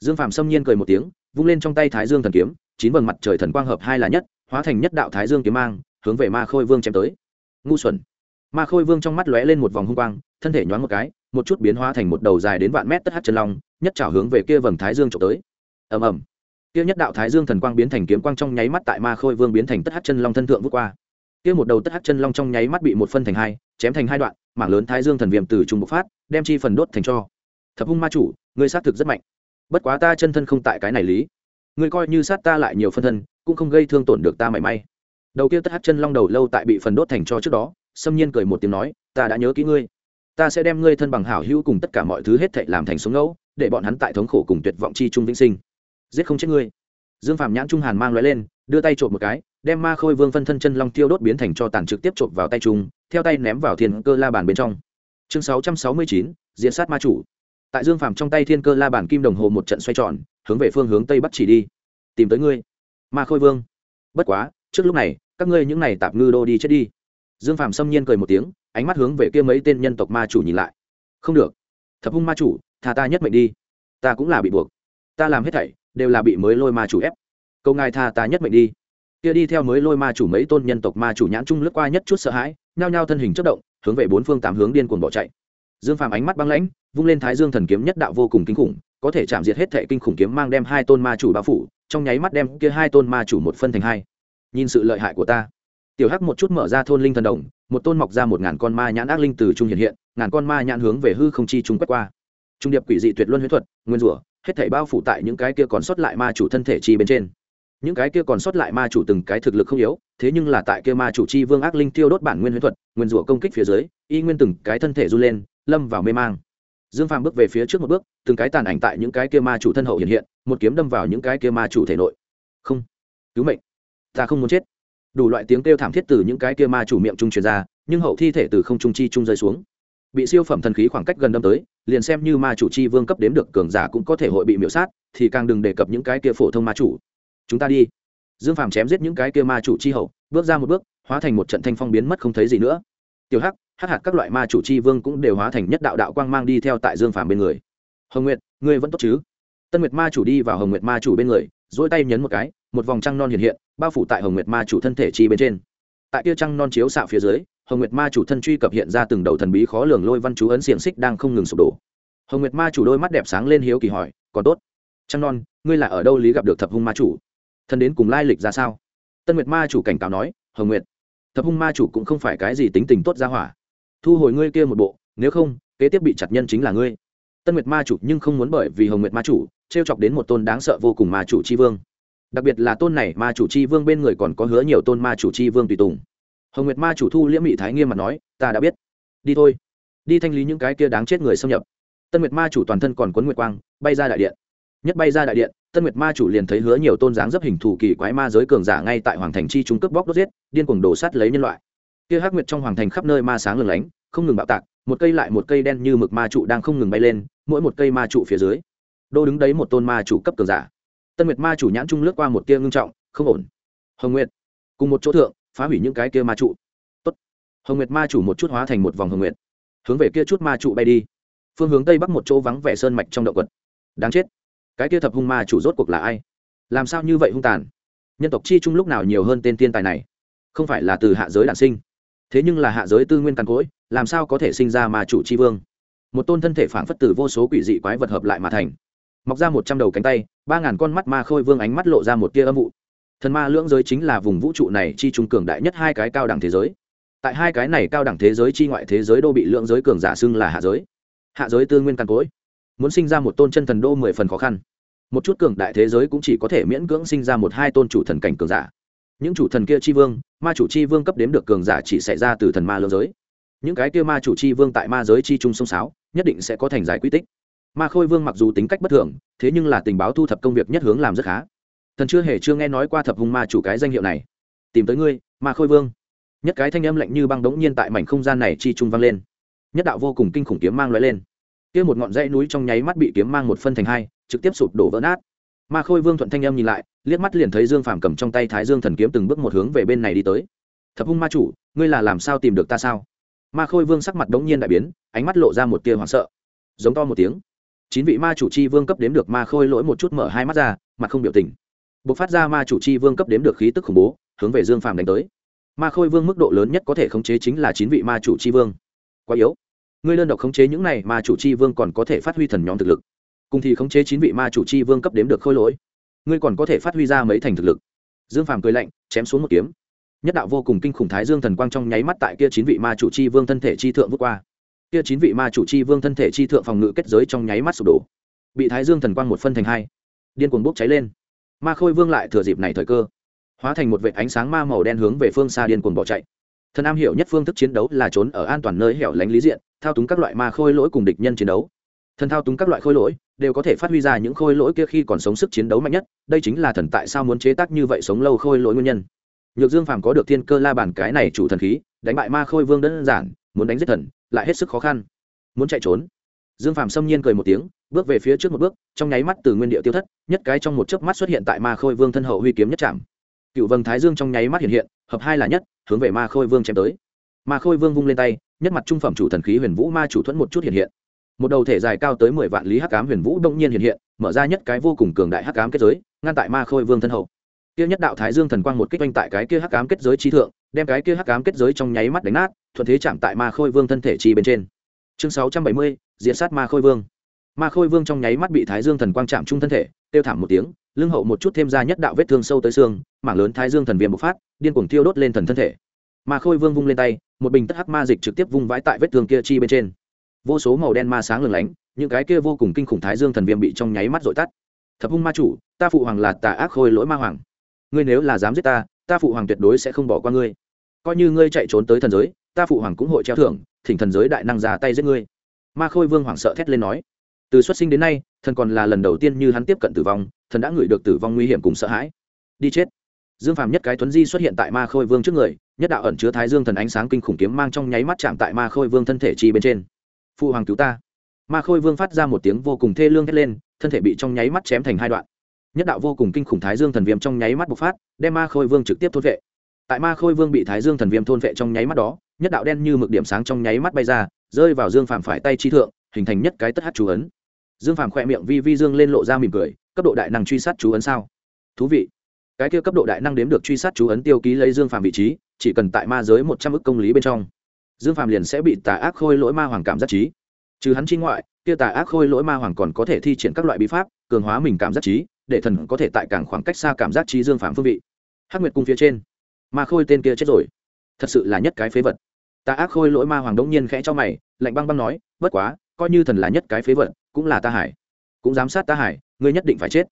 Dương phạm xâm nhiên cười một tiếng, vung lên trong tay thái dương thần kiếm, chín vầng mặt trời thần quang hợp hai là nhất, hóa thành nhất đạo thái dương kiếm mang, hướng về ma khôi vương chém tới. Ngu xuẩn. Ma khôi vương trong mắt lóe lên một vòng hung quang, thân thể nhoáng một cái, một chút biến hóa thành một đầu dài đến vạn mét tất hát chân long, nhất trào hướng về kia vầng thái dương trộm tới. Ầm ầm kia nhất đạo thái dương thần quang biến thành kiếm quang trong nháy mắt tại ma khôi vương biến thành tất hát chân long thân thượng vút qua. Kia một đầu tất hát chân long trong nháy mắt bị một phân thành hai, chém thành hai đoạn, mảng lớn thái dương thần viêm từ trung bộc phát, đem chi phần đốt thành cho. Thập hung ma chủ, ngươi sát thực rất mạnh. Bất quá ta chân thân không tại cái này lý. Ngươi coi như sát ta lại nhiều phân thân, cũng không gây thương tổn được ta mảy may. Đầu kia tất hát chân long đầu lâu tại bị phần đốt thành cho trước đó, xâm nhiên cười một tiếng nói, ta đã nhớ kỹ ngươi. Ta sẽ đem ngươi thân bằng hảo hữu cùng tất cả mọi thứ hết thệ làm thành sống ngẫu, để bọn hắn tại thống khổ cùng tuyệt vọng chi trung vĩnh sinh giết không chết ngươi. Dương phạm nhãn trung hàn mang loại lên, đưa tay trộm một cái, đem ma khôi vương phân thân chân long tiêu đốt biến thành cho tàn trực tiếp trộm vào tay trung, theo tay ném vào thiên cơ la bàn bên trong. Chương sáu trăm sáu mươi chín diễn sát ma chủ. Tại dương phạm trong tay thiên cơ la bàn kim đồng hồ một trận xoay tròn, hướng về phương hướng tây bắc chỉ đi. Tìm tới ngươi. Ma khôi vương. Bất quá, trước lúc này, các ngươi những này tạp ngư đô đi chết đi. Dương phạm xâm nhiên cười một tiếng, ánh mắt hướng về kia mấy tên nhân tộc ma chủ nhìn lại. Không được. Thập hung ma chủ thà ta nhất mệnh đi. Ta cũng là bị buộc. Ta làm hết thảy đều là bị mới lôi ma chủ ép. Câu ngài tha ta nhất mệnh đi. Kia đi theo mới lôi ma chủ mấy tôn nhân tộc ma chủ nhãn trung lướt qua nhất chút sợ hãi, nhao nhao thân hình chất động, hướng về bốn phương tám hướng điên cuồng bỏ chạy. Dương phàm ánh mắt băng lãnh, vung lên thái dương thần kiếm nhất đạo vô cùng kinh khủng, có thể chạm diệt hết thệ kinh khủng kiếm mang đem hai tôn ma chủ bao phủ, trong nháy mắt đem kia hai tôn ma chủ một phân thành hai. Nhìn sự lợi hại của ta. Tiểu hắc một chút mở ra thôn linh thần đồng, một tôn mọc ra một ngàn con ma nhãn ác linh từ trung hiện hiện, ngàn con ma nhãn hướng về hư không chi trung quét qua. Trung điệp quỷ dị tuyệt luân huyết thuật, nguyên rủa hết thảy bao phủ tại những cái kia còn sót lại ma chủ thân thể chi bên trên. Những cái kia còn sót lại ma chủ từng cái thực lực không yếu, thế nhưng là tại kia ma chủ chi vương ác linh tiêu đốt bản nguyên huyết thuật, nguyên rủa công kích phía dưới, y nguyên từng cái thân thể run lên, lâm vào mê mang. Dương phàm bước về phía trước một bước, từng cái tàn ảnh tại những cái kia ma chủ thân hậu hiện hiện, một kiếm đâm vào những cái kia ma chủ thể nội. Không. Cứu mệnh. Ta không muốn chết. Đủ loại tiếng kêu thảm thiết từ những cái kia ma chủ miệng trung truyền ra, nhưng hậu thi thể từ không trung chi trung rơi xuống bị siêu phẩm thần khí khoảng cách gần đâm tới, liền xem như ma chủ chi vương cấp đếm được cường giả cũng có thể hội bị miễu sát, thì càng đừng đề cập những cái kia phổ thông ma chủ. Chúng ta đi. Dương phàm chém giết những cái kia ma chủ chi hậu, bước ra một bước, hóa thành một trận thanh phong biến mất không thấy gì nữa. Tiểu hắc hắc hạt các loại ma chủ chi vương cũng đều hóa thành nhất đạo đạo quang mang đi theo tại dương phàm bên người. Hồng nguyệt, ngươi vẫn tốt chứ? Tân nguyệt ma chủ đi vào hồng nguyệt ma chủ bên người dỗi tay nhấn một cái, một vòng trăng non hiện hiện, bao phủ tại hồng nguyệt ma chủ thân thể chi bên trên. Tại kia trăng non chiếu xạo phía dưới hồng nguyệt ma chủ thân truy cập hiện ra từng đầu thần bí khó lường lôi văn chú ấn xiềng xích đang không ngừng sụp đổ. Hồng nguyệt ma chủ đôi mắt đẹp sáng lên hiếu kỳ hỏi, còn tốt? Trăng non, ngươi là ở đâu lý gặp được thập hung ma chủ? Thân đến cùng lai lịch ra sao? Tân nguyệt ma chủ cảnh cáo nói, hồng nguyệt, thập hung ma chủ cũng không phải cái gì tính tình tốt ra hỏa. Thu hồi ngươi kia một bộ, nếu không, kế tiếp bị chặt nhân chính là ngươi. Tân nguyệt ma chủ nhưng không muốn bởi vì hồng nguyệt ma chủ t r e o chọc đến một tôn đáng sợ vô cùng ma chủ c h i vương. Đặc biệt là tôn này ma chủ c h i vương bên người còn có hứa nhiều tôn ma chủ c h i vương tùy tùng hồng nguyệt ma chủ thu liễm mỹ thái nghiêm mặt nói, ta đã biết. Đi thôi. Đi thanh lý những cái kia đáng chết người xâm nhập. Tân nguyệt ma chủ toàn thân còn quấn nguyệt quang, bay ra đại điện. Nhất bay ra đại điện, tân nguyệt ma chủ liền thấy hứa nhiều tôn dáng dấp hình thủ kỳ quái ma giới cường giả ngay tại hoàng thành chi chúng cướp bóc đốt giết, điên cuồng đổ sắt lấy nhân loại. Kia hắc nguyệt trong hoàng thành khắp nơi ma sáng lừng lánh, không ngừng bạo tạc, một cây lại một cây đen như mực ma trụ đang không ngừng bay lên, mỗi một cây ma trụ phía dưới, đô đứng đấy một tôn ma chủ cấp cường giả. Tân nguyệt ma chủ nhãn trung lướt qua một tia ngưng trọng, không ổn. Hồng nguyệt, cùng một chỗ thượng phá hủy những cái kia ma trụ. Tốt. hồng nguyệt ma chủ một chút hóa thành một vòng hồng nguyệt. Hướng về kia chút ma trụ bay đi. Phương hướng tây bắc một chỗ vắng vẻ sơn mạch trong động quật. Đáng chết. Cái kia thập hung ma chủ rốt cuộc là ai? Làm sao như vậy hung tàn? Nhân tộc chi chung lúc nào nhiều hơn tên thiên tài này? Không phải là từ hạ giới đản sinh. Thế nhưng là hạ giới tư nguyên càn cỗi, làm sao có thể sinh ra ma chủ chi vương? Một tôn thân thể phảng phất từ vô số quỷ dị quái vật hợp lại mà thành. Mọc ra một trăm đầu cánh tay, ba ngàn con mắt ma khôi vương ánh mắt lộ ra một tia âm vụ thần ma lưỡng giới chính là vùng vũ trụ này chi trung cường đại nhất hai cái cao đẳng thế giới. Tại hai cái này cao đẳng thế giới chi ngoại thế giới đô bị lưỡng giới cường giả xưng là hạ giới. Hạ giới tư nguyên căn cối. Muốn sinh ra một tôn chân thần đô mười phần khó khăn. Một chút cường đại thế giới cũng chỉ có thể miễn cưỡng sinh ra một hai tôn chủ thần cảnh cường giả. Những chủ thần kia chi vương, ma chủ chi vương cấp đếm được cường giả chỉ xảy ra từ thần ma lưỡng giới. Những cái kia ma chủ chi vương tại ma giới chi trung sông sáo, nhất định sẽ có thành giải quy tích. Ma khôi vương mặc dù tính cách bất thường, thế nhưng là tình báo thu thập công việc nhất hướng làm rất khá thần chưa hề chưa nghe nói qua thập hung ma chủ cái danh hiệu này. Tìm tới ngươi, ma khôi vương. Nhất cái thanh âm lạnh như băng đống nhiên tại mảnh không gian này chi trung vang lên. Nhất đạo vô cùng kinh khủng kiếm mang lóe lên. Kia một ngọn dãy núi trong nháy mắt bị kiếm mang một phân thành hai, trực tiếp sụp đổ vỡ nát. Ma khôi vương thuận thanh âm nhìn lại, liếc mắt liền thấy dương phàm cầm trong tay thái dương thần kiếm từng bước một hướng về bên này đi tới. Thập hung ma chủ, ngươi là làm sao tìm được ta sao? Ma khôi vương sắc mặt đống nhiên đại biến, ánh mắt lộ ra một tia hoảng sợ. Giống to một tiếng, chín vị ma chủ chi vương cấp đếm được ma khôi lỗi một chút mở hai mắt ra, mặt không biểu tình b ộ c phát ra ma chủ chi vương cấp đếm được khí tức khủng bố, hướng về dương phàm đánh tới. Ma khôi vương mức độ lớn nhất có thể khống chế chính là chín vị ma chủ chi vương. Quá yếu. Ngươi đơn độc khống chế những này, ma chủ chi vương còn có thể phát huy thần nhóm thực lực. Cùng thì khống chế chín vị ma chủ chi vương cấp đếm được khôi lỗi. Ngươi còn có thể phát huy ra mấy thành thực lực. Dương phàm cười lạnh, chém xuống một kiếm. Nhất đạo vô cùng kinh khủng thái dương thần quang trong nháy mắt tại kia chín vị ma chủ chi vương thân thể chi thượng vút qua. Kia chín vị ma chủ chi vương thân thể chi thượng phòng ngự kết giới trong nháy mắt sụp đổ. Bị thái dương thần quang một phân thành hai. Điên cuồng bốc cháy lên ma khôi vương lại thừa dịp này thời cơ, hóa thành một vệ ánh sáng ma màu đen hướng về phương xa điên cuồng bỏ chạy. Thần am hiểu nhất phương thức chiến đấu là trốn ở an toàn nơi hẻo lánh lý diện, thao túng các loại ma khôi lỗi cùng địch nhân chiến đấu. Thần thao túng các loại khôi lỗi đều có thể phát huy ra những khôi lỗi kia khi còn sống sức chiến đấu mạnh nhất, đây chính là thần tại sao muốn chế tác như vậy sống lâu khôi lỗi nguyên nhân. Nhược dương phàm có được thiên cơ la bàn cái này chủ thần khí, đánh bại ma khôi vương đơn giản, muốn đánh giết thần, lại hết sức khó khăn. Muốn chạy trốn dương phàm xâm nhiên cười một tiếng, bước về phía trước một bước, trong nháy mắt từ nguyên địa tiêu thất, nhất cái trong một chớp mắt xuất hiện tại ma khôi vương thân hậu huy kiếm nhất trạm cựu vầng thái dương trong nháy mắt hiện hiện, hợp hai là nhất, hướng về ma khôi vương chém tới. Ma khôi vương vung lên tay, nhất mặt trung phẩm chủ thần khí huyền vũ ma chủ thuẫn một chút hiện hiện. Một đầu thể dài cao tới mười vạn lý hắc cám huyền vũ đông nhiên hiện hiện, mở ra nhất cái vô cùng cường đại hắc cám kết giới, ngăn tại ma khôi vương thân hậu. Kia nhất đạo thái dương thần quang một kích oanh tại cái kia hắc cám kết giới chi thượng, đem cái kia hắc cám kết giới trong nháy mắt đánh nát, thuận thế chạm tại ma khôi vương thân thể chi bên trên chương sáu trăm bảy mươi diễn sát ma khôi vương. Ma khôi vương trong nháy mắt bị thái dương thần quang chạm trung thân thể tiêu thảm một tiếng, lưng hậu một chút thêm ra nhất đạo vết thương sâu tới xương, mảng lớn thái dương thần viêm bộc phát, điên cuồng tiêu đốt lên thần thân thể. Ma khôi vương vung lên tay, một bình tất hắc ma dịch trực tiếp vung vãi tại vết thương kia chi bên trên. Vô số màu đen ma sáng lừng lánh, những cái kia vô cùng kinh khủng thái dương thần viêm bị trong nháy mắt dội tắt. Thập hung ma chủ, ta phụ hoàng là tà ác khôi lỗi ma hoàng. Ngươi nếu là dám giết ta ta phụ hoàng tuyệt đối sẽ không bỏ qua ngươi. Coi như ngươi chạy trốn tới thần giới ta phụ hoàng cũng hội treo thưởng, thỉnh thần giới đại năng ra tay giết ngươi. Ma khôi vương hoảng sợ thét lên nói. Từ xuất sinh đến nay, thần còn là lần đầu tiên như hắn tiếp cận tử vong, thần đã ngửi được tử vong nguy hiểm cùng sợ hãi. Đi chết. Dương phàm nhất cái tuấn di xuất hiện tại ma khôi vương trước người, nhất đạo ẩn chứa thái dương thần ánh sáng kinh khủng kiếm mang trong nháy mắt chạm tại ma khôi vương thân thể chi bên trên. Phụ hoàng cứu ta. Ma khôi vương phát ra một tiếng vô cùng thê lương hét lên, thân thể bị trong nháy mắt chém thành hai đoạn. Nhất đạo vô cùng kinh khủng thái dương thần viêm trong nháy mắt bộc phát, đem ma khôi vương trực tiếp thôn vệ. Tại ma khôi vương bị thái dương thần viêm thôn vệ trong nháy mắt đó nhất đạo đen như mực điểm sáng trong nháy mắt bay ra, rơi vào dương phàm phải tay chi thượng, hình thành nhất cái tất hát chú ấn. Dương phàm khỏe miệng vi vi dương lên lộ ra mỉm cười, cấp độ đại năng truy sát chú ấn sao? Thú vị. Cái kia cấp độ đại năng đếm được truy sát chú ấn tiêu ký lấy dương phàm vị trí, chỉ cần tại ma giới một trăm ước công lý bên trong, dương phàm liền sẽ bị tà ác khôi lỗi ma hoàng cảm giác trí. Trừ hắn chi ngoại, kia tà ác khôi lỗi ma hoàng còn có thể thi triển các loại bí pháp, cường hóa mình cảm giác trí, để thần có thể tại càng khoảng cách xa cảm giác trí dương phàm phương vị. Hắc nguyệt cung phía trên. Ma khôi tên kia chết rồi. Thật sự là nhất cái phế vật. Ta ác khôi lỗi ma hoàng đống nhiên khẽ cho mày, lạnh băng băng nói, bất quá, coi như thần là nhất cái phế vật, cũng là ta hải cũng giám sát ta hải ngươi nhất định phải chết.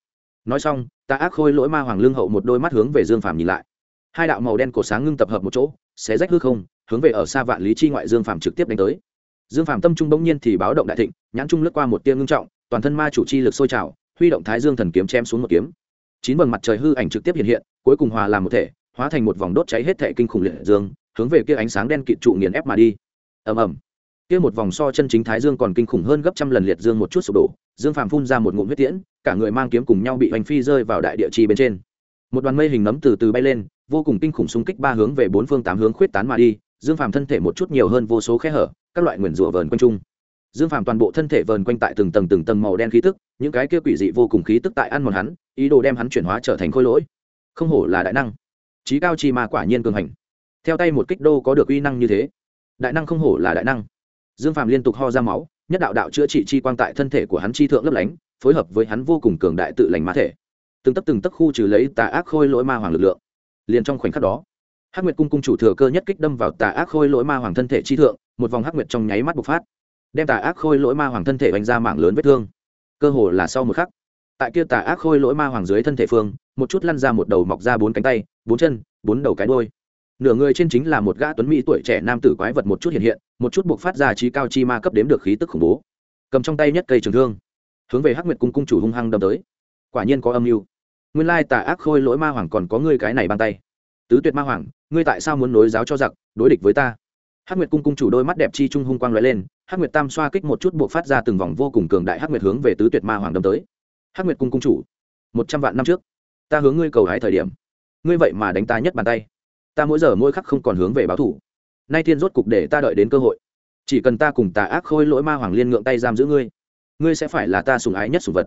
Nói xong Ta ác khôi lỗi ma hoàng lương hậu một đôi mắt hướng về dương phàm nhìn lại. Hai đạo màu đen cổ sáng ngưng tập hợp một chỗ, xé rách hư không, hướng về ở xa vạn lý chi ngoại dương phàm trực tiếp đánh tới. Dương phàm tâm trung bỗng nhiên thì báo động đại thịnh, nhãn trung lướt qua một tia ngưng trọng, toàn thân ma chủ chi lực sôi trào, huy động thái dương thần kiếm chém xuống một kiếm. Chín vầng mặt trời hư ảnh trực tiếp hiện hiện, cuối cùng hòa làm một thể, hóa thành một vòng đốt cháy hết thể kinh khủng liệt dương hướng về kia ánh sáng đen kịt trụ nghiền ép mà đi. Ầm ầm. Kia một vòng so chân chính thái dương còn kinh khủng hơn gấp trăm lần liệt dương một chút sụp đổ, dương phàm phun ra một ngụm huyết tiễn, cả người mang kiếm cùng nhau bị hoành phi rơi vào đại địa chi bên trên. Một đoàn mây hình nấm từ từ bay lên, vô cùng kinh khủng xung kích ba hướng về bốn phương tám hướng khuyết tán mà đi, dương phàm thân thể một chút nhiều hơn vô số khe hở, các loại nguyền rủa vờn quanh trung dương phàm toàn bộ thân thể vờn quanh tại từng tầng từng tầng màu đen khí tức, những cái kia quỷ dị vô cùng khí tức tại ăn mòn hắn, ý đồ đem hắn chuyển hóa trở thành khôi lỗi. Không hổ là đại năng. Trí cao chi mà quả nhiên cường hành theo tay một kích đô có được uy năng như thế. Đại năng không hổ là đại năng. Dương phàm liên tục ho ra máu, nhất đạo đạo chữa trị chi quang tại thân thể của hắn chi thượng lấp lánh, phối hợp với hắn vô cùng cường đại tự lành mã thể. Từng tấc từng tấc khu trừ lấy tà ác khôi lỗi ma hoàng lực lượng. Liền trong khoảnh khắc đó, hắc nguyệt cung cung chủ thừa cơ nhất kích đâm vào tà ác khôi lỗi ma hoàng thân thể chi thượng, một vòng hắc nguyệt trong nháy mắt bộc phát, đem tà ác khôi lỗi ma hoàng thân thể đánh ra mạng lớn vết thương. Cơ hồ là sau một khắc, tại kia tà ác khôi lỗi ma hoàng dưới thân thể phương, một chút lăn ra một đầu mọc ra bốn cánh tay, bốn chân, bốn đầu cái đôi nửa người trên chính là một gã tuấn mỹ tuổi trẻ nam tử quái vật một chút hiện hiện, một chút buộc phát ra trí cao chi ma cấp đếm được khí tức khủng bố. Cầm trong tay nhất cây trường thương, hướng về hắc nguyệt cung cung chủ hung hăng đâm tới. Quả nhiên có âm mưu. Nguyên lai tà ác khôi lỗi ma hoàng còn có ngươi cái này bàn tay. Tứ tuyệt ma hoàng, ngươi tại sao muốn nối giáo cho giặc, đối địch với ta? Hắc nguyệt cung cung chủ đôi mắt đẹp chi trung hung quang lóe lên, hắc nguyệt tam xoa kích một chút buộc phát ra từng vòng vô cùng cường đại hắc nguyệt hướng về tứ tuyệt ma hoàng đâm tới. Hắc nguyệt cung cung chủ, một trăm vạn năm trước, ta hướng ngươi cầu hái thời điểm, ngươi vậy mà đánh ta nhất bàn tay ta mỗi giờ mỗi khắc không còn hướng về báo thủ. Nay thiên rốt cục để ta đợi đến cơ hội. Chỉ cần ta cùng tà ác khôi lỗi ma hoàng liên ngượng tay giam giữ ngươi ngươi sẽ phải là ta sùng ái nhất sùng vật.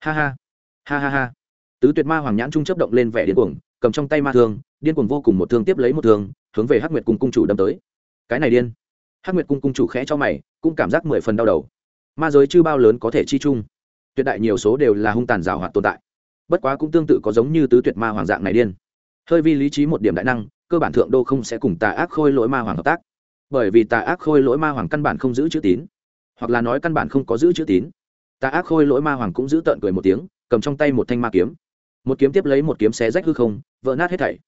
Ha ha ha ha ha. Tứ tuyệt ma hoàng nhãn trung chấp động lên vẻ điên cuồng, cầm trong tay ma thương, điên cuồng vô cùng một thương tiếp lấy một thương, hướng về hắc nguyệt cung cung chủ đâm tới. Cái này điên. Hắc nguyệt cung cung chủ khẽ cho mày, cũng cảm giác mười phần đau đầu. Ma giới chưa bao lớn có thể chi chung? Tuyệt đại nhiều số đều là hung tàn rào hoạt tồn tại. Bất quá cũng tương tự có giống như tứ tuyệt ma hoàng dạng này điên. Hơi vi lý trí một điểm đại năng cơ bản thượng đô không sẽ cùng tà ác khôi lỗi ma hoàng hợp tác. Bởi vì tà ác khôi lỗi ma hoàng căn bản không giữ chữ tín. Hoặc là nói căn bản không có giữ chữ tín. Tà ác khôi lỗi ma hoàng cũng giữ tợn cười một tiếng, cầm trong tay một thanh ma kiếm. Một kiếm tiếp lấy một kiếm xé rách hư không, vỡ nát hết thảy.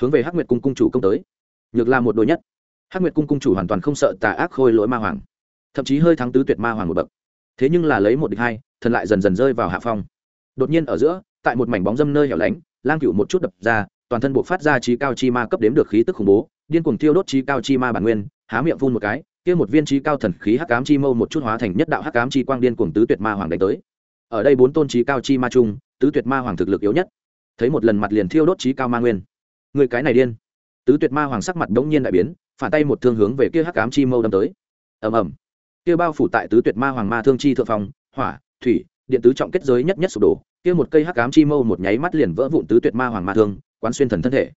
Hướng về hắc nguyệt cung cung chủ công tới. Nhược là một đôi nhất. Hắc nguyệt cung cung chủ hoàn toàn không sợ tà ác khôi lỗi ma hoàng. Thậm chí hơi thắng tứ tuyệt ma hoàng một bậc. Thế nhưng là lấy một địch hai, thần lại dần dần rơi vào hạ phong. Đột nhiên ở giữa, tại một mảnh bóng dâm nơi hẻo lánh, lang cựu một chút đập ra toàn thân buộc phát ra trí cao chi ma cấp đếm được khí tức khủng bố, điên cuồng tiêu đốt trí cao chi ma bản nguyên, há miệng phun một cái, kia một viên trí cao thần khí hắc cám chi mâu một chút hóa thành nhất đạo hắc cám chi quang điên cuồng tứ tuyệt ma hoàng đánh tới. Ở đây bốn tôn trí cao chi ma trung tứ tuyệt ma hoàng thực lực yếu nhất. Thấy một lần mặt liền thiêu đốt trí cao ma nguyên. Người cái này điên. Tứ tuyệt ma hoàng sắc mặt đống nhiên đại biến, phản tay một thương hướng về kia hắc ám chi mâu đâm tới. Ầm ầm. Kia bao phủ tại tứ tuyệt ma hoàng ma thương chi thượng phòng hỏa, thủy, điện tứ trọng kết giới nhất nhất sụp đổ, kia một cây hắc ám chi mâu một nháy mắt liền vỡ vụn tứ tuyệt ma hoàng ma thương quán xuyên thần thân thể.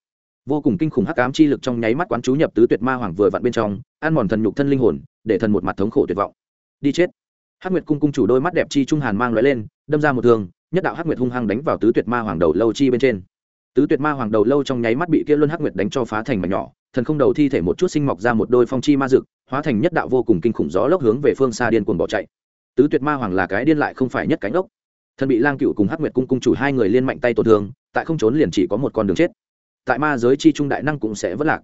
Vô cùng kinh khủng hắc ám chi lực trong nháy mắt quán chú nhập tứ tuyệt ma hoàng vừa vặn bên trong, ăn mòn thần nhục thân linh hồn, để thần một mặt thống khổ tuyệt vọng. Đi chết. Hắc nguyệt cung cung chủ đôi mắt đẹp chi trung hàn mang lóe lên, đâm ra một thương, nhất đạo hắc nguyệt hung hăng đánh vào tứ tuyệt ma hoàng đầu lâu chi bên trên. Tứ tuyệt ma hoàng đầu lâu trong nháy mắt bị kia luân hắc nguyệt đánh cho phá thành mảnh nhỏ, thần không đầu thi thể một chút sinh mọc ra một đôi phong chi ma dực, hóa thành nhất đạo vô cùng kinh khủng gió lốc hướng về phương xa điên cuồng bỏ chạy. Tứ tuyệt ma hoàng là cái điên lại không phải nhất cánh ốc thần bị lang cựu cùng hắc nguyệt cung cung chủ hai người liên mạnh tay tổn thương tại không trốn liền chỉ có một con đường chết. Tại ma giới chi trung đại năng cũng sẽ vất lạc.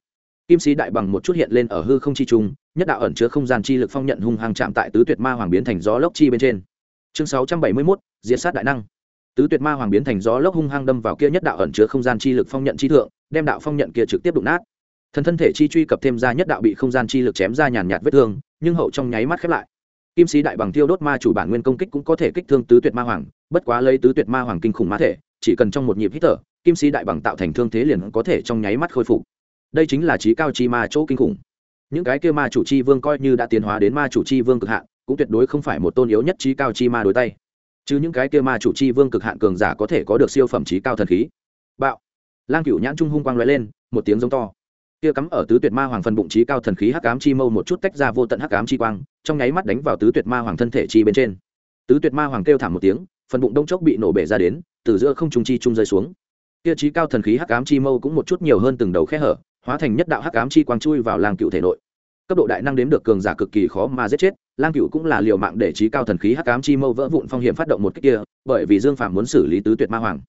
Kim sĩ đại bằng một chút hiện lên ở hư không chi trung nhất đạo ẩn chứa không gian chi lực phong nhận hung hăng chạm tại tứ tuyệt ma hoàng biến thành gió lốc chi bên trên. Chương sáu trăm bảy mươi 671, diệt sát đại năng. Tứ tuyệt ma hoàng biến thành gió lốc hung hăng đâm vào kia nhất đạo ẩn chứa không gian chi lực phong nhận chi thượng đem đạo phong nhận kia trực tiếp đụng nát. Thần thân thể chi truy cập thêm ra nhất đạo bị không gian chi lực chém ra nhàn nhạt vết thương nhưng hậu trong nháy mắt khép lại kim sĩ đại bằng tiêu đốt ma chủ bản nguyên công kích cũng có thể kích thương tứ tuyệt ma hoàng, bất quá lấy tứ tuyệt ma hoàng kinh khủng ma thể, chỉ cần trong một nhịp hít thở, kim sĩ đại bằng tạo thành thương thế liền có thể trong nháy mắt khôi phục. Đây chính là trí cao chi ma chỗ kinh khủng. Những cái kia ma chủ chi vương coi như đã tiến hóa đến ma chủ chi vương cực hạn, cũng tuyệt đối không phải một tôn yếu nhất trí cao chi ma đối tay. Chứ những cái kia ma chủ chi vương cực hạn cường giả có thể có được siêu phẩm trí cao thần khí. Bạo. Lang cựu nhãn trung hung quang lóe lên, một tiếng giống to kia cắm ở tứ tuyệt ma hoàng phần bụng trí cao thần khí hắc ám chi mâu một chút tách ra vô tận hắc ám chi quang, trong nháy mắt đánh vào tứ tuyệt ma hoàng thân thể chi bên trên. Tứ tuyệt ma hoàng kêu thảm một tiếng, phần bụng đông chốc bị nổ bể ra đến, từ giữa không trung chi trung rơi xuống. Kia trí cao thần khí hắc ám chi mâu cũng một chút nhiều hơn từng đầu khe hở, hóa thành nhất đạo hắc ám chi quang chui vào lang cựu thể nội. Cấp độ đại năng đếm được cường giả cực kỳ khó mà giết chết, lang cựu cũng là liều mạng để trí cao thần khí hắc ám chi mâu vỡ vụn phong hiểm phát động một cách kia, bởi vì dương phàm muốn xử lý tứ tuyệt ma hoàng.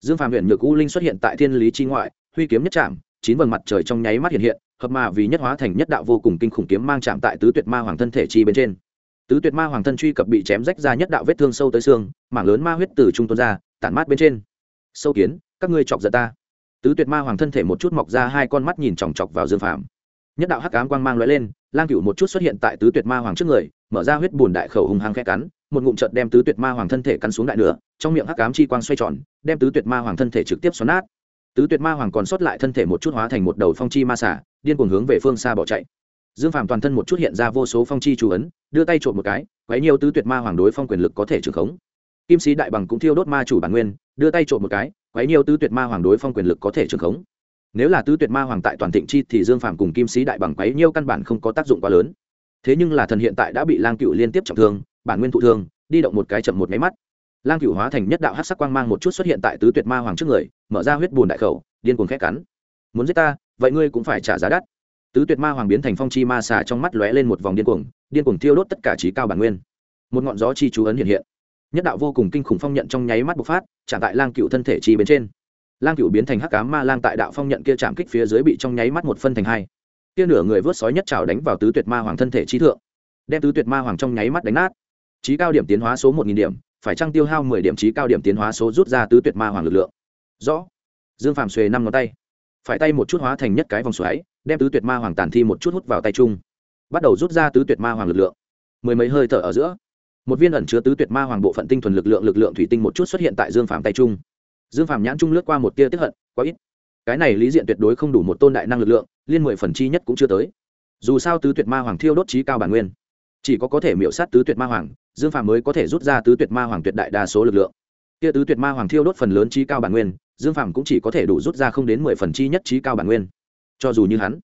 Dương phàm huyện nhược u linh xuất hiện tại thiên lý chi ngoại, huy kiếm nhất trạm chín vầng mặt trời trong nháy mắt hiện hiện, hợp mà vì nhất hóa thành nhất đạo vô cùng kinh khủng kiếm mang chạm tại tứ tuyệt ma hoàng thân thể chi bên trên. Tứ tuyệt ma hoàng thân truy cập bị chém rách ra nhất đạo vết thương sâu tới xương, mảng lớn ma huyết từ trung tuôn ra, tản mát bên trên. Sâu kiến, các ngươi chọc giận ta. Tứ tuyệt ma hoàng thân thể một chút mọc ra hai con mắt nhìn chòng chọc vào dương phạm nhất đạo hắc ám quang mang lóe lên, lang cửu một chút xuất hiện tại tứ tuyệt ma hoàng trước người, mở ra huyết bùn đại khẩu hùng hăng khẽ cắn, một ngụm trợt đem tứ tuyệt ma hoàng thân thể cắn xuống đại nửa, trong miệng hắc ám chi quang xoay tròn, đem tứ tuyệt ma hoàng thân thể trực tiếp xoắn nát tứ tuyệt ma hoàng còn sót lại thân thể một chút hóa thành một đầu phong chi ma xả, điên cuồng hướng về phương xa bỏ chạy. Dương phàm toàn thân một chút hiện ra vô số phong chi chú ấn, đưa tay trộm một cái, quấy nhiều tứ tuyệt ma hoàng đối phong quyền lực có thể trưởng khống. Kim sĩ đại bằng cũng thiêu đốt ma chủ bản nguyên, đưa tay trộm một cái, quấy nhiều tứ tuyệt ma hoàng đối phong quyền lực có thể trưởng khống. Nếu là tứ tuyệt ma hoàng tại toàn thịnh chi thì dương phàm cùng kim sĩ đại bằng quấy nhiều căn bản không có tác dụng quá lớn. Thế nhưng là thần hiện tại đã bị lang cựu liên tiếp trọng thương, bản nguyên thụ thương, đi động một cái chậm một máy mắt lang cựu hóa thành nhất đạo hát sắc quang mang một chút xuất hiện tại tứ tuyệt ma hoàng trước người, mở ra huyết bùn đại khẩu, điên cuồng khét cắn. Muốn giết ta, vậy ngươi cũng phải trả giá đắt. Tứ tuyệt ma hoàng biến thành phong chi ma xà trong mắt lóe lên một vòng điên cuồng điên cuồng thiêu đốt tất cả trí cao bản nguyên. Một ngọn gió chi chú ấn hiện hiện. Nhất đạo vô cùng kinh khủng phong nhận trong nháy mắt bộc phát trả tại lang cựu thân thể chi bên trên. Lang cựu biến thành hắc cá ma lang tại đạo phong nhận kia chạm kích phía dưới bị trong nháy mắt một phân thành hai. Kia nửa người vớt sói nhất trào đánh vào tứ tuyệt ma hoàng thân thể trí thượng, đem tứ tuyệt ma hoàng trong nháy mắt đánh nát. Trí cao điểm tiến hóa số một nghìn điểm phải chăng tiêu hao mười điểm trí cao điểm tiến hóa số rút ra tứ tuyệt ma hoàng lực lượng? Rõ. Dương phàm xuề năm ngón tay. Phải tay một chút hóa thành nhất cái vòng xoáy, đem tứ tuyệt ma hoàng tàn thi một chút hút vào tay chung. Bắt đầu rút ra tứ tuyệt ma hoàng lực lượng. Mười mấy hơi thở ở giữa, một viên ẩn chứa tứ tuyệt ma hoàng bộ phận tinh thuần lực lượng lực lượng thủy tinh một chút xuất hiện tại dương phàm tay trung dương phàm nhãn trung lướt qua một tia tiếp hận, quá ít. Cái này lý diện tuyệt đối không đủ một tôn đại năng lực lượng, liên mười phần chi nhất cũng chưa tới. Dù sao tứ tuyệt ma hoàng thiêu đốt trí cao bản nguyên, chỉ có có thể miễu sát tứ tuyệt ma hoàng dương phàm mới có thể rút ra tứ tuyệt ma hoàng tuyệt đại đa số lực lượng. Kia tứ tuyệt ma hoàng thiêu đốt phần lớn trí cao bản nguyên, dương phàm cũng chỉ có thể đủ rút ra không đến mười phần chi nhất trí cao bản nguyên. Cho dù như hắn,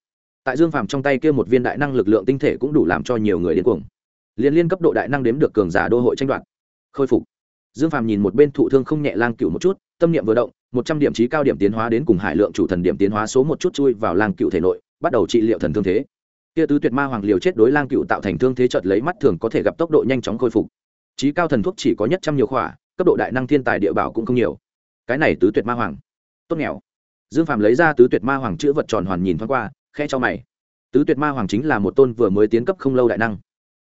tại dương phàm trong tay kia một viên đại năng lực lượng tinh thể cũng đủ làm cho nhiều người đến cuồng. Liên liên cấp độ đại năng đếm được cường giả đô hội tranh đoạt. Khôi phục. Dương phàm nhìn một bên thụ thương không nhẹ lang cựu một chút, tâm niệm vừa động, một trăm điểm trí cao điểm tiến hóa đến cùng hải lượng chủ thần điểm tiến hóa số một chút chui vào lang cựu thể nội, bắt đầu trị liệu thần thương thế kia tứ tuyệt ma hoàng liều chết đối lang cựu tạo thành thương thế chợt lấy mắt thường có thể gặp tốc độ nhanh chóng khôi phục. Trí cao thần thuốc chỉ có nhất trăm nhiều khỏa, cấp độ đại năng thiên tài địa bảo cũng không nhiều. Cái này tứ tuyệt ma hoàng. Tốt nghèo. Dương Phạm lấy ra tứ tuyệt ma hoàng chữ vật tròn hoàn nhìn thoáng qua khe cho mày. Tứ tuyệt ma hoàng chính là một tôn vừa mới tiến cấp không lâu đại năng.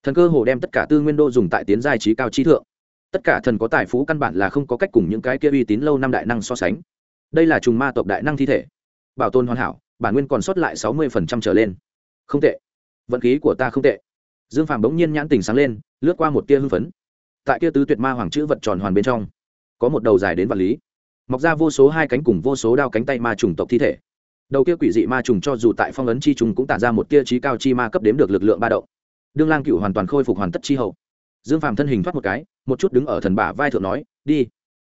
Thần cơ hồ đem tất cả tư nguyên đô dùng tại tiến giai trí cao trí thượng. Tất cả thần có tài phú căn bản là không có cách cùng những cái kia uy tín lâu năm đại năng so sánh. Đây là trùng ma tộc đại năng thi thể. Bảo tồn hoàn hảo, bản nguyên còn sót lại sáu mươi phần trăm trở lên không tệ. Vận khí của ta không tệ. Dương phàm bỗng nhiên nhãn tình sáng lên, lướt qua một tia hưng phấn. Tại kia tứ tuyệt ma hoàng chữ vật tròn hoàn bên trong, có một đầu dài đến vật lý. Mọc ra vô số hai cánh cùng vô số đao cánh tay ma trùng tộc thi thể. Đầu kia quỷ dị ma trùng cho dù tại phong ấn chi trùng cũng tản ra một tia trí cao chi ma cấp đếm được lực lượng ba động. Đương lang cựu hoàn toàn khôi phục hoàn tất chi hậu. Dương phàm thân hình thoát một cái, một chút đứng ở thần bả vai thượng nói, đi.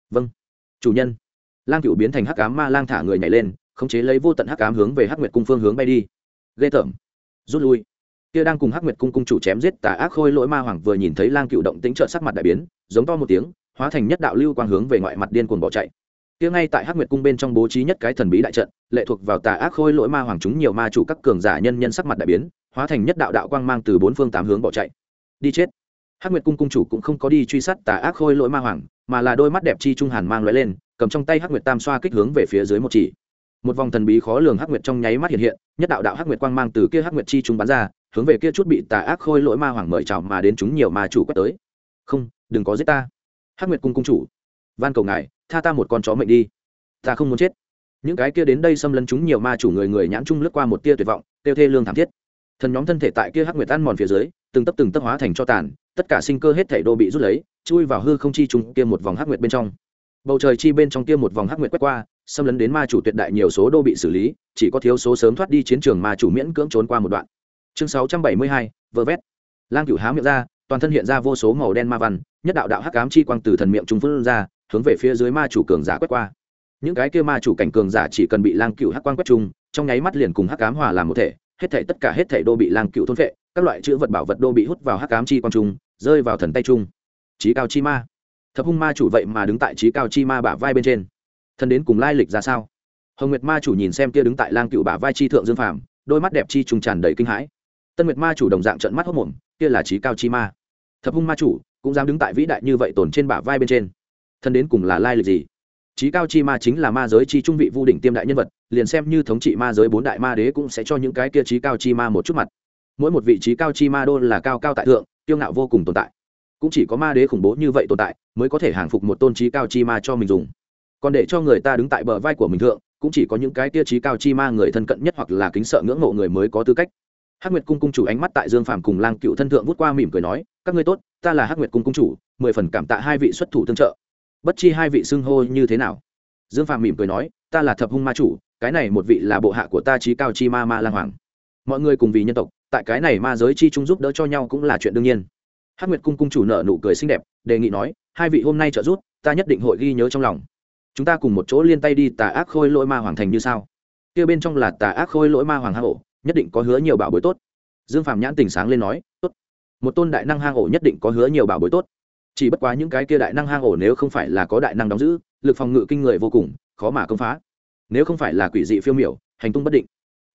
Vâng. Chủ nhân. Lang cựu biến thành hắc cám ma lang thả người nhảy lên, khống chế lấy vô tận hắc cám hướng về hắc nguyệt cung phương hướng bay đi. Ghê tởm rút lui. Kia đang cùng hắc nguyệt cung cung chủ chém giết tà ác khôi lỗi ma hoàng vừa nhìn thấy lang cựu động tính trợ sắc mặt đại biến, giống to một tiếng, hóa thành nhất đạo lưu quang hướng về ngoại mặt điên cuồng bỏ chạy. Kia ngay tại hắc nguyệt cung bên trong bố trí nhất cái thần bí đại trận, lệ thuộc vào tà ác khôi lỗi ma hoàng chúng nhiều ma chủ các cường giả nhân nhân sắc mặt đại biến, hóa thành nhất đạo đạo quang mang từ bốn phương tám hướng bỏ chạy. Đi chết. Hắc nguyệt cung cung chủ cũng không có đi truy sát tà ác khôi lỗi ma hoàng, mà là đôi mắt đẹp chi trung hàn mang lóe lên, cầm trong tay hắc nguyệt tam xoa kích hướng về phía dưới một chỉ một vòng thần bí khó lường hắc nguyệt trong nháy mắt hiện hiện, nhất đạo đạo hắc nguyệt quang mang từ kia hắc nguyệt chi chúng bắn ra, hướng về kia chút bị tà ác khôi lỗi ma hoàng mời chào mà đến chúng nhiều ma chủ quét tới. Không, đừng có giết ta. Hắc nguyệt cung cung chủ, van cầu ngài, tha ta một con chó mệnh đi. Ta không muốn chết. Những cái kia đến đây xâm lấn chúng nhiều ma chủ người người nhãn chung lướt qua một tia tuyệt vọng tiêu thê lương thảm thiết. Thần nhóm thân thể tại kia hắc nguyệt ăn mòn phía dưới, từng tấp từng tấp hóa thành cho tàn, tất cả sinh cơ hết thể đô bị rút lấy, chui vào hư không chi chúng kia một vòng hắc nguyệt bên trong. Bầu trời chi bên trong kia một vòng hắc nguyệt quét qua xâm lấn đến ma chủ tuyệt đại nhiều số đô bị xử lý, chỉ có thiếu số sớm thoát đi chiến trường ma chủ miễn cưỡng trốn qua một đoạn. Chương sáu trăm bảy mươi hai, vơ vét. Lang cửu há miệng ra, toàn thân hiện ra vô số màu đen ma văn, nhất đạo đạo hắc ám chi quang từ thần miệng trung phân ra, hướng về phía dưới ma chủ cường giả quét qua. Những cái kia ma chủ cảnh cường giả chỉ cần bị lang cửu hắc quang quét chung trong nháy mắt liền cùng hắc ám hòa làm một thể, hết thảy tất cả hết thảy đô bị lang cửu thôn phệ, các loại chữ vật bảo vật đô bị hút vào hắc ám chi quang trung rơi vào thần tay trung. Trí cao chi ma. Thập hung ma chủ vậy mà đứng tại trí cao chi ma bả vai bên trên. Thần đến cùng lai lịch ra sao? Hồng nguyệt ma chủ nhìn xem kia đứng tại lang cựu bả vai chi thượng dương phàm, đôi mắt đẹp chi trùng tràn đầy kinh hãi. Tân nguyệt ma chủ đồng dạng trận mắt hốc mồm, kia là trí cao chi ma. Thập hung ma chủ cũng dám đứng tại vĩ đại như vậy tồn trên bả vai bên trên. Thân đến cùng là lai lịch gì? Trí cao chi ma chính là ma giới chi trung vị vu đỉnh tiêm đại nhân vật, liền xem như thống trị ma giới bốn đại ma đế cũng sẽ cho những cái kia trí cao chi ma một chút mặt. Mỗi một vị trí cao chi ma đô là cao cao tại thượng, kiêu ngạo vô cùng tồn tại. Cũng chỉ có ma đế khủng bố như vậy tồn tại, mới có thể hàng phục một tôn trí cao chi ma cho mình dùng còn để cho người ta đứng tại bờ vai của mình thượng, cũng chỉ có những cái tia trí cao chi ma người thân cận nhất hoặc là kính sợ ngưỡng mộ người mới có tư cách. Hắc nguyệt cung cung chủ ánh mắt tại dương phàm cùng lang cựu thân thượng vút qua mỉm cười nói, các ngươi tốt, ta là hắc nguyệt cung cung chủ, mười phần cảm tạ hai vị xuất thủ tương trợ. Bất chi hai vị xưng hô như thế nào? Dương phàm mỉm cười nói, ta là thập hung ma chủ, cái này một vị là bộ hạ của ta trí cao chi ma ma lang hoàng. Mọi người cùng vì nhân tộc, tại cái này ma giới chi chung giúp đỡ cho nhau cũng là chuyện đương nhiên. Hắc nguyệt cung cung chủ nợ nụ cười xinh đẹp, đề nghị nói, hai vị hôm nay trợ giúp, ta nhất định hội ghi nhớ trong lòng chúng ta cùng một chỗ liên tay đi, tà ác khôi lỗi ma hoàng thành như sao? Kia bên trong là tà ác khôi lỗi ma hoàng hang ổ, nhất định có hứa nhiều bảo bối tốt. Dương phạm nhãn tỉnh sáng lên nói, tốt. Một tôn đại năng hang ổ nhất định có hứa nhiều bảo bối tốt. Chỉ bất quá những cái kia đại năng hang ổ nếu không phải là có đại năng đóng giữ, lực phòng ngự kinh người vô cùng, khó mà công phá. Nếu không phải là quỷ dị phiêu miểu, hành tung bất định.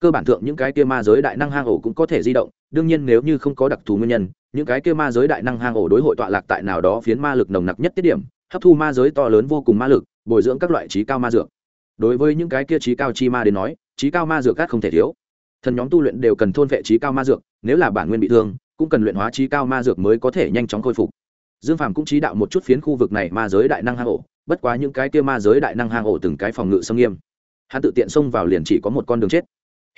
Cơ bản thượng những cái kia ma giới đại năng hang ổ cũng có thể di động, đương nhiên nếu như không có đặc thù nguyên nhân, những cái kia ma giới đại năng hang ổ đối hội tọa lạc tại nào đó phiến ma lực nồng nặc nhất tiết điểm, hấp thu ma giới to lớn vô cùng ma lực bồi dưỡng các loại trí cao ma dược. Đối với những cái kia trí cao chi ma đến nói, trí cao ma dược cát không thể thiếu. Thần nhóm tu luyện đều cần thôn vệ trí cao ma dược, nếu là bản nguyên bị thương, cũng cần luyện hóa trí cao ma dược mới có thể nhanh chóng khôi phục. Dương phàm cũng trí đạo một chút phiến khu vực này ma giới đại năng hang ổ, bất quá những cái kia ma giới đại năng hang ổ từng cái phòng ngự xâm nghiêm. Hắn tự tiện xông vào liền chỉ có một con đường chết.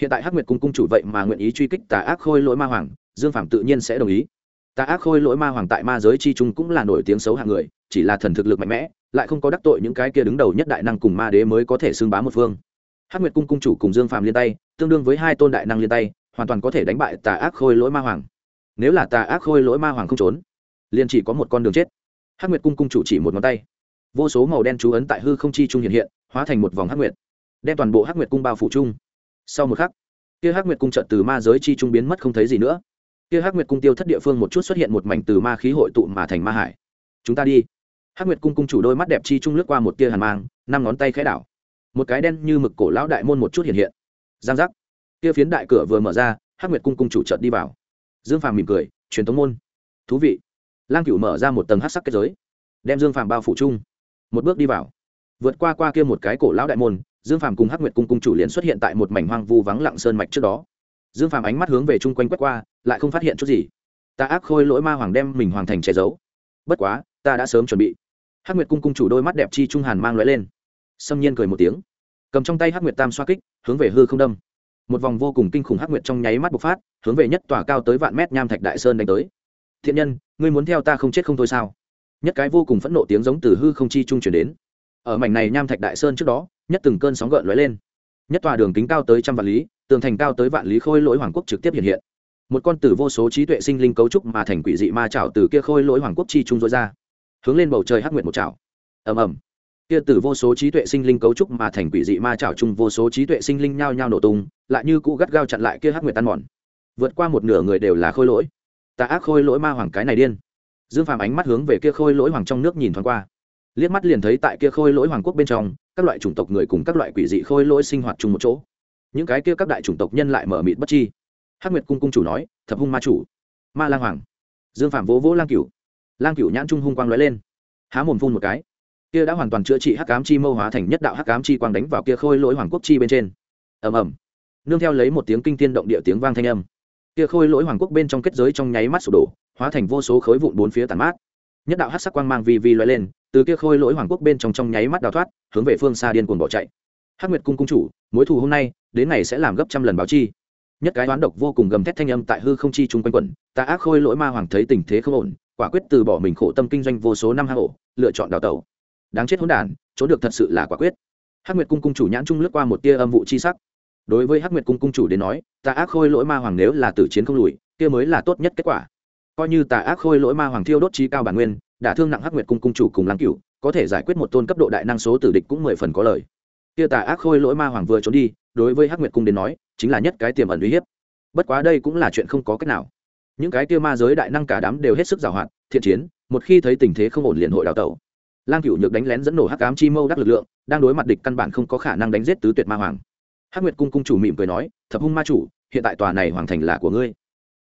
Hiện tại hắc nguyệt cung cung chủ vậy mà nguyện ý truy kích tà ác khôi lỗi ma hoàng, dương phàm tự nhiên sẽ đồng ý. Tà ác khôi lỗi ma hoàng tại ma giới chi trung cũng là nổi tiếng xấu hạng người, chỉ là thần thực lực mạnh mẽ lại không có đắc tội những cái kia đứng đầu nhất đại năng cùng ma đế mới có thể xưng bá một phương. Hắc nguyệt cung cung chủ cùng dương phàm liên tay, tương đương với hai tôn đại năng liên tay, hoàn toàn có thể đánh bại tà ác khôi lỗi ma hoàng. Nếu là tà ác khôi lỗi ma hoàng không trốn, liền chỉ có một con đường chết. Hắc nguyệt cung cung chủ chỉ một ngón tay. Vô số màu đen chú ấn tại hư không chi trung hiện hiện, hóa thành một vòng hắc nguyệt, đem toàn bộ hắc nguyệt cung bao phủ chung. Sau một khắc, kia hắc nguyệt cung trận từ ma giới chi trung biến mất không thấy gì nữa. Kia hắc nguyệt cung tiêu thất địa phương một chút xuất hiện một mảnh từ ma khí hội tụ mà thành ma hải. Chúng ta đi hắc nguyệt cung cung chủ đôi mắt đẹp chi trung lướt qua một tia hàn mang, năm ngón tay khẽ đảo. Một cái đen như mực cổ lão đại môn một chút hiện hiện. Giang giác. Kia phiến đại cửa vừa mở ra, hắc nguyệt cung cung chủ chợt đi vào. Dương phàm mỉm cười, truyền thống môn. Thú vị. Lang cửu mở ra một tầng hắc sắc kết giới, đem dương phàm bao phủ chung. Một bước đi vào. Vượt qua qua kia một cái cổ lão đại môn, dương phàm cùng hắc nguyệt cung cung chủ liền xuất hiện tại một mảnh hoang vu vắng lặng sơn mạch trước đó. Dương phàm ánh mắt hướng về chung quanh quét qua, lại không phát hiện chút gì. Ta ác khôi lỗi ma hoàng đem mình hoàng thành che giấu. Bất quá, ta đã sớm chuẩn bị hắc nguyệt cung cung chủ đôi mắt đẹp chi trung hàn mang loại lên. Xâm nhiên cười một tiếng. Cầm trong tay hắc nguyệt tam xoa kích, hướng về hư không đâm. Một vòng vô cùng kinh khủng hắc nguyệt trong nháy mắt bộc phát, hướng về nhất tòa cao tới vạn mét nham thạch đại sơn đánh tới. Thiện nhân, ngươi muốn theo ta không chết không thôi sao? Nhất cái vô cùng phẫn nộ tiếng giống từ hư không chi trung chuyển đến. Ở mảnh này nham thạch đại sơn trước đó, nhất từng cơn sóng gợn lóe lên. Nhất tòa đường kính cao tới trăm vạn lý, tường thành cao tới vạn lý khôi lỗi hoàng quốc trực tiếp hiện hiện. Một con tử vô số trí tuệ sinh linh cấu trúc mà thành quỷ dị ma chảo từ kia khôi lỗi hoàng quốc chi trung dối ra hướng lên bầu trời hắc nguyệt một chảo. Ầm ầm. Kia tử vô số trí tuệ sinh linh cấu trúc mà thành quỷ dị ma chảo chung vô số trí tuệ sinh linh nhao nhao nổ tung, lại như cũ gắt gao chặn lại kia hắc nguyệt tan mòn. Vượt qua một nửa người đều là khôi lỗi. Tà ác khôi lỗi ma hoàng cái này điên. Dương phàm ánh mắt hướng về kia khôi lỗi hoàng trong nước nhìn thoáng qua. Liếc mắt liền thấy tại kia khôi lỗi hoàng quốc bên trong, các loại chủng tộc người cùng các loại quỷ dị khôi lỗi sinh hoạt chung một chỗ. Những cái kia các đại chủng tộc nhân lại mở mịt bất chi. Hắc nguyệt cung cung chủ nói, thập hung ma chủ, ma lang hoàng. Dương phạm vỗ vỗ lang cửu lang cựu nhãn trung hung quang lóe lên. Há mồm phun một cái. Kia đã hoàn toàn chữa trị hắc cám chi mâu hóa thành nhất đạo hắc cám chi quang đánh vào kia khôi lỗi hoàng quốc chi bên trên. Ầm ầm. Nương theo lấy một tiếng kinh thiên động địa tiếng vang thanh âm. Kia khôi lỗi hoàng quốc bên trong kết giới trong nháy mắt sụp đổ, hóa thành vô số khối vụn bốn phía tàn mát. Nhất đạo hắc sắc quang mang vi vi lóe lên, từ kia khôi lỗi hoàng quốc bên trong trong nháy mắt đào thoát, hướng về phương xa điên cuồng bỏ chạy. Hắc nguyệt cung cung chủ, mối thù hôm nay, đến ngày sẽ làm gấp trăm lần báo chi. Nhất cái oán độc vô cùng gầm thét thanh âm tại hư không chi chung quanh quẩn, ta ác khôi lỗi ma hoàng thấy tình thế không ổn quả quyết từ bỏ mình khổ tâm kinh doanh vô số năm hạ ổ, lựa chọn đào tẩu. Đáng chết hỗn đản, trốn được thật sự là quả quyết. Hắc nguyệt cung cung chủ nhãn trung lướt qua một tia âm vụ chi sắc. Đối với hắc nguyệt cung cung chủ đến nói tà ác khôi lỗi ma hoàng nếu là tử chiến không lùi, kia mới là tốt nhất kết quả. Coi như tà ác khôi lỗi ma hoàng thiêu đốt trí cao bản nguyên đã thương nặng hắc nguyệt cung cung chủ cùng lăng cửu, có thể giải quyết một tôn cấp độ đại năng số tử địch cũng mười phần có lời. Kia tà ác khôi lỗi ma hoàng vừa trốn đi, đối với hắc nguyệt cung đến nói, chính là nhất cái tiềm ẩn uy hiếp. Bất quá đây cũng là chuyện không có cách nào những cái kia ma giới đại năng cả đám đều hết sức giàu hoạt thiện chiến, một khi thấy tình thế không ổn liền hội đào tẩu. Lang cửu nhược đánh lén dẫn nổ hắc ám chi mâu đắc lực lượng, đang đối mặt địch căn bản không có khả năng đánh giết tứ tuyệt ma hoàng. Hắc nguyệt cung cung chủ mỉm cười nói, thập hung ma chủ, hiện tại tòa này hoàng thành là của ngươi.